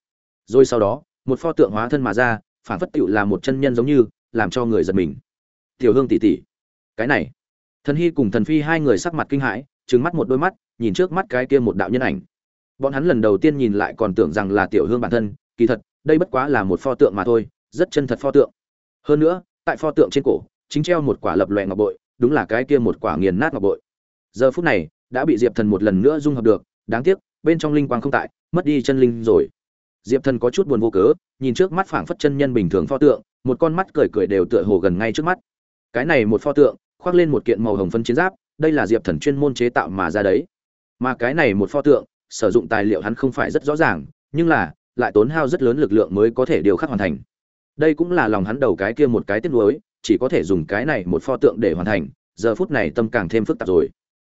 Rồi sau đó, một pho tượng hóa thân mà ra, phản phất tựu là một chân nhân giống như, làm cho người giật mình. Tiểu hương tỷ tỷ, cái này. Thần hy cùng thần phi hai người sắc mặt kinh hãi, trừng mắt một đôi mắt, nhìn trước mắt cái kia một đạo nhân ảnh bọn hắn lần đầu tiên nhìn lại còn tưởng rằng là tiểu hương bản thân, kỳ thật, đây bất quá là một pho tượng mà thôi, rất chân thật pho tượng. Hơn nữa, tại pho tượng trên cổ, chính treo một quả lập lòe ngọc bội, đúng là cái kia một quả nghiền nát ngọc bội. Giờ phút này, đã bị diệp thần một lần nữa dung hợp được, đáng tiếc, bên trong linh quang không tại, mất đi chân linh rồi. Diệp thần có chút buồn vô cớ, nhìn trước mắt phảng phất chân nhân bình thường pho tượng, một con mắt cười cười đều tựa hồ gần ngay trước mắt. Cái này một pho tượng, khoác lên một kiện màu hồng phân chiến giáp, đây là diệp thần chuyên môn chế tạo mà ra đấy. Mà cái này một pho tượng sử dụng tài liệu hắn không phải rất rõ ràng, nhưng là, lại tốn hao rất lớn lực lượng mới có thể điều khắc hoàn thành. Đây cũng là lòng hắn đầu cái kia một cái tiết nuối, chỉ có thể dùng cái này một pho tượng để hoàn thành, giờ phút này tâm càng thêm phức tạp rồi.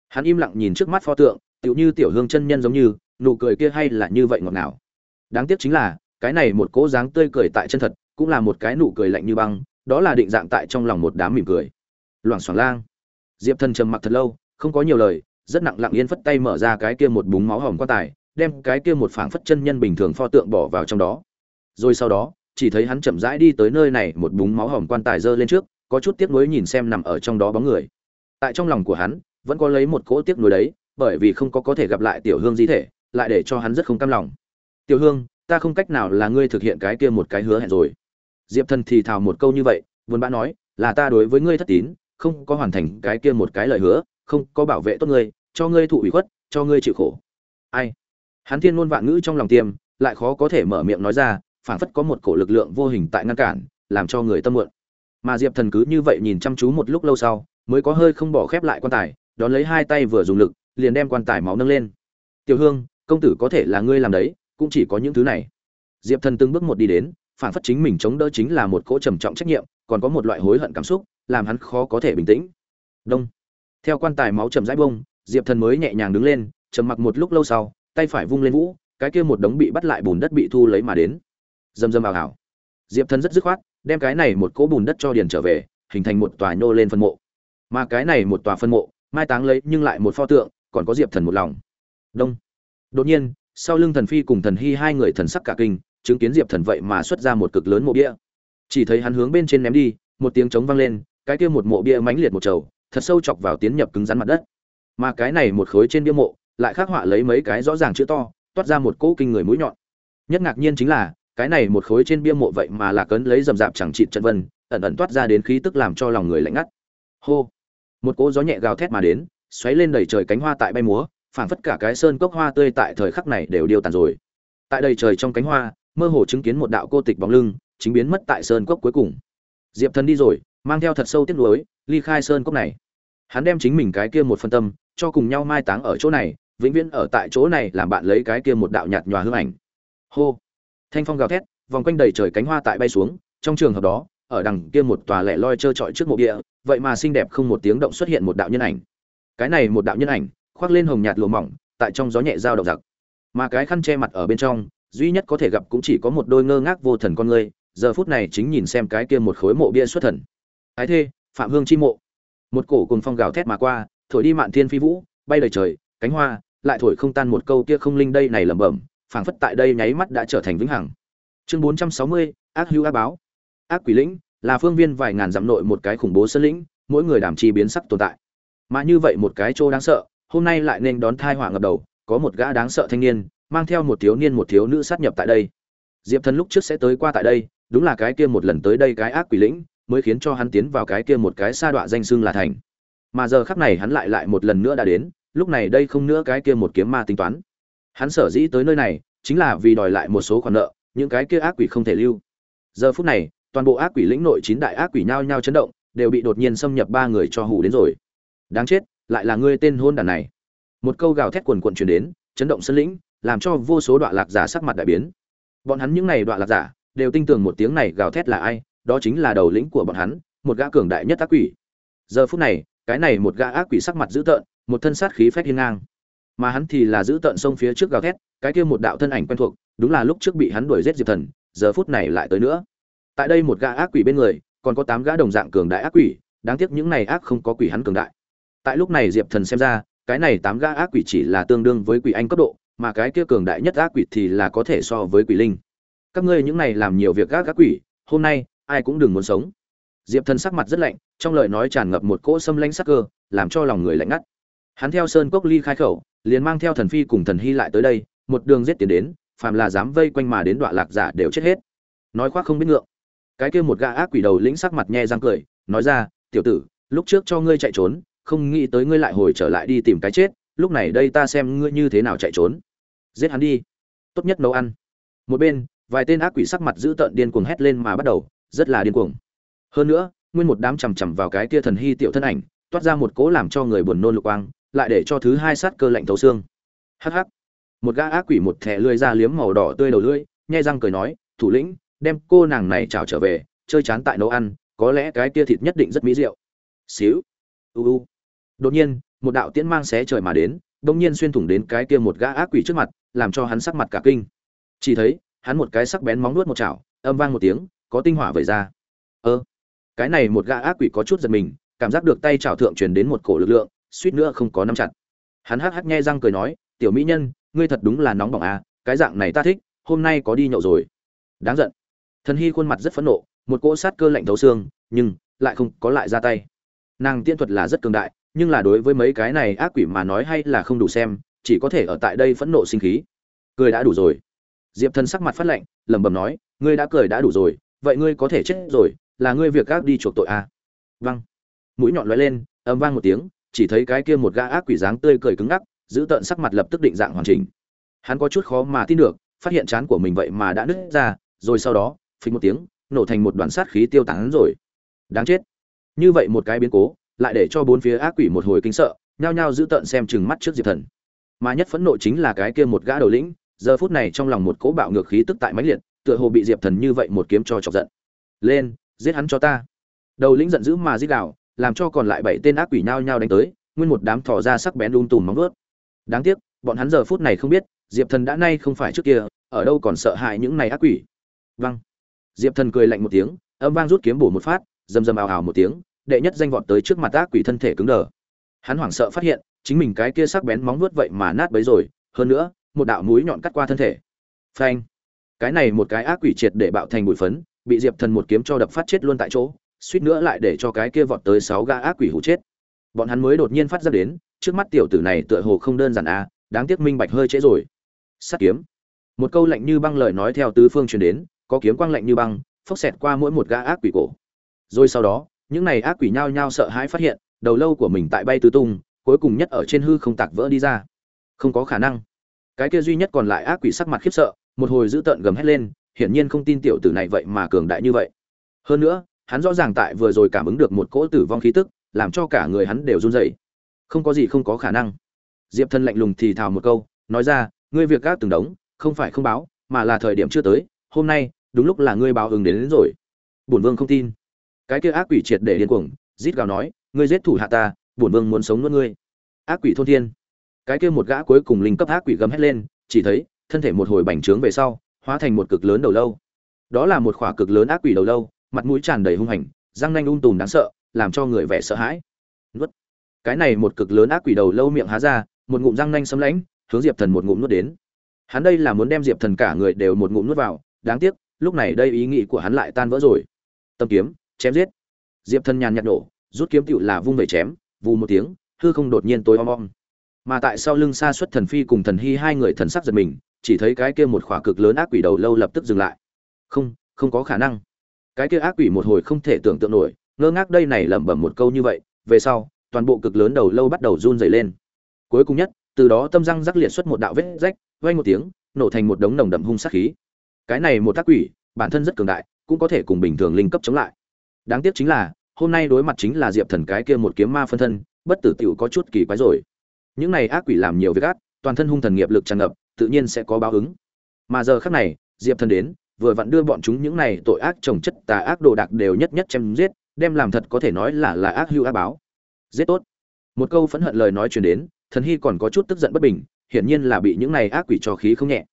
Hắn im lặng nhìn trước mắt pho tượng, tựu như tiểu hương chân nhân giống như, nụ cười kia hay là như vậy ngọt ngào. Đáng tiếc chính là, cái này một cố dáng tươi cười tại chân thật, cũng là một cái nụ cười lạnh như băng, đó là định dạng tại trong lòng một đám mỉm cười. Loảng xoảng lang. Diệp thần trầm mặc thật lâu, không có nhiều lời rất nặng lặng yên phất tay mở ra cái kia một búng máu hồng quan tài, đem cái kia một phảng phất chân nhân bình thường pho tượng bỏ vào trong đó. Rồi sau đó, chỉ thấy hắn chậm rãi đi tới nơi này, một búng máu hồng quan tài giơ lên trước, có chút tiếc nuối nhìn xem nằm ở trong đó bóng người. Tại trong lòng của hắn, vẫn có lấy một cỗ tiếc nuối đấy, bởi vì không có có thể gặp lại tiểu hương di thể, lại để cho hắn rất không cam lòng. Tiểu hương, ta không cách nào là ngươi thực hiện cái kia một cái hứa hẹn rồi. Diệp thần thì thào một câu như vậy, buồn bã nói, là ta đối với ngươi thất tín, không có hoàn thành cái kia một cái lời hứa không có bảo vệ tốt ngươi, cho ngươi thụ ủy khuất, cho ngươi chịu khổ. Ai? Hắn thiên ngôn vạn ngữ trong lòng tiêm, lại khó có thể mở miệng nói ra, phảng phất có một cổ lực lượng vô hình tại ngăn cản, làm cho người tâm muộn. Mà diệp thần cứ như vậy nhìn chăm chú một lúc lâu sau, mới có hơi không bỏ khép lại quan tài, đón lấy hai tay vừa dùng lực, liền đem quan tài máu nâng lên. Tiểu hương, công tử có thể là ngươi làm đấy, cũng chỉ có những thứ này. Diệp thần từng bước một đi đến phản phất chính mình chống đỡ chính là một cỗ trầm trọng trách nhiệm, còn có một loại hối hận cảm xúc, làm hắn khó có thể bình tĩnh. Đông theo quan tài máu chậm rãi bông diệp thần mới nhẹ nhàng đứng lên, trầm mặc một lúc lâu sau, tay phải vung lên vũ, cái kia một đống bị bắt lại bùn đất bị thu lấy mà đến. Dầm dầm ảo ảo diệp thần rất dứt khoát, đem cái này một cỗ bùn đất cho điền trở về, hình thành một tòa nhô lên phân mộ. Mà cái này một tòa phân mộ, mai táng lấy nhưng lại một pho tượng, còn có diệp thần một lòng. Đông. Đột nhiên, sau lưng thần phi cùng thần hy hai người thần sắc cả kinh, chứng kiến diệp thần vậy mà xuất ra một cực lớn mộ bia. Chỉ thấy hắn hướng bên trên ném đi, một tiếng trống vang lên, cái kia một mộ bia mãnh liệt một trầu thật sâu chọc vào tiến nhập cứng rắn mặt đất. Mà cái này một khối trên bia mộ, lại khắc họa lấy mấy cái rõ ràng chữ to, toát ra một cỗ kinh người mũi nhọn. Nhất ngạc nhiên chính là, cái này một khối trên bia mộ vậy mà là cấn lấy rầm rạp chẳng trị trận vân, ẩn ẩn toát ra đến khí tức làm cho lòng người lạnh ngắt. Hô! Một cỗ gió nhẹ gào thét mà đến, xoáy lên đầy trời cánh hoa tại bay múa, phảng phất cả cái sơn cốc hoa tươi tại thời khắc này đều điêu tàn rồi. Tại đầy trời trong cánh hoa, mơ hồ chứng kiến một đạo cô tịch bóng lưng, chính biến mất tại sơn cốc cuối cùng. Diệp thần đi rồi, mang theo thật sâu tiếc nuối ly khai sơn cốc này. Hắn đem chính mình cái kia một phân tâm, cho cùng nhau mai táng ở chỗ này, vĩnh viễn ở tại chỗ này làm bạn lấy cái kia một đạo nhạt nhòa hư ảnh. Hô! Thanh phong gào thét, vòng quanh đầy trời cánh hoa tại bay xuống, trong trường hợp đó, ở đằng kia một tòa lẻ loi trơ trọi trước mộ địa, vậy mà xinh đẹp không một tiếng động xuất hiện một đạo nhân ảnh. Cái này một đạo nhân ảnh, khoác lên hồng nhạt lụa mỏng, tại trong gió nhẹ dao động giặc. Mà cái khăn che mặt ở bên trong, duy nhất có thể gặp cũng chỉ có một đôi ngơ ngác vô thần con người, giờ phút này chính nhìn xem cái kia một khối mộ bia xuất thần. Ái thê phạm hương chi mộ. Một cổ cùng phong gào thét mà qua thổi đi mạn thiên phi vũ bay lời trời cánh hoa lại thổi không tan một câu kia không linh đây này lẩm bẩm phảng phất tại đây nháy mắt đã trở thành vĩnh hằng. Chương 460, ác hữu ác báo. Ác quỷ lĩnh là phương viên vài ngàn dặm nội một cái khủng bố sơn lĩnh mỗi người đảm chi biến sắc tồn tại. Mà như vậy một cái chỗ đáng sợ hôm nay lại nên đón thai họa ngập đầu có một gã đáng sợ thanh niên mang theo một thiếu niên một thiếu nữ sát nhập tại đây. Diệp thần lúc trước sẽ tới qua tại đây đúng là cái kia một lần tới đây cái ác quỷ lĩnh mới khiến cho hắn tiến vào cái kia một cái sa đọa danh xưng là thành. Mà giờ khắc này hắn lại lại một lần nữa đã đến, lúc này đây không nữa cái kia một kiếm ma tính toán. Hắn sở dĩ tới nơi này, chính là vì đòi lại một số khoản nợ, những cái kia ác quỷ không thể lưu. Giờ phút này, toàn bộ ác quỷ lĩnh nội chín đại ác quỷ nhao nhao chấn động, đều bị đột nhiên xâm nhập ba người cho hù đến rồi. Đáng chết, lại là ngươi tên hôn đàn này. Một câu gào thét quần quần truyền đến, chấn động sân lĩnh, làm cho vô số đoạn lạc giả sắc mặt đại biến. Bọn hắn những này đoạn lạc giả, đều tin tưởng một tiếng này gào thét là ai đó chính là đầu lĩnh của bọn hắn, một gã cường đại nhất ác quỷ. Giờ phút này, cái này một gã ác quỷ sắc mặt dữ tợn, một thân sát khí phách hiên ngang. Mà hắn thì là giữ tận sông phía trước gào thét, cái kia một đạo thân ảnh quen thuộc, đúng là lúc trước bị hắn đuổi giết diệp thần, giờ phút này lại tới nữa. Tại đây một gã ác quỷ bên người, còn có tám gã đồng dạng cường đại ác quỷ, đáng tiếc những này ác không có quỷ hắn cường đại. Tại lúc này diệp thần xem ra, cái này tám gã ác quỷ chỉ là tương đương với quỷ anh cấp độ, mà cái kia cường đại nhất ác quỷ thì là có thể so với quỷ linh. Các ngươi những này làm nhiều việc gác ác quỷ, hôm nay ai cũng đừng muốn sống. Diệp thần sắc mặt rất lạnh, trong lời nói tràn ngập một cỗ xâm lãnh sắc cơ, làm cho lòng người lạnh ngắt. Hắn theo sơn cốc ly khai khẩu, liền mang theo thần phi cùng thần hy lại tới đây, một đường giết tiến đến, phàm là dám vây quanh mà đến đoạn lạc giả đều chết hết. Nói khoác không biết ngượng. Cái kia một gã ác quỷ đầu lĩnh sắc mặt nhe răng cười, nói ra, tiểu tử, lúc trước cho ngươi chạy trốn, không nghĩ tới ngươi lại hồi trở lại đi tìm cái chết, lúc này đây ta xem ngươi như thế nào chạy trốn. Giết hắn đi. Tốt nhất nấu ăn. Một bên, vài tên ác quỷ sắc mặt dữ tợn điên cuồng hét lên mà bắt đầu rất là điên cuồng. Hơn nữa, nguyên một đám chằm chằm vào cái kia thần hy tiểu thân ảnh, toát ra một cố làm cho người buồn nôn lục quang, lại để cho thứ hai sát cơ lạnh thấu xương. Hắc hắc. Một gã ác quỷ một thẻ lưỡi ra liếm màu đỏ tươi đầu lưỡi, nhai răng cười nói, thủ lĩnh, đem cô nàng này chào trở về, chơi chán tại nấu ăn, có lẽ cái kia thịt nhất định rất mỹ rượu xíu. U u. Đột nhiên, một đạo tiễn mang xé trời mà đến bỗng nhiên xuyên thủng đến cái kia một gã ác quỷ trước mặt, làm cho hắn sắc mặt cả kinh. Chỉ thấy, hắn một cái sắc bén móng nuốt một chảo, âm vang một tiếng có tinh hỏa vẩy ra. Ơ, cái này một gã ác quỷ có chút giật mình, cảm giác được tay chảo thượng truyền đến một cổ lực lượng, suýt nữa không có nắm chặt. Hắn hắc hắc nghe răng cười nói, tiểu mỹ nhân, ngươi thật đúng là nóng bỏng à cái dạng này ta thích, hôm nay có đi nhậu rồi. Đáng giận. Thần hy khuôn mặt rất phẫn nộ, một cỗ sát cơ lạnh thấu xương, nhưng lại không có lại ra tay. Nàng tiên thuật là rất cường đại, nhưng là đối với mấy cái này ác quỷ mà nói hay là không đủ xem, chỉ có thể ở tại đây phẫn nộ sinh khí. Cười đã đủ rồi. Diệp thần sắc mặt phát lạnh, lẩm bẩm nói, ngươi đã cười đã đủ rồi vậy ngươi có thể chết rồi, là ngươi việc gác đi chuộc tội à? Văng mũi nhọn lóe lên ầm vang một tiếng, chỉ thấy cái kia một gã ác quỷ dáng tươi cười cứng ngắc, giữ tợn sắc mặt lập tức định dạng hoàn chỉnh. Hắn có chút khó mà tin được, phát hiện chán của mình vậy mà đã nứt ra, rồi sau đó, phình một tiếng, nổ thành một đoàn sát khí tiêu tán rồi. Đáng chết. Như vậy một cái biến cố, lại để cho bốn phía ác quỷ một hồi kinh sợ, nhao nhao giữ tợn xem chừng mắt trước diệp thần. Mà nhất phẫn nộ chính là cái kia một gã đầu lĩnh, giờ phút này trong lòng một cỗ bạo ngược khí tức tại mãnh liệt tựa hồ bị diệp thần như vậy một kiếm cho chọc giận. Lên giết hắn cho ta. Đầu lĩnh giận dữ mà giết đảo, làm cho còn lại bảy tên ác quỷ nhao nhao đánh tới nguyên một đám thò ra sắc bén đun tùm móng vuốt. Đáng tiếc bọn hắn giờ phút này không biết diệp thần đã nay không phải trước kia ở đâu còn sợ hãi những này ác quỷ. Văng diệp thần cười lạnh một tiếng âm vang rút kiếm bổ một phát rầm rầm ào ào một tiếng đệ nhất danh vọt tới trước mặt ác quỷ thân thể cứng đờ. Hắn hoảng sợ phát hiện chính mình cái kia sắc bén móng vuốt vậy mà nát bấy rồi hơn nữa một đạo mũi nhọn cắt qua thân thể. Phanh cái này một cái ác quỷ triệt để bạo thành bụi phấn, bị diệp thần một kiếm cho đập phát chết luôn tại chỗ, suýt nữa lại để cho cái kia vọt tới sáu gã ác quỷ hụ chết. Bọn hắn mới đột nhiên phát ra đến, trước mắt tiểu tử này tựa hồ không đơn giản à đáng tiếc minh bạch hơi trễ rồi. Sắt kiếm. Một câu lạnh như băng lời nói theo tứ phương truyền đến, có kiếm quang lạnh như băng, phốc xẹt qua mỗi một gã ác quỷ cổ. Rồi sau đó, những này ác quỷ nhao nhao sợ hãi phát hiện, đầu lâu của mình tại bay tứ tung, cuối cùng nhất ở trên hư không tạc vỡ đi ra. Không có khả năng. Cái kia duy nhất còn lại ác quỷ sắc mặt khiếp sợ một hồi giữ tợn gầm hét lên hiển nhiên không tin tiểu tử này vậy mà cường đại như vậy. Hơn nữa hắn rõ ràng tại vừa rồi cảm ứng được một cỗ tử vong khí tức làm cho cả người hắn đều run rẩy. Không có gì không có khả năng. Diệp thân lạnh lùng thì thào một câu nói ra ngươi việc gác từng đống không phải không báo mà là thời điểm chưa tới hôm nay đúng lúc là ngươi báo ứng đến, đến rồi. Bổn vương không tin. Cái kia ác quỷ triệt để điên cuồng rít gào nói ngươi giết thủ hạ ta bổn vương muốn sống nuốt ngươi. Ác quỷ thôn thiên. Cái kia một gã cuối cùng linh cấp ác quỷ gầm hét lên chỉ thấy thân thể một hồi bành trướng về sau, hóa thành một cực lớn đầu lâu. Đó là một khỏa cực lớn ác quỷ đầu lâu, mặt mũi tràn đầy hung hành, răng nanh ung tùm đáng sợ, làm cho người vẻ sợ hãi. Nuốt. Cái này một cực lớn ác quỷ đầu lâu miệng há ra, một ngụm răng nanh sấm lãnh hướng diệp thần một ngụm nuốt đến. Hắn đây là muốn đem diệp thần cả người đều một ngụm nuốt vào, đáng tiếc, lúc này đây ý nghĩ của hắn lại tan vỡ rồi. Tâm kiếm, chém giết. Diệp thần nhàn nhạt nổ, rút kiếm tựu là vung về chém, vù một tiếng, hư không đột nhiên tối om om. Mà tại sau lưng xa xuất thần phi cùng thần hy hai người thần sắc giật mình chỉ thấy cái kia một khỏa cực lớn ác quỷ đầu lâu lập tức dừng lại. Không không có khả năng. Cái kia ác quỷ một hồi không thể tưởng tượng nổi, ngơ ngác đây này lẩm bẩm một câu như vậy, về sau, toàn bộ cực lớn đầu lâu bắt đầu run dày lên. Cuối cùng nhất, từ đó tâm răng rắc liệt xuất một đạo vết rách vay một tiếng, nổ thành một đống nồng đậm hung sát khí. Cái này một ác quỷ, bản thân rất cường đại, cũng có thể cùng bình thường linh cấp chống lại. Đáng tiếc chính là, hôm nay đối mặt chính là diệp thần cái kia một kiếm ma phân thân, bất tử tiểu có chút kỳ quái rồi. Những này ác quỷ làm nhiều việc ác, toàn thân hung thần nghiệp lực tràn ngập tự nhiên sẽ có báo ứng. Mà giờ khắc này, diệp thần đến, vừa vặn đưa bọn chúng những này tội ác trồng chất tà ác đồ đạc đều nhất nhất chém giết, đem làm thật có thể nói là là ác hưu ác báo. Giết tốt. Một câu phẫn hận lời nói truyền đến, thần hy còn có chút tức giận bất bình, hiển nhiên là bị những này ác quỷ trò khí không nhẹ.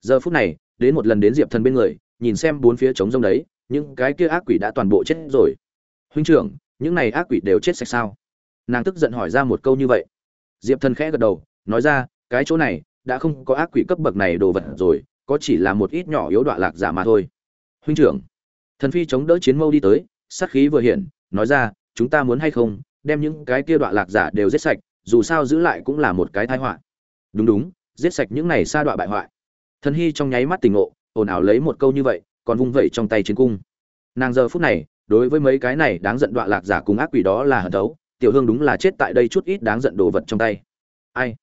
Giờ phút này, đến một lần đến diệp thần bên người, nhìn xem bốn phía trống rông đấy, những cái kia ác quỷ đã toàn bộ chết rồi. Huynh trưởng, những này ác quỷ đều chết sạch sao? Nàng tức giận hỏi ra một câu như vậy. Diệp thần khẽ gật đầu, nói ra, cái chỗ này đã không có ác quỷ cấp bậc này đồ vật rồi, có chỉ là một ít nhỏ yếu đoạn lạc giả mà thôi. Huynh trưởng, thần phi chống đỡ chiến mâu đi tới, sát khí vừa hiện, nói ra, chúng ta muốn hay không, đem những cái kia đoạn lạc giả đều giết sạch, dù sao giữ lại cũng là một cái tai họa. Đúng đúng, giết sạch những này sa đoạn bại hoại. Thần hy trong nháy mắt tỉnh ngộ, ồn ào lấy một câu như vậy, còn vung vẩy trong tay chiến cung. Nàng giờ phút này, đối với mấy cái này đáng giận đoạn lạc giả cùng ác quỷ đó là hận đấu tiểu hương đúng là chết tại đây chút ít đáng giận đồ vật trong tay. Ai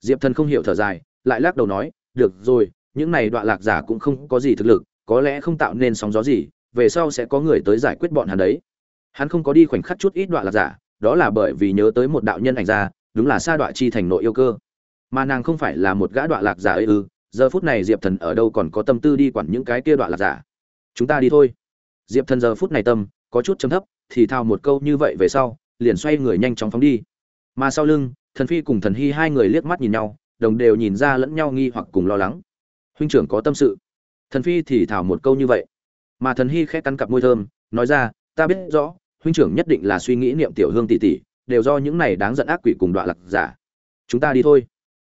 diệp thần không hiểu thở dài, lại lắc đầu nói, được rồi, những này đoạn lạc giả cũng không có gì thực lực, có lẽ không tạo nên sóng gió gì, về sau sẽ có người tới giải quyết bọn hắn đấy. Hắn không có đi khoảnh khắc chút ít đoạn lạc giả, đó là bởi vì nhớ tới một đạo nhân ảnh ra, đúng là sa đoạn chi thành nội yêu cơ. Mà nàng không phải là một gã đoạn lạc giả ấy ư, giờ phút này diệp thần ở đâu còn có tâm tư đi quản những cái kia đoạn lạc giả? Chúng ta đi thôi. Diệp thần giờ phút này tâm, có chút chấm thấp, thì thao một câu như vậy về sau, liền xoay người nhanh chóng phóng đi. Mà sau lưng thần phi cùng thần hy hai người liếc mắt nhìn nhau, đồng đều nhìn ra lẫn nhau nghi hoặc cùng lo lắng. Huynh trưởng có tâm sự. Thần phi thì thảo một câu như vậy. Mà thần hy khẽ cắn cặp môi thơm, nói ra, ta biết rõ, huynh trưởng nhất định là suy nghĩ niệm tiểu hương tỷ tỷ, đều do những này đáng giận ác quỷ cùng đoạn lạc giả. Chúng ta đi thôi.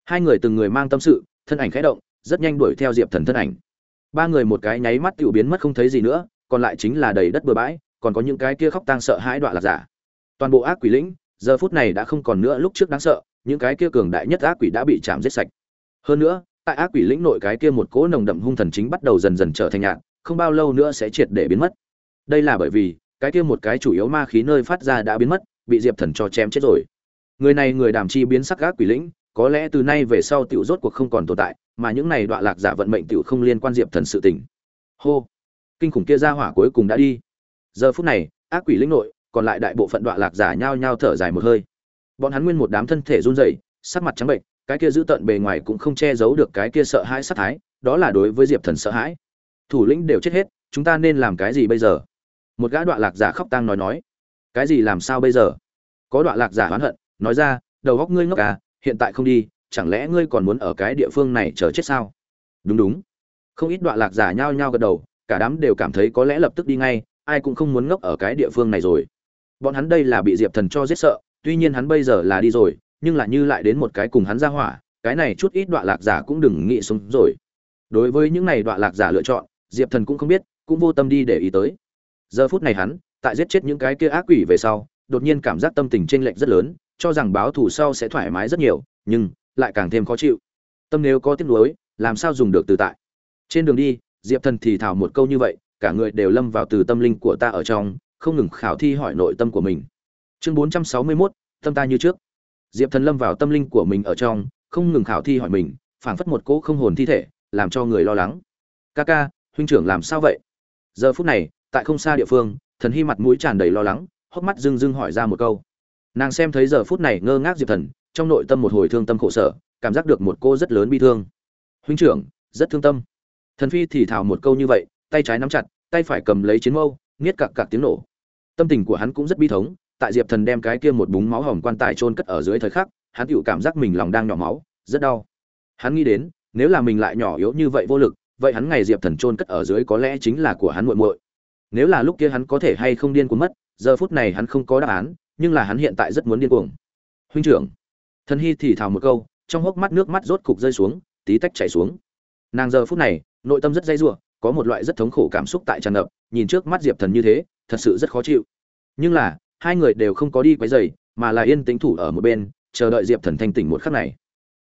Hai người từng người mang tâm sự, thân ảnh khẽ động, rất nhanh đuổi theo diệp thần thân ảnh. Ba người một cái nháy mắt tự biến mất không thấy gì nữa, còn lại chính là đầy đất bừa bãi, còn có những cái kia khóc tang sợ hãi đoạn lạc giả. Toàn bộ ác quỷ lĩnh giờ phút này đã không còn nữa lúc trước đáng sợ, những cái kia cường đại nhất ác quỷ đã bị chạm giết sạch. Hơn nữa, tại ác quỷ lĩnh nội cái kia một cỗ nồng đậm hung thần chính bắt đầu dần dần trở thành nhạt, không bao lâu nữa sẽ triệt để biến mất. Đây là bởi vì, cái kia một cái chủ yếu ma khí nơi phát ra đã biến mất, bị diệp thần cho chém chết rồi. Người này người đàm chi biến sắc ác quỷ lĩnh, có lẽ từ nay về sau tiểu rốt cuộc không còn tồn tại, mà những này đọa lạc giả vận mệnh tiểu không liên quan diệp thần sự tình. Hô! Kinh khủng kia ra hỏa cuối cùng đã đi. Giờ phút này, ác quỷ lĩnh nội còn lại đại bộ phận đoạn lạc giả nhao nhao thở dài một hơi. Bọn hắn nguyên một đám thân thể run rẩy, sắc mặt trắng bệnh, cái kia giữ tận bề ngoài cũng không che giấu được cái kia sợ hãi sát thái, đó là đối với diệp thần sợ hãi. Thủ lĩnh đều chết hết, chúng ta nên làm cái gì bây giờ? Một gã đoạn lạc giả khóc tang nói nói. Cái gì làm sao bây giờ? Có đoạn lạc giả oán hận, nói ra, đầu góc ngươi ngốc à hiện tại không đi, chẳng lẽ ngươi còn muốn ở cái địa phương này chờ chết sao? Đúng đúng. Không ít đoạn lạc giả nhao nhao gật đầu, cả đám đều cảm thấy có lẽ lập tức đi ngay, ai cũng không muốn ngốc ở cái địa phương này rồi bọn hắn đây là bị diệp thần cho giết sợ, tuy nhiên hắn bây giờ là đi rồi, nhưng là như lại đến một cái cùng hắn ra hỏa, cái này chút ít đọa lạc giả cũng đừng nghĩ sống rồi. Đối với những này đọa lạc giả lựa chọn, diệp thần cũng không biết, cũng vô tâm đi để ý tới. Giờ phút này hắn, tại giết chết những cái kia ác quỷ về sau, đột nhiên cảm giác tâm tình chênh lệch rất lớn, cho rằng báo thù sau sẽ thoải mái rất nhiều, nhưng lại càng thêm khó chịu. Tâm nếu có tiếc nuối, làm sao dùng được từ tại? Trên đường đi, diệp thần thì thảo một câu như vậy, cả người đều lâm vào từ tâm linh của ta ở trong không ngừng khảo thi hỏi nội tâm của mình. Chương bốn trăm sáu mươi 461, tâm ta như trước. Diệp thần lâm vào tâm linh của mình ở trong không ngừng khảo thi hỏi mình phảng phất một cỗ không hồn thi thể làm cho người lo lắng. Ca ca huynh trưởng làm sao vậy? Giờ phút này tại không xa địa phương thần hy mặt mũi tràn đầy lo lắng hốc mắt rưng rưng hỏi ra một câu. Nàng xem thấy giờ phút này ngơ ngác diệp thần trong nội tâm một hồi thương tâm khổ sở cảm giác được một cô rất lớn bi thương. Huynh trưởng rất thương tâm. Thần phi thì thào một câu như vậy tay trái nắm chặt tay phải cầm lấy chiến mâu nghiết cặc cặc tiếng nổ tâm tình của hắn cũng rất bi thống, tại diệp thần đem cái kia một búng máu hồng quan tài trôn cất ở dưới thời khắc, hắn tự cảm giác mình lòng đang nhỏ máu, rất đau. Hắn nghĩ đến, nếu là mình lại nhỏ yếu như vậy vô lực, vậy hắn ngày diệp thần trôn cất ở dưới có lẽ chính là của hắn muội muội. Nếu là lúc kia hắn có thể hay không điên cuồng mất, giờ phút này hắn không có đáp án, nhưng là hắn hiện tại rất muốn điên cuồng. Huynh trưởng. Thần hy thì thào một câu, trong hốc mắt nước mắt rốt cục rơi xuống, tí tách chảy xuống. Nàng giờ phút này, nội tâm rất dây dưa có một loại rất thống khổ cảm xúc tại tràn ngập, nhìn trước mắt diệp thần như thế thật sự rất khó chịu. Nhưng là, hai người đều không có đi quấy rầy, mà là yên tĩnh thủ ở một bên, chờ đợi diệp thần thanh tỉnh một khắc này.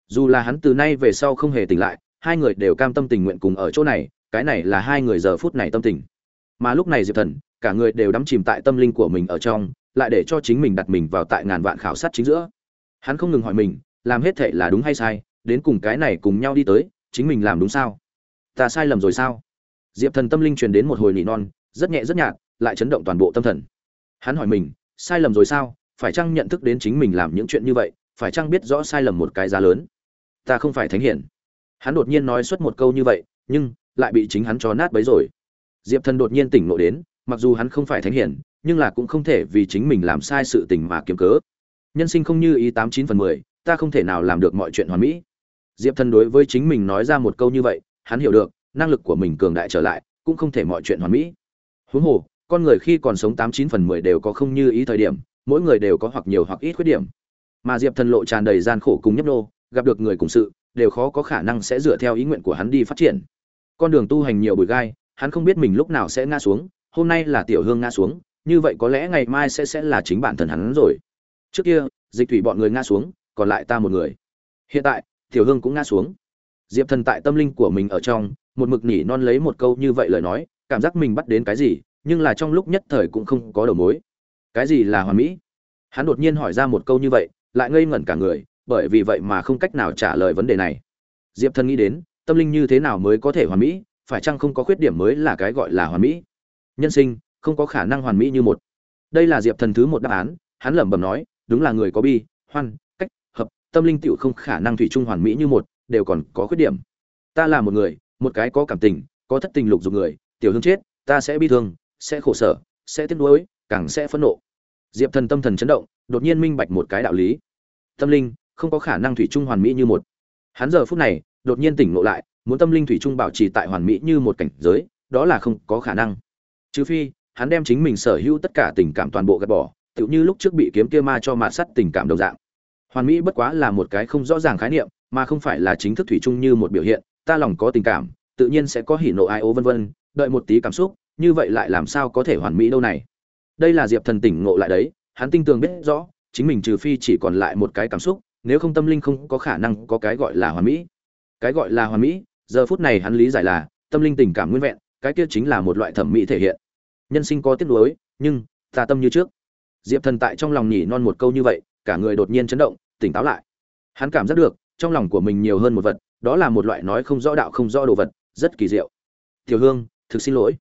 Dù là hắn từ nay về sau không hề tỉnh lại, hai người đều cam tâm tình nguyện cùng ở chỗ này, cái này là hai người giờ phút này tâm tình. Mà lúc này diệp thần, cả người đều đắm chìm tại tâm linh của mình ở trong, lại để cho chính mình đặt mình vào tại ngàn vạn khảo sát chính giữa. Hắn không ngừng hỏi mình, làm hết thệ là đúng hay sai, đến cùng cái này cùng nhau đi tới, chính mình làm đúng sao? Ta sai lầm rồi sao? Diệp thần tâm linh truyền đến một hồi nỉ non, rất nhẹ rất nhạt lại chấn động toàn bộ tâm thần. Hắn hỏi mình, sai lầm rồi sao? Phải chăng nhận thức đến chính mình làm những chuyện như vậy, phải chăng biết rõ sai lầm một cái giá lớn? Ta không phải thánh hiển. Hắn đột nhiên nói suốt một câu như vậy, nhưng lại bị chính hắn cho nát bấy rồi. Diệp thần đột nhiên tỉnh ngộ đến, mặc dù hắn không phải thánh hiển, nhưng là cũng không thể vì chính mình làm sai sự tình mà kiếm cớ. Nhân sinh không như ý tám chín phần mười, ta không thể nào làm được mọi chuyện hoàn mỹ. Diệp thần đối với chính mình nói ra một câu như vậy, hắn hiểu được, năng lực của mình cường đại trở lại, cũng không thể mọi chuyện hoàn mỹ. Huống hồ con người khi còn sống tám chín phần mười đều có không như ý thời điểm, mỗi người đều có hoặc nhiều hoặc ít khuyết điểm. Mà diệp thần lộ tràn đầy gian khổ cùng nhấp nô, gặp được người cùng sự, đều khó có khả năng sẽ dựa theo ý nguyện của hắn đi phát triển. Con đường tu hành nhiều bụi gai, hắn không biết mình lúc nào sẽ ngã xuống, hôm nay là tiểu hương ngã xuống, như vậy có lẽ ngày mai sẽ sẽ là chính bản thân hắn rồi. Trước kia, dịch thủy bọn người ngã xuống, còn lại ta một người. Hiện tại, tiểu hương cũng ngã xuống. Diệp thần tại tâm linh của mình ở trong, một mực nỉ non lấy một câu như vậy lời nói, cảm giác mình bắt đến cái gì nhưng là trong lúc nhất thời cũng không có đầu mối. Cái gì là hoàn mỹ? Hắn đột nhiên hỏi ra một câu như vậy, lại ngây ngẩn cả người, bởi vì vậy mà không cách nào trả lời vấn đề này. Diệp thần nghĩ đến, tâm linh như thế nào mới có thể hoàn mỹ, phải chăng không có khuyết điểm mới là cái gọi là hoàn mỹ? Nhân sinh, không có khả năng hoàn mỹ như một. Đây là diệp thần thứ một đáp án, hắn lẩm bẩm nói, đúng là người có bi, hoan, cách, hợp, tâm linh tựu không khả năng thủy chung hoàn mỹ như một, đều còn có khuyết điểm. Ta là một người, một cái có cảm tình, có thất tình lục dục người, tiểu hương chết, ta sẽ bi thương sẽ khổ sở, sẽ tiếc nuối, càng sẽ phẫn nộ. Diệp thần tâm thần chấn động, đột nhiên minh bạch một cái đạo lý. Tâm linh, không có khả năng thủy chung hoàn mỹ như một. Hắn giờ phút này, đột nhiên tỉnh ngộ lại, muốn tâm linh thủy chung bảo trì tại hoàn mỹ như một cảnh giới, đó là không có khả năng. Trừ phi, hắn đem chính mình sở hữu tất cả tình cảm toàn bộ gạt bỏ, tựu như lúc trước bị kiếm kia ma cho mạt sắt tình cảm đồng dạng. Hoàn mỹ bất quá là một cái không rõ ràng khái niệm, mà không phải là chính thức thủy chung như một biểu hiện, ta lòng có tình cảm, tự nhiên sẽ có hỉ nộ ai ố vân vân, đợi một tí cảm xúc như vậy lại làm sao có thể hoàn mỹ đâu này? Đây là diệp thần tỉnh ngộ lại đấy, hắn tinh tường biết rõ, chính mình trừ phi chỉ còn lại một cái cảm xúc, nếu không tâm linh không có khả năng có cái gọi là hoàn mỹ. Cái gọi là hoàn mỹ, giờ phút này hắn lý giải là, tâm linh tình cảm nguyên vẹn, cái kia chính là một loại thẩm mỹ thể hiện. Nhân sinh có tiếc nuối, nhưng, ta tâm như trước. Diệp thần tại trong lòng nhỉ non một câu như vậy, cả người đột nhiên chấn động, tỉnh táo lại. Hắn cảm giác được, trong lòng của mình nhiều hơn một vật, đó là một loại nói không rõ đạo không rõ đồ vật, rất kỳ diệu. Tiểu hương, thực xin lỗi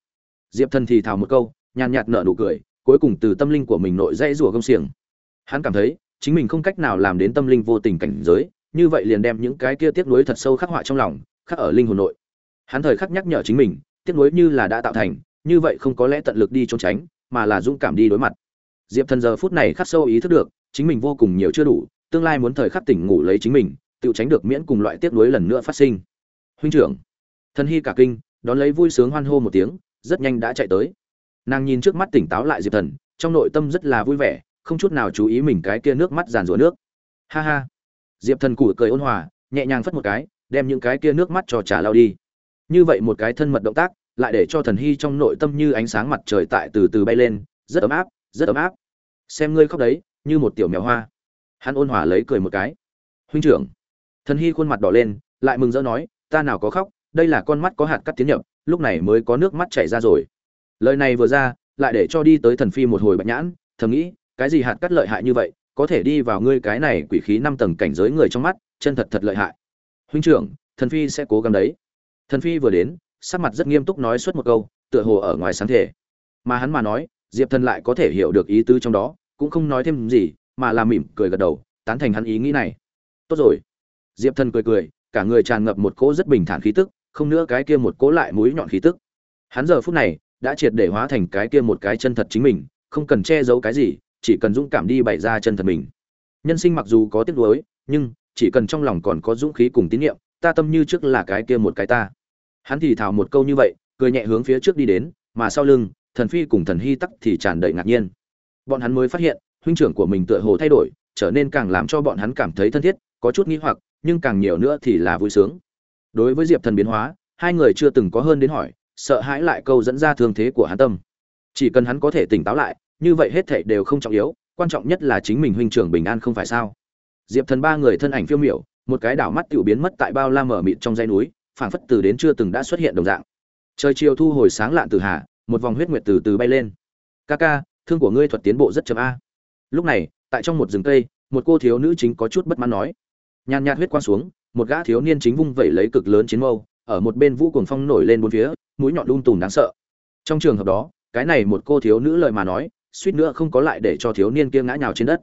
diệp thần thì thào một câu, nhàn nhạt nở nụ cười, cuối cùng từ tâm linh của mình nội dãy rủa gông xiềng. Hắn cảm thấy, chính mình không cách nào làm đến tâm linh vô tình cảnh giới, như vậy liền đem những cái kia tiếc nuối thật sâu khắc họa trong lòng, khắc ở linh hồn nội. Hắn thời khắc nhắc nhở chính mình, tiếc nuối như là đã tạo thành, như vậy không có lẽ tận lực đi trốn tránh, mà là dũng cảm đi đối mặt. Diệp thần giờ phút này khắc sâu ý thức được, chính mình vô cùng nhiều chưa đủ, tương lai muốn thời khắc tỉnh ngủ lấy chính mình, tự tránh được miễn cùng loại tiếc nuối lần nữa phát sinh. Huynh trưởng, thần hy cả kinh, đón lấy vui sướng hoan hô một tiếng rất nhanh đã chạy tới. Nàng nhìn trước mắt tỉnh táo lại diệp thần, trong nội tâm rất là vui vẻ, không chút nào chú ý mình cái kia nước mắt giàn rủa nước. Ha ha. Diệp thần cụ cười ôn hòa, nhẹ nhàng phất một cái, đem những cái kia nước mắt cho trả lao đi. Như vậy một cái thân mật động tác, lại để cho thần hy trong nội tâm như ánh sáng mặt trời tại từ từ bay lên, rất ấm áp, rất ấm áp. Xem ngươi khóc đấy, như một tiểu mèo hoa. Hắn ôn hòa lấy cười một cái. Huynh trưởng. Thần hy khuôn mặt đỏ lên, lại mừng rỡ nói, ta nào có khóc đây là con mắt có hạt cắt tiến nhập, lúc này mới có nước mắt chảy ra rồi. Lời này vừa ra, lại để cho đi tới thần phi một hồi bạch nhãn, thầm nghĩ, cái gì hạt cắt lợi hại như vậy, có thể đi vào ngươi cái này quỷ khí năm tầng cảnh giới người trong mắt, chân thật thật lợi hại. Huynh trưởng, thần phi sẽ cố gắng đấy. Thần phi vừa đến, sắc mặt rất nghiêm túc nói suốt một câu, tựa hồ ở ngoài sáng thể. Mà hắn mà nói, diệp thần lại có thể hiểu được ý tứ trong đó, cũng không nói thêm gì, mà làm mỉm cười gật đầu, tán thành hắn ý nghĩ này. Tốt rồi. Diệp thần cười cười, cả người tràn ngập một cỗ rất bình thản khí tức không nữa cái kia một cố lại mũi nhọn khí tức. Hắn giờ phút này đã triệt để hóa thành cái kia một cái chân thật chính mình, không cần che giấu cái gì, chỉ cần dũng cảm đi bày ra chân thật mình. Nhân sinh mặc dù có tiếc nuối, nhưng chỉ cần trong lòng còn có dũng khí cùng tín niệm, ta tâm như trước là cái kia một cái ta. Hắn thì thào một câu như vậy, cười nhẹ hướng phía trước đi đến, mà sau lưng, thần phi cùng thần hy tắc thì tràn đầy ngạc nhiên. Bọn hắn mới phát hiện, huynh trưởng của mình tựa hồ thay đổi, trở nên càng làm cho bọn hắn cảm thấy thân thiết, có chút nghi hoặc, nhưng càng nhiều nữa thì là vui sướng đối với diệp thần biến hóa, hai người chưa từng có hơn đến hỏi, sợ hãi lại câu dẫn ra thương thế của hắn tâm. Chỉ cần hắn có thể tỉnh táo lại, như vậy hết thảy đều không trọng yếu, quan trọng nhất là chính mình huynh trưởng bình an không phải sao. Diệp thần ba người thân ảnh phiêu miểu, một cái đảo mắt tiểu biến mất tại bao la mở mịt trong dãy núi, phảng phất từ đến chưa từng đã xuất hiện đồng dạng. Trời chiều thu hồi sáng lạn từ hạ một vòng huyết nguyệt từ từ bay lên. Ca ca, thương của ngươi thuật tiến bộ rất chậm a. Lúc này, tại trong một rừng cây, một cô thiếu nữ chính có chút bất mãn nói. Nhàn nhạt huyết quang xuống một gã thiếu niên chính vung vẩy lấy cực lớn chiến mâu, ở một bên vũ cuồng phong nổi lên bốn phía, mũi nhọn đun tùm đáng sợ. Trong trường hợp đó, cái này một cô thiếu nữ lời mà nói, suýt nữa không có lại để cho thiếu niên kia ngã nhào trên đất.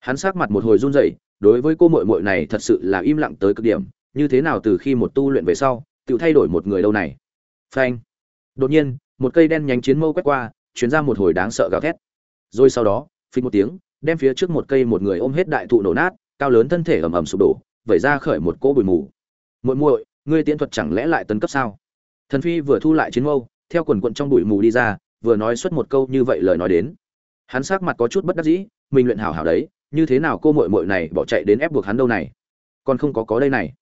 Hắn sắc mặt một hồi run rẩy, đối với cô muội muội này thật sự là im lặng tới cực điểm, như thế nào từ khi một tu luyện về sau, tự thay đổi một người đâu này. Phanh. Đột nhiên, một cây đen nhánh chiến mâu quét qua, truyền ra một hồi đáng sợ gào thét. Rồi sau đó phình một tiếng, đem phía trước một cây một người ôm hết đại thụ nổ nát, cao lớn thân thể ầm ầm sụp đổ vẩy ra khởi một cỗ bụi mù. Muội muội, ngươi tiễn thuật chẳng lẽ lại tấn cấp sao? Thần phi vừa thu lại chiến mâu, theo quần quận trong bụi mù đi ra, vừa nói xuất một câu như vậy lời nói đến. Hắn sắc mặt có chút bất đắc dĩ, mình luyện hảo hảo đấy, như thế nào cô muội muội này bỏ chạy đến ép buộc hắn đâu này? Còn không có có đây này.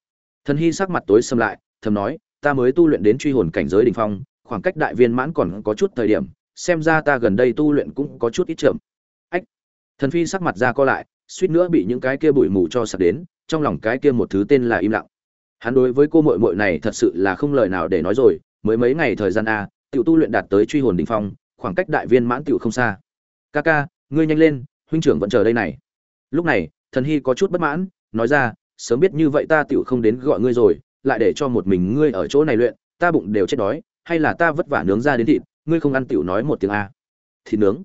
Thần hy sắc mặt tối xâm lại, thầm nói, ta mới tu luyện đến truy hồn cảnh giới đỉnh phong, khoảng cách đại viên mãn còn có chút thời điểm, xem ra ta gần đây tu luyện cũng có chút ít chậm. Ách. Thần phi sắc mặt ra co lại, suýt nữa bị những cái kia bụi mù cho sặc đến trong lòng cái kia một thứ tên là im lặng. Hắn đối với cô muội muội này thật sự là không lời nào để nói rồi, mới mấy ngày thời gian a, tiểu tu luyện đạt tới truy hồn đỉnh phong, khoảng cách đại viên mãn tiểu không xa. Ca ca, ngươi nhanh lên, huynh trưởng vẫn chờ đây này. Lúc này, thần hy có chút bất mãn, nói ra, sớm biết như vậy ta tiểu không đến gọi ngươi rồi, lại để cho một mình ngươi ở chỗ này luyện, ta bụng đều chết đói, hay là ta vất vả nướng ra đến thịt, ngươi không ăn tiểu nói một tiếng a. Thịt nướng?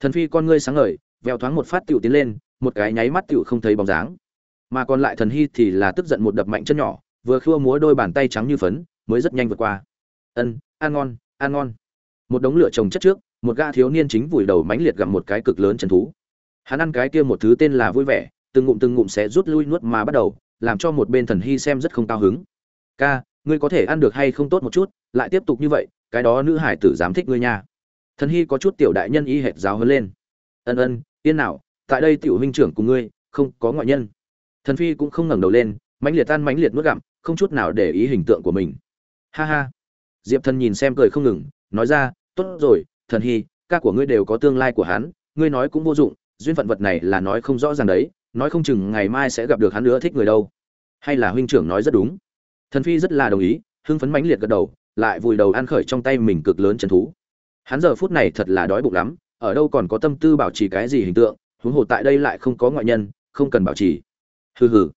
Thần phi con ngươi sáng ngời, vèo thoáng một phát tiểu tiến lên, một cái nháy mắt tiểu không thấy bóng dáng mà còn lại thần hy thì là tức giận một đập mạnh chân nhỏ, vừa khua múa đôi bàn tay trắng như phấn, mới rất nhanh vượt qua. Ân, ăn ngon ăn ngon. Một đống lửa trồng chất trước, một gã thiếu niên chính vùi đầu mánh liệt gặm một cái cực lớn chân thú. Hắn ăn cái kia một thứ tên là vui vẻ, từng ngụm từng ngụm sẽ rút lui nuốt mà bắt đầu, làm cho một bên thần hy xem rất không cao hứng. Ca, ngươi có thể ăn được hay không tốt một chút, lại tiếp tục như vậy, cái đó nữ hải tử dám thích ngươi nha. Thần hy có chút tiểu đại nhân y hệt giáo hơn lên. Ân ân, yên nào, tại đây tiểu huynh trưởng cùng ngươi, không có ngoại nhân thần phi cũng không ngẩng đầu lên, mãnh liệt tan mãnh liệt nuốt gặm, không chút nào để ý hình tượng của mình. Ha ha. Diệp thần nhìn xem cười không ngừng, nói ra, tốt rồi, thần hy, ca của ngươi đều có tương lai của hắn, ngươi nói cũng vô dụng, duyên phận vật này là nói không rõ ràng đấy, nói không chừng ngày mai sẽ gặp được hắn nữa thích người đâu. Hay là huynh trưởng nói rất đúng. Thần phi rất là đồng ý, hưng phấn mãnh liệt gật đầu, lại vùi đầu ăn khởi trong tay mình cực lớn chân thú. Hắn giờ phút này thật là đói bụng lắm, ở đâu còn có tâm tư bảo trì cái gì hình tượng, huống hồ tại đây lại không có ngoại nhân, không cần bảo trì hừ hừ.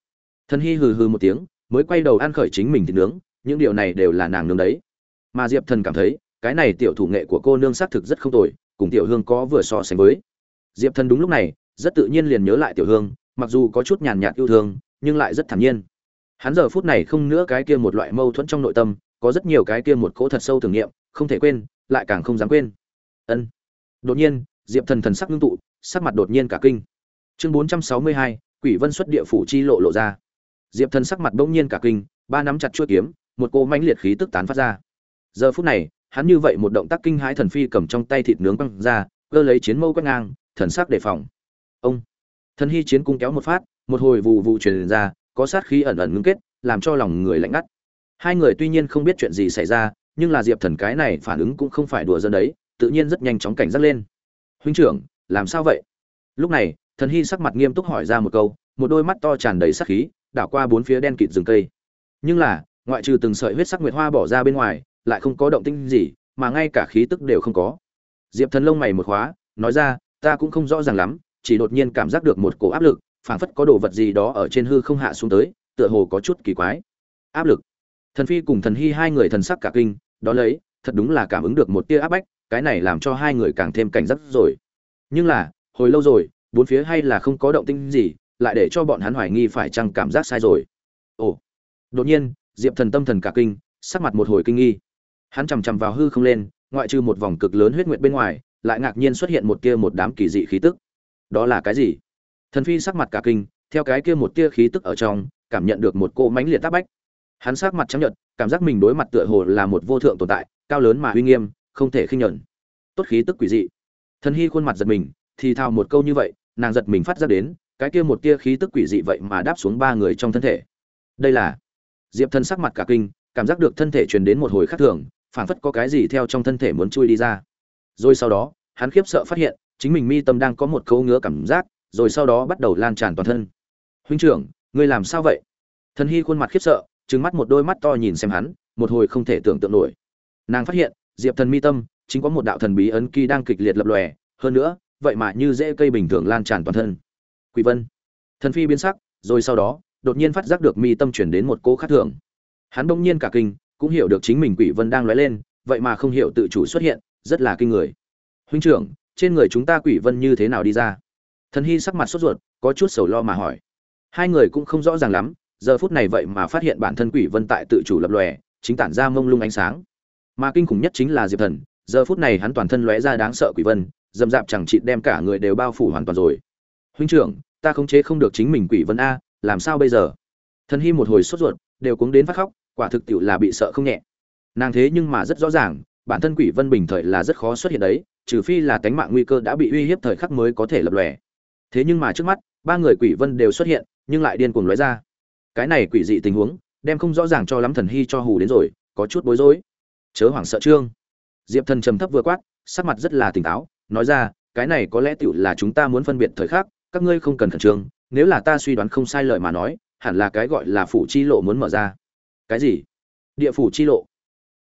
Thần hy hừ hừ một tiếng, mới quay đầu ăn khởi chính mình thịt nướng, những điều này đều là nàng nướng đấy. Mà diệp thần cảm thấy, cái này tiểu thủ nghệ của cô nương xác thực rất không tồi, cùng tiểu hương có vừa so sánh với. Diệp thần đúng lúc này, rất tự nhiên liền nhớ lại tiểu hương, mặc dù có chút nhàn nhạt yêu thương, nhưng lại rất thản nhiên. Hắn giờ phút này không nữa cái kia một loại mâu thuẫn trong nội tâm, có rất nhiều cái kia một cỗ thật sâu tưởng niệm, không thể quên, lại càng không dám quên. Ân. Đột nhiên, diệp thần thần sắc ngưng tụ, sắc mặt đột nhiên cả kinh. Chương bốn trăm sáu mươi hai quỷ vân xuất địa phủ chi lộ lộ ra. Diệp thần sắc mặt bỗng nhiên cả kinh, ba nắm chặt chuôi kiếm, một cô mãnh liệt khí tức tán phát ra. Giờ phút này, hắn như vậy một động tác kinh hãi thần phi cầm trong tay thịt nướng băng ra, cơ lấy chiến mâu quét ngang, thần sắc đề phòng. Ông! Thần hy chiến cung kéo một phát, một hồi vụ vụ truyền ra, có sát khí ẩn ẩn ngưng kết, làm cho lòng người lạnh ngắt. Hai người tuy nhiên không biết chuyện gì xảy ra, nhưng là diệp thần cái này phản ứng cũng không phải đùa dân đấy, tự nhiên rất nhanh chóng cảnh giác lên. Huynh trưởng, làm sao vậy? Lúc này thần hy sắc mặt nghiêm túc hỏi ra một câu, một đôi mắt to tràn đầy sắc khí, đảo qua bốn phía đen kịt rừng cây. Nhưng là, ngoại trừ từng sợi huyết sắc nguyệt hoa bỏ ra bên ngoài, lại không có động tĩnh gì, mà ngay cả khí tức đều không có. Diệp thần lông mày một khóa, nói ra, ta cũng không rõ ràng lắm, chỉ đột nhiên cảm giác được một cổ áp lực, phảng phất có đồ vật gì đó ở trên hư không hạ xuống tới, tựa hồ có chút kỳ quái. Áp lực? Thần phi cùng thần hy hai người thần sắc cả kinh, đó lấy, thật đúng là cảm ứng được một tia áp bách, cái này làm cho hai người càng thêm cảnh giác rồi. Nhưng là, hồi lâu rồi bốn phía hay là không có động tĩnh gì, lại để cho bọn hắn hoài nghi phải chăng cảm giác sai rồi. Ồ, đột nhiên, diệp thần tâm thần cả kinh, sắc mặt một hồi kinh nghi. Hắn chầm chậm vào hư không lên, ngoại trừ một vòng cực lớn huyết nguyệt bên ngoài, lại ngạc nhiên xuất hiện một kia một đám kỳ dị khí tức. Đó là cái gì? Thần phi sắc mặt cả kinh, theo cái kia một tia khí tức ở trong, cảm nhận được một cô mánh liệt tác bách. Hắn sắc mặt trắng nhợt, cảm giác mình đối mặt tựa hồ là một vô thượng tồn tại, cao lớn mà uy nghiêm, không thể khinh nhẫn. Tốt khí tức quỷ dị. Thần hy khuôn mặt giật mình, thì thào một câu như vậy nàng giật mình phát ra đến, cái kia một tia khí tức quỷ dị vậy mà đáp xuống ba người trong thân thể. Đây là diệp thần sắc mặt cả kinh, cảm giác được thân thể truyền đến một hồi khác thường, phảng phất có cái gì theo trong thân thể muốn chui đi ra. Rồi sau đó, hắn khiếp sợ phát hiện, chính mình mi tâm đang có một câu ngứa cảm giác, rồi sau đó bắt đầu lan tràn toàn thân. Huynh trưởng, ngươi làm sao vậy? Thần hy khuôn mặt khiếp sợ, trừng mắt một đôi mắt to nhìn xem hắn, một hồi không thể tưởng tượng nổi. Nàng phát hiện, diệp thần mi tâm, chính có một đạo thần bí ấn ký đang kịch liệt lập lòe, hơn nữa vậy mà như rễ cây bình thường lan tràn toàn thân. Quỷ vân, thần phi biến sắc, rồi sau đó, đột nhiên phát giác được mi tâm chuyển đến một cô khác thường. Hắn bỗng nhiên cả kinh, cũng hiểu được chính mình quỷ vân đang lóe lên, vậy mà không hiểu tự chủ xuất hiện, rất là kinh người. Huynh trưởng, trên người chúng ta quỷ vân như thế nào đi ra? Thần hy sắc mặt sốt ruột, có chút sầu lo mà hỏi. Hai người cũng không rõ ràng lắm, giờ phút này vậy mà phát hiện bản thân quỷ vân tại tự chủ lập lòe, chính tản ra mông lung ánh sáng. Mà kinh khủng nhất chính là diệp thần, giờ phút này hắn toàn thân lóe ra đáng sợ quỷ vân dầm dạp chẳng chịt đem cả người đều bao phủ hoàn toàn rồi. Huynh trưởng, ta khống chế không được chính mình quỷ vân a, làm sao bây giờ? Thần hy một hồi sốt ruột, đều cuống đến phát khóc, quả thực tiệu là bị sợ không nhẹ. Nàng thế nhưng mà rất rõ ràng, bản thân quỷ vân bình thời là rất khó xuất hiện đấy, trừ phi là tánh mạng nguy cơ đã bị uy hiếp thời khắc mới có thể lập lòe. Thế nhưng mà trước mắt, ba người quỷ vân đều xuất hiện, nhưng lại điên cuồng lóe ra. Cái này quỷ dị tình huống, đem không rõ ràng cho lắm thần hy cho hù đến rồi, có chút bối rối. Chớ hoảng sợ trương. Diệp thần trầm thấp vừa quát, sắc mặt rất là tỉnh táo nói ra, cái này có lẽ tựu là chúng ta muốn phân biệt thời khắc, các ngươi không cần khẩn trương, nếu là ta suy đoán không sai lời mà nói, hẳn là cái gọi là phủ chi lộ muốn mở ra. Cái gì? Địa phủ chi lộ?